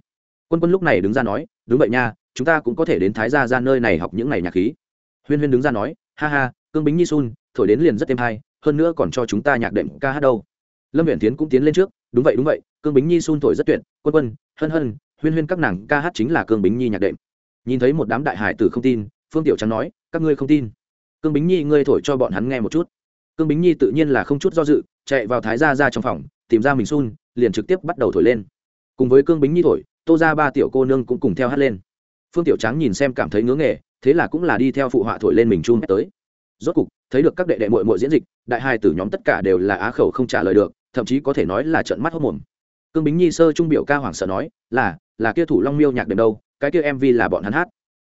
Quân quân lúc này đứng ra nói, đúng vậy nha, chúng ta cũng có thể đến thái gia ra nơi này học những ngày nhạc khí. Huyên huyên đứng ra nói, ha ha, cương bính nhi sun, thổi đến liền rất êm hay, hơn nữa còn cho chúng ta nhạc đệm ca hát đâu. Lâm viện tiến cũng tiến lên trước, đúng vậy đúng vậy cương bính nhi sun thổi rất tuyệt, quân quân, hân hân, huyên huyên các nàng ca hát chính là cương bính nhi nhạc đệm. Nhìn thấy một đám đại hải tử không tin, phương tiểu trắng nói, các ngươi không tin. Cương bính nhi, ngươi thổi cho bọn hắn nghe một chút. Cương bính nhi tự nhiên là không chút do dự, chạy vào thái gia ra trong phòng, tìm ra mình sun liền trực tiếp bắt đầu thổi lên. Cùng với cương bính nhi thổi, tô ra ba tiểu cô nương cũng cùng theo hát lên. Phương tiểu trắng nhìn xem cảm thấy ngứa nghề, thế là cũng là đi theo phụ họa thổi lên mình chung tới. Rốt cục, thấy được các đệ đệ mội mội diễn dịch, đại hai tử nhóm tất cả đều là á khẩu không trả lời được, thậm chí có thể nói là trận mắt hốc mồm cương bính nhi sơ trung biểu ca hoảng sợ nói, là là kia thủ long miêu nhạc đệm đâu, cái kia mv là bọn hắn hát.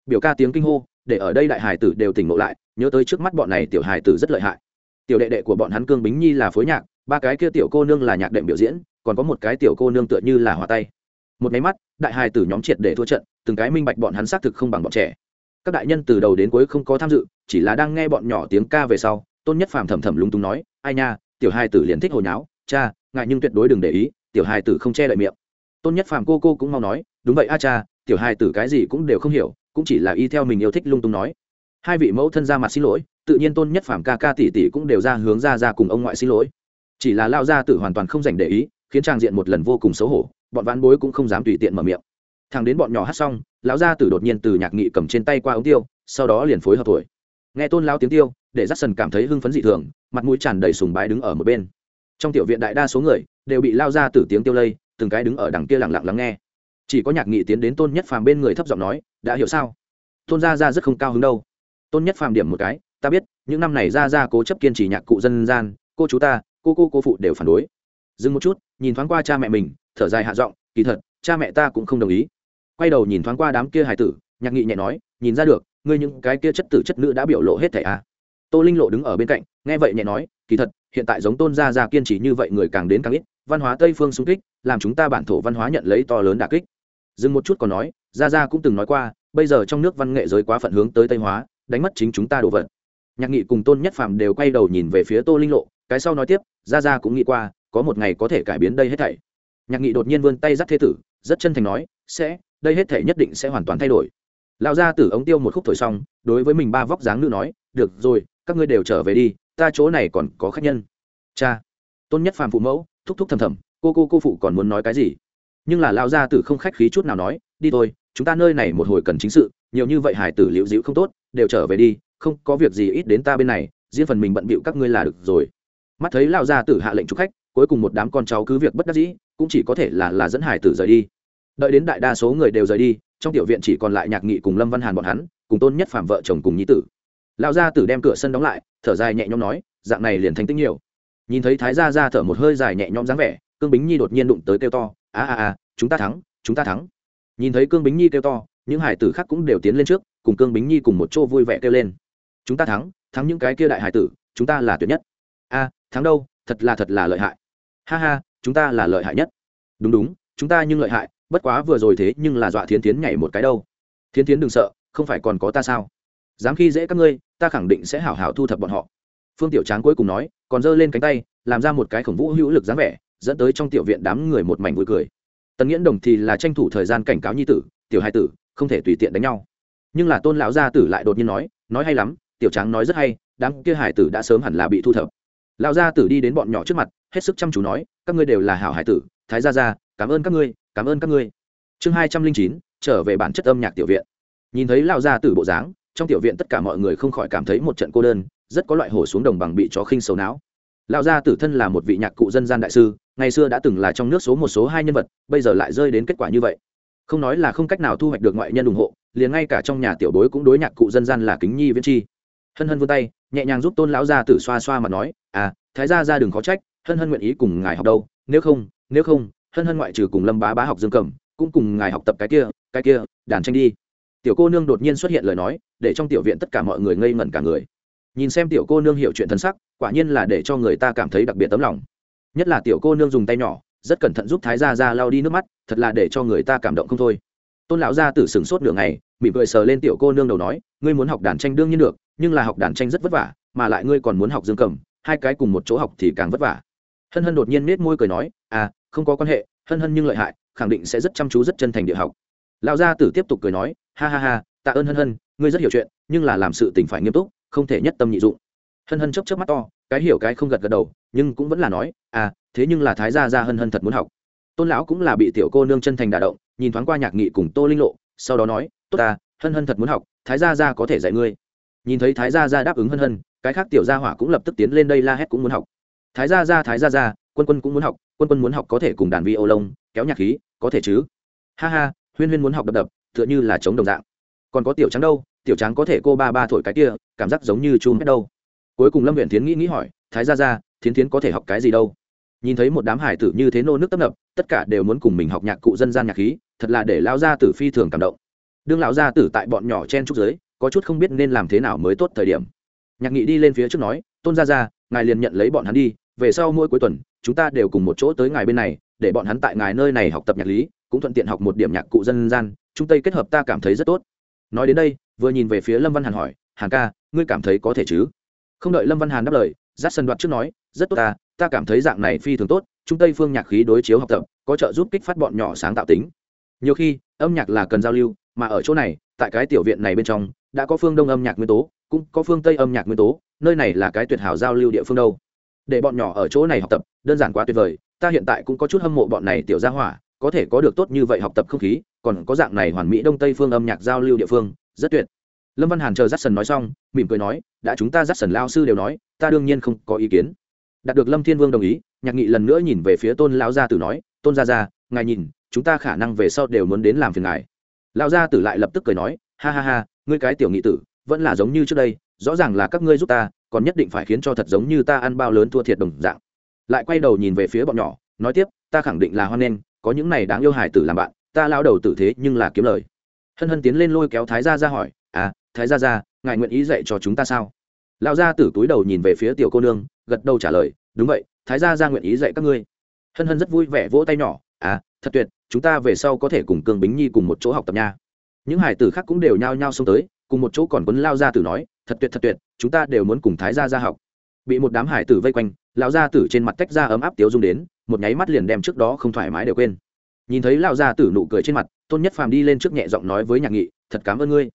Biểu ca tiếng kinh hô, để ở đây đại hải tử đều tỉnh ngộ lại, nhớ tới trước mắt bọn này tiểu hải tử rất lợi hại. Tiểu đệ đệ của bọn hắn cương bính nhi là phối nhạc, ba cái kia tiểu cô nương là nhạc đệm biểu diễn, còn có một cái tiểu cô nương tựa như là hòa tay. Một máy mắt, đại hải tử nhóm triệt để thua trận, từng cái minh bạch bọn hắn xác thực không bằng bọn trẻ. Các đại nhân từ đầu đến cuối không có tham dự, chỉ là đang nghe bọn nhỏ tiếng ca về sau, tôn nhất phàm thầm thầm lúng túng nói, ai nha, tiểu hai tử liền thích hồi nháo, cha, ngại nhưng tuyệt đối đừng để ý tiểu hài tử không che đậy miệng. Tôn nhất phàm cô cô cũng mau nói, đúng vậy a cha, tiểu hài tử cái gì cũng đều không hiểu, cũng chỉ là y theo mình yêu thích lung tung nói. Hai vị mẫu thân ra mặt xin lỗi, tự nhiên tôn nhất phàm ca ca tỷ tỷ cũng đều ra hướng ra ra cùng ông ngoại xin lỗi. Chỉ là lao gia tử hoàn toàn không dành để ý, khiến trang diện một lần vô cùng xấu hổ, bọn ván bối cũng không dám tùy tiện mở miệng. Thằng đến bọn nhỏ hát xong, lão gia tử đột nhiên từ nhạc nghị cầm trên tay qua ống tiêu, sau đó liền phối hợp tuổi. nghe tôn lao tiếng tiêu, để dắt sần cảm thấy hưng phấn dị thường, mặt mũi tràn đầy sùng bái đứng ở một bên. Trong tiểu viện đại đa số người đều bị lao ra từ tiếng tiêu lây, từng cái đứng ở đằng kia lặng lặng lắng nghe. Chỉ có nhạc nghị tiến đến tôn nhất phàm bên người thấp giọng nói, đã hiểu sao? Tôn gia ra rất không cao hứng đâu. Tôn nhất phàm điểm một cái, ta biết, những năm này ra ra cố chấp kiên trì nhạc cụ dân gian, cô chú ta, cô cô cô phụ đều phản đối. Dừng một chút, nhìn thoáng qua cha mẹ mình, thở dài hạ giọng, kỳ thật, cha mẹ ta cũng không đồng ý. Quay đầu nhìn thoáng qua đám kia hài tử, nhạc nghị nhẹ nói, nhìn ra được, ngươi những cái kia chất tử chất nữ đã biểu lộ hết thẻ à. tô linh lộ đứng ở bên cạnh, nghe vậy nhẹ nói, kỳ thật, hiện tại giống tôn gia gia kiên trì như vậy người càng đến càng ít văn hóa tây phương xung kích, làm chúng ta bản thổ văn hóa nhận lấy to lớn đà kích. Dừng một chút còn nói, gia gia cũng từng nói qua, bây giờ trong nước văn nghệ giới quá phận hướng tới tây hóa, đánh mất chính chúng ta đồ vật. Nhạc nghị cùng tôn nhất phàm đều quay đầu nhìn về phía tô linh lộ, cái sau nói tiếp, gia gia cũng nghĩ qua, có một ngày có thể cải biến đây hết thảy. Nhạc nghị đột nhiên vươn tay dắt thế tử, rất chân thành nói, sẽ, đây hết thảy nhất định sẽ hoàn toàn thay đổi. Lão gia tử ống tiêu một khúc thổi xong, đối với mình ba vóc dáng nữ nói, được rồi, các ngươi đều trở về đi, ta chỗ này còn có khách nhân. Cha. Tôn nhất phàm phụ mẫu thúc thúc thầm thầm, cô cô cô phụ còn muốn nói cái gì? Nhưng là lão gia tử không khách khí chút nào nói, đi thôi, chúng ta nơi này một hồi cần chính sự, nhiều như vậy hải tử liễu dịu không tốt, đều trở về đi, không có việc gì ít đến ta bên này, riêng phần mình bận bịu các ngươi là được rồi. Mắt thấy lão gia tử hạ lệnh chúc khách, cuối cùng một đám con cháu cứ việc bất đắc dĩ, cũng chỉ có thể là là dẫn hải tử rời đi. Đợi đến đại đa số người đều rời đi, trong tiểu viện chỉ còn lại nhạc nghị cùng lâm văn hàn bọn hắn, cùng tôn nhất phạm vợ chồng cùng nhí tử. Lão gia tử đem cửa sân đóng lại, thở dài nhẹ nhõm nói, dạng này liền thanh tĩnh nhiều nhìn thấy thái gia ra thở một hơi dài nhẹ nhõm dáng vẻ, cương bính nhi đột nhiên đụng tới kêu to, a a a, chúng ta thắng, chúng ta thắng. Nhìn thấy cương bính nhi kêu to, những hải tử khác cũng đều tiến lên trước, cùng cương bính nhi cùng một chỗ vui vẻ kêu lên. Chúng ta thắng thắng những cái kia đại hải tử, chúng ta là tuyệt nhất. A, thắng đâu, thật là thật là lợi hại. Ha ha, chúng ta là lợi hại nhất. Đúng đúng, chúng ta nhưng lợi hại, bất quá vừa rồi thế nhưng là dọa thiến tiến nhảy một cái đâu. Thiến tiến đừng sợ, không phải còn có ta sao? Dám khi dễ các ngươi, ta khẳng định sẽ hảo hảo thu thập bọn họ. Phương tiểu tráng cuối cùng nói còn giơ lên cánh tay, làm ra một cái khổng vũ hữu lực dáng vẻ, dẫn tới trong tiểu viện đám người một mảnh vui cười. Tần nghiễn đồng thì là tranh thủ thời gian cảnh cáo nhi tử, tiểu hai tử, không thể tùy tiện đánh nhau. Nhưng là tôn lão gia tử lại đột nhiên nói nói hay lắm, tiểu tráng nói rất hay, đám kia hải tử đã sớm hẳn là bị thu thập. Lão gia tử đi đến bọn nhỏ trước mặt, hết sức chăm chú nói, các ngươi đều là hảo hải tử, thái gia gia, cảm ơn các ngươi, cảm ơn các ngươi. Chương hai trăm linh chín, trở về bản chất âm nhạc tiểu viện. Nhìn thấy lão gia tử bộ dáng, trong tiểu viện tất cả mọi người không khỏi cảm thấy một trận cô đơn rất có loại hổ xuống đồng bằng bị chó khinh sầu não. Lão gia tử thân là một vị nhạc cụ dân gian đại sư, ngày xưa đã từng là trong nước số một số hai nhân vật, bây giờ lại rơi đến kết quả như vậy. Không nói là không cách nào thu hoạch được ngoại nhân ủng hộ, liền ngay cả trong nhà tiểu bối cũng đối nhạc cụ dân gian là kính nhi viễn chi. Hân hân vươn tay, nhẹ nhàng giúp tôn lão gia tử xoa xoa mà nói à thái gia gia đừng khó trách, hân hân nguyện ý cùng ngài học đâu, nếu không nếu không, hân hân ngoại trừ cùng lâm bá bá học dương cầm cũng cùng ngài học tập cái kia cái kia, đàn tranh đi. Tiểu cô nương đột nhiên xuất hiện lời nói, để trong tiểu viện tất cả mọi người ngây ngẩn cả người nhìn xem tiểu cô nương hiểu chuyện thân sắc, quả nhiên là để cho người ta cảm thấy đặc biệt tấm lòng. Nhất là tiểu cô nương dùng tay nhỏ, rất cẩn thận giúp thái gia ra lau đi nước mắt, thật là để cho người ta cảm động không thôi. Tôn lão gia tử sừng sốt nửa ngày, mỉm cười sờ lên tiểu cô nương đầu nói, ngươi muốn học đàn tranh đương nhiên được, nhưng là học đàn tranh rất vất vả, mà lại ngươi còn muốn học dương cầm, hai cái cùng một chỗ học thì càng vất vả. Hân hân đột nhiên nết môi cười nói à không có quan hệ, hân hân nhưng lợi hại, khẳng định sẽ rất chăm chú, rất chân thành địa học. Lão gia tử tiếp tục cười nói, ha ha ha, tạ ơn hân hân, ngươi rất hiểu chuyện, nhưng là làm sự tình phải nghiêm túc không thể nhất tâm nhị dụng. Hân hân chấp chấp mắt to, cái hiểu cái không gật gật đầu, nhưng cũng vẫn là nói à thế nhưng là thái gia gia hân hân thật muốn học. Tôn lão cũng là bị tiểu cô nương chân thành đả động, nhìn thoáng qua nhạc nghị cùng tô linh lộ, sau đó nói, tốt ta, hân hân thật muốn học, thái gia gia có thể dạy ngươi. Nhìn thấy thái gia gia đáp ứng hân hân, cái khác tiểu gia hỏa cũng lập tức tiến lên đây la hét cũng muốn học. Thái gia gia, thái gia gia, quân quân cũng muốn học, quân quân muốn học có thể cùng đàn vi ô lông kéo nhạc khí, có thể chứ? Ha ha, huyên huyên muốn học đập đập, tựa như là chống đồng dạng. Còn có tiểu trắng đâu tiểu Tráng có thể cô ba ba thổi cái kia, cảm giác giống như chum hết đâu. Cuối cùng lâm huyện tiến nghĩ nghĩ hỏi, thái gia gia, thiến thiến có thể học cái gì đâu? Nhìn thấy một đám hải tử như thế nô nước tấp nập, tất cả đều muốn cùng mình học nhạc cụ dân gian nhạc khí, thật là để lao gia tử phi thường cảm động. Đương lão gia tử tại bọn nhỏ chen trúc giới, có chút không biết nên làm thế nào mới tốt thời điểm. Nhạc nghị đi lên phía trước nói, tôn gia gia, ngài liền nhận lấy bọn hắn đi, về sau mỗi cuối tuần, chúng ta đều cùng một chỗ tới ngài bên này, để bọn hắn tại ngài nơi này học tập nhạc lý, cũng thuận tiện học một điểm nhạc cụ dân gian trung tây kết hợp ta cảm thấy rất tốt. Nói đến đây vừa nhìn về phía lâm văn hàn hỏi, hàn ca, ngươi cảm thấy có thể chứ? Không đợi lâm văn hàn đáp lời giáp sân đoạt trước nói, rất tốt ta ta cảm thấy dạng này phi thường tốt trung tây phương nhạc khí đối chiếu học tập, có trợ giúp kích phát bọn nhỏ sáng tạo tính. Nhiều khi, âm nhạc là cần giao lưu, mà ở chỗ này, tại cái tiểu viện này bên trong, đã có phương đông âm nhạc nguyên tố, cũng có phương tây âm nhạc nguyên tố, nơi này là cái tuyệt hảo giao lưu địa phương đâu. Để bọn nhỏ ở chỗ này học tập, đơn giản quá tuyệt vời, ta hiện tại cũng có chút hâm mộ bọn này tiểu gia hỏa, có thể có được tốt như vậy học tập không khí, còn có dạng này hoàn mỹ đông tây phương âm nhạc giao lưu địa phương rất tuyệt. Lâm văn hàn chờ dắt sần nói xong, mỉm cười nói, đã chúng ta dắt sần lao sư đều nói, ta đương nhiên không có ý kiến. Đạt được lâm thiên vương đồng ý, nhạc nghị lần nữa nhìn về phía tôn lão gia tử nói, tôn gia gia, ngài nhìn, chúng ta khả năng về sau đều muốn đến làm phiền ngài. Lão gia tử lại lập tức cười nói, ha ha ha, ngươi cái tiểu nghị tử, vẫn là giống như trước đây, rõ ràng là các ngươi giúp ta, còn nhất định phải khiến cho thật giống như ta ăn bao lớn thua thiệt đồng dạng. Lại quay đầu nhìn về phía bọn nhỏ, nói tiếp, ta khẳng định là hoan nghênh, có những này đáng yêu hải tử làm bạn, ta lao đầu tử thế nhưng là kiếm lời hân hân tiến lên lôi kéo thái gia ra hỏi à thái gia ra ngài nguyện ý dạy cho chúng ta sao? Lão gia tử túi đầu nhìn về phía tiểu cô nương, gật đầu trả lời, đúng vậy, thái gia ra nguyện ý dạy các ngươi. Hân hân rất vui vẻ vỗ tay nhỏ à thật tuyệt, chúng ta về sau có thể cùng cương bính nhi cùng một chỗ học tập nha. Những hải tử khác cũng đều nhao nhao xông tới, cùng một chỗ còn quấn lao gia tử nói, thật tuyệt thật tuyệt, chúng ta đều muốn cùng thái gia ra học. Bị một đám hải tử vây quanh, lão gia tử trên mặt tách ra ấm áp tiếu dung đến, một nháy mắt liền đem trước đó không thoải mái đều quên. Nhìn thấy lão gia tử nụ cười trên mặt tôn nhất phàm đi lên trước nhẹ giọng nói với nhạc nghị, thật cảm ơn ngươi.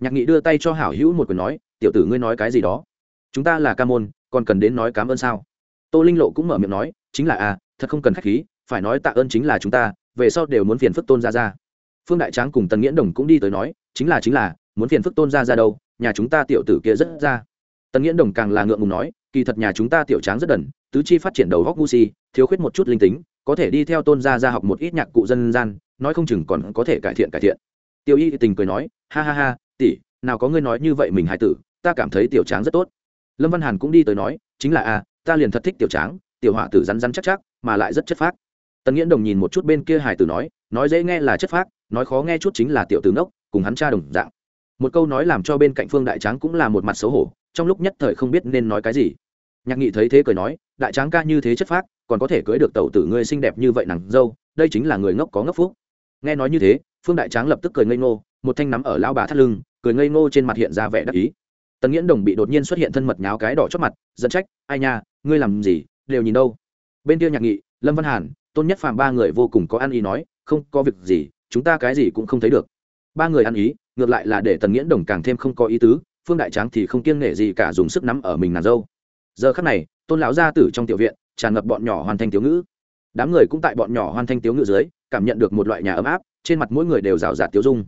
Nhạc nghị đưa tay cho hảo hữu một quyền nói, tiểu tử ngươi nói cái gì đó? Chúng ta là ca môn, còn cần đến nói cảm ơn sao? Tô linh lộ cũng mở miệng nói, chính là à thật không cần khách khí, phải nói tạ ơn chính là chúng ta, về sau đều muốn phiền phức tôn ra ra phương đại tráng cùng tần nghiễn đồng cũng đi tới nói, chính là chính là, muốn phiền phức tôn ra ra đâu, nhà chúng ta tiểu tử kia rất ra. Tần nghiễn đồng càng là ngượng ngùng nói, kỳ thật nhà chúng ta tiểu tráng rất đần, tứ chi phát triển đầu góc gu si, thiếu khuyết một chút linh tính, có thể đi theo tôn gia ra học một ít nhạc cụ dân gian nói không chừng còn có thể cải thiện cải thiện. Tiêu y tình cười nói, ha ha ha, tỷ, nào có ngươi nói như vậy mình hài tử, ta cảm thấy tiểu tráng rất tốt. Lâm văn hàn cũng đi tới nói, chính là a, ta liền thật thích tiểu tráng, tiểu họa tử rắn rắn chắc chắc, mà lại rất chất phác. Tần nghiễn đồng nhìn một chút bên kia hài tử nói nói dễ nghe là chất phác, nói khó nghe chút chính là tiểu tử ngốc, cùng hắn cha đồng dạng. Một câu nói làm cho bên cạnh phương đại tráng cũng là một mặt xấu hổ, trong lúc nhất thời không biết nên nói cái gì. Nhạc nghị thấy thế cười nói, đại tráng ca như thế chất phác, còn có thể cưới được tẩu tử ngươi xinh đẹp như vậy nàng dâu, đây chính là người ngốc có ngốc phúc nghe nói như thế, phương đại tráng lập tức cười ngây ngô, một thanh nắm ở lao bà thắt lưng, cười ngây ngô trên mặt hiện ra vẻ đắc ý. Tần nghiễn đồng bị đột nhiên xuất hiện thân mật nháo cái đỏ chót mặt dẫn trách, ai nha, ngươi làm gì, đều nhìn đâu. Bên kia nhạc nghị, lâm văn hàn, tôn nhất phàm ba người vô cùng có ăn ý nói, không có việc gì, chúng ta cái gì cũng không thấy được. Ba người ăn ý, ngược lại là để tần nghiễn đồng càng thêm không có ý tứ, phương đại tráng thì không kiêng nể gì cả dùng sức nắm ở mình nàng dâu. Giờ khắc này, tôn lão gia tử trong tiểu viện, tràn ngập bọn nhỏ hoàn thành tiểu ngữ đám người cũng tại bọn nhỏ hoan thanh tiếu ngự dưới, cảm nhận được một loại nhà ấm áp, trên mặt mỗi người đều rào rạt tiếu dung.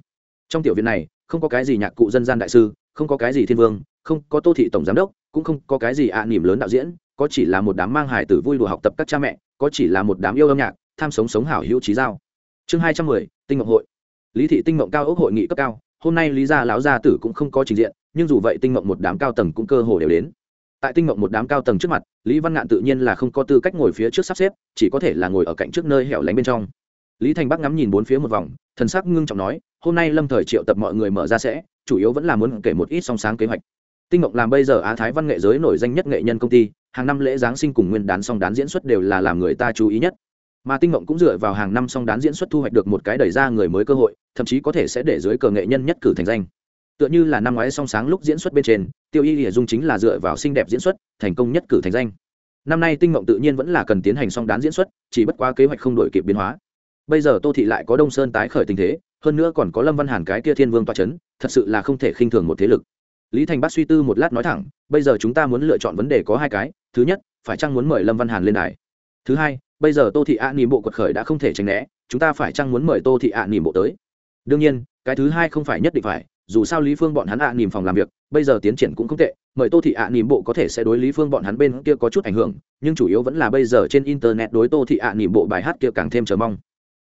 Trong tiểu viện này, không có cái gì nhạc cụ dân gian đại sư, không có cái gì thiên vương, không có tô thị tổng giám đốc, cũng không có cái gì ạ à nỉm lớn đạo diễn, có chỉ là một đám mang hài tử vui đùa học tập các cha mẹ, có chỉ là một đám yêu âm nhạc, tham sống sống hảo hữu trí giao. Chương hai trăm mười, tinh mộng hội. Lý thị tinh mộng cao ốc hội nghị cấp cao, hôm nay lý gia lão gia tử cũng không có trình diện, nhưng dù vậy tinh mộng một đám cao tầng cũng cơ hồ đều đến tại tinh mộng một đám cao tầng trước mặt, lý văn ngạn tự nhiên là không có tư cách ngồi phía trước sắp xếp, chỉ có thể là ngồi ở cạnh trước nơi hẻo lánh bên trong. Lý thành bắc ngắm nhìn bốn phía một vòng, thần sắc ngưng trọng nói, hôm nay lâm thời triệu tập mọi người mở ra sẽ, chủ yếu vẫn là muốn kể một ít song sáng kế hoạch. Tinh mộng làm bây giờ á thái văn nghệ giới nổi danh nhất nghệ nhân công ty, hàng năm lễ giáng sinh cùng nguyên đán song đán diễn xuất đều là làm người ta chú ý nhất. Mà tinh mộng cũng dựa vào hàng năm song đán diễn xuất thu hoạch được một cái đẩy ra người mới cơ hội, thậm chí có thể sẽ để dưới cờ nghệ nhân nhất cử thành danh tựa như là năm ngoái song sáng lúc diễn xuất bên trên, tiêu y lìa dung chính là dựa vào xinh đẹp diễn xuất, thành công nhất cử thành danh. Năm nay tinh mộng tự nhiên vẫn là cần tiến hành song đán diễn xuất, chỉ bất quá kế hoạch không đổi kịp biến hóa. Bây giờ tô thị lại có đông sơn tái khởi tình thế, hơn nữa còn có lâm văn hàn cái kia thiên vương toa c h ấ n thật sự là không thể khinh thường một thế lực. Lý thành bắc suy tư một lát nói thẳng, bây giờ chúng ta muốn lựa chọn vấn đề có hai cái, thứ nhất, phải chăng muốn mời lâm văn hàn lên đài? Thứ hai, bây giờ tô thị ạ nỉm bộ quật khởi đã không thể tránh né, chúng ta phải chăng muốn mời tô thị ạ nỉm bộ tới? Đương nhiên, cái thứ hai không phải nhất định phải dù sao lý phương bọn hắn ạ à nỉm phòng làm việc, bây giờ tiến triển cũng không tệ, mời tô thị ạ à nỉm bộ có thể sẽ đối lý phương bọn hắn bên kia có chút ảnh hưởng, nhưng chủ yếu vẫn là bây giờ trên internet đối tô thị ạ à nỉm bộ bài hát kia càng thêm chờ mong.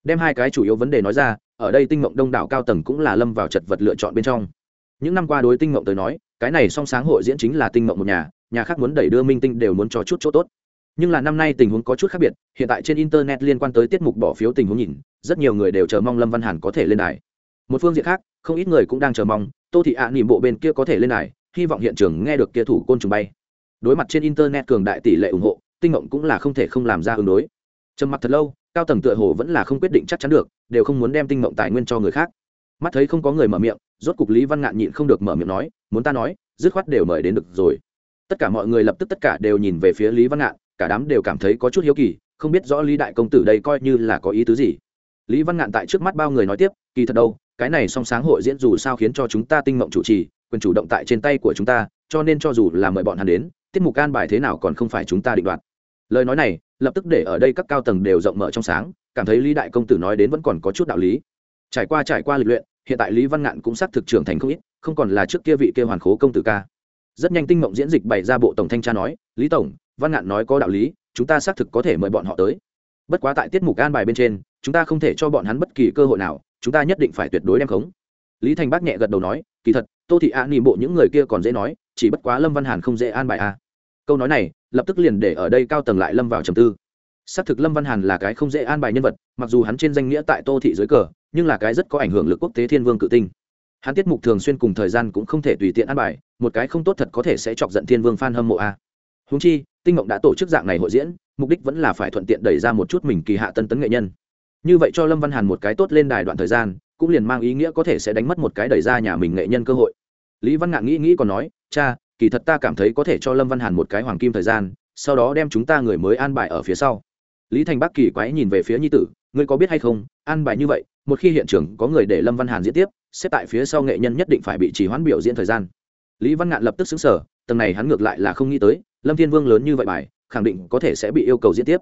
Đem hai cái chủ yếu vấn đề nói ra, ở đây tinh mộng đông đảo cao tầng cũng là lâm vào chật vật lựa chọn bên trong. Những năm qua đối tinh mộng tới nói, cái này song sáng hội diễn chính là tinh mộng một nhà nhà khác muốn đẩy đưa minh tinh đều muốn cho chút chỗ tốt. Nhưng là năm nay tình huống có chút khác biệt, hiện tại trên internet liên quan tới tiết mục bỏ phiếu tình huống nhìn, rất nhiều người đều chờ mong lâm văn hàn có thể lên đài một phương diện khác, không ít người cũng đang chờ mong, tô thị ạ à nỉm bộ bên kia có thể lên này hy vọng hiện trường nghe được kia thủ côn trùng bay. Đối mặt trên internet cường đại tỷ lệ ủng hộ, tinh ngộng cũng là không thể không làm ra ứng đối. Trầm mặt thật lâu, cao tầng tựa hồ vẫn là không quyết định chắc chắn được, đều không muốn đem tinh ngộng tài nguyên cho người khác. Mắt thấy không có người mở miệng, rốt cục lý văn ngạn nhịn không được mở miệng nói, muốn ta nói, dứt khoát đều mời đến được rồi. Tất cả mọi người lập tức tất cả đều nhìn về phía lý văn ngạn, cả đám đều cảm thấy có chút hiếu kỳ, không biết rõ lý đại công tử đây coi như là có ý tứ gì. Lý văn ngạn tại trước mắt bao người nói tiếp, kỳ thật đâu cái này song sáng hội diễn dù sao khiến cho chúng ta tinh mộng chủ trì, quyền chủ động tại trên tay của chúng ta, cho nên cho dù là mời bọn hắn đến, tiết mục can bài thế nào còn không phải chúng ta định đoạt. Lời nói này, lập tức để ở đây các cao tầng đều rộng mở trong sáng, cảm thấy lý đại công tử nói đến vẫn còn có chút đạo lý. Trải qua trải qua lịch luyện, hiện tại lý văn ngạn cũng xác thực trưởng thành không ít, không còn là trước kia vị kêu hoàn khố công tử ca. Rất nhanh tinh mộng diễn dịch bày ra bộ tổng thanh tra nói, lý tổng, văn ngạn nói có đạo lý, chúng ta xác thực có thể mời bọn họ tới. Bất quá tại tiết mục an bài bên trên, chúng ta không thể cho bọn hắn bất kỳ cơ hội nào chúng ta nhất định phải tuyệt đối đem khống. Lý thành bác nhẹ gật đầu nói, kỳ thật, tô thị a nỉ bộ những người kia còn dễ nói, chỉ bất quá lâm văn hàn không dễ an bài a. Câu nói này, lập tức liền để ở đây cao tầng lại lâm vào trầm tư. Xác thực lâm văn hàn là cái không dễ an bài nhân vật, mặc dù hắn trên danh nghĩa tại tô thị dưới cờ, nhưng là cái rất có ảnh hưởng lực quốc tế thiên vương cự tinh. Hắn tiết mục thường xuyên cùng thời gian cũng không thể tùy tiện an bài, một cái không tốt thật có thể sẽ chọc giận thiên vương f hâm mộ a. Húng chi, tinh mộng đã tổ chức dạng này hội diễn, mục đích vẫn là phải thuận tiện đẩy ra một chút mình kỳ hạ tân tấn nghệ nhân như vậy cho lâm văn hàn một cái tốt lên đài đoạn thời gian, cũng liền mang ý nghĩa có thể sẽ đánh mất một cái đẩy ra nhà mình nghệ nhân cơ hội. Lý văn ngạn nghĩ nghĩ còn nói, cha, kỳ thật ta cảm thấy có thể cho lâm văn hàn một cái hoàng kim thời gian, sau đó đem chúng ta người mới an bài ở phía sau. Lý thành bắc kỳ quái nhìn về phía nhi tử, ngươi có biết hay không, an bài như vậy, một khi hiện trường có người để lâm văn hàn diễn tiếp, xếp tại phía sau nghệ nhân nhất định phải bị trì hoãn biểu diễn thời gian. Lý văn ngạn lập tức xứng sở tầng này hắn ngược lại là không nghĩ tới, lâm thiên vương lớn như vậy bài, khẳng định có thể sẽ bị yêu cầu diễn tiếp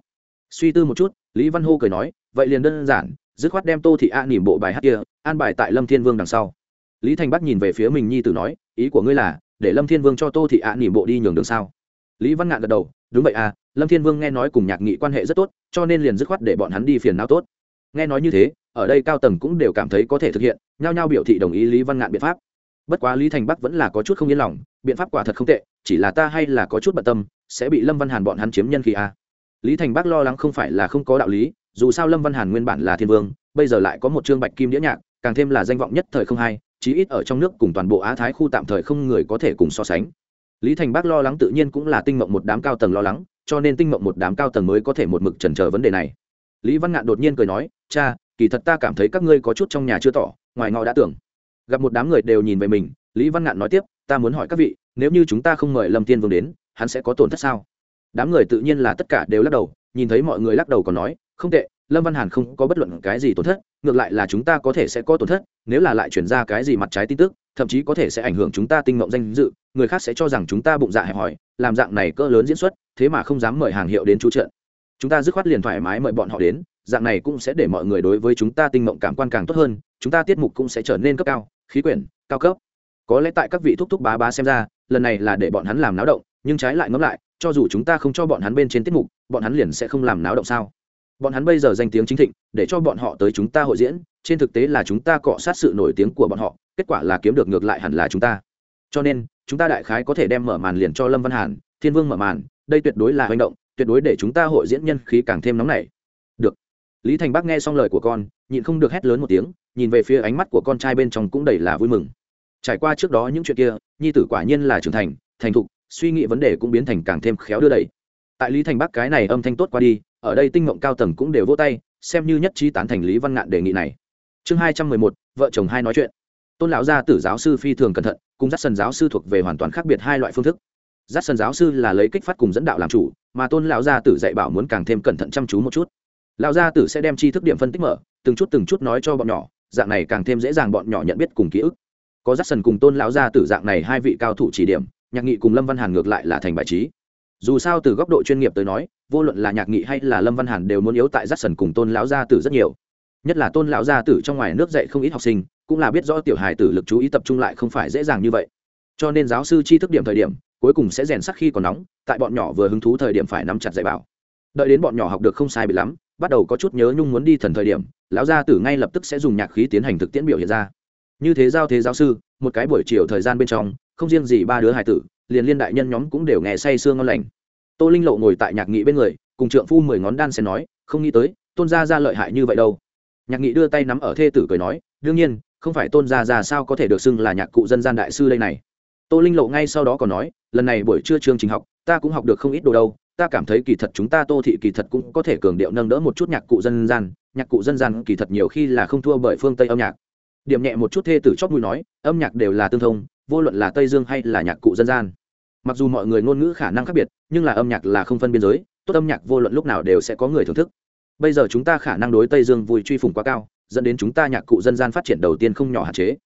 suy tư một chút, lý văn hô cười nói, vậy liền đơn giản, dứt khoát đem tô thị a nỉm bộ bài hát kia an bài tại lâm thiên vương đằng sau. Lý thành bắc nhìn về phía mình nhi tử nói, ý của ngươi là, để lâm thiên vương cho tô thị a nỉm bộ đi nhường đường sao? Lý văn ngạn gật đầu, đúng vậy à lâm thiên vương nghe nói cùng nhạc nghị quan hệ rất tốt, cho nên liền dứt khoát để bọn hắn đi phiền não tốt. Nghe nói như thế, ở đây cao tầng cũng đều cảm thấy có thể thực hiện, nhao nhao biểu thị đồng ý lý văn ngạn biện pháp. Bất quá lý thành bắc vẫn là có chút không yên lòng, biện pháp quả thật không tệ, chỉ là ta hay là có chút bận tâm, sẽ bị lâm văn hàn bọn hắn chiếm nhân khí a lý thành bắc lo lắng không phải là không có đạo lý, dù sao lâm văn hàn nguyên bản là thiên vương, bây giờ lại có một chương bạch kim đĩa nhạc, càng thêm là danh vọng nhất thời không hai, chí ít ở trong nước cùng toàn bộ á thái khu tạm thời không người có thể cùng so sánh. Lý thành bắc lo lắng tự nhiên cũng là tinh mộng một đám cao tầng lo lắng, cho nên tinh mộng một đám cao tầng mới có thể một mực trần chờ vấn đề này. Lý văn ngạn đột nhiên cười nói, cha, kỳ thật ta cảm thấy các ngươi có chút trong nhà chưa tỏ, ngoài ngọ đã tưởng. Gặp một đám người đều nhìn về mình, lý văn ngạn nói tiếp, ta muốn hỏi các vị, nếu như chúng ta không mời lâm tiên vương đến, hắn sẽ có tổn thất sao? Đám người tự nhiên là tất cả đều lắc đầu, nhìn thấy mọi người lắc đầu còn nói, không tệ, lâm văn hàn không có bất luận cái gì tổn thất, ngược lại là chúng ta có thể sẽ có tổn thất, nếu là lại chuyển ra cái gì mặt trái tin tức, thậm chí có thể sẽ ảnh hưởng chúng ta tinh mộng danh dự, người khác sẽ cho rằng chúng ta bụng dạ hẹp hòi, làm dạng này cỡ lớn diễn xuất, thế mà không dám mời hàng hiệu đến chú trận. Chúng ta dứt khoát liền thoải mái mời bọn họ đến, dạng này cũng sẽ để mọi người đối với chúng ta tinh mộng cảm quan càng tốt hơn, chúng ta tiết mục cũng sẽ trở nên cấp cao, khí quyển, cao cấp. Có lẽ tại các vị thúc thúc bá bá xem ra, lần này là để bọn hắn làm náo động nhưng trái lại ngẫm lại, cho dù chúng ta không cho bọn hắn bên trên tiết mục, bọn hắn liền sẽ không làm náo động sao? Bọn hắn bây giờ danh tiếng chính thịnh, để cho bọn họ tới chúng ta hội diễn, trên thực tế là chúng ta cọ sát sự nổi tiếng của bọn họ, kết quả là kiếm được ngược lại hẳn là chúng ta. Cho nên, chúng ta đại khái có thể đem mở màn liền cho lâm văn hàn, thiên vương mở màn, đây tuyệt đối là hành động, tuyệt đối để chúng ta hội diễn nhân khí càng thêm nóng nảy. Được. Lý thành bắc nghe xong lời của con, nhịn không được hét lớn một tiếng, nhìn về phía ánh mắt của con trai bên trong cũng đầy là vui mừng. Trải qua trước đó những chuyện kia, nhi tử quả nhiên là trưởng thành thành thục suy nghĩ vấn đề cũng biến thành càng thêm khéo đưa đẩy. Tại lý thành bắc cái này âm thanh tốt qua đi, ở đây tinh ngộng cao tầng cũng đều vỗ tay, xem như nhất trí tán thành lý văn ngạn đề nghị này. Chương hai trăm mười một, vợ chồng hai nói chuyện. Tôn lão gia tử giáo sư phi thường cẩn thận, cùng dắt sơn giáo sư thuộc về hoàn toàn khác biệt hai loại phương thức. Dắt sơn giáo sư là lấy kích phát cùng dẫn đạo làm chủ, mà tôn lão gia tử dạy bảo muốn càng thêm cẩn thận chăm chú một chút. Lão gia tử sẽ đem tri thức điểm phân tích mở, từng chút từng chút nói cho bọn nhỏ, dạng này càng thêm dễ dàng bọn nhỏ nhận biết cùng ký ức. Có dắt sơn cùng tôn lão gia tử dạng này hai vị cao thủ chỉ điểm nhạc nghị cùng lâm văn hàn ngược lại là thành bài trí. Dù sao từ góc độ chuyên nghiệp tới nói, vô luận là nhạc nghị hay là lâm văn hàn đều muốn yếu tại dắt sần cùng tôn lão gia tử rất nhiều. Nhất là tôn lão gia tử trong ngoài nước dạy không ít học sinh, cũng là biết rõ tiểu hài tử lực chú ý tập trung lại không phải dễ dàng như vậy. Cho nên giáo sư chi thức điểm thời điểm, cuối cùng sẽ rèn sắc khi còn nóng, tại bọn nhỏ vừa hứng thú thời điểm phải nắm chặt dạy bảo. Đợi đến bọn nhỏ học được không sai bị lắm, bắt đầu có chút nhớ nhung muốn đi thần thời điểm, lão gia tử ngay lập tức sẽ dùng nhạc khí tiến hành thực tiễn biểu hiện ra. Như thế giao thế giáo sư, một cái buổi chiều thời gian bên trong không riêng gì ba đứa hài tử, liền liên đại nhân nhóm cũng đều nghe say sương ngon lành. Tô linh lộ ngồi tại nhạc nghị bên người, cùng trượng phu mười ngón đan xen nói, không nghĩ tới, tôn gia ra lợi hại như vậy đâu. Nhạc nghị đưa tay nắm ở thê tử cười nói, đương nhiên, không phải tôn gia ra sao có thể được xưng là nhạc cụ dân gian đại sư đây này. Tô linh lộ ngay sau đó còn nói, lần này buổi trưa chương trình học, ta cũng học được không ít đồ đâu, ta cảm thấy kỳ thật chúng ta tô thị kỳ thật cũng có thể cường điệu nâng đỡ một chút nhạc cụ dân gian, nhạc cụ dân gian kỳ thật nhiều khi là không thua bởi phương tây âm nhạc điểm nhẹ một chút thê tử chót mũi nói, âm nhạc đều là tương thông, vô luận là tây dương hay là nhạc cụ dân gian. Mặc dù mọi người ngôn ngữ khả năng khác biệt, nhưng là âm nhạc là không phân biên giới, tốt âm nhạc vô luận lúc nào đều sẽ có người thưởng thức. Bây giờ chúng ta khả năng đối tây dương vui truy phủng quá cao, dẫn đến chúng ta nhạc cụ dân gian phát triển đầu tiên không nhỏ hạn chế.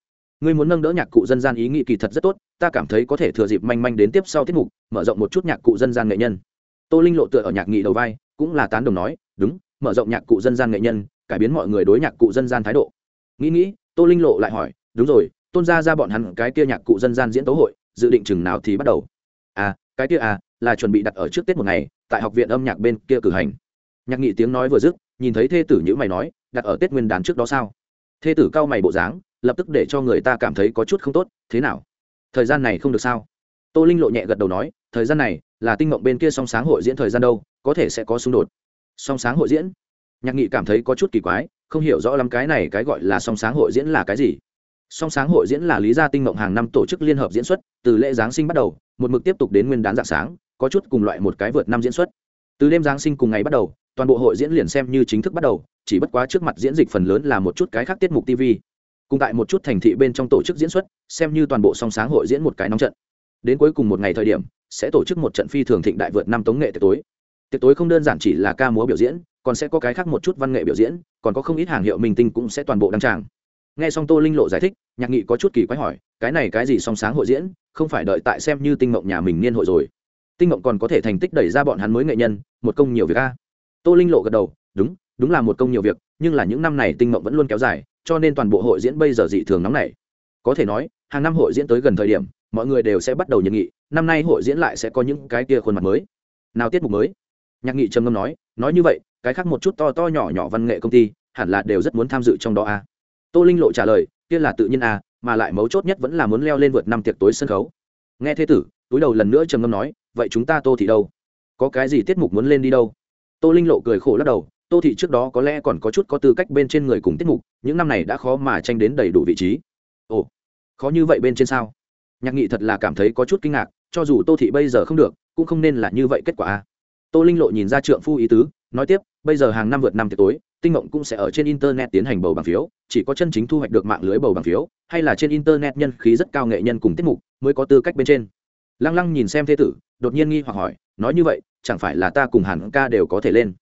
Ngươi muốn nâng đỡ nhạc cụ dân gian ý nghĩ kỳ thật rất tốt, ta cảm thấy có thể thừa dịp manh manh đến tiếp sau tiết mục, mở rộng một chút nhạc cụ dân gian nghệ nhân. Tô linh lộ tựa ở nhạc nghị đầu vai, cũng là tán đồng nói, đúng, mở rộng nhạc cụ dân gian nghệ nhân, cải biến mọi người đối nhạc cụ dân gian thái độ. Nghĩ nghĩ tô linh lộ lại hỏi, đúng rồi, tôn ra ra bọn hắn cái kia nhạc cụ dân gian diễn tấu hội, dự định chừng nào thì bắt đầu? À cái kia à là chuẩn bị đặt ở trước tết một ngày, tại học viện âm nhạc bên kia cử hành. Nhạc nghị tiếng nói vừa dứt, nhìn thấy thê tử nhữ mày nói, đặt ở tết nguyên đán trước đó sao? Thê tử cao mày bộ dáng, lập tức để cho người ta cảm thấy có chút không tốt, thế nào? Thời gian này không được sao? Tô linh lộ nhẹ gật đầu nói, thời gian này là tinh mộng bên kia song sáng hội diễn thời gian đâu, có thể sẽ có xung đột. Song sáng hội diễn? Nhạc nghị cảm thấy có chút kỳ quái không hiểu rõ lắm cái này cái gọi là song sáng hội diễn là cái gì. Song sáng hội diễn là lý gia tinh mộng hàng năm tổ chức liên hợp diễn xuất, từ lễ giáng sinh bắt đầu, một mực tiếp tục đến nguyên đán dạng sáng, có chút cùng loại một cái vượt năm diễn xuất. Từ đêm giáng sinh cùng ngày bắt đầu, toàn bộ hội diễn liền xem như chính thức bắt đầu, chỉ bất quá trước mặt diễn dịch phần lớn là một chút cái khác tiết mục tv cùng tại một chút thành thị bên trong tổ chức diễn xuất, xem như toàn bộ song sáng hội diễn một cái nóng trận. Đến cuối cùng một ngày thời điểm, sẽ tổ chức một trận phi thường thịnh đại vượt năm tống nghệ tới tối tiệc tối không đơn giản chỉ là ca múa biểu diễn, còn sẽ có cái khác một chút văn nghệ biểu diễn, còn có không ít hàng hiệu minh tinh cũng sẽ toàn bộ đăng tràng. Nghe xong tô linh lộ giải thích, nhạc nghị có chút kỳ quái hỏi, cái này cái gì song sáng hội diễn, không phải đợi tại xem như tinh mộng nhà mình niên hội rồi. Tinh mộng còn có thể thành tích đẩy ra bọn hắn mới nghệ nhân, một công nhiều việc a. Tô linh lộ gật đầu, đúng đúng là một công nhiều việc, nhưng là những năm này tinh mộng vẫn luôn kéo dài, cho nên toàn bộ hội diễn bây giờ dị thường nóng nảy. Có thể nói, hàng năm hội diễn tới gần thời điểm, mọi người đều sẽ bắt đầu nhận nghị, năm nay hội diễn lại sẽ có những cái kia khuôn mặt mới. Nào tiết mục mới? Nhạc nghị trầm ngâm nói nói như vậy, cái khác một chút to to nhỏ nhỏ văn nghệ công ty, hẳn là đều rất muốn tham dự trong đó a tô linh lộ trả lời, kia là tự nhiên a mà lại mấu chốt nhất vẫn là muốn leo lên vượt năm tiệc tối sân khấu. Nghe thế tử, túi đầu lần nữa trầm ngâm nói, vậy chúng ta tô thị đâu? Có cái gì tiết mục muốn lên đi đâu? Tô linh lộ cười khổ lắc đầu, tô thị trước đó có lẽ còn có chút có tư cách bên trên người cùng tiết mục, những năm này đã khó mà tranh đến đầy đủ vị trí. Ồ, khó như vậy bên trên sao? Nhạc nghị thật là cảm thấy có chút kinh ngạc, cho dù tô thị bây giờ không được, cũng không nên là như vậy kết quả a tô linh lộ nhìn ra trượng phu ý tứ, nói tiếp, bây giờ hàng năm vượt năm tiệc tối, tinh mộng cũng sẽ ở trên internet tiến hành bầu bằng phiếu, chỉ có chân chính thu hoạch được mạng lưới bầu bằng phiếu, hay là trên internet nhân khí rất cao nghệ nhân cùng tiết mục, mới có tư cách bên trên. Lăng lăng nhìn xem thế tử, đột nhiên nghi hoặc hỏi, nói như vậy, chẳng phải là ta cùng hàn ca đều có thể lên?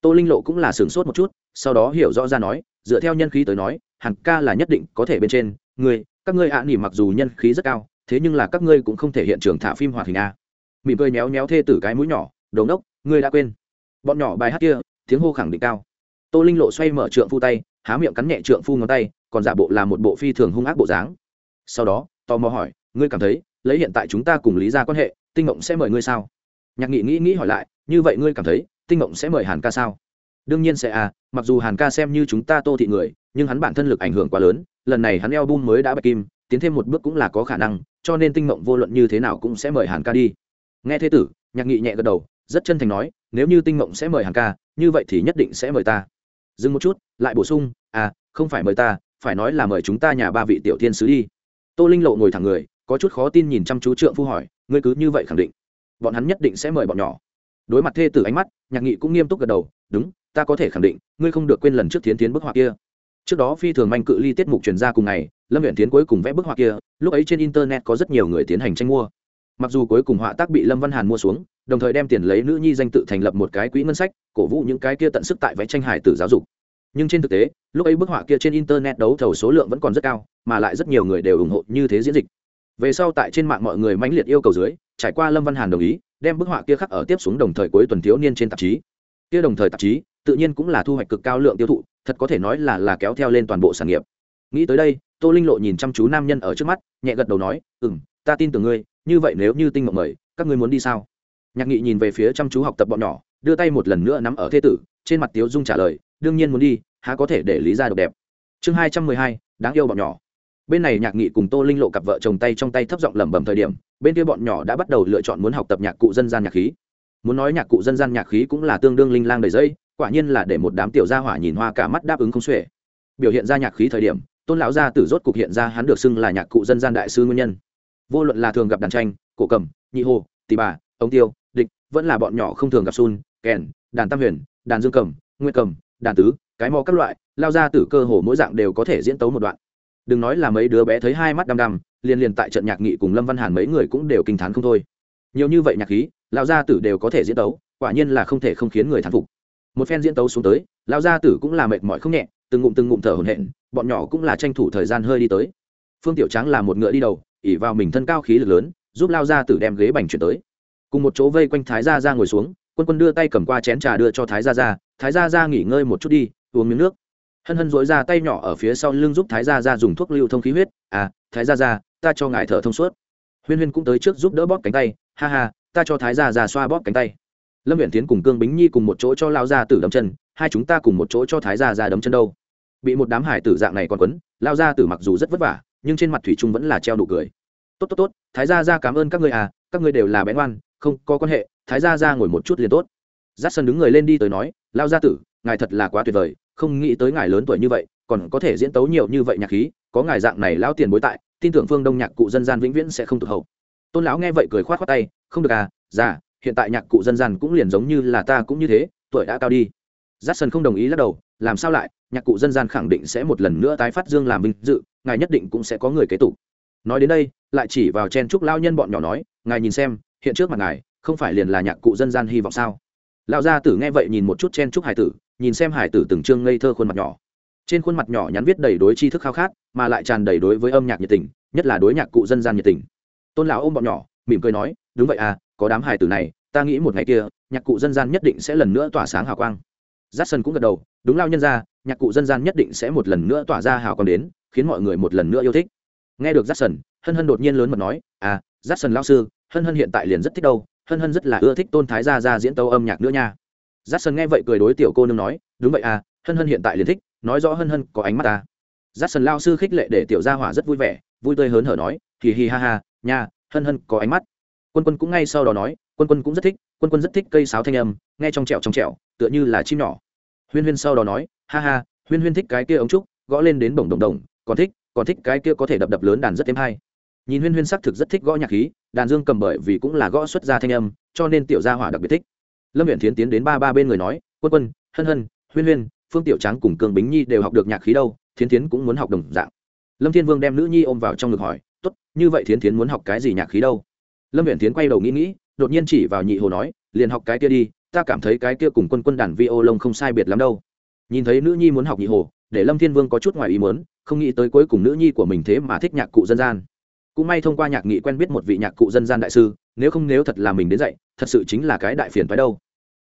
Tô linh lộ cũng là sửng sốt một chút, sau đó hiểu rõ ra nói, dựa theo nhân khí tới nói, hàn ca là nhất định có thể bên trên. Người các ngươi ạ à nỉ mặc dù nhân khí rất cao, thế nhưng là các ngươi cũng không thể hiện trường thả phim hoạt hình a. Mỉm cười méo méo thê tử cái mũi nhỏ đầu nốc ngươi đã quên. Bọn nhỏ bài hát kia, tiếng hô khẳng định cao. Tô linh lộ xoay mở trượng phu tay, há miệng cắn nhẹ trượng phu ngón tay, còn giả bộ là một bộ phi thường hung ác bộ dáng. Sau đó, tò mò hỏi, ngươi cảm thấy, lấy hiện tại chúng ta cùng lý ra quan hệ, tinh mộng sẽ mời ngươi sao? Nhạc nghị nghĩ nghĩ hỏi lại, như vậy ngươi cảm thấy, tinh mộng sẽ mời hàn ca sao? Đương nhiên sẽ à mặc dù hàn ca xem như chúng ta tô thị người, nhưng hắn bản thân lực ảnh hưởng quá lớn, lần này hắn eo bum mới đã bạch kim, tiến thêm một bước cũng là có khả năng, cho nên tinh mộng vô luận như thế nào cũng sẽ mời hàn ca đi. Nghe thế tử, nhạc nghị nhẹ gật đầu rất chân thành nói, nếu như tinh mộng sẽ mời hàng ca, như vậy thì nhất định sẽ mời ta. Dừng một chút, lại bổ sung à không phải mời ta, phải nói là mời chúng ta nhà ba vị tiểu thiên sứ đi. Tô linh lộ ngồi thẳng người, có chút khó tin nhìn chăm chú trượng phu hỏi, ngươi cứ như vậy khẳng định, bọn hắn nhất định sẽ mời bọn nhỏ? Đối mặt thê tử ánh mắt, nhạc nghị cũng nghiêm túc gật đầu, đúng, ta có thể khẳng định, ngươi không được quên lần trước thiến tiến bức họa kia. Trước đó phi thường manh cự ly tiết mục truyền ra cùng ngày, lâm viện tiến cuối cùng vẽ bức họa kia, lúc ấy trên internet có rất nhiều người tiến hành tranh mua. Mặc dù cuối cùng họa tác bị lâm văn hàn mua xuống đồng thời đem tiền lấy nữ nhi danh tự thành lập một cái quỹ ngân sách, cổ vũ những cái kia tận sức tại vẽ tranh hải tử giáo dục. Nhưng trên thực tế, lúc ấy bức họa kia trên internet đấu thầu số lượng vẫn còn rất cao, mà lại rất nhiều người đều ủng hộ như thế diễn dịch. Về sau tại trên mạng mọi người mãnh liệt yêu cầu dưới, trải qua lâm văn hàn đồng ý, đem bức họa kia khắc ở tiếp xuống đồng thời cuối tuần thiếu niên trên tạp chí. Kia đồng thời tạp chí, tự nhiên cũng là thu hoạch cực cao lượng tiêu thụ, thật có thể nói là là kéo theo lên toàn bộ sản nghiệp. Nghĩ tới đây, tô linh lộ nhìn chăm chú nam nhân ở trước mắt, nhẹ gật đầu nói ừ m ta tin tưởng ngươi, như vậy nếu như tinh mộng mời, các ngươi muốn đi sao? Nhạc nghị nhìn về phía chăm chú học tập bọn nhỏ, đưa tay một lần nữa nắm ở thế tử, trên mặt tiếu dung trả lời, đương nhiên muốn đi, há có thể để lý ra độc đẹp. Chương hai trăm mười hai, đáng yêu bọn nhỏ. Bên này nhạc nghị cùng tô linh lộ cặp vợ chồng tay trong tay thấp giọng lẩm bẩm thời điểm, bên kia bọn nhỏ đã bắt đầu lựa chọn muốn học tập nhạc cụ dân gian nhạc khí. Muốn nói nhạc cụ dân gian nhạc khí cũng là tương đương linh lang đầy dây, quả nhiên là để một đám tiểu gia hỏa nhìn hoa cả mắt đáp ứng không xuể. Biểu hiện ra nhạc khí thời điểm, tôn lão gia tử rốt cục hiện ra hắn được xưng là nhạc cụ dân gian đại sư nguyên nhân. Vô luận là thường gặp đàn tranh, cổ cầm, nhị hồ, tỳ bà, ống tiêu vẫn là bọn nhỏ không thường gặp sun, kèn, đàn tam huyền, đàn dương cầm nguyên cầm, đàn tứ, cái mò các loại, lao ra tử cơ hồ mỗi dạng đều có thể diễn tấu một đoạn. Đừng nói là mấy đứa bé thấy hai mắt đăm đăm, liền liền tại trận nhạc nghị cùng lâm văn hàn mấy người cũng đều kinh t h á n không thôi. Nhiều như vậy nhạc khí, lao gia tử đều có thể diễn tấu, quả nhiên là không thể không khiến người thán phục. Một phen diễn tấu xuống tới, lao gia tử cũng là mệt mỏi không nhẹ, từng ngụm từng ngụm thở hổn hển, bọn nhỏ cũng là tranh thủ thời gian hơi đi tới. Phương tiểu tráng là một ngựa đi đầu, ỉ vào mình thân cao khí lực lớn, giúp lao gia tử đem ghế bành chuyển tới cùng một chỗ vây quanh thái gia ra ngồi xuống, quân quân đưa tay cầm qua chén trà đưa cho thái gia ra thái gia ra nghỉ ngơi một chút đi, uống miếng nước. Hân hân dối ra tay nhỏ ở phía sau lưng giúp thái gia ra dùng thuốc lưu thông khí huyết à thái gia ra ta cho ngài thở thông suốt. Huyên huyên cũng tới trước giúp đỡ bóp cánh tay, ha ha, ta cho thái gia ra xoa bóp cánh tay. Lâm huyện tiến cùng cương bính nhi cùng một chỗ cho lao ra tử đấm chân, hai chúng ta cùng một chỗ cho thái gia ra đấm chân đâu. Bị một đám hải tử dạng này còn quấn, lao ra tử mặc dù rất vất vả, nhưng trên mặt thủy trung vẫn là treo đủ cười. Tốt tốt tốt, thái gia ra cảm ơn các ngươi à các ngươi đều là bén oan không có quan hệ, thái gia ra ngồi một chút liền tốt. Giắt sân đứng người lên đi tới nói lao gia tử, ngài thật là quá tuyệt vời, không nghĩ tới ngài lớn tuổi như vậy, còn có thể diễn tấu nhiều như vậy nhạc khí, có ngài dạng này lao tiền bối tại, tin tưởng phương đông nhạc cụ dân gian vĩnh viễn sẽ không tụt hậu. Tôn lão nghe vậy cười khoát khoát tay, không được à già, hiện tại nhạc cụ dân gian cũng liền giống như là ta cũng như thế, tuổi đã cao đi. J sân không đồng ý lắc đầu, làm sao lại, nhạc cụ dân gian khẳng định sẽ một lần nữa tái phát dương làm vinh dự, ngài nhất định cũng sẽ có người kế tục. Nói đến đây, lại chỉ vào chen trúc lao nhân bọn nhỏ nói, ngài nhìn xem hiện trước mặt ngài, không phải liền là nhạc cụ dân gian hy vọng sao? Lão gia tử nghe vậy nhìn một chút chen trúc hải tử, nhìn xem hải tử từng trương ngây thơ khuôn mặt nhỏ. Trên khuôn mặt nhỏ nhắn viết đầy đối tri thức khao khát, mà lại tràn đầy đối với âm nhạc nhiệt tình, nhất là đối nhạc cụ dân gian nhiệt tình. Tôn lão ôm bọn nhỏ, mỉm cười nói, đúng vậy à có đám hải tử này, ta nghĩ một ngày kia, nhạc cụ dân gian nhất định sẽ lần nữa tỏa sáng hào quang. Giắt sân cũng gật đầu, đúng lao nhân ra nhạc cụ dân gian nhất định sẽ một lần nữa tỏa ra hào quang đến, khiến mọi người một lần nữa yêu thích. Nghe được giắt sân hân hân đột nhiên lớn mật nói à giắt sân lao sư hân hân hiện tại liền rất thích đâu, hân hân rất là ưa thích tôn thái gia ra diễn tấu âm nhạc nữa nha. Giắt sân nghe vậy cười đối tiểu cô nương nói, đúng vậy à hân hân hiện tại liền thích, nói rõ hân hân có ánh mắt ta. Giắt sân lao sư khích lệ để tiểu gia hỏa rất vui vẻ, vui tươi hớn hở nói, hì hì ha ha, nha, hân hân có ánh mắt. Quân quân cũng ngay sau đó nói, quân quân cũng rất thích, quân quân rất thích cây sáo thanh âm, nghe trong trẹo trong trẹo tựa như là chim nhỏ. Huyên huyên sau đó nói, ha ha, huyên huyên thích cái kia ống trúc, gõ lên đến bổng đồng đồng, còn thích còn thích cái kia có thể đập đập lớn đàn rất êm hay nhìn huyên huyên sắc thực rất thích gõ nhạc khí, đàn dương cầm bởi vì cũng là gõ xuất ra thanh âm, cho nên tiểu gia hỏa đặc biệt thích. Lâm huyện tiến tiến đến ba ba bên người nói, quân quân, hân hân, huyên huyên, phương tiểu trắng cùng cường bính nhi đều học được nhạc khí đâu, thiến tiến cũng muốn học đồng dạng. Lâm thiên vương đem nữ nhi ôm vào trong ngực hỏi, tốt, như vậy thiến tiến muốn học cái gì nhạc khí đâu? Lâm huyện tiến quay đầu nghĩ nghĩ, đột nhiên chỉ vào nhị hồ nói, liền học cái kia đi, ta cảm thấy cái kia cùng quân quân đàn vi ô lông không sai biệt lắm đâu. Nhìn thấy nữ nhi muốn học nhị hồ, để lâm thiên vương có chút ngoài ý muốn, không nghĩ tới cuối cùng nữ nhi của mình thế mà thích nhạc cụ dân gian cũng may thông qua nhạc nghị quen biết một vị nhạc cụ dân gian đại sư, nếu không nếu thật là mình đến dạy, thật sự chính là cái đại phiền phái đâu.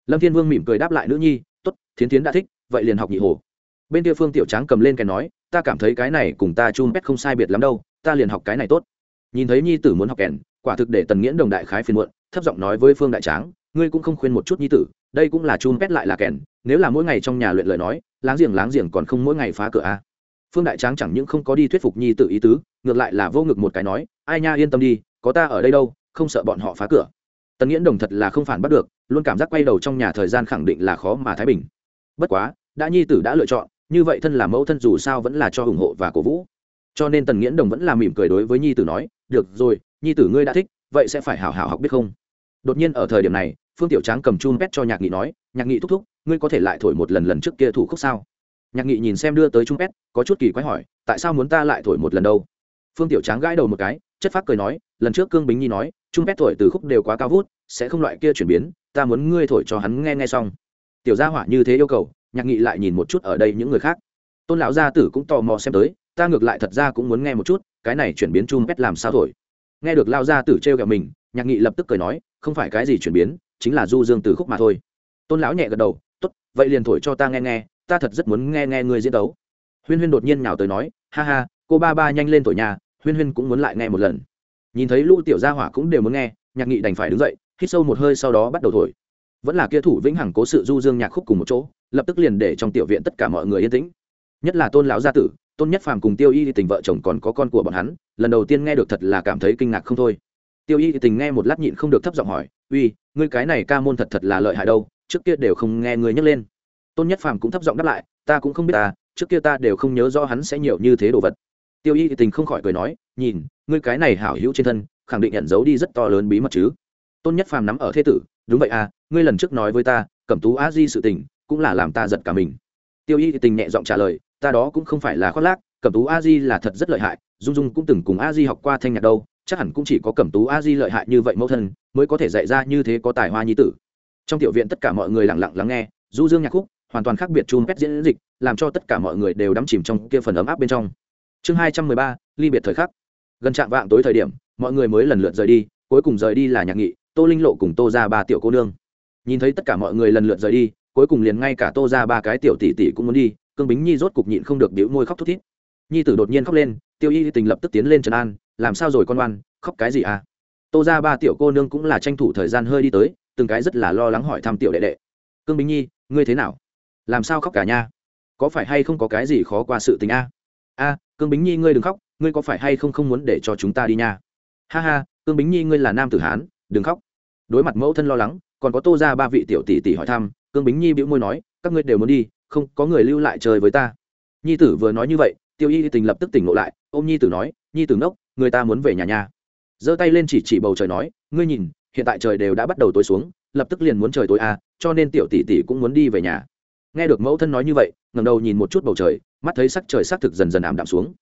Lâm thiên vương mỉm cười đáp lại nữ nhi t ố t thiến tiến đã thích, vậy liền học nhị hồ. Bên kia phương tiểu tráng cầm lên kèn nói, ta cảm thấy cái này cùng ta chun pet không sai biệt lắm đâu, ta liền học cái này tốt. Nhìn thấy nhi tử muốn học kèn, quả thực để tần nghiễn đồng đại khái phiền muộn, thấp giọng nói với phương đại tráng, ngươi cũng không khuyên một chút nhi tử, đây cũng là chun pet lại là kèn, nếu là mỗi ngày trong nhà luyện lời nói, láng giềng láng giềng còn không mỗi ngày phá cửa a à. phương đại tráng chẳng những không có đi thuyết phục nhi tử ý tứ ngược lại là vô ngực một cái nói, ai nha, yên tâm đi, có ta ở đây đâu, không sợ bọn họ phá cửa. Tần nghiễn đồng thật là không phản bắt được, luôn cảm giác quay đầu trong nhà thời gian khẳng định là khó mà thái bình. Bất quá, đã nhi tử đã lựa chọn, như vậy thân là mẫu thân dù sao vẫn là cho ủng hộ và cổ vũ. Cho nên tần nghiễn đồng vẫn là mỉm cười đối với nhi tử nói, được rồi, nhi tử ngươi đã thích, vậy sẽ phải hào hào học biết không? Đột nhiên ở thời điểm này, phương tiểu tráng cầm chun pet cho nhạc nghị nói, nhạc nghị thúc thúc, ngươi có thể lại thổi một lần lần trước kia thủ khúc sao? Nhạc nghị nhìn xem đưa tới chun pet, có chút kỳ quái hỏi, tại sao muốn ta lại thổi một lần đâu? Phương tiểu tráng gãi đầu một cái, chất phác cười nói, lần trước cương bính nhi nói, trung pét thổi từ khúc đều quá cao vút, sẽ không loại kia chuyển biến, ta muốn ngươi thổi cho hắn nghe nghe xong. Tiểu gia hỏa như thế yêu cầu, nhạc nghị lại nhìn một chút ở đây những người khác. Tôn lão gia tử cũng tò mò xem tới, ta ngược lại thật ra cũng muốn nghe một chút, cái này chuyển biến chung pét làm sao thổi. Nghe được lao gia tử trêu ghẹo mình, nhạc nghị lập tức cười nói, không phải cái gì chuyển biến, chính là du dương từ khúc mà thôi. Tôn lão nhẹ gật đầu, tốt, vậy liền thổi cho ta nghe nghe, ta thật rất muốn nghe nghe người diễn tấu. Huyên huyên đột nhiên nào tới nói, ha ha, cô ba ba nhanh lên tuổi nhà huyên huyên cũng muốn lại nghe một lần. Nhìn thấy lũ tiểu gia hỏa cũng đều muốn nghe, nhạc nghị đành phải đứng dậy, hít sâu một hơi sau đó bắt đầu thổi. Vẫn là kia thủ vĩnh hằng cố sự du dương nhạc khúc cùng một chỗ, lập tức liền để trong tiểu viện tất cả mọi người yên tĩnh. Nhất là tôn lão gia tử, tôn nhất phàm cùng tiêu y tình vợ chồng còn có con của bọn hắn, lần đầu tiên nghe được thật là cảm thấy kinh ngạc không thôi. Tiêu y tình nghe một lát nhịn không được thấp giọng hỏi, uy, ngươi cái này ca môn thật thật là lợi hại đâu, trước kia đều không nghe ngươi nhắc lên. Tôn nhất phàm cũng thấp giọng đáp lại, ta cũng không biết ta, trước kia ta đều không nhớ rõ hắn sẽ nhiều như thế đồ vật tiêu y tình không khỏi cười nói, nhìn, ngươi cái này hảo hữu trên thân, khẳng định nhận giấu đi rất to lớn bí mật chứ. Tôn nhất phàm nắm ở thế tử, đúng vậy à ngươi lần trước nói với ta, cẩm tú a di sự tình, cũng là làm ta giật cả mình. Tiêu y tình nhẹ giọng trả lời, ta đó cũng không phải là khoác lác, cẩm tú a di là thật rất lợi hại, dung dung cũng từng cùng a di học qua thanh nhạc đâu, chắc hẳn cũng chỉ có cẩm tú a di lợi hại như vậy mẫu thân, mới có thể dạy ra như thế có tài hoa nhi tử. Trong tiểu viện tất cả mọi người lặng lặng lắng nghe, du dương nhạc khúc, hoàn toàn khác biệt chun pet diễn dịch, làm cho tất cả mọi người đều đắm chìm trong kia phần ấm áp bên trong chương hai trăm mười ba, ly biệt thời khắc. Gần trạng vạng tối thời điểm, mọi người mới lần lượt rời đi, cuối cùng rời đi là nhạc nghị, tô linh lộ cùng tô ra ba tiểu cô nương. Nhìn thấy tất cả mọi người lần lượt rời đi, cuối cùng liền ngay cả tô ra ba cái tiểu tỷ tỷ cũng muốn đi, cương bính nhi rốt cục nhịn không được biểu môi khóc thút thít. Nhi tử đột nhiên khóc lên, tiêu y tình lập tức tiến lên trần an, làm sao rồi con oan, khóc cái gì à? Tô ra ba tiểu cô nương cũng là tranh thủ thời gian hơi đi tới, từng cái rất là lo lắng hỏi thăm tiểu đệ đệ. Cương bính nhi, ngươi thế nào? Làm sao khóc cả nha? Có phải hay không có cái gì khó qua sự tình à? a a cương bính nhi ngươi đừng khóc, ngươi có phải hay không không muốn để cho chúng ta đi nha? Ha ha, cương bính nhi ngươi là nam tử hán, đừng khóc. Đối mặt mẫu thân lo lắng, còn có tô ra ba vị tiểu tỷ tỷ hỏi thăm, cương bính nhi bĩu môi nói, các ngươi đều muốn đi, không, có người lưu lại chơi với ta. Nhi tử vừa nói như vậy, tiêu y tình lập tức tỉnh ngộ lại ô m nhi tử nói, nhi tử ngốc, người ta muốn về nhà nhà giơ tay lên chỉ chỉ bầu trời nói, ngươi nhìn, hiện tại trời đều đã bắt đầu tối xuống, lập tức liền muốn trời tối à cho nên tiểu tỷ tỷ cũng muốn đi về nhà. Nghe được mẫu thân nói như vậy ngầm đầu nhìn một chút bầu trời mắt thấy sắc trời sắc thực dần dần ảm đạm xuống.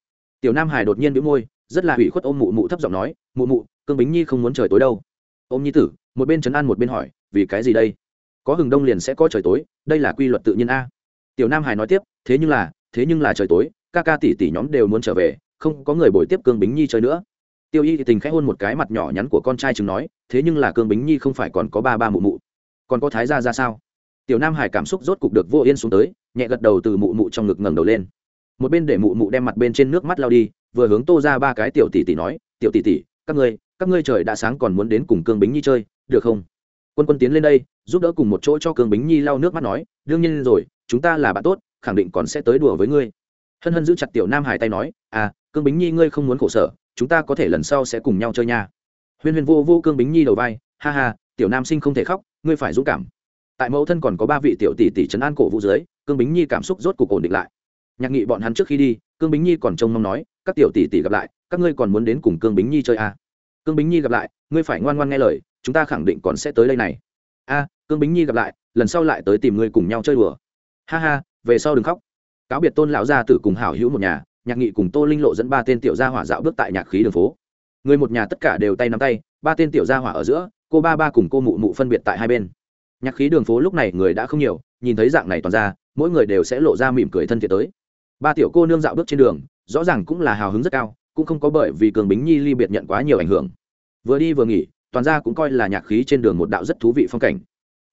Tiểu nam hải đột nhiên bĩu môi, rất là hủy khuất ôm mụ mụ thấp giọng nói, mụ mụ, cương bính nhi không muốn trời tối đâu. Ôm nhi tử, một bên trấn an một bên hỏi, vì cái gì đây? Có hừng đông liền sẽ có trời tối, đây là quy luật tự nhiên a. Tiểu nam hải nói tiếp, thế nhưng là, thế nhưng là trời tối, ca ca tỷ tỷ nhóm đều muốn trở về, không có người bồi tiếp cương bính nhi chơi nữa. Tiêu y tình khẽ hôn một cái mặt nhỏ nhắn của con trai chừng nói, thế nhưng là cương bính nhi không phải còn có ba ba mụ mụ, còn có thái gia ra sao? Tiểu nam hải cảm xúc rốt cục được vô yên xuống tới, nhẹ gật đầu từ mụ mụ trong ngực ngẩng đầu lên. Một bên để mụ mụ đem mặt bên trên nước mắt lao đi, vừa hướng tô ra ba cái tiểu tỷ tỷ nói, tiểu tỷ tỷ, các ngươi các ngươi trời đã sáng còn muốn đến cùng cương bính nhi chơi, được không? Quân quân tiến lên đây, giúp đỡ cùng một chỗ cho cương bính nhi lau nước mắt nói, đương nhiên rồi, chúng ta là bạn tốt, khẳng định còn sẽ tới đùa với ngươi. Hân hân giữ chặt tiểu nam hải tay nói à cương bính nhi ngươi không muốn khổ sở, chúng ta có thể lần sau sẽ cùng nhau chơi nha. Huyên huyên vô vô cương bính nhi đầu vai, ha ha, tiểu nam sinh không thể khóc, ngươi phải dũng cảm tại mẫu thân còn có ba vị tiểu tỷ tỷ trấn an cổ vũ dưới, cương bính nhi cảm xúc rốt cuộc ổn định lại. Nhạc nghị bọn hắn trước khi đi, cương bính nhi còn trông mong nói, các tiểu tỷ tỷ gặp lại, các ngươi còn muốn đến cùng cương bính nhi chơi à. cương bính nhi gặp lại, ngươi phải ngoan ngoan nghe lời, chúng ta khẳng định còn sẽ tới đây này. A, cương bính nhi gặp lại, lần sau lại tới tìm ngươi cùng nhau chơi đùa. Ha ha, về sau đừng khóc. Cáo biệt tôn lão gia tử cùng hảo hữu một nhà, nhạc nghị cùng tô linh lộ dẫn ba tên tiểu gia hỏa dạo bước tại nhạc khí đường phố. Người một nhà tất cả đều tay nắm tay, ba tên tiểu gia hỏa ở giữa, cô ba ba cùng cô mụ mụ phân biệt tại hai bên nhạc khí đường phố lúc này người đã không nhiều, nhìn thấy dạng này toàn ra, mỗi người đều sẽ lộ ra mỉm cười thân thiện tới. Ba tiểu cô nương dạo bước trên đường, rõ ràng cũng là hào hứng rất cao, cũng không có bởi vì cường bính nhi ly biệt nhận quá nhiều ảnh hưởng. Vừa đi vừa nghỉ, toàn ra cũng coi là nhạc khí trên đường một đạo rất thú vị phong cảnh.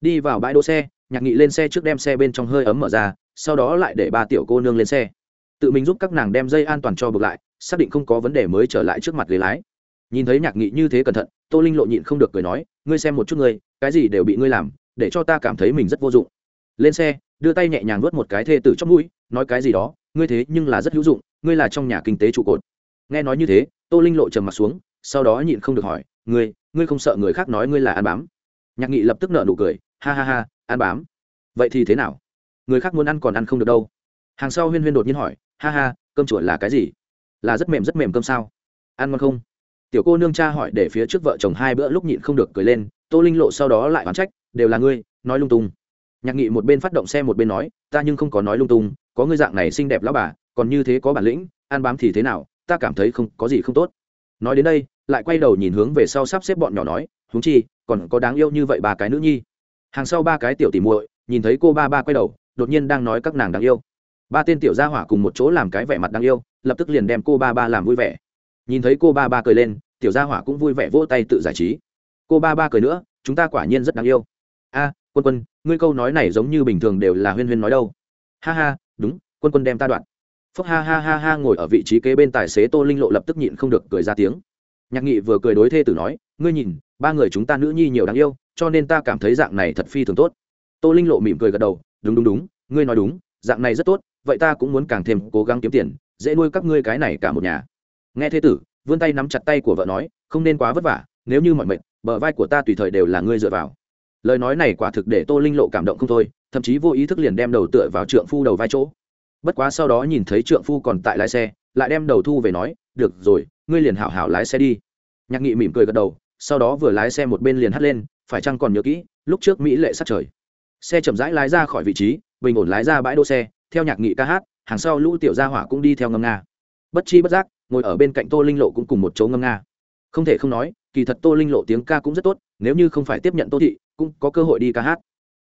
Đi vào bãi đỗ xe, nhạc nghị lên xe trước đem xe bên trong hơi ấm mở ra, sau đó lại để ba tiểu cô nương lên xe. Tự mình giúp các nàng đem dây an toàn cho buộc lại, xác định không có vấn đề mới trở lại trước mặt ghế lái. Nhìn thấy nhạc nghị như thế cẩn thận, tô linh lộ nhịn không được cười nói, ngươi xem một chút ngươi, cái gì đều bị ngươi làm để cho ta cảm thấy mình rất vô dụng. Lên xe, đưa tay nhẹ nhàng nuốt một cái thê tử trong mũi, nói cái gì đó, ngươi thế nhưng là rất hữu dụng, ngươi là trong nhà kinh tế trụ cột. Nghe nói như thế, tô linh lộ trầm mặt xuống, sau đó nhịn không được hỏi, ngươi ngươi không sợ người khác nói ngươi là ăn bám? Nhạc nghị lập tức nợ nụ cười, ha ha ha, ăn bám? Vậy thì thế nào? Người khác muốn ăn còn ăn không được đâu. Hàng sau huyên huyên đột nhiên hỏi, ha ha, cơm chuột là cái gì? Là rất mềm rất mềm cơm sao? Ăn ngon không? Tiểu cô nương cha hỏi để phía trước vợ chồng hai bữa lúc nhịn không được cười lên, tô linh lộ sau đó lại oán trách, đều là ngươi, nói lung tung. Nhạc nghị một bên phát động xe một bên nói, ta nhưng không có nói lung tung, có ngươi dạng này xinh đẹp lão bà, còn như thế có bản lĩnh, ăn bám thì thế nào, ta cảm thấy không, có gì không tốt. Nói đến đây, lại quay đầu nhìn hướng về sau sắp xếp bọn nhỏ nói húng chi, còn có đáng yêu như vậy ba cái nữ nhi. Hàng sau ba cái tiểu tỉ muội, nhìn thấy cô ba ba quay đầu, đột nhiên đang nói các nàng đáng yêu. Ba tên tiểu gia hỏa cùng một chỗ làm cái vẻ mặt đáng yêu, lập tức liền đem cô ba ba làm vui vẻ nhìn thấy cô ba ba cười lên, tiểu gia hỏa cũng vui vẻ vỗ tay tự giải trí. Cô ba ba cười nữa, chúng ta quả nhiên rất đáng yêu. A, quân quân, ngươi câu nói này giống như bình thường đều là huyên huyên nói đâu. Ha ha, đúng, quân quân đem ta đoạn. Phúc ha ha ha ha ngồi ở vị trí kế bên tài xế tô linh lộ lập tức nhịn không được cười ra tiếng. Nhạc nghị vừa cười đối thê tử nói, ngươi nhìn, ba người chúng ta nữ nhi nhiều đáng yêu, cho nên ta cảm thấy dạng này thật phi thường tốt. Tô linh lộ mỉm cười gật đầu, đúng đúng đúng, ngươi nói đúng, dạng này rất tốt, vậy ta cũng muốn càng thêm cố gắng kiếm tiền, dễ nuôi các ngươi cái này cả một nhà nghe thế tử, vươn tay nắm chặt tay của vợ nói, không nên quá vất vả, nếu như mọi mệnh, bờ vai của ta tùy thời đều là ngươi dựa vào. Lời nói này quả thực để tô linh lộ cảm động không thôi, thậm chí vô ý thức liền đem đầu tựa vào trượng phu đầu vai chỗ. Bất quá sau đó nhìn thấy trượng phu còn tại lái xe, lại đem đầu thu về nói, được rồi, ngươi liền hảo hảo lái xe đi. Nhạc nghị mỉm cười gật đầu, sau đó vừa lái xe một bên liền hắt lên, phải chăng còn nhớ kỹ, lúc trước mỹ lệ sát trời. Xe chậm rãi lái ra khỏi vị trí, bình ổn lái ra bãi đỗ xe, theo nhạc nghị ca hát, hàng sau lũ tiểu gia hỏa cũng đi theo ngâm nga. Bất chi bất giác ngồi ở bên cạnh tô linh lộ cũng cùng một chỗ ngâm nga. Không thể không nói, kỳ thật tô linh lộ tiếng ca cũng rất tốt, nếu như không phải tiếp nhận tô thị, cũng có cơ hội đi ca hát.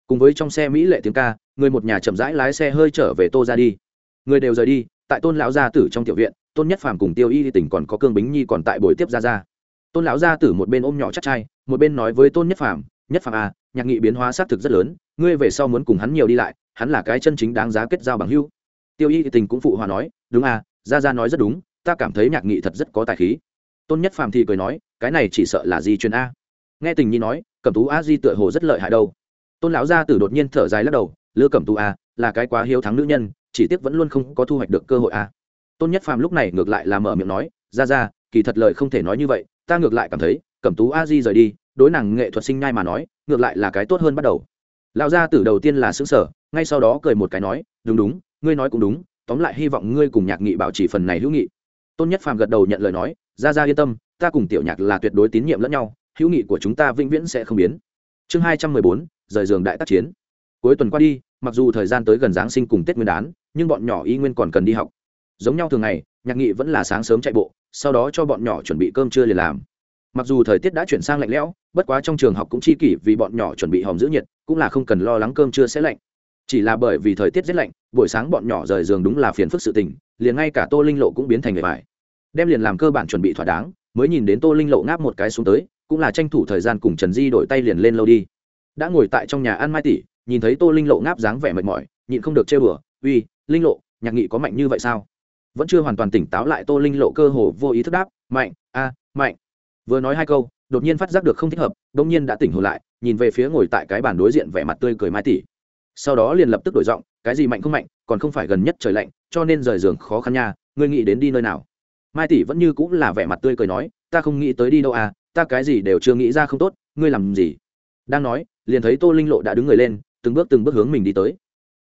Cùng với trong xe mỹ lệ tiếng ca, người một nhà chậm rãi lái xe hơi trở về tô ra đi. Người đều rời đi, tại tôn lão gia tử trong tiểu viện, tôn nhất phàm cùng tiêu y tỉnh còn có cương bính nhi còn tại buổi tiếp ra ra. Tôn lão gia tử một bên ôm nhỏ chắc trai, một bên nói với tôn nhất phàm nhất phàm à nhạc nghị biến hóa xác thực rất lớn, ngươi về sau muốn cùng hắn nhiều đi lại, hắn là cái chân chính đáng giá kết giao bằng hưu tiêu y tình cũng phụ hòa nói, đúng à ra ra nói rất đúng ta cảm thấy nhạc nghị thật rất có tài khí. Tôn nhất phàm thì cười nói, cái này chỉ sợ là di truyền a. Nghe tình nhi nói, cẩm tú a di tựa hồ rất lợi hại đâu. Tôn lão gia tử đột nhiên thở dài lắc đầu, lư cẩm tú a, là cái quá hiếu thắng nữ nhân, chỉ tiếc vẫn luôn không có thu hoạch được cơ hội a. Tôn nhất phàm lúc này ngược lại là mở miệng nói, ra ra, kỳ thật lời không thể nói như vậy, ta ngược lại cảm thấy, cẩm tú a di rời đi, đối nàng nghệ thuật sinh nhai mà nói, ngược lại là cái tốt hơn bắt đầu. Lão gia tử đầu tiên là xứng sở ngay sau đó cười một cái nói, đúng đúng, ngươi nói cũng đúng, tóm lại hy vọng ngươi cùng nhạc nghị bảo trì phần này hữu nghị tôn nhất phàm gật đầu nhận lời nói, ra ra yên tâm, ta cùng tiểu nhạc là tuyệt đối tín nhiệm lẫn nhau, hữu nghị của chúng ta vĩnh viễn sẽ không biến. Chương hai trăm mười bốn, rời giường đại tác chiến. Cuối tuần qua đi, mặc dù thời gian tới gần giáng sinh cùng tết nguyên đán, nhưng bọn nhỏ y nguyên còn cần đi học. Giống nhau thường ngày, nhạc nghị vẫn là sáng sớm chạy bộ, sau đó cho bọn nhỏ chuẩn bị cơm trưa liền làm. Mặc dù thời tiết đã chuyển sang lạnh lẽo, bất quá trong trường học cũng chi kỷ vì bọn nhỏ chuẩn bị hòm giữ nhiệt, cũng là không cần lo lắng cơm trưa sẽ lạnh chỉ là bởi vì thời tiết rất lạnh, buổi sáng bọn nhỏ rời giường đúng là phiền phức sự tình, liền ngay cả tô linh lộ cũng biến thành người bài đem liền làm cơ bản chuẩn bị thỏa đáng, mới nhìn đến tô linh lộ ngáp một cái xuống tới, cũng là tranh thủ thời gian cùng trần di đổi tay liền lên lâu đi. Đã ngồi tại trong nhà ăn mai tỷ nhìn thấy tô linh lộ ngáp dáng vẻ mệt mỏi, nhịn không được chơi bừa uy, linh lộ, nhạc nghị có mạnh như vậy sao? Vẫn chưa hoàn toàn tỉnh táo lại tô linh lộ cơ hồ vô ý thức đáp, mạnh, a, mạnh. Vừa nói hai câu, đột nhiên phát giác được không thích hợp đ ỗ n g nhiên đã tỉnh hồn lại, nhìn về phía ngồi tại cái bàn đối diện vẻ mặt tươi cười mai tỷ sau đó liền lập tức đổi giọng, cái gì mạnh không mạnh, còn không phải gần nhất trời lạnh, cho nên rời giường khó khăn nha, ngươi nghĩ đến đi nơi nào? Mai tỷ vẫn như cũng là vẻ mặt tươi cười nói, ta không nghĩ tới đi đâu à ta cái gì đều chưa nghĩ ra không tốt, ngươi làm gì? Đang nói, liền thấy tô linh lộ đã đứng người lên, từng bước từng bước hướng mình đi tới.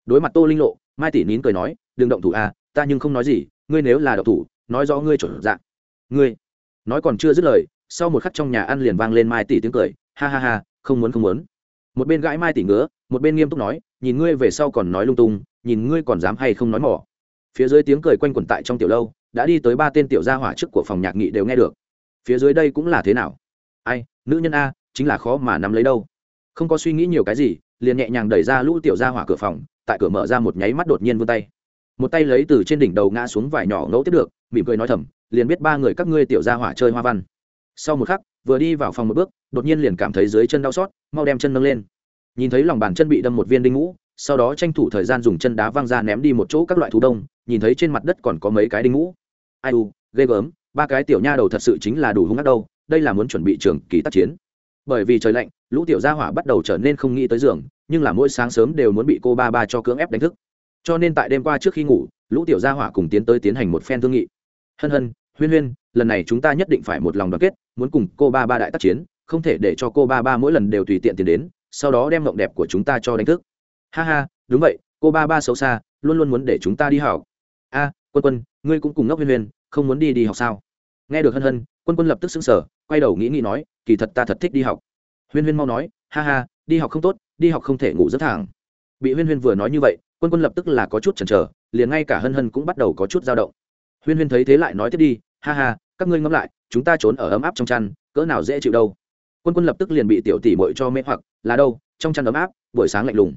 Đối mặt tô linh lộ, mai tỷ nín cười nói, đừng động thủ à ta nhưng không nói gì, ngươi nếu là động thủ, nói rõ ngươi chuẩn dạng. Ngươi, nói còn chưa dứt lời, sau một khắc trong nhà ăn liền vang lên mai tỷ tiếng cười, ha ha ha, không muốn không muốn một bên gãi mai tỉ ngứa, một bên nghiêm túc nói, nhìn ngươi về sau còn nói lung tung, nhìn ngươi còn dám hay không nói mỏ. Phía dưới tiếng cười quanh quẩn tại trong tiểu lâu, đã đi tới ba tên tiểu gia hỏa trước của phòng nhạc nghị đều nghe được. Phía dưới đây cũng là thế nào? Ai, nữ nhân a, chính là khó mà nắm lấy đâu. Không có suy nghĩ nhiều cái gì, liền nhẹ nhàng đẩy ra lũ tiểu gia hỏa cửa phòng, tại cửa mở ra một nháy mắt đột nhiên vươn tay. Một tay lấy từ trên đỉnh đầu ngã xuống vải nhỏ ngẫu tiếp được, mỉm cười nói thầm, liền biết ba người các ngươi tiểu gia hỏa chơi hoa văn sau một khắc, vừa đi vào phòng một bước, đột nhiên liền cảm thấy dưới chân đau xót, mau đem chân nâng lên. Nhìn thấy lòng bàn chân bị đâm một viên đinh ngũ, sau đó tranh thủ thời gian dùng chân đá văng ra ném đi một chỗ các loại thú đông, nhìn thấy trên mặt đất còn có mấy cái đinh ngũ. Ai u, ghê gớm, ba cái tiểu nha đầu thật sự chính là đủ hung ác đâu, đây là muốn chuẩn bị trường kỳ tác chiến. Bởi vì trời lạnh, lũ tiểu gia hỏa bắt đầu trở nên không nghĩ tới giường, nhưng là mỗi sáng sớm đều muốn bị cô ba ba cho cưỡng ép đánh thức. Cho nên tại đêm qua trước khi ngủ, lũ tiểu gia hỏa cùng tiến tới tiến hành một phen thương nghị. Hân hân huyên huyên, lần này chúng ta nhất định phải một lòng đoàn kết, muốn cùng cô ba ba đại tác chiến, không thể để cho cô ba ba mỗi lần đều tùy tiện tiền đến, sau đó đem mộng đẹp của chúng ta cho đánh thức. Ha ha, đúng vậy, cô ba ba xấu xa, luôn luôn muốn để chúng ta đi học. A, quân quân, ngươi cũng cùng ngốc huyên huyên, không muốn đi đi học sao? Nghe được hân hân, quân quân lập tức xứng sở quay đầu nghĩ nghĩ nói, kỳ thật ta thật thích đi học. Huyên huyên mau nói, ha ha, đi học không tốt, đi học không thể ngủ rất thẳng. Bị huyên huyên vừa nói như vậy, quân quân lập tức là có chút chần chờ, liền ngay cả hân hân cũng bắt đầu có chút dao động. Huyên huyên thấy thế lại nói tiếp đi ha ha, các ngươi ngẫm lại, chúng ta trốn ở ấm áp trong chăn, cỡ nào dễ chịu đâu. Quân quân lập tức liền bị tiểu tỷ mội cho mê hoặc, là đâu, trong chăn ấm áp, buổi sáng lạnh lùng.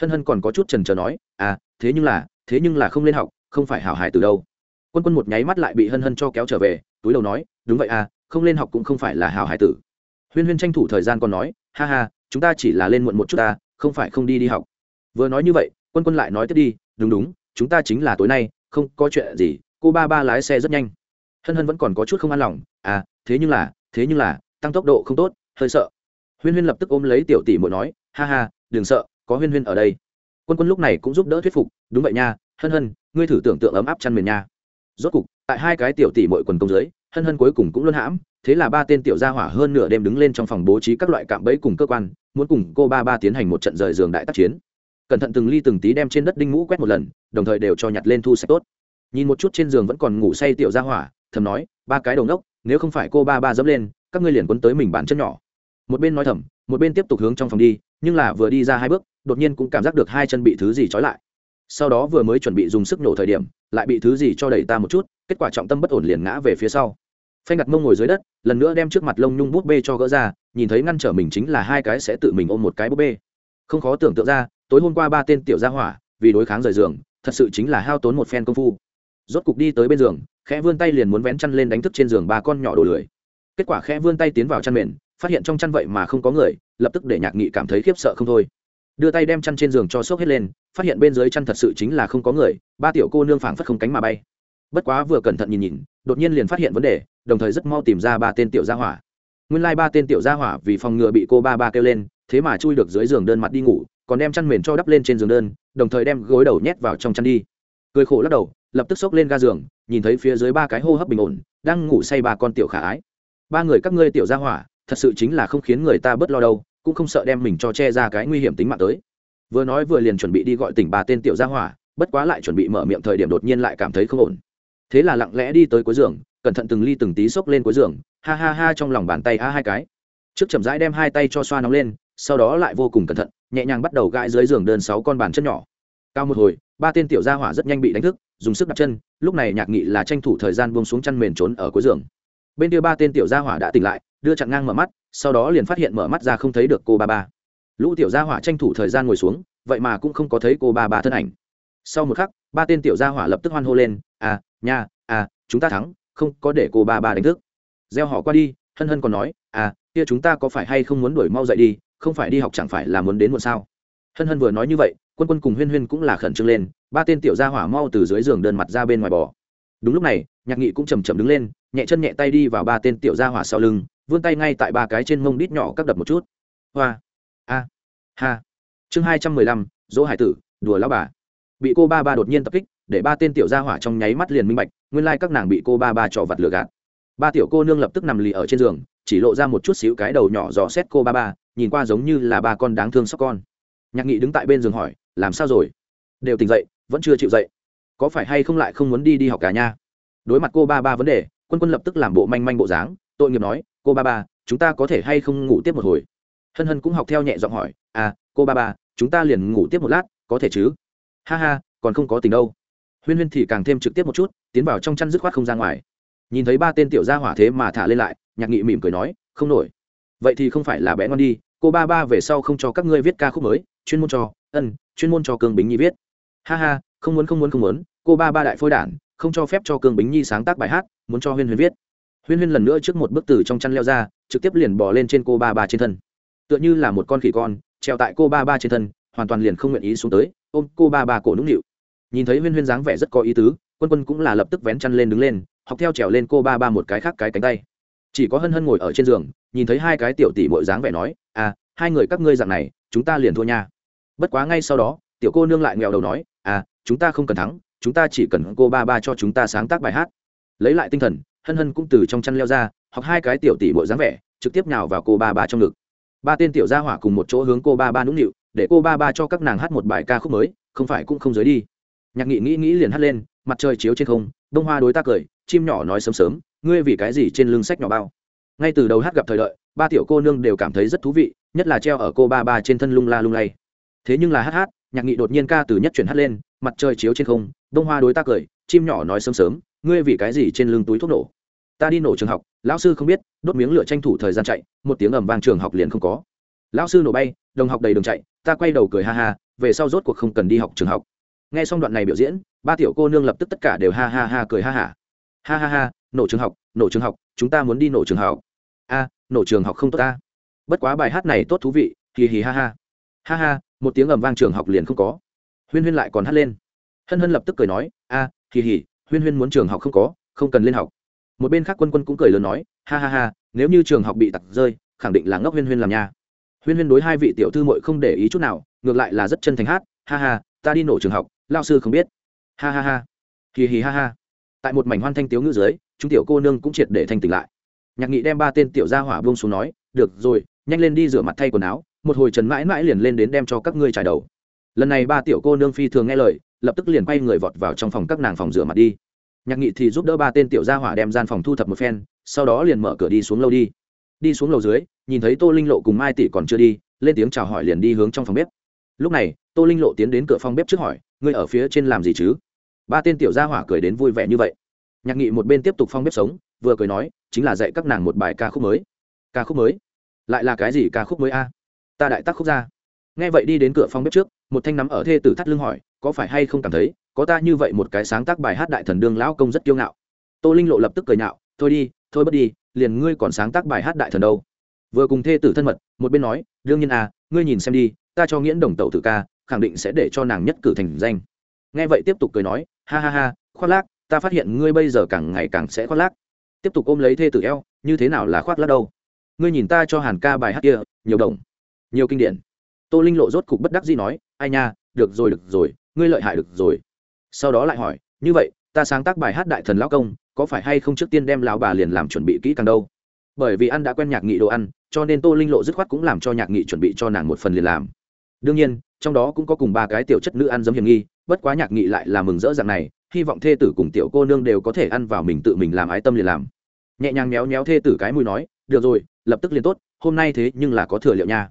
Hân hân còn có chút trần trờ nói à thế nhưng là, thế nhưng là không lên học, không phải hảo hài từ đâu. Quân quân một nháy mắt lại bị hân hân cho kéo trở về, túi đầu nói, đúng vậy à không lên học cũng không phải là hảo hài tử. Huyên huyên tranh thủ thời gian còn nói, ha ha, chúng ta chỉ là lên muộn một chút ta, không phải không đi đi học. Vừa nói như vậy, quân quân lại nói tiếp đi, đúng đúng, chúng ta chính là tối nay, không có chuyện gì, cô ba ba lái xe rất nhanh hân hân vẫn còn có chút không an lòng à thế nhưng là, thế nhưng là, tăng tốc độ không tốt, hơi sợ. Huyên huyên lập tức ôm lấy tiểu tỷ muội nói, ha ha, đừng sợ, có huyên huyên ở đây. Quân quân lúc này cũng giúp đỡ thuyết phục, đúng vậy nha, hân hân, ngươi thử tưởng tượng ấm áp chăn mền nha. Rốt cục, tại hai cái tiểu tỷ muội quần công dưới, hân hân cuối cùng cũng luân hãm, thế là ba tên tiểu gia hỏa hơn nửa đêm đứng lên trong phòng bố trí các loại cạm bẫy cùng cơ quan, muốn cùng cô ba ba tiến hành một trận rời giường đại tác chiến. Cẩn thận từng ly từng tí đem trên đất đinh mũ quét một lần, đồng thời đều cho nhặt lên thu sạch tốt. Nhìn một chút trên giường vẫn còn ngủ say tiểu gia hỏa thầm nói, ba cái đầu ngốc, nếu không phải cô ba ba dẫm lên, các ngươi liền quấn tới mình bản chân nhỏ. Một bên nói thầm, một bên tiếp tục hướng trong phòng đi, nhưng là vừa đi ra hai bước, đột nhiên cũng cảm giác được hai chân bị thứ gì trói lại. Sau đó vừa mới chuẩn bị dùng sức nổ thời điểm, lại bị thứ gì cho đẩy ta một chút, kết quả trọng tâm bất ổn liền ngã về phía sau. Phanh đặt mông ngồi dưới đất, lần nữa đem trước mặt lông nhung bút bê cho gỡ ra, nhìn thấy ngăn trở mình chính là hai cái sẽ tự mình ôm một cái búp bê. Không khó tưởng tượng ra, tối hôm qua ba tên tiểu gia hỏa, vì đối kháng rời giường, thật sự chính là hao tốn một phen công phu. Rốt cục đi tới bên giường khẽ vươn tay liền muốn vén chăn lên đánh thức trên giường ba con nhỏ đồ lười. Kết quả khẽ vươn tay tiến vào chăn mền, phát hiện trong chăn vậy mà không có người, lập tức để nhạc nghị cảm thấy khiếp sợ không thôi. Đưa tay đem chăn trên giường cho sốc hết lên, phát hiện bên dưới chăn thật sự chính là không có người, ba tiểu cô nương phảng phất không cánh mà bay. Bất quá vừa cẩn thận nhìn nhìn, đột nhiên liền phát hiện vấn đề, đồng thời rất mau tìm ra ba tên tiểu gia hỏa. Nguyên lai、like、ba tên tiểu gia hỏa vì phòng ngừa bị cô ba ba kêu lên, thế mà chui được dưới giường đơn mặt đi ngủ, còn đem chăn mền cho đắp lên trên giường đơn, đồng thời đem gối đầu nhét vào trong chăn đi. Cười khổ lắc đầu, lập tức xốc lên ga giường nhìn thấy phía dưới ba cái hô hấp bình ổn, đang ngủ say ba con tiểu khả ái. Ba người các ngươi tiểu gia hỏa, thật sự chính là không khiến người ta bớt lo đâu, cũng không sợ đem mình cho che ra cái nguy hiểm tính mạng tới. Vừa nói vừa liền chuẩn bị đi gọi tỉnh ba tên tiểu gia hỏa, bất quá lại chuẩn bị mở miệng thời điểm đột nhiên lại cảm thấy không ổn. Thế là lặng lẽ đi tới cuối giường, cẩn thận từng ly từng tí xốc lên cuối giường, ha ha ha trong lòng bàn tay a hai cái. Trước chậm rãi đem hai tay cho xoa nóng lên, sau đó lại vô cùng cẩn thận, nhẹ nhàng bắt đầu gãi dưới giường đơn sáu con bàn chân nhỏ. Cao một hồi ba tên tiểu gia hỏa rất nhanh bị đánh thức, dùng sức đặt chân, lúc này nhạc nghị là tranh thủ thời gian buông xuống chăn mền trốn ở cuối giường. Bên kia ba tên tiểu gia hỏa đã tỉnh lại, đưa chặn ngang mở mắt, sau đó liền phát hiện mở mắt ra không thấy được cô ba ba. Lũ tiểu gia hỏa tranh thủ thời gian ngồi xuống, vậy mà cũng không có thấy cô ba ba thân ảnh. Sau một khắc, ba tên tiểu gia hỏa lập tức hoan hô lên à nha à chúng ta thắng, không có để cô ba ba đánh thức. Gieo họ qua đi, hân hân còn nói à kia chúng ta có phải hay không muốn đuổi mau dậy đi, không phải đi học chẳng phải là muốn đến muộn sao? Hân hân vừa nói như vậy quân quân cùng huyên huyên cũng là khẩn trương lên, ba tên tiểu gia hỏa mau từ dưới giường đơn mặt ra bên ngoài bò. Đúng lúc này, nhạc nghị cũng chầm chầm đứng lên, nhẹ chân nhẹ tay đi vào ba tên tiểu gia hỏa sau lưng, vươn tay ngay tại ba cái trên mông đít nhỏ cắt đập một chút. Hoa, a, ha. Chương hai trăm mười lăm, dỗ hải tử, đùa lao bà. Bị cô ba ba đột nhiên tập kích, để ba tên tiểu gia hỏa trong nháy mắt liền minh bạch, nguyên lai các nàng bị cô ba ba trò vặt lừa gạt. Ba tiểu cô nương lập tức nằm lì ở trên giường, chỉ lộ ra một chút xíu cái đầu nhỏ dò xét cô ba ba, nhìn qua giống như là ba con đáng thương sóc con. Nhạc nghị đứng tại bên giường hỏi làm sao rồi? Đều tỉnh dậy, vẫn chưa chịu dậy. Có phải hay không lại không muốn đi đi học cả nha? Đối mặt cô ba ba vấn đề, quân quân lập tức làm bộ manh manh bộ dáng, tội nghiệp nói, cô ba ba, chúng ta có thể hay không ngủ tiếp một hồi? Hân hân cũng học theo nhẹ giọng hỏi à cô ba ba, chúng ta liền ngủ tiếp một lát, có thể chứ? Ha ha, còn không có tình đâu. Huyên huyên thì càng thêm trực tiếp một chút, tiến vào trong chăn dứt khoát không ra ngoài. Nhìn thấy ba tên tiểu gia hỏa thế mà thả lên lại, nhạc nghị mỉm cười nói, không nổi. Vậy thì không phải là bé ngon đi, cô ba ba về sau không cho các ngươi viết ca khúc mới chuyên môn cho, ân, chuyên môn cho cương bính nhi viết. Ha ha, không muốn không muốn không muốn, cô ba ba đại phôi đản, không cho phép cho cương bính nhi sáng tác bài hát, muốn cho huyên huyên viết. Huyên huyên lần nữa trước một bức từ trong chăn leo ra, trực tiếp liền bỏ lên trên cô ba ba trên thân. Tựa như là một con khỉ con, treo tại cô ba ba trên thân, hoàn toàn liền không nguyện ý xuống tới, ôm cô ba ba cổ nũng nịu. Nhìn thấy huyên huyên dáng vẻ rất có ý tứ, quân quân cũng là lập tức vén chăn lên đứng lên, học theo trèo lên cô ba ba một cái khác cái cánh tay. Chỉ có hân hân ngồi ở trên giường, nhìn thấy hai cái tiểu tỷ mội dáng vẻ nói à hai người các ngươi dạng này, chúng ta liền thua nha bất quá ngay sau đó, tiểu cô nương lại nghèo đầu nói à chúng ta không cần thắng, chúng ta chỉ cần cô ba ba cho chúng ta sáng tác bài hát. Lấy lại tinh thần, hân hân cũng từ trong chăn leo ra hoặc hai cái tiểu tỷ bội dáng vẻ, trực tiếp nhào vào cô ba ba trong ngực. Ba tên tiểu gia hỏa cùng một chỗ hướng cô ba ba nũng nịu, để cô ba ba cho các nàng hát một bài ca khúc mới, không phải cũng không giới đi. Nhạc nghị nghĩ nghĩ liền hát lên, mặt trời chiếu trên không bông hoa đối ta cười, chim nhỏ nói sớm sớm, ngươi vì cái gì trên lưng sách nhỏ bao? Ngay từ đầu hát gặp thời đợi, ba tiểu cô nương đều cảm thấy rất thú vị, nhất là treo ở cô ba ba trên thân lung la lung lay thế nhưng là hát hát, nhạc nghị đột nhiên ca từ nhất chuyển hát lên, mặt trời chiếu trên không, đông hoa đối ta cười, chim nhỏ nói sớm sớm, ngươi vì cái gì trên lưng túi thuốc nổ? Ta đi nổ trường học, lão sư không biết, đốt miếng lửa tranh thủ thời gian chạy, một tiếng ầm vang trường học liền không có. Lão sư nổ bay, đồng học đầy đường chạy, ta quay đầu cười ha ha, về sau rốt cuộc không cần đi học trường học. Nghe xong đoạn này biểu diễn, ba tiểu cô nương lập tức tất cả đều ha ha ha cười ha hả ha. ha ha ha, nổ trường học, nổ trường học, chúng ta muốn đi nổ trường học. A, nổ trường học không tốt ta. Bất quá bài hát này tốt thú vị, hì hì ha ha. Ha ha một tiếng ầm vang trường học liền không có. Huyên huyên lại còn hát lên. Hân hân lập tức cười nói, a, kỳ hỉ, huyên huyên muốn trường học không có, không cần lên học. Một bên khác quân quân cũng cười lớn nói, ha ha ha, nếu như trường học bị tặc rơi, khẳng định là ngốc huyên huyên làm nha. Huyên huyên đối hai vị tiểu thư muội không để ý chút nào, ngược lại là rất chân thành hát, ha ha, ta đi nổ trường học lao sư không biết. Ha ha ha. Kỳ hì ha ha. Tại một mảnh hoan thanh tiếu ngữ dưới, chúng tiểu cô nương cũng triệt để thanh tỉnh lại. Nhạc nghị đem ba tên tiểu gia hỏa buông xuống nói, được rồi, nhanh lên đi rửa mặt thay quần áo một hồi trần mãi mãi liền lên đến đem cho các ngươi trải đầu. Lần này ba tiểu cô nương phi thường nghe lời, lập tức liền quay người vọt vào trong phòng các nàng phòng rửa mặt đi. Nhạc nghị thì giúp đỡ ba tên tiểu gia hỏa đem gian phòng thu thập một phen, sau đó liền mở cửa đi xuống lâu đi. Đi xuống lầu dưới, nhìn thấy tô linh lộ cùng mai tỷ còn chưa đi, lên tiếng chào hỏi liền đi hướng trong phòng bếp. Lúc này, tô linh lộ tiến đến cửa phòng bếp trước hỏi, ngươi ở phía trên làm gì chứ? Ba tên tiểu gia hỏa cười đến vui vẻ như vậy. Nhạc nghị một bên tiếp tục phong bếp sống, vừa cười nói, chính là dạy các nàng một bài ca khúc mới. Ca khúc mới? Lại là cái gì ca khúc mới a? Ta đại tác khúc ra. Nghe vậy đi đến cửa phòng bếp trước, một thanh nắm ở thê tử thắt lưng hỏi, có phải hay không cảm thấy, có ta như vậy một cái sáng tác bài hát đại thần đương lão công rất kiêu ngạo. Tô linh lộ lập tức cười nhạo, thôi đi, thôi bất đi, liền ngươi còn sáng tác bài hát đại thần đâu. Vừa cùng thê tử thân mật, một bên nói, đương nhiên à ngươi nhìn xem đi, ta cho nghiễn đồng tẩu tử ca, khẳng định sẽ để cho nàng nhất cử thành danh. Nghe vậy tiếp tục cười nói, ha ha ha, khoác lác, ta phát hiện ngươi bây giờ càng ngày càng sẽ khoác lác. Tiếp tục ôm lấy thê tử eo, như thế nào là khoác lác đâu? Ngươi nhìn ta cho hàn ca bài hát kia, nhiều đồng nhiều kinh điển. Tô linh lộ rốt cục bất đắc dĩ nói, ai nha, được rồi được rồi, ngươi lợi hại được rồi. Sau đó lại hỏi, như vậy, ta sáng tác bài hát đại thần lão công, có phải hay không trước tiên đem lão bà liền làm chuẩn bị kỹ càng đâu? Bởi vì ăn đã quen nhạc nghị đồ ăn, cho nên tô linh lộ dứt khoát cũng làm cho nhạc nghị chuẩn bị cho nàng một phần liền làm. Đương nhiên, trong đó cũng có cùng ba cái tiểu chất nữ ăn giống hiểm nghi, bất quá nhạc nghị lại là mừng rỡ dạng này, hy vọng thê tử cùng tiểu cô nương đều có thể ăn vào mình tự mình làm ái tâm liền làm. Nhẹ nhàng méo méo thê tử cái mùi nói, được rồi, lập tức liền tốt, hôm nay thế nhưng là có thừa liệu nha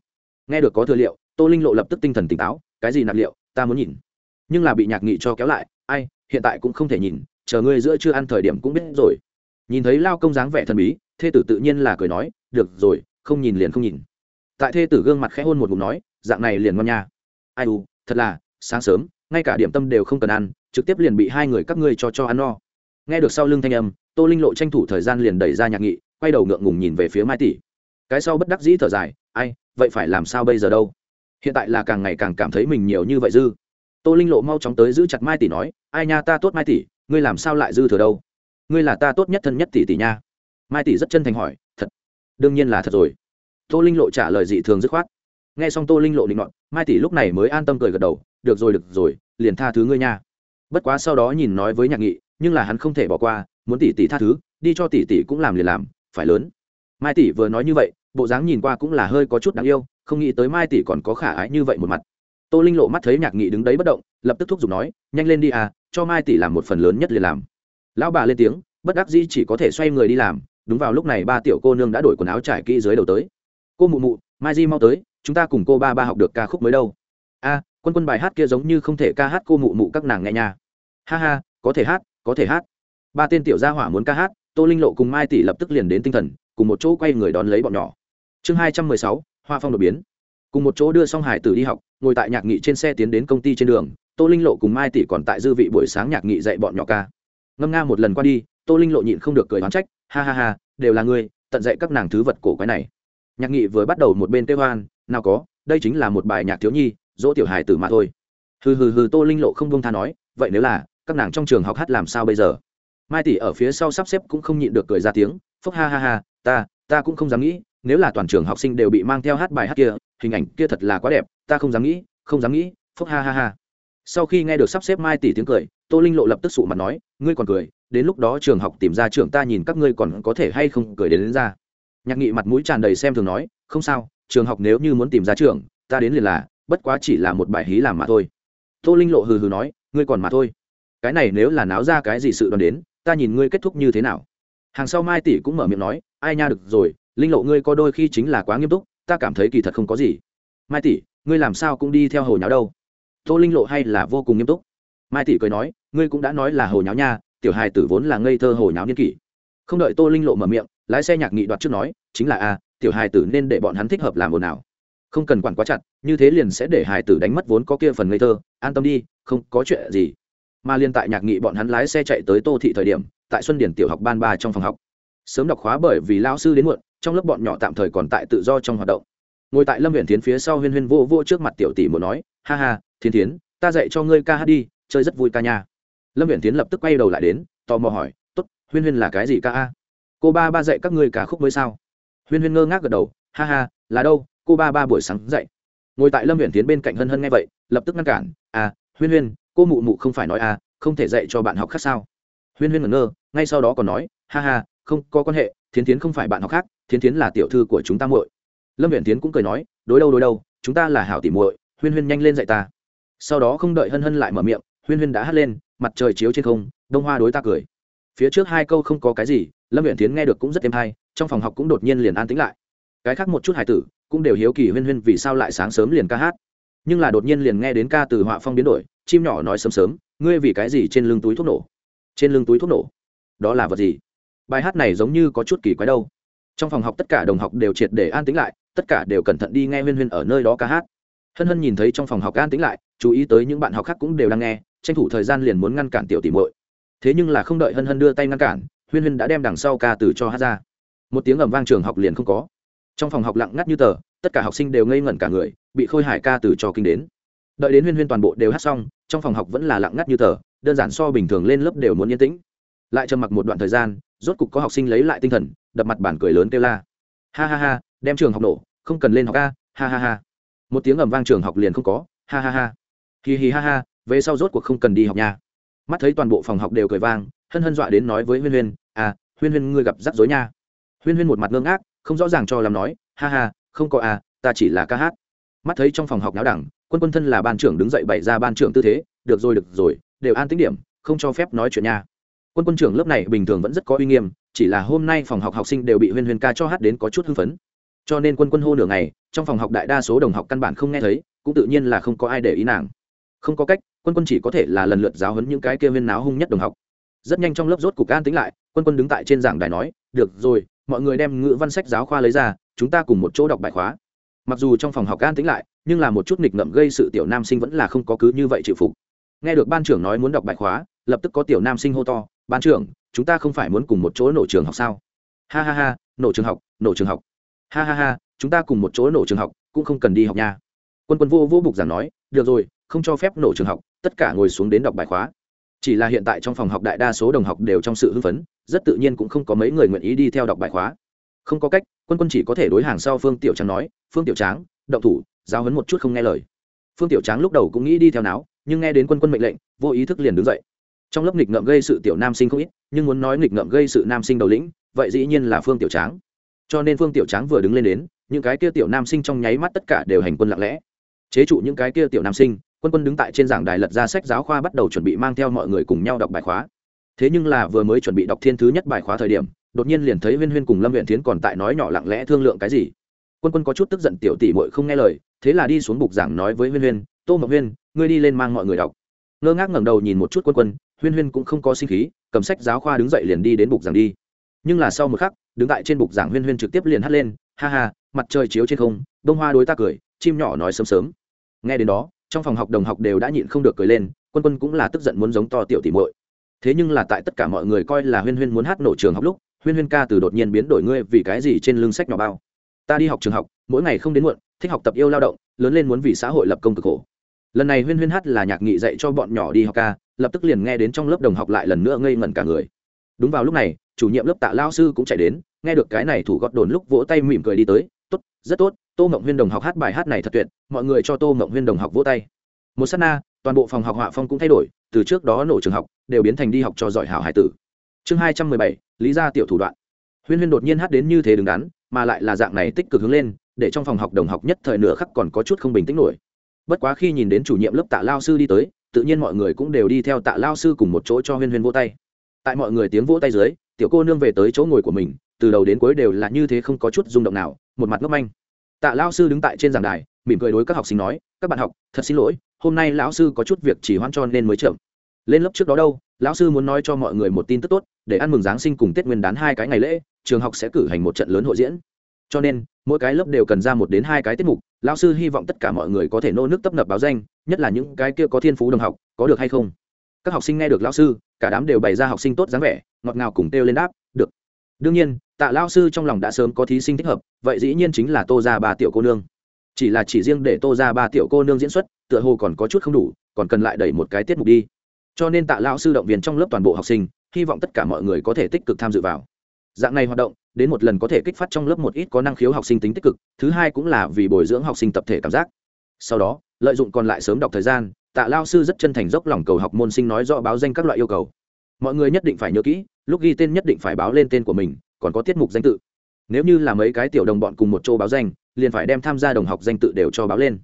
nghe được có thừa liệu, tô linh lộ lập tức tinh thần tỉnh táo, cái gì nạp liệu, ta muốn nhìn. Nhưng là bị nhạc nghị cho kéo lại, ai, hiện tại cũng không thể nhìn, chờ ngươi giữa chưa ăn thời điểm cũng biết rồi. Nhìn thấy lao công dáng vẻ thần bí, thê tử tự nhiên là cười nói, được rồi, không nhìn liền không nhìn. Tại thê tử gương mặt khẽ hôn một ngụm nói, dạng này liền ngon nha. Ai u, thật là, sáng sớm, ngay cả điểm tâm đều không cần ăn, trực tiếp liền bị hai người các ngươi cho cho ăn no. Nghe được sau lưng thanh âm, tô linh lộ tranh thủ thời gian liền đẩy ra nhạc nghị, quay đầu ngượng ngùng nhìn về phía mai tỷ. Cái sau bất đắc dĩ thở dài, ai vậy phải làm sao bây giờ đâu? Hiện tại là càng ngày càng cảm thấy mình nhiều như vậy dư. Tô linh lộ mau chóng tới giữ chặt mai tỷ nói, ai nha, ta tốt mai tỷ, ngươi làm sao lại dư thừa đâu? Ngươi là ta tốt nhất thân nhất tỷ tỷ nha. Mai tỷ rất chân thành hỏi, thật? Đương nhiên là thật rồi. Tô linh lộ trả lời dị thường dứt khoát. Nghe xong tô linh lộ định ngọn mai tỷ lúc này mới an tâm cười gật đầu, được rồi được rồi, liền tha thứ ngươi nha. Bất quá sau đó nhìn nói với nhạc nghị, nhưng là hắn không thể bỏ qua, muốn tỷ tỷ tha thứ, đi cho tỷ tỷ cũng làm liền làm, phải lớn. Mai tỷ vừa nói như vậy bộ dáng nhìn qua cũng là hơi có chút đáng yêu, không nghĩ tới mai tỷ còn có khả ái như vậy một mặt. Tô linh lộ mắt thấy nhạc nghị đứng đấy bất động, lập tức thúc giục nói, nhanh lên đi à cho mai tỷ làm một phần lớn nhất liền làm. Lão bà lên tiếng, bất đắc dĩ chỉ có thể xoay người đi làm, đúng vào lúc này ba tiểu cô nương đã đổi quần áo trải kỹ dưới đầu tới. Cô mụ mụ, mai di mau tới, chúng ta cùng cô ba ba học được ca khúc mới đâu. A, quân quân bài hát kia giống như không thể ca hát, cô mụ mụ các nàng nghe nhà ha ha, có thể hát, có thể hát. Ba tên tiểu gia hỏa muốn ca hát, tô linh lộ cùng mai tỷ lập tức liền đến tinh thần, cùng một chỗ quay người đón lấy bọn nhỏ chương hai trăm mười sáu, hoa phong đột biến. Cùng một chỗ đưa song hải tử đi học, ngồi tại nhạc nghị trên xe tiến đến công ty trên đường, tô linh lộ cùng mai tỷ còn tại dư vị buổi sáng nhạc nghị dạy bọn nhỏ ca. Ngâm nga một lần qua đi, tô linh lộ nhịn không được cười oán trách, ha ha ha, đều là ngươi, tận dạy các nàng thứ vật cổ quái này. Nhạc nghị vừa bắt đầu một bên kêu hoan, nào có, đây chính là một bài nhạc thiếu nhi, dỗ tiểu hài tử mà thôi. Hừ hừ hừ, tô linh lộ không bông tha nói, vậy nếu là, các nàng trong trường học hát làm sao bây giờ? Mai tỷ ở phía sau sắp xếp cũng không nhịn được cười ra tiếng, phúc ha ha ha, ta ta cũng không dám nghĩ nếu là toàn trường học sinh đều bị mang theo hát bài hát kia hình ảnh kia thật là quá đẹp ta không dám nghĩ không dám nghĩ phúc ha ha ha. Sau khi nghe được sắp xếp mai tỷ tiếng cười tô linh lộ lập tức sụ mặt nói ngươi còn cười đến lúc đó trường học tìm ra trường ta nhìn các ngươi còn có thể hay không cười đến, đến ra. Nhạc nghị mặt mũi tràn đầy xem thường nói không sao trường học nếu như muốn tìm ra trường ta đến liền là bất quá chỉ là một bài hí làm mà thôi. Tô linh lộ hừ hừ nói ngươi còn mà thôi. Cái này nếu là náo ra cái gì sự đoàn đến ta nhìn ngươi kết thúc như thế nào. Hàng sau mai tỷ cũng mở miệng nói ai nha được rồi linh lộ ngươi có đôi khi chính là quá nghiêm túc, ta cảm thấy kỳ thật không có gì. Mai tỷ, ngươi làm sao cũng đi theo hồ nháo đâu? Tô linh lộ hay là vô cùng nghiêm túc? Mai tỷ cười nói, ngươi cũng đã nói là hồ nháo nha, tiểu hài tử vốn là ngây thơ hồ nháo niên kỷ. Không đợi tô linh lộ mở miệng, lái xe nhạc nghị đoạt trước nói, chính là a, tiểu hài tử nên để bọn hắn thích hợp làm ồn nào không cần quản quá chặt, như thế liền sẽ để hài tử đánh mất vốn có kia phần ngây thơ, an tâm đi, không có chuyện gì. Mà liên tại nhạc nghị bọn hắn lái xe chạy tới tô thị thời điểm, tại xuân điển tiểu học ban ba trong phòng học. Sớm đọc khóa bởi vì lao sư đến muộn trong lớp bọn nhỏ tạm thời còn tại tự do trong hoạt động. Ngồi tại lâm huyện tiến phía sau huyên huyên vô vô trước mặt tiểu tỷ muốn nói, ha ha thiên thiến, ta dạy cho ngươi ca hát đi, chơi rất vui ca nha. Lâm huyện tiến lập tức quay đầu lại đến, tò mò hỏi t ố t huyên huyên là cái gì ca a? Cô ba ba dạy các ngươi ca khúc mới sao? Huyên huyên ngơ ngác gật đầu, ha ha, là đâu, cô ba ba buổi sáng dạy. Ngồi tại lâm huyện tiến bên cạnh hân hân nghe vậy, lập tức ngăn cản à huyên huyên, cô mụ mụ không phải nói à không thể dạy cho bạn học khác sao? Huyên huyên ngẩn ngơ, ngay sau đó còn nói, ha ha, không có quan hệ thiến tiến không phải bạn học khác, thiến tiến là tiểu thư của chúng ta muội. Lâm viện tiến cũng cười nói, đối đâu đối đâu, chúng ta là hảo tỉ muội, huyên huyên nhanh lên dạy ta. Sau đó không đợi hân hân lại mở miệng, huyên huyên đã hắt lên, mặt trời chiếu trên không, đông hoa đối ta cười. Phía trước hai câu không có cái gì, lâm viện tiến nghe được cũng rất êm hay, trong phòng học cũng đột nhiên liền an tĩnh lại. Cái khác một chút hải tử cũng đều hiếu kỳ huyên huyên vì sao lại sáng sớm liền ca hát. Nhưng là đột nhiên liền nghe đến ca từ họa phong biến đổi, chim nhỏ nói sớm sớm, ngươi vì cái gì trên lưng túi thuốc nổ? Trên lưng túi thuốc nổ? Đó là vật gì? Bài hát này giống như có chút kỳ quái đâu. Trong phòng học tất cả đồng học đều triệt để an tĩnh lại, tất cả đều cẩn thận đi nghe huyên huyên ở nơi đó ca hát. Hân hân nhìn thấy trong phòng học an tĩnh lại, chú ý tới những bạn học khác cũng đều đang nghe, tranh thủ thời gian liền muốn ngăn cản tiểu tìm muội. Thế nhưng là không đợi hân hân đưa tay ngăn cản, huyên huyên đã đem đằng sau ca từ cho hát ra. Một tiếng ầm vang trường học liền không có. Trong phòng học lặng ngắt như tờ, tất cả học sinh đều ngây ngẩn cả người, bị khôi hải ca từ cho kinh đến. Đợi đến huyên huyên toàn bộ đều hát xong, trong phòng học vẫn là lặng ngắt như tờ, đơn giản so bình thường lên lớp đều muốn yên tĩnh. Lại trầm mặc một đoạn thời gian rốt cục có học sinh lấy lại tinh thần, đập mặt bản cười lớn kêu la. Ha ha ha, đem trường học nổ, không cần lên học a, ha ha ha. Một tiếng ầm vang trường học liền không có, ha ha ha. Hì hì ha ha, về sau rốt cuộc không cần đi học nha. Mắt thấy toàn bộ phòng học đều cười vang, hân hân dọa đến nói với huyên huyên à huyên huyên ngươi gặp rắc rối nha. Huyên huyên một mặt ngưng ác không rõ ràng cho làm nói, ha ha, không có à ta chỉ là ca hát. Mắt thấy trong phòng học náo đẳng, quân quân thân là ban trưởng đứng dậy bày ra ban trưởng tư thế, được rồi được rồi, đều an tính điểm, không cho phép nói chuyện nha quân quân trưởng lớp này bình thường vẫn rất có uy nghiêm, chỉ là hôm nay phòng học học sinh đều bị huyên huyên ca cho hát đến có chút hưng phấn. Cho nên quân quân hô nửa ngày, trong phòng học đại đa số đồng học căn bản không nghe thấy, cũng tự nhiên là không có ai để ý nàng. Không có cách, quân quân chỉ có thể là lần lượt giáo hấn những cái kia huyên náo hung nhất đồng học. Rất nhanh trong lớp rốt cục an tính lại, quân quân đứng tại trên giảng đài nói, được rồi, mọi người đem ngữ văn sách giáo khoa lấy ra, chúng ta cùng một chỗ đọc bài khóa. Mặc dù trong phòng học an tính lại, nhưng là một chút nghịch ngợm gây sự tiểu nam sinh vẫn là không có cứ như vậy chịu phục. Nghe được ban trưởng nói muốn đọc bài khóa, lập tức có tiểu nam sinh hô to ban trưởng, chúng ta không phải muốn cùng một chỗ nổ trường học sao? Ha ha ha, nổ trường học, nổ trường học. Ha ha ha, chúng ta cùng một chỗ nổ trường học, cũng không cần đi học nha. Quân quân vô vô bục giảng nói, được rồi, không cho phép nổ trường học, tất cả ngồi xuống đến đọc bài khóa. Chỉ là hiện tại trong phòng học đại đa số đồng học đều trong sự hưng phấn, rất tự nhiên cũng không có mấy người nguyện ý đi theo đọc bài khóa. Không có cách, quân quân chỉ có thể đối hàng sau phương tiểu tráng nói, phương tiểu tráng, động thủ giao hấn một chút không nghe lời. Phương tiểu tráng lúc đầu cũng nghĩ đi theo náo, nhưng nghe đến quân quân mệnh lệnh, vô ý thức liền đứng dậy trong lớp nghịch ngợm gây sự tiểu nam sinh không ít, nhưng muốn nói nghịch ngợm gây sự nam sinh đầu lĩnh, vậy dĩ nhiên là phương tiểu tráng. Cho nên phương tiểu tráng vừa đứng lên đến, những cái kia tiểu nam sinh trong nháy mắt tất cả đều hành quân lặng lẽ. Chế trụ những cái kia tiểu nam sinh, quân quân đứng tại trên giảng đài lật ra sách giáo khoa bắt đầu chuẩn bị mang theo mọi người cùng nhau đọc bài khóa. Thế nhưng là vừa mới chuẩn bị đọc thiên thứ nhất bài khóa thời điểm, đột nhiên liền thấy huyên huyên cùng lâm huyện tiến còn tại nói nhỏ lặng lẽ thương lượng cái gì. Quân quân có chút tức giận tiểu tỷ muội không nghe lời, thế là đi xuống bục giảng nói với huyên huyên, tô mộng huyên, ngươi đi lên mang mọi người đọc. Ngơ ngác ngẩng đầu nhìn một chút quân quân huyên huyên cũng không có sinh khí, cầm sách giáo khoa đứng dậy liền đi đến bục giảng đi. Nhưng là sau một khắc, đứng tại trên bục giảng huyên huyên trực tiếp liền hắt lên, ha ha, mặt trời chiếu trên không, đông hoa đối ta cười, chim nhỏ nói sớm sớm. Nghe đến đó, trong phòng học đồng học đều đã nhịn không được cười lên, quân quân cũng là tức giận muốn giống to tiểu tỷ muội. Thế nhưng là tại tất cả mọi người coi là huyên huyên muốn hát nổ trường học lúc, huyên huyên ca từ đột nhiên biến đổi ngươi vì cái gì trên lưng sách nhỏ bao. Ta đi học trường học, mỗi ngày không đến muộn, thích học tập yêu lao động, lớn lên muốn vì xã hội lập công cực khổ. Lần này huyên huyên hát là nhạc nghị dạy cho bọn nhỏ đi học ca lập tức liền nghe đến trong lớp đồng học lại lần nữa ngây ngẩn cả người. Đúng vào lúc này, chủ nhiệm lớp tạ lao sư cũng chạy đến, nghe được cái này thủ gọt đồn lúc vỗ tay mỉm cười đi tới, tốt, rất tốt, tô mộng huyên đồng học hát bài hát này thật tuyệt, mọi người cho tô mộng huyên đồng học vỗ tay. Một s á t na, toàn bộ phòng học họa phong cũng thay đổi, từ trước đó nổ trường học, đều biến thành đi học cho giỏi hảo hải tử. Chương hai trăm mười bảy, lý ra tiểu thủ đoạn. Huyên huyên đột nhiên hát đến như thế đứng đắn, mà lại là dạng này tích cực hướng lên, để trong phòng học đồng học nhất thời nửa khắc còn có chút không bình tĩnh nổi. Bất quá khi nhìn đến chủ nhiệm lớp tạ lao sư đi tới tự nhiên mọi người cũng đều đi theo tạ lao sư cùng một chỗ cho huyên huyên vỗ tay. Tại mọi người tiếng vỗ tay dưới, tiểu cô nương về tới chỗ ngồi của mình, từ đầu đến cuối đều là như thế không có chút rung động nào, một mặt ngốc manh. Tạ lao sư đứng tại trên giảng đài, mỉm cười đối các học sinh nói, các bạn học, thật xin lỗi, hôm nay lão sư có chút việc chỉ hoãn cho nên mới chậm. Lên lớp trước đó đâu, lão sư muốn nói cho mọi người một tin tức tốt, để ăn mừng giáng sinh cùng tết nguyên đán hai cái ngày lễ, trường học sẽ cử hành một trận lớn hội diễn. Cho nên, mỗi cái lớp đều cần ra một đến hai cái tiết mục, lão sư hy vọng tất cả mọi người có thể nô nước tấp nập báo danh nhất là những cái kia có thiên phú đồng học, có được hay không? Các học sinh nghe được lão sư, cả đám đều bày ra học sinh tốt dáng vẻ, ngọt ngào cùng kêu lên đáp, được. Đương nhiên, tạ lao sư trong lòng đã sớm có thí sinh thích hợp, vậy dĩ nhiên chính là tô ra ba tiểu cô nương. Chỉ là chỉ riêng để tô ra ba tiểu cô nương diễn xuất, tựa hồ còn có chút không đủ, còn cần lại đẩy một cái tiết mục đi. Cho nên tạ lao sư động viên trong lớp toàn bộ học sinh, hy vọng tất cả mọi người có thể tích cực tham dự vào. Dạng này hoạt động, đến một lần có thể kích phát trong lớp một ít có năng khiếu học sinh tính tích cực, thứ hai cũng là vì bồi dưỡng học sinh tập thể cảm giác sau đó, lợi dụng còn lại sớm đọc thời gian, tạ lao sư rất chân thành dốc lòng cầu học môn sinh nói rõ báo danh các loại yêu cầu. Mọi người nhất định phải nhớ kỹ, lúc ghi tên nhất định phải báo lên tên của mình, còn có tiết mục danh tự. Nếu như là mấy cái tiểu đồng bọn cùng một chỗ báo danh, liền phải đem tham gia đồng học danh tự đều cho báo lên.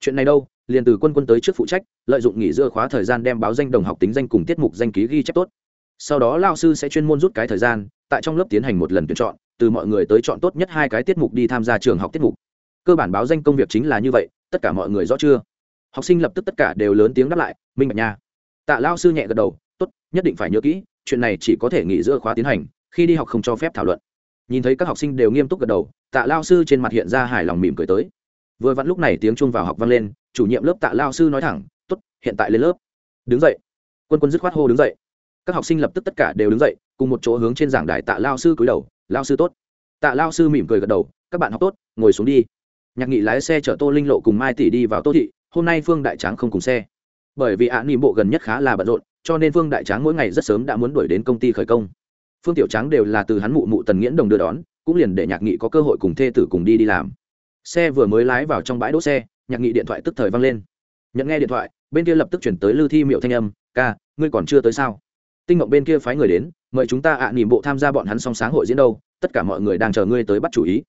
Chuyện này đâu, liền từ quân quân tới trước phụ trách, lợi dụng nghỉ giữa khóa thời gian đem báo danh đồng học tính danh cùng tiết mục danh ký ghi chép tốt. Sau đó lao sư sẽ chuyên môn rút cái thời gian, tại trong lớp tiến hành một lần tuyển chọn, từ mọi người tới chọn tốt nhất hai cái tiết mục đi tham gia trường học tiết mục. Cơ bản báo danh công việc chính là như vậy tất cả mọi người rõ chưa? Học sinh lập tức tất cả đều lớn tiếng đáp lại minh bạch nha. Tạ lao sư nhẹ gật đầu tốt nhất định phải nhớ kỹ chuyện này chỉ có thể nghỉ giữa khóa tiến hành khi đi học không cho phép thảo luận. Nhìn thấy các học sinh đều nghiêm túc gật đầu tạ lao sư trên mặt hiện ra hài lòng mỉm cười tới. Vừa vặn lúc này tiếng chuông vào học vang lên chủ nhiệm lớp tạ lao sư nói thẳng Tốt, hiện tại lên lớp. Đứng dậy. Quân quân dứt khoát hô đứng dậy. Các học sinh lập tức tất cả đều đứng dậy cùng một chỗ hướng trên giảng đài tạ lao sư cúi đầu lao sư tốt. Tạ lao sư mỉm cười gật đầu các bạn học tốt ngồi xuống đi nhạc nghị lái xe chở tô linh lộ cùng mai tỷ đi vào tô thị, hôm nay phương đại tráng không cùng xe. Bởi vì ạ nỉm bộ gần nhất khá là bận rộn, cho nên phương đại tráng mỗi ngày rất sớm đã muốn đuổi đến công ty khởi công. Phương tiểu tráng đều là từ hắn mụ mụ tần nghiễn đồng đưa đón, cũng liền để nhạc nghị có cơ hội cùng thê tử cùng đi đi làm. Xe vừa mới lái vào trong bãi đỗ xe, nhạc nghị điện thoại tức thời văng lên. Nhận nghe điện thoại, bên kia lập tức chuyển tới lư thi miệu thanh âm, ca, ngươi còn chưa tới sao? Tinh mộng bên kia phái người đến, mời chúng ta ạ nỉm bộ tham gia bọn hắn song sáng hội diễn đâu, tất cả mọi người đang chờ ngươi tới bắt chủ ý.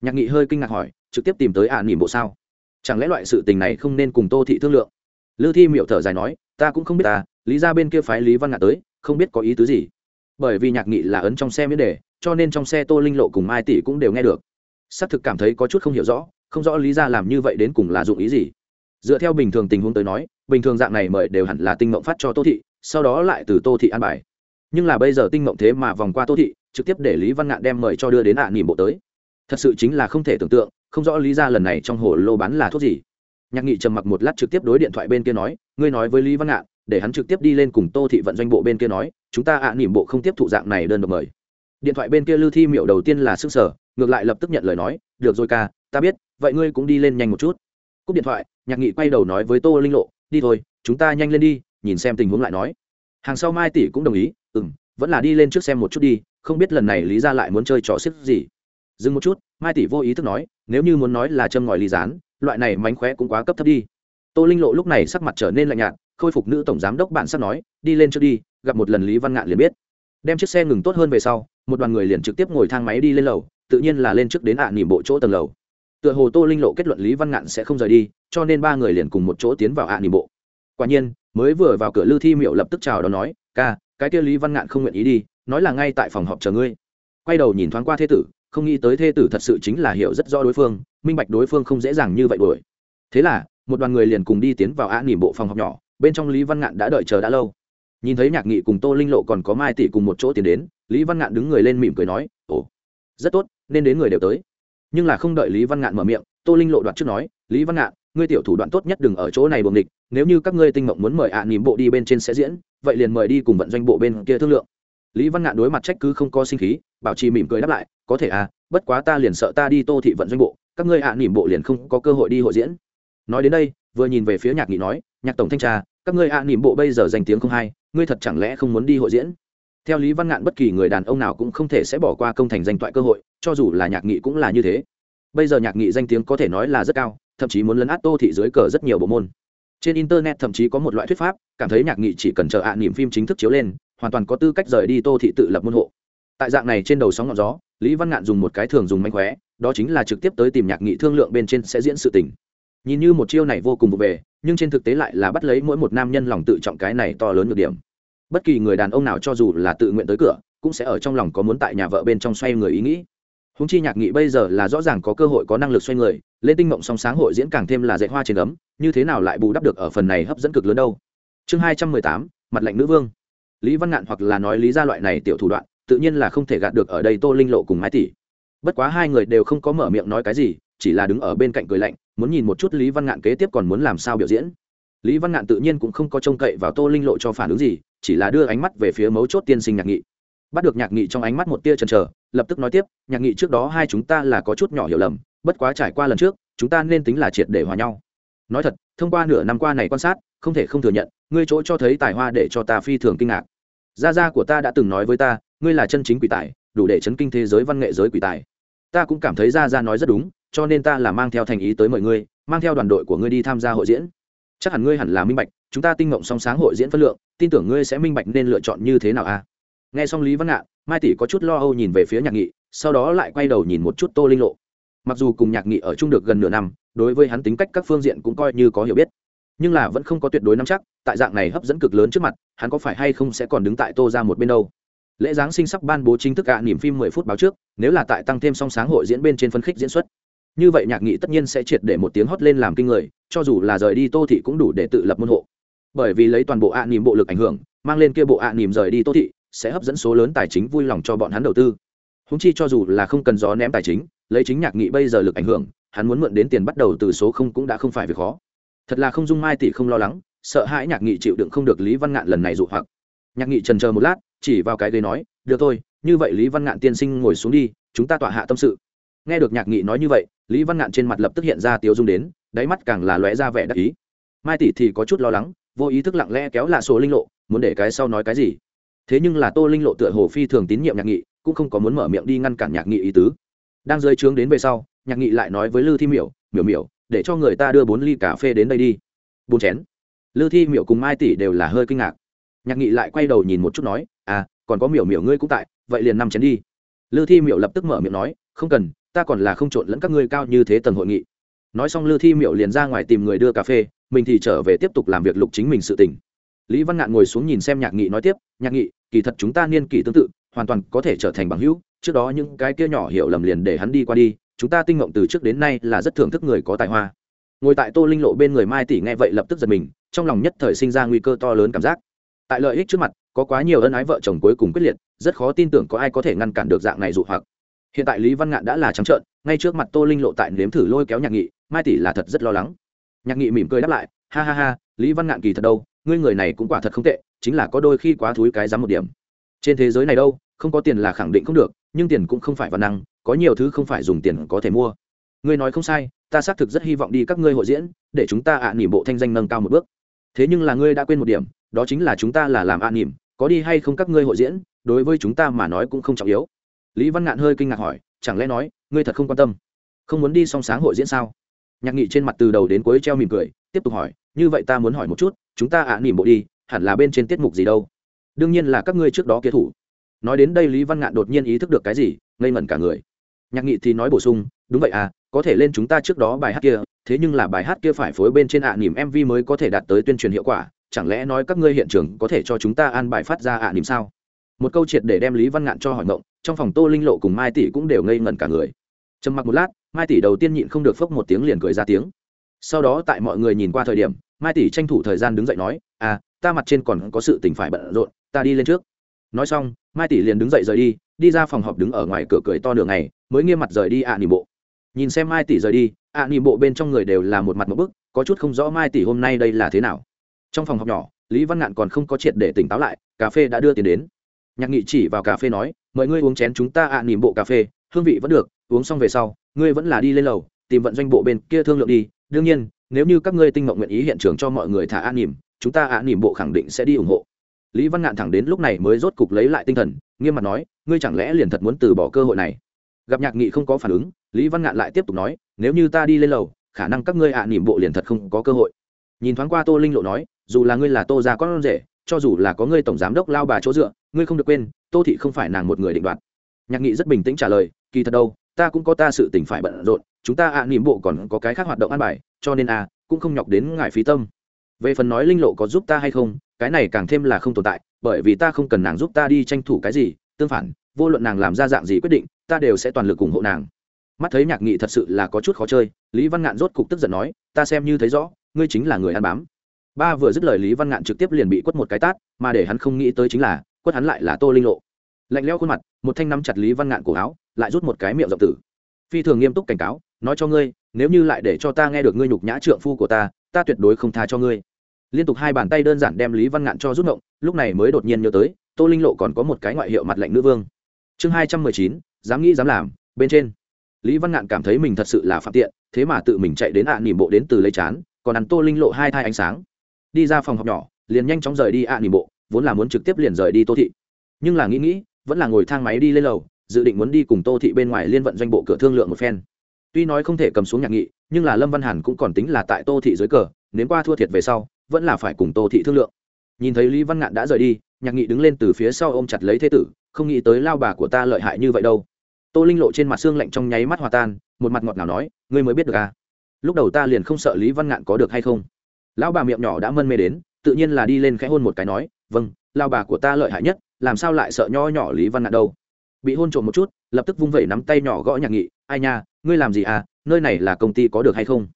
Nhạc nghị hơi kinh ngạc hỏi trực tiếp tìm tới ạ nỉm bộ sao? Chẳng lẽ loại sự tình này không nên cùng tô thị thương lượng? Lư thi miệu thở dài nói, ta cũng không biết ta, lý ra bên kia phái lý văn ngạn tới, không biết có ý tứ gì. Bởi vì nhạc nghị là ấn trong xe miễn đề, cho nên trong xe tô linh lộ cùng mai tỷ cũng đều nghe được. Xác thực cảm thấy có chút không hiểu rõ, không rõ lý ra làm như vậy đến cùng là dụng ý gì. Dựa theo bình thường tình huống tới nói, bình thường dạng này mời đều hẳn là tinh mộng phát cho tô thị, sau đó lại từ tô thị an bài. Nhưng là bây giờ tinh mộng thế mà vòng qua tô thị, trực tiếp để lý văn ngạn đem mời cho đưa đến ạ à nỉm bộ tới. Thật sự chính là không thể tưởng tượng không rõ lý ra lần này trong hồ lô bán là thuốc gì. Nhạc nghị trầm mặc một lát trực tiếp đối điện thoại bên kia nói, ngươi nói với lý văn ngạn, để hắn trực tiếp đi lên cùng tô thị vận doanh bộ bên kia nói, chúng ta ạ à nỉm bộ không tiếp thụ dạng này đơn độc mời. Điện thoại bên kia lưu thi miệu đầu tiên là sức sở ngược lại lập tức nhận lời nói, được rồi ca, ta biết, vậy ngươi cũng đi lên nhanh một chút. Cúp điện thoại, nhạc nghị quay đầu nói với tô linh lộ, đi thôi, chúng ta nhanh lên đi, nhìn xem tình huống lại nói. Hàng sau mai tỷ cũng đồng ý ừ m vẫn là đi lên trước xem một chút đi, không biết lần này lý ra lại muốn chơi trò xếp gì. Dừng một chút, mai tỷ vô ý thức nói nếu như muốn nói là châm ngòi ly gián, loại này mánh khóe cũng quá cấp thấp đi. Tô linh lộ lúc này sắc mặt trở nên lạnh nhạt, khôi phục nữ tổng giám đốc bạn sắp nói, đi lên trước đi, gặp một lần lý văn ngạn liền biết. Đem chiếc xe ngừng tốt hơn về sau, một đoàn người liền trực tiếp ngồi thang máy đi lên lầu, tự nhiên là lên trước đến ạ à nỉm bộ chỗ tầng lầu. Tựa hồ tô linh lộ kết luận lý văn ngạn sẽ không rời đi, cho nên ba người liền cùng một chỗ tiến vào ạ à nỉm bộ. Quả nhiên, mới vừa vào cửa lư thi miệu lập tức chào đó nói, ca, cái kia lý văn ngạn không nguyện ý đi, nói là ngay tại phòng họp chờ ngươi. Quay đầu nhìn thoáng qua thế tử không nghĩ tới thê tử thật sự chính là hiểu rất rõ đối phương, minh bạch đối phương không dễ dàng như vậy đuổi. Thế là, một đoàn người liền cùng đi tiến vào á nỉm bộ phòng học nhỏ, bên trong lý văn ngạn đã đợi chờ đã lâu. Nhìn thấy nhạc nghị cùng tô linh lộ còn có mai tỷ cùng một chỗ tiến đến, lý văn ngạn đứng người lên mỉm cười nói, ồ, rất tốt, nên đến người đều tới. Nhưng là không đợi lý văn ngạn mở miệng, tô linh lộ đoạt trước nói, lý văn ngạn, ngươi tiểu thủ đoạn tốt nhất đừng ở chỗ này buồng địch nếu như các ngươi tinh mộng muốn mời ạ à nỉm bộ đi bên trên sẽ diễn, vậy liền mời đi cùng vận doanh bộ bên kia thương lượng lý văn ngạn đối mặt trách cứ không có sinh khí, bảo trì mỉm cười đáp lại, có thể à bất quá ta liền sợ ta đi tô thị vận doanh bộ, các ngươi ạ à nỉm bộ liền không có cơ hội đi hội diễn. Nói đến đây, vừa nhìn về phía nhạc nghị nói, nhạc tổng thanh tra, các ngươi ạ à nỉm bộ bây giờ danh tiếng không hay, ngươi thật chẳng lẽ không muốn đi hội diễn? Theo lý văn ngạn bất kỳ người đàn ông nào cũng không thể sẽ bỏ qua công thành danh toại cơ hội, cho dù là nhạc nghị cũng là như thế. Bây giờ nhạc nghị danh tiếng có thể nói là rất cao, thậm chí muốn lấn át tô thị dưới cờ rất nhiều bộ môn. Trên internet thậm chí có một loại thuyết pháp, cảm thấy nhạc nghị chỉ cần chờ ạ à niềm phim chính thức chiếu lên hoàn toàn có tư cách rời đi tô thị tự lập môn hộ. Tại dạng này trên đầu sóng ngọn gió, lý văn ngạn dùng một cái thường dùng mánh khóe, đó chính là trực tiếp tới tìm nhạc nghị thương lượng bên trên sẽ diễn sự tình. Nhìn như một chiêu này vô cùng vụ về, nhưng trên thực tế lại là bắt lấy mỗi một nam nhân lòng tự trọng cái này to lớn được điểm. Bất kỳ người đàn ông nào cho dù là tự nguyện tới cửa, cũng sẽ ở trong lòng có muốn tại nhà vợ bên trong xoay người ý nghĩ. Húng chi nhạc nghị bây giờ là rõ ràng có cơ hội có năng lực xoay người lên tinh mộng song sáng hội diễn càng thêm là dạy hoa trên ấm, như thế nào lại bù đắp được ở phần này hấp dẫn cực lớn đâu? Chương hai trăm mười tám, mặt lạnh nữ vương lý văn ngạn hoặc là nói lý ra loại này tiểu thủ đoạn, tự nhiên là không thể gạt được ở đây tô linh lộ cùng mái tỷ. Bất quá hai người đều không có mở miệng nói cái gì, chỉ là đứng ở bên cạnh cười lạnh, muốn nhìn một chút lý văn ngạn kế tiếp còn muốn làm sao biểu diễn. Lý văn ngạn tự nhiên cũng không có trông cậy vào tô linh lộ cho phản ứng gì, chỉ là đưa ánh mắt về phía mấu chốt tiên sinh nhạc nghị. Bắt được nhạc nghị trong ánh mắt một tia chần chờ, lập tức nói tiếp, nhạc nghị trước đó hai chúng ta là có chút nhỏ hiểu lầm, bất quá trải qua lần trước, chúng ta nên tính là triệt để hòa nhau. Nói thật, thông qua nửa năm qua này quan sát, không thể không thừa nhận, ngươi chỗ cho thấy tài hoa để cho ta phi thường kinh ngạc gia gia của ta đã từng nói với ta, ngươi là chân chính quỷ tài, đủ để chấn kinh thế giới văn nghệ giới quỷ tài. Ta cũng cảm thấy gia gia nói rất đúng, cho nên ta là mang theo thành ý tới mời ngươi mang theo đoàn đội của ngươi đi tham gia hội diễn. Chắc hẳn ngươi hẳn là minh bạch, chúng ta tinh mộng song sáng hội diễn phân lượng, tin tưởng ngươi sẽ minh bạch nên lựa chọn như thế nào a à? nghe xong lý văn ngạn, mai tỷ có chút lo âu nhìn về phía nhạc nghị, sau đó lại quay đầu nhìn một chút tô linh lộ. Mặc dù cùng nhạc nghị ở chung được gần nửa năm, đối với hắn tính cách các phương diện cũng coi như có hiểu biết nhưng là vẫn không có tuyệt đối nắm chắc, tại dạng này hấp dẫn cực lớn trước mặt, hắn có phải hay không sẽ còn đứng tại tô ra một bên đâu? Lễ giáng sinh sắp ban bố chính thức cả niềm phim mười phút báo trước, nếu là tại tăng thêm song sáng hội diễn bên trên phân khích diễn xuất. Như vậy nhạc nghị tất nhiên sẽ triệt để một tiếng hót lên làm kinh người, cho dù là rời đi tô thị cũng đủ để tự lập môn hộ. Bởi vì lấy toàn bộ ạ à bộ lực ảnh hưởng, mang lên kia bộ ạ à rời đi tô thị, sẽ hấp dẫn số lớn tài chính vui lòng cho bọn hắn đầu tư. Húng chi cho dù là không cần gió ném tài chính, lấy chính nhạc nghị bây giờ lực ảnh hưởng, hắn muốn mượn đến tiền bắt đầu từ số không cũng đã không phải việc khó thật là không dung mai tỷ không lo lắng, sợ hãi nhạc nghị chịu đựng không được lý văn ngạn lần này dụ hoặc. Nhạc nghị trần chờ một lát, chỉ vào cái ghế nói, được thôi, như vậy lý văn ngạn tiên sinh ngồi xuống đi, chúng ta tọa hạ tâm sự. Nghe được nhạc nghị nói như vậy, lý văn ngạn trên mặt lập tức hiện ra tiêu dung đến, đáy mắt càng là lóe ra vẻ đắc ý. Mai tỷ thì có chút lo lắng, vô ý thức lặng lẽ kéo lạ sổ linh lộ, muốn để cái sau nói cái gì. Thế nhưng là tô linh lộ tựa hồ phi thường tín nhiệm nhạc nghị, cũng không có muốn mở miệng đi ngăn cản nhạc nghị ý tứ. Đang rơi trướng đến về sau, nhạc nghị lại nói với lư thi miểu miểu miểu để cho người ta đưa bốn ly cà phê đến đây đi. Bốn chén. Lư thi, miểu cùng mai tỷ đều là hơi kinh ngạc. Nhạc nghị lại quay đầu nhìn một chút nói à còn có miểu miểu ngươi cũng tại, vậy liền năm chén đi. Lư thi, miểu lập tức mở miệng nói, không cần, ta còn là không trộn lẫn các ngươi cao như thế tầng hội nghị. Nói xong lư thi, miểu liền ra ngoài tìm người đưa cà phê, mình thì trở về tiếp tục làm việc lục chính mình sự tình. Lý văn ngạn ngồi xuống nhìn xem nhạc nghị nói tiếp, nhạc nghị, kỳ thật chúng ta niên kỷ tương tự, hoàn toàn có thể trở thành bằng hữu, trước đó những cái kia nhỏ hiểu lầm liền để hắn đi qua đi chúng ta tinh ngộng từ trước đến nay là rất thưởng thức người có tài hoa. Ngồi tại tô linh lộ bên người mai tỷ nghe vậy lập tức giật mình, trong lòng nhất thời sinh ra nguy cơ to lớn cảm giác. Tại lợi ích trước mặt, có quá nhiều ân ái vợ chồng cuối cùng quyết liệt, rất khó tin tưởng có ai có thể ngăn cản được dạng này dụ hoặc. Hiện tại lý văn ngạn đã là trắng trợn, ngay trước mặt tô linh lộ tại nếm thử lôi kéo nhạc nghị, mai tỷ là thật rất lo lắng. Nhạc nghị mỉm cười đáp lại, ha ha ha, lý văn ngạn kỳ thật đâu, ngươi người này cũng quả thật không tệ, chính là có đôi khi quá thúi cái dám một điểm. Trên thế giới này đâu, không có tiền là khẳng định không được nhưng tiền cũng không phải văn năng, có nhiều thứ không phải dùng tiền có thể mua. Ngươi nói không sai, ta xác thực rất hy vọng đi các ngươi hội diễn, để chúng ta ạ à nỉm bộ thanh danh nâng cao một bước. Thế nhưng là ngươi đã quên một điểm, đó chính là chúng ta là làm ạ à nỉm, có đi hay không các ngươi hội diễn, đối với chúng ta mà nói cũng không trọng yếu. Lý văn ngạn hơi kinh ngạc hỏi, chẳng lẽ nói, ngươi thật không quan tâm? Không muốn đi song sáng hội diễn sao? Nhạc nghị trên mặt từ đầu đến cuối treo mỉm cười, tiếp tục hỏi, như vậy ta muốn hỏi một chút, chúng ta ạ à nỉm bộ đi, hẳn là bên trên tiết mục gì đâu? Đương nhiên là các ngươi trước đó kế thủ nói đến đây lý văn ngạn đột nhiên ý thức được cái gì, ngây ngẩn cả người. Nhạc nghị thì nói bổ sung, đúng vậy à có thể lên chúng ta trước đó bài hát kia, thế nhưng là bài hát kia phải phối bên trên ạ à nỉm mv mới có thể đạt tới tuyên truyền hiệu quả, chẳng lẽ nói các ngươi hiện trường có thể cho chúng ta an bài phát ra ạ à nỉm sao? Một câu triệt để đem lý văn ngạn cho hỏi ngộng, trong phòng tô linh lộ cùng mai tỷ cũng đều ngây ngẩn cả người. Trầm mặc một lát, mai tỷ đầu tiên nhịn không được phốc một tiếng liền cười ra tiếng. Sau đó tại mọi người nhìn qua thời điểm, mai tỷ tranh thủ thời gian đứng dậy nói à ta mặt trên còn có sự tình phải bận rộn, ta đi lên trước nói xong, mai tỷ liền đứng dậy rời đi đi ra phòng họp đứng ở ngoài cửa cười to nửa ngày, mới nghiêm mặt rời đi ạ à nỉ bộ. Nhìn xem mai tỷ rời đi, ạ à nỉ bộ bên trong người đều là một mặt một bức, có chút không rõ mai tỷ hôm nay đây là thế nào. Trong phòng họp nhỏ, lý văn ngạn còn không có triệt để tỉnh táo lại, cà phê đã đưa tiền đến. Nhạc nghị chỉ vào cà phê nói, mời ngươi uống chén chúng ta ạ à nỉ bộ cà phê, hương vị vẫn được, uống xong về sau, ngươi vẫn là đi lên lầu, tìm vận doanh bộ bên kia thương lượng đi. Đương nhiên, nếu như các ngươi tinh mộng nguyện ý hiện trường cho mọi người thả an nỉm, chúng ta ạ nỉm bộ khẳng định sẽ đi ủng hộ lý văn ngạn thẳng đến lúc này mới rốt cục lấy lại tinh thần nghiêm mặt nói ngươi chẳng lẽ liền thật muốn từ bỏ cơ hội này? Gặp nhạc nghị không có phản ứng lý văn ngạn lại tiếp tục nói nếu như ta đi lên lầu khả năng các ngươi ạ nỉm bộ liền thật không có cơ hội. Nhìn thoáng qua tô linh lộ nói dù là ngươi là tô gia con rể cho dù là có ngươi tổng giám đốc lao bà chỗ dựa ngươi không được quên tô thị không phải nàng một người định đoạt. Nhạc nghị rất bình tĩnh trả lời kỳ thật đâu ta cũng có ta sự tình phải bận rộn chúng ta ạ à, nỉm bộ còn có cái khác hoạt động ăn bài cho nên à cũng không nhọc đến ngại phí tâm về phần nói linh lộ có giúp ta hay không, cái này càng thêm là không tồn tại, bởi vì ta không cần nàng giúp ta đi tranh thủ cái gì, tương phản, vô luận nàng làm ra dạng gì quyết định, ta đều sẽ toàn lực ủng hộ nàng. Mắt thấy nhạc nghị thật sự là có chút khó chơi, lý văn ngạn rốt cục tức giận nói, ta xem như thấy rõ, ngươi chính là người ăn bám. Ba vừa dứt lời lý văn ngạn trực tiếp liền bị quất một cái tát, mà để hắn không nghĩ tới chính là, quất hắn lại là tô linh lộ. Lạnh leo khuôn mặt, một thanh nắm chặt lý văn ngạn cổ áo, lại rút một cái miệng rộng tử. Phi thường nghiêm túc cảnh cáo, nói cho ngươi, nếu như lại để cho ta nghe được ngươi nhục nhã trượng phu của ta ta tuyệt đối không tha cho ngươi. Liên tục hai bàn tay đơn giản đem lý văn ngạn cho rút ngộng, lúc này mới đột nhiên nhớ tới, tô linh lộ còn có một cái ngoại hiệu mặt lạnh nữ vương. Chương hai trăm mười chín, dám nghĩ dám làm, bên trên. Lý văn ngạn cảm thấy mình thật sự là phạm tiện, thế mà tự mình chạy đến ạ à nỉm bộ đến từ lấy chán, còn ăn tô linh lộ hai thai ánh sáng. Đi ra phòng học nhỏ, liền nhanh chóng rời đi ạ à bộ, vốn là muốn trực tiếp liền rời đi tô thị. Nhưng là nghĩ nghĩ, vẫn là ngồi thang máy đi lên lầu, dự định muốn đi cùng tô thị bên ngoài liên vận doanh bộ cửa thương lượng một phen. Tuy nói không thể cầm xuống nhạc nghị nhưng là lâm văn hàn cũng còn tính là tại tô thị dưới cờ nếu qua thua thiệt về sau, vẫn là phải cùng tô thị thương lượng. Nhìn thấy lý văn ngạn đã rời đi, nhạc nghị đứng lên từ phía sau ôm chặt lấy thế tử, không nghĩ tới lao bà của ta lợi hại như vậy đâu. Tô linh lộ trên mặt xương lạnh trong nháy mắt hòa tan, một mặt ngọt nào nói, ngươi mới biết được à? Lúc đầu ta liền không sợ lý văn ngạn có được hay không? Lão bà miệng nhỏ đã mân mê đến, tự nhiên là đi lên khẽ hôn một cái nói vâng lao bà của ta lợi hại nhất, làm sao lại sợ nho nhỏ lý văn ngạn đâu? Bị hôn trộm một chút, lập tức vung vẩy nắm tay nhỏ gõ nhạc nghị, ai nha, ngươi làm gì à? Nơi này là công ty có được hay không?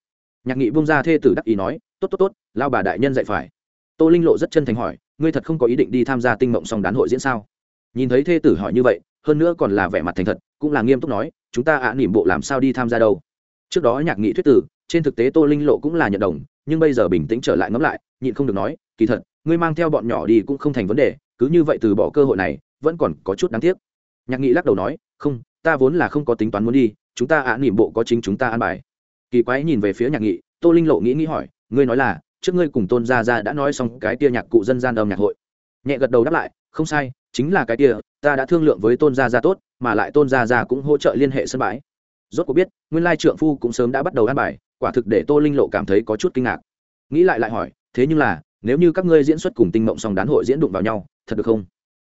Nhạc nghị bung ra thê tử đắc ý nói, tốt tốt tốt, lao bà đại nhân dạy phải. Tô linh lộ rất chân thành hỏi, ngươi thật không có ý định đi tham gia tinh mộng song đán hội diễn sao? Nhìn thấy thê tử hỏi như vậy, hơn nữa còn là vẻ mặt thành thật, cũng là nghiêm túc nói, chúng ta ạ nỉm bộ làm sao đi tham gia đâu? Trước đó nhạc nghị thuyết tử, trên thực tế tô linh lộ cũng là nhận đồng, nhưng bây giờ bình tĩnh trở lại ngẫm lại, nhịn không được nói, kỳ thật, ngươi mang theo bọn nhỏ đi cũng không thành vấn đề, cứ như vậy từ bỏ cơ hội này, vẫn còn có chút đáng tiếc. Nhạc nghị lắc đầu nói, không, ta vốn là không có tính toán muốn đi chúng ta ạ nỉm bộ có chính chúng ta ăn bài. Kỳ quái nhìn về phía nhạc nghị, tô linh lộ nghĩ nghĩ hỏi, ngươi nói là, trước ngươi cùng tôn gia gia đã nói xong cái kia nhạc cụ dân gian âm nhạc hội. Nhẹ gật đầu đáp lại, không sai, chính là cái kia, ta đã thương lượng với tôn gia gia tốt, mà lại tôn gia gia cũng hỗ trợ liên hệ sân bãi. Rốt cuộc biết, nguyên lai trượng phu cũng sớm đã bắt đầu ăn bài, quả thực để tô linh lộ cảm thấy có chút kinh ngạc. Nghĩ lại lại hỏi, thế nhưng là, nếu như các ngươi diễn xuất cùng tinh mộng song đán hội diễn đụng vào nhau, thật được không?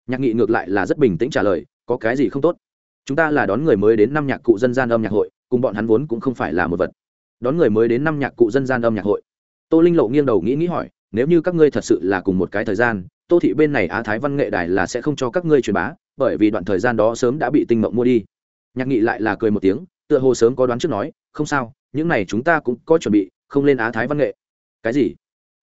Nhạc nghị ngược lại là rất bình tĩnh trả lời, có cái gì không tốt? Chúng ta là đón người mới đến năm nhạc cụ dân gian âm nhạc hội, cùng bọn hắn vốn cũng không phải là một vật. Đón người mới đến năm nhạc cụ dân gian âm nhạc hội. Tô linh lộ nghiêng đầu nghĩ nghĩ hỏi, nếu như các ngươi thật sự là cùng một cái thời gian, tô thị bên này á thái văn nghệ đài là sẽ không cho các ngươi truyền bá, bởi vì đoạn thời gian đó sớm đã bị tinh mộng mua đi. Nhạc nghị lại là cười một tiếng, tựa hồ sớm có đoán trước nói, không sao, những này chúng ta cũng có chuẩn bị, không lên á thái văn nghệ. Cái gì?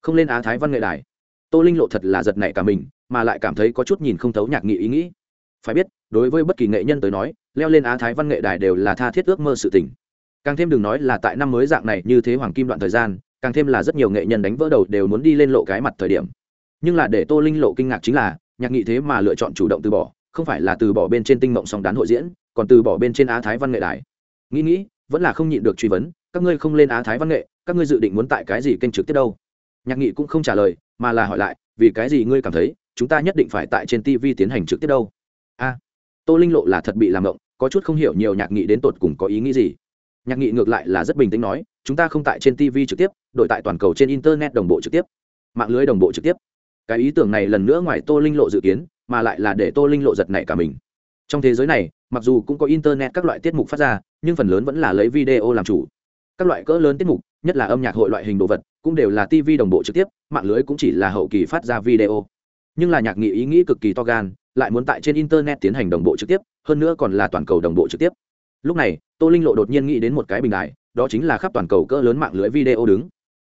Không lên á thái văn nghệ đài? Tô linh lộ thật là giật nảy cả mình, mà lại cảm thấy có chút nhìn không thấu nhạc nghị ý nghĩ phải biết, đối với bất kỳ nghệ nhân tới nói, leo lên á thái văn nghệ đài đều là tha thiết ước mơ sự tình. Càng thêm đừng nói là tại năm mới dạng này như thế hoàng kim đoạn thời gian, càng thêm là rất nhiều nghệ nhân đánh vỡ đầu đều muốn đi lên lộ cái mặt thời điểm. Nhưng là để tô linh lộ kinh ngạc chính là, nhạc nghị thế mà lựa chọn chủ động từ bỏ, không phải là từ bỏ bên trên tinh mộng song đán hội diễn, còn từ bỏ bên trên á thái văn nghệ đài. Nghĩ nghĩ, vẫn là không nhịn được truy vấn, các ngươi không lên á thái văn nghệ, các ngươi dự định muốn tại cái gì kênh trực tiếp đâu? Nhạc nghị cũng không trả lời, mà là hỏi lại, vì cái gì ngươi cảm thấy, chúng ta nhất định phải tại trên tv tiến hành trực tiếp đâu? A, tô linh lộ là thật bị làm động có chút không hiểu nhiều nhạc nghị đến tột cùng có ý nghĩ gì. Nhạc nghị ngược lại là rất bình tĩnh nói, chúng ta không tại trên tv trực tiếp, đổi tại toàn cầu trên internet đồng bộ trực tiếp. Mạng lưới đồng bộ trực tiếp. Cái ý tưởng này lần nữa ngoài tô linh lộ dự kiến, mà lại là để tô linh lộ giật này cả mình. Trong thế giới này, mặc dù cũng có internet các loại tiết mục phát ra, nhưng phần lớn vẫn là lấy video làm chủ. Các loại cỡ lớn tiết mục, nhất là âm nhạc hội loại hình đồ vật, cũng đều là tv đồng bộ trực tiếp, mạng lưới cũng chỉ là hậu kỳ phát ra video. Nhưng là nhạc nghị ý nghĩ cực kỳ to gan lại muốn tại trên internet tiến hành đồng bộ trực tiếp, hơn nữa còn là toàn cầu đồng bộ trực tiếp. Lúc này, tô linh lộ đột nhiên nghĩ đến một cái bình đại đó chính là khắp toàn cầu cỡ lớn mạng lưới video đứng.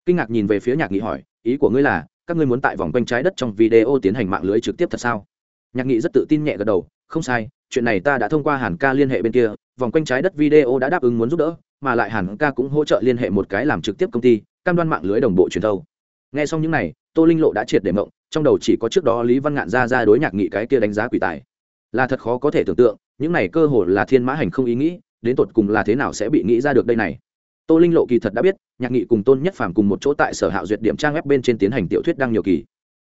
Kinh ngạc nhìn về phía nhạc nghị hỏi, ý của ngươi là, các ngươi muốn tại vòng quanh trái đất trong video tiến hành mạng lưới trực tiếp thật sao? Nhạc nghị rất tự tin nhẹ gật đầu, không sai, chuyện này ta đã thông qua hàn ca liên hệ bên kia, vòng quanh trái đất video đã đáp ứng muốn giúp đỡ, mà lại hàn ca cũng hỗ trợ liên hệ một cái làm trực tiếp công ty, cam đoan mạng lưới đồng bộ truyền thâu. Nghe xong những này, tô linh lộ đã triệt để mộng trong đầu chỉ có trước đó lý văn ngạn ra ra đối nhạc nghị cái kia đánh giá quỷ tài. Là thật khó có thể tưởng tượng, những này cơ hồ là thiên mã hành không ý nghĩ, đến tột cùng là thế nào sẽ bị nghĩ ra được đây này. Tô linh lộ kỳ thật đã biết, nhạc nghị cùng tôn nhất phàm cùng một chỗ tại sở hạo duyệt điểm trang web bên trên tiến hành tiểu thuyết đăng nhiều kỳ.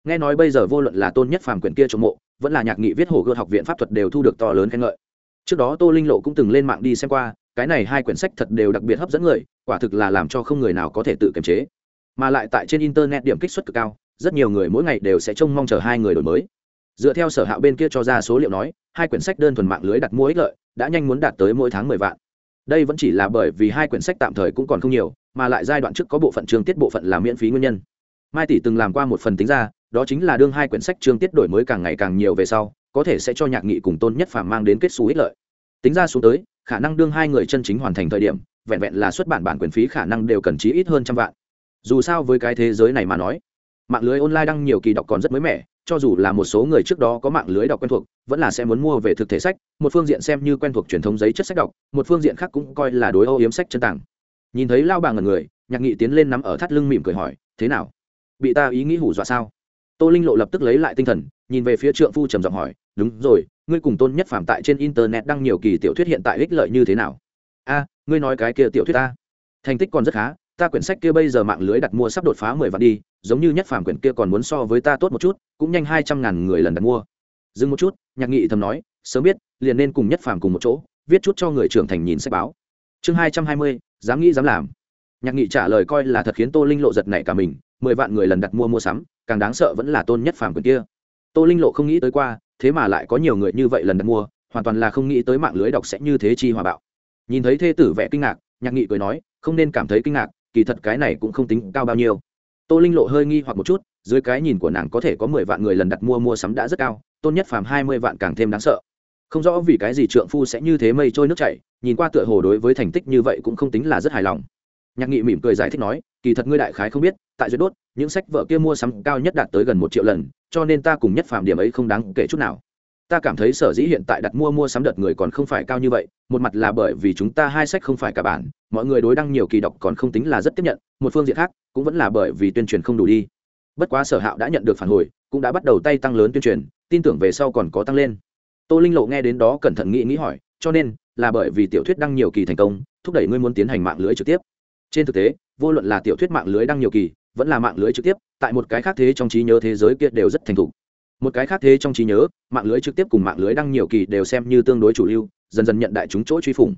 Nghe nói bây giờ vô luận là tôn nhất phàm quyển kia trong mộ, vẫn là nhạc nghị viết hồ gươm học viện pháp thuật đều thu được to lớn khen ngợi. Trước đó tô linh lộ cũng từng lên mạng đi xem qua, cái này hai quyển sách thật đều đặc biệt hấp dẫn người, quả thực là làm cho không người nào có thể tự kiềm chế. Mà lại tại trên internet điểm kích xuất cực cao rất nhiều người mỗi ngày đều sẽ trông mong chờ hai người đổi mới. Dựa theo sở hạo bên kia cho ra số liệu nói, hai quyển sách đơn thuần mạng lưới đặt mua ích lợi, đã nhanh muốn đạt tới mỗi tháng mười vạn. Đây vẫn chỉ là bởi vì hai quyển sách tạm thời cũng còn không nhiều, mà lại giai đoạn trước có bộ phận chương tiết bộ phận là miễn phí nguyên nhân. Mai tỷ từng làm qua một phần tính ra, đó chính là đương hai quyển sách chương tiết đổi mới càng ngày càng nhiều về sau, có thể sẽ cho nhạc nghị cùng tôn nhất phàm mang đến kết xu ích lợi. Tính ra xuống tới, khả năng đương hai người chân chính hoàn thành thời điểm, vẹn vẹn là xuất bản bản quyền phí khả năng đều cần chí ít hơn trăm vạn. Dù sao với cái thế giới này mà nói mạng lưới online đăng nhiều kỳ đọc còn rất mới mẻ, cho dù là một số người trước đó có mạng lưới đọc quen thuộc, vẫn là sẽ muốn mua về thực thể sách, một phương diện xem như quen thuộc truyền thống giấy chất sách đọc, một phương diện khác cũng coi là đối âu yếm sách chân tảng nhìn thấy lao bà ngần người, nhạc nghị tiến lên nắm ở thắt lưng mỉm cười hỏi, thế nào? Bị ta ý nghĩ hủ dọa sao? Tô linh lộ lập tức lấy lại tinh thần, nhìn về phía trượng phu trầm giọng hỏi, đúng rồi, ngươi cùng tôn nhất phạm tại trên internet đăng nhiều kỳ tiểu thuyết hiện tại ích lợi như thế nào? A, ngươi nói cái kia tiểu thuyết ta. Thành tích còn rất khá ta quyển sách kia bây giờ mạng lưới đặt mua sắp đột phá mười vạn đi, giống như nhất phàm quyển kia còn muốn so với ta tốt một chút, cũng nhanh hai trăm ngàn người lần đặt mua. Dừng một chút, nhạc nghị thầm nói, sớm biết, liền nên cùng nhất phàm cùng một chỗ, viết chút cho người trưởng thành nhìn sách báo. Chương hai trăm hai mươi, dám nghĩ dám làm. Nhạc nghị trả lời coi là thật khiến tô linh lộ giật nảy cả mình, mười vạn người lần đặt mua mua sắm, càng đáng sợ vẫn là tôn nhất phàm quyển kia. Tô linh lộ không nghĩ tới qua, thế mà lại có nhiều người như vậy lần đặt mua, hoàn toàn là không nghĩ tới mạng lưới đọc sẽ như thế chi hòa bạo. Nhìn thấy thê tử vẻ kinh ngạc, nhạc nghị cười nói, không nên cảm thấy kinh ngạc kỳ thật cái này cũng không tính cao bao nhiêu. Tô linh lộ hơi nghi hoặc một chút, dưới cái nhìn của nàng có thể có mười vạn người lần đặt mua mua sắm đã rất cao, tôn nhất phàm hai mươi vạn càng thêm đáng sợ. Không rõ vì cái gì trượng phu sẽ như thế mây trôi nước chảy, nhìn qua tựa hồ đối với thành tích như vậy cũng không tính là rất hài lòng. Nhạc nghị mỉm cười giải thích nói, kỳ thật ngươi đại khái không biết, tại duyệt đốt, những sách vợ kia mua sắm cao nhất đạt tới gần một triệu lần, cho nên ta cùng nhất phàm điểm ấy không đáng kể chút nào ta cảm thấy sở dĩ hiện tại đặt mua mua sắm đợt người còn không phải cao như vậy, một mặt là bởi vì chúng ta hai sách không phải cả bản, mọi người đối đăng nhiều kỳ đọc còn không tính là rất tiếp nhận, một phương diện khác, cũng vẫn là bởi vì tuyên truyền không đủ đi. Bất quá sở hạo đã nhận được phản hồi, cũng đã bắt đầu tay tăng lớn tuyên truyền, tin tưởng về sau còn có tăng lên. Tô linh lộ nghe đến đó cẩn thận nghĩ nghĩ hỏi, cho nên, là bởi vì tiểu thuyết đăng nhiều kỳ thành công, thúc đẩy ngươi muốn tiến hành mạng lưới trực tiếp. Trên thực tế, vô luận là tiểu thuyết mạng lưới đăng nhiều kỳ, vẫn là mạng lưới trực tiếp, tại một cái khác thế trong trí nhớ thế giới kia đều rất thành thục một cái khác thế trong trí nhớ, mạng lưới trực tiếp cùng mạng lưới đăng nhiều kỳ đều xem như tương đối chủ lưu, dần dần nhận đại chúng chỗ truy phủng.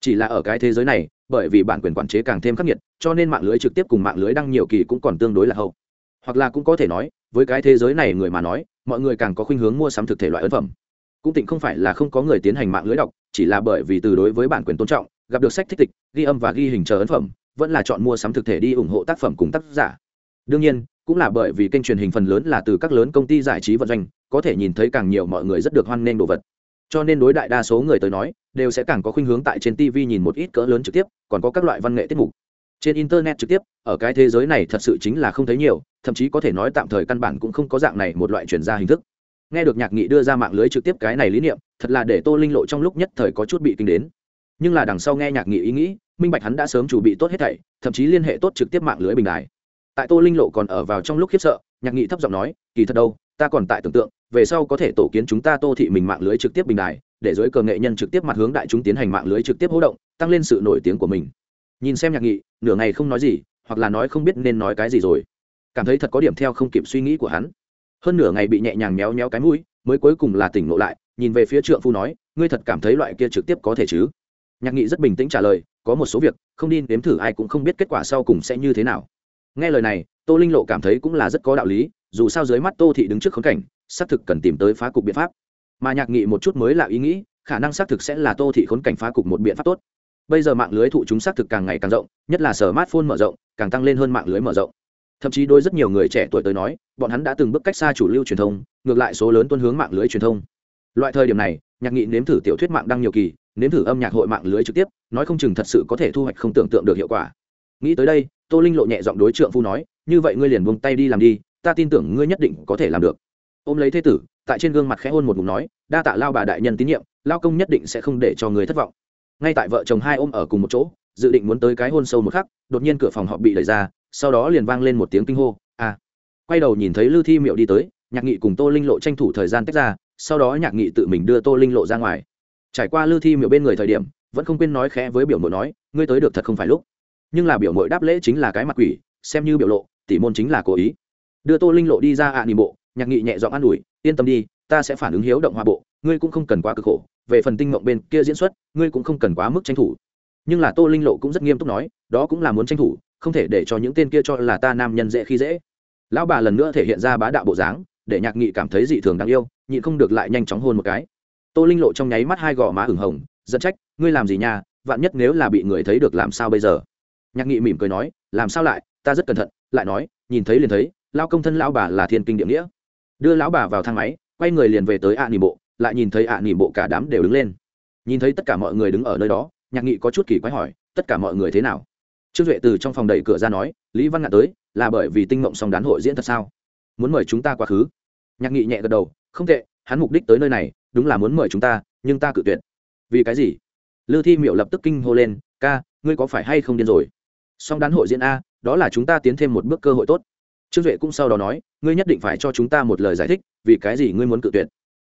Chỉ là ở cái thế giới này, bởi vì bản quyền quản chế càng thêm khắc nghiệt, cho nên mạng lưới trực tiếp cùng mạng lưới đăng nhiều kỳ cũng còn tương đối là hậu. Hoặc là cũng có thể nói, với cái thế giới này người mà nói, mọi người càng có khuynh hướng mua sắm thực thể loại ấn phẩm. Cũng tịnh không phải là không có người tiến hành mạng lưới đọc, chỉ là bởi vì từ đối với bản quyền tôn trọng, gặp được sách thích tịch, ghi âm và ghi hình chờ ấn phẩm, vẫn là chọn mua sắm thực thể đi ủng hộ tác phẩm cùng tác giả. Đương nhiên cũng là bởi vì kênh truyền hình phần lớn là từ các lớn công ty giải trí vận doanh, có thể nhìn thấy càng nhiều mọi người rất được hoan nghênh đồ vật. Cho nên đối đại đa số người tới nói, đều sẽ càng có khuynh hướng tại trên tv nhìn một ít cỡ lớn trực tiếp, còn có các loại văn nghệ tiết mục. Trên internet trực tiếp, ở cái thế giới này thật sự chính là không thấy nhiều, thậm chí có thể nói tạm thời căn bản cũng không có dạng này một loại chuyển ra hình thức. Nghe được nhạc nghị đưa ra mạng lưới trực tiếp cái này lý niệm, thật là để tô linh lộ trong lúc nhất thời có chút bị kinh đến. Nhưng là đằng sau nghe nhạc nghị ý nghĩ, minh bạch hắn đã sớm chuẩn bị tốt hết thảy, thậm chí liên hệ tốt trực tiếp mạng lưới bình đài tại tô linh lộ còn ở vào trong lúc khiếp sợ, nhạc nghị thấp giọng nói, kỳ thật đâu, ta còn tại tưởng tượng, về sau có thể tổ kiến chúng ta tô thị mình mạng lưới trực tiếp bình đài, để giới cờ nghệ nhân trực tiếp mặt hướng đại chúng tiến hành mạng lưới trực tiếp hỗ động, tăng lên sự nổi tiếng của mình. Nhìn xem nhạc nghị, nửa ngày không nói gì, hoặc là nói không biết nên nói cái gì rồi. Cảm thấy thật có điểm theo không kịp suy nghĩ của hắn. Hơn nửa ngày bị nhẹ nhàng méo méo cái mũi, mới cuối cùng là tỉnh ngộ lại, nhìn về phía trượng phu nói, ngươi thật cảm thấy loại kia trực tiếp có thể chứ? Nhạc nghị rất bình tĩnh trả lời, có một số việc, không đi nếm thử ai cũng không biết kết quả sau cùng sẽ như thế nào nghe lời này, tô linh lộ cảm thấy cũng là rất có đạo lý, dù sao dưới mắt tô thị đứng trước khốn cảnh, xác thực cần tìm tới phá cục biện pháp. Mà nhạc nghị một chút mới là ý nghĩ, khả năng xác thực sẽ là tô thị khốn cảnh phá cục một biện pháp tốt. Bây giờ mạng lưới thụ chúng xác thực càng ngày càng rộng, nhất là sở mát phôn mở rộng, càng tăng lên hơn mạng lưới mở rộng. Thậm chí đôi rất nhiều người trẻ tuổi tới nói, bọn hắn đã từng bước cách xa chủ lưu truyền thông, ngược lại số lớn tuân hướng mạng lưới truyền thông. Loại thời điểm này, nhạc nghị nếm thử tiểu thuyết mạng đăng nhiều kỳ, nếm thử âm nhạc hội mạng lưới trực tiếp, nói không chừng thật sự có thể thu hoạch không tưởng tượng được hiệu quả nghĩ tới đây, tô linh lộ nhẹ giọng đối trượng phu nói, như vậy ngươi liền buông tay đi làm đi, ta tin tưởng ngươi nhất định có thể làm được. Ôm lấy thế tử, tại trên gương mặt khẽ hôn một ngụm nói, đa tạ lao bà đại nhân tín nhiệm, lao công nhất định sẽ không để cho người thất vọng. Ngay tại vợ chồng hai ôm ở cùng một chỗ, dự định muốn tới cái hôn sâu một khắc, đột nhiên cửa phòng họ bị đẩy ra, sau đó liền vang lên một tiếng kinh hô à! Quay đầu nhìn thấy lư thi miệu đi tới, nhạc nghị cùng tô linh lộ tranh thủ thời gian tách ra, sau đó nhạc nghị tự mình đưa tô linh lộ ra ngoài. Trải qua lư thi miệu bên người thời điểm, vẫn không quên nói khẽ với biểu mộ nói, ngươi tới được thật không phải lúc nhưng là biểu mội đáp lễ chính là cái mặt quỷ, xem như biểu lộ tỷ môn chính là cố ý. Đưa tô linh lộ đi ra ạ à nỉ bộ nhạc nghị nhẹ giọng an ủi, yên tâm đi, ta sẽ phản ứng hiếu động hòa bộ, ngươi cũng không cần quá cực khổ, về phần tinh mộng bên kia diễn xuất, ngươi cũng không cần quá mức tranh thủ. Nhưng là tô linh lộ cũng rất nghiêm túc nói, đó cũng là muốn tranh thủ, không thể để cho những tên kia cho là ta nam nhân dễ khi dễ. Lão bà lần nữa thể hiện ra bá đạo bộ dáng, để nhạc nghị cảm thấy dị thường đáng yêu, nhịn không được lại nhanh chóng hôn một cái. Tô linh lộ trong nháy mắt hai gò má ửng hồng, giận trách, ngươi làm gì nha, vạn nhất nếu là bị người thấy được làm sao bây giờ? Nhạc nghị mỉm cười nói, làm sao lại? Ta rất cẩn thận. Lại nói, nhìn thấy liền thấy lao công thân lão bà là thiên kinh địa nghĩa. Đưa lão bà vào thang máy, quay người liền về tới ạ nỉ bộ, lại nhìn thấy ạ nỉ bộ cả đám đều đứng lên. Nhìn thấy tất cả mọi người đứng ở nơi đó, nhạc nghị có chút kỳ quái hỏi, tất cả mọi người thế nào? Trương duệ từ trong phòng đẩy cửa ra nói, lý văn ngạn tới, là bởi vì tinh mộng song đán hội diễn thật sao? Muốn mời chúng ta quá khứ? Nhạc nghị nhẹ gật đầu, không tệ, hắn mục đích tới nơi này, đúng là muốn mời chúng ta, nhưng ta cự tuyệt. Vì cái gì? Lư thi miệu lập tức kinh hô lên, ca, ngươi có phải hay không điên rồi? Song đán hội diễn a, đó là chúng ta tiến thêm một bước cơ hội tốt. Trương duệ cũng sau đó nói, ngươi nhất định phải cho chúng ta một lời giải thích, vì cái gì ngươi muốn cự tuyệt?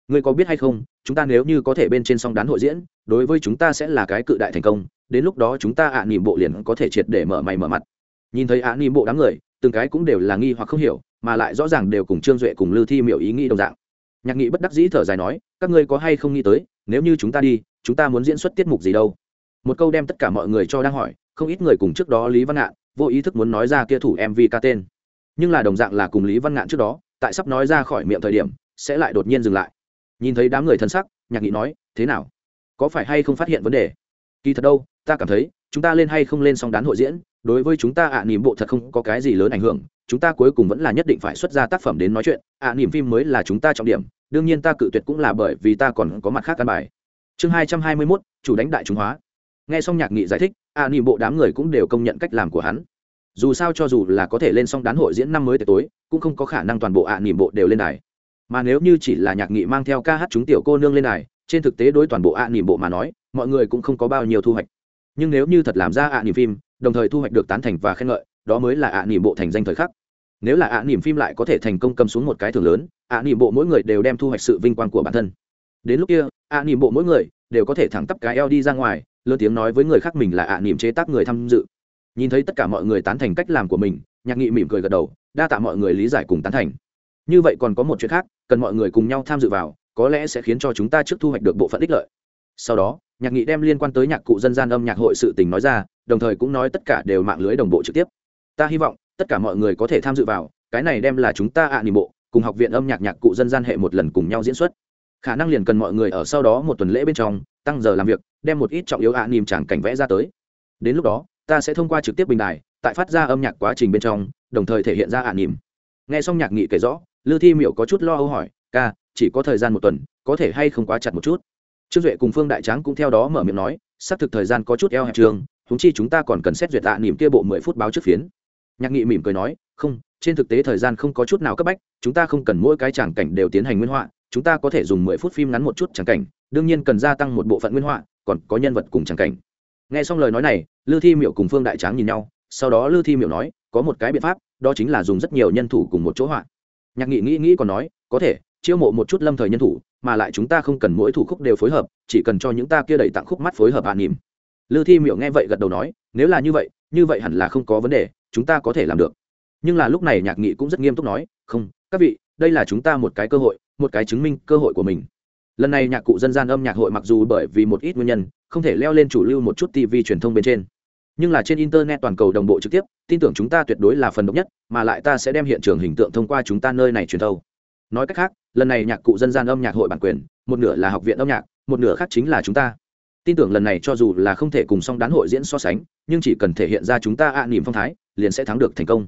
Ngươi có biết hay không, chúng ta nếu như có thể bên trên song đán hội diễn, đối với chúng ta sẽ là cái cự đại thành công, đến lúc đó chúng ta ạ à nỉm bộ liền có thể triệt để mở mày mở mặt. Nhìn thấy ạ nỉm bộ đám người, từng cái cũng đều là nghi hoặc không hiểu, mà lại rõ ràng đều cùng trương duệ cùng lư thi miểu ý nghĩ đồng dạng. Nhạc nghị bất đắc dĩ thở dài nói, các ngươi có hay không nghĩ tới, nếu như chúng ta đi, chúng ta muốn diễn xuất tiết mục gì đâu? Một câu đem tất cả mọi người cho đang hỏi không ít người cùng trước đó lý văn ngạn vô ý thức muốn nói ra kia thủ mv ca tên. Nhưng là đồng dạng là cùng lý văn ngạn trước đó tại sắp nói ra khỏi miệng thời điểm sẽ lại đột nhiên dừng lại. Nhìn thấy đám người thân sắc nhạc nghị nói thế nào? Có phải hay không phát hiện vấn đề? Kỳ thật đâu ta cảm thấy chúng ta lên hay không lên song đán hội diễn đối với chúng ta ạ à, nỉm bộ thật không có cái gì lớn ảnh hưởng chúng ta cuối cùng vẫn là nhất định phải xuất ra tác phẩm đến nói chuyện ạ à, nỉm phim mới là chúng ta trọng điểm đương nhiên ta cự tuyệt cũng là bởi vì ta còn có mặt khác căn bài. Chương hai trăm hai mươi mốt chủ đánh đại trung hóa nghe xong nhạc nghị giải thích ạ nỉ bộ đám người cũng đều công nhận cách làm của hắn. Dù sao cho dù là có thể lên xong đán hội diễn năm mới tới tối, cũng không có khả năng toàn bộ ạ nỉm bộ đều lên đài. Mà nếu như chỉ là nhạc nghị mang theo ca hát chúng tiểu cô nương lên đài, trên thực tế đối toàn bộ ạ nỉm bộ mà nói, mọi người cũng không có bao nhiêu thu hoạch. Nhưng nếu như thật làm ra ạ nỉm phim, đồng thời thu hoạch được tán thành và khen ngợi, đó mới là ạ nỉm bộ thành danh thời khắc. Nếu là ạ nỉm phim lại có thể thành công cầm xuống một cái thưởng lớn ạ nỉm bộ mỗi người đều đem thu hoạch sự vinh quang của bản thân. Đến lúc kia ạ nỉm bộ mỗi người đều có thể thẳng tắp cái eo đi ra ngoài, lớn tiếng nói với người khác mình là ạ niềm chế tác người tham dự. Nhìn thấy tất cả mọi người tán thành cách làm của mình, nhạc nghị mỉm cười gật đầu, đa tạ mọi người lý giải cùng tán thành. Như vậy còn có một chuyện khác, cần mọi người cùng nhau tham dự vào, có lẽ sẽ khiến cho chúng ta trước thu hoạch được bộ phận ích lợi. Sau đó, nhạc nghị đem liên quan tới nhạc cụ dân gian âm nhạc hội sự tình nói ra, đồng thời cũng nói tất cả đều mạng lưới đồng bộ trực tiếp. Ta hy vọng, tất cả mọi người có thể tham dự vào, cái này đem là chúng ta ạ à bộ, cùng học viện âm nhạc nhạc cụ dân gian hệ một lần cùng nhau diễn xuất khả năng liền cần mọi người ở sau đó một tuần lễ bên trong, tăng giờ làm việc, đem một ít trọng yếu ạ à nìm chẳng cảnh vẽ ra tới. Đến lúc đó, ta sẽ thông qua trực tiếp bình đài, tại phát ra âm nhạc quá trình bên trong, đồng thời thể hiện ra ạ à nìm nghe xong nhạc nghị kể rõ lư thi miểu có chút lo âu hỏi, ca, chỉ có thời gian một tuần, có thể hay không quá chặt một chút? Trương duệ cùng phương đại tráng cũng theo đó mở miệng nói xác thực thời gian có chút eo hẹp trường thúng chi chúng ta còn cần xét duyệt tạ niềm kia bộ mười phút báo trước phiến. Nhạc nghị mỉm cười nói, không, trên thực tế thời gian không có chút nào cấp bách, chúng ta không cần mỗi cái tràng cảnh đều tiến hành nguyên họa chúng ta có thể dùng mười phút phim ngắn một chút tràng cảnh, đương nhiên cần gia tăng một bộ phận nguyên họa, còn có nhân vật cùng tràng cảnh. Nghe xong lời nói này lư thi miệu cùng phương đại tráng nhìn nhau, sau đó lư thi miệu nói, có một cái biện pháp, đó chính là dùng rất nhiều nhân thủ cùng một chỗ họa. Nhạc nghị nghĩ nghĩ còn nói, có thể, chiêu mộ một chút lâm thời nhân thủ, mà lại chúng ta không cần mỗi thủ khúc đều phối hợp, chỉ cần cho những ta kia đẩy tặng khúc mắt phối hợp hạ nỉm. Lư thi miệu nghe vậy gật đầu nói, nếu là như vậy như vậy hẳn là không có vấn đề, chúng ta có thể làm được. Nhưng là lúc này nhạc nghị cũng rất nghiêm túc nói, không, các vị, đây là chúng ta một cái cơ hội một cái chứng minh cơ hội của mình. Lần này nhạc cụ dân gian âm nhạc hội mặc dù bởi vì một ít nguyên nhân, không thể leo lên chủ lưu một chút tv truyền thông bên trên. Nhưng là trên internet toàn cầu đồng bộ trực tiếp, tin tưởng chúng ta tuyệt đối là phần độc nhất, mà lại ta sẽ đem hiện trường hình tượng thông qua chúng ta nơi này truyền thâu nói cách khác, lần này nhạc cụ dân gian âm nhạc hội bản quyền, một nửa là học viện âm nhạc, một nửa khác chính là chúng ta. Tin tưởng lần này cho dù là không thể cùng song đán hội diễn so sánh, nhưng chỉ cần thể hiện ra chúng ta ạ à nỉm phong thái, liền sẽ thắng được thành công.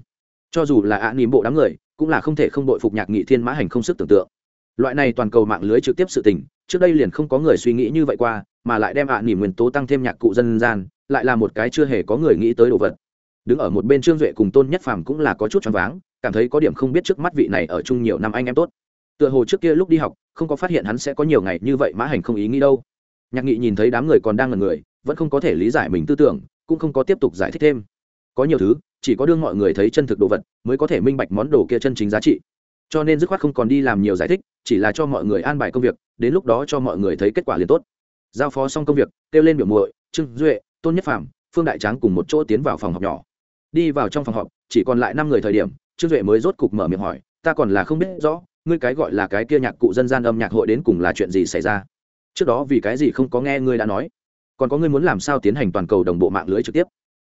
Cho dù là ạ à nỉm bộ đám người, cũng là không thể không đội phục nhạc nghị thiên mã hành không sức tưởng tượng loại này toàn cầu mạng lưới trực tiếp sự tình, trước đây liền không có người suy nghĩ như vậy qua, mà lại đem ạ à nguyên tố tăng thêm nhạc cụ dân gian, lại là một cái chưa hề có người nghĩ tới đồ vật. Đứng ở một bên trương duệ cùng tôn nhất phàm cũng là có chút choáng váng, cảm thấy có điểm không biết trước mắt vị này ở chung nhiều năm anh em tốt. Tựa hồ trước kia lúc đi học, không có phát hiện hắn sẽ có nhiều ngày như vậy mã hành không ý nghĩ đâu. Nhạc nghị nhìn thấy đám người còn đang ngần người, vẫn không có thể lý giải mình tư tưởng, cũng không có tiếp tục giải thích thêm. Có nhiều thứ, chỉ có đương mọi người thấy chân thực đồ vật, mới có thể minh bạch món đồ kia chân chính giá trị cho nên dứt khoát không còn đi làm nhiều giải thích, chỉ là cho mọi người an bài công việc, đến lúc đó cho mọi người thấy kết quả liền tốt. Giao phó xong công việc, kêu lên biểu muội, trương duệ, tôn nhất phạm phương đại tráng cùng một chỗ tiến vào phòng họp nhỏ. Đi vào trong phòng họp, chỉ còn lại năm người thời điểm, trương duệ mới rốt cục mở miệng hỏi, ta còn là không biết rõ, ngươi cái gọi là cái kia nhạc cụ dân gian âm nhạc hội đến cùng là chuyện gì xảy ra? Trước đó vì cái gì không có nghe ngươi đã nói? Còn có ngươi muốn làm sao tiến hành toàn cầu đồng bộ mạng lưới trực tiếp?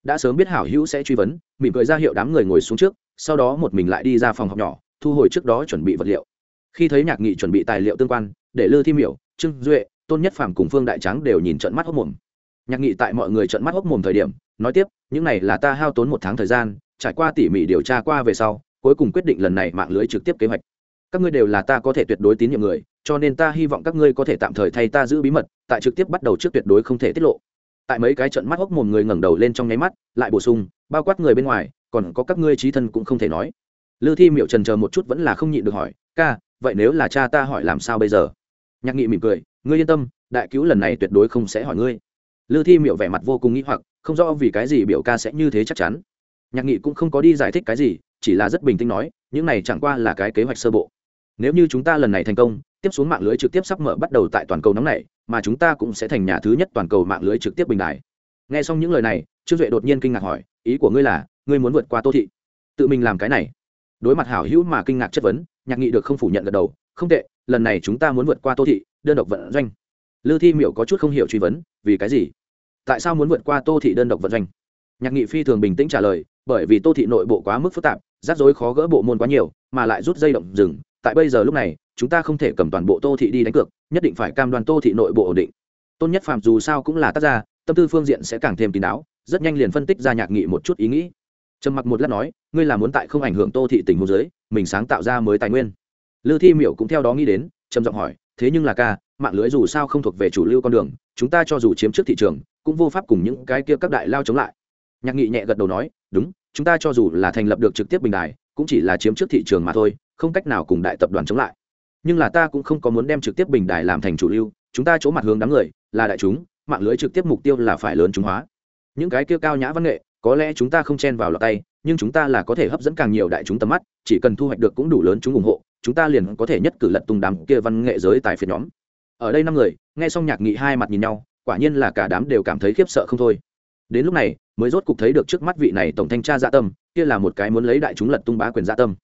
Đã sớm biết hảo hữu sẽ truy vấn, mỉm cười ra hiệu đám người ngồi xuống trước, sau đó một mình lại đi ra phòng học nhỏ thu hồi trước đó chuẩn bị vật liệu. Khi thấy nhạc nghị chuẩn bị tài liệu tương quan, để lư thi miểu, trương duệ, tôn nhất phàm cùng phương đại trắng đều nhìn trận mắt hốc mồm. Nhạc nghị tại mọi người trận mắt hốc mồm thời điểm, nói tiếp, những này là ta hao tốn một tháng thời gian, trải qua tỉ mỉ điều tra qua về sau, cuối cùng quyết định lần này mạng lưới trực tiếp kế hoạch. Các ngươi đều là ta có thể tuyệt đối tín nhiệm người, cho nên ta hy vọng các ngươi có thể tạm thời thay ta giữ bí mật, tại trực tiếp bắt đầu trước tuyệt đối không thể tiết lộ. Tại mấy cái trận mắt hốc mồm người ngẩng đầu lên trong nháy mắt, lại bổ sung, bao quát người bên ngoài, còn có các ngươi trí thân cũng không thể nói lư thi miệu trần chờ một chút vẫn là không nhịn được hỏi, ca, vậy nếu là cha ta hỏi làm sao bây giờ? Nhạc nghị mỉm cười, ngươi yên tâm, đại cứu lần này tuyệt đối không sẽ hỏi ngươi. Lư thi miệu vẻ mặt vô cùng nghĩ hoặc, không rõ vì cái gì biểu ca sẽ như thế chắc chắn. Nhạc nghị cũng không có đi giải thích cái gì, chỉ là rất bình tĩnh nói, những này chẳng qua là cái kế hoạch sơ bộ. Nếu như chúng ta lần này thành công, tiếp xuống mạng lưới trực tiếp sắp mở bắt đầu tại toàn cầu nóng này, mà chúng ta cũng sẽ thành nhà thứ nhất toàn cầu mạng lưới trực tiếp bình đại nghe xong những lời này, trương duệ đột nhiên kinh ngạc hỏi, ý của ngươi là, ngươi muốn vượt qua tô thị? Tự mình làm cái này? Đối mặt hảo hữu mà kinh ngạc chất vấn, nhạc nghị được không phủ nhận gật đầu, không tệ, lần này chúng ta muốn vượt qua tô thị, đơn độc vận doanh. Lư thi miểu có chút không hiểu truy vấn, vì cái gì? Tại sao muốn vượt qua tô thị đơn độc vận doanh? Nhạc nghị phi thường bình tĩnh trả lời, bởi vì tô thị nội bộ quá mức phức tạp, rắc rối khó gỡ bộ môn quá nhiều, mà lại rút dây động rừng, tại bây giờ lúc này, chúng ta không thể cầm toàn bộ tô thị đi đánh cược, nhất định phải cam đoan tô thị nội bộ ổn định. Tôn nhất phạm dù sao cũng là tác gia, tâm tư phương diện sẽ càng thêm kín đáo, rất nhanh liền phân tích ra nhạc nghị một chút ý nghĩ trầm mặc một lát nói, ngươi là muốn tại không ảnh hưởng tô thị tình hồ dưới, mình sáng tạo ra mới tài nguyên. Lư thi miểu cũng theo đó nghĩ đến, trầm giọng hỏi, thế nhưng là ca, mạng lưới dù sao không thuộc về chủ lưu con đường, chúng ta cho dù chiếm trước thị trường, cũng vô pháp cùng những cái kia các đại lao chống lại. Nhạc nghị nhẹ gật đầu nói, đúng, chúng ta cho dù là thành lập được trực tiếp bình đài, cũng chỉ là chiếm trước thị trường mà thôi, không cách nào cùng đại tập đoàn chống lại. Nhưng là ta cũng không có muốn đem trực tiếp bình đài làm thành chủ lưu, chúng ta chỗ mặt hướng đám người là đại chúng, mạng lưới trực tiếp mục tiêu là phải lớn chúng hóa. Những cái kia cao nhã văn nghệ có lẽ chúng ta không chen vào lọt tay, nhưng chúng ta là có thể hấp dẫn càng nhiều đại chúng tầm mắt, chỉ cần thu hoạch được cũng đủ lớn chúng ủng hộ, chúng ta liền có thể nhất cử lật tung đám kia văn nghệ giới tài phiệt nhóm. Ở đây năm người, nghe xong nhạc nghị hai mặt nhìn nhau, quả nhiên là cả đám đều cảm thấy khiếp sợ không thôi. Đến lúc này, mới rốt cục thấy được trước mắt vị này tổng thanh tra dạ tâm, kia là một cái muốn lấy đại chúng lật tung bá quyền dạ tâm.